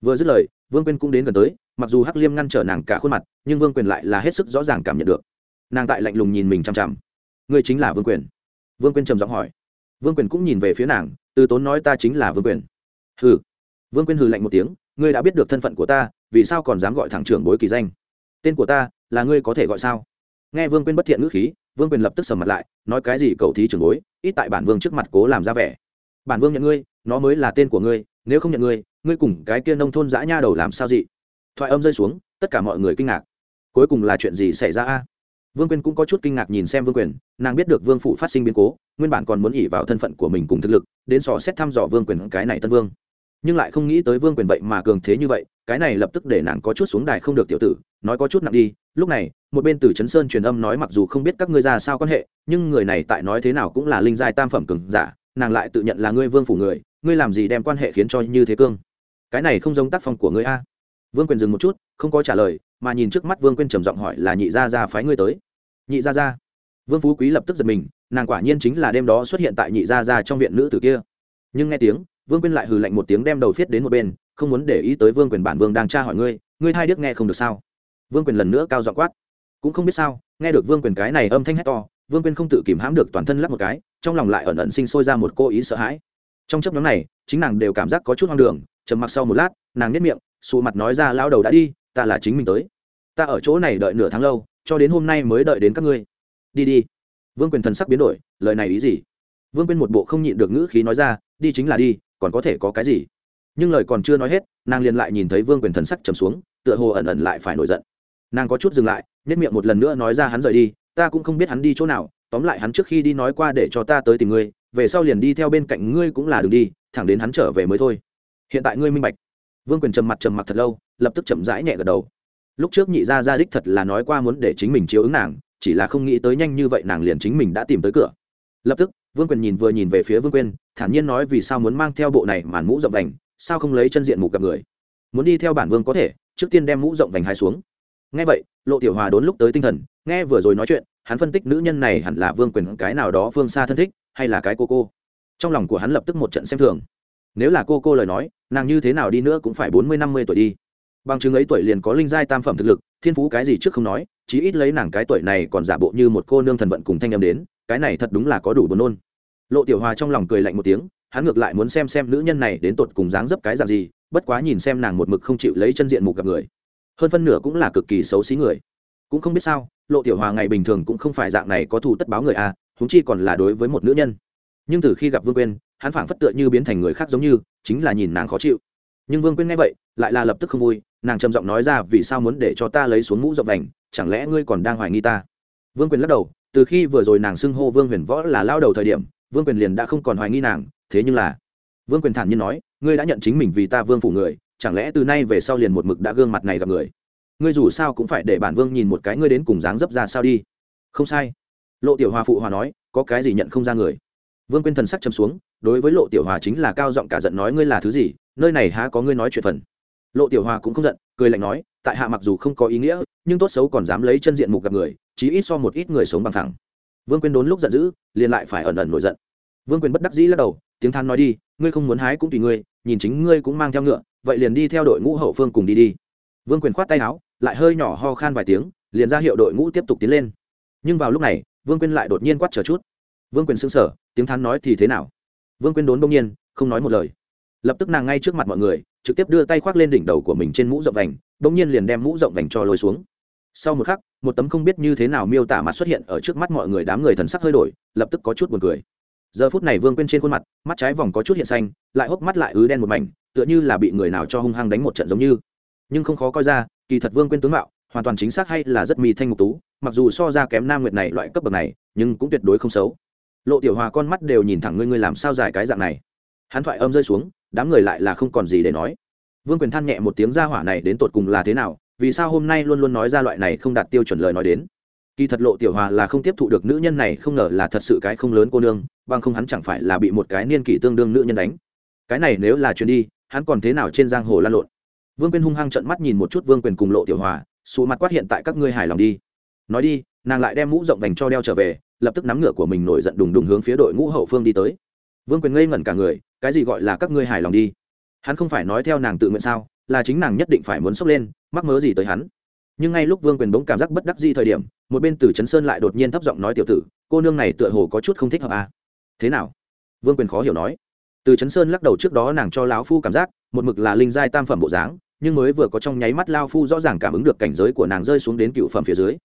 Vừa dứt lời, vương quyên cũng đến gần tới, mặc dù hắc liêm ngăn trở nàng cả khuôn mặt, nhưng vương quyền lại là hết sức rõ ràng cảm nhận được. Nàng tại lạnh lùng nhìn mình chằm chằm. Ngươi chính là vương quyền vương quyên trầm giọng hỏi. Vương quyền cũng nhìn về phía nàng, từ tốn nói ta chính là vương quyền hừ. Vương quyên hừ lạnh một tiếng, ngươi đã biết được thân phận của ta, vì sao còn dám gọi thẳng trưởng bối kỳ danh? Tên của ta là ngươi có thể gọi sao? Nghe vương quyên bất thiện ngữ khí, vương quyền lập tức sầm mặt lại, nói cái gì cầu thí trưởng bối, ít tại bản vương trước mặt cố làm ra vẻ. Bản vương nhận ngươi, nó mới là tên của ngươi nếu không nhận ngươi ngươi cùng cái kia nông thôn dã nha đầu làm sao dị? Thoại âm rơi xuống, tất cả mọi người kinh ngạc. Cuối cùng là chuyện gì xảy ra a? Vương quyền cũng có chút kinh ngạc nhìn xem vương quyền, nàng biết được vương phụ phát sinh biến cố, nguyên bản còn muốn ỉ vào thân phận của mình cùng thực lực, đến sò xét thăm dò vương quyền cái này tân vương. Nhưng lại không nghĩ tới vương quyền vậy mà cường thế như vậy, cái này lập tức để nàng có chút xuống đài không được tiểu tử, nói có chút nặng đi. Lúc này, một bên từ chấn sơn truyền âm nói mặc dù không biết các ngươi ra sao quan hệ, nhưng người này tại nói thế nào cũng là linh giai tam phẩm cường giả, nàng lại tự nhận là ngươi vương phủ người ngươi làm gì đem quan hệ khiến cho như thế cương? Cái này không giống tác phong của ngươi a. Vương quyền dừng một chút, không có trả lời, mà nhìn trước mắt vương quyền trầm giọng hỏi là nhị gia gia phái ngươi tới. Nhị gia gia. Vương phú quý lập tức giật mình, nàng quả nhiên chính là đêm đó xuất hiện tại nhị gia gia trong viện nữ tử kia. Nhưng nghe tiếng, vương quyền lại hừ lạnh một tiếng đem đầu viết đến một bên, không muốn để ý tới vương quyền bản vương đang tra hỏi ngươi ngươi hai điếc nghe không được sao? Vương quyền lần nữa cao giọng quát. Cũng không biết sao, nghe được vương quyền cái này âm thanh hét to, vương quyền không tự kìm hãm được toàn thân lắp một cái, trong lòng lại ẩn ẩn sinh sôi ra một cô ý sợ hãi trong chấp nhóm này, chính nàng đều cảm giác có chút hoang đường, trầm mặc sau một lát, nàng nhếch miệng xù mặt nói ra lao đầu đã đi, ta là chính mình tới. Ta ở chỗ này đợi nửa tháng lâu, cho đến hôm nay mới đợi đến các ngươi. Đi đi. Vương quyền thần sắc biến đổi, lời này ý gì? Vương quyền một bộ không nhịn được ngữ khí nói ra, đi chính là đi, còn có thể có cái gì? Nhưng lời còn chưa nói hết, nàng liền lại nhìn thấy vương quyền thần sắc trầm xuống, tựa hồ ẩn ẩn lại phải nổi giận. Nàng có chút dừng lại nhất miệng một lần nữa nói ra hắn rời đi, ta cũng không biết hắn đi chỗ nào, tóm lại hắn trước khi đi nói qua để cho ta tới tìm ngươi về sau liền đi theo bên cạnh ngươi cũng là đường đi, thẳng đến hắn trở về mới thôi. Hiện tại ngươi minh bạch. Vương quyền trầm mặt trầm mặt thật lâu, lập tức chậm rãi nhẹ gật đầu. Lúc trước nhị gia gia đích thật là nói qua muốn để chính mình chiếu ứng nàng, chỉ là không nghĩ tới nhanh như vậy nàng liền chính mình đã tìm tới cửa. Lập tức, vương quyền nhìn vừa nhìn về phía vương quyên thản nhiên nói vì sao muốn mang theo bộ này màn mũ rộng vành, sao không lấy chân diện mục gặp người? Muốn đi theo bản vương có thể, trước tiên đem mũ rộng vành hai xuống. Nghe vậy, lộ tiểu hòa đốn lúc tới tinh thần, nghe vừa rồi nói chuyện, hắn phân tích nữ nhân này hẳn là vương quyền cái nào đó phương xa thân thích hay là cái cô cô? Trong lòng của hắn lập tức một trận xem thường. Nếu là cô cô lời nói nàng như thế nào đi nữa cũng phải bốn mươi năm mươi tuổi đi. Bằng chứng ấy tuổi liền có linh giai tam phẩm thực lực thiên phú cái gì trước không nói chí ít lấy nàng cái tuổi này còn giả bộ như một cô nương thần vận cùng thanh em đến cái này thật đúng là có đủ buồn nôn. Lộ tiểu hòa trong lòng cười lạnh một tiếng hắn ngược lại muốn xem xem nữ nhân này đến tột cùng dáng dấp cái dạng gì bất quá nhìn xem nàng một mực không chịu lấy chân diện mục gặp người. Hơn phân nửa cũng là cực kỳ xấu xí người. Cũng không biết sao lộ tiểu hòa ngày bình thường cũng không phải dạng này có thù tất báo người a à, huống chi còn là đối với một nữ nhân. Nhưng từ khi gặp vương quyên, hắn phảng phất tựa như biến thành người khác giống như, chính là nhìn nàng khó chịu. Nhưng vương quyên nghe vậy, lại là lập tức không vui, nàng trầm giọng nói ra, vì sao muốn để cho ta lấy xuống mũ rộng vành chẳng lẽ ngươi còn đang hoài nghi ta? Vương quyền lắc đầu, từ khi vừa rồi nàng xưng hô vương huyền võ là lao đầu thời điểm, vương quyền liền đã không còn hoài nghi nàng, thế nhưng là vương quyền thản nhiên nói, ngươi đã nhận chính mình vì ta vương phủ người, chẳng lẽ từ nay về sau liền một mực đã gương mặt này gặp người? Ngươi dù sao cũng phải để bản vương nhìn một cái ngươi đến cùng dáng dấp ra sao đi. Không sai lộ tiểu hòa phụ hòa nói, có cái gì nhận không ra người? Vương quyên thần sắc chấm xuống, đối với lộ tiểu hòa chính là cao giọng cả giận nói, ngươi là thứ gì? Nơi này há có ngươi nói chuyện phần? Lộ tiểu hòa cũng không giận, cười lạnh nói, tại hạ mặc dù không có ý nghĩa, nhưng tốt xấu còn dám lấy chân diện mục gặp người, chí ít so một ít người sống bằng thẳng. Vương quyên đốn lúc giận dữ, liền lại phải ẩn ẩn nổi giận. Vương quyền bất đắc dĩ lắc đầu, tiếng than nói đi, ngươi không muốn hái cũng tùy ngươi, nhìn chính ngươi cũng mang theo ngựa, vậy liền đi theo đội ngũ hậu phương cùng đi đi. Vương quyền khoát tay áo, lại hơi nhỏ ho khan vài tiếng, liền ra hiệu đội ngũ tiếp tục tiến lên. Nhưng vào lúc này vương quyền lại đột nhiên quát chờ chút. Vương quyền g sở tiếng thán nói thì thế nào? Vương quyền đốn đông nhiên, không nói một lời. Lập tức nàng ngay trước mặt mọi người, trực tiếp đưa tay khoác lên đỉnh đầu của mình trên mũ rộng vành, bỗng nhiên liền đem mũ rộng vành cho lôi xuống. Sau một khắc, một tấm không biết như thế nào miêu tả mặt xuất hiện ở trước mắt mọi người đám người thần sắc hơi đổi, lập tức có chút buồn cười. Giờ phút này vương quên trên khuôn mặt, mắt trái vòng có chút hiện xanh, lại hốc mắt lại ứ đen một mảnh, tựa như là bị người nào cho hung hăng đánh một trận giống như. Nhưng không khó coi ra, kỳ thật vương quên tướng mạo, hoàn toàn chính xác hay là rất mì thanh ngục tú mặc dù so ra kém nam nguyệt này loại cấp bậc này, nhưng cũng tuyệt đối không xấu. Lộ tiểu hòa con mắt đều nhìn thẳng ngươi ngươi làm sao dài cái dạng này? Hắn thoại âm rơi xuống, đám người lại là không còn gì để nói. Vương quyền than nhẹ một tiếng ra hỏa này đến tột cùng là thế nào? Vì sao hôm nay luôn luôn nói ra loại này không đạt tiêu chuẩn lời nói đến? Kỳ thật lộ tiểu hòa là không tiếp thụ được nữ nhân này, không ngờ là thật sự cái không lớn cô nương, bằng không hắn chẳng phải là bị một cái niên kỷ tương đương nữ nhân đánh. Cái này nếu là chuyện đi, hắn còn thế nào trên giang hồ lan lộn? Vương quyền hung hăng trận mắt nhìn một chút vương quyền cùng lộ tiểu hòa xù mặt quát hiện tại các ngươi hài lòng đi nói đi, nàng lại đem mũ rộng vành cho đeo trở về, lập tức nắm ngựa của mình nổi giận đùng đùng hướng phía đội ngũ hậu phương đi tới. Vương quyền ngây ngẩn cả người, cái gì gọi là các ngươi hài lòng đi? Hắn không phải nói theo nàng tự nguyện sao, là chính nàng nhất định phải muốn sốc lên, mắc mớ gì tới hắn. Nhưng ngay lúc vương quyền bỗng cảm giác bất đắc di thời điểm, một bên từ trấn sơn lại đột nhiên thấp giọng nói tiểu tử, cô nương này tựa hồ có chút không thích hợp à. thế nào? Vương quyền khó hiểu nói. Từ trấn sơn lắc đầu trước đó nàng cho lão phu cảm giác, một mực là linh giai tam phẩm bộ dáng, nhưng mới vừa có trong nháy mắt lao phu rõ ràng cảm ứng được cảnh giới của nàng rơi xuống đến cựu phẩm phía dưới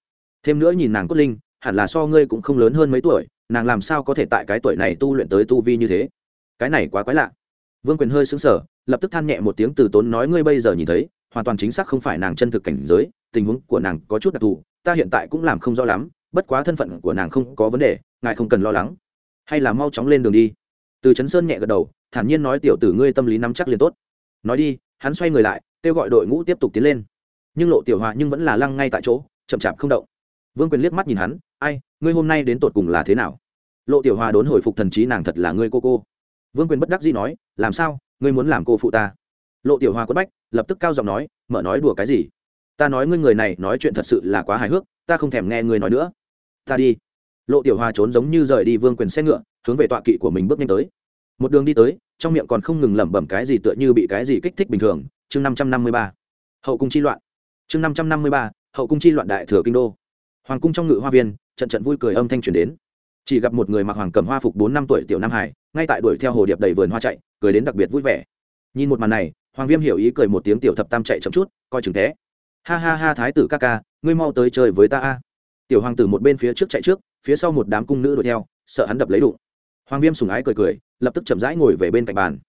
thêm nữa nhìn nàng cốt linh, hẳn là so ngươi cũng không lớn hơn mấy tuổi, nàng làm sao có thể tại cái tuổi này tu luyện tới tu vi như thế? Cái này quá quái lạ. Vương quyền hơi xứng sở lập tức than nhẹ một tiếng từ tốn nói ngươi bây giờ nhìn thấy, hoàn toàn chính xác không phải nàng chân thực cảnh giới, tình huống của nàng có chút đặc thù, ta hiện tại cũng làm không rõ lắm, bất quá thân phận của nàng không có vấn đề, ngài không cần lo lắng. Hay là mau chóng lên đường đi. Từ Trấn sơn nhẹ gật đầu, thản nhiên nói tiểu tử ngươi tâm lý nắm chắc liền tốt. Nói đi, hắn xoay người lại, kêu gọi đội ngũ tiếp tục tiến lên. Nhưng lộ tiểu hòa nhưng vẫn là lăng ngay tại chỗ, chậm chạp không động vương quyền liếc mắt nhìn hắn, ai, ngươi hôm nay đến tột cùng là thế nào? Lộ tiểu hòa đốn hồi phục thần trí, nàng thật là ngươi cô cô. Vương quyền bất đắc dĩ nói, làm sao? Ngươi muốn làm cô phụ ta? Lộ tiểu hòa quất bách, lập tức cao giọng nói, mở nói đùa cái gì? Ta nói ngươi người này nói chuyện thật sự là quá hài hước, ta không thèm nghe ngươi nói nữa. Ta đi. Lộ tiểu hòa trốn giống như rời đi vương quyền xe ngựa, hướng về tọa kỵ của mình bước nhanh tới. Một đường đi tới, trong miệng còn không ngừng lẩm bẩm cái gì tựa như bị cái gì kích thích bình thường. Chương năm trăm năm mươi ba. Hậu cung chi loạn. Chương năm trăm năm mươi ba. Hậu cung chi loạn đại thừa kinh đô hoàng cung trong ngự hoa viên, trận trận vui cười âm thanh truyền đến. Chỉ gặp một người mặc hoàng cầm hoa phục bốn năm tuổi tiểu nam hải, ngay tại đuổi theo hồ điệp đầy vườn hoa chạy, cười đến đặc biệt vui vẻ. Nhìn một màn này, hoàng viêm hiểu ý cười một tiếng tiểu thập tam chạy chậm chút, coi chừng thế. Ha ha ha thái tử ca ca, ngươi mau tới chơi với ta a. Tiểu hoàng tử một bên phía trước chạy trước, phía sau một đám cung nữ đuổi theo, sợ hắn đập lấy đụng. Hoàng viêm sùng ái cười cười, lập tức chậm rãi ngồi về bên cạnh bàn.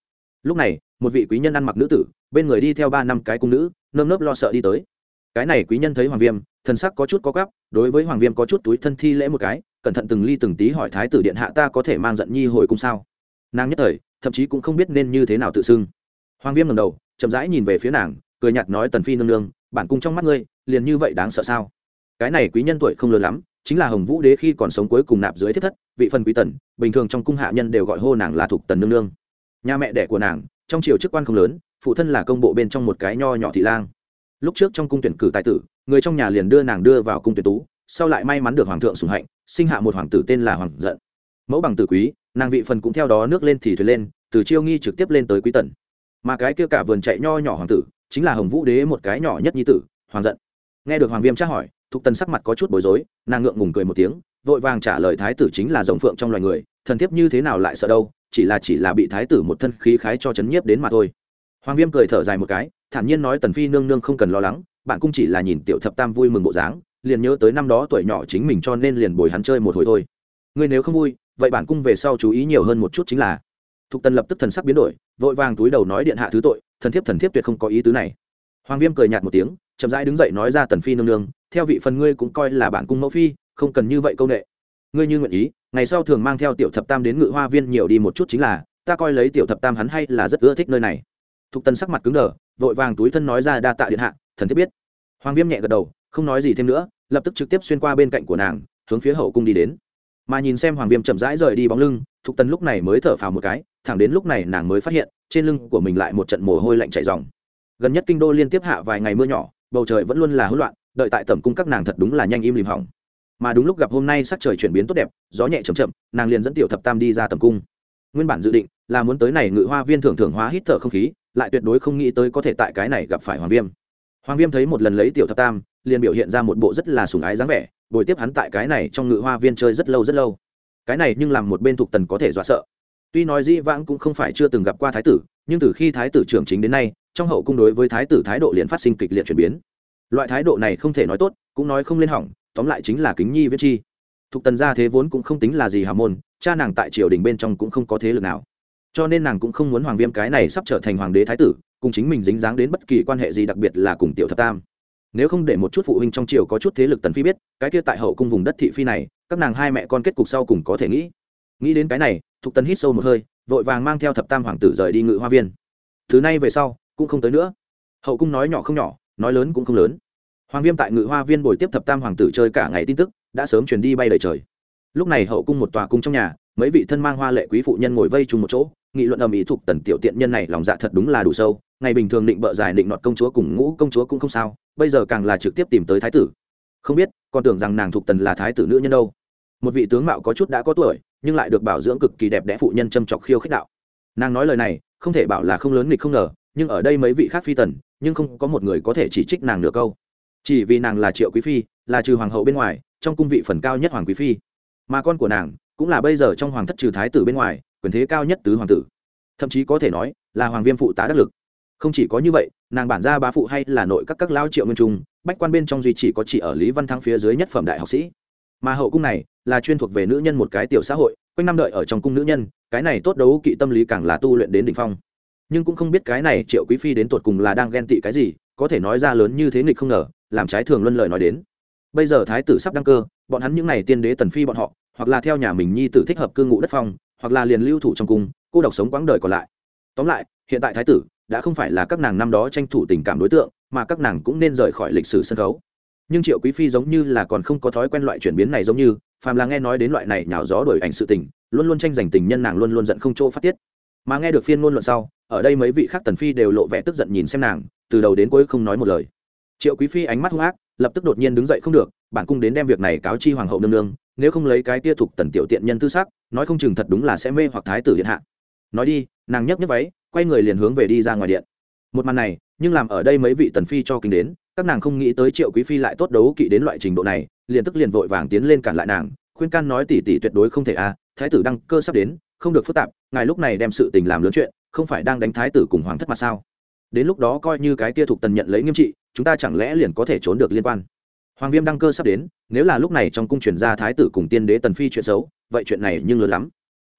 Lúc này, một vị quý nhân ăn mặc nữ tử, bên người đi theo ba năm cái cung nữ, nơm nớp lo sợ đi tới. Cái này quý nhân thấy hoàng viêm thần sắc có chút có gắp, đối với hoàng viêm có chút túi thân thi lễ một cái, cẩn thận từng ly từng tí hỏi thái tử điện hạ ta có thể mang giận nhi hồi cung sao? Nàng nhất thời, thậm chí cũng không biết nên như thế nào tự xưng. Hoàng viêm ngầm đầu, chậm rãi nhìn về phía nàng, cười nhạt nói tần phi nương nương, bản cung trong mắt ngươi, liền như vậy đáng sợ sao? Cái này quý nhân tuổi không lớn lắm, chính là hồng vũ đế khi còn sống cuối cùng nạp dưới thiết thất, vị phần quý tần, bình thường trong cung hạ nhân đều gọi hô nàng là thuộc tần nương nương. Nhà mẹ đẻ của nàng, trong triều chức quan không lớn, phụ thân là công bộ bên trong một cái nho nhỏ thị lang. Lúc trước trong cung tuyển cử tài tử người trong nhà liền đưa nàng đưa vào cung tuyển tú, sau lại may mắn được hoàng thượng sủng hạnh, sinh hạ một hoàng tử tên là hoàng giận. Mẫu bằng tử quý, nàng vị phần cũng theo đó nước lên thì thuyền lên, từ chiêu nghi trực tiếp lên tới quý tần. Mà cái kia cả vườn chạy nho nhỏ hoàng tử, chính là hồng vũ đế một cái nhỏ nhất nhi tử, hoàng giận. Nghe được hoàng viêm tra hỏi, thục tần sắc mặt có chút bối rối, nàng ngượng ngùng cười một tiếng, vội vàng trả lời thái tử chính là rồng phượng trong loài người, thần thiếp như thế nào lại sợ đâu, chỉ là chỉ là bị thái tử một thân khí khái cho chấn nhiếp đến mà thôi. Hoàng viêm cười thở dài một cái, thản nhiên nói tần phi nương nương không cần lo lắng bạn cũng chỉ là nhìn tiểu thập tam vui mừng bộ dáng, liền nhớ tới năm đó tuổi nhỏ chính mình cho nên liền bồi hắn chơi một hồi thôi. Ngươi nếu không vui, vậy bản cung về sau chú ý nhiều hơn một chút chính là. Thục tần lập tức thần sắc biến đổi, vội vàng túi đầu nói điện hạ thứ tội, thần thiếp thần thiếp tuyệt không có ý tứ này. Hoàng viêm cười nhạt một tiếng, chậm rãi đứng dậy nói ra tần phi nương nương, theo vị phần ngươi cũng coi là bản cung mẫu phi, không cần như vậy công nghệ ngươi như nguyện ý, ngày sau thường mang theo tiểu thập tam đến ngự hoa viên nhiều đi một chút chính là, ta coi lấy tiểu thập tam hắn hay là rất ưa thích nơi này. Thục tần sắc mặt cứng đờ, vội vàng túi thân nói ra đa tạ điện hạ thần thiết biết. Hoàng viêm nhẹ gật đầu, không nói gì thêm nữa, lập tức trực tiếp xuyên qua bên cạnh của nàng, hướng phía hậu cung đi đến. Mà nhìn xem hoàng viêm chậm rãi rời đi bóng lưng, thục tần lúc này mới thở phào một cái, thẳng đến lúc này nàng mới phát hiện, trên lưng của mình lại một trận mồ hôi lạnh chảy dòng gần nhất kinh đô liên tiếp hạ vài ngày mưa nhỏ, bầu trời vẫn luôn là hỗn loạn, đợi tại tầm cung các nàng thật đúng là nhanh im lìm hỏng. Mà đúng lúc gặp hôm nay sắc trời chuyển biến tốt đẹp, gió nhẹ chầm chậm, nàng liền dẫn tiểu thập tam đi ra tầm cung. Nguyên bản dự định là muốn tới này ngự hoa viên thưởng thưởng hóa hít thở không khí, lại tuyệt đối không nghĩ tới có thể tại cái này gặp phải hoàng viêm hoàng viêm thấy một lần lấy tiểu thập tam, liền biểu hiện ra một bộ rất là sùng ái dáng vẻ bồi tiếp hắn tại cái này trong ngự hoa viên chơi rất lâu rất lâu. Cái này nhưng làm một bên thuộc tần có thể dọa sợ. Tuy nói dĩ vãng cũng không phải chưa từng gặp qua thái tử, nhưng từ khi thái tử trưởng chính đến nay, trong hậu cung đối với thái tử thái độ liền phát sinh kịch liệt chuyển biến. Loại thái độ này không thể nói tốt, cũng nói không lên hỏng, tóm lại chính là kính nhi viết chi. Thục tần gia thế vốn cũng không tính là gì hào môn, cha nàng tại triều đình bên trong cũng không có thế lực nào. Cho nên nàng cũng không muốn hoàng viêm cái này sắp trở thành hoàng đế thái tử cùng chính mình dính dáng đến bất kỳ quan hệ gì, đặc biệt là cùng tiểu thập tam. Nếu không để một chút phụ huynh trong triều có chút thế lực tần phi biết, cái kia tại hậu cung vùng đất thị phi này, các nàng hai mẹ con kết cục sau cùng có thể nghĩ. Nghĩ đến cái này, thục tần hít sâu một hơi, vội vàng mang theo thập tam hoàng tử rời đi ngự hoa viên. Thứ này về sau, cũng không tới nữa. Hậu cung nói nhỏ không nhỏ, nói lớn cũng không lớn. Hoàng viêm tại ngự hoa viên bồi tiếp thập tam hoàng tử chơi cả ngày tin tức, đã sớm chuyển đi bay đầy trời. Lúc này hậu cung một tòa cung trong nhà, mấy vị thân mang hoa lệ quý phụ nhân ngồi vây chung một chỗ nghị luận ầm ĩ thuộc tần tiểu tiện nhân này lòng dạ thật đúng là đủ sâu, ngày bình thường định bợ giải định nọt công chúa cùng ngũ công chúa cũng không sao, bây giờ càng là trực tiếp tìm tới thái tử. Không biết, còn tưởng rằng nàng thuộc tần là thái tử nữ nhân đâu. Một vị tướng mạo có chút đã có tuổi, nhưng lại được bảo dưỡng cực kỳ đẹp đẽ phụ nhân châm chọc khiêu khích đạo. Nàng nói lời này, không thể bảo là không lớn nghịch không ngờ, nhưng ở đây mấy vị khác phi tần, nhưng không có một người có thể chỉ trích nàng nửa câu. Chỉ vì nàng là triệu quý phi, là trừ hoàng hậu bên ngoài, trong cung vị phần cao nhất hoàng quý phi. Mà con của nàng, cũng là bây giờ trong hoàng thất trừ thái tử bên ngoài quyền thế cao nhất tứ hoàng tử. Thậm chí có thể nói là hoàng viêm phụ tá đắc lực. Không chỉ có như vậy, nàng bản gia bá phụ hay là nội các các lao triệu nguyên trung, bách quan bên trong duy chỉ có chỉ ở lý văn thắng phía dưới nhất phẩm đại học sĩ. Mà hậu cung này là chuyên thuộc về nữ nhân một cái tiểu xã hội, quanh năm đợi ở trong cung nữ nhân, cái này tốt đấu kỵ tâm lý càng là tu luyện đến đỉnh phong. Nhưng cũng không biết cái này triệu quý phi đến tột cùng là đang ghen tị cái gì, có thể nói ra lớn như thế nghịch không ngờ, làm trái thường luân lời nói đến. Bây giờ thái tử sắp đăng cơ, bọn hắn những n à y tiên đế tần phi bọn họ, hoặc là theo nhà mình nhi tử thích hợp cư ngụ đất phong hoặc là liền lưu thủ trong cung, cô độc sống quãng đời còn lại. Tóm lại, hiện tại thái tử đã không phải là các nàng năm đó tranh thủ tình cảm đối tượng, mà các nàng cũng nên rời khỏi lịch sử sân khấu. Nhưng triệu quý phi giống như là còn không có thói quen loại chuyển biến này giống như, phàm là nghe nói đến loại này nhào gió đổi ảnh sự tình, luôn luôn tranh giành tình nhân nàng luôn luôn giận không chỗ phát tiết. Mà nghe được phiên ngôn luận sau, ở đây mấy vị khác tần phi đều lộ vẻ tức giận nhìn xem nàng, từ đầu đến cuối không nói một lời. Triệu quý phi ánh mắt hung ác, lập tức đột nhiên đứng dậy không được, bản cung đến đem việc này cáo chi hoàng hậu nương nương nếu không lấy cái tia thục tần tiểu tiện nhân tư sắc, nói không chừng thật đúng là sẽ mê hoặc thái tử điện hạ. Nói đi, nàng nhấc nhấc váy, quay người liền hướng về đi ra ngoài điện. Một màn này, nhưng làm ở đây mấy vị tần phi cho kinh đến, các nàng không nghĩ tới triệu quý phi lại tốt đấu kỵ đến loại trình độ này, liền tức liền vội vàng tiến lên cản lại nàng, khuyên can nói tỷ tỷ tuyệt đối không thể a, thái tử đăng cơ sắp đến, không được phức tạp, ngài lúc này đem sự tình làm lớn chuyện, không phải đang đánh thái tử cùng hoàng thất mà sao? Đến lúc đó coi như cái kia thuộc tần nhận lấy nghiêm trị, chúng ta chẳng lẽ liền có thể trốn được liên quan? Hoàng viêm đăng cơ sắp đến, nếu là lúc này trong cung truyền ra thái tử cùng tiên đế tần phi chuyện xấu, vậy chuyện này nhưng lớn lắm.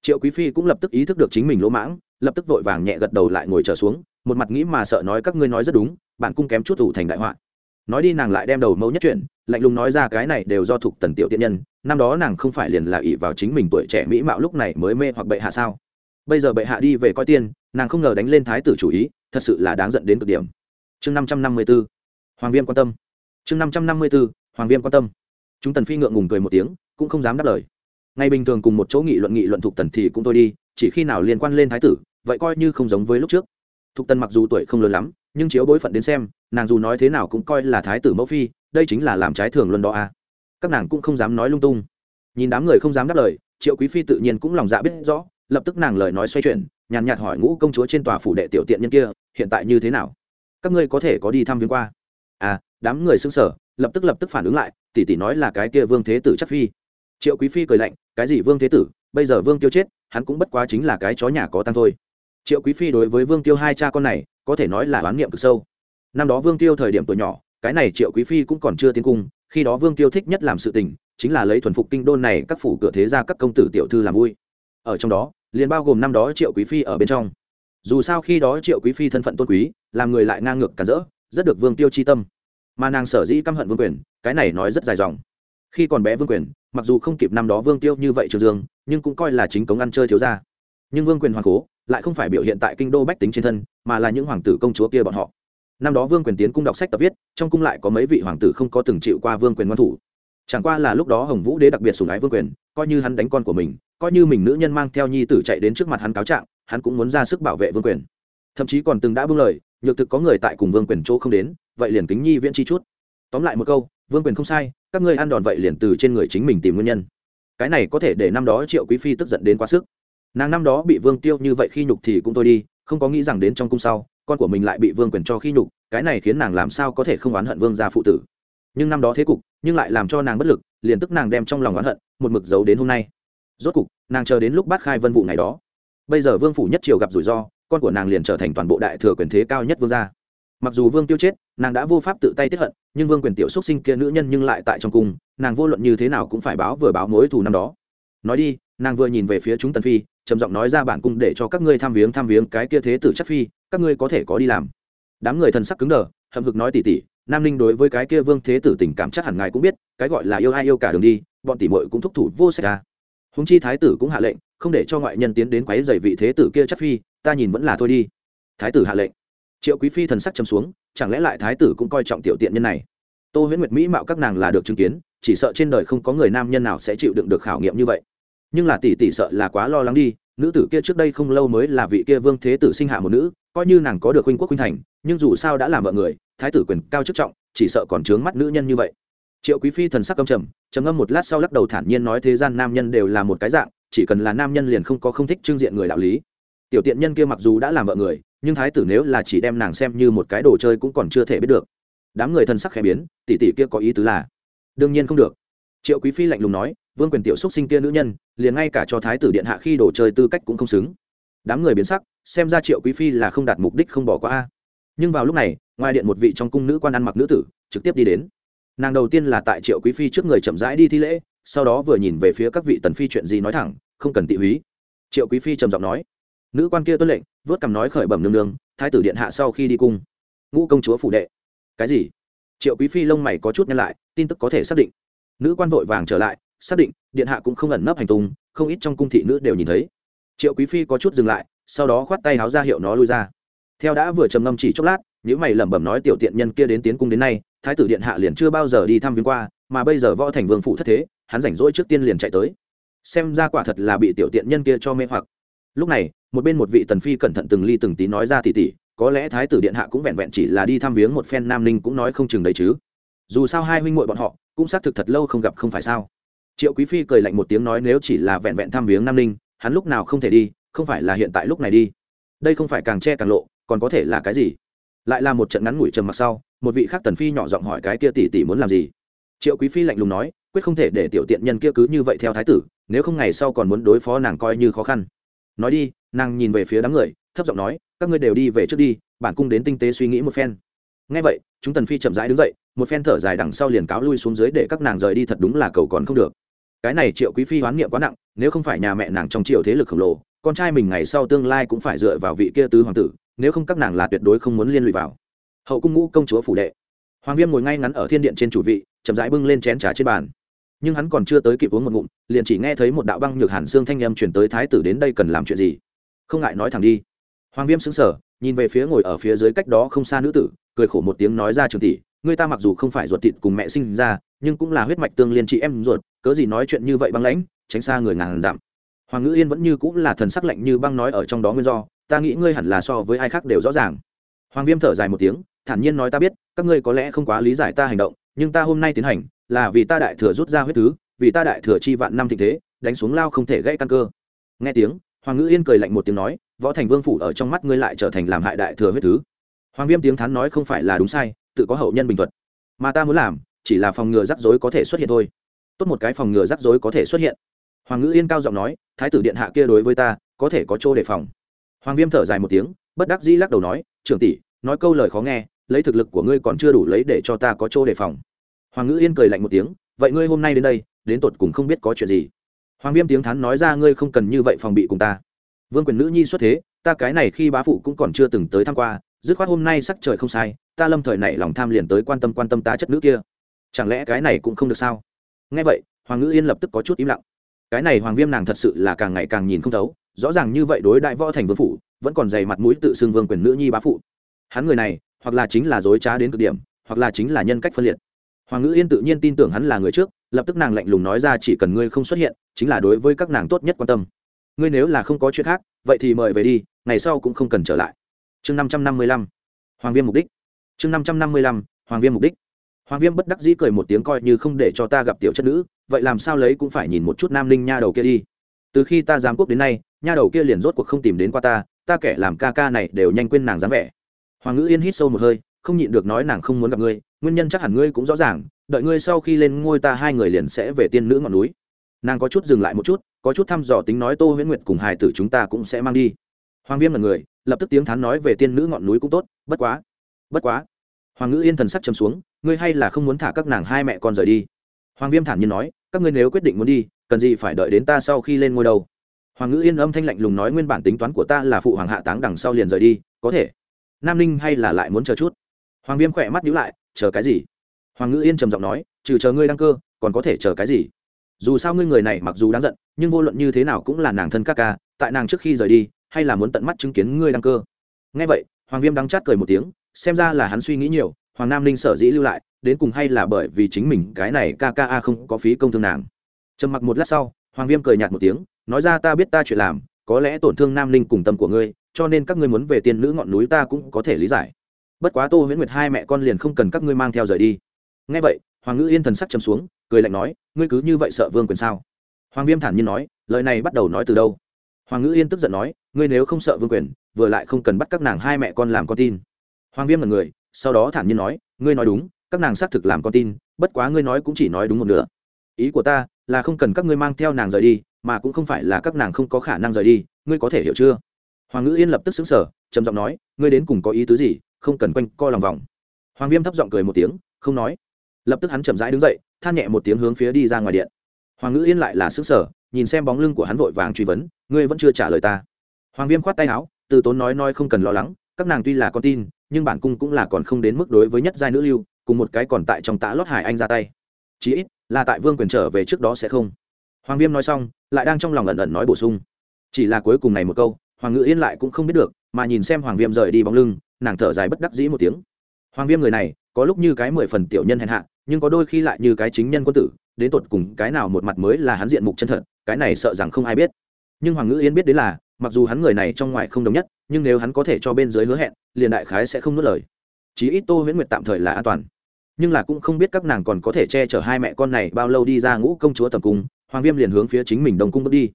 Triệu quý phi cũng lập tức ý thức được chính mình lỗ mãng, lập tức vội vàng nhẹ gật đầu lại ngồi trở xuống, một mặt nghĩ mà sợ nói các ngươi nói rất đúng, bản cung kém chút thủ thành đại họa. Nói đi nàng lại đem đầu mẫu nhất chuyện, lạnh lùng nói ra cái này đều do thuộc tần tiểu tiện nhân, năm đó nàng không phải liền là ỷ vào chính mình tuổi trẻ mỹ mạo lúc này mới mê hoặc bệ hạ sao? Bây giờ bệ hạ đi về coi tiên, nàng không ngờ đánh lên thái tử chủ ý, thật sự là đáng giận đến cực điểm. Chương năm trăm năm mươi b ố hoàng viêm quan tâm chương năm trăm năm mươi b ố hoàng viêm quan tâm. Chúng tần phi ngượng ngùng cười một tiếng, cũng không dám đáp lời. Ngày bình thường cùng một chỗ nghị luận nghị luận thục tần thì cũng thôi đi, chỉ khi nào liên quan lên thái tử, vậy coi như không giống với lúc trước. Thục tần mặc dù tuổi không lớn lắm, nhưng chiếu bối phận đến xem, nàng dù nói thế nào cũng coi là thái tử mẫu phi, đây chính là làm trái thường luân đó à. các nàng cũng không dám nói lung tung. Nhìn đám người không dám đáp lời, triệu quý phi tự nhiên cũng lòng dạ biết rõ, lập tức nàng lời nói xoay chuyển, nhàn nhạt hỏi ngũ công chúa trên tòa phủ đệ tiểu tiện nhân kia, hiện tại như thế nào? Các ngươi có thể có đi thăm viếng qua? À đám người xưng sở lập tức lập tức phản ứng lại tỷ tỷ nói là cái kia vương thế tử chắc phi. Triệu quý phi cười lạnh, cái gì vương thế tử, bây giờ vương tiêu chết, hắn cũng bất quá chính là cái chó nhà có tăng thôi. Triệu quý phi đối với vương tiêu hai cha con này, có thể nói là oán niệm cực sâu. Năm đó vương tiêu thời điểm tuổi nhỏ, cái này triệu quý phi cũng còn chưa tiến cung, khi đó vương tiêu thích nhất làm sự tình, chính là lấy thuần phục kinh đôn này các phủ cửa thế ra các công tử tiểu thư làm vui. Ở trong đó, liền bao gồm năm đó triệu quý phi ở bên trong. Dù sao khi đó triệu quý phi thân phận tôn quý, làm người lại ngang ngược cản rỡ, rất được vương tiêu chi tâm mà nàng sở dĩ căm hận vương quyền, cái này nói rất dài dòng. Khi còn bé vương quyền, mặc dù không kịp năm đó vương tiêu như vậy trường dương, nhưng cũng coi là chính cống ăn chơi thiếu ra nhưng vương quyền hoàng cố, lại không phải biểu hiện tại kinh đô bách tính trên thân, mà là những hoàng tử công chúa kia bọn họ. Năm đó vương quyền tiến cung đọc sách tập viết, trong cung lại có mấy vị hoàng tử không có từng chịu qua vương quyền ngoan thủ. Chẳng qua là lúc đó hồng vũ đế đặc biệt sủng ái vương quyền, coi như hắn đánh con của mình, coi như mình nữ nhân mang theo nhi tử chạy đến trước mặt hắn cáo trạng, hắn cũng muốn ra sức bảo vệ vương quyền. Thậm chí còn từng đã buông lời nhược thực có người tại cùng vương quyền chỗ không đến, vậy liền kính nhi viễn chi chút. Tóm lại một câu, vương quyền không sai, các ngươi ăn đòn vậy liền từ trên người chính mình tìm nguyên nhân. Cái này có thể để năm đó triệu quý phi tức giận đến quá sức. Nàng năm đó bị vương tiêu như vậy khi nhục thì cũng thôi đi, không có nghĩ rằng đến trong cung sau, con của mình lại bị vương quyền cho khi nhục, cái này khiến nàng làm sao có thể không oán hận vương gia phụ tử. Nhưng năm đó thế cục, nhưng lại làm cho nàng bất lực, liền tức nàng đem trong lòng oán hận, một mực giấu đến hôm nay. Rốt cục, nàng chờ đến lúc bát khai vân vụ ngày đó. Bây giờ vương phủ nhất triều gặp rủi ro con của nàng liền trở thành toàn bộ đại thừa quyền thế cao nhất vương gia. Mặc dù vương tiêu chết, nàng đã vô pháp tự tay tiếp hận, nhưng vương quyền tiểu xuất sinh kia nữ nhân nhưng lại tại trong cung, nàng vô luận như thế nào cũng phải báo vừa báo mối thù năm đó. Nói đi, nàng vừa nhìn về phía chúng tần phi, trầm giọng nói ra bản cung để cho các ngươi tham viếng tham viếng cái kia thế tử chắc phi, các ngươi có thể có đi làm. Đám người thần sắc cứng đờ, hậm hực nói tỉ tỉ, nam ninh đối với cái kia vương thế tử tình cảm chắc hẳn ngài cũng biết, cái gọi là yêu ai yêu cả đường đi, bọn tỷ muội cũng thúc thủ vô sách ra. Húng chi thái tử cũng hạ lệnh, không để cho ngoại nhân tiến đến quấy dày vị thế tử kia chắc phi ta nhìn vẫn là thôi đi. Thái tử hạ lệnh. Triệu quý phi thần sắc chấm xuống, chẳng lẽ lại thái tử cũng coi trọng tiểu tiện nhân này? Tô huyễn nguyệt mỹ mạo các nàng là được chứng kiến, chỉ sợ trên đời không có người nam nhân nào sẽ chịu đựng được khảo nghiệm như vậy. Nhưng là tỷ tỷ sợ là quá lo lắng đi, nữ tử kia trước đây không lâu mới là vị kia vương thế tử sinh hạ một nữ, coi như nàng có được huynh quốc huynh thành, nhưng dù sao đã làm vợ người, thái tử quyền cao chức trọng, chỉ sợ còn trướng mắt nữ nhân như vậy. Triệu quý phi thần sắc âm trầm trầm ngâm một lát sau lắc đầu thản nhiên nói thế gian nam nhân đều là một cái dạng, chỉ cần là nam nhân liền không có không thích trưng diện người đạo lý tiểu tiện nhân kia mặc dù đã làm vợ người, nhưng thái tử nếu là chỉ đem nàng xem như một cái đồ chơi cũng còn chưa thể biết được. Đám người thân sắc khẽ biến, tỷ tỷ kia có ý tứ là, đương nhiên không được. Triệu quý phi lạnh lùng nói, vương quyền tiểu xúc sinh kia nữ nhân, liền ngay cả cho thái tử điện hạ khi đồ chơi tư cách cũng không xứng. Đám người biến sắc, xem ra triệu quý phi là không đạt mục đích không bỏ qua a. Nhưng vào lúc này, ngoài điện một vị trong cung nữ quan ăn mặc nữ tử, trực tiếp đi đến. Nàng đầu tiên là tại triệu quý phi trước người chậm rãi đi thi lễ, sau đó vừa nhìn về phía các vị tần phi chuyện gì nói thẳng, không cần tị húy. Triệu quý phi trầm giọng nói nữ quan kia tuân lệnh, vớt cằm nói khởi bẩm nương nương, thái tử điện hạ sau khi đi cung. Ngũ công chúa phủ đệ. Cái gì? Triệu quý phi lông mày có chút nhăn lại, tin tức có thể xác định. Nữ quan vội vàng trở lại, xác định, điện hạ cũng không ẩn nấp hành tung, không ít trong cung thị nữ đều nhìn thấy. Triệu quý phi có chút dừng lại, sau đó khoát tay háo ra hiệu nó lui ra. Theo đã vừa trầm ngâm chỉ chốc lát, những mày lẩm bẩm nói tiểu tiện nhân kia đến tiến cung đến nay, thái tử điện hạ liền chưa bao giờ đi thăm viếng qua, mà bây giờ võ thành vương phụ thất thế, hắn rảnh rỗi trước tiên liền chạy tới. Xem ra quả thật là bị tiểu tiện nhân kia cho mê hoặc. Lúc này một bên một vị tần phi cẩn thận từng ly từng tí nói ra tỉ tỉ, có lẽ thái tử điện hạ cũng vẹn vẹn chỉ là đi thăm viếng một phen nam ninh cũng nói không chừng đấy chứ. Dù sao hai huynh muội bọn họ cũng xác thực thật lâu không gặp không phải sao. Triệu quý phi cười lạnh một tiếng nói nếu chỉ là vẹn vẹn thăm viếng nam ninh, hắn lúc nào không thể đi, không phải là hiện tại lúc này đi. Đây không phải càng che càng lộ, còn có thể là cái gì? Lại là một trận ngắn ngủi trầm mặc sau, một vị khác tần phi nhỏ giọng hỏi cái kia tỷ tỷ muốn làm gì? Triệu quý phi lạnh lùng nói, quyết không thể để tiểu tiện nhân kia cứ như vậy theo thái tử, nếu không ngày sau còn muốn đối phó nàng coi như khó khăn nói đi, nàng nhìn về phía đám người, thấp giọng nói, các ngươi đều đi về trước đi, bản cung đến tinh tế suy nghĩ một phen. Ngay vậy, chúng tần phi chậm rãi đứng dậy, một phen thở dài đằng sau liền cáo lui xuống dưới để các nàng rời đi thật đúng là cầu còn không được. Cái này triệu quý phi hoán niệm quá nặng, nếu không phải nhà mẹ nàng trong triệu thế lực khổng lồ, con trai mình ngày sau tương lai cũng phải dựa vào vị kia tứ hoàng tử, nếu không các nàng là tuyệt đối không muốn liên lụy vào. Hậu cung ngũ công chúa phủ đệ. Hoàng viêm ngồi ngay ngắn ở thiên điện trên chủ vị, chậm rãi bưng lên chén trà trên bàn nhưng hắn còn chưa tới kịp uống một ngụm, liền chỉ nghe thấy một đạo băng nhược hàn xương thanh â chuyển tới thái tử đến đây cần làm chuyện gì? Không ngại nói thẳng đi. Hoàng viêm xứng sở nhìn về phía ngồi ở phía dưới cách đó không xa nữ tử, cười khổ một tiếng nói ra trường tỷ, người ta mặc dù không phải ruột thịt cùng mẹ sinh ra, nhưng cũng là huyết mạch tương liên chị em ruột, cớ gì nói chuyện như vậy băng lãnh, tránh xa người ngàn dặm. Hoàng ngữ yên vẫn như cũng là thần sắc lạnh như băng nói ở trong đó nguyên do, ta nghĩ ngươi hẳn là so với ai khác đều rõ ràng. Hoàng viêm thở dài một tiếng, thản nhiên nói ta biết, các ngươi có lẽ không quá lý giải ta hành động, nhưng ta hôm nay tiến hành là vì ta đại thừa rút ra huyết thứ, vì ta đại thừa chi vạn năm thịnh thế, đánh xuống lao không thể gãy căn cơ. Nghe tiếng, hoàng ngữ yên cười lạnh một tiếng nói, võ thành vương phủ ở trong mắt ngươi lại trở thành làm hại đại thừa huyết thứ. Hoàng viêm tiếng thắn nói không phải là đúng sai, tự có hậu nhân bình thuật mà ta muốn làm, chỉ là phòng ngừa rắc rối có thể xuất hiện thôi. Tốt một cái phòng ngừa rắc rối có thể xuất hiện. Hoàng ngữ yên cao giọng nói, thái tử điện hạ kia đối với ta, có thể có chỗ đề phòng. Hoàng viêm thở dài một tiếng, bất đắc dĩ lắc đầu nói, trưởng tỷ, nói câu lời khó nghe, lấy thực lực của ngươi còn chưa đủ lấy để cho ta có chỗ đề phòng hoàng ngữ yên cười lạnh một tiếng, vậy ngươi hôm nay đến đây, đến tột cùng không biết có chuyện gì? Hoàng viêm tiếng thắn nói ra, ngươi không cần như vậy phòng bị cùng ta. Vương quyền nữ nhi xuất thế, ta cái này khi bá phụ cũng còn chưa từng tới tham q u a dứt khoát hôm nay sắc trời không sai, ta lâm thời này lòng tham liền tới quan tâm quan tâm ta chất nữ kia. Chẳng lẽ cái này cũng không được sao? Nghe vậy, hoàng ngữ yên lập tức có chút im lặng. Cái này hoàng viêm nàng thật sự là càng ngày càng nhìn không thấu, rõ ràng như vậy đối đại võ thành vương phủ vẫn còn dày mặt mũi tự xưng vương quyền nữ nhi bá phụ. Hắn người này, hoặc là chính là dối trá đến cực điểm, hoặc là chính là nhân cách phân liệt hoàng ngữ yên tự nhiên tin tưởng hắn là người trước, lập tức nàng lạnh lùng nói ra chỉ cần ngươi không xuất hiện, chính là đối với các nàng tốt nhất quan tâm. Ngươi nếu là không có chuyện khác, vậy thì mời về đi, ngày sau cũng không cần trở lại. Chương năm trăm năm mươi lăm, hoàng viêm mục đích. Chương năm trăm năm mươi lăm, hoàng viêm mục đích. Hoàng viêm bất đắc dĩ cười một tiếng coi như không để cho ta gặp tiểu chất nữ, vậy làm sao lấy cũng phải nhìn một chút nam linh nha đầu kia đi. Từ khi ta giám quốc đến nay, nha đầu kia liền rốt cuộc không tìm đến qua ta ta kẻ làm ca ca này đều nhanh quên nàng dáng vẻ. Hoàng ngữ yên hít sâu một hơi không nhịn được nói nàng không muốn gặp ngươi, nguyên nhân chắc hẳn ngươi cũng rõ ràng, đợi ngươi sau khi lên ngôi ta hai người liền sẽ về tiên nữ ngọn núi. Nàng có chút dừng lại một chút, có chút thăm dò tính nói tô huyễn nguyệt cùng hài tử chúng ta cũng sẽ mang đi. Hoàng viêm là người, lập tức tiếng thán nói về tiên nữ ngọn núi cũng tốt, bất quá bất quá. Hoàng ngữ yên thần sắc chấm xuống, ngươi hay là không muốn thả các nàng hai mẹ con rời đi. Hoàng viêm thản nhiên nói, các ngươi nếu quyết định muốn đi, cần gì phải đợi đến ta sau khi lên ngôi đầu hoàng ngữ yên âm thanh lạnh lùng nói nguyên bản tính toán của ta là phụ hoàng hạ táng đằng sau liền rời đi, có thể. Nam ninh hay là lại muốn chờ chút? Hoàng viêm khỏe mắt nhữ lại, chờ cái gì? Hoàng ngữ yên trầm giọng nói, trừ chờ ngươi đăng cơ, còn có thể chờ cái gì? Dù sao ngươi người này mặc dù đáng giận, nhưng vô luận như thế nào cũng là nàng thân các ca, tại nàng trước khi rời đi, hay là muốn tận mắt chứng kiến ngươi đăng cơ. Ngay vậy, hoàng viêm đắng chát cười một tiếng, xem ra là hắn suy nghĩ nhiều, hoàng nam ninh sở dĩ lưu lại, đến cùng hay là bởi vì chính mình cái này ca ca a không có phí công thương nàng. Trầm mặc một lát sau, hoàng viêm cười nhạt một tiếng, nói ra ta biết ta chuyện làm, có lẽ tổn thương nam ninh cùng tâm của ngươi, cho nên các ngươi muốn về tiên nữ ngọn núi ta cũng có thể lý giải bất quá tô huyễn nguyệt hai mẹ con liền không cần các ngươi mang theo rời đi. Ngay vậy, hoàng ngữ yên thần sắc chấm xuống, cười lạnh nói, ngươi cứ như vậy sợ vương quyền sao? Hoàng viêm thản nhiên nói, lời này bắt đầu nói từ đâu? Hoàng ngữ yên tức giận nói, ngươi nếu không sợ vương quyền, vừa lại không cần bắt các nàng hai mẹ con làm con tin. Hoàng viêm là người, sau đó thản nhiên nói, ngươi nói đúng, các nàng xác thực làm con tin, bất quá ngươi nói cũng chỉ nói đúng một nửa. Ý của ta là không cần các ngươi mang theo nàng rời đi, mà cũng không phải là các nàng không có khả năng rời đi, ngươi có thể hiểu chưa? Hoàng ngữ yên lập tức xứng sở trầm giọng nói, ngươi đến cùng có ý tứ gì? Không cần quanh co lòng vòng. Hoàng viêm thấp giọng cười một tiếng, không nói. Lập tức hắn chậm rãi đứng dậy, than nhẹ một tiếng hướng phía đi ra ngoài điện. Hoàng ngữ yên lại là xứng sở nhìn xem bóng lưng của hắn vội vàng truy vấn, ngươi vẫn chưa trả lời ta? Hoàng viêm khoát tay áo, từ tốn nói nói không cần lo lắng, các nàng tuy là con tin, nhưng bản cung cũng là còn không đến mức đối với nhất giai nữ lưu, cùng một cái còn tại trong tã lót hải anh ra tay. Chí ít, là tại vương quyền trở về trước đó sẽ không. Hoàng viêm nói xong, lại đang trong lòng ẩn ẩn nói bổ sung. Chỉ là cuối cùng này một câu, hoàng ngữ yên lại cũng không biết được, mà nhìn xem hoàng viêm rời đi bóng lưng nàng thở dài bất đắc dĩ một tiếng. Hoàng viêm người này, có lúc như cái mười phần tiểu nhân hèn hạ, nhưng có đôi khi lại như cái chính nhân quân tử, đến tột cùng cái nào một mặt mới là hắn diện mục chân thật, cái này sợ rằng không ai biết. Nhưng hoàng ngữ yên biết đến là, mặc dù hắn người này trong ngoài không đồng nhất, nhưng nếu hắn có thể cho bên dưới hứa hẹn, liền đại khái sẽ không nuốt lời. Chí ít tô huyễn nguyệt tạm thời là an toàn. Nhưng là cũng không biết các nàng còn có thể che chở hai mẹ con này bao lâu đi ra ngũ công chúa tầm cung, hoàng viêm liền hướng phía chính mình đồng cung bước đi.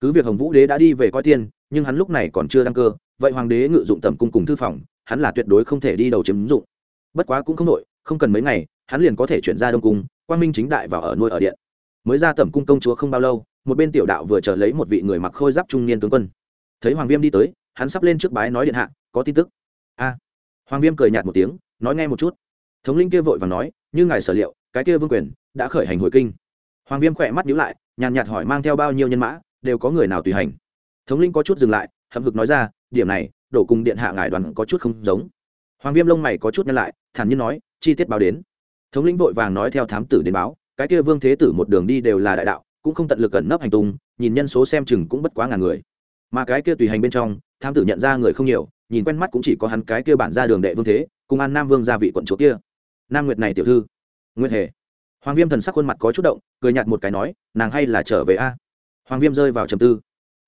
Cứ việc hồng vũ đế đã đi về coi tiên, nhưng hắn lúc này còn chưa đăng cơ vậy hoàng đế ngự dụng tầm cung cùng thư phòng, hắn là tuyệt đối không thể đi đầu chiếm dụng. Bất quá cũng không nội không cần mấy ngày, hắn liền có thể chuyển ra đông cung, quang minh chính đại vào ở nuôi ở điện. Mới ra tẩm cung công chúa không bao lâu, một bên tiểu đạo vừa chờ lấy một vị người mặc khôi giáp trung niên tướng quân. Thấy hoàng viêm đi tới, hắn sắp lên trước bái nói điện hạ, có tin tức. A. Hoàng viêm cười nhạt một tiếng, nói nghe một chút. Thống linh kia vội và nói, như ngài sở liệu, cái kia vương quyền đã khởi hành hồi kinh. Hoàng viêm khỏe mắt nhíu lại, nhàn nhạt hỏi mang theo bao nhiêu nhân mã, đều có người nào tùy hành. Thống linh có chút dừng lại, hậm hực nói ra điểm này, đổ cùng điện hạ ngài đoàn có chút không giống. Hoàng viêm lông mày có chút nhăn lại, thản nhiên nói, chi tiết báo đến. Thống lĩnh vội vàng nói theo thám tử đến báo, cái kia vương thế tử một đường đi đều là đại đạo, cũng không tận lực cẩn nấp hành tung, nhìn nhân số xem chừng cũng bất quá ngàn người. Mà cái kia tùy hành bên trong, thám tử nhận ra người không nhiều, nhìn quen mắt cũng chỉ có hắn cái kia bản ra đường đệ vương thế, cùng an nam vương gia vị quận chúa kia. Nam nguyệt này tiểu thư. Nguyệt hề. Hoàng viêm thần sắc khuôn mặt có chút động, cười nhạt một cái nói, nàng hay là trở về a. Hoàng viêm rơi vào trầm tư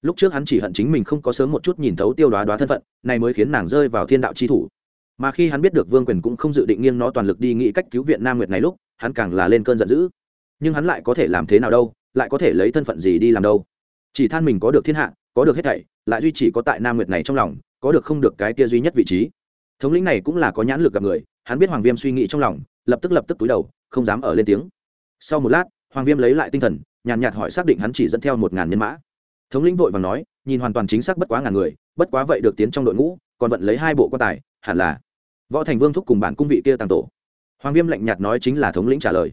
lúc trước hắn chỉ hận chính mình không có sớm một chút nhìn thấu tiêu đoá đoá thân phận, này mới khiến nàng rơi vào thiên đạo chi thủ. Mà khi hắn biết được vương quyền cũng không dự định nghiêng nó toàn lực đi nghĩ cách cứu viện nam nguyệt này lúc, hắn càng là lên cơn giận dữ. Nhưng hắn lại có thể làm thế nào đâu, lại có thể lấy thân phận gì đi làm đâu? Chỉ than mình có được thiên hạ, có được hết thảy, lại duy chỉ có tại nam nguyệt này trong lòng, có được không được cái kia duy nhất vị trí. Thống lĩnh này cũng là có nhãn lực gặp người, hắn biết hoàng viêm suy nghĩ trong lòng, lập tức lập tức túi đầu, không dám ở lên tiếng. Sau một lát, hoàng viêm lấy lại tinh thần, nhàn nhạt hỏi xác định hắn chỉ dẫn theo một ngàn nhân mã thống lĩnh vội vàng nói, nhìn hoàn toàn chính xác bất quá ngàn người, bất quá vậy được tiến trong đội ngũ, còn vận lấy hai bộ quan tài, hẳn là. Võ thành vương thúc cùng bản cung vị kia tàng tổ. Hoàng viêm lạnh nhạt nói chính là thống lĩnh trả lời.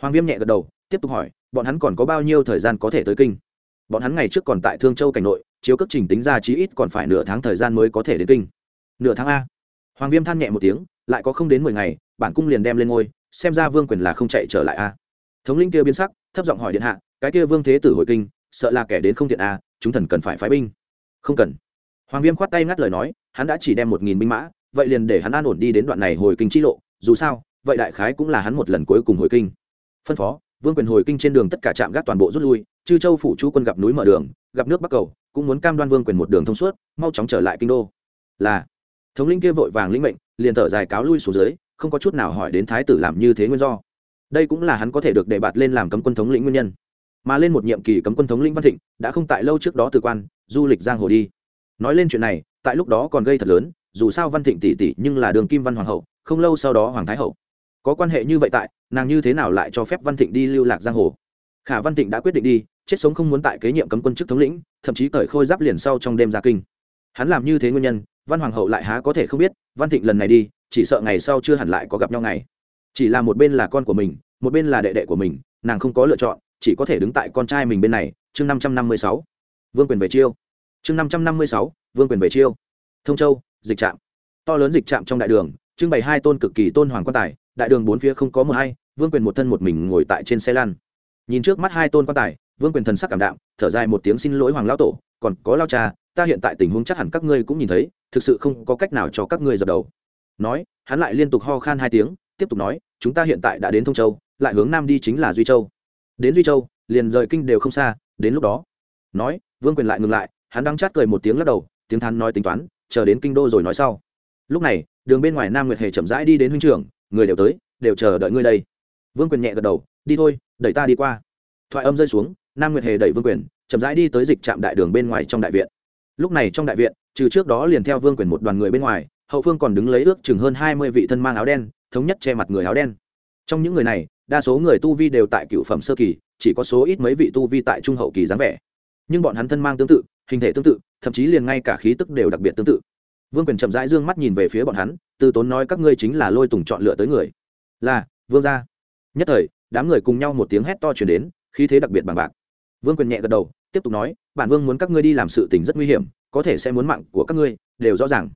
Hoàng viêm nhẹ gật đầu, tiếp tục hỏi, bọn hắn còn có bao nhiêu thời gian có thể tới kinh? Bọn hắn ngày trước còn tại thương châu cảnh nội, chiếu cấp trình tính ra chí ít còn phải nửa tháng thời gian mới có thể đến kinh. Nửa tháng a. Hoàng viêm than nhẹ một tiếng, lại có không đến mười ngày, bản cung liền đem lên ngôi, xem ra vương quyền là không chạy trở lại a. Thống lĩnh kia biến sắc, thấp giọng hỏi điện hạ, cái kia vương thế tử hồi kinh sợ là kẻ đến không thiện a chúng thần cần phải phái binh. Không cần. Hoàng viêm khoát tay ngắt lời nói, hắn đã chỉ đem một nghìn binh mã, vậy liền để hắn an ổn đi đến đoạn này hồi kinh chi lộ. Dù sao, vậy đại khái cũng là hắn một lần cuối cùng hồi kinh. Phân phó, vương quyền hồi kinh trên đường tất cả trạm gác toàn bộ rút lui, chư châu phủ chú quân gặp núi mở đường, gặp nước bắc cầu, cũng muốn cam đoan vương quyền một đường thông suốt, mau chóng trở lại kinh đô. Là, thống lĩnh kia vội vàng lĩnh mệnh, liền thở dài cáo lui xuống dưới, không có chút nào hỏi đến thái tử làm như thế nguyên do. Đây cũng là hắn có thể được đề bạt lên làm cấm quân thống lĩnh nguyên nhân mà lên một nhiệm kỳ cấm quân thống lĩnh văn thịnh, đã không tại lâu trước đó từ quan, du lịch giang hồ đi. Nói lên chuyện này, tại lúc đó còn gây thật lớn, dù sao văn thịnh tỷ tỷ nhưng là đường kim văn hoàng hậu, không lâu sau đó hoàng thái hậu. Có quan hệ như vậy tại, nàng như thế nào lại cho phép văn thịnh đi lưu lạc giang hồ? Khả văn thịnh đã quyết định đi, chết sống không muốn tại kế nhiệm cấm quân chức thống lĩnh, thậm chí cởi khôi giáp liền sau trong đêm ra kinh. Hắn làm như thế nguyên nhân, văn hoàng hậu lại há có thể không biết, văn thịnh lần này đi, chỉ sợ ngày sau chưa hẳn lại có gặp nhau ngày. Chỉ là một bên là con của mình, một bên là đệ đệ của mình, nàng không có lựa chọn chỉ có thể đứng tại con trai mình bên này, chương năm trăm năm mươi sáu. Vương quyền về chiêu. Chương năm trăm năm mươi sáu, vương quyền về chiêu. Thông châu, dịch trạm. To lớn dịch trạm trong đại đường, trưng bày hai tôn cực kỳ tôn hoàng quan tài, đại đường bốn phía không có mờ hay vương quyền một thân một mình ngồi tại trên xe lan nhìn trước mắt hai tôn quan tài, vương quyền thần sắc cảm đạm, thở dài một tiếng xin lỗi hoàng lão tổ, còn có lao cha, ta hiện tại tình huống chắc hẳn các ngươi cũng nhìn thấy, thực sự không có cách nào cho các ngươi dập đầu. Nói, hắn lại liên tục ho khan hai tiếng, tiếp tục nói, chúng ta hiện tại đã đến thông châu, lại hướng nam đi chính là duy châu đến duy châu liền rời kinh đều không xa đến lúc đó nói vương quyền lại ngừng lại hắn đang chát cười một tiếng lắc đầu tiếng thắn nói tính toán chờ đến kinh đô rồi nói sau lúc này đường bên ngoài nam nguyệt hề chậm rãi đi đến huynh trưởng người đều tới đều chờ đợi ngươi đây vương quyền nhẹ gật đầu đi thôi đẩy ta đi qua thoại âm rơi xuống nam nguyệt hề đẩy vương quyền chậm rãi đi tới dịch trạm đại đường bên ngoài trong đại viện lúc này trong đại viện trừ trước đó liền theo vương quyền một đoàn người bên ngoài hậu phương còn đứng lấy ước chừng hơn hai mươi vị thân mang áo đen thống nhất che mặt người áo đen trong những người này đa số người tu vi đều tại cựu phẩm sơ kỳ, chỉ có số ít mấy vị tu vi tại trung hậu kỳ dáng vẻ. Nhưng bọn hắn thân mang tương tự, hình thể tương tự, thậm chí liền ngay cả khí tức đều đặc biệt tương tự. Vương quyền chậm rãi d ư ơ n g mắt nhìn về phía bọn hắn, từ tốn nói các ngươi chính là lôi tùng chọn lựa tới người. Là, vương gia. Nhất thời, đám người cùng nhau một tiếng hét to chuyển đến, khí thế đặc biệt bằng bạc. Vương quyền nhẹ gật đầu, tiếp tục nói, bản vương muốn các ngươi đi làm sự tình rất nguy hiểm, có thể sẽ muốn mạng của các ngươi, đều rõ ràng.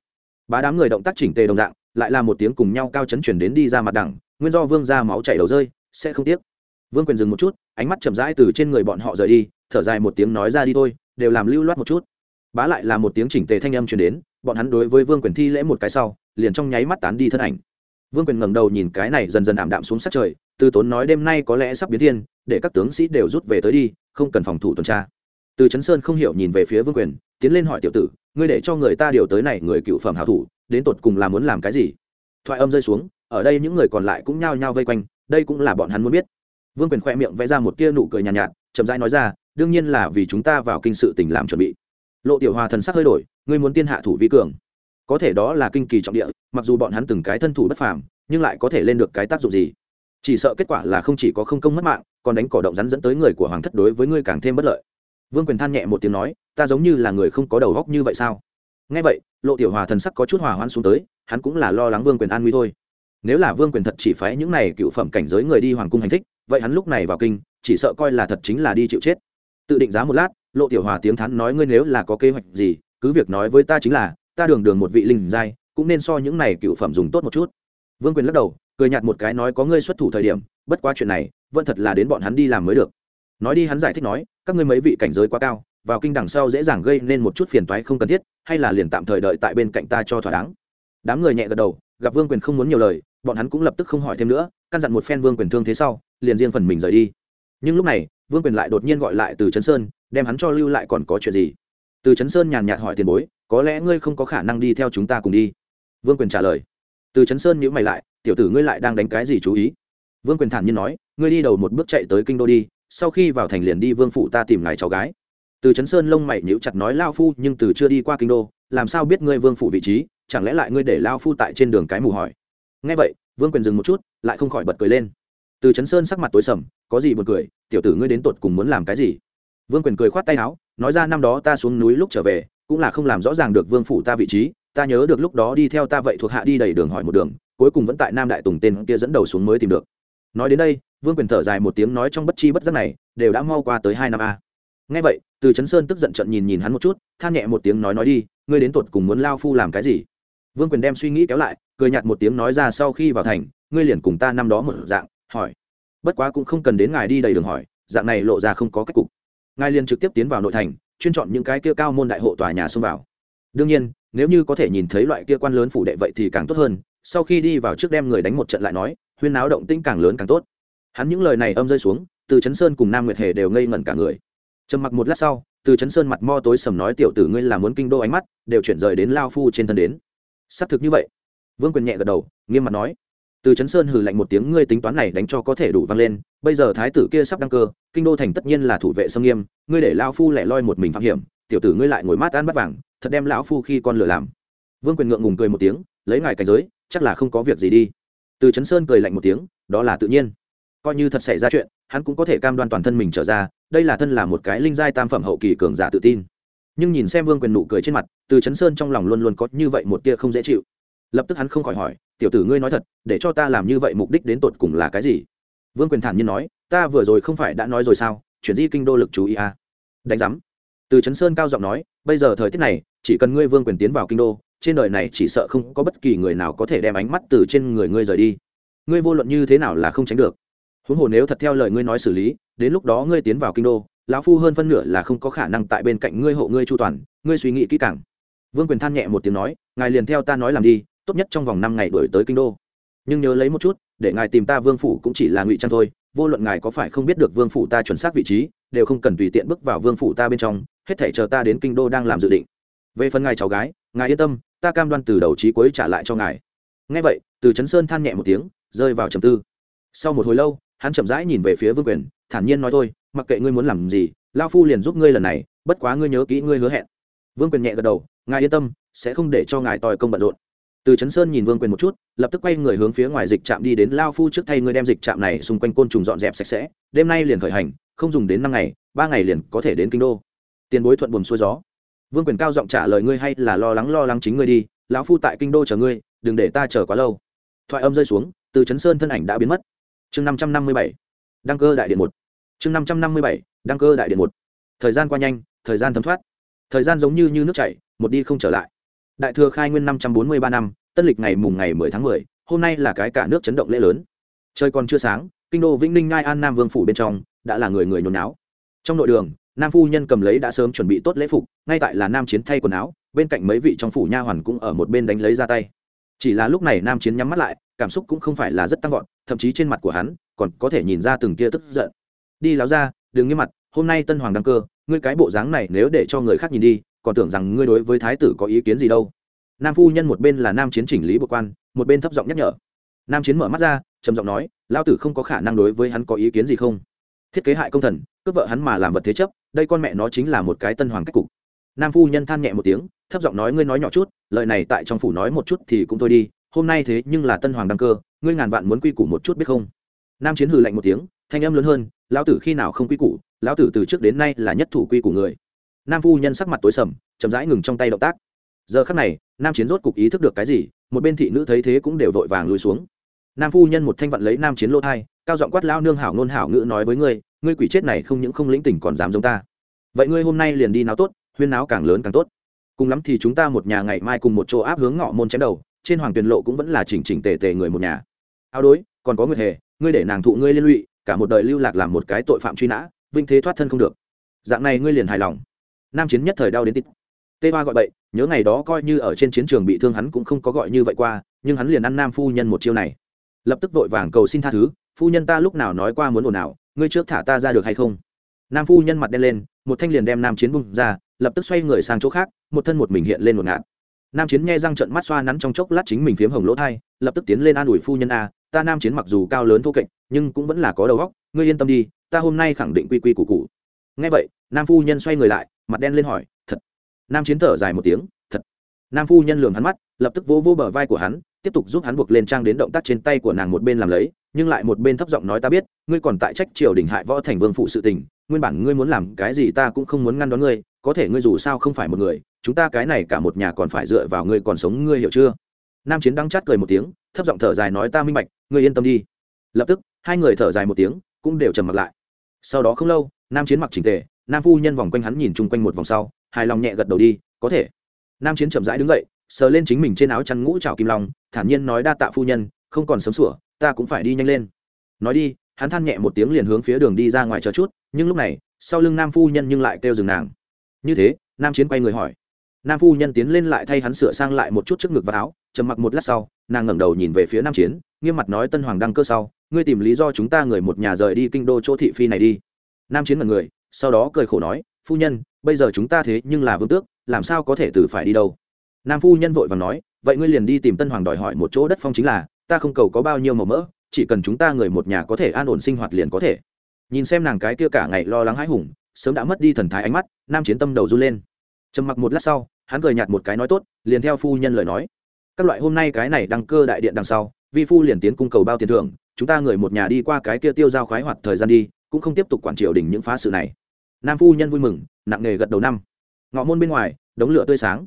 Bá đám người động tác chỉnh tề đồng dạng, lại là một tiếng cùng nhau cao chấn chuyển đến đi ra mặt đẳng, nguyên do vương ra máu chảy đầu rơi sẽ không tiếc. Vương quyền dừng một chút, ánh mắt chậm rãi từ trên người bọn họ rời đi, thở dài một tiếng nói ra đi thôi, đều làm lưu loát một chút. Bá lại là một tiếng chỉnh tề thanh âm chuyển đến, bọn hắn đối với vương quyền thi lễ một cái sau, liền trong nháy mắt tán đi thân ảnh. Vương quyền ngẩng đầu nhìn cái này dần dần ảm đạm xuống sát trời, từ tốn nói đêm nay có lẽ sắp biến thiên, để các tướng sĩ đều rút về tới đi, không cần phòng thủ tuần tra. Từ chấn sơn không hiểu nhìn về phía vương quyền, tiến lên hỏi tiểu tử, ngươi để cho người ta điều tới này người cựu phẩm hảo thủ, đến tột cùng là muốn làm cái gì? Thoại âm rơi xuống, ở đây những người còn lại cũng nhao nhao vây quanh đây cũng là bọn hắn muốn biết. Vương quyền khoe miệng vẽ ra một tia nụ cười nhàn nhạt, nhạt chậm rãi nói ra đương nhiên là vì chúng ta vào kinh sự tình làm chuẩn bị. Lộ tiểu hòa thần sắc hơi đổi ngươi muốn tiên hạ thủ vi cường. Có thể đó là kinh kỳ trọng địa mặc dù bọn hắn từng cái thân thủ bất phàm nhưng lại có thể lên được cái tác dụng gì? Chỉ sợ kết quả là không chỉ có không công mất mạng còn đánh cỏ động rắn dẫn tới người của hoàng thất đối với ngươi càng thêm bất lợi. Vương quyền than nhẹ một tiếng nói ta giống như là người không có đầu góc như vậy sao? Nghe vậy lộ tiểu hòa thần sắc có chút hòa hoãn xuống tới hắn cũng là lo lắng vương quyền an nguy thôi nếu là vương quyền thật chỉ phái những này cựu phẩm cảnh giới người đi hoàng cung hành thích, vậy hắn lúc này vào kinh, chỉ sợ coi là thật chính là đi chịu chết. Tự định giá một lát, lộ tiểu hòa tiếng thắn nói ngươi nếu là có kế hoạch gì, cứ việc nói với ta chính là, ta đường đường một vị linh giai, cũng nên so những này cựu phẩm dùng tốt một chút. Vương quyền lắc đầu, cười nhạt một cái nói có ngươi xuất thủ thời điểm, bất quá chuyện này, vẫn thật là đến bọn hắn đi làm mới được. Nói đi hắn giải thích nói, các ngươi mấy vị cảnh giới quá cao, vào kinh đằng sau dễ dàng gây nên một chút phiền toái không cần thiết, hay là liền tạm thời đợi tại bên cạnh ta cho thỏa đáng. Đám người nhẹ gật đầu gặp vương quyền không muốn nhiều lời, bọn hắn cũng lập tức không hỏi thêm nữa, căn dặn một phen vương quyền thương thế sau, liền riêng phần mình rời đi. Nhưng lúc này, vương quyền lại đột nhiên gọi lại từ trấn sơn, đem hắn cho lưu lại còn có chuyện gì? Từ trấn sơn nhàn nhạt hỏi tiền bối, có lẽ ngươi không có khả năng đi theo chúng ta cùng đi? Vương quyền trả lời. Từ trấn sơn nhữ mày lại, tiểu tử ngươi lại đang đánh cái gì chú ý? Vương quyền thản nhiên nói, ngươi đi đầu một bước chạy tới kinh đô đi, sau khi vào thành liền đi vương phụ ta tìm ngài cháu gái. Từ trấn sơn lông mày nhữ chặt nói, lao phu nhưng từ chưa đi qua kinh đô, làm sao biết ngươi vương phụ vị trí? Chẳng lẽ lại ngươi để lao phu tại trên đường cái mù hỏi? Nghe vậy, vương quyền dừng một chút, lại không khỏi bật cười lên. Từ trấn sơn sắc mặt tối sầm, có gì buồn cười, tiểu tử ngươi đến tột cùng muốn làm cái gì? Vương quyền cười khoát tay áo, nói ra năm đó ta xuống núi lúc trở về, cũng là không làm rõ ràng được vương phủ ta vị trí, ta nhớ được lúc đó đi theo ta vậy thuộc hạ đi đầy đường hỏi một đường, cuối cùng vẫn tại nam đại tùng tên kia dẫn đầu xuống mới tìm được. Nói đến đây, vương quyền thở dài một tiếng nói trong bất chi bất giác này, đều đã mau qua tới hai năm a. Ngay vậy, từ trấn sơn tức giận trận nhìn nhìn hắn một chút, than nhẹ một tiếng nói nói đi, ngươi đến tột cùng muốn lao phu làm cái gì? Vương quyền đem suy nghĩ kéo lại, cười nhạt một tiếng nói ra sau khi vào thành, ngươi liền cùng ta năm đó một dạng, hỏi. Bất quá cũng không cần đến ngài đi đầy đường hỏi, dạng này lộ ra không có cách cục. Ngài liền trực tiếp tiến vào nội thành, chuyên chọn những cái kia cao môn đại hộ tòa nhà xông vào. Đương nhiên, nếu như có thể nhìn thấy loại kia quan lớn phủ đệ vậy thì càng tốt hơn, sau khi đi vào trước đem người đánh một trận lại nói, huyên náo động tĩnh càng lớn càng tốt. Hắn những lời này âm rơi xuống, từ chấn sơn cùng nam nguyệt hề đều ngây ngẩn cả người. Trầm mặc một lát sau, từ chấn sơn mặt mo tối sầm nói, tiểu tử ngươi là muốn kinh đô ánh mắt, đều chuyển rời đến lao phu trên thân đến xác thực như vậy. Vương quyền nhẹ gật đầu, nghiêm mặt nói. Từ chấn sơn hừ lạnh một tiếng, ngươi tính toán này đánh cho có thể đủ vang lên, bây giờ thái tử kia sắp đăng cơ, kinh đô thành tất nhiên là thủ vệ sâm nghiêm, ngươi để lao phu lẻ loi một mình phạm hiểm, tiểu tử ngươi lại ngồi mát ăn bắt vàng, thật đem lão phu khi con lửa làm. Vương quyền ngượng ngùng cười một tiếng, lấy ngài cảnh giới, chắc là không có việc gì đi. Từ chấn sơn cười lạnh một tiếng, đó là tự nhiên. Coi như thật xảy ra chuyện, hắn cũng có thể cam đoan toàn thân mình trở ra, đây là thân là một cái linh giai tam phẩm hậu kỳ cường giả tự tin nhưng nhìn xem vương quyền nụ cười trên mặt, từ chấn sơn trong lòng luôn luôn có như vậy một tia không dễ chịu. Lập tức hắn không khỏi hỏi, tiểu tử ngươi nói thật, để cho ta làm như vậy mục đích đến tột cùng là cái gì? Vương quyền thản nhiên nói, ta vừa rồi không phải đã nói rồi sao, chuyển di kinh đô lực chú ý à. đánh giám. Từ chấn sơn cao giọng nói, bây giờ thời tiết này, chỉ cần ngươi vương quyền tiến vào kinh đô, trên đời này chỉ sợ không có bất kỳ người nào có thể đem ánh mắt từ trên người ngươi rời đi. Ngươi vô luận như thế nào là không tránh được. Huống hồ nếu thật theo lời ngươi nói xử lý, đến lúc đó ngươi tiến vào kinh đô lão phu hơn phân nửa là không có khả năng tại bên cạnh ngươi hộ ngươi chu toàn, ngươi suy nghĩ kỹ càng. Vương quyền than nhẹ một tiếng nói, ngài liền theo ta nói làm đi, tốt nhất trong vòng năm ngày đuổi tới kinh đô. Nhưng nhớ lấy một chút, để ngài tìm ta vương phủ cũng chỉ là ngụy trang thôi, vô luận ngài có phải không biết được vương phủ ta chuẩn xác vị trí, đều không cần tùy tiện bước vào vương phủ ta bên trong, hết thể chờ ta đến kinh đô đang làm dự định. Về phần ngài cháu gái, ngài yên tâm, ta cam đoan từ đầu trí cuối trả lại cho ngài. Ngay vậy, từ trấn sơn than nhẹ một tiếng, rơi vào trầm tư. Sau một hồi lâu, hắn chậm rãi nhìn về phía vương quyền, thản nhiên nói thôi mặc kệ ngươi muốn làm gì lao phu liền giúp ngươi lần này, bất quá ngươi nhớ kỹ ngươi hứa hẹn. Vương quyền nhẹ gật đầu, ngài yên tâm, sẽ không để cho ngài tòi công bận rộn. Từ trấn sơn nhìn vương quyền một chút, lập tức quay người hướng phía ngoài dịch trạm đi đến lao phu trước thay ngươi đem dịch trạm này xung quanh côn trùng dọn dẹp sạch sẽ, đêm nay liền khởi hành, không dùng đến năm ngày, ba ngày liền có thể đến kinh đô. Tiền bối thuận buồn xuôi gió. Vương quyền cao giọng trả lời ngươi hay là lo lắng lo lắng chính ngươi đi, lão phu tại kinh đô chờ ngươi, đừng để ta chờ quá lâu. Thoại âm rơi xuống, từ chấn sơn thân ảnh đã biến mất. Chương năm trăm năm mươi bảy, đăng cơ đại điện một chương năm trăm năm mươi bảy đăng cơ đại điện một. Thời gian qua nhanh thời gian thấm thoát. Thời gian giống như, như nước chảy một đi không trở lại. Đại thừa khai nguyên năm trăm bốn mươi ba năm tân lịch ngày mùng ngày mười tháng mười hôm nay là cái cả nước chấn động lễ lớn. Trời còn chưa sáng kinh đô vĩnh ninh ngai an nam vương phủ bên trong đã là người người nhốn náo. Trong nội đường nam phu nhân cầm lấy đã sớm chuẩn bị tốt lễ phục ngay tại là nam chiến thay quần áo bên cạnh mấy vị trong phủ nha hoàn cũng ở một bên đánh lấy ra tay. Chỉ là lúc này nam chiến nhắm mắt lại cảm xúc cũng không phải là rất tăng vọt thậm chí trên mặt của hắn còn có thể nhìn ra từng tia tức giận đi láo ra, đừng nghiêm mặt, hôm nay tân hoàng đăng cơ, ngươi cái bộ dáng này nếu để cho người khác nhìn đi, còn tưởng rằng ngươi đối với thái tử có ý kiến gì đâu. Nam phu nhân một bên là nam chiến chỉnh lý bộ quan, một bên thấp giọng nhắc nhở. Nam chiến mở mắt ra, trầm giọng nói lao tử không có khả năng đối với hắn có ý kiến gì không? Thiết kế hại công thần, cướp vợ hắn mà làm vật thế chấp, đây con mẹ nó chính là một cái tân hoàng cách cục. Nam phu nhân than nhẹ một tiếng, thấp giọng nói, ngươi nói nhỏ chút, lời này tại trong phủ nói một chút thì cũng thôi đi, hôm nay thế nhưng là tân hoàng đăng cơ, ngươi ngàn vạn muốn quy củ một chút biết không? Nam chiến hừ lạnh một tiếng, thanh âm lớn hơn lão tử khi nào không quy củ, lão tử từ trước đến nay là nhất thủ quy của người. Nam phu nhân sắc mặt tối sầm, chậm rãi ngừng trong tay động tác. Giờ khắc này, nam chiến rốt cục ý thức được cái gì, một bên thị nữ thấy thế cũng đều vội vàng lùi xuống. Nam phu nhân một thanh vận lấy nam chiến lô thai, cao giọng quát lao nương hảo nôn hảo ngữ nói với ngươi ngươi quỷ chết này không những không lĩnh tỉnh còn dám giống ta. Vậy ngươi hôm nay liền đi náo tốt, huyên náo càng lớn càng tốt. Cùng lắm thì chúng ta một nhà ngày mai cùng một chỗ áp hướng ngọ môn chém đầu, trên hoàng tuyền lộ cũng vẫn là chỉnh chỉnh tề tề người một nhà. Áo đối, còn có nguyệt hề, ngươi để nàng thụ ngươi liên lụy cả một đời lưu lạc làm một cái tội phạm truy nã, vinh thế thoát thân không được. Dạng này ngươi liền hài lòng. Nam chiến nhất thời đau đến tít. Tê hoa gọi bậy, nhớ ngày đó coi như ở trên chiến trường bị thương hắn cũng không có gọi như vậy qua, nhưng hắn liền ăn nam phu nhân một chiêu này. Lập tức vội vàng cầu xin tha thứ, phu nhân ta lúc nào nói qua muốn ồn ào, ngươi trước thả ta ra được hay không? Nam phu nhân mặt đen lên, một thanh liền đem nam chiến bung ra, lập tức xoay người sang chỗ khác, một thân một mình hiện lên một ngạn nam chiến nghe răng trận mắt xoa nắn trong chốc lát chính mình phiếm hồng lỗ thai, lập tức tiến lên an ủi phu nhân a ta nam chiến mặc dù cao lớn thô kệch, nhưng cũng vẫn là có đầu óc, ngươi yên tâm đi, ta hôm nay khẳng định quy quy củ cụ nghe vậy, nam phu nhân xoay người lại, mặt đen lên hỏi, thật? Nam chiến thở dài một tiếng, thật. Nam phu nhân lường hắn mắt, lập tức vỗ vỗ bờ vai của hắn, tiếp tục giúp hắn buộc lên trang đến động tác trên tay của nàng một bên làm lấy, nhưng lại một bên thấp giọng nói, ta biết, ngươi còn tại trách triều đình hại võ thành vương phụ sự tình, nguyên bản ngươi muốn làm cái gì ta cũng không muốn ngăn đón ngươi, có thể ngươi dù sao không phải một người, chúng ta cái này cả một nhà còn phải dựa vào ngươi còn sống, ngươi hiểu chưa? Nam chiến đắng chát cười một tiếng, thấp giọng thở dài nói, ta minh bạch ngươi yên tâm đi. Lập tức, hai người thở dài một tiếng, cũng đều trầm mặt lại. Sau đó không lâu, nam chiến mặc trình tề, nam phu nhân vòng quanh hắn nhìn chung quanh một vòng sau, hài lòng nhẹ gật đầu đi, có thể. Nam chiến chậm rãi đứng dậy, sờ lên chính mình trên áo chăn ngũ trào kim long, thản nhiên nói đa tạ phu nhân, không còn sớm sủa, ta cũng phải đi nhanh lên. Nói đi, hắn than nhẹ một tiếng liền hướng phía đường đi ra ngoài chờ chút, nhưng lúc này, sau lưng nam phu nhân nhưng lại kêu dừng nàng. Như thế, nam chiến quay người hỏi nam phu nhân tiến lên lại thay hắn sửa sang lại một chút trước ngực và áo, trầm mặc một lát sau, nàng ngẩng đầu nhìn về phía nam chiến, nghiêm mặt nói, tân hoàng đăng cơ sau, ngươi tìm lý do chúng ta người một nhà rời đi kinh đô chỗ thị phi này đi. Nam chiến là người, sau đó cười khổ nói, phu nhân, bây giờ chúng ta thế nhưng là vương tước, làm sao có thể từ phải đi đâu? Nam phu nhân vội và nói, vậy ngươi liền đi tìm tân hoàng đòi hỏi một chỗ đất phong chính là, ta không cầu có bao nhiêu màu mỡ, chỉ cần chúng ta người một nhà có thể an ổn sinh hoạt liền có thể. Nhìn xem nàng cái kia cả ngày lo lắng hãi hùng, sớm đã mất đi thần thái ánh mắt, nam chiến tâm đầu run lên trầm mặc một lát sau, hắn cười nhạt một cái nói tốt, liền theo phu nhân lời nói. Các loại hôm nay cái này đăng cơ đại điện đằng sau, vi phu liền tiến cung cầu bao tiền thưởng, chúng ta người một nhà đi qua cái kia tiêu giao khoái hoạt thời gian đi, cũng không tiếp tục quản triều đình những phá sự này. Nam phu nhân vui mừng, nặng nề gật đầu năm. Ngọ môn bên ngoài, đống lửa tươi sáng.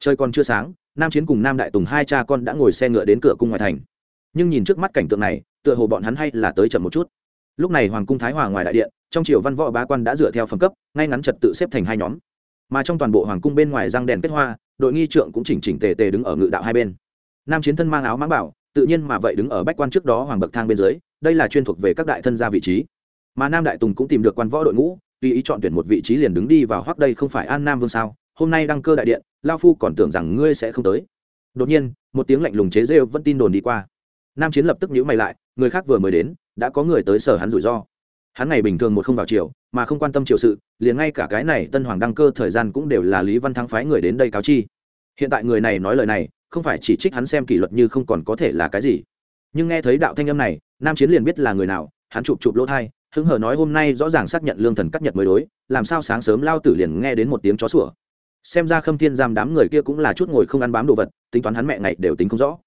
Trời còn chưa sáng, nam chiến cùng nam đại tùng hai cha con đã ngồi xe ngựa đến cửa cung ngoài thành. Nhưng nhìn trước mắt cảnh tượng này, tựa hồ bọn hắn hay là tới chậm một chút. Lúc này hoàng cung thái hòa ngoài đại điện, trong triều văn võ bá quan đã dựa theo phẩm cấp, ngay ngắn trật tự xếp thành hai nhóm mà trong toàn bộ hoàng cung bên ngoài răng đèn kết hoa, đội nghi trượng cũng chỉnh chỉnh tề tề đứng ở ngự đạo hai bên. Nam chiến thân mang áo mãng bảo, tự nhiên mà vậy đứng ở bách quan trước đó hoàng bậc thang bên dưới, đây là chuyên thuộc về các đại thân gia vị trí. Mà nam đại tùng cũng tìm được quan võ đội ngũ, tùy ý chọn tuyển một vị trí liền đứng đi vào hoắc đây không phải an nam vương sao, hôm nay đăng cơ đại điện, lao phu còn tưởng rằng ngươi sẽ không tới. Đột nhiên, một tiếng lạnh lùng chế rêu vẫn tin đồn đi qua. Nam chiến lập tức nhíu mày lại, người khác vừa mới đến, đã có người tới sở hắn rủi ro hắn ngày bình thường một không vào chiều mà không quan tâm triều sự, liền ngay cả cái này tân hoàng đăng cơ thời gian cũng đều là lý văn thắng phái người đến đây cáo chi. Hiện tại người này nói lời này, không phải chỉ trích hắn xem kỷ luật như không còn có thể là cái gì. Nhưng nghe thấy đạo thanh âm này, nam chiến liền biết là người nào, hắn chụp chụp lỗ thai, hứng hở nói hôm nay rõ ràng xác nhận lương thần cắt nhật mới đối, làm sao sáng sớm lao tử liền nghe đến một tiếng chó sủa. Xem ra khâm thiên giam đám người kia cũng là chút ngồi không ăn bám đồ vật, tính toán hắn mẹ ngày đều tính không rõ.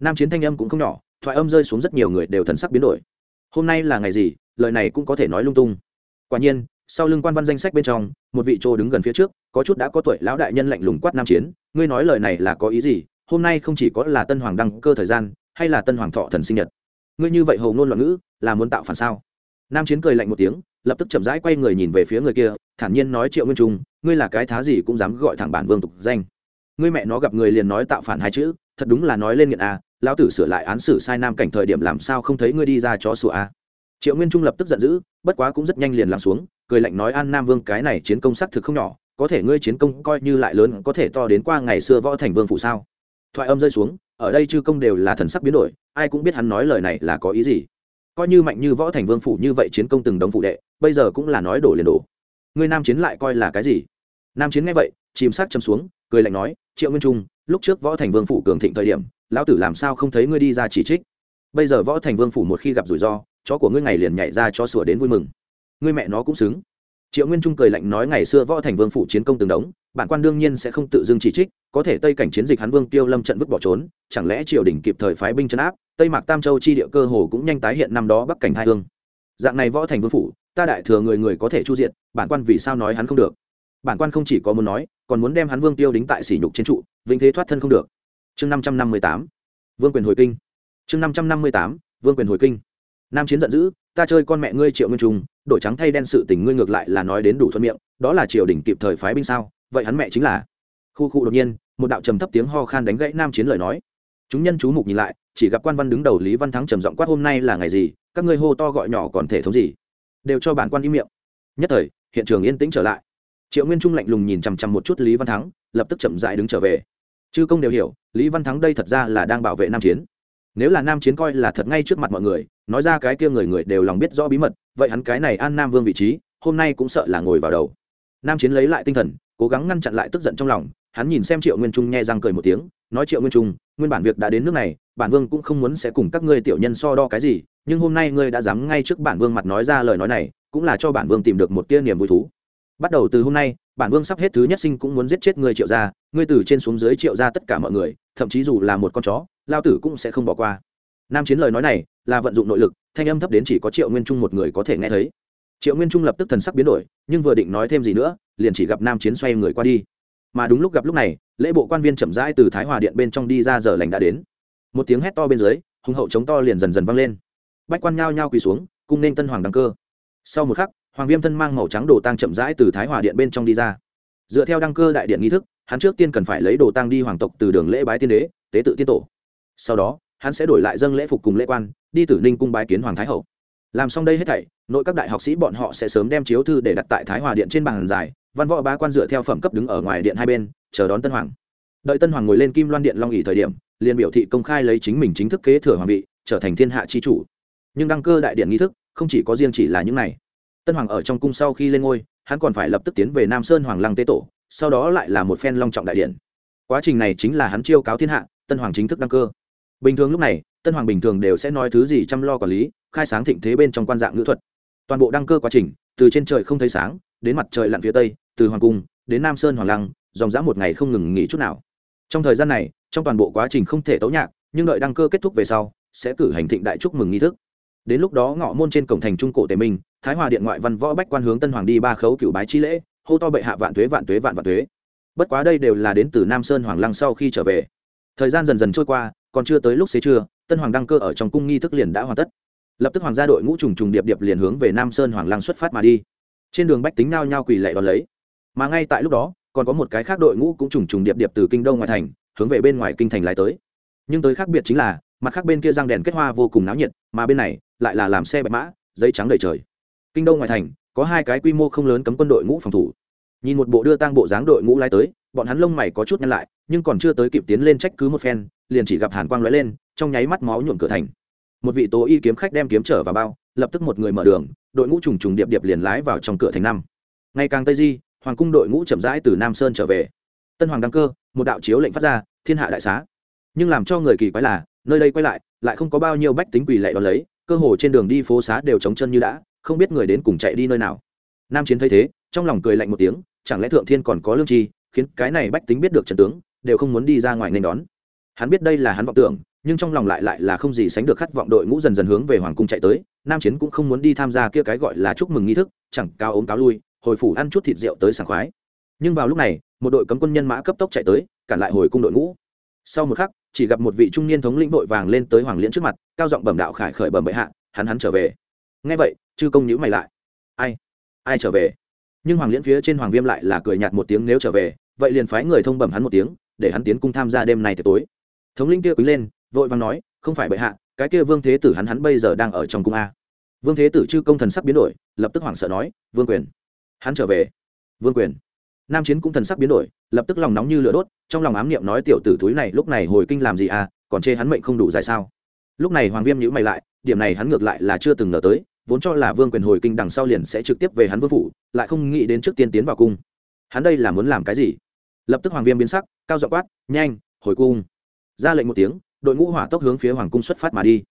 Nam chiến thanh âm cũng không nhỏ, thoại âm rơi xuống rất nhiều người đều thần sắc biến đổi. Hôm nay là ngày gì lời này cũng có thể nói lung tung. Quả nhiên, sau lưng quan văn danh sách bên trong, một vị trô đứng gần phía trước, có chút đã có tuổi lão đại nhân lạnh lùng quát nam chiến, ngươi nói lời này là có ý gì? Hôm nay không chỉ có là tân hoàng đăng cơ thời gian, hay là tân hoàng thọ thần sinh nhật? Ngươi như vậy hầu ngôn loạn ngữ, là muốn tạo phản sao? Nam chiến cười lạnh một tiếng, lập tức chậm rãi quay người nhìn về phía người kia, thản nhiên nói triệu nguyên trung, ngươi là cái thá gì cũng dám gọi thẳng bản vương tục danh. Ngươi mẹ nó gặp người liền nói tạo phản hai chữ, thật đúng là nói lên nghiện à lão tử sửa lại án xử sai nam cảnh thời điểm làm sao không thấy ngươi đi ra chó sủa à? Triệu nguyên trung lập tức giận dữ, bất quá cũng rất nhanh liền lắng xuống, cười lạnh nói, an nam vương, cái này chiến công sắc thực không nhỏ, có thể ngươi chiến công coi như lại lớn, có thể to đến qua ngày xưa võ thành vương phụ sao? Thoại âm rơi xuống, ở đây chư công đều là thần sắc biến đổi, ai cũng biết hắn nói lời này là có ý gì. Coi như mạnh như võ thành vương phủ như vậy chiến công từng đống phụ đệ, bây giờ cũng là nói đổ liền đổ. Ngươi nam chiến lại coi là cái gì? Nam chiến nghe vậy, chìm sắc châm xuống, cười lạnh nói, triệu nguyên trung, lúc trước võ thành vương phủ cường thịnh thời điểm, lão tử làm sao không thấy ngươi đi ra chỉ trích? Bây giờ võ thành vương phủ một khi gặp rủi ro chó của ngươi ngày liền nhảy ra cho sủa đến vui mừng. Ngươi mẹ nó cũng xứng. Triệu nguyên trung cười lạnh nói ngày xưa võ thành vương phụ chiến công từng đống, bản quan đương nhiên sẽ không tự dưng chỉ trích, có thể tây cảnh chiến dịch hắn vương tiêu lâm trận vứt bỏ trốn, chẳng lẽ triều đình kịp thời phái binh chấn áp, tây mạc tam châu chi địa cơ hồ cũng nhanh tái hiện năm đó bắc cảnh hai hương. Dạng này võ thành vương phủ ta đại thừa người người có thể chu diện, bản quan vì sao nói hắn không được? Bản quan không chỉ có muốn nói, còn muốn đem hắn vương tiêu đính tại sỉ nhục trên trụ, vĩnh thế thoát thân không được. Chương năm trăm năm mươi tám, vương quyền hồi kinh. Chương năm trăm năm mươi tám, vương quyền hồi kinh nam chiến giận dữ, ta chơi con mẹ ngươi triệu nguyên trung, đổi trắng thay đen sự tình ngươi ngược lại là nói đến đủ thuận miệng, đó là triều đình kịp thời phái binh sao, vậy hắn mẹ chính là. Khu khu đột nhiên, một đạo trầm thấp tiếng ho khan đánh gãy nam chiến lời nói. Chúng nhân chú mục nhìn lại, chỉ gặp quan văn đứng đầu lý văn thắng trầm giọng quát, hôm nay là ngày gì? Các ngươi hô to gọi nhỏ còn thể thống gì? Đều cho bản quan im miệng. Nhất thời, hiện trường yên tĩnh trở lại. Triệu nguyên trung lạnh lùng nhìn chằm chằm một chút lý văn thắng, lập tức chậm dại đứng trở về. Chư công đều hiểu, lý văn thắng đây thật ra là đang bảo vệ nam chiến. Nếu là nam chiến coi là thật ngay trước mặt mọi người nói ra cái kia người người đều lòng biết rõ bí mật, vậy hắn cái này an nam vương vị trí, hôm nay cũng sợ là ngồi vào đầu. Nam chiến lấy lại tinh thần, cố gắng ngăn chặn lại tức giận trong lòng, hắn nhìn xem triệu nguyên trung nghe răng cười một tiếng, nói triệu nguyên trung, nguyên bản việc đã đến nước này, bản vương cũng không muốn sẽ cùng các ngươi tiểu nhân so đo cái gì, nhưng hôm nay ngươi đã dám ngay trước bản vương mặt nói ra lời nói này, cũng là cho bản vương tìm được một tia niềm vui thú. Bắt đầu từ hôm nay, bản vương sắp hết thứ nhất sinh cũng muốn giết chết ngươi triệu gia, ngươi từ trên xuống dưới triệu gia tất cả mọi người, thậm chí dù là một con chó, lao tử cũng sẽ không bỏ qua nam chiến lời nói này là vận dụng nội lực, thanh âm thấp đến chỉ có triệu nguyên trung một người có thể nghe thấy. Triệu nguyên trung lập tức thần sắc biến đổi, nhưng vừa định nói thêm gì nữa, liền chỉ gặp nam chiến xoay người qua đi. Mà đúng lúc gặp lúc này, lễ bộ quan viên chậm rãi từ thái hòa điện bên trong đi ra giờ lành đã đến. Một tiếng hét to bên dưới, hùng hậu chống to liền dần dần vang lên. Bách quan nhao nhao quỳ xuống, cung nên tân hoàng đăng cơ. Sau một khắc, hoàng viêm thân mang màu trắng đồ tang chậm rãi từ thái hòa điện bên trong đi ra. Dựa theo đăng cơ đại điện nghi thức, hắn trước tiên cần phải lấy đồ tang đi hoàng tộc từ đường lễ bái tiên đế, tế tự tiên tổ. Sau đó hắn sẽ đổi lại dâng lễ phục cùng lễ quan, đi tử ninh cung bái kiến hoàng thái hậu. Làm xong đây hết thảy, nội các đại học sĩ bọn họ sẽ sớm đem chiếu thư để đặt tại thái hòa điện trên bàn dài văn võ bá quan dựa theo phẩm cấp đứng ở ngoài điện hai bên, chờ đón tân hoàng. Đợi tân hoàng ngồi lên kim loan điện long ỉ thời điểm, liền biểu thị công khai lấy chính mình chính thức kế thừa hoàng vị, trở thành thiên hạ chi chủ. Nhưng đăng cơ đại điện nghi thức, không chỉ có riêng chỉ là những này. Tân hoàng ở trong cung sau khi lên ngôi, hắn còn phải lập tức tiến về nam sơn hoàng lăng tế tổ, sau đó lại là một phen long trọng đại điện. Quá trình này chính là hắn chiêu cáo thiên hạ, tân hoàng chính thức đăng cơ bình thường lúc này, tân hoàng bình thường đều sẽ nói thứ gì chăm lo quản lý, khai sáng thịnh thế bên trong quan dạng ngữ thuật. Toàn bộ đăng cơ quá trình, từ trên trời không thấy sáng, đến mặt trời lặn phía tây, từ hoàng cung đến nam sơn hoàng lăng, dòng dã một ngày không ngừng nghỉ chút nào. Trong thời gian này, trong toàn bộ quá trình không thể tấu nhạc, nhưng đợi đăng cơ kết thúc về sau, sẽ cử hành thịnh đại chúc mừng nghi thức. Đến lúc đó ngọ môn trên cổng thành trung cổ tề minh, thái hòa điện ngoại văn võ bách quan hướng tân hoàng đi ba khấu cựu bái chi lễ, hô to bệ hạ vạn tuế vạn tuế vạn vạn tuế. Bất quá đây đều là đến từ nam sơn hoàng lăng sau khi trở về thời gian dần dần trôi qua, còn chưa tới lúc xế trưa, tân hoàng đăng cơ ở trong cung nghi thức liền đã hoàn tất. Lập tức hoàng gia đội ngũ trùng trùng điệp điệp liền hướng về nam sơn hoàng lăng xuất phát mà đi. Trên đường bách tính nao nhao quỳ lệ đón lấy. Mà ngay tại lúc đó, còn có một cái khác đội ngũ cũng trùng trùng điệp điệp từ kinh đông ngoại thành, hướng về bên ngoài kinh thành lái tới. Nhưng tới khác biệt chính là, mặt khác bên kia răng đèn kết hoa vô cùng náo nhiệt, mà bên này lại là làm xe bạch mã, giấy trắng đầy trời. Kinh đông ngoại thành, có hai cái quy mô không lớn cấm quân đội ngũ phòng thủ. Nhìn một bộ đưa tang bộ dáng đội ngũ lái tới bọn hắn lông mày có chút nhăn lại, nhưng còn chưa tới kịp tiến lên trách cứ một phen, liền chỉ gặp hàn quang lóe lên, trong nháy mắt máu nhuộm cửa thành. Một vị tố y kiếm khách đem kiếm trở vào bao, lập tức một người mở đường, đội ngũ trùng trùng điệp điệp liền lái vào trong cửa thành năm. Ngày càng tây di, hoàng cung đội ngũ chậm rãi từ nam sơn trở về. Tân hoàng đăng cơ, một đạo chiếu lệnh phát ra, thiên hạ đại xá. Nhưng làm cho người kỳ quái là, nơi đây quay lại lại không có bao nhiêu bách tính quỳ lệ đón lấy, cơ hồ trên đường đi phố xá đều trống chân như đã, không biết người đến cùng chạy đi nơi nào. Nam chiến thấy thế, trong lòng cười lạnh một tiếng, chẳng lẽ thượng thiên còn có lương tri khiến cái này bách tính biết được trần tướng, đều không muốn đi ra ngoài nên đón. Hắn biết đây là hắn vọng tưởng, nhưng trong lòng lại lại là không gì sánh được khát vọng đội ngũ dần dần hướng về hoàng cung chạy tới, nam chiến cũng không muốn đi tham gia kia cái gọi là chúc mừng nghi thức, chẳng cao ốm cáo lui, hồi phủ ăn chút thịt rượu tới sảng khoái. Nhưng vào lúc này, một đội cấm quân nhân mã cấp tốc chạy tới, cản lại hồi cung đội ngũ. Sau một khắc, chỉ gặp một vị trung niên thống lĩnh vội vàng lên tới hoàng liễn trước mặt, cao giọng bẩm đạo khải khởi bẩm bệ hạ, hắn hắn trở về. Ngay vậy, chư công nhữ mày lại. Ai? Ai trở về? Nhưng hoàng liễn phía trên hoàng viêm lại là cười nhạt một tiếng nếu trở về vậy liền phái người thông bẩm hắn một tiếng, để hắn tiến cung tham gia đêm nay tới tối. Thống linh kia quý lên, vội vàng nói, không phải bệ hạ, cái kia vương thế tử hắn hắn bây giờ đang ở trong cung a. Vương thế tử chư công thần sắc biến đổi, lập tức hoảng sợ nói, vương quyền. Hắn trở về. Vương quyền. Nam chiến cũng thần sắc biến đổi, lập tức lòng nóng như lửa đốt, trong lòng ám niệm nói, tiểu tử túi này lúc này hồi kinh làm gì à còn chê hắn mệnh không đủ dài sao? Lúc này hoàng viêm nhữ mày lại, điểm này hắn ngược lại là chưa từng ngờ tới, vốn cho là vương quyền hồi kinh đằng sau liền sẽ trực tiếp về hắn vương phủ, lại không nghĩ đến trước tiên tiến vào cung. Hắn đây là muốn làm cái gì? Lập tức hoàng viêm biến sắc, cao dọ quát, nhanh, hồi cung. Ra lệnh một tiếng, đội ngũ hỏa tốc hướng phía hoàng cung xuất phát mà đi.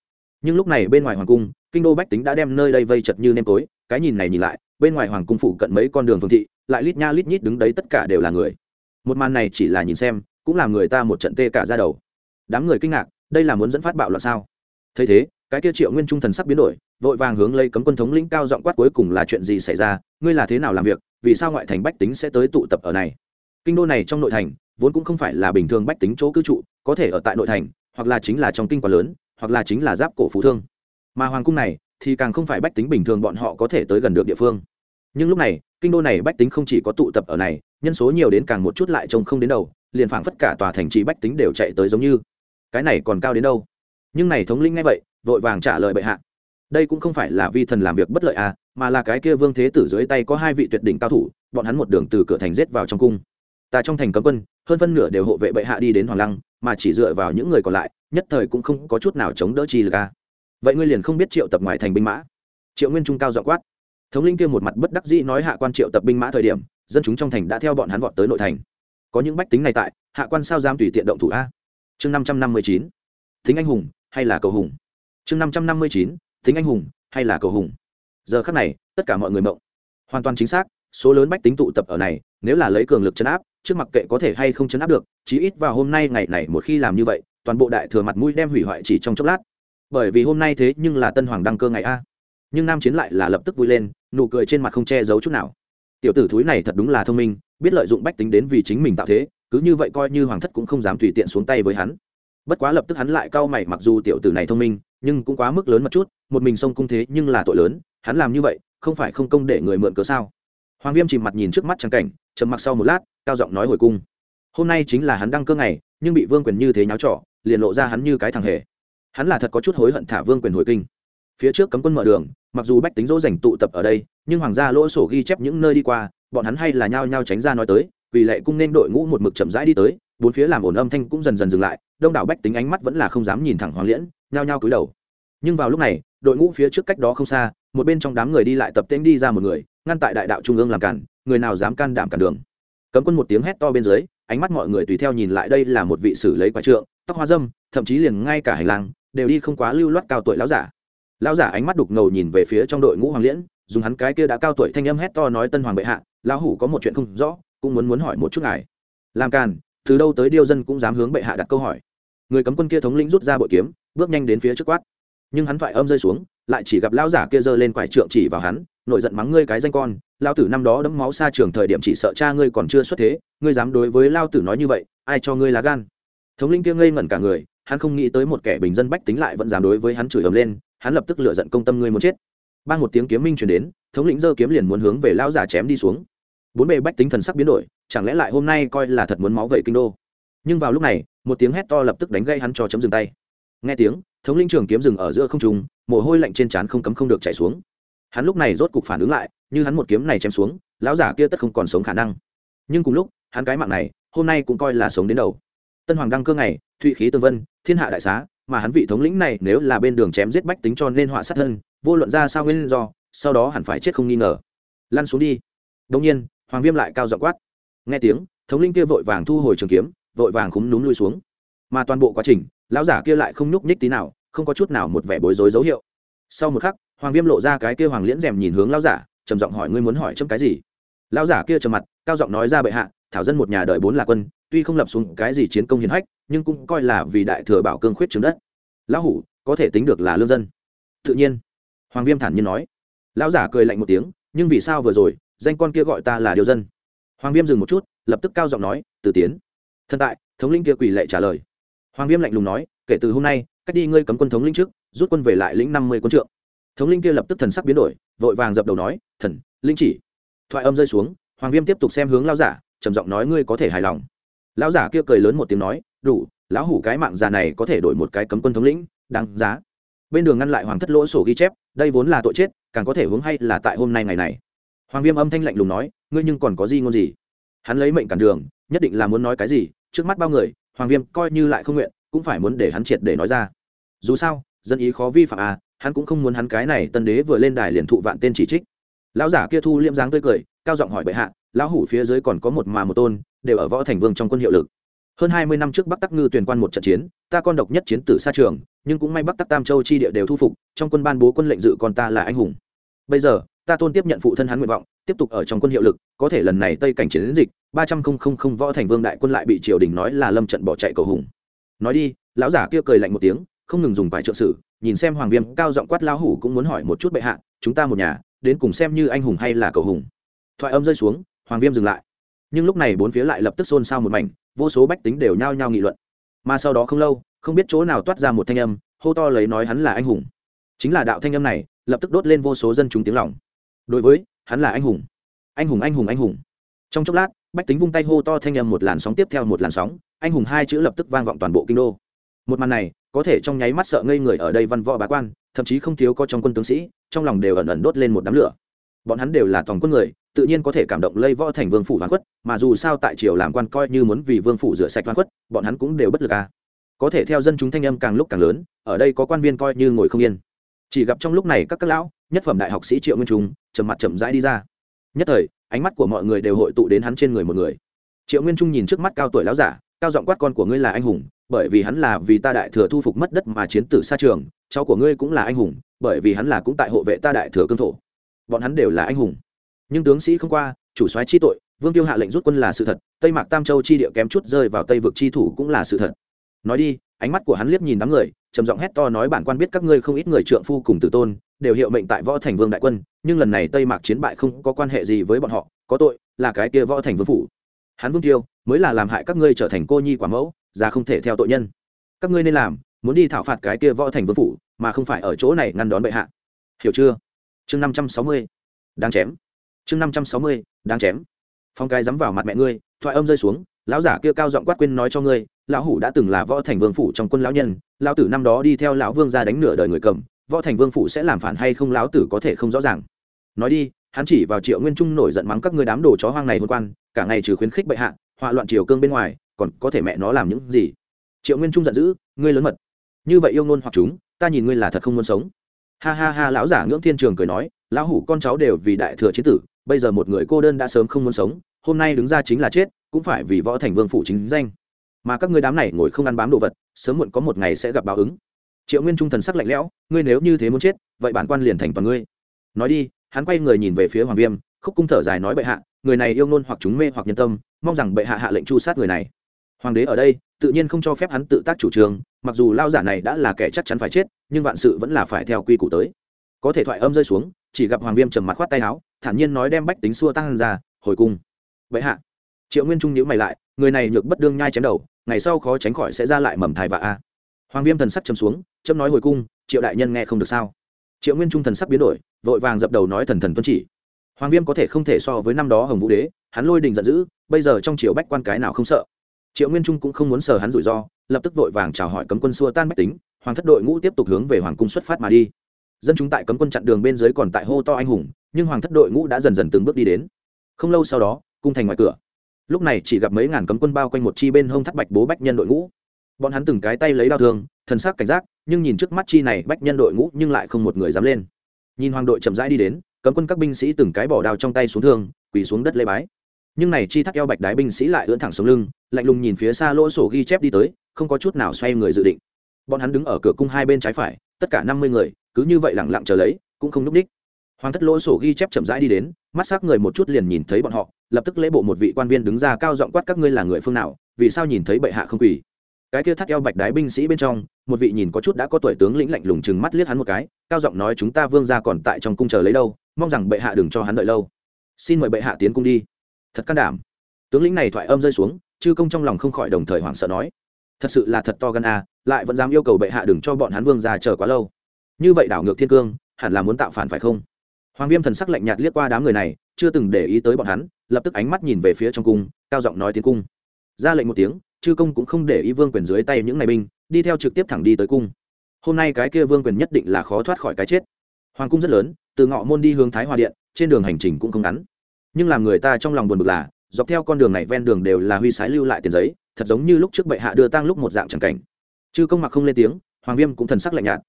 Nhưng lúc này bên ngoài hoàng cung, kinh đô bách tính đã đem nơi đây vây chật như nêm tối, cái nhìn này nhìn lại, bên ngoài hoàng cung phụ cận mấy con đường phương thị, lại lít nha lít nhít đứng đấy tất cả đều là người. Một màn này chỉ là nhìn xem, cũng làm người ta một trận tê cả ra đầu. Đám người kinh ngạc, đây là muốn dẫn phát bạo loạn sao? Thấy thế, cái kia triệu nguyên trung thần sắc biến đổi, vội vàng hướng lấy cấm quân thống lĩnh cao giọng quát cuối cùng là chuyện gì xảy ra, ngươi là thế nào làm việc, vì sao ngoại thành bách tính sẽ tới tụ tập ở này? Kinh đô này trong nội thành, vốn cũng không phải là bình thường bách tính chỗ cư trụ, có thể ở tại nội thành, hoặc là chính là trong kinh quá lớn, hoặc là chính là giáp cổ phú thương. Mà hoàng cung này, thì càng không phải bách tính bình thường bọn họ có thể tới gần được địa phương. Nhưng lúc này, kinh đô này bách tính không chỉ có tụ tập ở này, nhân số nhiều đến càng một chút lại trông không đến đầu, liền phảng phất cả tòa thành trì bách tính đều chạy tới giống như. Cái này còn cao đến đâu? Nhưng này thống linh ngay vậy, vội vàng trả lời bệ hạ. Đây cũng không phải là vi thần làm việc bất lợi à mà là cái kia vương thế tử dưới tay có hai vị tuyệt đỉnh cao thủ, bọn hắn một đường từ cửa thành giết vào trong cung ta trong thành cấm quân, hơn phân nửa đều hộ vệ bệ hạ đi đến hoàng lăng, mà chỉ dựa vào những người còn lại, nhất thời cũng không có chút nào chống đỡ chi lực a. vậy ngươi liền không biết triệu tập ngoài thành binh mã. Triệu nguyên trung cao dọ quát. Thống linh kia một mặt bất đắc dĩ nói hạ quan triệu tập binh mã thời điểm, dân chúng trong thành đã theo bọn hắn vọt tới nội thành. Có những bách tính này tại, hạ quan sao dám tùy tiện động thủ a? Chương năm trăm năm mươi chín. Thính anh hùng hay là cầu hùng? Chương năm trăm năm mươi chín. Thính anh hùng hay là cầu hùng? Giờ khắc này, tất cả mọi người mộng. Hoàn toàn chính xác, số lớn bách tính tụ tập ở này, nếu là lấy cường lực chấn áp trước mặc kệ có thể hay không chấn áp được, chí ít vào hôm nay ngày này một khi làm như vậy, toàn bộ đại thừa mặt mũi đem hủy hoại chỉ trong chốc lát. Bởi vì hôm nay thế nhưng là tân hoàng đăng cơ ngày a. Nhưng nam chiến lại là lập tức vui lên, nụ cười trên mặt không che giấu chút nào. Tiểu tử thúi này thật đúng là thông minh, biết lợi dụng bách tính đến vì chính mình tạo thế, cứ như vậy coi như hoàng thất cũng không dám tùy tiện xuống tay với hắn. Bất quá lập tức hắn lại cau mày mặc dù tiểu tử này thông minh, nhưng cũng quá mức lớn một chút, một mình xông cung thế nhưng là tội lớn, hắn làm như vậy, không phải không công để người mượn cớ sao? Hoàng viêm chìm mặt nhìn trước mắt trắng cảnh, trầm mặc sau một lát cao giọng nói hồi cung. Hôm nay chính là hắn đăng cơ ngày, nhưng bị vương quyền như thế nháo trọ liền lộ ra hắn như cái thằng hề. Hắn là thật có chút hối hận thả vương quyền hồi kinh. Phía trước cấm quân mở đường, mặc dù bách tính dỗ dành tụ tập ở đây, nhưng hoàng gia lỗ sổ ghi chép những nơi đi qua, bọn hắn hay là nhao nhao tránh ra nói tới vì lệ cung nên đội ngũ một mực chậm rãi đi tới, bốn phía làm ổn âm thanh cũng dần dần dừng lại, đông đảo bách tính ánh mắt vẫn là không dám nhìn thẳng hoàng liễn, nhao nhao cúi đầu. Nhưng vào lúc này, đội ngũ phía trước cách đó không xa, một bên trong đám người đi lại tập tễnh đi ra một người, ngăn tại đại đạo trung ương làm cản, người nào dám can đảm cản đường cấm quân một tiếng hét to bên dưới, ánh mắt mọi người tùy theo nhìn lại đây là một vị sử lấy quả trượng, tóc hoa dâm, thậm chí liền ngay cả hành lang, đều đi không quá lưu loát cao tuổi lão giả. Lão giả ánh mắt đục ngầu nhìn về phía trong đội ngũ hoàng liễn, dùng hắn cái kia đã cao tuổi thanh âm hét to nói tân hoàng bệ hạ, lão hủ có một chuyện không rõ, cũng muốn muốn hỏi một chút ngài. Làm càn, từ đâu tới điêu dân cũng dám hướng bệ hạ đặt câu hỏi. Người cấm quân kia thống lĩnh rút ra bội kiếm, bước nhanh đến phía trước quát. Nhưng hắn thoại âm rơi xuống, lại chỉ gặp lão giả kia giơ lên quải trượng chỉ vào hắn nội giận mắng ngươi cái danh con, lao tử năm đó đấm máu xa trường thời điểm chỉ sợ cha ngươi còn chưa xuất thế, ngươi dám đối với lao tử nói như vậy, ai cho ngươi lá gan? Thống lĩnh kia ngây ngẩn cả người, hắn không nghĩ tới một kẻ bình dân bách tính lại vẫn dám đối với hắn chửi ầm lên, hắn lập tức lựa giận công tâm ngươi muốn chết. Ban một tiếng kiếm minh truyền đến, thống lĩnh giơ kiếm liền muốn hướng về lão giả chém đi xuống. Bốn bề bách tính thần sắc biến đổi, chẳng lẽ lại hôm nay coi là thật muốn máu vậy kinh đô? Nhưng vào lúc này, một tiếng hét to lập tức đánh gây hắn cho chấm dừng tay. Nghe tiếng, thống lĩnh trường kiếm dừng ở giữa không trung, mồ hôi lạnh trên trán không cấm không được chảy xuống hắn lúc này rốt cục phản ứng lại, như hắn một kiếm này chém xuống, lão giả kia tất không còn sống khả năng. Nhưng cùng lúc, hắn cái mạng này, hôm nay cũng coi là sống đến đầu. Tân hoàng đăng cơ ngày, thụy khí tương vân, thiên hạ đại xá, mà hắn vị thống lĩnh này nếu là bên đường chém giết bách tính cho nên họa sát thân, vô luận ra sao nguyên do, sau đó hẳn phải chết không nghi ngờ. Lăn xuống đi. Đông nhiên, hoàng viêm lại cao dọ quát. Nghe tiếng, thống linh kia vội vàng thu hồi trường kiếm, vội vàng khúm núm lui xuống. Mà toàn bộ quá trình, lão giả kia lại không nhúc nhích tí nào, không có chút nào một vẻ bối rối dấu hiệu. Sau một khắc hoàng viêm lộ ra cái kia hoàng liễn rèm nhìn hướng lão giả, trầm giọng hỏi, ngươi muốn hỏi chấm cái gì? Lão giả kia trầm mặt, cao giọng nói, ra bệ hạ, thảo dân một nhà đợi bốn là quân, tuy không lập xuống cái gì chiến công hiển hách, nhưng cũng coi là vì đại thừa bảo cương khuyết trường đất. Lão hủ, có thể tính được là lương dân. Tự nhiên. Hoàng viêm thản nhiên nói. Lão giả cười lạnh một tiếng, nhưng vì sao vừa rồi, danh con kia gọi ta là điều dân? Hoàng viêm dừng một chút, lập tức cao giọng nói, từ tiến. Thân tại, thống lĩnh kia quỷ lệ trả lời. Hoàng viêm lạnh lùng nói, kể từ hôm nay, cách đi ngươi cấm quân thống lĩnh trước, rút quân về lại lĩnh năm mươi quân trượng thống linh kia lập tức thần sắc biến đổi, vội vàng dập đầu nói, thần, linh chỉ. Thoại âm rơi xuống, hoàng viêm tiếp tục xem hướng lao giả, trầm giọng nói, ngươi có thể hài lòng. Lão giả kia cười lớn một tiếng nói, đủ, lão hủ cái mạng già này có thể đổi một cái cấm quân thống lĩnh, đáng giá. Bên đường ngăn lại hoàng thất lỗ sổ ghi chép, đây vốn là tội chết, càng có thể hướng hay là tại hôm nay ngày này. Hoàng viêm âm thanh lạnh lùng nói, ngươi nhưng còn có gì ngôn gì? Hắn lấy mệnh cản đường, nhất định là muốn nói cái gì, trước mắt bao người, hoàng viêm coi như lại không nguyện, cũng phải muốn để hắn triệt để nói ra. Dù sao, dân ý khó vi phạm à hắn cũng không muốn hắn cái này tân đế vừa lên đài liền thụ vạn tên chỉ trích. Lão giả kia thu liêm dáng tươi cười, cao giọng hỏi bệ hạ, lão hủ phía dưới còn có một mà một tôn, đều ở võ thành vương trong quân hiệu lực. Hơn hai mươi năm trước bắc tắc ngư tuyển quan một trận chiến, ta con độc nhất chiến tử xa trường, nhưng cũng may bắc tắc tam châu chi địa đều thu phục, trong quân ban bố quân lệnh dự còn ta là anh hùng. Bây giờ, ta tôn tiếp nhận phụ thân hắn nguyện vọng, tiếp tục ở trong quân hiệu lực, có thể lần này tây cảnh chiến dịch, ba trăm không không không võ thành vương đại quân lại bị triều đình nói là lâm trận bỏ chạy cầu hùng. Nói đi, lão giả kia cười lạnh một tiếng, không ngừng dùng vài trợ sử nhìn xem hoàng viêm, cao giọng quát lão hủ cũng muốn hỏi một chút bệ hạ, chúng ta một nhà, đến cùng xem như anh hùng hay là cầu hùng. Thoại âm rơi xuống, hoàng viêm dừng lại. Nhưng lúc này bốn phía lại lập tức xôn xao một mảnh, vô số bách tính đều nhao nhao nghị luận. Mà sau đó không lâu, không biết chỗ nào toát ra một thanh âm, hô to lấy nói hắn là anh hùng. Chính là đạo thanh âm này, lập tức đốt lên vô số dân chúng tiếng lòng. Đối với, hắn là anh hùng. Anh hùng anh hùng anh hùng. Trong chốc lát, bách tính vung tay hô to thanh âm một làn sóng tiếp theo một làn sóng, anh hùng hai chữ lập tức vang vọng toàn bộ kinh đô. Một màn này có thể trong nháy mắt sợ ngây người ở đây văn võ bá quan, thậm chí không thiếu có trong quân tướng sĩ, trong lòng đều ẩn ẩn đốt lên một đám lửa. Bọn hắn đều là toàn quân người, tự nhiên có thể cảm động lây võ thành vương phủ hoàn khuất, mà dù sao tại triều làm quan coi như muốn vì vương phủ rửa sạch hoàn khuất, bọn hắn cũng đều bất lực à. Có thể theo dân chúng thanh âm càng lúc càng lớn, ở đây có quan viên coi như ngồi không yên. Chỉ gặp trong lúc này các các lão, nhất phẩm đại học sĩ triệu nguyên trung, trầm mặt chậm rãi đi ra. Nhất thời, ánh mắt của mọi người đều hội tụ đến hắn trên người một người. Triệu nguyên trung nhìn trước mắt cao tuổi lão giả, cao giọng quát con của ngươi là anh hùng bởi vì hắn là vì ta đại thừa thu phục mất đất mà chiến tử xa trường, cháu của ngươi cũng là anh hùng, bởi vì hắn là cũng tại hộ vệ ta đại thừa cương thổ. Bọn hắn đều là anh hùng. Nhưng tướng sĩ không qua, chủ soái chi tội, vương tiêu hạ lệnh rút quân là sự thật, tây mạc tam châu chi địa kém chút rơi vào tây vực chi thủ cũng là sự thật. Nói đi, ánh mắt của hắn liếc nhìn đám người, trầm giọng hét to nói bản quan biết các ngươi không ít người trượng phu cùng tử tôn, đều hiệu mệnh tại võ thành vương đại quân, nhưng lần này tây mạc chiến bại không có quan hệ gì với bọn họ, có tội là cái kia võ thành vương phủ. Hắn vương tiêu mới là làm hại các ngươi trở thành cô nhi quả mẫu ra không thể theo tội nhân. Các ngươi nên làm, muốn đi thảo phạt cái kia võ thành vương phủ, mà không phải ở chỗ này ngăn đón bệ hạ. Hiểu chưa? Chương năm trăm sáu mươi. Đáng chém. Chương năm trăm sáu mươi, đáng chém. Phong cái dám vào mặt mẹ ngươi, thoại âm rơi xuống, lão giả kia cao giọng quát quên nói cho ngươi, lão hủ đã từng là võ thành vương phủ trong quân lão nhân, lão tử năm đó đi theo lão vương ra đánh nửa đời người cầm, võ thành vương phủ sẽ làm phản hay không lão tử có thể không rõ ràng. Nói đi, hắn chỉ vào triệu nguyên trung nổi giận mắng các ngươi đám đồ chó hoang này hôn quan, cả ngày trừ khuyến khích bệ hạ họa loạn triều cương bên ngoài còn có thể mẹ nó làm những gì? Triệu nguyên trung giận dữ, ngươi lớn mật. Như vậy yêu ngôn hoặc chúng, ta nhìn ngươi là thật không muốn sống. Ha ha ha, lão giả ngưỡng thiên trường cười nói, lão hủ con cháu đều vì đại thừa chiến tử, bây giờ một người cô đơn đã sớm không muốn sống, hôm nay đứng ra chính là chết, cũng phải vì võ thành vương phủ chính danh. Mà các ngươi đám này ngồi không ăn bám đồ vật, sớm muộn có một ngày sẽ gặp báo ứng. Triệu nguyên trung thần sắc lạnh lẽo, ngươi nếu như thế muốn chết, vậy bản quan liền thành toàn ngươi. Nói đi, hắn quay người nhìn về phía hoàng viêm, khúc cung thở dài nói bệ hạ, người này yêu nôn hoặc chúng mê hoặc nhân tâm, mong rằng bệ hạ hạ lệnh chu sát người này hoàng đế ở đây, tự nhiên không cho phép hắn tự tác chủ trương, mặc dù lao giả này đã là kẻ chắc chắn phải chết, nhưng vạn sự vẫn là phải theo quy củ tới. Có thể thoại âm rơi xuống, chỉ gặp hoàng viêm trầm mặt khoát tay áo, thản nhiên nói đem bách tính xua tăng ra, hồi cung. Vậy hạ. Triệu nguyên trung nhữ mày lại, người này nhược bất đương nhai chém đầu, ngày sau khó tránh khỏi sẽ ra lại mầm thai và a. Hoàng viêm thần sắc chấm xuống, chấm nói hồi cung, triệu đại nhân nghe không được sao? Triệu nguyên trung thần sắc biến đổi, vội vàng dập đầu nói thần thần tuân chỉ. Hoàng viêm có thể không thể so với năm đó hồng vũ đế, hắn lôi đình giận dữ, bây giờ trong triều bách quan cái nào không sợ? Triệu nguyên trung cũng không muốn sờ hắn rủi ro, lập tức vội vàng chào hỏi cấm quân xua tan bách tính, hoàng thất đội ngũ tiếp tục hướng về hoàng cung xuất phát mà đi. Dân chúng tại cấm quân chặn đường bên dưới còn tại hô to anh hùng, nhưng hoàng thất đội ngũ đã dần dần từng bước đi đến. Không lâu sau đó, cung thành ngoài cửa. Lúc này chỉ gặp mấy ngàn cấm quân bao quanh một chi bên hông thắt bạch bố bách nhân đội ngũ. Bọn hắn từng cái tay lấy đau thương, thần sắc cảnh giác, nhưng nhìn trước mắt chi này bách nhân đội ngũ nhưng lại không một người dám lên. Nhìn hoàng đội chậm rãi đi đến, cấm quân các binh sĩ từng cái bỏ đao trong tay xuống thương, quỳ xuống đất lê bái nhưng này chi thắt eo bạch đái binh sĩ lại ưỡn thẳng xuống lưng, lạnh lùng nhìn phía xa lỗ sổ ghi chép đi tới, không có chút nào xoay người dự định. Bọn hắn đứng ở cửa cung hai bên trái phải, tất cả năm mươi người, cứ như vậy lẳng lặng chờ lấy, cũng không núp ních hoàng thất lỗ sổ ghi chép chậm rãi đi đến, mắt s ắ c người một chút liền nhìn thấy bọn họ, lập tức lễ bộ một vị quan viên đứng ra cao giọng quát các ngươi là người phương nào, vì sao nhìn thấy bệ hạ không quỳ? Cái kia thắt eo bạch đái binh sĩ bên trong, một vị nhìn có chút đã có tuổi tướng lĩnh lạnh lùng chừng mắt liếc hắn một cái, cao giọng nói chúng ta vương ra còn tại trong cung chờ lấy đâu, mong rằng bệ hạ đừng cho hắn đợi lâu. Xin mời bệ hạ tiến cung đi thật can đảm. Tướng lĩnh này thoại âm rơi xuống, chư công trong lòng không khỏi đồng thời hoảng sợ nói, thật sự là thật to gan a, lại vẫn dám yêu cầu bệ hạ đừng cho bọn hắn vương ra chờ quá lâu. Như vậy đảo ngược thiên cương, hẳn là muốn tạo phản phải không? Hoàng viêm thần sắc lạnh nhạt liếc qua đám người này, chưa từng để ý tới bọn hắn, lập tức ánh mắt nhìn về phía trong cung, cao giọng nói tiến cung. Ra lệnh một tiếng, chư công cũng không để ý vương quyền dưới tay những ngày binh, đi theo trực tiếp thẳng đi tới cung. Hôm nay cái kia vương quyền nhất định là khó thoát khỏi cái chết. Hoàng cung rất lớn, từ ngọ môn đi hướng thái hòa điện, trên đường hành trình cũng không ngắn nhưng làm người ta trong lòng buồn bực là, dọc theo con đường này ven đường đều là huy sái lưu lại tiền giấy, thật giống như lúc trước bệ hạ đưa tang lúc một dạng tràng cảnh. Chư công mặc không lên tiếng, hoàng viêm cũng thần sắc lạnh nhạt.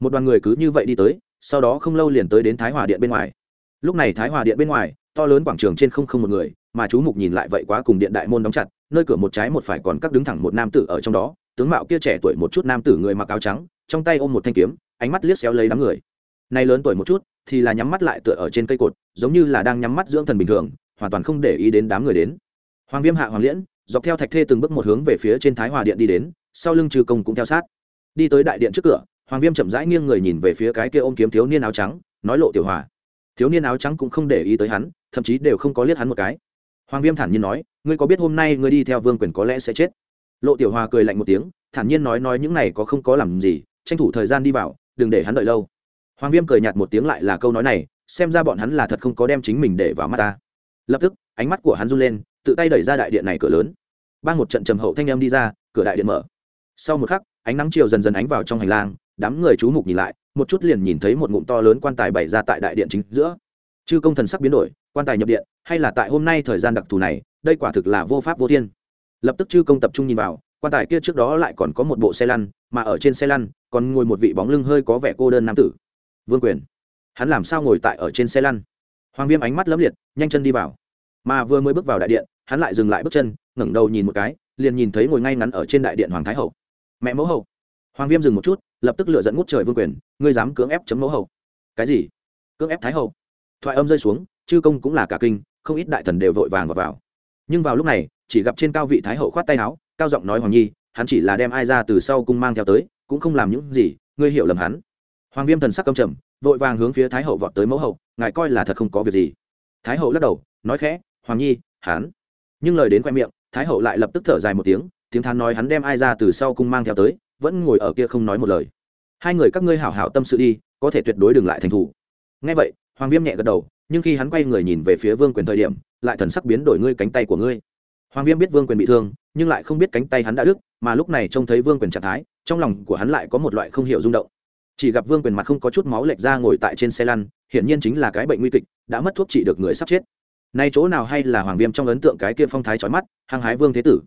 Một đoàn người cứ như vậy đi tới, sau đó không lâu liền tới đến thái hòa điện bên ngoài. Lúc này thái hòa điện bên ngoài, to lớn quảng trường trên không không một người, mà chú mục nhìn lại vậy quá cùng điện đại môn đóng chặt, nơi cửa một trái một phải còn các đứng thẳng một nam tử ở trong đó, tướng mạo kia trẻ tuổi một chút nam tử người mặc áo trắng, trong tay ôm một thanh kiếm, ánh mắt liếc xéo lấy đám người. Nay lớn tuổi một chút thì là nhắm mắt lại tựa ở trên cây cột, giống như là đang nhắm mắt dưỡng thần bình thường, hoàn toàn không để ý đến đám người đến. Hoàng viêm hạ hoàng liễn, dọc theo thạch thê từng bước một hướng về phía trên thái hòa điện đi đến, sau lưng trừ công cũng theo sát. Đi tới đại điện trước cửa, hoàng viêm chậm rãi nghiêng người nhìn về phía cái kia ôm kiếm thiếu niên áo trắng, nói lộ tiểu hòa. Thiếu niên áo trắng cũng không để ý tới hắn, thậm chí đều không có liếc hắn một cái. Hoàng viêm thản nhiên nói, ngươi có biết hôm nay ngươi đi theo vương quyền có lẽ sẽ chết? Lộ tiểu hòa cười lạnh một tiếng, thản nhiên nói nói những này có không có làm gì, tranh thủ thời gian đi vào, đừng để hắn đợi lâu hoàng viêm cười nhạt một tiếng lại là câu nói này, xem ra bọn hắn là thật không có đem chính mình để vào mắt ta. Lập tức, ánh mắt của hắn run lên, tự tay đẩy ra đại điện này cửa lớn. Ban một trận trầm hậu thanh âm đi ra, cửa đại điện mở. Sau một khắc, ánh nắng chiều dần dần ánh vào trong hành lang, đám người chú mục nhìn lại, một chút liền nhìn thấy một ngụm to lớn quan tài bày ra tại đại điện chính giữa. Chư công thần sắc biến đổi, quan tài nhập điện, hay là tại hôm nay thời gian đặc thù này, đây quả thực là vô pháp vô thiên. Lập tức chư công tập trung nhìn vào, quan tài kia trước đó lại còn có một bộ xe lăn, mà ở trên xe lăn, còn ngồi một vị bóng lưng hơi có vẻ cô đơn nam tử vương quyền. Hắn làm sao ngồi tại ở trên xe lăn? Hoàng viêm ánh mắt lấm liệt, nhanh chân đi vào. Mà vừa mới bước vào đại điện, hắn lại dừng lại bước chân, ngẩng đầu nhìn một cái, liền nhìn thấy ngồi ngay ngắn ở trên đại điện hoàng thái hậu. Mẹ mẫu hậu. Hoàng viêm dừng một chút, lập tức lựa dẫn ngút trời vương quyền, ngươi dám cưỡng ép chấm mẫu hậu. Cái gì? Cưỡng ép thái hậu? Thoại âm rơi xuống, chư công cũng là cả kinh, không ít đại thần đều vội vàng vào vào. Nhưng vào lúc này, chỉ gặp trên cao vị thái hậu khoát tay áo, cao giọng nói hoàng nhi, hắn chỉ là đem ai ra từ sau cung mang theo tới, cũng không làm những gì, ngươi hiểu lầm hắn hoàng viêm thần sắc công trầm, vội vàng hướng phía thái hậu vọt tới mẫu hậu, ngài coi là thật không có việc gì. Thái hậu lắc đầu, nói khẽ, hoàng nhi, hắn. Nhưng lời đến khoe miệng, thái hậu lại lập tức thở dài một tiếng tiếng thán nói hắn đem ai ra từ sau cung mang theo tới, vẫn ngồi ở kia không nói một lời. Hai người các ngươi hảo hảo tâm sự đi, có thể tuyệt đối đừng lại thành thủ. Ngay vậy, hoàng viêm nhẹ gật đầu, nhưng khi hắn quay người nhìn về phía vương quyền thời điểm, lại thần sắc biến đổi ngươi cánh tay của ngươi. Hoàng viêm biết vương quyền bị thương, nhưng lại không biết cánh tay hắn đã đứt, mà lúc này trông thấy vương quyền trạng thái, trong lòng của hắn lại có một loại không hiểu rung động chỉ gặp vương quyền mặt không có chút máu lệch ra ngồi tại trên xe lăn, hiển nhiên chính là cái bệnh nguy kịch, đã mất thuốc trị được người sắp chết. Nay chỗ nào hay là hoàng viêm trong ấn tượng cái kia phong thái trói mắt, hăng hái vương thế tử.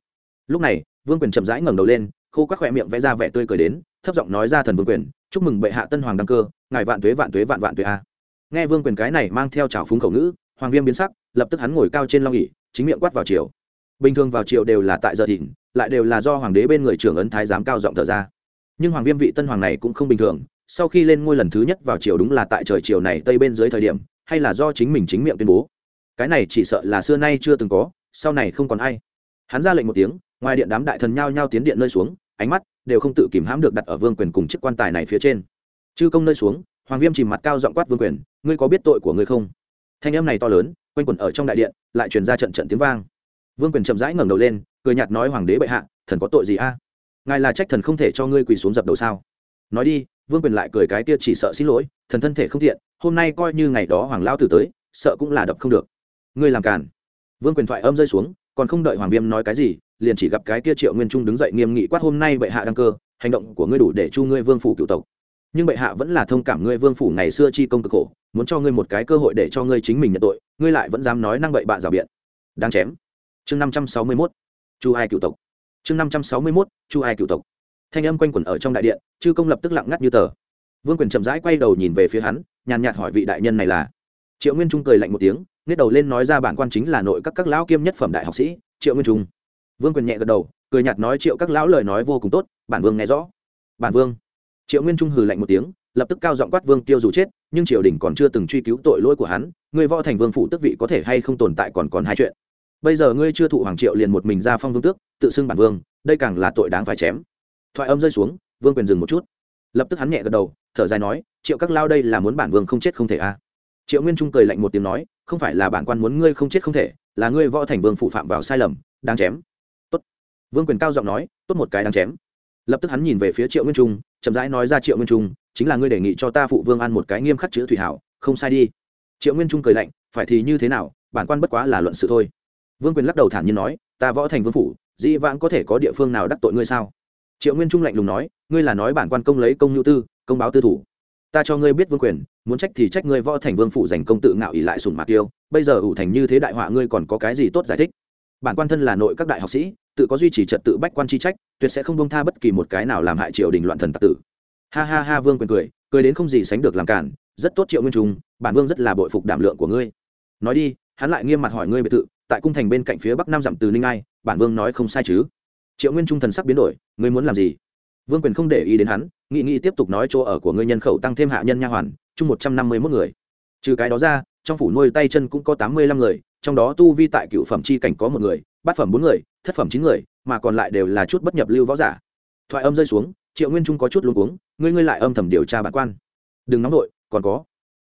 Lúc này, vương quyền chậm rãi ngẩng đầu lên, khô các khoe miệng vẽ ra vẻ tươi cười đến, thấp giọng nói ra thần vương quyền, chúc mừng bệ hạ tân hoàng đăng cơ, ngài vạn tuế vạn tuế vạn vạn tuế a. Nghe vương quyền cái này mang theo trào phúng khẩu ngữ, hoàng viêm biến sắc, lập tức hắn ngồi cao trên long nghỉ chính miệng quát vào chiều bình thường vào chiều đều là tại giờ thìn, lại đều là do hoàng đế bên người trưởng ấn thái giám cao giọng thở ra. Nhưng hoàng viêm vị tân hoàng này cũng không bình thường sau khi lên ngôi lần thứ nhất vào chiều đúng là tại trời chiều này tây bên dưới thời điểm, hay là do chính mình chính miệng tuyên bố. Cái này chỉ sợ là xưa nay chưa từng có, sau này không còn ai. Hắn ra lệnh một tiếng, ngoài điện đám đại thần nhao nhao tiến điện nơi xuống, ánh mắt đều không tự kìm hãm được đặt ở vương quyền cùng chiếc quan tài này phía trên. Chư công nơi xuống, hoàng viêm chìm mặt cao giọng quát vương quyền, ngươi có biết tội của ngươi không? Thanh em này to lớn, quanh quẩn ở trong đại điện, lại truyền ra trận trận tiếng vang. Vương quyền chậm rãi ngẩng đầu lên, cười nhạt nói, hoàng đế bệ hạ, thần có tội gì a? Ngài là trách thần không thể cho ngươi quỳ xuống dập đầu sao? Nói đi vương quyền lại cười cái kia chỉ sợ xin lỗi, thần thân thể không thiện, hôm nay coi như ngày đó hoàng lao tử tới, sợ cũng là đập không được. Ngươi làm cản vương quyền thoại âm rơi xuống, còn không đợi hoàng viêm nói cái gì, liền chỉ gặp cái kia triệu nguyên trung đứng dậy nghiêm nghị quát, hôm nay bệ hạ đăng cơ, hành động của ngươi đủ để chu ngươi vương phủ cựu tộc. Nhưng bệ hạ vẫn là thông cảm ngươi vương phủ ngày xưa chi công cực khổ, muốn cho ngươi một cái cơ hội để cho ngươi chính mình nhận tội, ngươi lại vẫn dám nói năng bậy bạ rào biện. Đáng chém. Chương năm trăm sáu mươi mốt. Chu ai cựu tộc. Chương năm trăm sáu mươi mốt, chu ai cựu tộc thanh âm quanh quẩn ở trong đại điện, chư công lập tức lặng ngắt như tờ. Vương quyền chậm rãi quay đầu nhìn về phía hắn, nhàn nhạt hỏi vị đại nhân này là? Triệu nguyên trung cười lạnh một tiếng, nghiết đầu lên nói ra bản quan chính là nội các các lão kiêm nhất phẩm đại học sĩ, triệu nguyên trung. Vương quyền nhẹ gật đầu, cười nhạt nói triệu các lão lời nói vô cùng tốt, bản vương nghe rõ. Bản vương. Triệu nguyên trung hừ lạnh một tiếng, lập tức cao giọng quát vương tiêu dù chết, nhưng triều đình còn chưa từng truy cứu tội lỗi của hắn, người võ thành vương phủ tức vị có thể hay không tồn tại còn còn hai chuyện. Bây giờ ngươi chưa thụ hoàng triệu liền một mình ra phong vương tước, tự xưng bản vương, đây càng là tội đáng phải chém thoại âm rơi xuống, vương quyền dừng một chút. Lập tức hắn nhẹ gật đầu, thở dài nói, triệu các lao đây là muốn bản vương không chết không thể a à. triệu nguyên trung cười lạnh một tiếng nói, không phải là bản quan muốn ngươi không chết không thể, là ngươi võ thành vương phụ phạm vào sai lầm, đáng chém. Tốt. vương quyền cao giọng nói, tốt một cái đang chém. Lập tức hắn nhìn về phía triệu nguyên trung, chậm rãi nói ra triệu nguyên trung, chính là ngươi đề nghị cho ta phụ vương ăn một cái nghiêm khắc chữ thủy hảo, không sai đi. Triệu nguyên trung cười lạnh, phải thì như thế nào, bản quan bất quá là luận sự thôi. Vương quyền lắc đầu thản nhiên nói, ta võ thành vương phủ, dĩ vãng có thể có địa phương nào đắc tội ngươi sao? Triệu nguyên trung lạnh lùng nói, ngươi là nói bản quan công lấy công nhu tư, công báo tư thủ. Ta cho ngươi biết vương quyền, muốn trách thì trách ngươi võ thành vương phụ dành công tự ngạo ỉ lại sùng mạc tiêu bây giờ ủ thành như thế đại họa ngươi còn có cái gì tốt giải thích? Bản quan thân là nội các đại học sĩ, tự có duy trì trật tự bách quan chi trách, tuyệt sẽ không bông tha bất kỳ một cái nào làm hại triều đình loạn thần tặc tử. Ha ha ha, vương quyền cười cười đến không gì sánh được làm cản, rất tốt triệu nguyên trung, bản vương rất là bội phục đảm lượng của ngươi. Nói đi, hắn lại nghiêm mặt hỏi ngươi biệt thự, tại cung thành bên cạnh phía bắc nam dặm từ ninh ai, bản vương nói không sai chứ? Triệu nguyên trung thần sắc biến đổi, ngươi muốn làm gì? Vương quyền không để ý đến hắn nghị nghị tiếp tục nói chỗ ở của ngươi nhân khẩu tăng thêm hạ nhân nha hoàn, chung một trăm năm mươi mốt người. Trừ cái đó ra, trong phủ nuôi tay chân cũng có tám mươi lăm người, trong đó tu vi tại cựu phẩm c h i cảnh có một người, bát phẩm bốn người, thất phẩm chín người, mà còn lại đều là chút bất nhập lưu võ giả. Thoại âm rơi xuống, triệu nguyên trung có chút luôn uống ngươi ngươi lại âm thầm điều tra bản quan. Đừng nóng vội, còn có.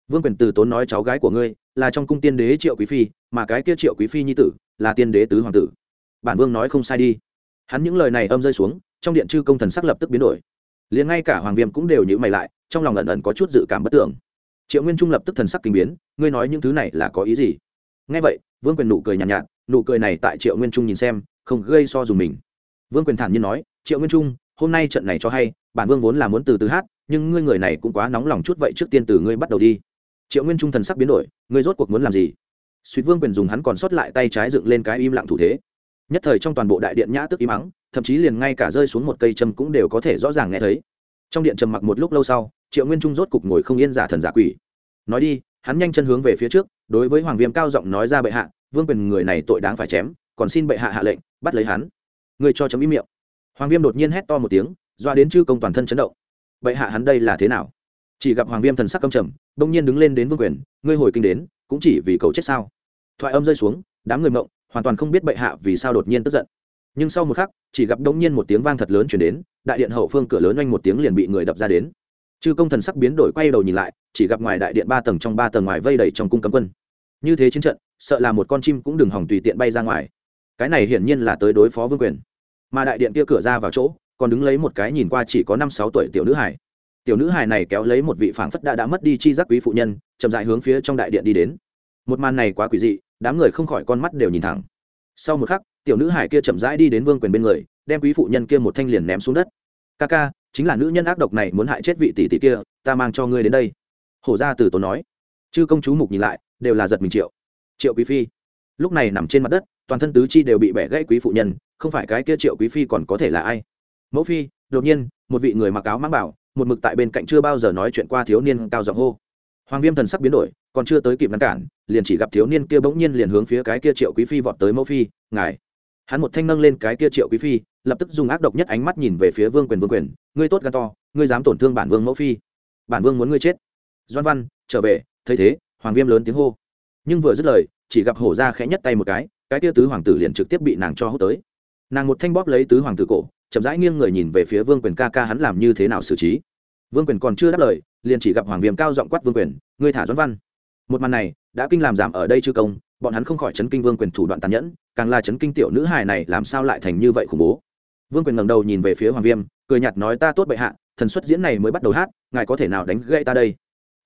Vương quyền từ tốn nói cháu gái của ngươi, là trong cung tiên đế triệu quý phi, mà cái kia triệu quý phi nhi tử là tiên đế tứ hoàng tử. Bản vương nói không sai đi hắn những lời này âm rơi xuống trong điện chư công thần sắc lập tức biến đổi. Liền ngay cả hoàng viêm cũng đều nhữ mày lại trong lòng ẩn ẩn có chút dự cảm bất tưởng triệu nguyên trung lập tức thần sắc kinh biến ngươi nói những thứ này là có ý gì? Ngay vậy vương quyền nụ cười nhàn nhạt, nhạt nụ cười này tại triệu nguyên trung nhìn xem không gây so dùng mình. Vương quyền thản nhiên nói triệu nguyên trung hôm nay trận này cho hay bản vương vốn là muốn từ từ hát nhưng ngươi người này cũng quá nóng lòng chút vậy trước tiên từ ngươi bắt đầu đi. Triệu nguyên trung thần sắc biến đổi ngươi rốt cuộc muốn làm gì? Suýt vương quyền dùng hắn còn sót lại tay trái dựng lên cái im lặng thủ thế nhất thời trong toàn bộ đại điện nhã tức im mắng, thậm chí liền ngay cả rơi xuống một cây châm cũng đều có thể rõ ràng nghe thấy. Trong điện trầm mặc một lúc lâu sau, triệu nguyên trung rốt cục ngồi không yên giả thần giả quỷ. Nói đi, hắn nhanh chân hướng về phía trước, đối với hoàng viêm cao giọng nói ra bệ hạ, vương quyền người này tội đáng phải chém, còn xin bệ hạ hạ lệnh, bắt lấy hắn. Người cho chấm ý miệng. Hoàng viêm đột nhiên hét to một tiếng, doa đến chư công toàn thân chấn động. Bệ hạ hắn đây là thế nào? Chỉ gặp hoàng viêm thần sắc câm trầm, bỗng nhiên đứng lên đến vương quyền, ngươi hồi kinh đến, cũng chỉ vì cầu chết sao? Thoại âm rơi xuống, đám người mộng hoàn toàn không biết bệ hạ vì sao đột nhiên tức giận. Nhưng sau một khắc, chỉ gặp đống nhiên một tiếng vang thật lớn chuyển đến, đại điện hậu phương cửa lớn oanh một tiếng liền bị người đập ra đến. Chư công thần sắc biến đổi quay đầu nhìn lại, chỉ gặp ngoài đại điện ba tầng trong ba tầng ngoài vây đầy trong cung cấm quân. Như thế chiến trận, sợ là một con chim cũng đừng hỏng tùy tiện bay ra ngoài. Cái này hiển nhiên là tới đối phó vương quyền. Mà đại điện kia cửa ra vào chỗ, còn đứng lấy một cái nhìn qua chỉ có năm sáu tuổi tiểu nữ hải tiểu nữ hải này kéo lấy một vị phảng phất đã đã mất đi chi giác quý phụ nhân, chậm dại hướng phía trong đại điện đi đến. Một màn này quá quỷ dị đám người không khỏi con mắt đều nhìn thẳng. Sau một khắc, tiểu nữ hải kia chậm rãi đi đến vương quyền bên người, đem quý phụ nhân kia một thanh liền ném xuống đất. Ca ca, chính là nữ nhân ác độc này muốn hại chết vị tỷ tỷ kia, ta mang cho ngươi đến đây. Hổ ra từ tốn nói. Chư công chú mục nhìn lại, đều là giật mình triệu. Triệu quý phi. Lúc này nằm trên mặt đất, toàn thân tứ chi đều bị bẻ gãy quý phụ nhân, không phải cái kia triệu quý phi còn có thể là ai? Mẫu phi, đột nhiên, một vị người mặc áo mang bảo, một mực tại bên cạnh chưa bao giờ nói chuyện qua thiếu niên cao giọng hô. Hoàng viêm thần sắc biến đổi còn chưa tới kịp ngăn cản, liền chỉ gặp thiếu niên kia bỗng nhiên liền hướng phía cái kia triệu quý phi vọt tới mẫu phi, ngài. Hắn một thanh nâng lên cái kia triệu quý phi, lập tức dùng ác độc nhất ánh mắt nhìn về phía vương quyền vương quyền, ngươi tốt gan to, ngươi dám tổn thương bản vương mẫu phi. Bản vương muốn ngươi chết. Doan văn, trở về. Thấy thế, hoàng viêm lớn tiếng hô. Nhưng vừa dứt lời, chỉ gặp hổ ra khẽ nhất tay một cái cái tia tứ hoàng tử liền trực tiếp bị nàng cho hút tới. Nàng một thanh bóp lấy tứ hoàng tử cổ, chậm rãi nghiêng người nhìn về phía vương quyền ca ca hắn làm như thế nào xử trí. Vương quyền còn chưa đáp lời, liền chỉ gặp hoàng viêm cao giọng quát vương quyền, ngươi thả doãn văn một màn này đã kinh làm giảm ở đây chưa công, bọn hắn không khỏi chấn kinh vương quyền thủ đoạn tàn nhẫn, càng là chấn kinh tiểu nữ hài này làm sao lại thành như vậy khủng bố. Vương quyền ngẩng đầu nhìn về phía hoàng viêm, cười nhạt nói, ta tốt bệ hạ, thần xuất diễn này mới bắt đầu hát, ngài có thể nào đánh gãy ta đây?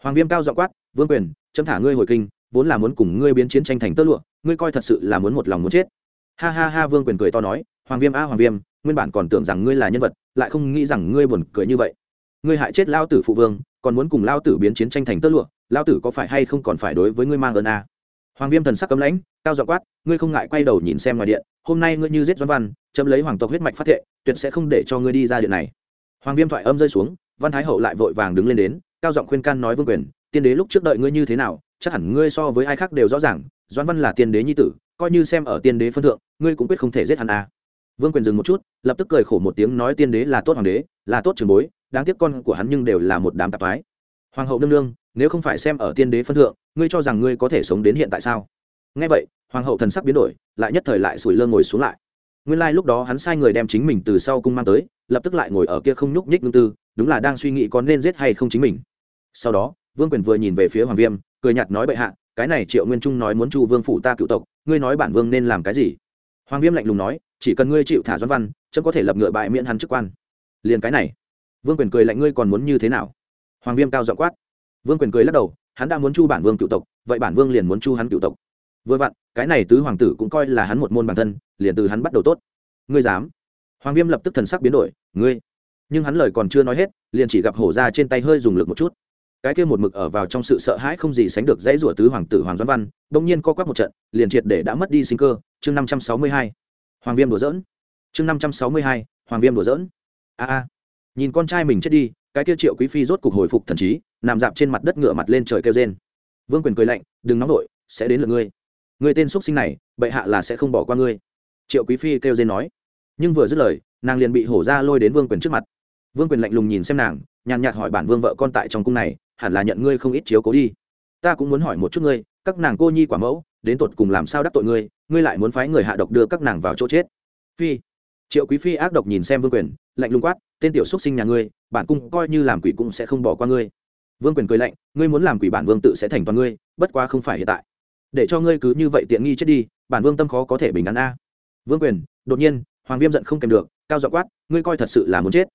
Hoàng viêm cao giọng quát, vương quyền, chấm thả ngươi hồi kinh, vốn là muốn cùng ngươi biến chiến tranh thành tơ lụa, ngươi coi thật sự là muốn một lòng muốn chết. Ha ha ha, vương quyền cười to nói, hoàng viêm a, hoàng viêm, nguyên bản còn tưởng rằng ngươi là nhân vật, lại không nghĩ rằng ngươi buồn cười như vậy. Ngươi hại chết lao tử phụ vương còn muốn cùng lao tử biến chiến tranh thành tơ lụa, lao tử có phải hay không còn phải đối với ngươi mang ơn a hoàng viêm thần sắc cấm lãnh, cao dọ quát, ngươi không ngại quay đầu nhìn xem ngoài điện, hôm nay ngươi như giết doan văn, chấm lấy hoàng tộc huyết mạch phát thệ, tuyệt sẽ không để cho ngươi đi ra điện này hoàng viêm thoại âm rơi xuống, văn thái hậu lại vội vàng đứng lên đến, cao giọng khuyên can nói vương quyền, tiên đế lúc trước đợi ngươi như thế nào, chắc hẳn ngươi so với ai khác đều rõ ràng doãn văn là tiên đế nhi tử, coi như xem ở tiên đế phân thượng, ngươi cũng quyết không thể giết hắn à. vương quyền dừng một chút, lập tức cười khổ một tiếng nói tiên đế là tốt hoàng đế là tốt trường bối, đáng tiếc con của hắn nhưng đều là một đám tạp thái hoàng hậu nương nương, nếu không phải xem ở tiên đế phân thượng, ngươi cho rằng ngươi có thể sống đến hiện tại sao? Nghe vậy, hoàng hậu thần sắc biến đổi, lại nhất thời lại sủi lơ ngồi xuống lại. Nguyên lai、like、lúc đó hắn sai người đem chính mình từ sau cung mang tới, lập tức lại ngồi ở kia không nhúc nhích ngưng tư, đúng là đang suy nghĩ có nên giết hay không chính mình. Sau đó, vương quyền vừa nhìn về phía hoàng viêm, cười nhạt nói bệ hạ, cái này triệu nguyên trung nói muốn chu vương phủ ta cựu tộc, ngươi nói bản vương nên làm cái gì? Hoàng viêm lạnh lùng nói, chỉ cần ngươi chịu thả doan văn chấm có thể lập ngựa bại miễn hắn chức quan liền cái này. Vương quyền cười lạnh, ngươi còn muốn như thế nào? Hoàng viêm cao dọ quát. Vương quyền cười lắc đầu, hắn đã muốn chu bản vương cựu tộc, vậy bản vương liền muốn chu hắn cựu tộc. Vừa vặn, cái này tứ hoàng tử cũng coi là hắn một môn bản thân, liền từ hắn bắt đầu tốt. Ngươi dám? Hoàng viêm lập tức thần sắc biến đổi, ngươi. Nhưng hắn lời còn chưa nói hết, liền chỉ gặp hổ ra trên tay hơi dùng lực một chút. Cái kia một mực ở vào trong sự sợ hãi không gì sánh được dãy rủa tứ hoàng tử hoàng doãn văn, bỗng nhiên co quắp một trận, liền triệt để đã mất đi sinh cơ. Chương năm trăm sáu mươi hai. Hoàng viêm đùa dỡn chương năm trăm sáu mươi hai. Hoàng viêm đùa dỡn a a nhìn con trai mình chết đi cái kia triệu quý phi rốt cục hồi phục thần trí nằm dạp trên mặt đất ngựa mặt lên trời kêu rên. Vương quyền cười lạnh đừng nóng nổi, sẽ đến lượt ngươi. Người tên x sinh này bệ hạ là sẽ không bỏ qua ngươi. Triệu quý phi kêu rên nói. Nhưng vừa dứt lời nàng liền bị hổ ra lôi đến vương quyền trước mặt. Vương quyền lạnh lùng nhìn xem nàng nhàn nhạt hỏi bản vương vợ con tại trong cung này hẳn là nhận ngươi không ít chiếu cố đi. Ta cũng muốn hỏi một chút ngươi các nàng cô nhi quả mẫu đến tột cùng làm sao đắc tội ngươi ngươi lại muốn phái người hạ độc đưa các nàng vào chỗ chết? Phi. Triệu quý phi ác độc nhìn xem vương quyền lạnh lùng quát, tên tiểu xúc sinh nhà ngươi, bản cung coi như làm quỷ cũng sẽ không bỏ qua ngươi. Vương quyền cười lạnh, ngươi muốn làm quỷ bản vương tự sẽ thành toàn ngươi, bất quá không phải hiện tại. Để cho ngươi cứ như vậy tiện nghi chết đi, bản vương tâm khó có thể bình an a. Vương quyền, đột nhiên, hoàng viêm giận không kèm được, cao dọ quát, ngươi coi thật sự là muốn chết.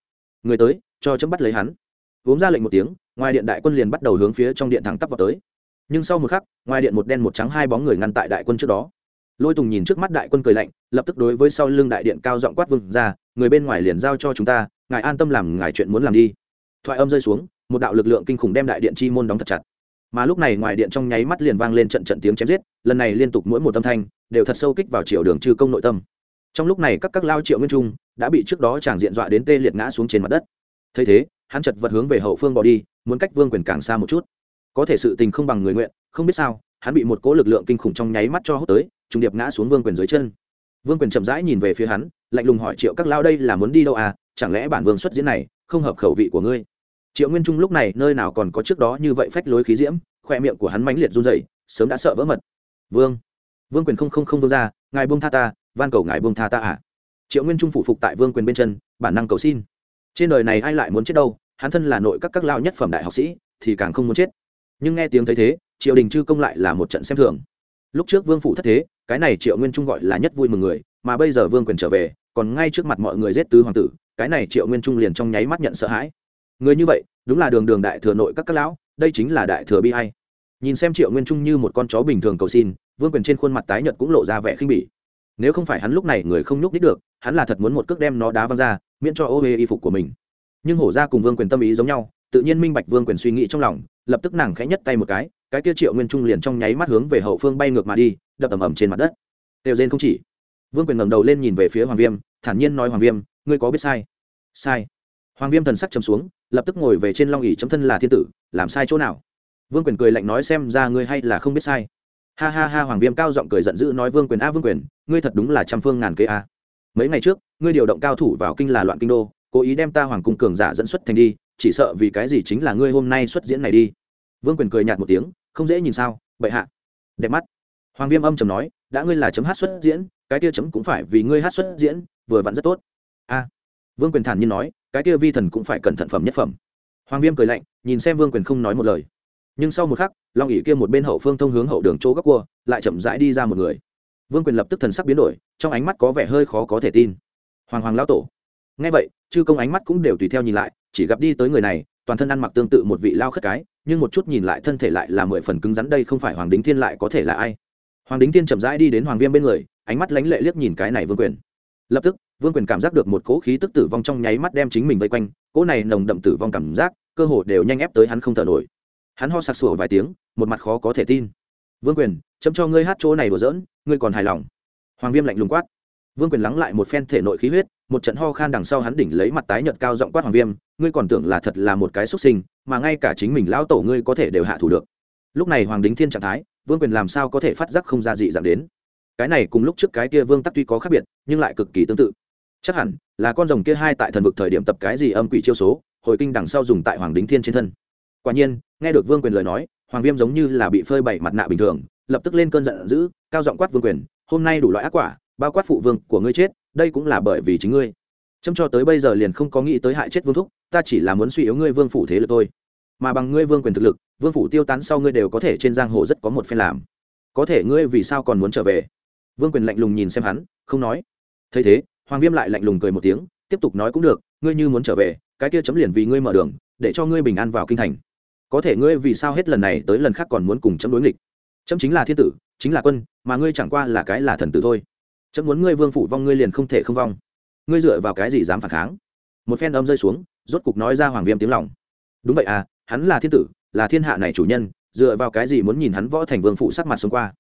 Người tới, cho chấm bắt lấy hắn. Uống ra lệnh một tiếng, ngoài điện đại quân liền bắt đầu hướng phía trong điện thẳng tắp vào tới. Nhưng sau một khắc, ngoài điện một đen một trắng hai bóng người ngăn tại đại quân trước đó. Lôi tùng nhìn trước mắt đại quân cười lạnh, lập tức đối với sau lưng đại điện cao giọng quát vương ra người bên ngoài liền giao cho chúng ta, ngài an tâm làm, ngài chuyện muốn làm đi. Thoại âm rơi xuống, một đạo lực lượng kinh khủng đem đại điện chi môn đóng thật chặt. Mà lúc này ngoài điện trong nháy mắt liền vang lên trận trận tiếng chém giết, lần này liên tục mỗi một âm thanh đều thật sâu kích vào triệu đường trừ công nội tâm. Trong lúc này các các lao triệu nguyên trung đã bị trước đó chàng diện dọa đến tê liệt ngã xuống trên mặt đất. Thấy thế, hắn chật vật hướng về hậu phương bỏ đi, muốn cách vương quyền càng xa một chút. Có thể sự tình không bằng người nguyện, không biết sao, hắn bị một cỗ lực lượng kinh khủng trong nháy mắt cho hút tới, trùng điệp ngã xuống vương quyền dưới chân vương quyền chậm rãi nhìn về phía hắn, lạnh lùng hỏi, triệu các lao đây là muốn đi đâu à? Chẳng lẽ bản vương xuất diễn này không hợp khẩu vị của ngươi? Triệu nguyên trung lúc này nơi nào còn có trước đó như vậy phách lối khí diễm khoe miệng của hắn mãnh liệt run dậy sớm đã sợ vỡ mật. Vương vương quyền không không không vương ra ngài buông tha ta, van cầu ngài buông tha ta à? Triệu nguyên trung phụ phục tại vương quyền bên chân, bản năng cầu xin. Trên đời này ai lại muốn chết đâu? Hắn thân là nội các các lao nhất phẩm đại học sĩ, thì càng không muốn chết. Nhưng nghe tiếng thấy thế triệu đình chư công lại là một trận xem thường. Lúc trước vương phủ thất thế cái này triệu nguyên trung gọi là nhất vui mừng người, mà bây giờ vương quyền trở về, còn ngay trước mặt mọi người giết tứ hoàng tử, cái này triệu nguyên trung liền trong nháy mắt nhận sợ hãi. Người như vậy, đúng là đường đường đại thừa nội các các lão, đây chính là đại thừa bi hay nhìn xem triệu nguyên trung như một con chó bình thường cầu xin, vương quyền trên khuôn mặt tái nhợt cũng lộ ra vẻ khinh bỉ. Nếu không phải hắn lúc này người không nhúc đích được, hắn là thật muốn một cước đem nó đá văng ra, miễn cho ô hê y phục của mình. Nhưng hổ ra cùng vương quyền tâm ý giống nhau, tự nhiên minh bạch vương quyền suy nghĩ trong lòng, lập tức nàng khẽ nhất tay một cái cái kia triệu nguyên trung liền trong nháy mắt hướng về hậu phương bay ngược mà đi đập ầm ầm trên mặt đất. Đều rên không chỉ. Vương quyền ngẩng đầu lên nhìn về phía hoàng viêm, thản nhiên nói, hoàng viêm, ngươi có biết sai? Sai. Hoàng viêm thần sắc chấm xuống, lập tức ngồi về trên long ỉ chấm thân là thiên tử, làm sai chỗ nào? Vương quyền cười lạnh nói, xem ra ngươi hay là không biết sai. Ha ha ha, hoàng viêm cao giọng cười giận dữ nói, vương quyền a, vương quyền, ngươi thật đúng là trăm phương ngàn kế a. Mấy ngày trước, ngươi điều động cao thủ vào kinh là loạn kinh đô, cố ý đem ta hoàng cung cường giả dẫn xuất thành đi, chỉ sợ vì cái gì chính là ngươi hôm nay xuất diễn này đi. Vương quyền cười nhạt một tiếng, không dễ nhìn sao, bệ hạ. Đẹp mắt hoàng viêm âm chầm nói, đã ngươi là chấm hát xuất diễn, cái kia chấm cũng phải vì ngươi hát xuất diễn, vừa vặn rất tốt. A. Vương quyền thản nhiên nói, cái kia vi thần cũng phải cẩn thận phẩm nhất phẩm. Hoàng viêm cười lạnh, nhìn xem vương quyền không nói một lời. Nhưng sau một khắc, long ỉ kia một bên hậu phương thông hướng hậu đường chỗ góc cua, lại chậm rãi đi ra một người. Vương quyền lập tức thần sắc biến đổi, trong ánh mắt có vẻ hơi khó có thể tin. Hoàng hoàng lão tổ. Ngay vậy, chư công ánh mắt cũng đều tùy theo nhìn lại, chỉ gặp đi tới người này, toàn thân ăn mặc tương tự một vị lao khất cái, nhưng một chút nhìn lại thân thể lại là mười phần cứng rắn đây không phải hoàng đính thiên lại có thể là ai? Hoàng đính thiên chậm rãi đi đến hoàng viêm bên người, ánh mắt lánh lệ liếc nhìn cái này vương quyền. Lập tức, vương quyền cảm giác được một cỗ khí tức tử vong trong nháy mắt đem chính mình vây quanh, cỗ này nồng đậm tử vong cảm giác, cơ hồ đều nhanh ép tới hắn không thở nổi. Hắn ho sặc sủa vài tiếng, một mặt khó có thể tin. Vương quyền, chấm cho ngươi hát chỗ này đùa giỡn, ngươi còn hài lòng? Hoàng viêm lạnh lùng quát. Vương quyền lắng lại một phen thể nội khí huyết, một trận ho khan đằng sau hắn đỉnh lấy mặt tái nhợt cao giọng quát hoàng viêm, ngươi còn tưởng là thật là một cái xuất sinh, mà ngay cả chính mình lão tổ ngươi có thể đều hạ thủ được. Lúc này hoàng đính thiên trạng thái vương quyền làm sao có thể phát giác không ra dị dạng đến? Cái này cùng lúc trước cái kia vương tắc tuy có khác biệt, nhưng lại cực kỳ tương tự. Chắc hẳn là con rồng kia hai tại thần vực thời điểm tập cái gì âm quỷ chiêu số, hồi kinh đằng sau dùng tại hoàng đính thiên trên thân. Quả nhiên, nghe được vương quyền lời nói, hoàng viêm giống như là bị phơi bày mặt nạ bình thường, lập tức lên cơn giận dữ, cao giọng quát vương quyền, hôm nay đủ loại ác quả, bao quát phụ vương của ngươi chết, đây cũng là bởi vì chính ngươi. Chấm cho tới bây giờ liền không có nghĩ tới hại chết vương thúc, ta chỉ là muốn suy yếu ngươi vương phủ thế lực thôi mà bằng ngươi vương quyền thực lực, vương phủ tiêu tán sau ngươi đều có thể trên giang hồ rất có một phen làm. Có thể ngươi vì sao còn muốn trở về? Vương quyền lạnh lùng nhìn xem hắn, không nói. Thấy thế, hoàng viêm lại lạnh lùng cười một tiếng, tiếp tục nói cũng được, ngươi như muốn trở về, cái kia chấm liền vì ngươi mở đường, để cho ngươi bình an vào kinh thành. Có thể ngươi vì sao hết lần này tới lần khác còn muốn cùng chấm đối nghịch? Chấm chính là thiên tử, chính là quân, mà ngươi chẳng qua là cái là thần tử thôi. Chấm muốn ngươi vương phủ vong ngươi liền không thể không vong. Ngươi dựa vào cái gì dám phản kháng? Một phen âm rơi xuống, rốt cục nói ra hoàng viêm tiếng lòng. Đúng vậy à hắn là thiên tử, là thiên hạ này chủ nhân, dựa vào cái gì muốn nhìn hắn võ thành vương phụ sắc mặt xuống qua?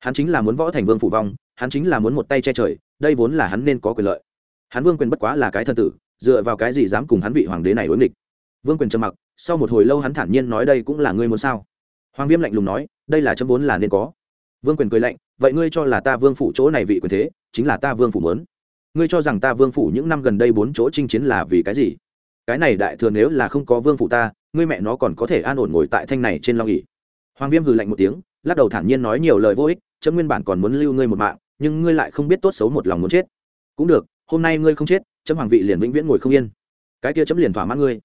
Hắn chính là muốn võ thành vương phụ vong, hắn chính là muốn một tay che trời, đây vốn là hắn nên có quyền lợi. Hắn vương quyền bất quá là cái thân tử, dựa vào cái gì dám cùng hắn vị hoàng đế này đối nghịch? Vương quyền trầm mặc, sau một hồi lâu hắn thản nhiên nói đây cũng là ngươi muốn sao? Hoàng viêm lạnh lùng nói, đây là chấm vốn là nên có. Vương quyền cười lạnh, vậy ngươi cho là ta vương phủ chỗ này vị quyền thế, chính là ta vương phủ mớn ngươi cho rằng ta vương phủ những năm gần đây bốn chỗ chinh chiến là vì cái gì? Cái này đại thừa nếu là không có vương phụ ta, ngươi mẹ nó còn có thể an ổn ngồi tại thanh này trên long ỉ hoàng viêm hừ lạnh một tiếng, lắc đầu thản nhiên nói nhiều lời vô ích, chấm nguyên bản còn muốn lưu ngươi một mạng, nhưng ngươi lại không biết tốt xấu một lòng muốn chết. Cũng được, hôm nay ngươi không chết, chấm hoàng vị liền vĩnh viễn ngồi không yên. Cái kia chấm liền thỏa mãn ngươi.